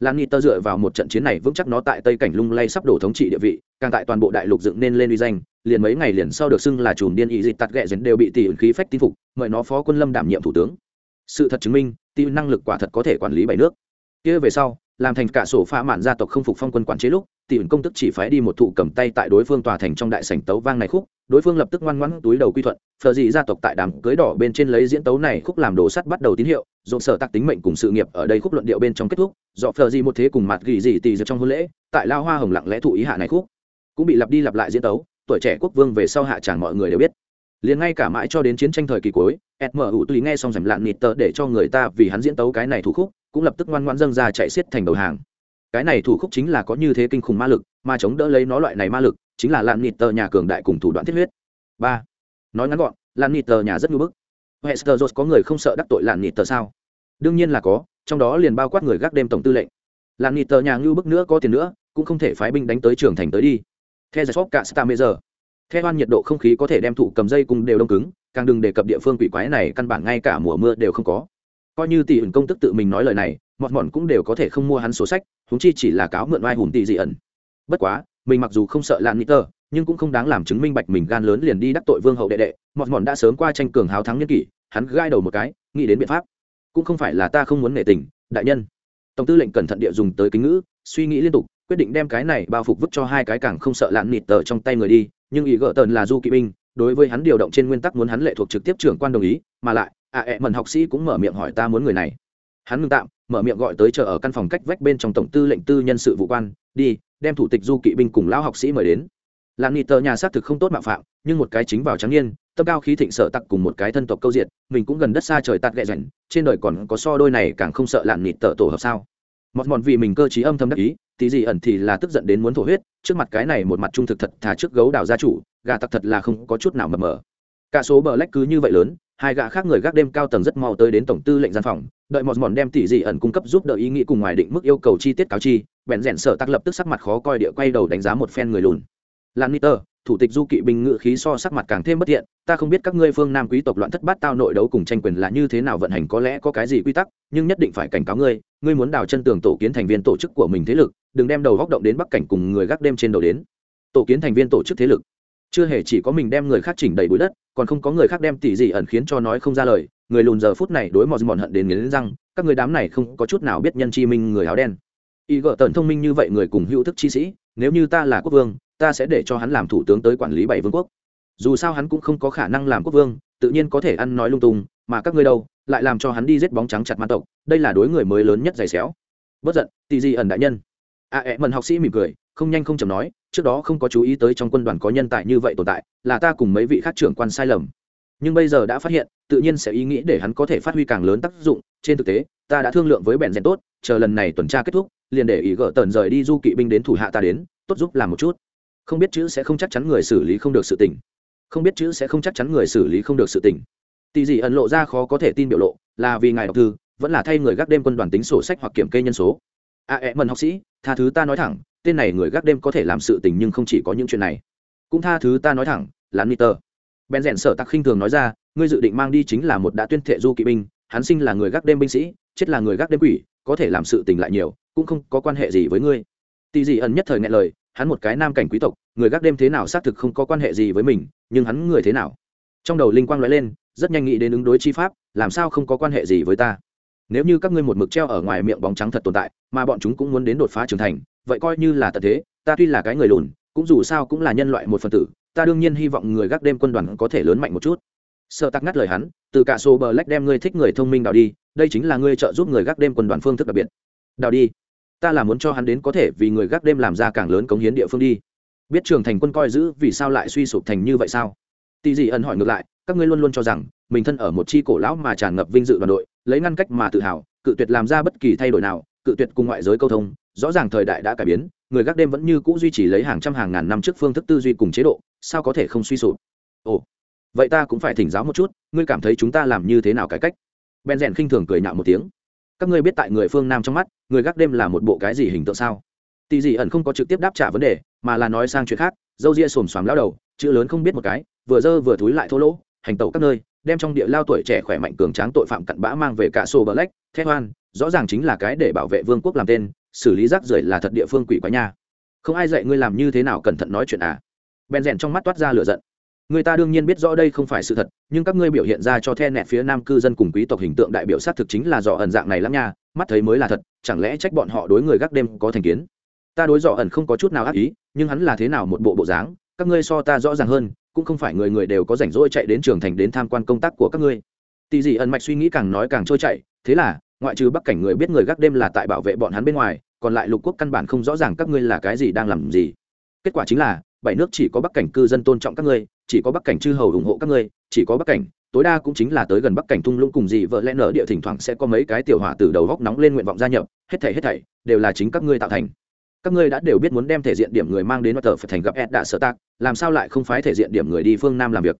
Làn nịt tờ dựa vào một trận chiến này vững chắc nó tại tây cảnh lung lay sắp đổ thống trị địa vị, càng tại toàn bộ đại lục dựng nên lên uy danh liền mấy ngày liền sau được xưng là chùm điên ý dịch tạt ghẹ dần đều bị tỷ ứng khí phách tin phục, mời nó phó quân lâm đảm nhiệm thủ tướng. Sự thật chứng minh, tỷ năng lực quả thật có thể quản lý bảy nước. Kia về sau, làm thành cả sổ pha mạn gia tộc không phục phong quân quản chế lúc, tỷ ứng công tức chỉ phái đi một thụ cầm tay tại đối phương tòa thành trong đại sảnh tấu vang này khúc, đối phương lập tức ngoan ngoãn túi đầu quy thuận, phờ dị gia tộc tại đàm cưới đỏ bên trên lấy diễn tấu này khúc làm đồ sắt bắt đầu tín hiệu, dồn sở tạc tính mệnh cùng sự nghiệp ở đây khúc luận điệu bên trong kết thúc, dọ phờ dị một thế cùng mặt gỉ dị dược trong hôn lễ, tại lao hoa hồng lặng lẽ thụ ý hạ này khúc, cũng bị lặp đi lặp lại diễn tấu tuổi trẻ quốc vương về sau hạ tràng mọi người đều biết. Liền ngay cả mãi cho đến chiến tranh thời kỳ cuối edmu tùy nghe xong rảnh lạn nịt tờ để cho người ta vì hắn diễn tấu cái này thủ khúc, cũng lập tức ngoan ngoan dâng ra chạy xiết thành đầu hàng. Cái này thủ khúc chính là có như thế kinh khủng ma lực, mà chống đỡ lấy nó loại này ma lực, chính là lạn nịt tờ nhà cường đại cùng thủ đoạn thiết huyết. Ba. Nói ngắn gọn, lạn nịt tờ nhà rất ngưỡng bức. Hester jones có người không sợ đắc tội lạn nịt tờ sao? Đương nhiên là có, trong đó liền bao quát người gác đêm tổng tư lệnh. Lạn nịt tờ nhà ngưu bức nữa có tiền nữa, cũng không thể phái binh đánh tới trường thành tới đi theo giải sóc cả giờ, theo hoan nhiệt độ không khí có thể đem thụ cầm dây cùng đều đông cứng càng đừng đề cập địa phương quỷ quái này căn bản ngay cả mùa mưa đều không có. Coi như tỷ ẩn công tức tự mình nói lời này mọt mọn cũng đều có thể không mua hắn sổ sách húng chi chỉ là cáo mượn oai hùng tỷ dị ẩn. Bất quá mình mặc dù không sợ lan nít tơ nhưng cũng không đáng làm chứng minh bạch mình gan lớn liền đi đắc tội vương hậu đệ đệ mọt mọn đã sớm qua tranh cường hào thắng nhân kỷ hắn gai đầu một cái nghĩ đến biện pháp. Cũng không phải là ta không muốn nể tình đại nhân. Tổng tư lệnh cẩn thận địa dùng tới kính ngữ suy nghĩ liên tục quyết định đem cái này bao phục vứt cho hai cái càng không sợ lạn nịt tờ trong tay người đi, nhưng ý gỡ tờn là du kỵ binh, đối với hắn điều động trên nguyên tắc muốn hắn lệ thuộc trực tiếp trưởng quan đồng ý, mà lại à ẹ mần học sĩ cũng mở miệng hỏi ta muốn người này. Hắn ngưng tạm, mở miệng gọi tới chờ ở căn phòng cách vách bên trong tổng tư lệnh tư nhân sự vụ quan, đi, đem thủ tịch du kỵ binh cùng lão học sĩ mời đến. Lạn nịt tờ nhà xác thực không tốt mạo phạm, nhưng một cái chính vào trắng niên, tâm cao khí thịnh sợ tặc cùng một cái thân tộc câu diện mình cũng gần đất xa trời tạt ghẹ rảnh trên đời còn có so đôi này càng không sợ lạn nịt tờ tổ hợp sao? Mọt mọn vì mình cơ t âm thầm đắc ý, tí gì ẩn thì là tức giận đến muốn thổ huyết, trước mặt cái này một mặt trung thực thật thà trước gấu đào gia chủ, gà tặc thật là không có chút nào mập mờ. Cả số bờ lách cứ như vậy lớn, hai gã khác người gác đêm cao tầng rất mau tới đến tổng tư lệnh gian phòng, đợi mọt mọn đem tỷ dị ẩn cung cấp giúp đỡ ý nghĩ cùng ngoài định mức yêu cầu chi tiết cáo chi bèn rẽn sợ tắc lập tức sắc mặt khó coi địa quay đầu đánh giá một phen người lùn. Lan niter thủ tịch du kỵ binh ngự khí so sắc mặt càng thêm bất thiện, ta không biết các ngươi phương nam quý tộc loạn thất bát tao nội đấu cùng tranh quyền là như thế nào vận hành có lẽ có cái gì quy tắc, nhưng nhất định phải cảnh cáo ngươi ngươi muốn đào chân tường tổ kiến thành viên tổ chức của mình thế lực, đừng đem đầu góc động đến bắc cảnh cùng người gác đêm trên đầu đến. Tổ kiến thành viên tổ chức thế lực. Chưa hề chỉ có mình đem người khác chỉnh đầy bụi đất, còn không có người khác đem tỷ gì ẩn khiến cho nói không ra lời, người lùn giờ phút này đối mọt mòn hận đến nghiến răng, các người đám này không có chút nào biết nhân chi minh người áo đen. Y gợ tần thông minh như vậy người cùng hữu thức chi sĩ, nếu như ta là quốc vương ta sẽ để cho hắn làm thủ tướng tới quản lý bảy vương quốc. Dù sao hắn cũng không có khả năng làm quốc vương tự nhiên có thể ăn nói lung tung mà các ngươi đâu lại làm cho hắn đi giết bóng trắng chặt man tộc đây là đối người mới lớn nhất giày xéo. Bất giận tì di ẩn đại nhân. A à, ẹ mần học sĩ mỉm cười không nhanh không chầm nói trước đó không có chú ý tới trong quân đoàn có nhân tài như vậy tồn tại là ta cùng mấy vị khác trưởng quan sai lầm. Nhưng bây giờ đã phát hiện tự nhiên sẽ ý nghĩ để hắn có thể phát huy càng lớn tác dụng trên thực tế ta đã thương lượng với bèn rèn tốt chờ lần này tuần tra kết thúc liền để ý gỡ tần rời đi du kỵ binh đến thủ hạ ta đến tốt giúp làm một chút không biết chữ sẽ không chắc chắn người xử lý không được sự tình. Không biết chữ sẽ không chắc chắn người xử lý không được sự tình. Tỷ dị ẩn lộ ra khó có thể tin biểu lộ, là vì ngài đọc thư, vẫn là thay người gác đêm quân đoàn tính sổ sách hoặc kiểm kê nhân số. A ẹ, mần học sĩ, tha thứ ta nói thẳng, tên này người gác đêm có thể làm sự tình nhưng không chỉ có những chuyện này. Cũng tha thứ ta nói thẳng, là niter ben rèn sở tặc khinh thường nói ra, ngươi dự định mang đi chính là một đã tuyên thệ du kỵ binh, hắn sinh là người gác đêm binh sĩ, chết là người gác đêm quỷ, có thể làm sự tình lại nhiều, cũng không có quan hệ gì với ngươi. Tỷ dị ẩn nhất thời nghe lời hắn một cái nam cảnh quý tộc, người gác đêm thế nào xác thực không có quan hệ gì với mình, nhưng hắn người thế nào? Trong đầu linh quang nói lên, rất nhanh nghĩ đến ứng đối chi pháp, làm sao không có quan hệ gì với ta? Nếu như các ngươi một mực treo ở ngoài miệng bóng trắng thật tồn tại, mà bọn chúng cũng muốn đến đột phá trưởng thành, vậy coi như là tận thế, ta tuy là cái người lùn, cũng dù sao cũng là nhân loại một phần tử, ta đương nhiên hy vọng người gác đêm quân đoàn có thể lớn mạnh một chút. Sợ tắc ngắt lời hắn, từ cả số bờ lách đem ngươi thích người thông minh đào đi, đây chính là ngươi trợ giúp người gác đêm quân đoàn phương thức đặc biệt. Đào đi ta là muốn cho hắn đến có thể vì người gác đêm làm ra càng lớn cống hiến địa phương đi. Biết trường thành quân coi giữ vì sao lại suy sụp thành như vậy sao? Tỷ dị ẩn hỏi ngược lại, các ngươi luôn luôn cho rằng, mình thân ở một chi cổ lão mà tràn ngập vinh dự đoàn đội, lấy ngăn cách mà tự hào, cự tuyệt làm ra bất kỳ thay đổi nào, cự tuyệt cùng ngoại giới câu thông, rõ ràng thời đại đã cải biến, người gác đêm vẫn như cũ duy trì lấy hàng trăm hàng ngàn năm trước phương thức tư duy cùng chế độ, sao có thể không suy sụp? Ồ, vậy ta cũng phải thỉnh giáo một chút, ngươi cảm thấy chúng ta làm như thế nào cải cách? Ben rèn khinh thường cười nhạo một tiếng các ngươi biết tại người phương nam trong mắt, người gác đêm là một bộ cái gì hình tượng sao? Tỷ dị ẩn không có trực tiếp đáp trả vấn đề, mà là nói sang chuyện khác, dâu ria xồm xoàm lao đầu, chữ lớn không biết một cái, vừa dơ vừa thúi lại thô lỗ, hành tẩu các nơi, đem trong địa lao tuổi trẻ khỏe mạnh cường tráng tội phạm cặn bã mang về cả sô bờ lách thép hoan, rõ ràng chính là cái để bảo vệ vương quốc làm tên, xử lý rác rưởi là thật địa phương quỷ quá nha. Không ai dạy ngươi làm như thế nào cẩn thận nói chuyện à? Bèn rèn trong mắt toát ra lửa giận người ta đương nhiên biết rõ đây không phải sự thật, nhưng các ngươi biểu hiện ra cho the nẹt phía nam cư dân cùng quý tộc hình tượng đại biểu sát thực chính là dò ẩn dạng này lắm nha, mắt thấy mới là thật, chẳng lẽ trách bọn họ đối người gác đêm có thành kiến? Ta đối dò ẩn không có chút nào ác ý, nhưng hắn là thế nào một bộ bộ dáng, các ngươi so ta rõ ràng hơn, cũng không phải người người đều có rảnh rỗi chạy đến trường thành đến tham quan công tác của các ngươi. Tỳ dị ẩn mạch suy nghĩ càng nói càng trôi chạy thế là, ngoại trừ bắc cảnh người biết người gác đêm là tại bảo vệ bọn hắn bên ngoài, còn lại lục quốc căn bản không rõ ràng các ngươi là cái gì đang làm gì. Kết quả chính là, bảy nước chỉ có bắc cảnh cư dân tôn trọng các ngươi chỉ có bắc cảnh chư hầu ủng hộ các ngươi, chỉ có bắc cảnh, tối đa cũng chính là tới gần bắc cảnh thung lũng cùng gì vợ lẽ nở địa thỉnh thoảng sẽ có mấy cái tiểu hỏa từ đầu góc nóng lên nguyện vọng gia nhập, hết thảy hết thảy, đều là chính các ngươi tạo thành. Các ngươi đã đều biết muốn đem thể diện điểm người mang đến tờ phải thành gặp ed đã sợ tác làm sao lại không phái thể diện điểm người đi phương nam làm việc?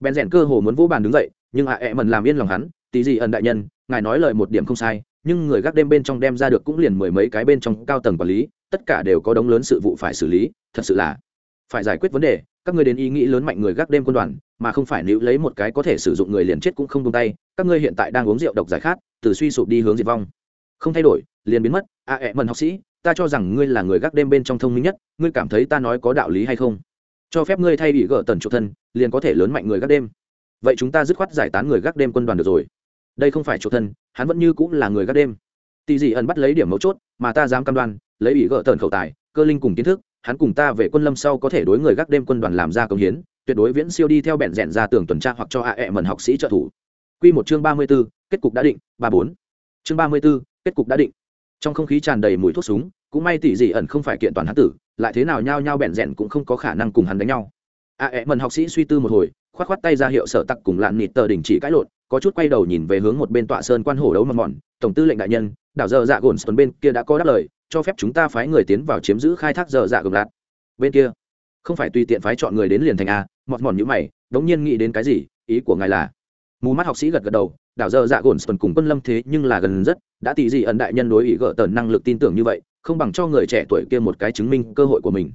Bèn rèn cơ hồ muốn vô bàn đứng dậy, nhưng ạ à ẹ mần làm yên lòng hắn, tí gì ẩn đại nhân, ngài nói lời một điểm không sai, nhưng người gác đêm bên trong đem ra được cũng liền mười mấy cái bên trong cao tầng quản lý, tất cả đều có đống lớn sự vụ phải xử lý, thật sự là phải giải quyết vấn đề các ngươi đến ý nghĩ lớn mạnh người gác đêm quân đoàn mà không phải níu lấy một cái có thể sử dụng người liền chết cũng không tung tay các ngươi hiện tại đang uống rượu độc giải khát từ suy sụp đi hướng diệt vong. Không thay đổi liền biến mất. A à, ẹ mần học sĩ ta cho rằng ngươi là người gác đêm bên trong thông minh nhất ngươi cảm thấy ta nói có đạo lý hay không? Cho phép ngươi thay bị gỡ tần chủ thân liền có thể lớn mạnh người gác đêm. Vậy chúng ta dứt khoát giải tán người gác đêm quân đoàn được rồi. Đây không phải chủ thân hắn vẫn như cũng là người gác đêm. Tỷ dị ẩn bắt lấy điểm mấu chốt mà ta dám cam đoan lấy bị gỡ tần khẩu tài cơ linh cùng kiến thức hắn cùng ta về quân lâm sau có thể đối người gác đêm quân đoàn làm ra công hiến, tuyệt đối viễn siêu đi theo bẹn rẽn ra tường tuần tra hoặc cho hạ ẹ mần học sĩ trợ thủ. Q một chương ba mươi b ố kết cục đã định, ba bốn. Chương ba mươi b ố kết cục đã định. Trong không khí tràn đầy mùi thuốc súng, cũng may tỷ dị ẩn không phải kiện toàn hắn tử, lại thế nào nhao nhao bẹn rẽn cũng không có khả năng cùng hắn đánh nhau. A ẹ mần học sĩ suy tư một hồi k h o á t k h o á t tay ra hiệu sở tặc cùng lạn nịt tờ đình chỉ cãi lộn, có chút quay đầu nhìn về hướng một bên tọa sơn quan hổ đấu mầm mòn, tổng tư lệnh đại nhân, đảo dơ dạ gồn sơn bên kia đã có đáp lời cho phép chúng ta phái người tiến vào chiếm giữ khai thác dở dạ gồng lạt. Bên kia, không phải tùy tiện phái chọn người đến liền thành a, mọt mòn như mày, đống nhiên nghĩ đến cái gì, ý của ngài là? Mù mắt học sĩ gật gật đầu, đảo dơ dạ gồn sơn cùng quân lâm thế nhưng là gần rất, đã tỷ gì ẩn đại nhân đối ý gỡ tần năng lực tin tưởng như vậy, không bằng cho người trẻ tuổi kia một cái chứng minh cơ hội của mình.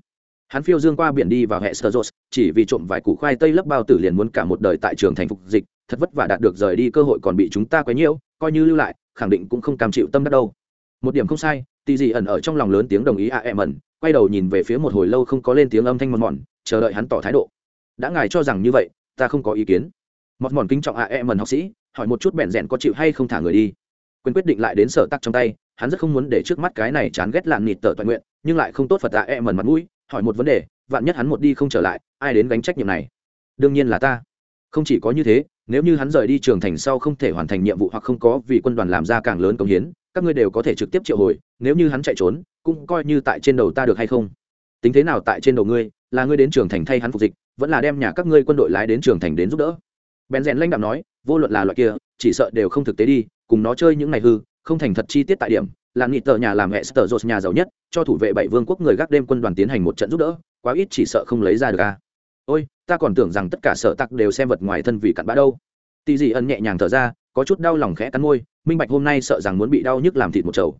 Hắn phiêu dương qua biển đi vào hệ sơ chỉ vì trộm vài củ khoai tây lấp bao tử liền muốn cả một đời tại trường thành phục dịch, thật vất vả đạt được rời đi cơ hội còn bị chúng ta quấy nhiễu, coi như lưu lại, khẳng định cũng không cam chịu tâm đắc đâu một điểm không sai, tì gì ẩn ở trong lòng lớn tiếng đồng ý a em ẩn quay đầu nhìn về phía một hồi lâu không có lên tiếng âm thanh mòn mòn, chờ đợi hắn tỏ thái độ. Đã ngài cho rằng như vậy, ta không có ý kiến. Mọt mòn kính trọng a em ẩn học sĩ, hỏi một chút bẹn rẽn có chịu hay không thả người đi. Quyền quyết định lại đến sở tắc trong tay, hắn rất không muốn để trước mắt cái này chán ghét lạn nịt tờ toàn nguyện, nhưng lại không tốt phật a em ẩn mặt mũi, hỏi một vấn đề, vạn nhất hắn một đi không trở lại, ai đến gánh trách nhiệm này? Đương nhiên là ta. Không chỉ có như thế nếu như hắn rời đi trường thành sau không thể hoàn thành nhiệm vụ hoặc không có vì quân đoàn làm ra càng lớn công hiến, các ngươi đều có thể trực tiếp triệu hồi, nếu như hắn chạy trốn, cũng coi như tại trên đầu ta được hay không tính thế nào tại trên đầu ngươi, là ngươi đến trường thành thay hắn phục dịch, vẫn là đem nhà các ngươi quân đội lái đến trường thành đến giúp đỡ bèn rèn lãnh đạo nói, vô luận là loại kia, chỉ sợ đều không thực tế đi, cùng nó chơi những ngày hư, không thành thật chi tiết tại điểm, là nghị tờ nhà làm hệ sở dột nhà giàu nhất, cho thủ vệ bảy vương quốc người gác đêm quân đoàn tiến hành một trận giúp đỡ, quá ít chỉ sợ không lấy ra được a à. ôi ta còn tưởng rằng tất cả sở tặc đều xem vật ngoài thân vì cặn bã đâu. Tì dị ân nhẹ nhàng thở ra, có chút đau lòng khẽ cắn môi, minh bạch hôm nay sợ rằng muốn bị đau nhức làm thịt một chầu.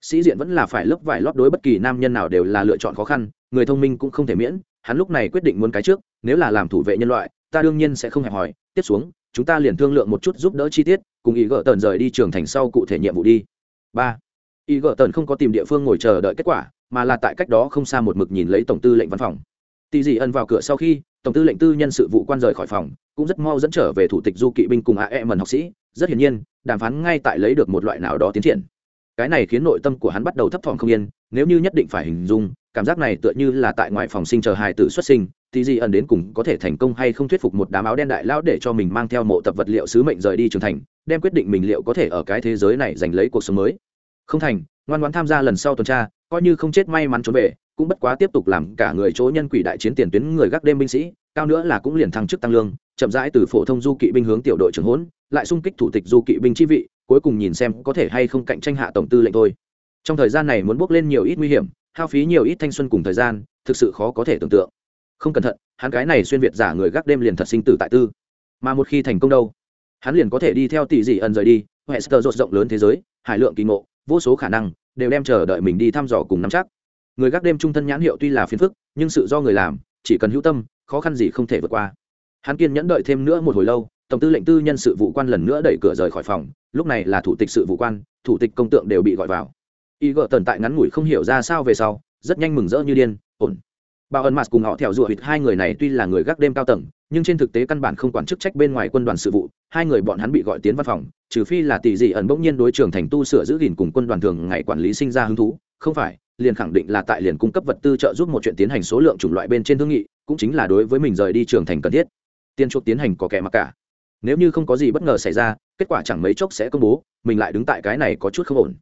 Sĩ diện vẫn là phải lớp vải lót đối bất kỳ nam nhân nào đều là lựa chọn khó khăn, người thông minh cũng không thể miễn, hắn lúc này quyết định muốn cái trước, nếu là làm thủ vệ nhân loại, ta đương nhiên sẽ không hẹp hòi, tiếp xuống, chúng ta liền thương lượng một chút giúp đỡ chi tiết, cùng ý gỡ tần rời đi trường thành sau cụ thể nhiệm vụ đi. Ba. Ý gỡ tần không có tìm địa phương ngồi chờ đợi kết quả, mà là tại cách đó không xa một mực nhìn lấy tổng tư lệnh văn phòng. Tì dị ân vào cửa sau khi tổng tư lệnh tư nhân sự vụ quan rời khỏi phòng, cũng rất mau dẫn trở về thủ tịch du kỵ binh cùng ae mần học sĩ. Rất hiển nhiên, đàm phán ngay tại lấy được một loại nào đó tiến triển. Cái này khiến nội tâm của hắn bắt đầu thấp thỏm không yên, nếu như nhất định phải hình dung, cảm giác này tựa như là tại ngoại phòng sinh chờ hài tử xuất sinh, thì gì ẩn đến cùng có thể thành công hay không thuyết phục một đám áo đen đại lão để cho mình mang theo mộ tập vật liệu sứ mệnh rời đi trưởng thành, đem quyết định mình liệu có thể ở cái thế giới này giành lấy cuộc sống mới. Không thành, ngoan ngoãn tham gia lần sau tuần tra, coi như không chết may mắn trốn về cũng bất quá tiếp tục làm cả người chỗ nhân quỷ đại chiến tiền tuyến người gác đêm binh sĩ, cao nữa là cũng liền thăng chức tăng lương, chậm rãi từ phổ thông du kỵ binh hướng tiểu đội trưởng hỗn lại xung kích thủ tịch du kỵ binh chi vị, cuối cùng nhìn xem có thể hay không cạnh tranh hạ tổng tư lệnh thôi. Trong thời gian này muốn bước lên nhiều ít nguy hiểm, hao phí nhiều ít thanh xuân cùng thời gian, thực sự khó có thể tưởng tượng. Không cẩn thận, hắn cái này xuyên việt giả người gác đêm liền thật sinh tử tại tư. Mà một khi thành công đâu, hắn liền có thể đi theo tỷ dị ẩn rời đi hệ sơ rột rộng lớn thế giới, hải lượng kỳ ngộ, vô số khả năng, đều đem chờ đợi mình đi thăm dò cùng nắm chắc người gác đêm trung thân nhãn hiệu tuy là phiền phức, nhưng sự do người làm, chỉ cần hữu tâm, khó khăn gì không thể vượt qua. Hắn kiên nhẫn đợi thêm nữa một hồi lâu, tổng tư lệnh tư nhân sự vụ quan lần nữa đẩy cửa rời khỏi phòng, lúc này là thủ tịch sự vụ quan, thủ tịch công tượng đều bị gọi vào. Y gợ tần tại ngắn ngủi không hiểu ra sao về sau, rất nhanh mừng rỡ như điên, ổn. Bà ẩn mặt cùng họ theo dụa hịt hai người này tuy là người gác đêm cao tầng, nhưng trên thực tế căn bản không quản chức trách bên ngoài quân đoàn sự vụ, hai người bọn hắn bị gọi tiến văn phòng, trừ phi là tỷ dị ẩn bỗng nhiên đối trường thành tu sửa giữ gìn cùng quân đoàn thường ngày quản lý sinh ra hứng thú không phải, liền khẳng định là tại liền cung cấp vật tư trợ giúp một chuyện tiến hành số lượng chủng loại bên trên thương nghị, cũng chính là đối với mình rời đi trường thành cần thiết. Tiền chuộc tiến hành có kẻ mặc cả. Nếu như không có gì bất ngờ xảy ra, kết quả chẳng mấy chốc sẽ công bố, mình lại đứng tại cái này có chút không ổn.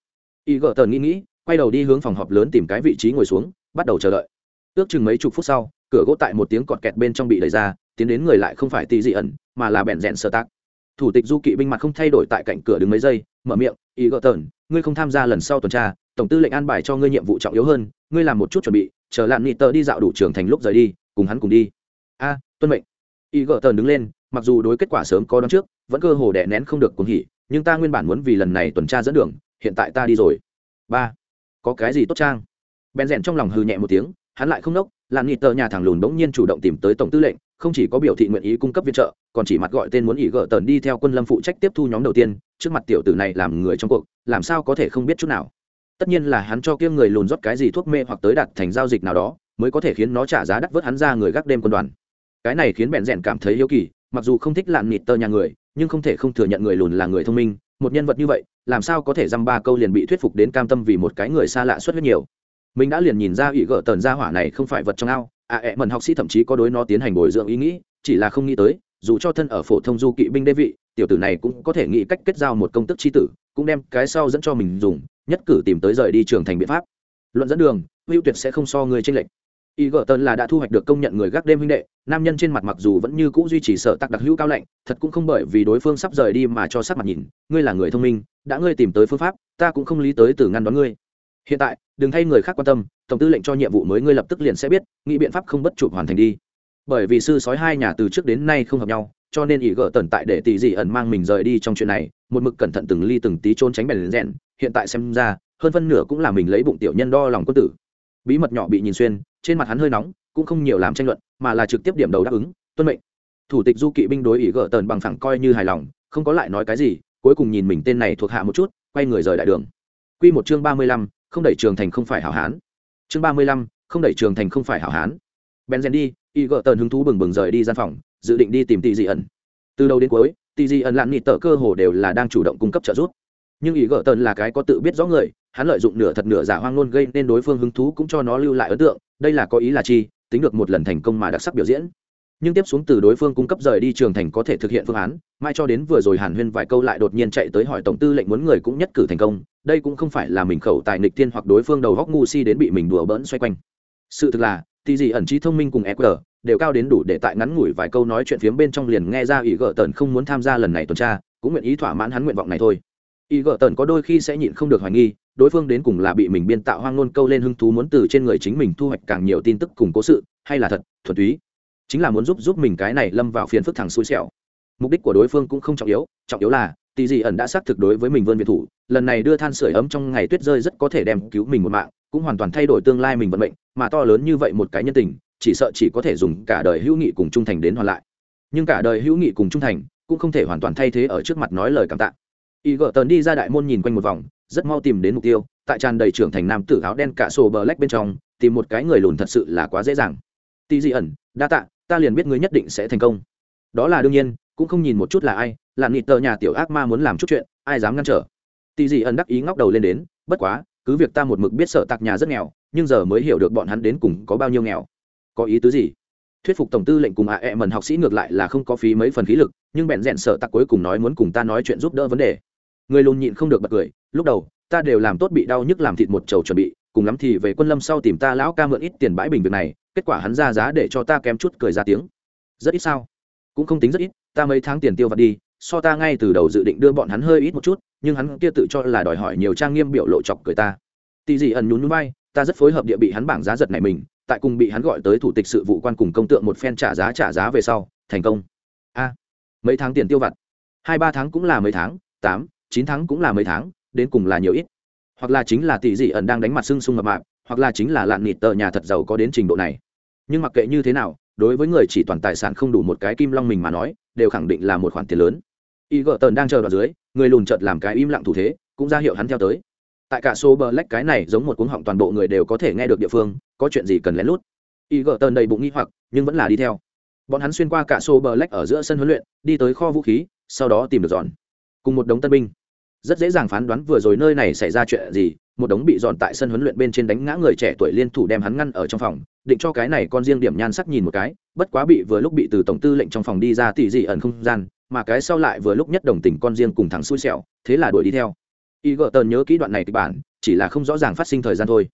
Y gợ tờn nghĩ nghĩ, quay đầu đi hướng phòng họp lớn tìm cái vị trí ngồi xuống, bắt đầu chờ đợi. Ước chừng mấy chục phút sau, cửa gỗ tại một tiếng cọt kẹt bên trong bị đẩy ra, tiến đến người lại không phải tì dị ẩn, mà là bẹn rẽn sơ tác thủ tịch du kỵ binh mặt không thay đổi tại cạnh cửa đứng mấy giây, mở miệng Ý gợ tờn, ngươi không tham gia lần sau tuần tra, tổng tư lệnh an bài cho ngươi nhiệm vụ trọng yếu hơn, ngươi làm một chút chuẩn bị, chờ lạn nghị tờ đi dạo đủ trường thành lúc rời đi, cùng hắn cùng đi. A, tuân mệnh. Ý gợ tờn đứng lên, mặc dù đối kết quả sớm có đón trước, vẫn cơ hồ đè nén không được cuồng hỉ, nhưng ta nguyên bản muốn vì lần này tuần tra dẫn đường, hiện tại ta đi rồi. Ba, có cái gì tốt trang? Bèn rèn trong lòng hừ nhẹ một tiếng, hắn lại không nốc làm nhị tờ nhà thằng lùn bỗng nhiên chủ động tìm tới tổng tư lệnh không chỉ có biểu thị nguyện ý cung cấp viện trợ, còn chỉ mặt gọi tên muốn ỉ gỡ tần đi theo quân lâm phụ trách tiếp thu nhóm đầu tiên, trước mặt tiểu tử này làm người trong cuộc, làm sao có thể không biết chút nào. Tất nhiên là hắn cho kia người lùn rót cái gì thuốc mê hoặc tới đặt thành giao dịch nào đó, mới có thể khiến nó trả giá đắt vớt hắn ra người gác đêm quân đoàn. Cái này khiến bẹn rèn cảm thấy hiếu kỳ, mặc dù không thích lạn nịt tơ nhà người, nhưng không thể không thừa nhận người lùn là người thông minh, một nhân vật như vậy, làm sao có thể dăm ba câu liền bị thuyết phục đến cam tâm vì một cái người xa lạ xuất huyết nhiều. Mình đã liền nhìn ra ủy gỡ tần gia hỏa này không phải vật trong ao A ẹ mần học sĩ thậm chí có đối nó tiến hành bồi dưỡng ý nghĩ, chỉ là không nghĩ tới, dù cho thân ở phổ thông du kỵ binh đê vị, tiểu tử này cũng có thể nghĩ cách kết giao một công tức chi tử, cũng đem cái sau dẫn cho mình dùng, nhất cử tìm tới rời đi trường thành biện pháp. Luận dẫn đường, hữu tuyệt sẽ không so người tranh lệch. Y gờ tân là đã thu hoạch được công nhận người gác đêm huynh đệ, nam nhân trên mặt mặc dù vẫn như cũ duy trì sợ tặc đặc hữu cao lạnh, thật cũng không bởi vì đối phương sắp rời đi mà cho sắc mặt nhìn, ngươi là người thông minh, đã ngươi tìm tới phương pháp, ta cũng không lý tới từ ngăn đón ngươi hiện tại đừng thay người khác quan tâm tổng tư lệnh cho nhiệm vụ mới ngươi lập tức liền sẽ biết nghĩ biện pháp không bất chụp hoàn thành đi. Bởi vì sư sói hai nhà từ trước đến nay không hợp nhau cho nên ý gỡ tần tại để tỷ dị ẩn mang mình rời đi trong chuyện này một mực cẩn thận từng ly từng tí trốn tránh bèn rẽn hiện tại xem ra hơn phân nửa cũng là mình lấy bụng tiểu nhân đo lòng quân tử. Bí mật nhỏ bị nhìn xuyên trên mặt hắn hơi nóng cũng không nhiều làm tranh luận mà là trực tiếp điểm đầu đáp ứng tuân mệnh. Thủ tịch du kỵ binh đối ý gỡ tần bằng phẳng coi như hài lòng không có lại nói cái gì cuối cùng nhìn mình tên này thuộc hạ một chút quay người rời đại đường. Quy một chương ba mươi lăm, không đẩy trường thành không phải hảo hán. Chương ba mươi lăm, không đẩy trường thành không phải hảo hán. Benzen đi, y gợ tần hứng thú bừng bừng rời đi gian phòng, dự định đi tìm tị dị ẩn. Từ đầu đến cuối, tị dị ẩn lặn nịt tở cơ hồ đều là đang chủ động cung cấp trợ giúp. Nhưng y gợ tần là cái có tự biết rõ người, hắn lợi dụng nửa thật nửa giả hoang luôn gây nên đối phương hứng thú cũng cho nó lưu lại ấn tượng, đây là có ý là chi, tính được một lần thành công mà đặc sắc biểu diễn nhưng tiếp xuống từ đối phương cung cấp rời đi trường thành có thể thực hiện phương án mai cho đến vừa rồi hàn huyên vài câu lại đột nhiên chạy tới hỏi tổng tư lệnh muốn người cũng nhất cử thành công đây cũng không phải là mình khẩu tài nịch tiên hoặc đối phương đầu góc ngu si đến bị mình đùa bỡn xoay quanh. Sự thực là thì gì ẩn trí thông minh cùng eqr đều cao đến đủ để tại ngắn ngủi vài câu nói chuyện phiếm bên trong liền nghe ra ý gợ tần không muốn tham gia lần này tuần tra, cũng nguyện ý thỏa mãn hắn nguyện vọng này thôi. Ý gợ tần có đôi khi sẽ nhịn không được hoài nghi, đối phương đến cùng là bị mình biên tạo hoang ngôn câu lên hứng thú muốn từ trên người chính mình thu hoạch càng nhiều tin tức cùng cố sự, hay là thật, thuần túy. Chính là muốn giúp giúp mình cái này lâm vào phiền phức thẳng xui xẻo. Mục đích của đối phương cũng không trọng yếu trọng yếu là tỷ dị ẩn đã xác thực đối với mình vươn việt thủ, lần này đưa than sửa ấm trong ngày tuyết rơi rất có thể đem cứu mình một mạng, cũng hoàn toàn thay đổi tương lai mình vận mệnh, mà to lớn như vậy một cái nhân tình, chỉ sợ chỉ có thể dùng cả đời hữu nghị cùng trung thành đến hoàn lại. Nhưng cả đời hữu nghị cùng trung thành, cũng không thể hoàn toàn thay thế ở trước mặt nói lời cảm tạ. Y gỡ tần đi ra đại môn nhìn quanh một vòng, rất mau tìm đến mục tiêu, tại tràn đầy trưởng thành nam tử áo đen cả sổ bờ lách bên trong, tìm một cái người lùn thật sự là quá dễ dàng. Tỷ dị ẩn, đa tạ, ta liền biết ngươi nhất định sẽ thành công. Đó là đương nhiên cũng không nhìn một chút là ai, là nịt tờ nhà tiểu ác ma muốn làm chút chuyện, ai dám ngăn trở. Tì dị ẩn đắc ý ngóc đầu lên đến, bất quá, cứ việc ta một mực biết sợ tạc nhà rất nghèo, nhưng giờ mới hiểu được bọn hắn đến cùng có bao nhiêu nghèo. Có ý tứ gì? Thuyết phục tổng tư lệnh cùng ạ à mần học sĩ ngược lại là không có phí mấy phần khí lực, nhưng bèn rẽn sợ tặc cuối cùng nói muốn cùng ta nói chuyện giúp đỡ vấn đề. Người lùn nhịn không được bật cười, lúc đầu, ta đều làm tốt bị đau nhức làm thịt một chầu chuẩn bị, cùng lắm thì về quân lâm sau tìm ta lão ca mượn ít tiền bãi bình việc này, kết quả hắn ra giá để cho ta kém chút cười ra tiếng. Rất ít sao? Cũng không tính rất ít, ta mấy tháng tiền tiêu vặt đi, so ta ngay từ đầu dự định đưa bọn hắn hơi ít một chút, nhưng hắn kia tự cho là đòi hỏi nhiều trang nghiêm biểu lộ chọc cười ta. Tì dị ẩn nhún núi bay ta rất phối hợp địa bị hắn bảng giá giật này mình, tại cùng bị hắn gọi tới thủ tịch sự vụ quan cùng công tượng một phen trả giá trả giá về sau, thành công. A, mấy tháng tiền tiêu vặt? Hai ba tháng cũng là mấy tháng, tám, chín tháng cũng là mấy tháng, đến cùng là nhiều ít. Hoặc là chính là tỷ dị ẩn đang đánh mặt sưng sung mập mạp, hoặc là chính là lạn nịt tờ nhà thật giàu có đến trình độ này. Nhưng mặc kệ như thế nào đối với người chỉ toàn tài sản không đủ một cái kim long mình mà nói đều khẳng định là một khoản tiền lớn. Y gợ tần đang chờ đoạn dưới người lùn chợt làm cái im lặng thủ thế cũng ra hiệu hắn theo tới. Tại cả số bờ lách cái này giống một cuống họng toàn bộ người đều có thể nghe được địa phương có chuyện gì cần lén lút. Y gợ tần đầy bụng nghi hoặc nhưng vẫn là đi theo. Bọn hắn xuyên qua cả số bờ lách ở giữa sân huấn luyện đi tới kho vũ khí sau đó tìm được giòn, cùng một đống tân binh rất dễ dàng phán đoán vừa rồi nơi này xảy ra chuyện gì, một đống bị dọn tại sân huấn luyện bên trên đánh ngã người trẻ tuổi liên thủ đem hắn ngăn ở trong phòng, định cho cái này con riêng điểm nhan sắc nhìn một cái, bất quá bị vừa lúc bị từ tổng tư lệnh trong phòng đi ra tỉ dị ẩn không gian, mà cái sau lại vừa lúc nhất đồng tình con riêng cùng thằng xui xẻo, thế là đuổi đi theo. Y gợ tờn nhớ kỹ đoạn này kịch bản, chỉ là không rõ ràng phát sinh thời gian thôi.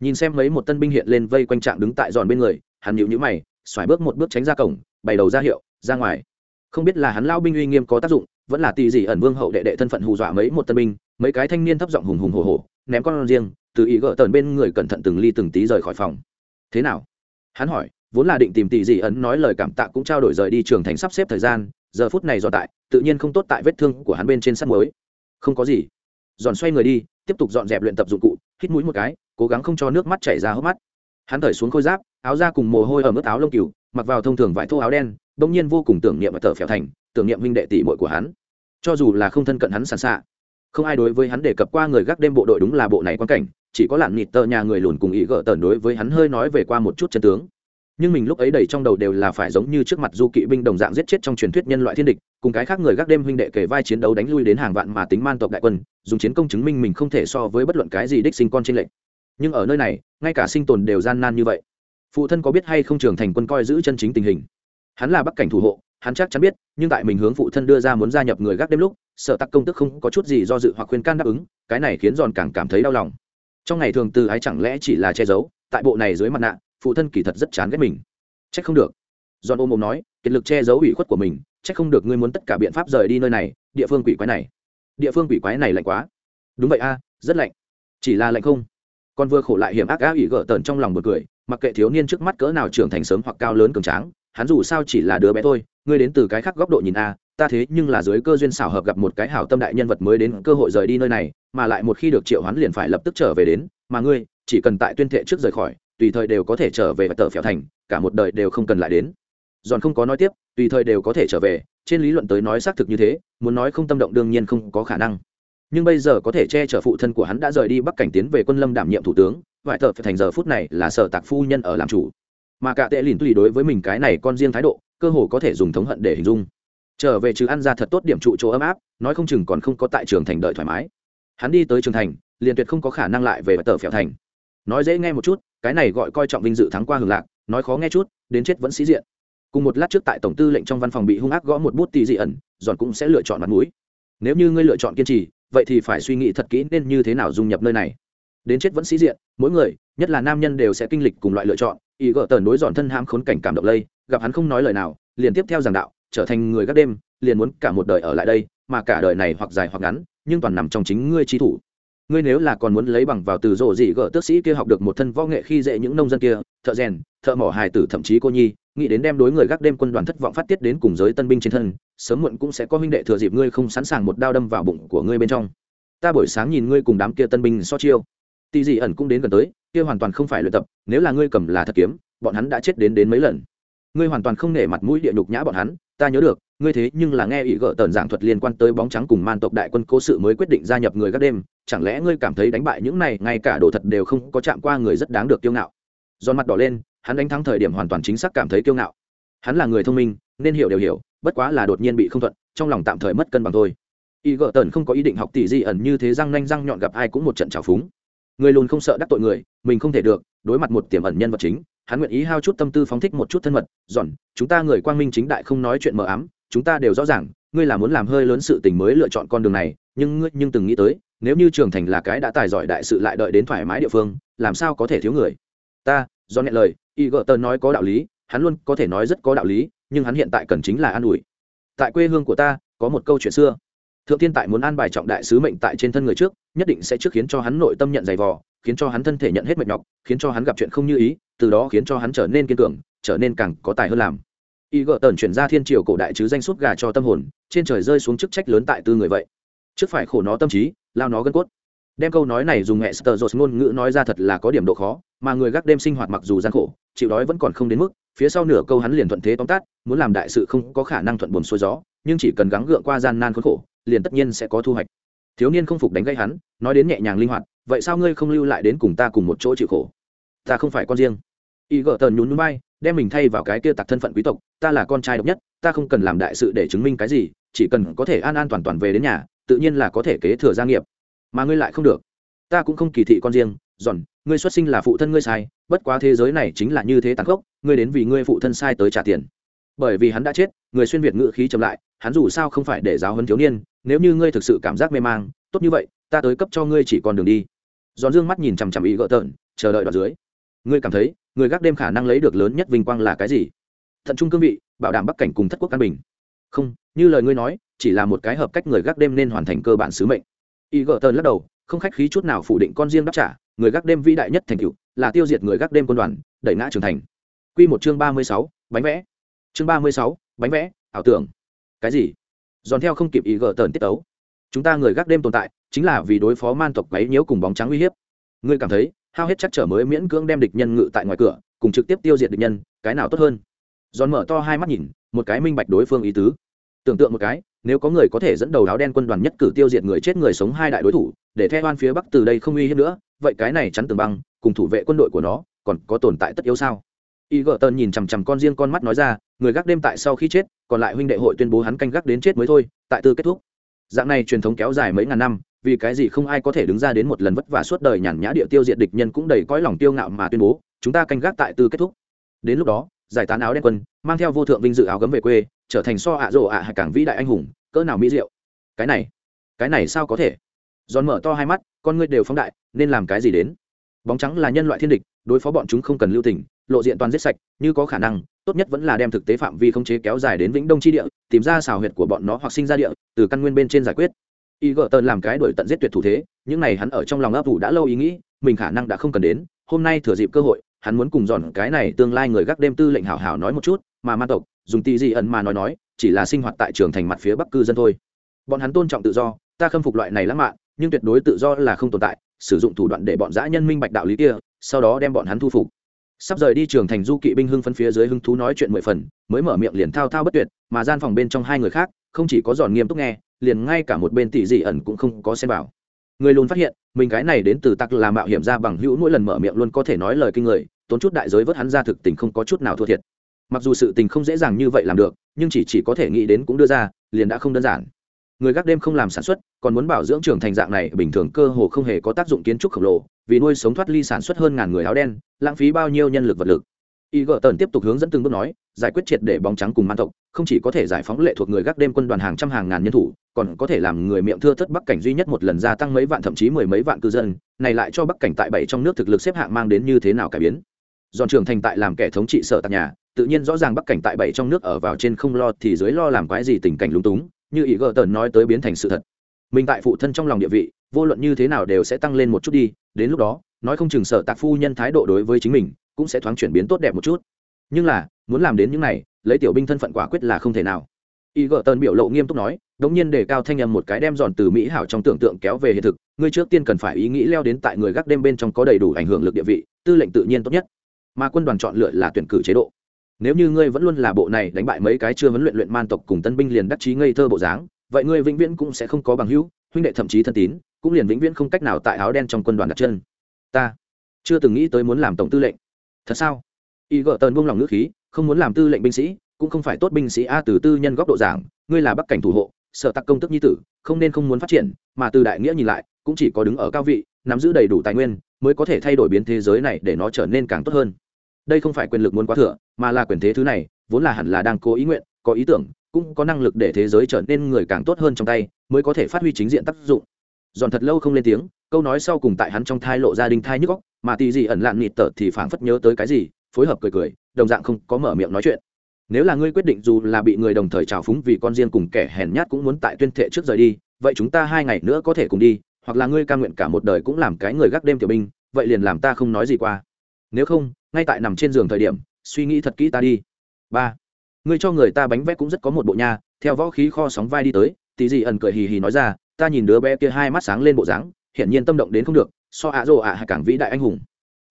Nhìn xem mấy một tân binh hiện lên vây quanh trạng đứng tại giòn bên người, hắn nhịu nhữ mày, xoài bước một bước tránh ra cổng, bày đầu ra hiệu, ra ngoài. Không biết là hắn lao binh uy nghiêm có tác dụng vẫn là tỷ dị ẩn vương hậu đệ đệ thân phận hù dọa mấy một tân binh, mấy cái thanh niên thấp giọng hùng hùng hồ hồ ném con riêng, từ ý gỡ tờn bên người cẩn thận từng ly từng tí rời khỏi phòng. Thế nào? Hắn hỏi, vốn là định tìm tỷ dị ẩn nói lời cảm tạ cũng trao đổi rời đi trường thành sắp xếp thời gian, giờ phút này do tại, tự nhiên không tốt tại vết thương của hắn bên trên sắt mới không có gì. Giòn xoay người đi, tiếp tục dọn dẹp luyện tập dụng cụ, hít mũi một cái, cố gắng không cho nước mắt chảy ra hốc mắt. Hắn thở xuống khôi giáp, áo ra cùng mồ hôi ở mức áo lông cừu, mặc vào thông thường vải thô áo đen đông nhiên vô cùng tưởng niệm và tờ phèo thành, tưởng niệm huynh đệ tỷ muội của hắn. Cho dù là không thân cận hắn sẵn xạ không ai đối với hắn đề cập qua người gác đêm bộ đội đúng là bộ này quan cảnh, chỉ có lạn nịt tờ nhà người lùn cùng ý gỡ tờn đối với hắn hơi nói về qua một chút chân tướng. Nhưng mình lúc ấy đầy trong đầu đều là phải giống như trước mặt du kỵ binh đồng dạng giết chết trong truyền thuyết nhân loại thiên địch, cùng cái khác người gác đêm huynh đệ kể vai chiến đấu đánh lui đến hàng vạn mà tính man tộc đại quân, dùng chiến công chứng minh mình không thể so với bất luận cái gì đích sinh con trên lệnh. Nhưng ở nơi này, ngay cả sinh tồn đều gian nan như vậy. Phụ thân có biết hay không trưởng thành quân coi giữ chân chính tình hình? Hắn là bắc cảnh thủ hộ, hắn chắc chắn biết, nhưng tại mình hướng phụ thân đưa ra muốn gia nhập người gác đêm lúc, sở tắc công tức không có chút gì do dự hoặc khuyên can đáp ứng, cái này khiến giòn càng cảm thấy đau lòng. Trong ngày thường từ ái chẳng lẽ chỉ là che giấu, tại bộ này dưới mặt nạ, phụ thân kỳ thật rất chán ghét mình. Trách không được. Giòn ôm ôm nói, kiệt lực che giấu ủy khuất của mình trách không được ngươi muốn tất cả biện pháp rời đi nơi này, địa phương quỷ quái này. Địa phương quỷ quái này lạnh quá. Đúng vậy a, rất lạnh. Chỉ là lạnh không. Con vừa khổ lại hiểm ác á ủy gỡ tờn trong lòng một cười, mặc kệ thiếu niên trước mắt cỡ nào trưởng thành sớm hoặc cao lớn cường tráng hắn dù sao chỉ là đứa bé thôi, ngươi đến từ cái khác góc độ nhìn a, ta thế nhưng là dưới cơ duyên xảo hợp gặp một cái hảo tâm đại nhân vật mới đến cơ hội rời đi nơi này, mà lại một khi được triệu hoán liền phải lập tức trở về đến, mà ngươi, chỉ cần tại tuyên thệ trước rời khỏi, tùy thời đều có thể trở về và tờ phèo thành, cả một đời đều không cần lại đến. Giòn không có nói tiếp, tùy thời đều có thể trở về, trên lý luận tới nói xác thực như thế, muốn nói không tâm động đương nhiên không có khả năng. Nhưng bây giờ có thể che chở phụ thân của hắn đã rời đi bắc cảnh tiến về quân lâm đảm nhiệm thủ tướng vải thợ thành giờ phút này là sở tạc phu nhân ở làm chủ mà cả tệ lìn tùy đối với mình cái này con riêng thái độ, cơ hồ có thể dùng thống hận để hình dung. Trở về chứ ăn ra thật tốt điểm trụ chỗ ấm áp, nói không chừng còn không có tại trường thành đợi thoải mái. Hắn đi tới trường thành, liền tuyệt không có khả năng lại về tờ phèo thành. Nói dễ nghe một chút, cái này gọi coi trọng vinh dự thắng qua hưởng lạc, nói khó nghe chút, đến chết vẫn sĩ diện. Cùng một lát trước tại tổng tư lệnh trong văn phòng bị hung ác gõ một bút tì dị ẩn, giòn cũng sẽ lựa chọn mặt mũi. Nếu như ngươi lựa chọn kiên trì, vậy thì phải suy nghĩ thật kỹ nên như thế nào dung nhập nơi này. Đến chết vẫn sĩ diện, mỗi người, nhất là nam nhân đều sẽ kinh lịch cùng loại lựa chọn ý gỡ tờn đối dọn thân ham khốn cảnh cảm động lây, gặp hắn không nói lời nào, liền tiếp theo giảng đạo, trở thành người gác đêm, liền muốn cả một đời ở lại đây, mà cả đời này hoặc dài hoặc ngắn, nhưng toàn nằm trong chính ngươi trí thủ. Ngươi nếu là còn muốn lấy bằng vào từ rộ dị gỡ tước sĩ kia học được một thân võ nghệ khi dễ những nông dân kia, thợ rèn, thợ mỏ hài tử thậm chí cô nhi, nghĩ đến đem đối người gác đêm quân đoàn thất vọng phát tiết đến cùng giới tân binh trên thân, sớm muộn cũng sẽ có huynh đệ thừa dịp ngươi không sẵn sàng một đao đâm vào bụng của ngươi bên trong. Ta buổi sáng nhìn ngươi cùng đám kia tân binh so chiêu. Tì dị ẩn cũng đến gần tới kia hoàn toàn không phải luyện tập, nếu là ngươi cầm là thật kiếm, bọn hắn đã chết đến đến mấy lần. Ngươi hoàn toàn không nể mặt mũi địa nhục nhã bọn hắn, ta nhớ được, ngươi thế nhưng là nghe ý gỡ tần giảng thuật liên quan tới bóng trắng cùng man tộc đại quân cố sự mới quyết định gia nhập người các đêm, chẳng lẽ ngươi cảm thấy đánh bại những này, ngay cả đồ thật đều không có chạm qua người rất đáng được kiêu ngạo. Giòn mặt đỏ lên, hắn đánh thắng thời điểm hoàn toàn chính xác cảm thấy kiêu ngạo. Hắn là người thông minh, nên hiểu đều hiểu, bất quá là đột nhiên bị không thuận, trong lòng tạm thời mất cân bằng thôi. Y gỡ tần không có ý định học tỷ di ẩn như thế răng nanh răng nhọn gặp ai cũng một trận trào phúng. Người lùn không sợ đắc tội người mình không thể được, đối mặt một tiềm ẩn nhân vật chính, hắn nguyện ý hao chút tâm tư phóng thích một chút thân mật giòn chúng ta người quang minh chính đại không nói chuyện mờ ám, chúng ta đều rõ ràng, ngươi là muốn làm hơi lớn sự tình mới lựa chọn con đường này, nhưng ngươi nhưng từng nghĩ tới, nếu như trường thành là cái đã tài giỏi đại sự lại đợi đến thoải mái địa phương, làm sao có thể thiếu người? Ta, do nghe lời, y gợ tờ nói có đạo lý, hắn luôn có thể nói rất có đạo lý, nhưng hắn hiện tại cần chính là an ủi. Tại quê hương của ta, có một câu chuyện xưa thượng tiên tại muốn an bài trọng đại sứ mệnh tại trên thân người trước, nhất định sẽ trước khiến cho hắn nội tâm nhận dày vò, khiến cho hắn thân thể nhận hết mệt nhọc, khiến cho hắn gặp chuyện không như ý, từ đó khiến cho hắn trở nên kiên cường, trở nên càng có tài hơn làm. Y gợ tần chuyển ra thiên triều cổ đại chứ danh suốt gà cho tâm hồn, trên trời rơi xuống chức trách lớn tại tư người vậy. Trước phải khổ nó tâm trí, lao nó gân cốt. Đem câu nói này dùng mẹ sờ dột ngôn ngữ nói ra thật là có điểm độ khó, mà người gác đêm sinh hoạt mặc dù gian khổ, chịu đói vẫn còn không đến mức, phía sau nửa câu hắn liền thuận thế tóm tắt, muốn làm đại sự không có khả năng thuận buồn xuôi gió, nhưng chỉ cần gắng gượng qua gian nan khốn khổ liền tất nhiên sẽ có thu hoạch. Thiếu niên không phục đánh gây hắn, nói đến nhẹ nhàng linh hoạt, vậy sao ngươi không lưu lại đến cùng ta cùng một chỗ chịu khổ? Ta không phải con riêng. Y gỡ tần nhún nhún bay đem mình thay vào cái kia tặc thân phận quý tộc, ta là con trai độc nhất, ta không cần làm đại sự để chứng minh cái gì, chỉ cần có thể an an toàn toàn về đến nhà, tự nhiên là có thể kế thừa gia nghiệp. Mà ngươi lại không được. Ta cũng không kỳ thị con riêng, giòn, ngươi xuất sinh là phụ thân ngươi sai, bất quá thế giới này chính là như thế tàn khốc, ngươi đến vì ngươi phụ thân sai tới trả tiền bởi vì hắn đã chết, người xuyên việt ngự khí chậm lại, hắn dù sao không phải để giáo huấn thiếu niên, nếu như ngươi thực sự cảm giác mê mang, tốt như vậy, ta tới cấp cho ngươi chỉ còn đường đi. Giòn dương mắt nhìn chằm chằm ý gỡ tợn, chờ đợi đoạn dưới. Ngươi cảm thấy, người gác đêm khả năng lấy được lớn nhất vinh quang là cái gì? Thận trung cương vị, bảo đảm bắc cảnh cùng thất quốc an bình. Không, như lời ngươi nói, chỉ là một cái hợp cách người gác đêm nên hoàn thành cơ bản sứ mệnh. Y gỡ tợn lắc đầu, không khách khí chút nào phủ định con riêng đáp trả, người gác đêm vĩ đại nhất thành cựu là tiêu diệt người gác đêm quân đoàn, đẩy ngã trưởng thành. Q một chương ba mươi sáu, bánh vẽ chương ba mươi sáu, bánh vẽ, ảo tưởng. Cái gì? Dòn theo không kịp ý gỡ tờn tiết tấu. Chúng ta người gác đêm tồn tại, chính là vì đối phó man tộc quấy nhiễu cùng bóng trắng uy hiếp. Ngươi cảm thấy, hao hết chắc trở mới miễn cưỡng đem địch nhân ngự tại ngoài cửa, cùng trực tiếp tiêu diệt địch nhân, cái nào tốt hơn? Dòn mở to hai mắt nhìn, một cái minh bạch đối phương ý tứ. Tưởng tượng một cái, nếu có người có thể dẫn đầu áo đen quân đoàn nhất cử tiêu diệt người chết người sống hai đại đối thủ, để theo oan phía bắc từ đây không uy hiếp nữa, vậy cái này chắn tường băng, cùng thủ vệ quân đội của nó, còn có tồn tại tất yếu sao? Y gợ tần nhìn chằm chằm con riêng con mắt nói ra, người gác đêm tại sau khi chết, còn lại huynh đệ hội tuyên bố hắn canh gác đến chết mới thôi, tại tư kết thúc. Dạng này truyền thống kéo dài mấy ngàn năm, vì cái gì không ai có thể đứng ra đến một lần vất vả suốt đời nhàn nhã địa tiêu diệt địch nhân cũng đầy cõi lòng tiêu ngạo mà tuyên bố, chúng ta canh gác tại tư kết thúc. Đến lúc đó, giải tán áo đen quân, mang theo vô thượng vinh dự áo gấm về quê, trở thành so ạ rộ ạ hải cảng vĩ đại anh hùng, cỡ nào mỹ diệu. Cái này cái này sao có thể? Giòn mở to hai mắt, con ngươi đều phóng đại, nên làm cái gì đến? Bóng trắng là nhân loại thiên địch, đối phó bọn chúng không cần lưu tình lộ diện toàn giết sạch, như có khả năng, tốt nhất vẫn là đem thực tế phạm vi không chế kéo dài đến vĩnh đông chi địa, tìm ra xào huyệt của bọn nó hoặc sinh ra địa, từ căn nguyên bên trên giải quyết. Y gợ tần làm cái đổi tận giết tuyệt thủ thế, những này hắn ở trong lòng ấp ủ đã lâu ý nghĩ, mình khả năng đã không cần đến, hôm nay thừa dịp cơ hội, hắn muốn cùng dọn cái này tương lai người gác đêm tư lệnh hảo hảo nói một chút, mà ma tộc, dùng tì gì ẩn mà nói nói, chỉ là sinh hoạt tại trường thành mặt phía bắc cư dân thôi. Bọn hắn tôn trọng tự do, ta khâm phục loại này lãng mạn, nhưng tuyệt đối tự do là không tồn tại, sử dụng thủ đoạn để bọn dã nhân minh bạch đạo lý kia, sau đó đem bọn hắn thu phục sắp rời đi trường thành du kỵ binh hưng phân phía dưới hưng thú nói chuyện mười phần, mới mở miệng liền thao thao bất tuyệt, mà gian phòng bên trong hai người khác, không chỉ có giòn nghiêm túc nghe, liền ngay cả một bên tỷ dị ẩn cũng không có xem bảo người lùn phát hiện, mình cái này đến từ tặc là mạo hiểm ra bằng hữu mỗi lần mở miệng luôn có thể nói lời kinh người, tốn chút đại giới vớt hắn ra thực tình không có chút nào thua thiệt. Mặc dù sự tình không dễ dàng như vậy làm được, nhưng chỉ chỉ có thể nghĩ đến cũng đưa ra, liền đã không đơn giản người gác đêm không làm sản xuất, còn muốn bảo dưỡng trưởng thành dạng này, bình thường cơ hồ không hề có tác dụng kiến trúc khổng lồ, vì nuôi sống thoát ly sản xuất hơn ngàn người áo đen, lãng phí bao nhiêu nhân lực vật lực. Y gợ tần tiếp tục hướng dẫn từng bước nói, giải quyết triệt để bóng trắng cùng man tộc, không chỉ có thể giải phóng lệ thuộc người gác đêm quân đoàn hàng trăm hàng ngàn nhân thủ, còn có thể làm người miệng thưa thất bắc cảnh duy nhất một lần gia tăng mấy vạn thậm chí mười mấy vạn cư dân, này lại cho bắc cảnh tại bảy trong nước thực lực xếp hạng mang đến như thế nào cải biến. Dọn trưởng thành tại làm kẻ thống trị sở tạc nhà, tự nhiên rõ ràng bắc cảnh tại bảy trong nước ở vào trên không lo thì dưới lo làm quái gì tình cảnh lúng túng như ý gờ tần nói tới biến thành sự thật. Mình tại phụ thân trong lòng địa vị, vô luận như thế nào đều sẽ tăng lên một chút đi, đến lúc đó, nói không chừng sở tạc phu nhân thái độ đối với chính mình cũng sẽ thoáng chuyển biến tốt đẹp một chút. Nhưng là, muốn làm đến những này, lấy tiểu binh thân phận quả quyết là không thể nào. Y gợ tần biểu lộ nghiêm túc nói, đống nhiên để cao thanh âm một cái đem giòn từ mỹ hảo trong tưởng tượng kéo về hiện thực, ngươi trước tiên cần phải ý nghĩ leo đến tại người gác đêm bên trong có đầy đủ ảnh hưởng lực địa vị, tư lệnh tự nhiên tốt nhất. Mà quân đoàn chọn lựa là tuyển cử chế độ nếu như ngươi vẫn luôn là bộ này đánh bại mấy cái chưa huấn luyện luyện man tộc cùng tân binh liền đắc chí ngây thơ bộ dáng, vậy ngươi vĩnh viễn cũng sẽ không có bằng hữu, huynh đệ thậm chí thân tín, cũng liền vĩnh viễn không cách nào tại áo đen trong quân đoàn đặt chân. Ta chưa từng nghĩ tới muốn làm tổng tư lệnh. Thật sao? Y gợ tần buông lòng ngữ khí, không muốn làm tư lệnh binh sĩ, cũng không phải tốt binh sĩ a từ tư nhân góc độ giảng, ngươi là bắc cảnh thủ hộ sợ tặc công tức nhi tử, không nên không muốn phát triển, mà từ đại nghĩa nhìn lại, cũng chỉ có đứng ở cao vị, nắm giữ đầy đủ tài nguyên, mới có thể thay đổi biến thế giới này để nó trở nên càng tốt hơn đây không phải quyền lực muốn quá thừa, mà là quyền thế thứ này, vốn là hẳn là đang cố ý nguyện, có ý tưởng, cũng có năng lực để thế giới trở nên người càng tốt hơn trong tay, mới có thể phát huy chính diện tác dụng. Dọn thật lâu không lên tiếng, câu nói sau cùng tại hắn trong thai lộ gia đình thai nhức góc mà tì gì ẩn lạn nịt tợt thì phảng phất nhớ tới cái gì, phối hợp cười cười, đồng dạng không có mở miệng nói chuyện. Nếu là ngươi quyết định dù là bị người đồng thời trào phúng vì con riêng cùng kẻ hèn nhát cũng muốn tại tuyên thệ trước rời đi, vậy chúng ta hai ngày nữa có thể cùng đi, hoặc là ngươi ca nguyện cả một đời cũng làm cái người gác đêm tiểu binh, vậy liền làm ta không nói gì qua nếu không, ngay tại nằm trên giường thời điểm, suy nghĩ thật kỹ ta đi. Ba. Ngươi cho người ta bánh vẽ cũng rất có một bộ nha, theo võ khí kho sóng vai đi tới, tí gì ẩn cười hì hì nói ra, ta nhìn đứa bé kia hai mắt sáng lên bộ dáng, hiển nhiên tâm động đến không được, so ạ rồ ạ hạ cảng vĩ đại anh hùng.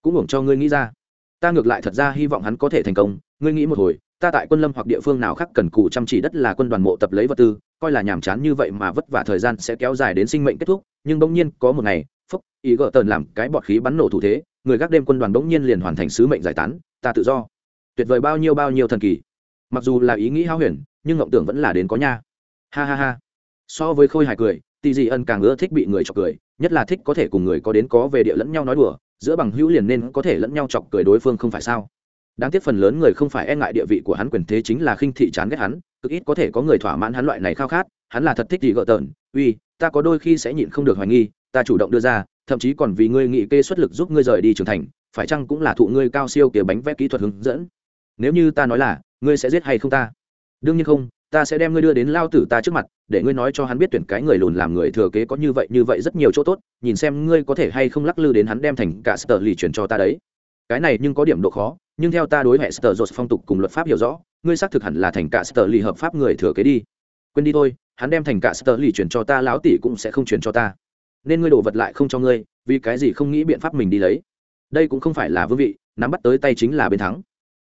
Cũng hưởng cho ngươi nghĩ ra. Ta ngược lại thật ra hy vọng hắn có thể thành công, ngươi nghĩ một hồi, ta tại quân lâm hoặc địa phương nào khác cần cù chăm chỉ đất là quân đoàn mộ tập lấy vật tư, coi là nhàm chán như vậy mà vất vả thời gian sẽ kéo dài đến sinh mệnh kết thúc, nhưng bỗng nhiên có một ngày, phúc, ý gỡ tần làm cái bọt khí bắn nổ thủ thế người gác đêm quân đoàn bỗng nhiên liền hoàn thành sứ mệnh giải tán, ta tự do. Tuyệt vời bao nhiêu bao nhiêu thần kỳ. Mặc dù là ý nghĩ hao huyền, nhưng ngộng tưởng vẫn là đến có nha. Ha ha ha. So với khôi hài cười tì dị ân càng ưa thích bị người chọc cười, nhất là thích có thể cùng người có đến có về địa lẫn nhau nói đùa, giữa bằng hữu liền nên có thể lẫn nhau chọc cười đối phương không phải sao? Đáng tiếc phần lớn người không phải e ngại địa vị của hắn quyền thế chính là khinh thị chán ghét hắn, cực ít có thể có người thỏa mãn hắn loại này khao khát, hắn là thật thích gì gợ tợn, uy, ta có đôi khi sẽ nhịn không được hoài nghi, ta chủ động đưa ra thậm chí còn vì ngươi nghị kê xuất lực giúp ngươi rời đi trưởng thành, phải chăng cũng là thụ ngươi cao siêu kia bánh vẽ kỹ thuật hướng dẫn? Nếu như ta nói là, ngươi sẽ giết hay không ta? Đương nhiên không, ta sẽ đem ngươi đưa đến lao tử ta trước mặt, để ngươi nói cho hắn biết tuyển cái người lùn làm người thừa kế có như vậy như vậy rất nhiều chỗ tốt, nhìn xem ngươi có thể hay không lắc lư đến hắn đem thành cả sở lì chuyển cho ta đấy. Cái này nhưng có điểm độ khó, nhưng theo ta đối hệ sở dột phong tục cùng luật pháp hiểu rõ, ngươi xác thực hẳn là thành cả sở lì hợp pháp người thừa kế đi. Quên đi thôi, hắn đem thành cả sở lì chuyển cho ta, lão tỷ cũng sẽ không chuyển cho ta nên ngươi đổ vật lại không cho ngươi, vì cái gì không nghĩ biện pháp mình đi lấy? Đây cũng không phải là vương vị, nắm bắt tới tay chính là bên thắng.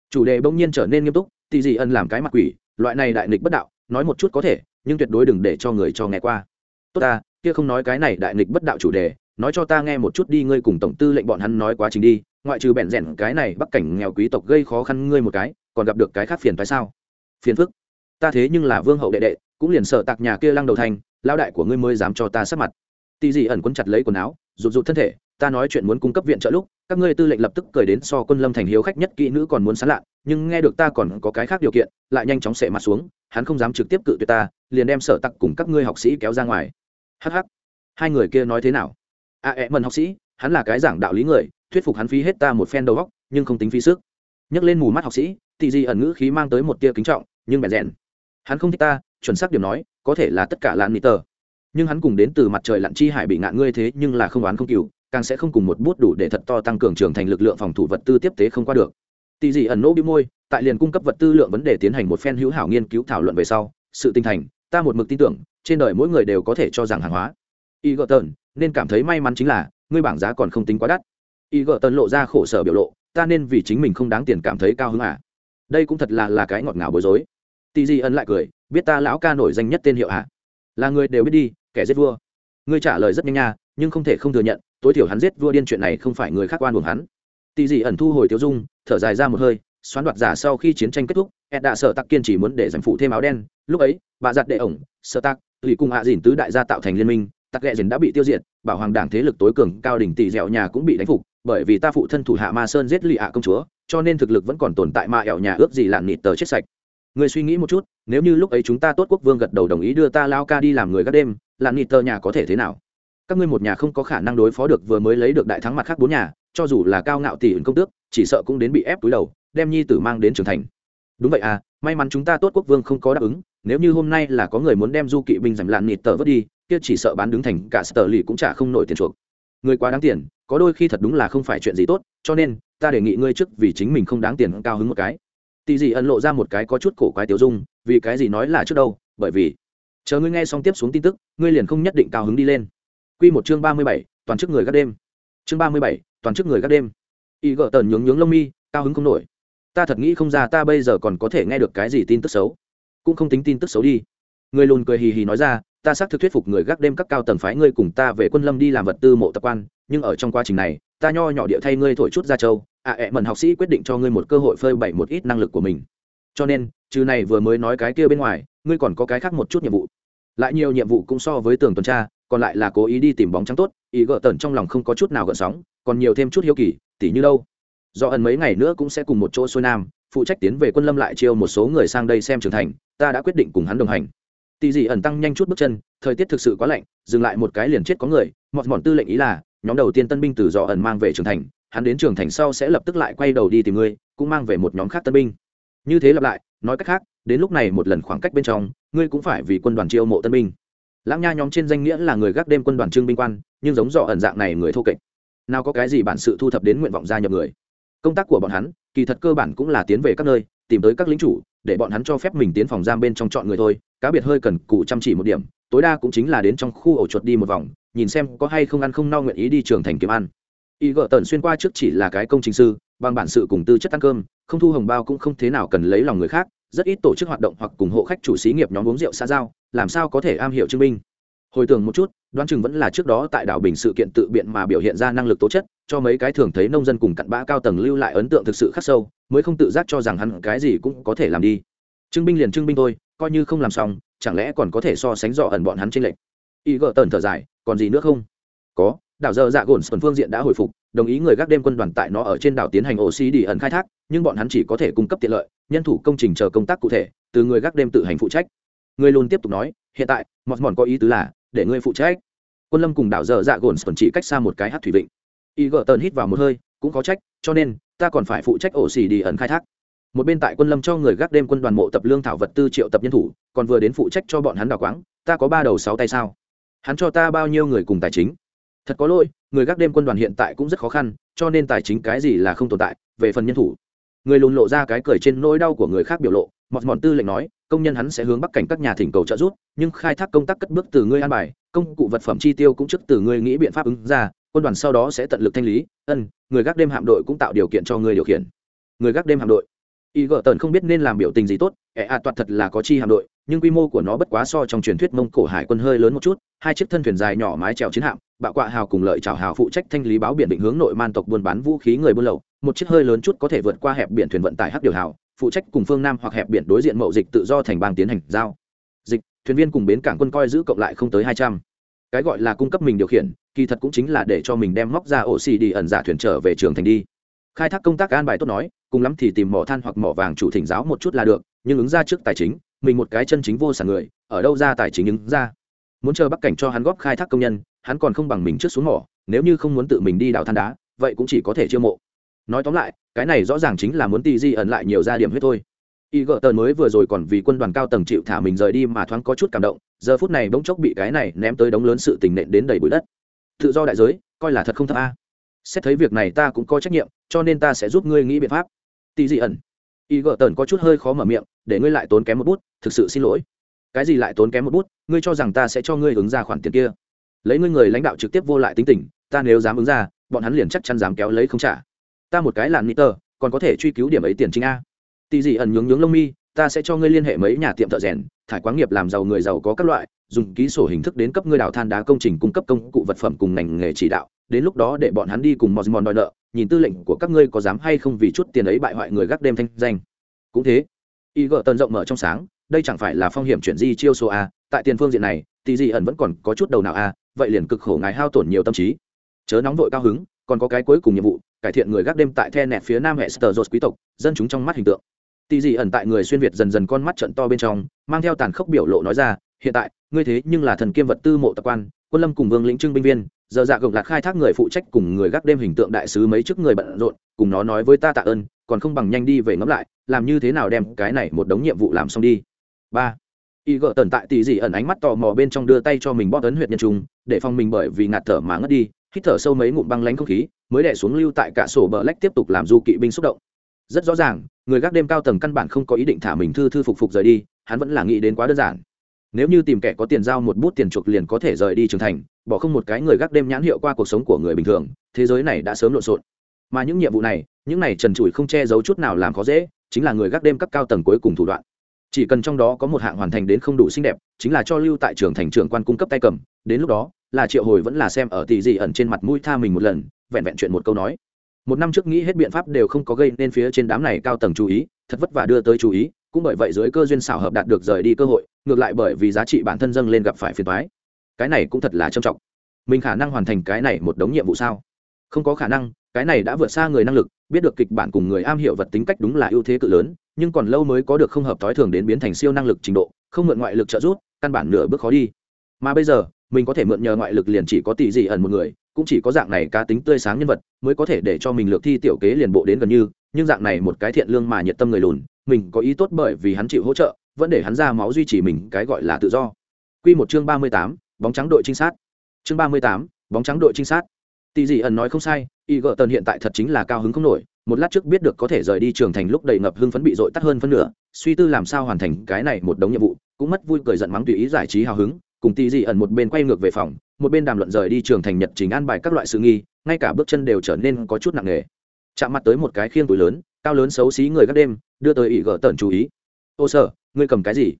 Chủ đề bỗng nhiên trở nên nghiêm túc tỷ dị ân làm cái mặt quỷ, loại này đại nghịch bất đạo, nói một chút có thể, nhưng tuyệt đối đừng để cho người cho nghe qua. Tốt ta, kia không nói cái này đại nghịch bất đạo chủ đề, nói cho ta nghe một chút đi, ngươi cùng tổng tư lệnh bọn hắn nói quá trình đi, ngoại trừ bẹn rẽn cái này bắc cảnh nghèo quý tộc gây khó khăn ngươi một cái, còn gặp được cái khác phiền phải sao? Phiền phức. Ta thế nhưng là vương hậu đệ đệ, cũng liền sợ tạc nhà kia lăng đầu thành lao đại của ngươi mới dám cho ta sắp mặt tì dị ẩn quấn chặt lấy quần áo rụt rụt thân thể ta nói chuyện muốn cung cấp viện trợ lúc các ngươi tư lệnh lập tức cười đến so quân lâm thành hiếu khách nhất kỹ nữ còn muốn sán lạ nhưng nghe được ta còn có cái khác điều kiện lại nhanh chóng sệ mặt xuống hắn không dám trực tiếp cự tuyệt ta liền đem sở tặc cùng các ngươi học sĩ kéo ra ngoài. Hh hai người kia nói thế nào? A à, ẹ mần học sĩ hắn là cái giảng đạo lý người thuyết phục hắn phí hết ta một phen đầu góc nhưng không tính phí sức. Nhấc lên mù mắt học sĩ tị di ẩn ngữ khí mang tới một tia kính trọng nhưng bèn rèn. Hắn không thích ta chuẩn xác điểm nói có thể là tất cả là nị tờ nhưng hắn cùng đến từ mặt trời lặn chi hải bị ngạn ngươi thế nhưng là không oán không cừu, càng sẽ không cùng một bút đủ để thật to tăng cường trưởng thành lực lượng phòng thủ vật tư tiếp tế không qua được. Tỷ dị ẩn nỗ bi môi, tại liền cung cấp vật tư lượng vấn đề tiến hành một phen hữu hảo nghiên cứu thảo luận về sau, sự tinh thành, ta một mực tin tưởng, trên đời mỗi người đều có thể cho rằng hàng hóa. Y gợ tần nên cảm thấy may mắn chính là, ngươi bảng giá còn không tính quá đắt. Y gợ tần lộ ra khổ sở biểu lộ, ta nên vì chính mình không đáng tiền cảm thấy cao hứng à? Đây cũng thật là là cái ngọt ngào bối rối. Tỷ dị ẩn lại cười, biết ta lão ca nổi danh nhất tên hiệu ạ à? là người đều biết đi kẻ giết vua. Ngươi trả lời rất nhanh nha, nhưng không thể không thừa nhận, tối thiểu hắn giết vua điên chuyện này không phải người khác quan buồn hắn. Tỷ dị ẩn thu hồi tiêu dung, thở dài ra một hơi, xoán đoạt giả sau khi chiến tranh kết thúc, ed đã sợ tắc kiên chỉ muốn để giành phụ thêm áo đen. Lúc ấy, bà giặt đệ ổng, sợ tắc lì cùng hạ dìn tứ đại gia tạo thành liên minh tắc ghẹ dìn đã bị tiêu diệt, bảo hoàng đảng thế lực tối cường cao đỉnh tỷ dẻo nhà cũng bị đánh phục, bởi vì ta phụ thân thủ hạ ma sơn giết lì ạ công chúa, cho nên thực lực vẫn còn tồn tại ma ẻo nhà ước gì lạn nịt tờ chết sạch. Người suy nghĩ một chút nếu như lúc ấy chúng ta tốt quốc vương gật đầu đồng ý đưa ta lao ca đi làm người gác đêm lạn nịt tờ nhà có thể thế nào? Các ngươi một nhà không có khả năng đối phó được vừa mới lấy được đại thắng mặt khác bốn nhà, cho dù là cao ngạo tỷ ứng công tước, chỉ sợ cũng đến bị ép túi đầu, đem nhi tử mang đến trưởng thành. Đúng vậy à may mắn chúng ta tốt quốc vương không có đáp ứng, nếu như hôm nay là có người muốn đem du kỵ binh giảm lạn nịt tờ vớt đi, kia chỉ sợ bán đứng thành cả sở lì cũng trả không nổi tiền chuộc. Người quá đáng tiền, có đôi khi thật đúng là không phải chuyện gì tốt, cho nên, ta đề nghị ngươi trước vì chính mình không đáng tiền cao hứng một cái tỷ gì ẩn lộ ra một cái có chút cổ quái tiểu dung, vì cái gì nói là trước đâu? Bởi vì, chờ ngươi nghe xong tiếp xuống tin tức, ngươi liền không nhất định cao hứng đi lên. Quy một chương ba mươi bảy, toàn chức người gác đêm. Chương ba mươi bảy, toàn chức người gác đêm. Y gợ tần nhướng nhướng lông mi, cao hứng không nổi. Ta thật nghĩ không ra ta bây giờ còn có thể nghe được cái gì tin tức xấu. Cũng không tính tin tức xấu đi. Người lùn cười hì hì nói ra, ta xác thực thuyết phục người gác đêm các cao tầng phái ngươi cùng ta về quân lâm đi làm vật tư mộ tập quan, nhưng ở trong quá trình này, ta nho nhỏ địa thay ngươi thổi chút ra châu à ẹ mần học sĩ quyết định cho ngươi một cơ hội phơi bày một ít năng lực của mình. Cho nên, trừ này vừa mới nói cái kia bên ngoài, ngươi còn có cái khác một chút nhiệm vụ. Lại nhiều nhiệm vụ cũng so với tường tuần tra, còn lại là cố ý đi tìm bóng trắng tốt, ý gỡ tần trong lòng không có chút nào gợn sóng, còn nhiều thêm chút hiếu kỳ, tỉ như đâu? Do ẩn mấy ngày nữa cũng sẽ cùng một chỗ xuôi nam, phụ trách tiến về quân lâm lại chiêu một số người sang đây xem trưởng thành, ta đã quyết định cùng hắn đồng hành. Tỷ dị ẩn tăng nhanh chút bước chân, thời tiết thực sự quá lạnh, dừng lại một cái liền chết có người, mọt mọn tư lệnh ý là, nhóm đầu tiên tân binh từ dò ẩn mang về trưởng thành hắn đến trường thành sau sẽ lập tức lại quay đầu đi tìm ngươi, cũng mang về một nhóm khác tân binh. Như thế lặp lại, nói cách khác, đến lúc này một lần khoảng cách bên trong, ngươi cũng phải vì quân đoàn chiêu mộ tân binh. Lãng nha nhóm trên danh nghĩa là người gác đêm quân đoàn trương binh quan, nhưng giống dọ ẩn dạng này người thô kệch. Nào có cái gì bản sự thu thập đến nguyện vọng gia nhập người. Công tác của bọn hắn, kỳ thật cơ bản cũng là tiến về các nơi, tìm tới các lính chủ, để bọn hắn cho phép mình tiến phòng giam bên trong chọn người thôi, cá biệt hơi cần cụ chăm chỉ một điểm, tối đa cũng chính là đến trong khu ổ chuột đi một vòng, nhìn xem có hay không ăn không no nguyện ý đi trường thành kiếm ăn y gợ tần xuyên qua trước chỉ là cái công trình sư, bằng bản sự cùng tư chất ăn cơm, không thu hồng bao cũng không thế nào cần lấy lòng người khác, rất ít tổ chức hoạt động hoặc cùng hộ khách chủ xí nghiệp nhóm uống rượu xã giao, làm sao có thể am hiểu chứng minh. Hồi tưởng một chút, đoán chừng vẫn là trước đó tại đảo bình sự kiện tự biện mà biểu hiện ra năng lực tố chất, cho mấy cái thường thấy nông dân cùng cặn bã cao tầng lưu lại ấn tượng thực sự khắc sâu, mới không tự giác cho rằng hắn cái gì cũng có thể làm đi. Chứng binh liền chứng binh thôi, coi như không làm xong, chẳng lẽ còn có thể so sánh dọ ẩn bọn hắn trên lệnh y gợ tần thở dài, còn gì nữa không? Có đảo giờ dạ gồn sơn phương diện đã hồi phục, đồng ý người gác đêm quân đoàn tại nó ở trên đảo tiến hành oxy đi ẩn khai thác, nhưng bọn hắn chỉ có thể cung cấp tiện lợi, nhân thủ công trình chờ công tác cụ thể, từ người gác đêm tự hành phụ trách. Người luôn tiếp tục nói, hiện tại, mọt mòn có ý tứ là, để ngươi phụ trách. Quân lâm cùng đảo dở dạ gồn sơn chỉ cách xa một cái hát thủy vịnh. Y gỡ tần hít vào một hơi, cũng có trách, cho nên, ta còn phải phụ trách ổ xì đi ẩn khai thác. Một bên tại quân lâm cho người gác đêm quân đoàn mộ tập lương thảo vật tư triệu tập nhân thủ, còn vừa đến phụ trách cho bọn hắn đào quáng, ta có ba đầu sáu tay sao? Hắn cho ta bao nhiêu người cùng tài chính? Thật có lỗi, người gác đêm quân đoàn hiện tại cũng rất khó khăn, cho nên tài chính cái gì là không tồn tại, về phần nhân thủ. Người lùn lộ ra cái cười trên nỗi đau của người khác biểu lộ, mọt mọn tư lệnh nói, công nhân hắn sẽ hướng bắc cảnh các nhà thỉnh cầu trợ giúp, nhưng khai thác công tác cất bước từ ngươi an bài, công cụ vật phẩm chi tiêu cũng trước từ ngươi nghĩ biện pháp ứng ra, quân đoàn sau đó sẽ tận lực thanh lý, ân, người gác đêm hạm đội cũng tạo điều kiện cho ngươi điều khiển. Người gác đêm hạm đội. Y gợ tần không biết nên làm biểu tình gì tốt, ẻ ạ toạt thật là có chi hạm đội nhưng quy mô của nó bất quá so trong truyền thuyết mông cổ hải quân hơi lớn một chút, hai chiếc thân thuyền dài nhỏ mái trèo chiến hạm, bạo quạ hào cùng lợi chào hào phụ trách thanh lý báo biển định hướng nội man tộc buôn bán vũ khí người buôn lậu, một chiếc hơi lớn chút có thể vượt qua hẹp biển thuyền vận tải hắc điều hào, phụ trách cùng phương nam hoặc hẹp biển đối diện mậu dịch tự do thành bang tiến hành giao. Dịch, thuyền viên cùng bến cảng quân coi giữ cộng lại không tới hai trăm. Cái gọi là cung cấp mình điều khiển, kỳ thật cũng chính là để cho mình đem móc ra ổ xì đi ẩn giả thuyền trở về trường thành đi. Khai thác công tác an bài tốt nói, cùng lắm thì tìm mỏ than hoặc mỏ vàng chủ thỉnh giáo một chút là được, nhưng ứng ra trước tài chính mình một cái chân chính vô sản người, ở đâu ra tài chính ứng ra? Muốn chờ bắc cảnh cho hắn góp khai thác công nhân, hắn còn không bằng mình trước xuống mỏ, nếu như không muốn tự mình đi đào than đá, vậy cũng chỉ có thể chiêu mộ. Nói tóm lại, cái này rõ ràng chính là muốn tì di ẩn lại nhiều gia điểm huyết thôi. Y gợ tờn mới vừa rồi còn vì quân đoàn cao tầng chịu thả mình rời đi mà thoáng có chút cảm động, giờ phút này bỗng chốc bị cái này ném tới đống lớn sự tình nện đến đầy bụi đất. Tự do đại giới, coi là thật không thật a. Xét thấy việc này ta cũng có trách nhiệm, cho nên ta sẽ giúp ngươi nghĩ biện pháp. Tì di ẩn y gợ tần có chút hơi khó mở miệng, để ngươi lại tốn kém một bút, thực sự xin lỗi. Cái gì lại tốn kém một bút, ngươi cho rằng ta sẽ cho ngươi ứng ra khoản tiền kia. Lấy ngươi người lãnh đạo trực tiếp vô lại tính tình, ta nếu dám ứng ra, bọn hắn liền chắc chắn dám kéo lấy không trả. Ta một cái làn niter còn có thể truy cứu điểm ấy tiền chính a. Tì dị ẩn nhướng nhướng lông mi, ta sẽ cho ngươi liên hệ mấy nhà tiệm thợ rèn, thải quán nghiệp làm giàu người giàu có các loại, dùng ký sổ hình thức đến cấp ngươi đào than đá công trình cung cấp công cụ vật phẩm cùng ngành nghề chỉ đạo, đến lúc đó để bọn hắn đi cùng mosmon đòi nợ nhìn tư lệnh của các ngươi có dám hay không vì chút tiền ấy bại hoại người gác đêm thanh danh. Cũng thế, y gợ tần rộng mở trong sáng, đây chẳng phải là phong hiểm chuyển di chiêu số a, tại tiền phương diện này tỷ dị ẩn vẫn còn có chút đầu nào a, vậy liền cực khổ ngài hao tổn nhiều tâm trí. Chớ nóng vội cao hứng, còn có cái cuối cùng nhiệm vụ, cải thiện người gác đêm tại the nẹt phía nam hệ sờ quý tộc, dân chúng trong mắt hình tượng. Tỷ dị ẩn tại người xuyên việt dần dần con mắt trận to bên trong, mang theo tàn khốc biểu lộ nói ra hiện tại, ngươi thế nhưng là thần kiêm vật tư mộ tập quan, quân lâm cùng vương lĩnh trưng binh viên, giờ dạ gồng lạc khai thác người phụ trách cùng người gác đêm hình tượng đại sứ mấy chức người bận rộn, cùng nó nói với ta tạ ơn, còn không bằng nhanh đi về ngẫm lại, làm như thế nào đem cái này một đống nhiệm vụ làm xong đi. Ba. Y gợ tần tại tỷ dị ẩn ánh mắt tò mò bên trong đưa tay cho mình bóp ấn huyệt nhân trung, để phòng mình bởi vì ngạt thở mà ngất đi, hít thở sâu mấy ngụm băng lánh không khí, mới đẻ xuống lưu tại cả sổ bờ lách tiếp tục làm du kỵ binh xúc động. Rất rõ ràng, người gác đêm cao tầng căn bản không có ý định thả mình thư thư phục phục rời đi, hắn vẫn là nghĩ đến quá đơn giản nếu như tìm kẻ có tiền giao một bút tiền chuộc liền có thể rời đi trưởng thành, bỏ không một cái người gác đêm nhãn hiệu qua cuộc sống của người bình thường, thế giới này đã sớm lộn xộn. Mà những nhiệm vụ này, những này trần trụi không che giấu chút nào làm khó dễ, chính là người gác đêm cấp cao tầng cuối cùng thủ đoạn. Chỉ cần trong đó có một hạng hoàn thành đến không đủ xinh đẹp, chính là cho lưu tại trường thành trưởng quan cung cấp tay cầm, đến lúc đó, là triệu hồi vẫn là xem ở tỷ gì ẩn trên mặt mũi tha mình một lần, vẹn vẹn chuyện một câu nói một năm trước nghĩ hết biện pháp đều không có gây nên phía trên đám này cao tầng chú ý, thật vất vả đưa tới chú ý, cũng bởi vậy dưới cơ duyên xảo hợp đạt được rời đi cơ hội, ngược lại bởi vì giá trị bản thân dâng lên gặp phải phiền toái. Cái này cũng thật là trầm trọng. Mình khả năng hoàn thành cái này một đống nhiệm vụ sao? Không có khả năng, cái này đã vượt xa người năng lực, biết được kịch bản cùng người am hiểu vật tính cách đúng là ưu thế cự lớn, nhưng còn lâu mới có được không hợp thói thường đến biến thành siêu năng lực trình độ, không mượn ngoại lực trợ giúp, căn bản nửa bước khó đi. Mà bây giờ mình có thể mượn nhờ ngoại lực liền chỉ có tỷ dị ẩn một người cũng chỉ có dạng này cá tính tươi sáng nhân vật mới có thể để cho mình lược thi tiểu kế liền bộ đến gần như nhưng dạng này một cái thiện lương mà nhiệt tâm người lùn mình có ý tốt bởi vì hắn chịu hỗ trợ vẫn để hắn ra máu duy trì mình cái gọi là tự do Quy một chương ba mươi tám, bóng trắng đội trinh sát. Chương ba mươi tám, bóng trắng đội trinh sát. Tỷ dị ẩn nói không sai, Y Gở Tần hiện tại thật chính là cao hứng không nổi, một lát trước biết được có thể rời đi trường thành lúc đầy ngập hưng phấn bị dội tắt hơn phân nửa, suy tư làm sao hoàn thành cái này một đống nhiệm vụ, cũng mất vui cười giận mắng tùy ý giải trí hào hứng, cùng tỷ dị ẩn một bên quay ngược về phòng, một bên đàm luận rời đi trường thành nhật trình an bài các loại sự nghi, ngay cả bước chân đều trở nên có chút nặng nề. Chạm mặt tới một cái khiên túi lớn, cao lớn xấu xí người gác đêm, đưa tới Y gỡ Tần chú ý. "Ô sở, ngươi cầm cái gì?"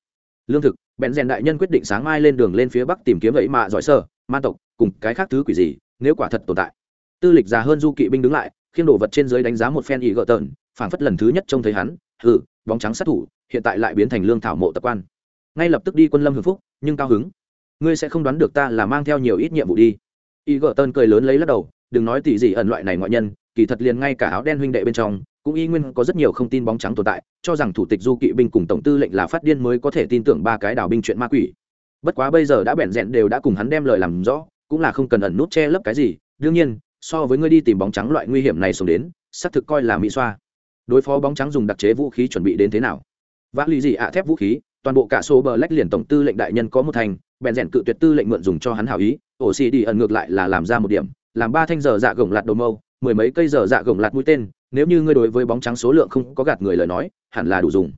Lương thực, bèn rèn đại nhân quyết định sáng mai lên đường lên phía bắc tìm kiếm ấy mà giỏi sở, man tộc, cùng cái khác thứ quỷ gì, nếu quả thật tồn tại tư lịch già hơn du kỵ binh đứng lại khiêng đồ vật trên dưới đánh giá một phen ý gỡ tần, phảng phất lần thứ nhất trông thấy hắn hừ bóng trắng sát thủ hiện tại lại biến thành lương thảo mộ tập quan ngay lập tức đi quân lâm hưng phúc nhưng cao hứng ngươi sẽ không đoán được ta là mang theo nhiều ít nhiệm vụ đi. Y gờ tơn cười lớn lấy lắc đầu, đừng nói tỉ gì ẩn loại này ngoại nhân, kỳ thật liền ngay cả áo đen huynh đệ bên trong, cũng y nguyên có rất nhiều không tin bóng trắng tồn tại, cho rằng thủ tịch du kỵ binh cùng tổng tư lệnh là phát điên mới có thể tin tưởng ba cái đảo binh chuyện ma quỷ. Bất quá bây giờ đã bẻn rẽn đều đã cùng hắn đem lời làm rõ, cũng là không cần ẩn nút che lấp cái gì, đương nhiên, so với ngươi đi tìm bóng trắng loại nguy hiểm này xuống đến, xác thực coi là mỹ xoa. Đối phó bóng trắng dùng đặc chế vũ khí chuẩn bị đến thế nào? Vã lì gì ạ thép vũ khí toàn bộ cả số bờ lách liền tổng tư lệnh đại nhân có một thành, bèn rèn cự tuyệt tư lệnh mượn dùng cho hắn hảo ý. Ổ xì đi ẩn ngược lại là làm ra một điểm, làm ba thanh giờ dạ gồng lạt đầu mâu, mười mấy cây giờ dạ gồng lạt mũi tên, nếu như ngươi đối với bóng trắng số lượng không có gạt người lời nói, hẳn là đủ dùng.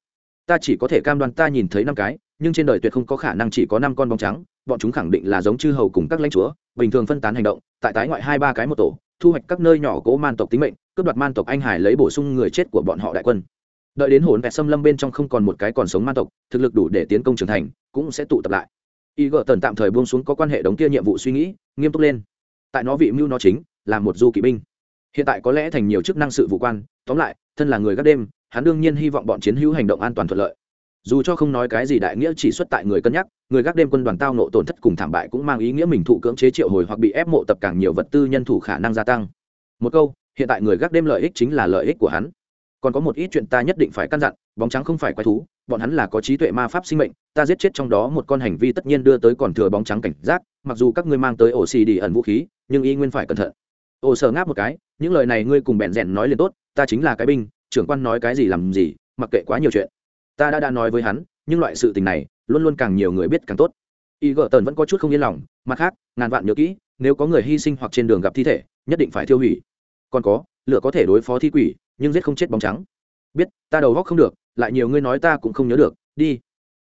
Ta chỉ có thể cam đoan ta nhìn thấy năm cái, nhưng trên đời tuyệt không có khả năng chỉ có năm con bóng trắng, bọn chúng khẳng định là giống chư hầu cùng các lãnh chúa, bình thường phân tán hành động, tại tái ngoại hai ba cái một tổ, thu hoạch các nơi nhỏ cố man tộc tính mệnh, cướp đoạt man tộc anh hải lấy bổ sung người chết của bọn họ đại quân đợi đến hồn vẹt xâm lâm bên trong không còn một cái còn sống man tộc, thực lực đủ để tiến công trưởng thành, cũng sẽ tụ tập lại. Y gợ tần tạm thời buông xuống có quan hệ đống kia nhiệm vụ suy nghĩ, nghiêm túc lên. Tại nó vị mưu nó chính, là một du kỵ binh. Hiện tại có lẽ thành nhiều chức năng sự vụ quan, tóm lại, thân là người gác đêm, hắn đương nhiên hy vọng bọn chiến hữu hành động an toàn thuận lợi. Dù cho không nói cái gì đại nghĩa chỉ xuất tại người cân nhắc, người gác đêm quân đoàn tao nộ tổn thất cùng thảm bại cũng mang ý nghĩa mình thụ cưỡng chế triệu hồi hoặc bị ép mộ tập càng nhiều vật tư nhân thủ khả năng gia tăng. Một câu, hiện tại người gác đêm lợi ích chính là lợi ích của hắn còn có một ít chuyện ta nhất định phải căn dặn, bóng trắng không phải quái thú, bọn hắn là có trí tuệ ma pháp sinh mệnh, ta giết chết trong đó một con hành vi tất nhiên đưa tới còn thừa bóng trắng cảnh giác, mặc dù các ngươi mang tới ổ xì đi ẩn vũ khí, nhưng y nguyên phải cẩn thận. Ổ sở ngáp một cái, những lời này ngươi cùng bẹn rèn nói lên tốt, ta chính là cái binh, trưởng quan nói cái gì làm gì, mặc kệ quá nhiều chuyện. Ta đã đã nói với hắn, nhưng loại sự tình này, luôn luôn càng nhiều người biết càng tốt. Y gợ tần vẫn có chút không yên lòng, mặt khác, ngàn vạn nhớ kỹ, nếu có người hy sinh hoặc trên đường gặp thi thể, nhất định phải tiêu hủy. Còn có, lửa có thể đối phó thi quỷ nhưng giết không chết bóng trắng. Biết, ta đầu góc không được, lại nhiều ngươi nói ta cũng không nhớ được, đi.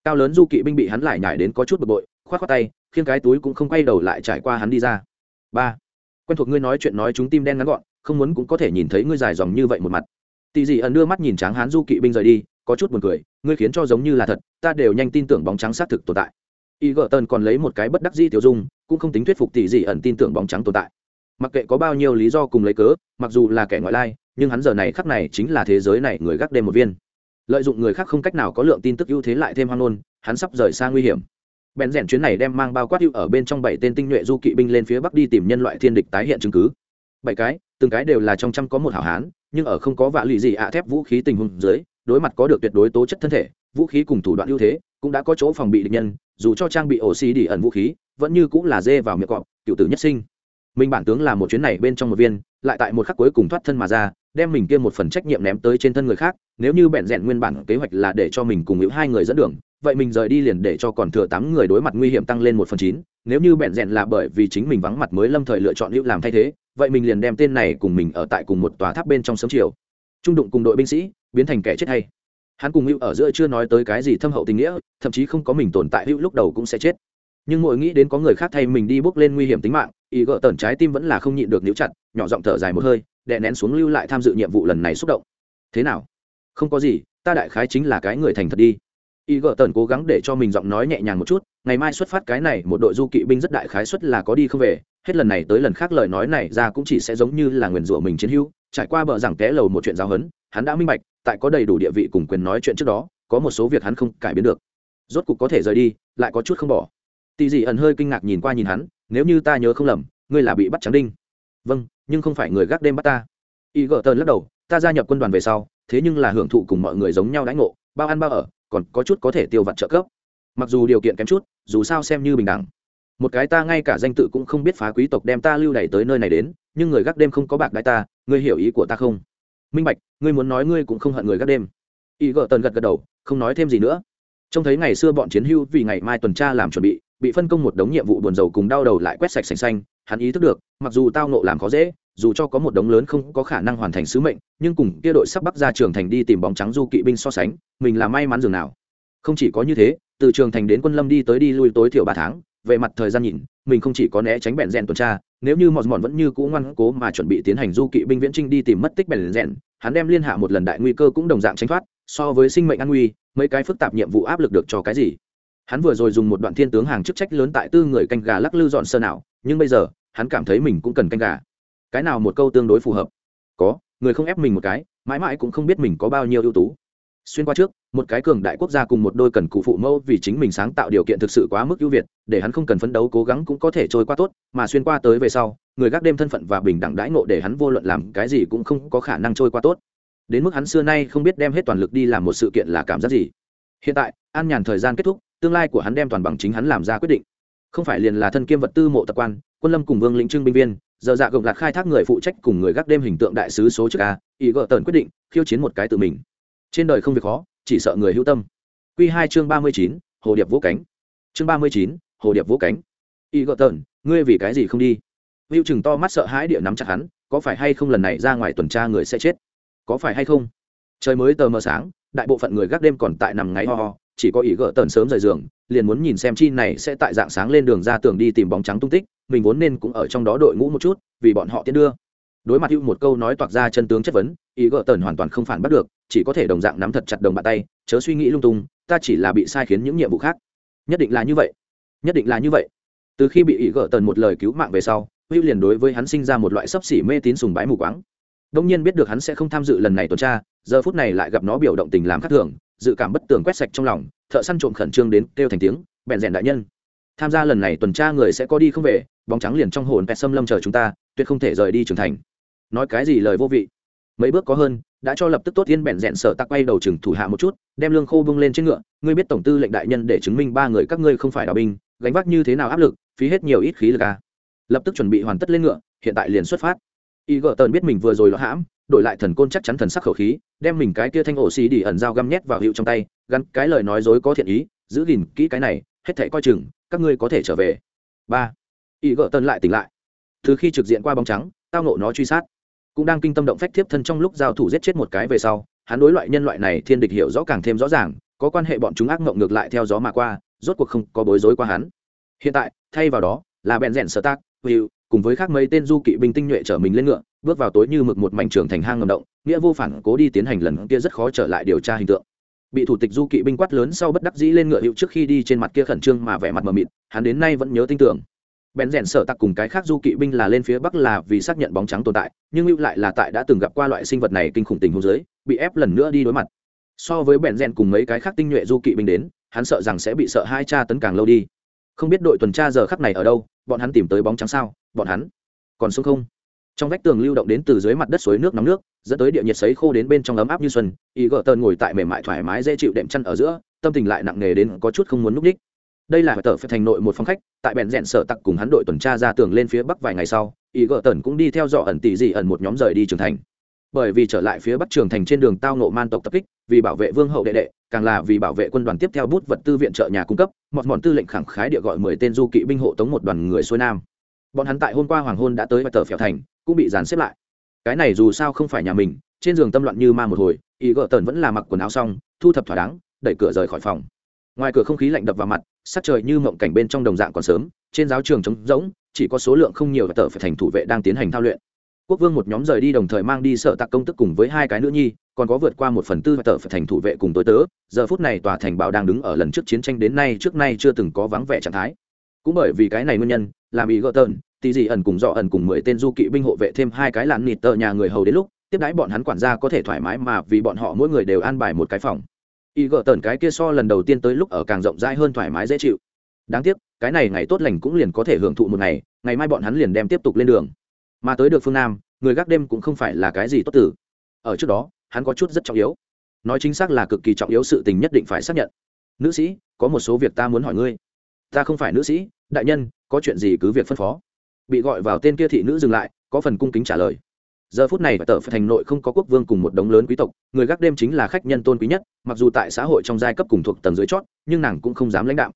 Cao lớn du kỵ binh bị hắn lại nhảy đến có chút bực bội k h o á t tay, khiêng cái túi cũng không quay đầu lại trải qua hắn đi ra. Ba. Quen thuộc ngươi nói chuyện nói chúng tim đen ngắn gọn, không muốn cũng có thể nhìn thấy ngươi dài dòng như vậy một mặt. Tỷ dị ẩn đưa mắt nhìn tráng hán du kỵ binh rời đi, có chút buồn cười, ngươi khiến cho giống như là thật, ta đều nhanh tin tưởng bóng trắng xác thực tồn tại. Y gợ tần còn lấy một cái bất đắc di tiêu dung, cũng không tính thuyết phục tỷ dị ẩn tin tưởng bóng trắng tồn tại. Mặc kệ có bao nhiêu lý do cùng lấy cớ, mặc dù là kẻ ngoại lai nhưng hắn giờ này khắc này chính là thế giới này người gác đêm một viên. Lợi dụng người khác không cách nào có lượng tin tức ưu thế lại thêm hoang nôn hắn sắp rời xa nguy hiểm. Bèn rèn chuyến này đem mang bao quát ưu ở bên trong bảy tên tinh nhuệ du kỵ binh lên phía bắc đi tìm nhân loại thiên địch tái hiện chứng cứ. Bảy cái, từng cái đều là trong trăm có một hảo hán, nhưng ở không có vạ lụy gì ạ thép vũ khí tình huống dưới, đối mặt có được tuyệt đối tố chất thân thể, vũ khí cùng thủ đoạn ưu thế, cũng đã có chỗ phòng bị địch nhân, dù cho trang bị ổ xì đi ẩn vũ khí, vẫn như cũng là dê vào miệng cọp, cựu tử nhất sinh. Minh bản tướng là một chuyến này bên trong một viên, lại tại một khắc cuối cùng thoát thân mà ra đem mình kia một phần trách nhiệm ném tới trên thân người khác, nếu như bẹn rẽn nguyên bản kế hoạch là để cho mình cùng hữu hai người dẫn đường, vậy mình rời đi liền để cho còn thừa tám người đối mặt nguy hiểm tăng lên một phần chín, nếu như bẹn rẽn là bởi vì chính mình vắng mặt mới lâm thời lựa chọn hữu làm thay thế, vậy mình liền đem tên này cùng mình ở tại cùng một tòa tháp bên trong sớm chiều. Trung đụng cùng đội binh sĩ, biến thành kẻ chết hay. Hắn cùng hữu ở giữa chưa nói tới cái gì thâm hậu tình nghĩa, thậm chí không có mình tồn tại hữu lúc đầu cũng sẽ chết. Nhưng mỗi nghĩ đến có người khác thay mình đi bước lên nguy hiểm tính mạng, ý gỡ tẩn trái tim vẫn là không nhịn được níu chặt, nhỏ giọng thở dài một hơi đè nén xuống lưu lại tham dự nhiệm vụ lần này xúc động. Thế nào? Không có gì, ta đại khái chính là cái người thành thật đi. Y gờ tần cố gắng để cho mình giọng nói nhẹ nhàng một chút, ngày mai xuất phát cái này, một đội du kỵ binh rất đại khái xuất là có đi không về, hết lần này tới lần khác lời nói này ra cũng chỉ sẽ giống như là nguyền rủa mình chiến hữu, trải qua bờ rằng té lầu một chuyện giáo hấn hắn đã minh bạch, tại có đầy đủ địa vị cùng quyền nói chuyện trước đó, có một số việc hắn không cải biến được. Rốt cục có thể rời đi, lại có chút không bỏ. Tì dị ẩn hơi kinh ngạc nhìn qua nhìn hắn, nếu như ta nhớ không lầm, ngươi là bị bắt trắng đinh. Vâng nhưng không phải người gác đêm bắt ta. Y gỡ tờn lắc đầu, ta gia nhập quân đoàn về sau, thế nhưng là hưởng thụ cùng mọi người giống nhau đãi ngộ, bao ăn bao ở, còn có chút có thể tiêu vặt trợ cấp. Mặc dù điều kiện kém chút, dù sao xem như bình đẳng. Một cái ta ngay cả danh tự cũng không biết phá quý tộc đem ta lưu đày tới nơi này đến, nhưng người gác đêm không có bạc đại ta, ngươi hiểu ý của ta không? Minh bạch, ngươi muốn nói ngươi cũng không hận người gác đêm. Y gỡ tần gật gật đầu, không nói thêm gì nữa. Trông thấy ngày xưa bọn chiến hưu vì ngày mai tuần tra làm chuẩn bị bị phân công một đống nhiệm vụ buồn rầu cùng đau đầu lại quét sạch sành xanh, hắn ý thức được, mặc dù tao nộ làm khó dễ dù cho có một đống lớn không có khả năng hoàn thành sứ mệnh, nhưng cùng kia đội sắp bắc ra trường thành đi tìm bóng trắng du kỵ binh so sánh, mình là may mắn dường nào. Không chỉ có như thế, từ trường thành đến quân lâm đi tới đi lui tối thiểu ba tháng, về mặt thời gian nhìn, mình không chỉ có né tránh bèn rèn tuần tra, nếu như mọt mòn vẫn như cũ ngoan cố mà chuẩn bị tiến hành du kỵ binh viễn trinh đi tìm mất tích bèn rèn, hắn đem liên hạ một lần đại nguy cơ cũng đồng dạng tránh thoát, so với sinh mệnh an nguy, mấy cái phức tạp nhiệm vụ áp lực được cho cái gì. Hắn vừa rồi dùng một đoạn thiên tướng hàng chức trách lớn tại tư người canh gà lắc lư dọn sơ nào, nhưng bây giờ, hắn cảm thấy mình cũng cần canh gà cái nào một câu tương đối phù hợp? Có, người không ép mình một cái, mãi mãi cũng không biết mình có bao nhiêu ưu tú. Xuyên qua trước, một cái cường đại quốc gia cùng một đôi cần cụ phụ mẫu vì chính mình sáng tạo điều kiện thực sự quá mức ưu việt, để hắn không cần phấn đấu, cố gắng cũng có thể trôi qua tốt, mà xuyên qua tới về sau, người gác đêm thân phận và bình đẳng đãi ngộ để hắn vô luận làm cái gì cũng không có khả năng trôi qua tốt. Đến mức hắn xưa nay không biết đem hết toàn lực đi làm một sự kiện là cảm giác gì. Hiện tại, an nhàn thời gian kết thúc, tương lai của hắn đem toàn bằng chính hắn làm ra quyết định. Không phải liền là thân kiêm vật tư mộ tập quan, quân lâm cùng vương lĩnh trưng binh viên giờ dạ gồng lạc khai thác người phụ trách cùng người gác đêm hình tượng đại sứ số trước a, ý gợ tần quyết định khiêu chiến một cái tự mình. Trên đời không việc khó, chỉ sợ người hữu tâm. Q hai chương ba mươi chín, hồ điệp vũ cánh. Chương ba mươi chín, hồ điệp vũ cánh. Ý gợ tần ngươi vì cái gì không đi? Hữu chừng to mắt sợ hãi địa nắm chặt hắn, có phải hay không lần này ra ngoài tuần tra người sẽ chết? Có phải hay không? Trời mới tờ mờ sáng, đại bộ phận người gác đêm còn tại nằm ngáy ho ho chỉ có ý gỡ tần sớm rời giường, liền muốn nhìn xem chi này sẽ tại dạng sáng lên đường ra tường đi tìm bóng trắng tung tích, mình vốn nên cũng ở trong đó đội ngũ một chút, vì bọn họ tiến đưa. Đối mặt hữu một câu nói toạc ra chân tướng chất vấn, ý gỡ tần hoàn toàn không phản bắt được, chỉ có thể đồng dạng nắm thật chặt đồng bàn tay, chớ suy nghĩ lung tung, ta chỉ là bị sai khiến những nhiệm vụ khác. Nhất định là như vậy. Nhất định là như vậy. Từ khi bị ý gỡ tần một lời cứu mạng về sau, hữu liền đối với hắn sinh ra một loại sấp xỉ mê tín sùng bái mù quáng. Đông nhiên biết được hắn sẽ không tham dự lần này tuần tra, giờ phút này lại gặp nó biểu động tình làm khác thường dự cảm bất tường quét sạch trong lòng, thợ săn trộm khẩn trương đến kêu thành tiếng, bèn rèn đại nhân, tham gia lần này tuần tra người sẽ có đi không về, bóng trắng liền trong hồn pet xâm lâm chờ chúng ta, tuyệt không thể rời đi trưởng thành. Nói cái gì lời vô vị. Mấy bước có hơn, đã cho lập tức tốt tiên bèn rèn sở tắc quay đầu chừng thủ hạ một chút, đem lương khô bung lên trên ngựa, ngươi biết tổng tư lệnh đại nhân để chứng minh ba người các ngươi không phải đào binh, gánh vác như thế nào áp lực, phí hết nhiều ít khí lực à. lập tức chuẩn bị hoàn tất lên ngựa, hiện tại liền xuất phát. Y gợ tần biết mình vừa rồi lọ hãm đổi lại thần côn chắc chắn thần sắc khẩu khí, đem mình cái kia thanh ổ xì đi ẩn dao găm nhét vào hiệu trong tay, gắn cái lời nói dối có thiện ý, giữ gìn kỹ cái này, hết thể coi chừng, các ngươi có thể trở về. Ba. Y gợ tân lại tỉnh lại. Từ khi trực diện qua bóng trắng, tao nộ nó truy sát. Cũng đang kinh tâm động phách thiếp thân trong lúc giao thủ giết chết một cái về sau, hắn đối loại nhân loại này thiên địch hiểu rõ càng thêm rõ ràng, có quan hệ bọn chúng ác mộng ngược lại theo gió mà qua, rốt cuộc không có bối rối qua hắn. Hiện tại, thay vào đó, là bèn rèn sơ tác, hữu, cùng với khác mấy tên du kỵ binh tinh nhuệ trở mình lên ngựa bước vào tối như mực một mảnh trường thành hang ngầm động, nghĩa vô phản cố đi tiến hành lần kia rất khó trở lại điều tra hình tượng. Bị thủ tịch du kỵ binh quát lớn sau bất đắc dĩ lên ngựa hiệu trước khi đi trên mặt kia khẩn trương mà vẻ mặt mờ mịt, hắn đến nay vẫn nhớ tin tưởng. Bèn rèn sở tặc cùng cái khác du kỵ binh là lên phía bắc là vì xác nhận bóng trắng tồn tại, nhưng hữu lại là tại đã từng gặp qua loại sinh vật này kinh khủng tình hôn giới bị ép lần nữa đi đối mặt. So với bèn rèn cùng mấy cái khác tinh nhuệ du kỵ binh đến, hắn sợ rằng sẽ bị sợ hai cha tấn càng lâu đi. Không biết đội tuần tra giờ khắc này ở đâu, bọn hắn tìm tới bóng trắng sao? Bọn hắn còn sống không? Trong vách tường lưu động đến từ dưới mặt đất suối nước nóng nước, dẫn tới địa nhiệt sấy khô đến bên trong ấm áp như xuân, y gợ tơn ngồi tại mềm mại thoải mái dễ chịu đệm chăn ở giữa, tâm tình lại nặng nề đến có chút không muốn núp đích. Đây là tờ phải thành nội một phòng khách, tại bèn rẽn sở tặc cùng hắn đội tuần tra ra tường lên phía bắc vài ngày sau, y gợ tần cũng đi theo dõi ẩn tỷ dị ẩn một nhóm rời đi trưởng thành. Bởi vì trở lại phía bắc trường thành trên đường tao nộ man tộc tập kích, vì bảo vệ vương hậu đệ đệ, càng là vì bảo vệ quân đoàn tiếp theo bút vật tư viện trợ nhà cung cấp, mọt mọn tư lệnh khẳng khái địa gọi mười tên du kỵ binh hộ tống một đoàn người xuôi nam. Bọn hắn tại hôm qua hoàng hôn đã tới và tờ phèo thành cũng bị dàn xếp lại. Cái này dù sao không phải nhà mình, trên giường tâm loạn như ma một hồi, ý gợ tần vẫn là mặc quần áo xong, thu thập thỏa đáng, đẩy cửa rời khỏi phòng. Ngoài cửa không khí lạnh đập vào mặt, sắc trời như mộng cảnh bên trong đồng dạng còn sớm, trên giáo trường trống rỗng, chỉ có số lượng không nhiều và tờ phải thành thủ vệ đang tiến hành thao luyện. Quốc vương một nhóm rời đi đồng thời mang đi sợ tạc công tức cùng với hai cái nữ nhi, còn có vượt qua một phần tư và tờ phải thành thủ vệ cùng tối tớ, giờ phút này tòa thành bảo đang đứng ở lần trước chiến tranh đến nay trước nay chưa từng có vắng vẻ trạng thái. Cũng bởi vì cái này nguyên nhân, làm ý gỡ tần tí gì ẩn cùng dọ ẩn cùng mười tên du kỵ binh hộ vệ thêm hai cái lạn nịt tờ nhà người hầu đến lúc, tiếp đãi bọn hắn quản gia có thể thoải mái mà vì bọn họ mỗi người đều an bài một cái phòng. Y gỡ tần cái kia so lần đầu tiên tới lúc ở càng rộng rãi hơn thoải mái dễ chịu. Đáng tiếc, cái này ngày tốt lành cũng liền có thể hưởng thụ một ngày ngày mai bọn hắn liền đem tiếp tục lên đường. Mà tới được phương nam, người gác đêm cũng không phải là cái gì tốt tử. Ở trước đó, hắn có chút rất trọng yếu. Nói chính xác là cực kỳ trọng yếu sự tình nhất định phải xác nhận. Nữ sĩ, có một số việc ta muốn hỏi ngươi. Ta không phải nữ sĩ, đại nhân, có chuyện gì cứ việc phân phó bị gọi vào tên kia thị nữ dừng lại, có phần cung kính trả lời. Giờ phút này, tờ phải thành nội không có quốc vương cùng một đống lớn quý tộc, người gác đêm chính là khách nhân tôn quý nhất, mặc dù tại xã hội trong giai cấp cùng thuộc tầng dưới chót, nhưng nàng cũng không dám lãnh đạo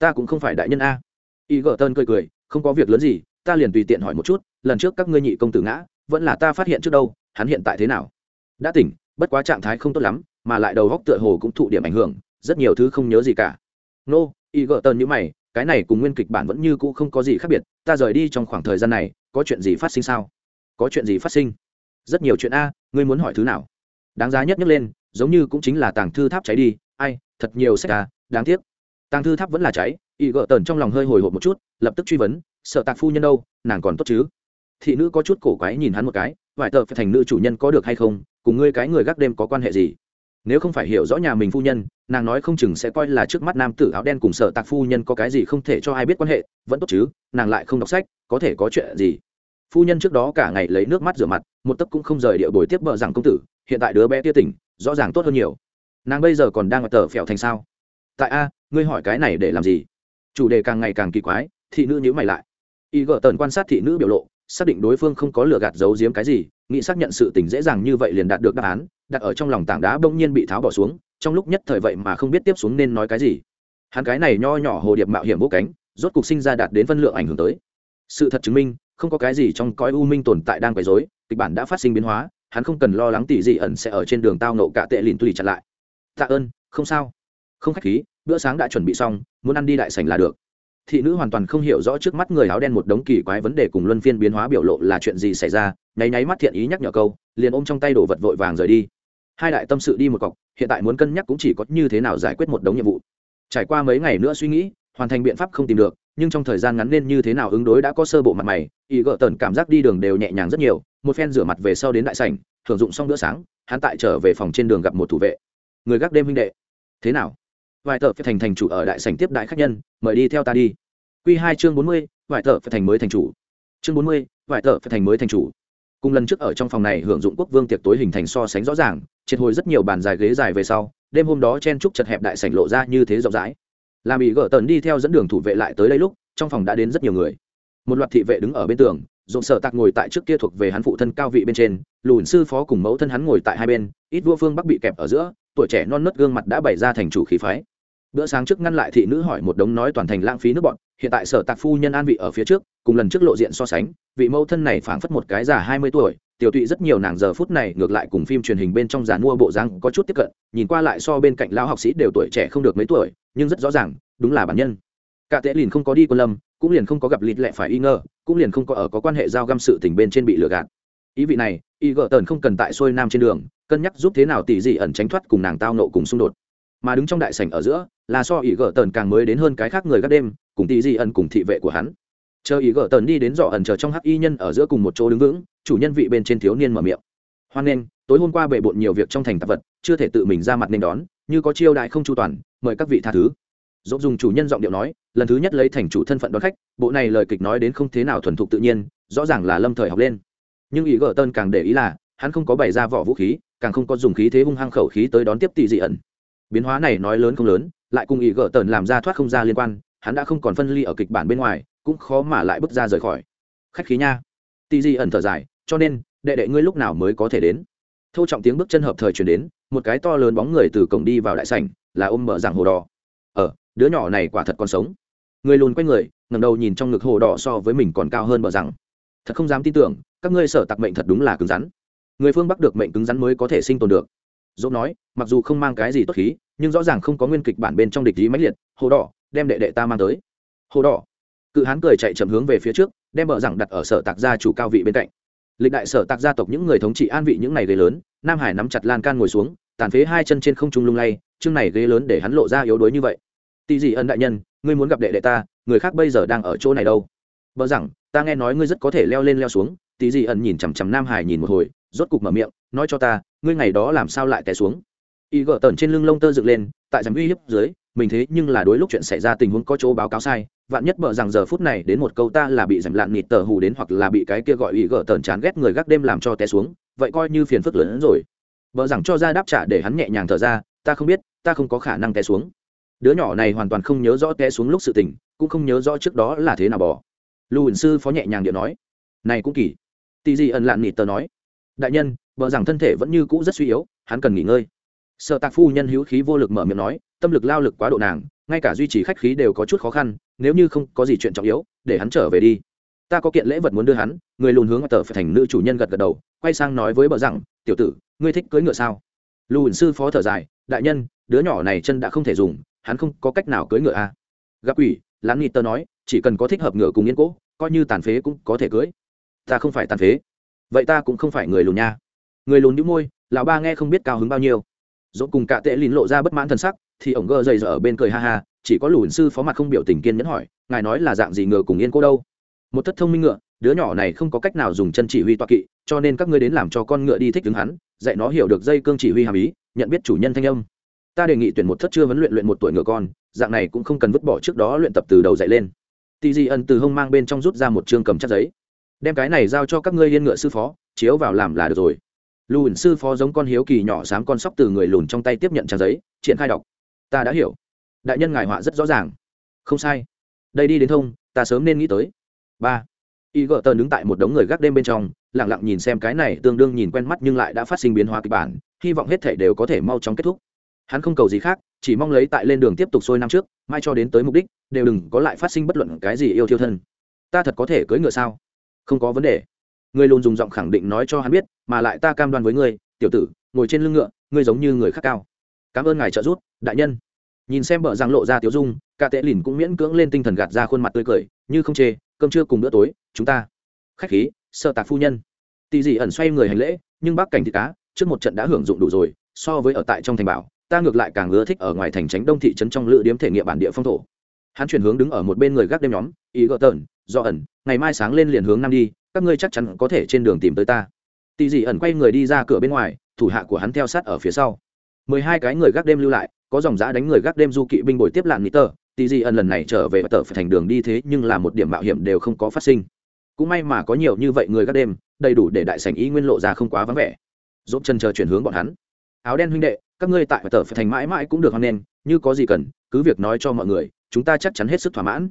ta cũng không phải đại nhân a. Y gờ tơn cười cười, không có việc lớn gì, ta liền tùy tiện hỏi một chút, lần trước các ngươi nhị công tử ngã, vẫn là ta phát hiện trước đâu, hắn hiện tại thế nào? Đã tỉnh, bất quá trạng thái không tốt lắm, mà lại đầu góc tựa hồ cũng thụ điểm ảnh hưởng, rất nhiều thứ không nhớ gì cả. Nô, y gờ tơn như mày cái này cùng nguyên kịch bản vẫn như cũ không có gì khác biệt, ta rời đi trong khoảng thời gian này, có chuyện gì phát sinh sao? Có chuyện gì phát sinh? Rất nhiều chuyện a, ngươi muốn hỏi thứ nào? Đáng giá nhất nhất lên, giống như cũng chính là tàng thư tháp cháy đi. Ai, thật nhiều sách à đáng tiếc. Tàng thư tháp vẫn là cháy, y gợ tần trong lòng hơi hồi hộp một chút, lập tức truy vấn, sợ tạc phu nhân đâu, nàng còn tốt chứ? Thị nữ có chút cổ quái nhìn hắn một cái, vải tờ phải thành nữ chủ nhân có được hay không? Cùng ngươi cái người gác đêm có quan hệ gì? Nếu không phải hiểu rõ nhà mình phu nhân, nàng nói không chừng sẽ coi là trước mắt nam tử áo đen cùng sợ tạc phu nhân có cái gì không thể cho ai biết quan hệ, vẫn tốt chứ, nàng lại không đọc sách, có thể có chuyện gì? Phu nhân trước đó cả ngày lấy nước mắt rửa mặt, một tấc cũng không rời địa bồi tiếp vợ rằng công tử, hiện tại đứa bé tia tỉnh, rõ ràng tốt hơn nhiều. Nàng bây giờ còn đang ở tờ phèo thành sao? Tại a, ngươi hỏi cái này để làm gì? Chủ đề càng ngày càng kỳ quái, thị nữ nhữ mày lại. Y gợ tần quan sát thị nữ biểu lộ, xác định đối phương không có lừa gạt giấu giếm cái gì, nghĩ xác nhận sự tình dễ dàng như vậy liền đạt được đáp án đặt ở trong lòng tảng đá bỗng nhiên bị tháo bỏ xuống, trong lúc nhất thời vậy mà không biết tiếp xuống nên nói cái gì. Hắn cái này nho nhỏ hồ điệp mạo hiểm vô cánh, rốt cuộc sinh ra đạt đến phân lượng ảnh hưởng tới. Sự thật chứng minh, không có cái gì trong cõi u minh tồn tại đang quấy rối, kịch bản đã phát sinh biến hóa, hắn không cần lo lắng tỷ gì ẩn sẽ ở trên đường tao nộ cả tệ lìn tùy chặn lại. Tạ ơn, không sao. Không khách khí, bữa sáng đã chuẩn bị xong, muốn ăn đi đại sảnh là được. Thị nữ hoàn toàn không hiểu rõ trước mắt người áo đen một đống kỳ quái vấn đề cùng luân phiên biến hóa biểu lộ là chuyện gì xảy ra, nháy nháy mắt thiện ý nhắc nhở câu, liền ôm trong tay đổ vật vội vàng rời đi hai đại tâm sự đi một cọc, hiện tại muốn cân nhắc cũng chỉ có như thế nào giải quyết một đống nhiệm vụ. Trải qua mấy ngày nữa suy nghĩ, hoàn thành biện pháp không tìm được, nhưng trong thời gian ngắn nên như thế nào ứng đối đã có sơ bộ mặt mày ý gỡ tần cảm giác đi đường đều nhẹ nhàng rất nhiều, một phen rửa mặt về sau đến đại sảnh thường dụng xong bữa sáng, hắn tại trở về phòng trên đường gặp một thủ vệ. Người gác đêm huynh đệ. Thế nào? Vài tờ phải thành thành chủ ở đại sảnh tiếp đại khách nhân, mời đi theo ta đi. Q hai chương bốn mươi, vài tờ phải thành mới thành chủ. Chương bốn mươi, vài tờ phải thành mới thành chủ cùng lần trước ở trong phòng này hưởng dụng quốc vương tiệc tối hình thành so sánh rõ ràng, triệt hồi rất nhiều bàn dài ghế dài về sau, đêm hôm đó chen trúc chật hẹp đại sảnh lộ ra như thế rộng rãi. Làm bị gỡ tần đi theo dẫn đường thủ vệ lại tới đây lúc, trong phòng đã đến rất nhiều người. Một loạt thị vệ đứng ở bên tường dồn sợ tạc ngồi tại trước kia thuộc về hắn phụ thân cao vị bên trên, lùn sư phó cùng mẫu thân hắn ngồi tại hai bên, ít vua phương bắc bị kẹp ở giữa, tuổi trẻ non nớt gương mặt đã bày ra thành chủ khí phái bữa sáng trước ngăn lại thị nữ hỏi một đống nói toàn thành lãng phí nước bọn, hiện tại sở tạc phu nhân an vị ở phía trước, cùng lần trước lộ diện so sánh, vị mẫu thân này phảng phất một cái già hai mươi tuổi, tiểu tụy rất nhiều nàng giờ phút này ngược lại cùng phim truyền hình bên trong giàn mua bộ dáng có chút tiếp cận, nhìn qua lại so bên cạnh lão học sĩ đều tuổi trẻ không được mấy tuổi, nhưng rất rõ ràng, đúng là bản nhân. Cả tệ liền không có đi quân lâm, cũng liền không có gặp lịt lẹ phải y ngờ, cũng liền không có ở có quan hệ giao găm sự tình bên trên bị lừa gạt. Ý vị này, y gợ tần không cần tại xuôi nam trên đường, cân nhắc giúp thế nào tỷ dị ẩn tránh thoát cùng nàng tao nộ cùng xung đột. Mà đứng trong đại sảnh ở giữa là so ý gỡ tần càng mới đến hơn cái khác người gác đêm, cùng tỷ dị ẩn cùng thị vệ của hắn. Chờ ý gỡ tần đi đến dọ ẩn chờ trong hắc y nhân ở giữa cùng một chỗ đứng vững, chủ nhân vị bên trên thiếu niên mở miệng. Hoan nghênh, tối hôm qua bệ bộn nhiều việc trong thành tạp vật, chưa thể tự mình ra mặt nên đón, như có chiêu đại không chu toàn, mời các vị tha thứ. Dốt dùng chủ nhân giọng điệu nói, lần thứ nhất lấy thành chủ thân phận đón khách, bộ này lời kịch nói đến không thế nào thuần thục tự nhiên, rõ ràng là lâm thời học lên. Nhưng ý gỡ tần càng để ý là, hắn không có bày ra vỏ vũ khí, càng không có dùng khí thế hung hăng khẩu khí tới đón tiếp tỷ dị ẩn. Biến hóa này nói lớn không lớn lại cùng ý gỡ tần làm ra thoát không ra liên quan, hắn đã không còn phân ly ở kịch bản bên ngoài, cũng khó mà lại bước ra rời khỏi. Khách khí nha. Tì di ẩn thở dài, cho nên, đệ đệ ngươi lúc nào mới có thể đến? Thâu trọng tiếng bước chân hợp thời chuyển đến, một cái to lớn bóng người từ cổng đi vào đại sảnh, là ôm mở dạng hồ đỏ. Ờ đứa nhỏ này quả thật còn sống. Người lùn quay người ngầm đầu nhìn trong ngực hồ đỏ so với mình còn cao hơn bờ rằng thật không dám tin tưởng, các ngươi sở tặc mệnh thật đúng là cứng rắn. Người phương bắc được mệnh cứng rắn mới có thể sinh tồn được. Dẫu nói, mặc dù không mang cái gì tốt khí nhưng rõ ràng không có nguyên kịch bản bên trong địch ý mãnh liệt, hồ đỏ, đem đệ đệ ta mang tới. Hồ đỏ. Cự hán cười chạy chậm hướng về phía trước, đem bờ rằng đặt ở sở tạc gia chủ cao vị bên cạnh. Lịch đại sở tạc gia tộc những người thống trị an vị những này ghế lớn, nam hải nắm chặt lan can ngồi xuống, tàn phế hai chân trên không trung lung lay, chương này ghế lớn để hắn lộ ra yếu đuối như vậy. Tỷ dị ân đại nhân, ngươi muốn gặp đệ đệ ta, người khác bây giờ đang ở chỗ này đâu? Vợ rằng ta nghe nói ngươi rất có thể leo lên leo xuống. Tỷ dị ân nhìn chằm chằm nam hải nhìn một hồi, rốt cục mở miệng, nói cho ta, ngươi ngày đó làm sao lại té xuống? Y gỡ tần trên lưng lông tơ dựng lên, tại giảm uy hiếp dưới, mình thế nhưng là đối lúc chuyện xảy ra tình huống có chỗ báo cáo sai, vạn nhất bợ rằng giờ phút này đến một câu ta là bị giảm lạn nịt tờ hù đến hoặc là bị cái kia gọi y gỡ tần chán ghét người gác đêm làm cho té xuống, vậy coi như phiền phức lớn hơn rồi. Vợ rằng cho ra đáp trả để hắn nhẹ nhàng thở ra, ta không biết, ta không có khả năng té xuống. Đứa nhỏ này hoàn toàn không nhớ rõ té xuống lúc sự tình, cũng không nhớ rõ trước đó là thế nào bỏ. Lưu ẩn sư phó nhẹ nhàng điện nói, này cũng kỳ. Tì gì ẩn lạn nịt tờ nói, đại nhân vợ rằng thân thể vẫn như cũ rất suy yếu, hắn cần nghỉ ngơi sợ tạc phu nhân hữu khí vô lực mở miệng nói, tâm lực lao lực quá độ nàng, ngay cả duy trì khách khí đều có chút khó khăn, nếu như không có gì chuyện trọng yếu, để hắn trở về đi. Ta có kiện lễ vật muốn đưa hắn, người lùn hướng tờ phải thành nữ chủ nhân gật gật đầu, quay sang nói với bờ rằng, tiểu tử, ngươi thích cưỡi ngựa sao? Lùn sư phó thở dài, đại nhân, đứa nhỏ này chân đã không thể dùng, hắn không có cách nào cưỡi ngựa a à. gặp ủy lán nghị tơ nói, chỉ cần có thích hợp ngựa cùng yên cỗ, coi như tàn phế cũng có thể cưỡi. Ta không phải tàn phế. Vậy ta cũng không phải người lùn nha. Người lùn đĩu môi, lão ba nghe không biết cao hứng bao nhiêu dốt cùng cả tệ lín lộ ra bất mãn t sắc, thì ổng gơ dày dở ở bên cười ha ha, chỉ có lùn sư phó mặt không biểu tình kiên nhẫn hỏi, ngài nói là dạng gì ngựa cùng yên cô đâu? Một thất thông minh ngựa, đứa nhỏ này không có cách nào dùng chân chỉ huy toa kỵ, cho nên các ngươi đến làm cho con ngựa đi thích đứng hắn, dạy nó hiểu được dây cương chỉ huy hàm ý, nhận biết chủ nhân thanh âm. Ta đề nghị tuyển một thất chưa vấn luyện luyện một tuổi ngựa con, dạng này cũng không cần vứt bỏ trước đó luyện tập từ đầu dạy lên. Tì di ân từ hông mang bên trong rút ra một chương cầm chắc giấy. Đem cái này giao cho các ngươi yên ngựa sư phó, chiếu vào làm là được rồi lùn sư phó giống con hiếu kỳ nhỏ xám con sóc từ người lùn trong tay tiếp nhận trang giấy, triển khai đọc. Ta đã hiểu. Đại nhân ngài họa rất rõ ràng. Không sai. Đây đi đến thông, ta sớm nên nghĩ tới. Ba. Y gợ tờ đứng tại một đống người gác đêm bên trong lẳng lặng nhìn xem cái này tương đương nhìn quen mắt nhưng lại đã phát sinh biến hóa kịch bản, hy vọng hết thể đều có thể mau chóng kết thúc. Hắn không cầu gì khác, chỉ mong lấy tại lên đường tiếp tục sôi năm trước, mai cho đến tới mục đích, đều đừng có lại phát sinh bất luận cái gì yêu thiêu thân. Ta thật có thể cưỡi ngựa sao? Không có vấn đề người luôn dùng giọng khẳng định nói cho hắn biết, mà lại ta cam đoan với ngươi, tiểu tử, ngồi trên lưng ngựa, ngươi giống như người khác cao. Cảm ơn ngài trợ giúp, đại nhân. Nhìn xem bờ giang lộ ra tiểu dung, cả tệ lìn cũng miễn cưỡng lên tinh thần gạt ra khuôn mặt tươi cười, như không chê, cơm trưa cùng bữa tối, chúng ta. Khách khí, sợ tạc phu nhân. Tỳ dị ẩn xoay người hành lễ, nhưng bác cảnh thịt cá, trước một trận đã hưởng dụng đủ rồi, so với ở tại trong thành bảo, ta ngược lại càng ưa thích ở ngoài thành tránh đông thị trấn trong lữ điếm thể nghiệm bản địa phong thổ. Hắn chuyển hướng đứng ở một bên người gác đêm nhóm, ý gỡ tợn do ẩn, ngày mai sáng lên liền hướng nam đi, các ngươi chắc chắn có thể trên đường tìm tới ta. Tỷ dị ẩn quay người đi ra cửa bên ngoài, thủ hạ của hắn theo sát ở phía sau. Mười hai cái người gác đêm lưu lại, có dòng giã đánh người gác đêm du kỵ binh bồi tiếp lạn mỹ tờ. Tỷ dị ẩn lần này trở về tờ phải thành đường đi thế nhưng là một điểm mạo hiểm đều không có phát sinh. Cũng may mà có nhiều như vậy người gác đêm, đầy đủ để đại sảnh ý nguyên lộ ra không quá vắng vẻ. Dốt chân chờ chuyển hướng bọn hắn. Áo đen huynh đệ, các ngươi tại tờ phải thành mãi mãi cũng được hoan nghênh, như có gì cần, cứ việc nói cho mọi người, chúng ta chắc chắn hết sức thỏa mãn.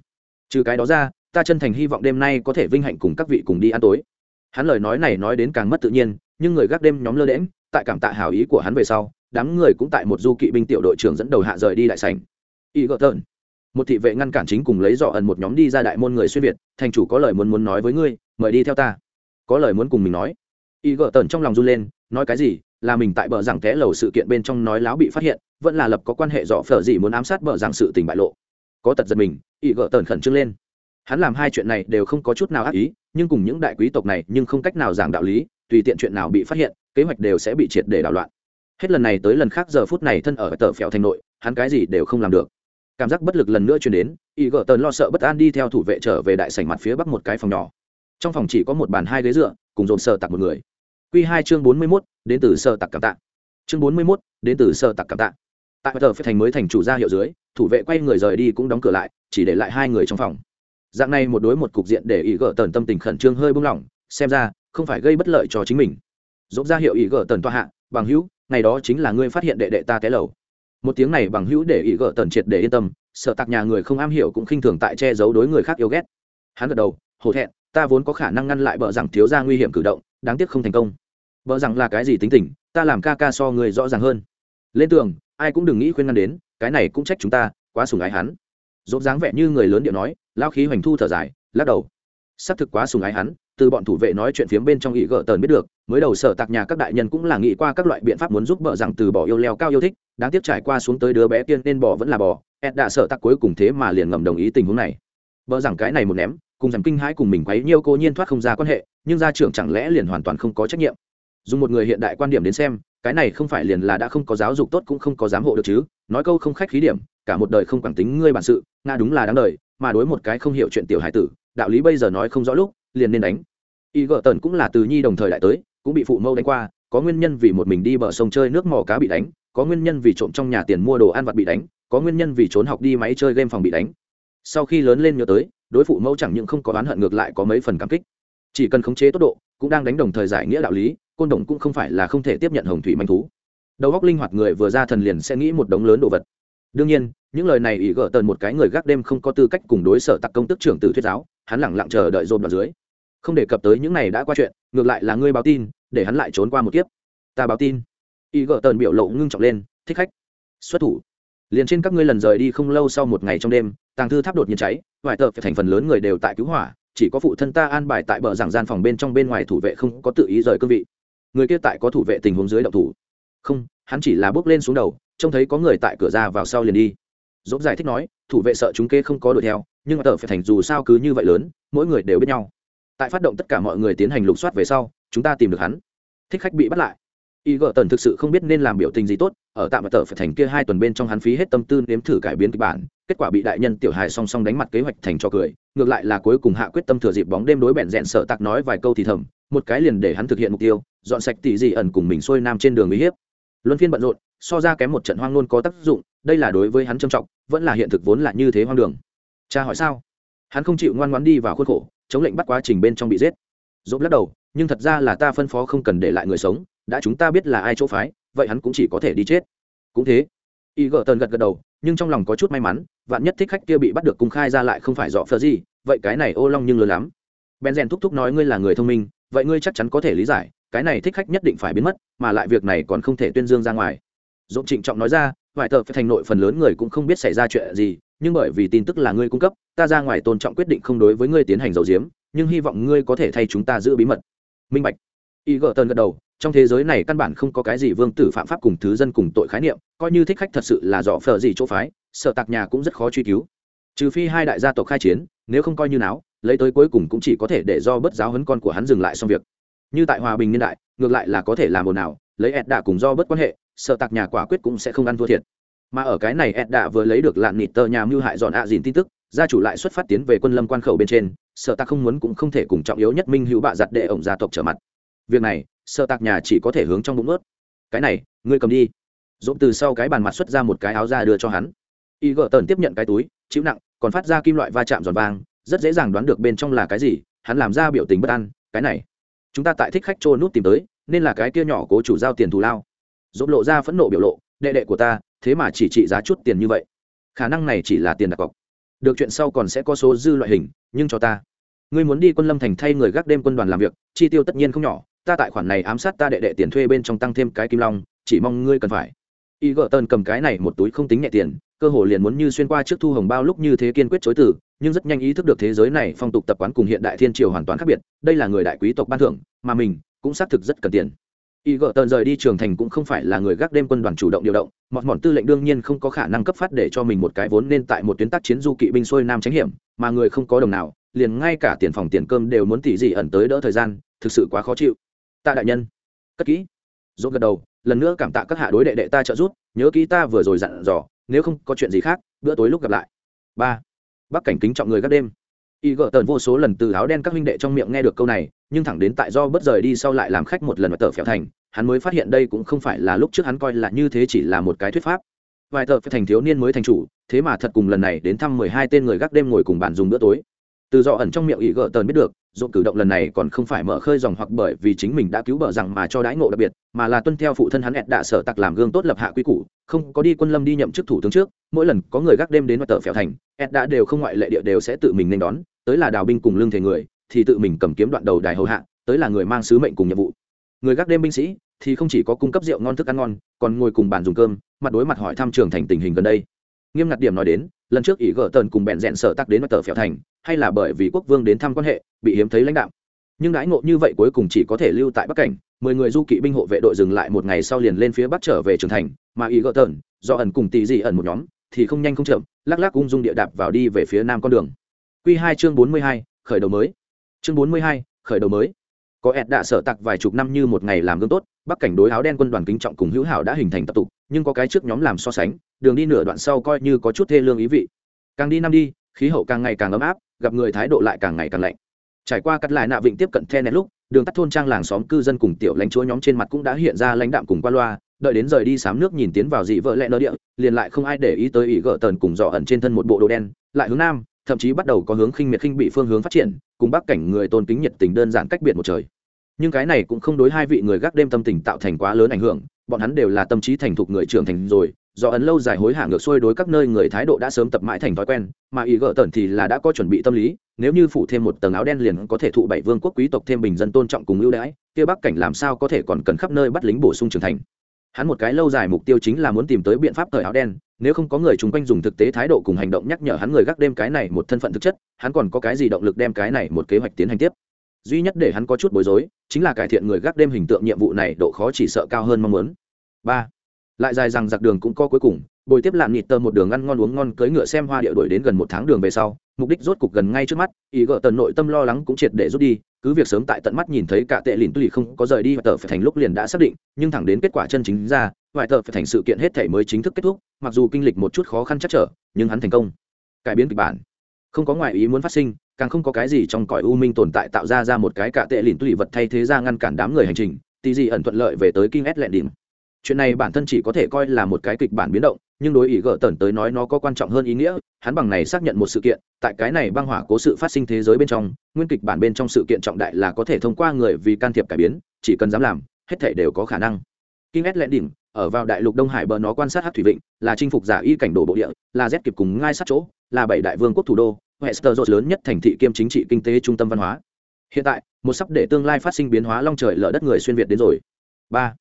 Trừ cái đó ra ta chân thành hy vọng đêm nay có thể vinh hạnh cùng các vị cùng đi ăn tối. Hắn lời nói này nói đến càng mất tự nhiên, nhưng người gác đêm nhóm lơ đễm tại cảm tạ hào ý của hắn về sau, đám người cũng tại một du kỵ binh tiểu đội trưởng dẫn đầu hạ rời đi đại sảnh. Y gợt tợn một thị vệ ngăn cản chính cùng lấy dọ ẩn một nhóm đi ra đại môn người xuyên việt, thành chủ có lời muốn muốn nói với ngươi, mời đi theo ta. Có lời muốn cùng mình nói. Y gợt tợn trong lòng run lên, nói cái gì? Là mình tại bờ rằng té lầu sự kiện bên trong nói láo bị phát hiện, vẫn là lập có quan hệ dọ phở gì muốn ám sát bờ rằng sự tình bại lộ. Có tật giật mình y gợt tợn khẩn trương lên hắn làm hai chuyện này đều không có chút nào ác ý, nhưng cùng những đại quý tộc này nhưng không cách nào giảng đạo lý, tùy tiện chuyện nào bị phát hiện, kế hoạch đều sẽ bị triệt để đảo loạn. Hết lần này tới lần khác giờ phút này thân ở tờ phèo thành nội, hắn cái gì đều không làm được. Cảm giác bất lực lần nữa chuyển đến, y gợ tần lo sợ bất an đi theo thủ vệ trở về đại sảnh mặt phía bắc một cái phòng nhỏ. Trong phòng chỉ có một bàn hai ghế dựa, cùng dồn sợ tặc một người. Q hai chương bốn mươi mốt, đến từ sợ tặc cảm tạ. Chương bốn mươi mốt, đến từ sợ tặc cảm tạ. Tại tờ phép thành mới thành chủ gia hiệu dưới, thủ vệ quay người rời đi cũng đóng cửa lại, chỉ để lại hai người trong phòng dạng này một đối một cục diện để ý gỡ tần tâm tình khẩn trương hơi buông lỏng, xem ra, không phải gây bất lợi cho chính mình. Dốt ra hiệu ý gỡ tần toa hạ, bằng hữu, ngày đó chính là ngươi phát hiện đệ đệ ta té lầu. Một tiếng này bằng hữu để ý gỡ tần triệt để yên tâm, sợ tạc nhà người không am hiểu cũng khinh thường tại che giấu đối người khác yêu ghét. Hắn gật đầu, hổ thẹn, ta vốn có khả năng ngăn lại bợ rằng thiếu ra nguy hiểm cử động, đáng tiếc không thành công. Bợ rằng là cái gì tính tình, ta làm ca ca so người rõ ràng hơn. Lên tường, ai cũng đừng nghĩ khuyên ngăn đến, cái này cũng trách chúng ta, quá sùng ái hắn dốt dáng vẻ như người lớn điệu nói, lao khí hoành thu thở dài, lắc đầu. Xác thực quá sùng ái hắn, từ bọn thủ vệ nói chuyện phiếm bên trong ý gỡ tờn biết được, mới đầu sở tạc nhà các đại nhân cũng là nghĩ qua các loại biện pháp muốn giúp bợ rằng từ bỏ yêu leo cao yêu thích, đáng tiếc trải qua xuống tới đứa bé tiên nên bỏ vẫn là bỏ ed đã sợ tạc cuối cùng thế mà liền ngầm đồng ý tình huống này. Bợ rằng cái này một ném, cùng rằng kinh hãi cùng mình quấy nhiêu cô nhiên thoát không ra quan hệ, nhưng gia trưởng chẳng lẽ liền hoàn toàn không có trách nhiệm. Dùng một người hiện đại quan điểm đến xem, cái này không phải liền là đã không có giáo dục tốt cũng không có giám hộ được chứ, nói câu không khách khí điểm cả một đời không quản tính ngươi bản sự, nga đúng là đáng đời, mà đối một cái không hiểu chuyện tiểu hải tử, đạo lý bây giờ nói không rõ lúc, liền nên đánh. Y gợ tần cũng là từ nhi đồng thời đại tới, cũng bị phụ mâu đánh qua, có nguyên nhân vì một mình đi bờ sông chơi nước mò cá bị đánh, có nguyên nhân vì trộm trong nhà tiền mua đồ ăn vặt bị đánh, có nguyên nhân vì trốn học đi máy chơi game phòng bị đánh. Sau khi lớn lên nhớ tới, đối phụ mẫu chẳng những không có oán hận ngược lại có mấy phần cảm kích, chỉ cần khống chế tốc độ, cũng đang đánh đồng thời giải nghĩa đạo lý, côn đồng cũng không phải là không thể tiếp nhận hồng thủy manh thú. Đầu góc linh hoạt người vừa ra thần liền sẽ nghĩ một đống lớn đồ vật đương nhiên, những lời này ý gỡ tần một cái người gác đêm không có tư cách cùng đối sở tặc công tức trưởng tử thuyết giáo, hắn lẳng lặng chờ đợi dồn vào dưới. Không đề cập tới những này đã qua chuyện, ngược lại là ngươi báo tin, để hắn lại trốn qua một kiếp. Ta báo tin. Ý gỡ tần biểu lộ ngưng trọng lên, thích khách. Xuất thủ. Liền trên các ngươi lần rời đi không lâu sau một ngày trong đêm, tàng thư tháp đột nhiên cháy, vài tờ phải thành phần lớn người đều tại cứu hỏa, chỉ có phụ thân ta an bài tại bờ giảng gian phòng bên trong bên ngoài thủ vệ không có tự ý rời cương vị. Người kia tại có thủ vệ tình huống dưới động thủ. Không, hắn chỉ là bước lên xuống đầu trông thấy có người tại cửa ra vào sau liền đi. Dốt giải thích nói, thủ vệ sợ chúng kê không có đuổi theo, nhưng tờ phải thành dù sao cứ như vậy lớn, mỗi người đều biết nhau. Tại phát động tất cả mọi người tiến hành lục soát về sau, chúng ta tìm được hắn. Thích khách bị bắt lại. Y gờ tần thực sự không biết nên làm biểu tình gì tốt, ở tạm tờ phải thành kia hai tuần bên trong hắn phí hết tâm tư nếm thử cải biến kịch bản, kết quả bị đại nhân tiểu hài song song đánh mặt kế hoạch thành cho cười, ngược lại là cuối cùng hạ quyết tâm thừa dịp bóng đêm đối bẹn rẽn sợ tặc nói vài câu thì thầm, một cái liền để hắn thực hiện mục tiêu, dọn sạch tỷ dị ẩn cùng mình xuôi nam trên đường uy hiếp. Luân phiên bận rộn so ra kém một trận hoang nôn có tác dụng, đây là đối với hắn trầm trọng, vẫn là hiện thực vốn là như thế hoang đường. Cha hỏi sao? Hắn không chịu ngoan ngoãn đi vào khuôn khổ, chống lệnh bắt quá trình bên trong bị giết. Dốt lắc đầu, nhưng thật ra là ta phân phó không cần để lại người sống, đã chúng ta biết là ai chỗ phái, vậy hắn cũng chỉ có thể đi chết. Cũng thế. Y gợt tần gật gật đầu, nhưng trong lòng có chút may mắn, vạn nhất thích khách kia bị bắt được cung khai ra lại không phải dọ phờ gì, vậy cái này ô long nhưng lớn lắm. Ben rèn thúc thúc nói ngươi là người thông minh, vậy ngươi chắc chắn có thể lý giải, cái này thích khách nhất định phải biến mất, mà lại việc này còn không thể tuyên dương ra ngoài dũng trịnh trọng nói ra vài tờ phải thành nội phần lớn người cũng không biết xảy ra chuyện gì, nhưng bởi vì tin tức là ngươi cung cấp, ta ra ngoài tôn trọng quyết định không đối với ngươi tiến hành dầu diếm nhưng hy vọng ngươi có thể thay chúng ta giữ bí mật. Minh bạch. Y gỡ tần gật đầu, trong thế giới này căn bản không có cái gì vương tử phạm pháp cùng thứ dân cùng tội khái niệm, coi như thích khách thật sự là dò phờ gì chỗ phái, sợ tạc nhà cũng rất khó truy cứu. Trừ phi hai đại gia tộc khai chiến, nếu không coi như náo lấy tới cuối cùng cũng chỉ có thể để do bất giáo hấn con của hắn dừng lại xong việc. Như tại hòa bình niên đại, ngược lại là có thể làm ồn nào lấy ẹt đạ cùng do bất quan hệ sợ tạc nhà quả quyết cũng sẽ không ăn thua thiệt. Mà ở cái này ed đã vừa lấy được lạn nịt tờ nhà mưu hại dọn ạ dìn tin tức, gia chủ lại xuất phát tiến về quân lâm quan khẩu bên trên, sợ tạc không muốn cũng không thể cùng trọng yếu nhất minh hữu bạ giặt để ổng gia tộc trở mặt. Việc này, sợ tạc nhà chỉ có thể hướng trong bụng ướt cái này, ngươi cầm đi. Dỗm từ sau cái bàn mặt xuất ra một cái áo ra đưa cho hắn. Y gợ tần tiếp nhận cái túi, chịu nặng, còn phát ra kim loại va chạm giòn vang, rất dễ dàng đoán được bên trong là cái gì, hắn làm ra biểu tình bất an, cái này. Chúng ta tại thích khách trô nút tìm tới, nên là cái kia nhỏ cố chủ giao tiền thù lao dốt lộ ra phẫn nộ biểu lộ, đệ đệ của ta, thế mà chỉ trị giá chút tiền như vậy. Khả năng này chỉ là tiền đặt cọc. Được chuyện sau còn sẽ có số dư loại hình, nhưng cho ta. Ngươi muốn đi quân lâm thành thay người gác đêm quân đoàn làm việc, chi tiêu tất nhiên không nhỏ. Ta tại khoản này ám sát ta đệ đệ tiền thuê bên trong tăng thêm cái kim long, chỉ mong ngươi cần phải. Y gợ tần cầm cái này một túi không tính nhẹ tiền, cơ hồ liền muốn như xuyên qua trước thu hồng bao lúc như thế kiên quyết chối từ, nhưng rất nhanh ý thức được thế giới này phong tục tập quán cùng hiện đại thiên triều hoàn toàn khác biệt. Đây là người đại quý tộc ban thưởng, mà mình cũng xác thực rất cần tiền y gợ tần rời đi trường thành cũng không phải là người gác đêm quân đoàn chủ động điều động, mọt mọn tư lệnh đương nhiên không có khả năng cấp phát để cho mình một cái vốn nên tại một tuyến tác chiến du kỵ binh xuôi nam tránh hiểm, mà người không có đồng nào, liền ngay cả tiền phòng tiền cơm đều muốn tỉ dị ẩn tới đỡ thời gian, thực sự quá khó chịu. Tạ đại nhân, cất kỹ. Dốt gật đầu, lần nữa cảm tạ các hạ đối đệ đệ ta trợ giúp, nhớ kỹ ta vừa rồi dặn dò, nếu không có chuyện gì khác, bữa tối lúc gặp lại. Ba. Bắc cảnh kính trọng người gác đêm y gỡ tần vô số lần từ áo đen các huynh đệ trong miệng nghe được câu này, nhưng thẳng đến tại do bất rời đi sau lại làm khách một lần và tờ phèo thành, hắn mới phát hiện đây cũng không phải là lúc trước hắn coi là như thế chỉ là một cái thuyết pháp. Vài tờ phèo thành thiếu niên mới thành chủ, thế mà thật cùng lần này đến thăm mười hai tên người gác đêm ngồi cùng bàn dùng bữa tối từ do ẩn trong miệng ý gỡ tờn biết được dỗ cử động lần này còn không phải mở khơi dòng hoặc bởi vì chính mình đã cứu bờ rằng mà cho đãi ngộ đặc biệt, mà là tuân theo phụ thân hắn ẹt đạ sở tặc làm gương tốt lập hạ quy củ, không có đi quân lâm đi nhậm chức thủ tướng trước, mỗi lần có người gác đêm đến mặt tờ phèo thành, ẹt đã đều không ngoại lệ địa đều sẽ tự mình nên đón, tới là đào binh cùng lương thể người, thì tự mình cầm kiếm đoạn đầu đài hầu hạ, tới là người mang sứ mệnh cùng nhiệm vụ. Người gác đêm binh sĩ thì không chỉ có cung cấp rượu ngon thức ăn ngon, còn ngồi cùng bàn dùng cơm, mặt đối mặt hỏi thăm trường thành tình hình gần đây nghiêm ngặt điểm nói đến, lần trước ỷ gỡ tần cùng bèn rẽn sở tắc đến mặt tờ phèo thành, hay là bởi vì quốc vương đến thăm quan hệ, bị hiếm thấy lãnh đạo. Nhưng đãi ngộ như vậy cuối cùng chỉ có thể lưu tại bắc cảnh, mười người du kỵ binh hộ vệ đội dừng lại một ngày sau liền lên phía bắc trở về trường thành, mà ỷ gỡ tần, do ẩn cùng tỷ dị ẩn một nhóm, thì không nhanh không chậm, lắc lắc ung dung địa đạp vào đi về phía nam con đường. Q hai chương bốn mươi hai, khởi đầu mới. Chương bốn mươi hai, khởi đầu mới. Có ẹt đạ sở tặc vài chục năm như một ngày làm gương tốt bắc cảnh đối áo đen quân đoàn kính trọng cùng hữu hảo đã hình thành tập tục, nhưng có cái trước nhóm làm so sánh, đường đi nửa đoạn sau coi như có chút thê lương ý vị. Càng đi năm đi, khí hậu càng ngày càng ấm áp, gặp người thái độ lại càng ngày càng lạnh. Trải qua cắt lại nạ vịnh tiếp cận the lúc, đường tắt thôn trang làng xóm cư dân cùng tiểu lãnh chúa nhóm trên mặt cũng đã hiện ra lãnh đạm cùng qua loa, đợi đến rời đi sám nước nhìn tiến vào dị vợ lẹ nơ địa, liền lại không ai để ý tới ý gỡ tần cùng dò ẩn trên thân một bộ đồ đen, lại hướng nam, thậm chí bắt đầu có hướng khinh miệt khinh bị phương hướng phát triển, cùng bắc cảnh người tôn kính nhiệt tình đơn giản cách biệt một trời nhưng cái này cũng không đối hai vị người gác đêm tâm tình tạo thành quá lớn ảnh hưởng, bọn hắn đều là tâm trí thành thục người trưởng thành rồi, do ấn lâu dài hối hả ngược xuôi đối các nơi người thái độ đã sớm tập mãi thành thói quen, mà ý gỡ tần thì là đã có chuẩn bị tâm lý, nếu như phủ thêm một tầng áo đen liền có thể thụ bảy vương quốc quý tộc thêm bình dân tôn trọng cùng ưu đãi, kia bắc cảnh làm sao có thể còn cần khắp nơi bắt lính bổ sung trưởng thành. Hắn một cái lâu dài mục tiêu chính là muốn tìm tới biện pháp thời áo đen, nếu không có người chung quanh dùng thực tế thái độ cùng hành động nhắc nhở hắn người gác đêm cái này một thân phận thực chất, hắn còn có cái gì động lực đem cái này một kế hoạch tiến hành tiếp. Duy nhất để hắn có chút bối rối chính là cải thiện người gác đêm hình tượng nhiệm vụ này độ khó chỉ sợ cao hơn mong muốn. Ba, lại dài rằng giặc đường cũng có cuối cùng, bồi tiếp lạn nhịt tơ một đường ăn ngon uống ngon cưới ngựa xem hoa địa đuổi đến gần một tháng đường về sau, mục đích rốt cục gần ngay trước mắt, ý gợ tần nội tâm lo lắng cũng triệt để rút đi, cứ việc sớm tại tận mắt nhìn thấy cả tệ lìn tùy không có rời đi và tờ phải thành lúc liền đã xác định, nhưng thẳng đến kết quả chân chính ra, vài tờ phải thành sự kiện hết thể mới chính thức kết thúc, mặc dù kinh lịch một chút khó khăn chắc trở, nhưng hắn thành công. Cải biến kịch bản. Không có ngoại ý muốn phát sinh càng không có cái gì trong cõi u minh tồn tại tạo ra ra một cái cả tệ lìn tùy vật thay thế ra ngăn cản đám người hành trình tì gì ẩn thuận lợi về tới kinh ét lẹn đỉnh chuyện này bản thân chỉ có thể coi là một cái kịch bản biến động nhưng đối ý gỡ tần tới nói nó có quan trọng hơn ý nghĩa hắn bằng này xác nhận một sự kiện tại cái này băng hỏa cố sự phát sinh thế giới bên trong nguyên kịch bản bên trong sự kiện trọng đại là có thể thông qua người vì can thiệp cải biến chỉ cần dám làm hết thể đều có khả năng. King S đỉnh ở vào đại lục Đông Hải bờ nó quan sát hát thủy vịnh, là chinh phục giả y cảnh đổ bộ địa, là rét kịp cùng ngay sát chỗ, là bảy đại vương quốc thủ đô, Westeros lớn nhất thành thị kiêm chính trị kinh tế trung tâm văn hóa. Hiện tại, một sắp để tương lai phát sinh biến hóa long trời lở đất người xuyên việt đến rồi. ba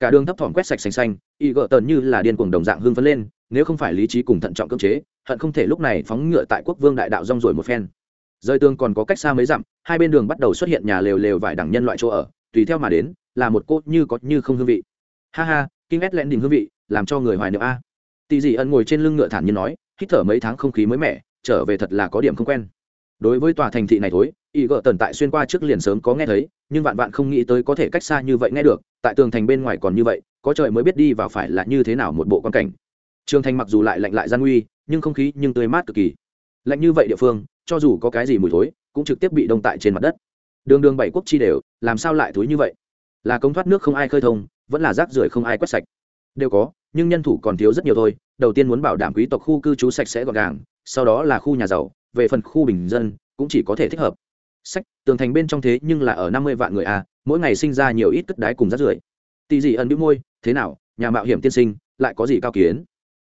Cả đường thấp thỏm quét sạch xanh xanh, y tần như là điên cuồng đồng dạng hưng phấn lên, nếu không phải lý trí cùng thận trọng cưỡng chế, hận không thể lúc này phóng ngựa tại quốc vương đại đạo rong rồi một phen. Rơi tương còn có cách xa mấy dặm, hai bên đường bắt đầu xuất hiện nhà lều lều vài đẳng nhân loại chỗ ở, tùy theo mà đến, là một cốt như có như không hương vị. Ha ha, King S lẹn đỉnh hương vị, làm cho người hoài niệm a. Tỷ dị ẩn ngồi trên lưng ngựa thản nhiên nói, hít thở mấy tháng không khí mới mẻ, trở về thật là có điểm không quen. Đối với tòa thành thị này thối, y gợ tần tại xuyên qua trước liền sớm có nghe thấy, nhưng vạn vạn không nghĩ tới có thể cách xa như vậy nghe được, tại tường thành bên ngoài còn như vậy, có trời mới biết đi vào phải là như thế nào một bộ quan cảnh. Trường thành mặc dù lại lạnh lại gian nguy, nhưng không khí nhưng tươi mát cực kỳ. Lạnh như vậy địa phương, cho dù có cái gì mùi thối, cũng trực tiếp bị đông tại trên mặt đất. Đường đường bảy quốc chi đều, làm sao lại thối như vậy? Là công thoát nước không ai khơi thông, vẫn là rác rưởi không ai quét sạch. Đều có, nhưng nhân thủ còn thiếu rất nhiều thôi đầu tiên muốn bảo đảm quý tộc khu cư trú sạch sẽ gọn gàng, sau đó là khu nhà giàu, về phần khu bình dân, cũng chỉ có thể thích hợp. Sách, tường thành bên trong thế nhưng là ở năm mươi vạn người à mỗi ngày sinh ra nhiều ít cất đái cùng rác rưởi. Tì gì ẩn bĩu môi, thế nào, nhà mạo hiểm tiên sinh, lại có gì cao kiến?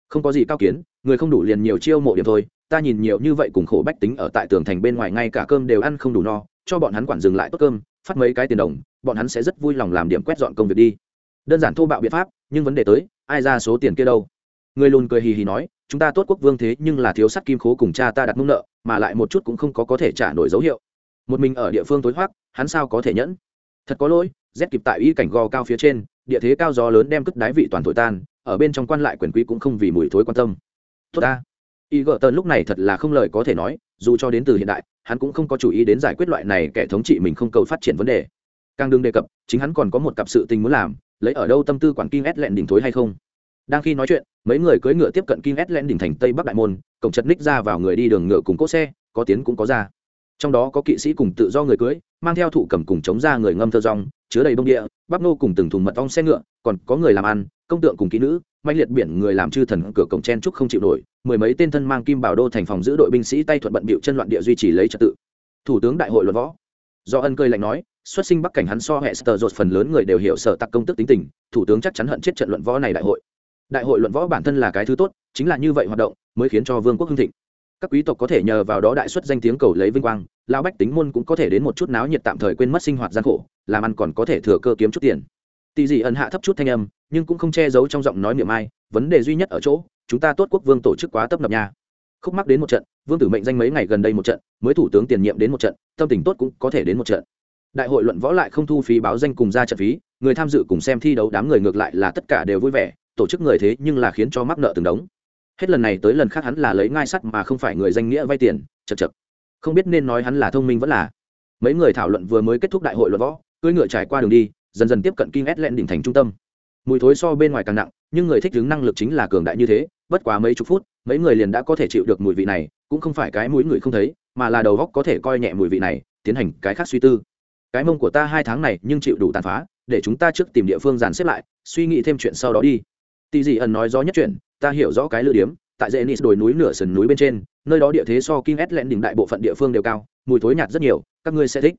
Không có gì cao kiến, người không đủ liền nhiều chiêu mộ điểm thôi, ta nhìn nhiều như vậy cùng khổ bách tính ở tại tường thành bên ngoài ngay cả cơm đều ăn không đủ no, cho bọn hắn quản dừng lại tốt cơm, phát mấy cái tiền đồng, bọn hắn sẽ rất vui lòng làm điểm quét dọn công việc đi. Đơn giản thô bạo biện pháp, nhưng vấn đề tới, ai ra số tiền kia đâu? Người lùn cười hì hì nói, chúng ta tốt quốc vương thế nhưng là thiếu sắt kim khố cùng cha ta đặt mông nợ, mà lại một chút cũng không có có thể trả nổi dấu hiệu. Một mình ở địa phương tối hoác, hắn sao có thể nhẫn? Thật có lỗi rét kịp tại y cảnh gò cao phía trên, địa thế cao gió lớn đem cất đáy vị toàn thổi tan, ở bên trong quan lại quyền quý cũng không vì mùi thối quan tâm. Tốt ta. Y gợ tần lúc này thật là không lời có thể nói, dù cho đến từ hiện đại, hắn cũng không có chủ ý đến giải quyết loại này kẻ thống trị mình không cầu phát triển vấn đề. Càng đừng đề cập, chính hắn còn có một cặp sự tình muốn làm, lấy ở đâu tâm tư quản kim ét lẹn đỉnh thối hay không? Đang khi nói chuyện, mấy người cưỡi ngựa tiếp cận kim s len đỉnh thành tây bắc đại môn, cổng chật ních ra vào người đi đường ngựa cùng cốt xe, có tiến cũng có ra. Trong đó có kỵ sĩ cùng tự do người cưới mang theo thụ cầm cùng chống ra người ngâm thơ rong, chứa đầy bông địa, bắp nô cùng từng thùng mật ong xe ngựa, còn có người làm ăn, công tượng cùng kỹ nữ mạnh liệt biển người làm chư thần cửa cổng chen trúc không chịu nổi, mười mấy tên thân mang kim bảo đô thành phòng giữ đội binh sĩ tay thuận bận bịu chân loạn địa duy trì lấy trật tự. Thủ tướng đại hội luận võ. Do ân cơi lạnh nói, xuất sinh bắc cảnh hắn so hệ sờ dột phần lớn người đều hiểu sở tặc công tức tính tình, thủ tướng chắc chắn hận chết trận luận võ này đại hội đại hội luận võ bản thân là cái thứ tốt, chính là như vậy hoạt động mới khiến cho vương quốc hưng thịnh. Các quý tộc có thể nhờ vào đó đại xuất danh tiếng cầu lấy vinh quang, lão bách tính môn cũng có thể đến một chút náo nhiệt tạm thời quên mất sinh hoạt gian khổ, làm ăn còn có thể thừa cơ kiếm chút tiền. Tỷ dị ẩn hạ thấp chút thanh âm, nhưng cũng không che giấu trong giọng nói miệng ai, vấn đề duy nhất ở chỗ, chúng ta tốt quốc vương tổ chức quá tấp nập nha. Khúc mắc đến một trận, vương tử mệnh danh mấy ngày gần đây một trận, mới thủ tướng tiền nhiệm đến một trận, tâm tình tốt cũng có thể đến một trận. Đại hội luận võ lại không thu phí báo danh cùng ra trận phí, người tham dự cùng xem thi đấu đám người ngược lại là tất cả đều vui vẻ tổ chức người thế nhưng là khiến cho mắc nợ từng đống hết lần này tới lần khác hắn là lấy ngai sắt mà không phải người danh nghĩa vay tiền chật chật không biết nên nói hắn là thông minh vẫn là mấy người thảo luận vừa mới kết thúc đại hội luận võ cưỡi ngựa trải qua đường đi dần dần tiếp cận kinh ét lẹn đỉnh thành trung tâm. Mùi thối so bên ngoài càng nặng, nhưng người thích đứng năng lực chính là cường đại như thế, bất quá mấy chục phút, mấy người liền đã có thể chịu được mùi vị này, cũng không phải cái mũi người không thấy, mà là đầu óc có thể coi nhẹ mùi vị này, tiến hành cái khác suy tư. Cái mông của ta hai tháng này nhưng chịu đủ tàn phá, để chúng ta trước tìm địa phương dàn xếp lại, suy nghĩ thêm chuyện sau đó đi. Tỷ dị ẩn nói rõ nhất chuyện, ta hiểu rõ cái lựa điểm, tại Zenis đồi núi nửa sườn núi bên trên, nơi đó địa thế so Kim S lẹn đỉnh đại bộ phận địa phương đều cao, mùi thối nhạt rất nhiều, các ngươi sẽ thích.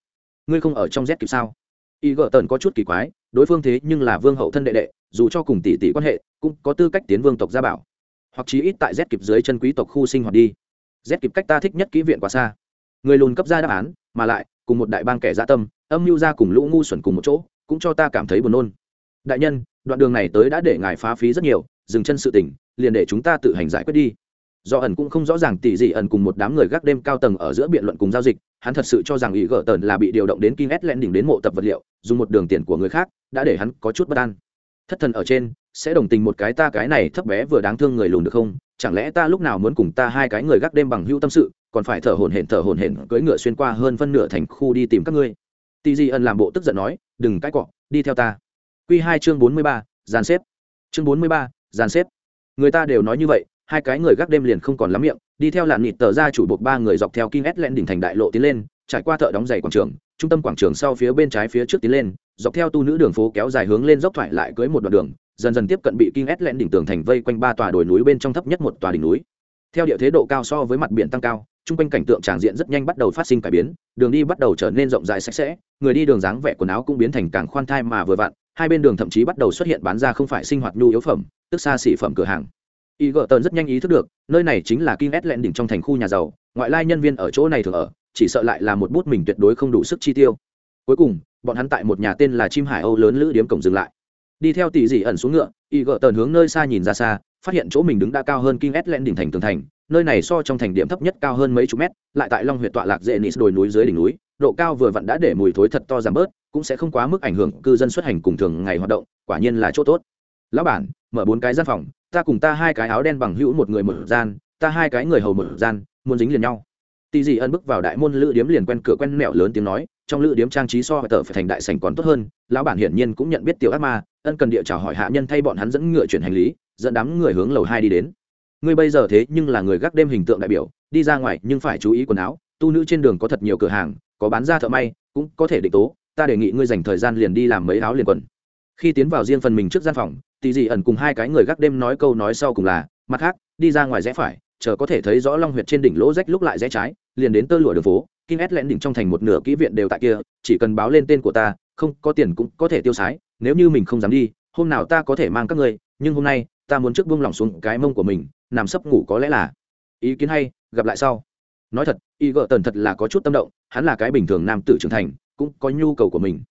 Ngươi không ở trong Z kịp sao? y gợ tần có chút kỳ quái đối phương thế nhưng là vương hậu thân đệ đệ dù cho cùng tỷ tỷ quan hệ cũng có tư cách tiến vương tộc gia bảo hoặc chí ít tại z kịp dưới chân quý tộc khu sinh hoạt đi z kịp cách ta thích nhất kỹ viện quá xa người lùn cấp ra đáp án mà lại cùng một đại bang kẻ gia tâm âm mưu ra cùng lũ ngu xuẩn cùng một chỗ cũng cho ta cảm thấy buồn nôn đại nhân đoạn đường này tới đã để ngài phá phí rất nhiều dừng chân sự tỉnh liền để chúng ta tự hành giải quyết đi do ẩn cũng không rõ ràng tỷ dị ẩn cùng một đám người gác đêm cao tầng ở giữa biện luận cùng giao dịch hắn thật sự cho rằng ý gỡ tần là bị điều động đến kinh ét S đỉnh đến mộ tập vật liệu, dùng một đường tiền của người khác, đã để hắn có chút bất an. Thất thần ở trên, sẽ đồng tình một cái ta cái này thấp bé vừa đáng thương người lùn được không? Chẳng lẽ ta lúc nào muốn cùng ta hai cái người gác đêm bằng hữu tâm sự, còn phải thở hổn hển thở hổn hển cưỡi ngựa xuyên qua hơn phân nửa thành khu đi tìm các ngươi. Tỷ dị ẩn làm bộ tức giận nói, đừng cãi cọ, đi theo ta. Quy hai chương bốn mươi ba, dàn xếp. Chương bốn mươi ba, dàn xếp. Người ta đều nói như vậy, hai cái người gác đêm liền không còn lắm miệng đi theo làn nịt tờ ra chủ buộc ba người dọc theo King Island đỉnh thành đại lộ tiến lên, trải qua thợ đóng giày quảng trường, trung tâm quảng trường sau phía bên trái phía trước tiến lên, dọc theo tu nữ đường phố kéo dài hướng lên dốc thoải lại cưới một đoạn đường, dần dần tiếp cận bị King Island đỉnh tường thành vây quanh ba tòa đồi núi bên trong thấp nhất một tòa đỉnh núi. Theo địa thế độ cao so với mặt biển tăng cao, trung quanh cảnh tượng tràng diện rất nhanh bắt đầu phát sinh cải biến, đường đi bắt đầu trở nên rộng rãi sạch sẽ, người đi đường dáng vẻ quần áo cũng biến thành càng khoan thai mà vừa vặn, hai bên đường thậm chí bắt đầu xuất hiện bán ra không phải sinh hoạt nhu yếu phẩm, tức xa xỉ phẩm cửa hàng. Y gợ tần rất nhanh ý thức được nơi này chính là kinh ét lẹn đỉnh trong thành khu nhà giàu ngoại lai nhân viên ở chỗ này thường ở chỉ sợ lại là một bút mình tuyệt đối không đủ sức chi tiêu. Cuối cùng bọn hắn tại một nhà tên là chim hải âu lớn lữ điếm cổng dừng lại. Đi theo tỷ dị ẩn xuống ngựa y gợ tần hướng nơi xa nhìn ra xa phát hiện chỗ mình đứng đã cao hơn kinh ét lẹn đỉnh thành tường thành nơi này so trong thành điểm thấp nhất cao hơn mấy chục mét lại tại long huyện tọa lạc dễ nịt đồi núi dưới đỉnh núi độ cao vừa vặn đã để mùi thối thật to giảm bớt cũng sẽ không quá mức ảnh hưởng cư dân xuất hành cùng thường ngày hoạt động, quả nhiên là chỗ tốt. Lão bản, mở bốn cái gian phòng, ta cùng ta hai cái áo đen bằng hữu một người một gian, ta hai cái người hầu một gian, muốn dính liền nhau. Tỷ dị ân bước vào đại môn lữ điếm liền quen cửa quen mẹo lớn tiếng nói, trong lữ điếm trang trí so tờ phải thành đại sảnh còn tốt hơn, lão bản hiển nhiên cũng nhận biết tiểu ác ma, ân cần địa chào hỏi hạ nhân thay bọn hắn dẫn ngựa chuyển hành lý, dẫn đám người hướng lầu hai đi đến. Ngươi bây giờ thế nhưng là người gác đêm hình tượng đại biểu, đi ra ngoài nhưng phải chú ý quần áo, tu nữ trên đường có thật nhiều cửa hàng, có bán da thợ may, cũng có thể định tố ta đề nghị ngươi dành thời gian liền đi làm mấy áo liền quần. Khi tiến vào riêng phần mình trước gian phòng tỷ dị ẩn cùng hai cái người gác đêm nói câu nói sau cùng là, mặt khác, đi ra ngoài rẽ phải, chờ có thể thấy rõ long huyệt trên đỉnh lỗ rách lúc lại rẽ trái, liền đến tơ lụa đường phố kinh ét lẹn đỉnh trong thành một nửa kỹ viện đều tại kia, chỉ cần báo lên tên của ta, không có tiền cũng có thể tiêu sái nếu như mình không dám đi, hôm nào ta có thể mang các ngươi, nhưng hôm nay, ta muốn trước buông lỏng xuống cái mông của mình, nằm sấp ngủ có lẽ là. Ý kiến hay, gặp lại sau. Nói thật y gợ tần thật là có chút tâm động, hắn là cái bình thường nam tử trưởng thành cũng có nhu cầu của mình.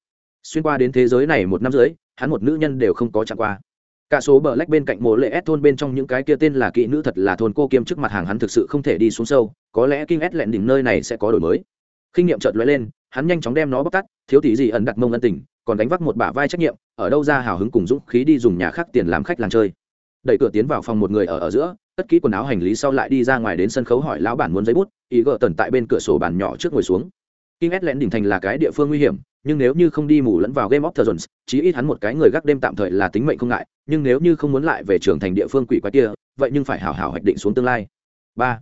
Xuyên qua đến thế giới này một năm rưỡi, hắn một nữ nhân đều không có chạm qua. Cả số bờ lách bên cạnh mộ lệ s thôn bên trong những cái kia tên là kỹ nữ thật là thôn cô kiêm trước mặt hàng hắn thực sự không thể đi xuống sâu, có lẽ kinh s lẹn đỉnh nơi này sẽ có đổi mới. Kinh nghiệm chợt lóe lên, hắn nhanh chóng đem nó bóc tắt thiếu tỷ gì ẩn đặt mông ân tình, còn đánh vác một bả vai trách nhiệm, ở đâu ra hào hứng cùng dũng khí đi dùng nhà khác tiền làm khách làm chơi. Đẩy cửa tiến vào phòng một người ở ở giữa tất kỹ quần áo hành lý sau lại đi ra ngoài đến sân khấu hỏi lão bản muốn giấy bút, ý gỡ tần tại bên cửa sổ bàn nhỏ trước ngồi xuống. King S lẹn đỉnh thành là cái địa phương nguy hiểm, nhưng nếu như không đi mù lẫn vào Game of Thrones, chí ít hắn một cái người gác đêm tạm thời là tính mệnh không ngại, nhưng nếu như không muốn lại về trưởng thành địa phương quỷ quái kia, vậy nhưng phải hảo hảo hoạch định xuống tương lai. Ba,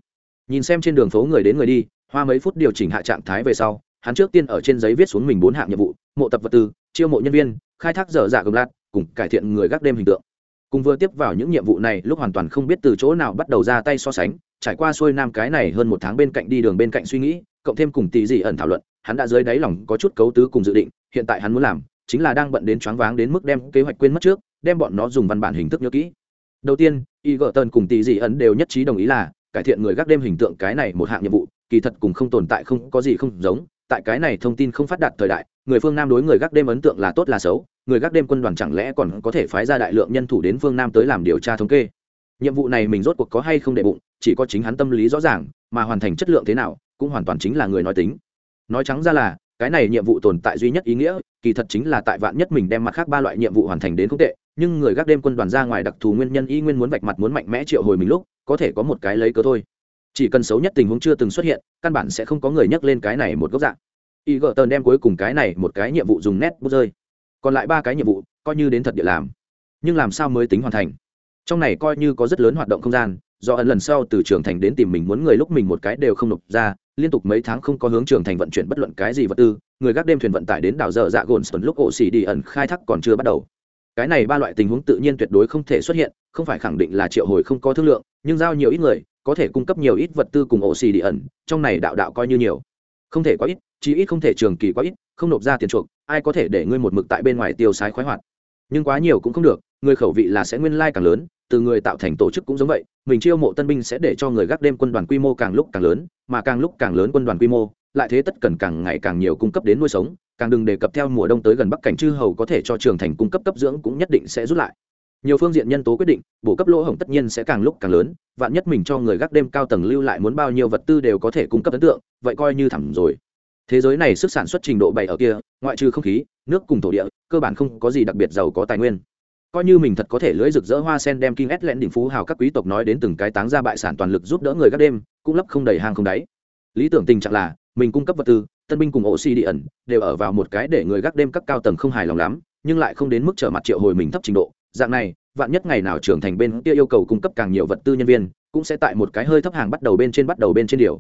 Nhìn xem trên đường phố người đến người đi, hoa mấy phút điều chỉnh hạ trạng thái về sau, hắn trước tiên ở trên giấy viết xuống mình bốn hạng nhiệm vụ, mộ tập vật tư, chiêu mộ nhân viên, khai thác dở dạ gầm lát, cùng cải thiện người gác đêm hình tượng. Cùng vừa tiếp vào những nhiệm vụ này, lúc hoàn toàn không biết từ chỗ nào bắt đầu ra tay so sánh, trải qua xuôi nam cái này hơn một tháng bên cạnh đi đường bên cạnh suy nghĩ, cộng thêm cùng tỷ dị ẩn thảo luận, hắn đã dưới đáy lòng có chút cấu tứ cùng dự định, hiện tại hắn muốn làm chính là đang bận đến choáng váng đến mức đem kế hoạch quên mất trước, đem bọn nó dùng văn bản hình thức nhớ kỹ. Đầu tiên, y gợ tần cùng tỷ dị ẩn đều nhất trí đồng ý là cải thiện người gác đêm hình tượng cái này một hạng nhiệm vụ, kỳ thật cùng không tồn tại không có gì không giống, tại cái này thông tin không phát đạt thời đại, người phương nam đối người gác đêm ấn tượng là tốt là xấu, người gác đêm quân đoàn chẳng lẽ còn có thể phái ra đại lượng nhân thủ đến phương nam tới làm điều tra thống kê? Nhiệm vụ này mình rốt cuộc có hay không đệ bụng, chỉ có chính hắn tâm lý rõ ràng, mà hoàn thành chất lượng thế nào, cũng hoàn toàn chính là người nói tính. Nói trắng ra là, cái này nhiệm vụ tồn tại duy nhất ý nghĩa, kỳ thật chính là tại vạn nhất mình đem mặt khác ba loại nhiệm vụ hoàn thành đến không tệ, nhưng người gác đêm quân đoàn ra ngoài đặc thù nguyên nhân y nguyên muốn vạch mặt muốn mạnh mẽ triệu hồi mình lúc, có thể có một cái lấy cớ thôi. Chỉ cần xấu nhất tình huống chưa từng xuất hiện, căn bản sẽ không có người nhắc lên cái này một góc dạng y gỡ tờn đem cuối cùng cái này một cái nhiệm vụ dùng nét bút rơi. Còn lại ba cái nhiệm vụ, coi như đến thật địa làm. Nhưng làm sao mới tính hoàn thành? Trong này coi như có rất lớn hoạt động không gian, do ẩn lần sau từ trường thành đến tìm mình muốn người lúc mình một cái đều không nộp ra, liên tục mấy tháng không có hướng trường thành vận chuyển bất luận cái gì vật tư, người gác đêm thuyền vận tải đến đảo dở dạ gồn sơn lúc ổ xỉ đi ẩn khai thác còn chưa bắt đầu. Cái này ba loại tình huống tự nhiên tuyệt đối không thể xuất hiện, không phải khẳng định là triệu hồi không có thương lượng, nhưng giao nhiều ít người, có thể cung cấp nhiều ít vật tư cùng ổ xỉ đi ẩn, trong này đạo đạo coi như nhiều. Không thể quá ít, chí ít không thể trường kỳ quá ít, không nộp ra tiền chuộc, ai có thể để ngươi một mực tại bên ngoài tiêu sái khoái hoạt. Nhưng quá nhiều cũng không được người khẩu vị là sẽ nguyên lai càng lớn, từ người tạo thành tổ chức cũng giống vậy, mình chiêu mộ tân binh sẽ để cho người gác đêm quân đoàn quy mô càng lúc càng lớn, mà càng lúc càng lớn quân đoàn quy mô, lại thế tất cần càng ngày càng nhiều cung cấp đến nuôi sống, càng đừng đề cập theo mùa đông tới gần bắc cảnh chư hầu có thể cho trường thành cung cấp cấp dưỡng cũng nhất định sẽ rút lại. Nhiều phương diện nhân tố quyết định, bổ cấp lỗ hổng tất nhiên sẽ càng lúc càng lớn, vạn nhất mình cho người gác đêm cao tầng lưu lại muốn bao nhiêu vật tư đều có thể cung cấp ấn tượng, vậy coi như thẳm rồi. Thế giới này sức sản xuất trình độ bày ở kia, ngoại trừ không khí, nước cùng thổ địa, cơ bản không có gì đặc biệt giàu có tài nguyên coi như mình thật có thể lưỡi rực rỡ hoa sen đem kinh ét lẹn đỉnh phú hào các quý tộc nói đến từng cái táng ra bại sản toàn lực giúp đỡ người các đêm, cũng lấp không đầy hang không đáy. Lý tưởng tình trạng là, mình cung cấp vật tư, tân binh cùng ổ xi đi ẩn, đều ở vào một cái để người gác đêm các cao tầng không hài lòng lắm, nhưng lại không đến mức trở mặt triệu hồi mình thấp trình độ. Dạng này, vạn nhất ngày nào trưởng thành bên kia yêu cầu cung cấp càng nhiều vật tư nhân viên, cũng sẽ tại một cái hơi thấp hàng bắt đầu bên trên bắt đầu bên trên điều.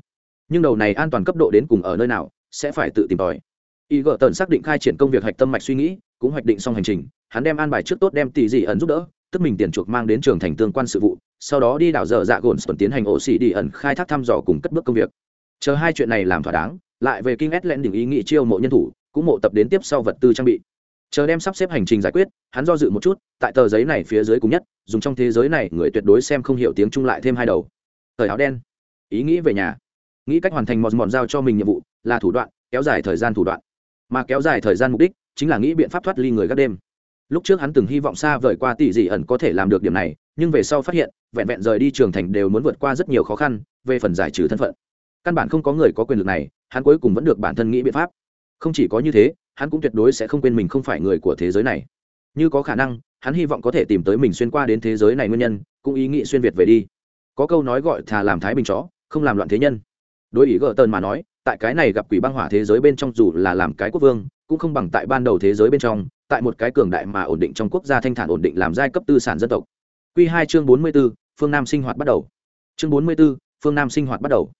Nhưng đầu này an toàn cấp độ đến cùng ở nơi nào, sẽ phải tự tìm tòi. Y gợ tần xác định khai triển công việc hạch tâm mạch suy nghĩ, cũng hoạch định xong hành trình hắn đem an bài trước tốt đem tỷ dị ẩn giúp đỡ, tức mình tiền chuộc mang đến trường thành tương quan sự vụ, sau đó đi đảo dở dạ gồn xuân tiến hành ổ xỉ đi ẩn khai thác thăm dò cùng cất bước công việc. Chờ hai chuyện này làm thỏa đáng, lại về kinh ét lẽn đỉnh ý nghị chiêu mộ nhân thủ, cũng mộ tập đến tiếp sau vật tư trang bị. Chờ đem sắp xếp hành trình giải quyết, hắn do dự một chút, tại tờ giấy này phía dưới cùng nhất, dùng trong thế giới này người tuyệt đối xem không hiểu tiếng Trung lại thêm hai đầu. Thời áo đen. Ý nghĩ về nhà. Nghĩ cách hoàn thành mòn mòn giao cho mình nhiệm vụ là thủ đoạn, kéo dài thời gian thủ đoạn. Mà kéo dài thời gian mục đích chính là nghĩ biện pháp thoát ly người gác đêm lúc trước hắn từng hy vọng xa vời qua tỷ dị ẩn có thể làm được điểm này, nhưng về sau phát hiện, vẹn vẹn rời đi trường thành đều muốn vượt qua rất nhiều khó khăn, về phần giải trừ thân phận. Căn bản không có người có quyền lực này, hắn cuối cùng vẫn được bản thân nghĩ biện pháp. Không chỉ có như thế, hắn cũng tuyệt đối sẽ không quên mình không phải người của thế giới này. Như có khả năng, hắn hy vọng có thể tìm tới mình xuyên qua đến thế giới này nguyên nhân, cũng ý nghĩ xuyên việt về đi. Có câu nói gọi thà làm thái bình chó, không làm loạn thế nhân. Đối ý gỡ tần mà nói, tại cái này gặp quỷ băng hỏa thế giới bên trong dù là làm cái quốc vương cũng không bằng tại ban đầu thế giới bên trong, tại một cái cường đại mà ổn định trong quốc gia thanh thản ổn định làm giai cấp tư sản dân tộc. Q hai chương bốn mươi b ố phương nam sinh hoạt bắt đầu. Chương bốn mươi b ố phương nam sinh hoạt bắt đầu.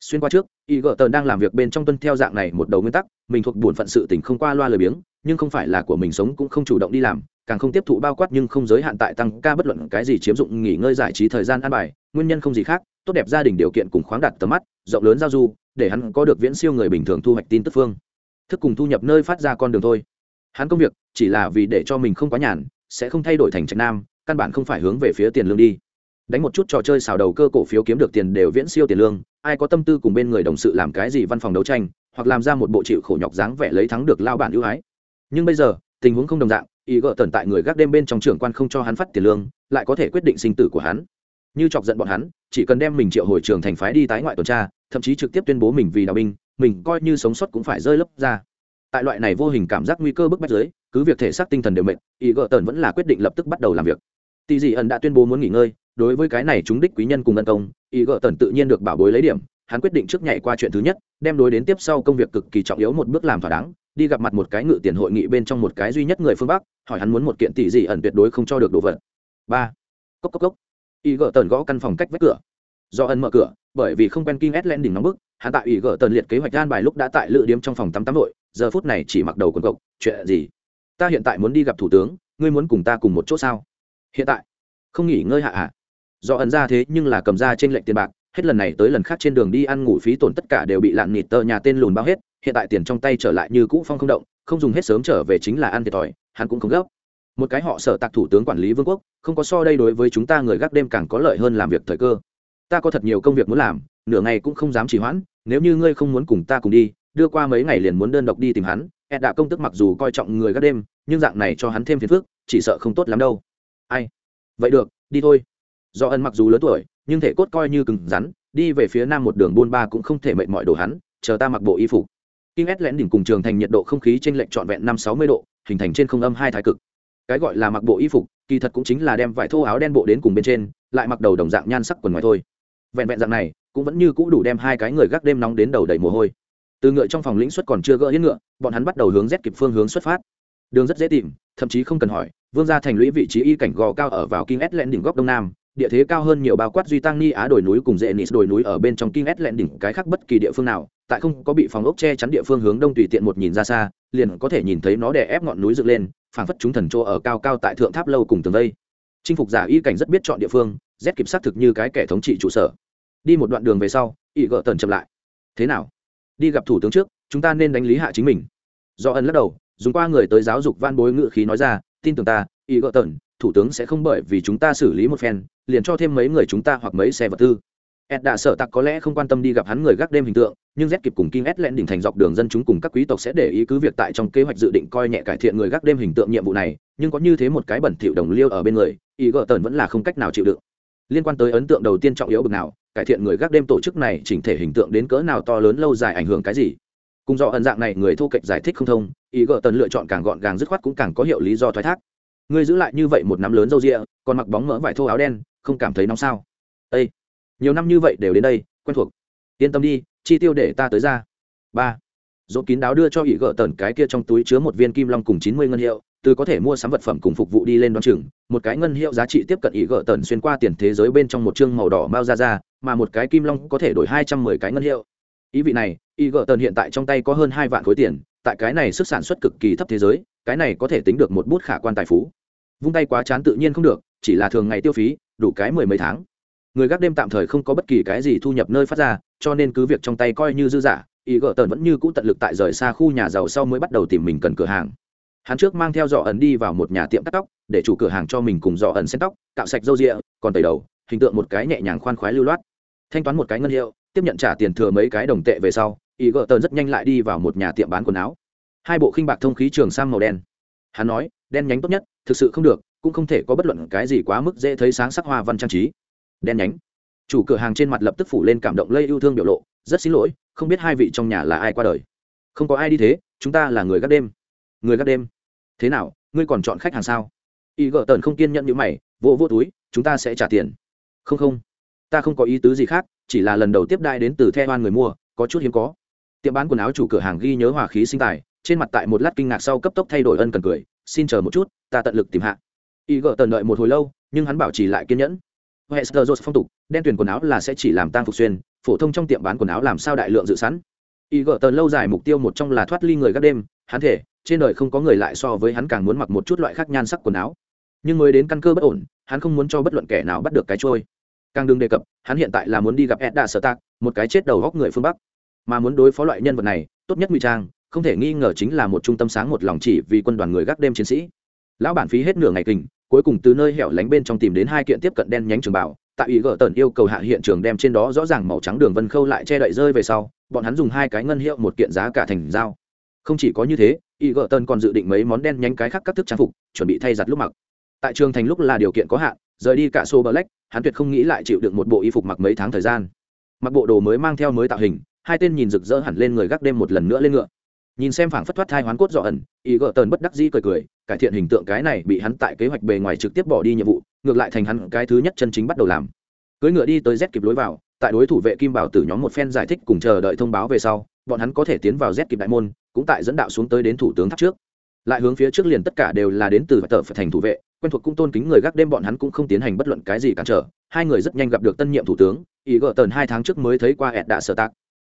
Xuyên qua trước, y gợ tần đang làm việc bên trong tuân theo dạng này một đầu nguyên tắc, mình thuộc bổn phận sự tình không qua loa lười biếng, nhưng không phải là của mình sống cũng không chủ động đi làm, càng không tiếp thụ bao quát nhưng không giới hạn tại tăng ca bất luận cái gì chiếm dụng nghỉ ngơi giải trí thời gian ăn bài, nguyên nhân không gì khác, tốt đẹp gia đình điều kiện cùng khoáng đạt tầm mắt, rộng lớn giao du, để hắn có được viễn siêu người bình thường thu hoạch tin tức phương thức cùng thu nhập nơi phát ra con đường thôi. Hắn công việc chỉ là vì để cho mình không quá nhàn, sẽ không thay đổi thành trạch nam, căn bản không phải hướng về phía tiền lương đi. Đánh một chút trò chơi xào đầu cơ cổ phiếu kiếm được tiền đều viễn siêu tiền lương, ai có tâm tư cùng bên người đồng sự làm cái gì văn phòng đấu tranh, hoặc làm ra một bộ chịu khổ nhọc dáng vẻ lấy thắng được lao bản ưu ái. Nhưng bây giờ, tình huống không đồng dạng ý gợ tần tại người gác đêm bên trong trưởng quan không cho hắn phát tiền lương, lại có thể quyết định sinh tử của hắn. Như chọc giận bọn hắn, chỉ cần đem mình triệu hồi trường thành phái đi tái ngoại tuần tra, thậm chí trực tiếp tuyên bố mình vì đào binh mình coi như sống sót cũng phải rơi lấp ra. Tại loại này vô hình cảm giác nguy cơ bức bách dưới, cứ việc thể xác tinh thần đều mệt ý gợ tần vẫn là quyết định lập tức bắt đầu làm việc. Tỷ dị ẩn đã tuyên bố muốn nghỉ ngơi đối với cái này chúng đích quý nhân cùng ân công ý gợ tần tự nhiên được bảo bối lấy điểm hắn quyết định trước nhảy qua chuyện thứ nhất đem đối đến tiếp sau công việc cực kỳ trọng yếu một bước làm thỏa đáng đi gặp mặt một cái ngự tiền hội nghị bên trong một cái duy nhất người phương bắc hỏi hắn muốn một kiện tỷ dị ẩn tuyệt đối không cho được đồ vật. Ba. Cốc cốc cốc. Ý gợ tần gõ căn phòng cách vách cửa do ân mở cửa, bởi vì không quen kinh ét lên đỉnh nóng bức, hắn tại ủy gỡ tần liệt kế hoạch gan bài lúc đã tại lựa điếm trong phòng tắm tắm vội giờ phút này chỉ mặc đầu quần cộc, chuyện gì? Ta hiện tại muốn đi gặp thủ tướng, ngươi muốn cùng ta cùng một chỗ sao? Hiện tại? Không nghỉ ngơi hạ hạ do ẩn ra thế nhưng là cầm ra trên lệnh tiền bạc, hết lần này tới lần khác trên đường đi ăn ngủ phí tổn tất cả đều bị lạn nịt tờ nhà tên lùn bao hết, hiện tại tiền trong tay trở lại như cũ phong không động, không dùng hết sớm trở về chính là ăn thiệt thòi, hắn cũng không gấp. Một cái họ sở tạc thủ tướng quản lý vương quốc, không có so đây đối với chúng ta người gác đêm càng có lợi hơn làm việc thời cơ ta có thật nhiều công việc muốn làm nửa ngày cũng không dám trì hoãn nếu như ngươi không muốn cùng ta cùng đi đưa qua mấy ngày liền muốn đơn độc đi tìm hắn ed đạ công tức mặc dù coi trọng người gác đêm nhưng dạng này cho hắn thêm phiền phức chỉ sợ không tốt lắm đâu ai vậy được đi thôi do ân mặc dù lớn tuổi nhưng thể cốt coi như cứng rắn đi về phía nam một đường buôn ba cũng không thể mệt mỏi đồ hắn chờ ta mặc bộ y phục Kim Ed lén đỉnh cùng trường thành nhiệt độ không khí trên lệnh trọn vẹn năm sáu mươi độ, hình thành trên không âm hai thái cực. Cái gọi là mặc bộ y phục, kỳ thật cũng chính là đem vải thô áo đen bộ đến cùng bên trên, lại mặc đầu đồng dạng nhan sắc quần ngoài thôi. Vẹn vẹn dạng này, cũng vẫn như cũ đủ đem hai cái người gác đêm nóng đến đầu đầy mồ hôi. Từ ngựa trong phòng lĩnh xuất còn chưa gỡ hết ngựa, bọn hắn bắt đầu hướng rét kịp phương hướng xuất phát. Đường rất dễ tìm, thậm chí không cần hỏi, vương gia thành lũy vị trí y cảnh gò cao ở vào kinh S lẹn đỉnh góc đông nam, địa thế cao hơn nhiều bao quát duy tăng ni á đồi núi cùng dễ nịt đồi núi ở bên trong kinh S lẹn đỉnh cái khác bất kỳ địa phương nào, tại không có bị phòng ốc che chắn địa phương hướng đông tùy tiện một nhìn ra xa liền có thể nhìn thấy nó đè ép ngọn núi dựng lên phảng phất chúng thần chỗ ở cao cao tại thượng tháp lâu cùng tường vây chinh phục giả y cảnh rất biết chọn địa phương rét kịp xác thực như cái kẻ thống trị trụ sở đi một đoạn đường về sau ỵ gợ tần chậm lại. Thế nào? Đi gặp thủ tướng trước, chúng ta nên đánh lý hạ chính mình. Do ân lắc đầu, dùng qua người tới giáo dục van bối ngự khí nói ra, tin tưởng ta ỵ gợ tần, thủ tướng sẽ không bởi vì chúng ta xử lý một phen, liền cho thêm mấy người chúng ta hoặc mấy xe vật tư. Ed đã sợ tặc có lẽ không quan tâm đi gặp hắn người gác đêm hình tượng, nhưng z kịp cùng kim ed lẹn đỉnh thành dọc đường dân chúng cùng các quý tộc sẽ để ý cứ việc tại trong kế hoạch dự định coi nhẹ cải thiện người gác đêm hình tượng nhiệm vụ này, nhưng có như thế một cái bẩn thỉu đồng liêu ở bên người ý gợ tần vẫn là không cách nào chịu đựng liên quan tới ấn tượng đầu tiên trọng yếu bực nào, cải thiện người gác đêm tổ chức này chỉnh thể hình tượng đến cỡ nào to lớn lâu dài ảnh hưởng cái gì? Cùng do ẩn dạng này người thu kệch giải thích không thông, ý gợ tần lựa chọn càng gọn gàng dứt khoát cũng càng có hiệu lý do thoái thác. Ngươi giữ lại như vậy một nắm lớn râu rịa, còn mặc bóng mỡ vải thô áo đen, không cảm thấy nóng sao? Ây nhiều năm như vậy đều đến đây, quen thuộc. Yên tâm đi, chi tiêu để ta tới ra. Ba dỗ kín đáo đưa cho ý gợ tần cái kia trong túi chứa một viên kim long cùng chín mươi ngân hiệu từ có thể mua sắm vật phẩm cùng phục vụ đi lên đoán chừng, một cái ngân hiệu giá trị tiếp cận ý gỡ tần xuyên qua tiền thế giới bên trong một chương màu đỏ mao ra ra mà một cái kim long có thể đổi hai trăm mười cái ngân hiệu. Ý vị này, ý gỡ tần hiện tại trong tay có hơn hai vạn khối tiền, tại cái này sức sản xuất cực kỳ thấp thế giới, cái này có thể tính được một bút khả quan tài phú. Vung tay quá chán tự nhiên không được, chỉ là thường ngày tiêu phí, đủ cái mười mấy tháng. Người gác đêm tạm thời không có bất kỳ cái gì thu nhập nơi phát ra, cho nên cứ việc trong tay coi như dư giả, ý gỡ tần vẫn như cũ tận lực tại rời xa khu nhà giàu sau mới bắt đầu tìm mình cần cửa hàng hắn trước mang theo dọ ẩn đi vào một nhà tiệm cắt tóc, để chủ cửa hàng cho mình cùng dọ ẩn xén tóc, cạo sạch râu rịa, còn tẩy đầu, hình tượng một cái nhẹ nhàng khoan khoái lưu loát. Thanh toán một cái ngân hiệu, tiếp nhận trả tiền thừa mấy cái đồng tệ về sau ý gỡ tần rất nhanh lại đi vào một nhà tiệm bán quần áo. Hai bộ khinh bạc thông khí trường sang màu đen. Hắn nói, đen nhánh tốt nhất, thực sự không được, cũng không thể có bất luận cái gì quá mức dễ thấy sáng sắc hoa văn trang trí. Đen nhánh. Chủ cửa hàng trên mặt lập tức phủ lên cảm động lây yêu thương biểu lộ, rất xin lỗi, không biết hai vị trong nhà là ai qua đời. Không có ai đi thế, chúng ta là người gác đêm. Người gác đêm? Thế nào, ngươi còn chọn khách hàng sao? Y gợ tần không kiên nhận như mày vô vô túi, chúng ta sẽ trả tiền. Không không, ta không có ý tứ gì khác, chỉ là lần đầu tiếp đai đến từ the hoan người mua, có chút hiếm có. Tiệm bán quần áo chủ cửa hàng ghi nhớ hòa khí sinh tài, trên mặt tại một lát kinh ngạc sau cấp tốc thay đổi ân cần cười, xin chờ một chút, ta tận lực tìm hạ. Y gợ tần đợi một hồi lâu, nhưng hắn bảo trì lại kiên nhẫn. Hester phong tục, đen tuyển quần áo là sẽ chỉ làm tang phục xuyên, phổ thông trong tiệm bán quần áo làm sao đại lượng dự sẵn. Y gợ tần lâu dài mục tiêu một trong là thoát ly người gác đêm, hắn thể trên đời không có người lại so với hắn càng muốn mặc một chút loại khác nhan sắc quần áo. Nhưng mới đến căn cơ bất ổn, hắn không muốn cho bất luận kẻ nào bắt được cái trôi. Càng đừng đề cập, hắn hiện tại là muốn đi gặp edda sở tạc một cái chết đầu góc người phương bắc. Mà muốn đối phó loại nhân vật này, tốt nhất ngụy trang, không thể nghi ngờ chính là một trung tâm sáng một lòng chỉ vì quân đoàn người gác đêm chiến sĩ. Lão bản phí hết nửa ngày kình, cuối cùng từ nơi hẻo lánh bên trong tìm đến hai kiện tiếp cận đen nhánh trường bảo. Tại ý gỡ tần yêu cầu hạ hiện trường đem trên đó rõ ràng màu trắng đường vân khâu lại che đậy rơi về sau, bọn hắn dùng hai cái ngân hiệu một kiện giá cả thành dao không chỉ có như thế, y gỡ tần còn dự định mấy món đen nhánh cái khác các thức trang phục, chuẩn bị thay giặt lúc mặc. Tại trường thành lúc là điều kiện có hạn, rời đi cả xô black hắn tuyệt không nghĩ lại chịu được một bộ y phục mặc mấy tháng thời gian. Mặc bộ đồ mới mang theo mới tạo hình, hai tên nhìn rực rỡ hẳn lên người gác đêm một lần nữa lên ngựa. Nhìn xem phảng phất thoát thai hoán cốt dọ ẩn, y gỡ tần bất đắc dĩ cười cười, cải thiện hình tượng cái này bị hắn tại kế hoạch bề ngoài trực tiếp bỏ đi nhiệm vụ, ngược lại thành hắn cái thứ nhất chân chính bắt đầu làm. Cưỡi ngựa đi tới z kịp lối vào, tại đối thủ vệ kim bảo tử nhóm một phen giải thích cùng chờ đợi thông báo về sau, bọn hắn có thể tiến vào z kịp đại môn cũng tại dẫn đạo xuống tới đến thủ tướng tháp trước. Lại hướng phía trước liền tất cả đều là đến từ tờ phải thành thủ vệ, quen thuộc cung tôn kính người gác đêm bọn hắn cũng không tiến hành bất luận cái gì cản trở. Hai người rất nhanh gặp được tân nhiệm thủ tướng, ý gợ tần hai tháng trước mới thấy qua ẹt đạ sở tạc.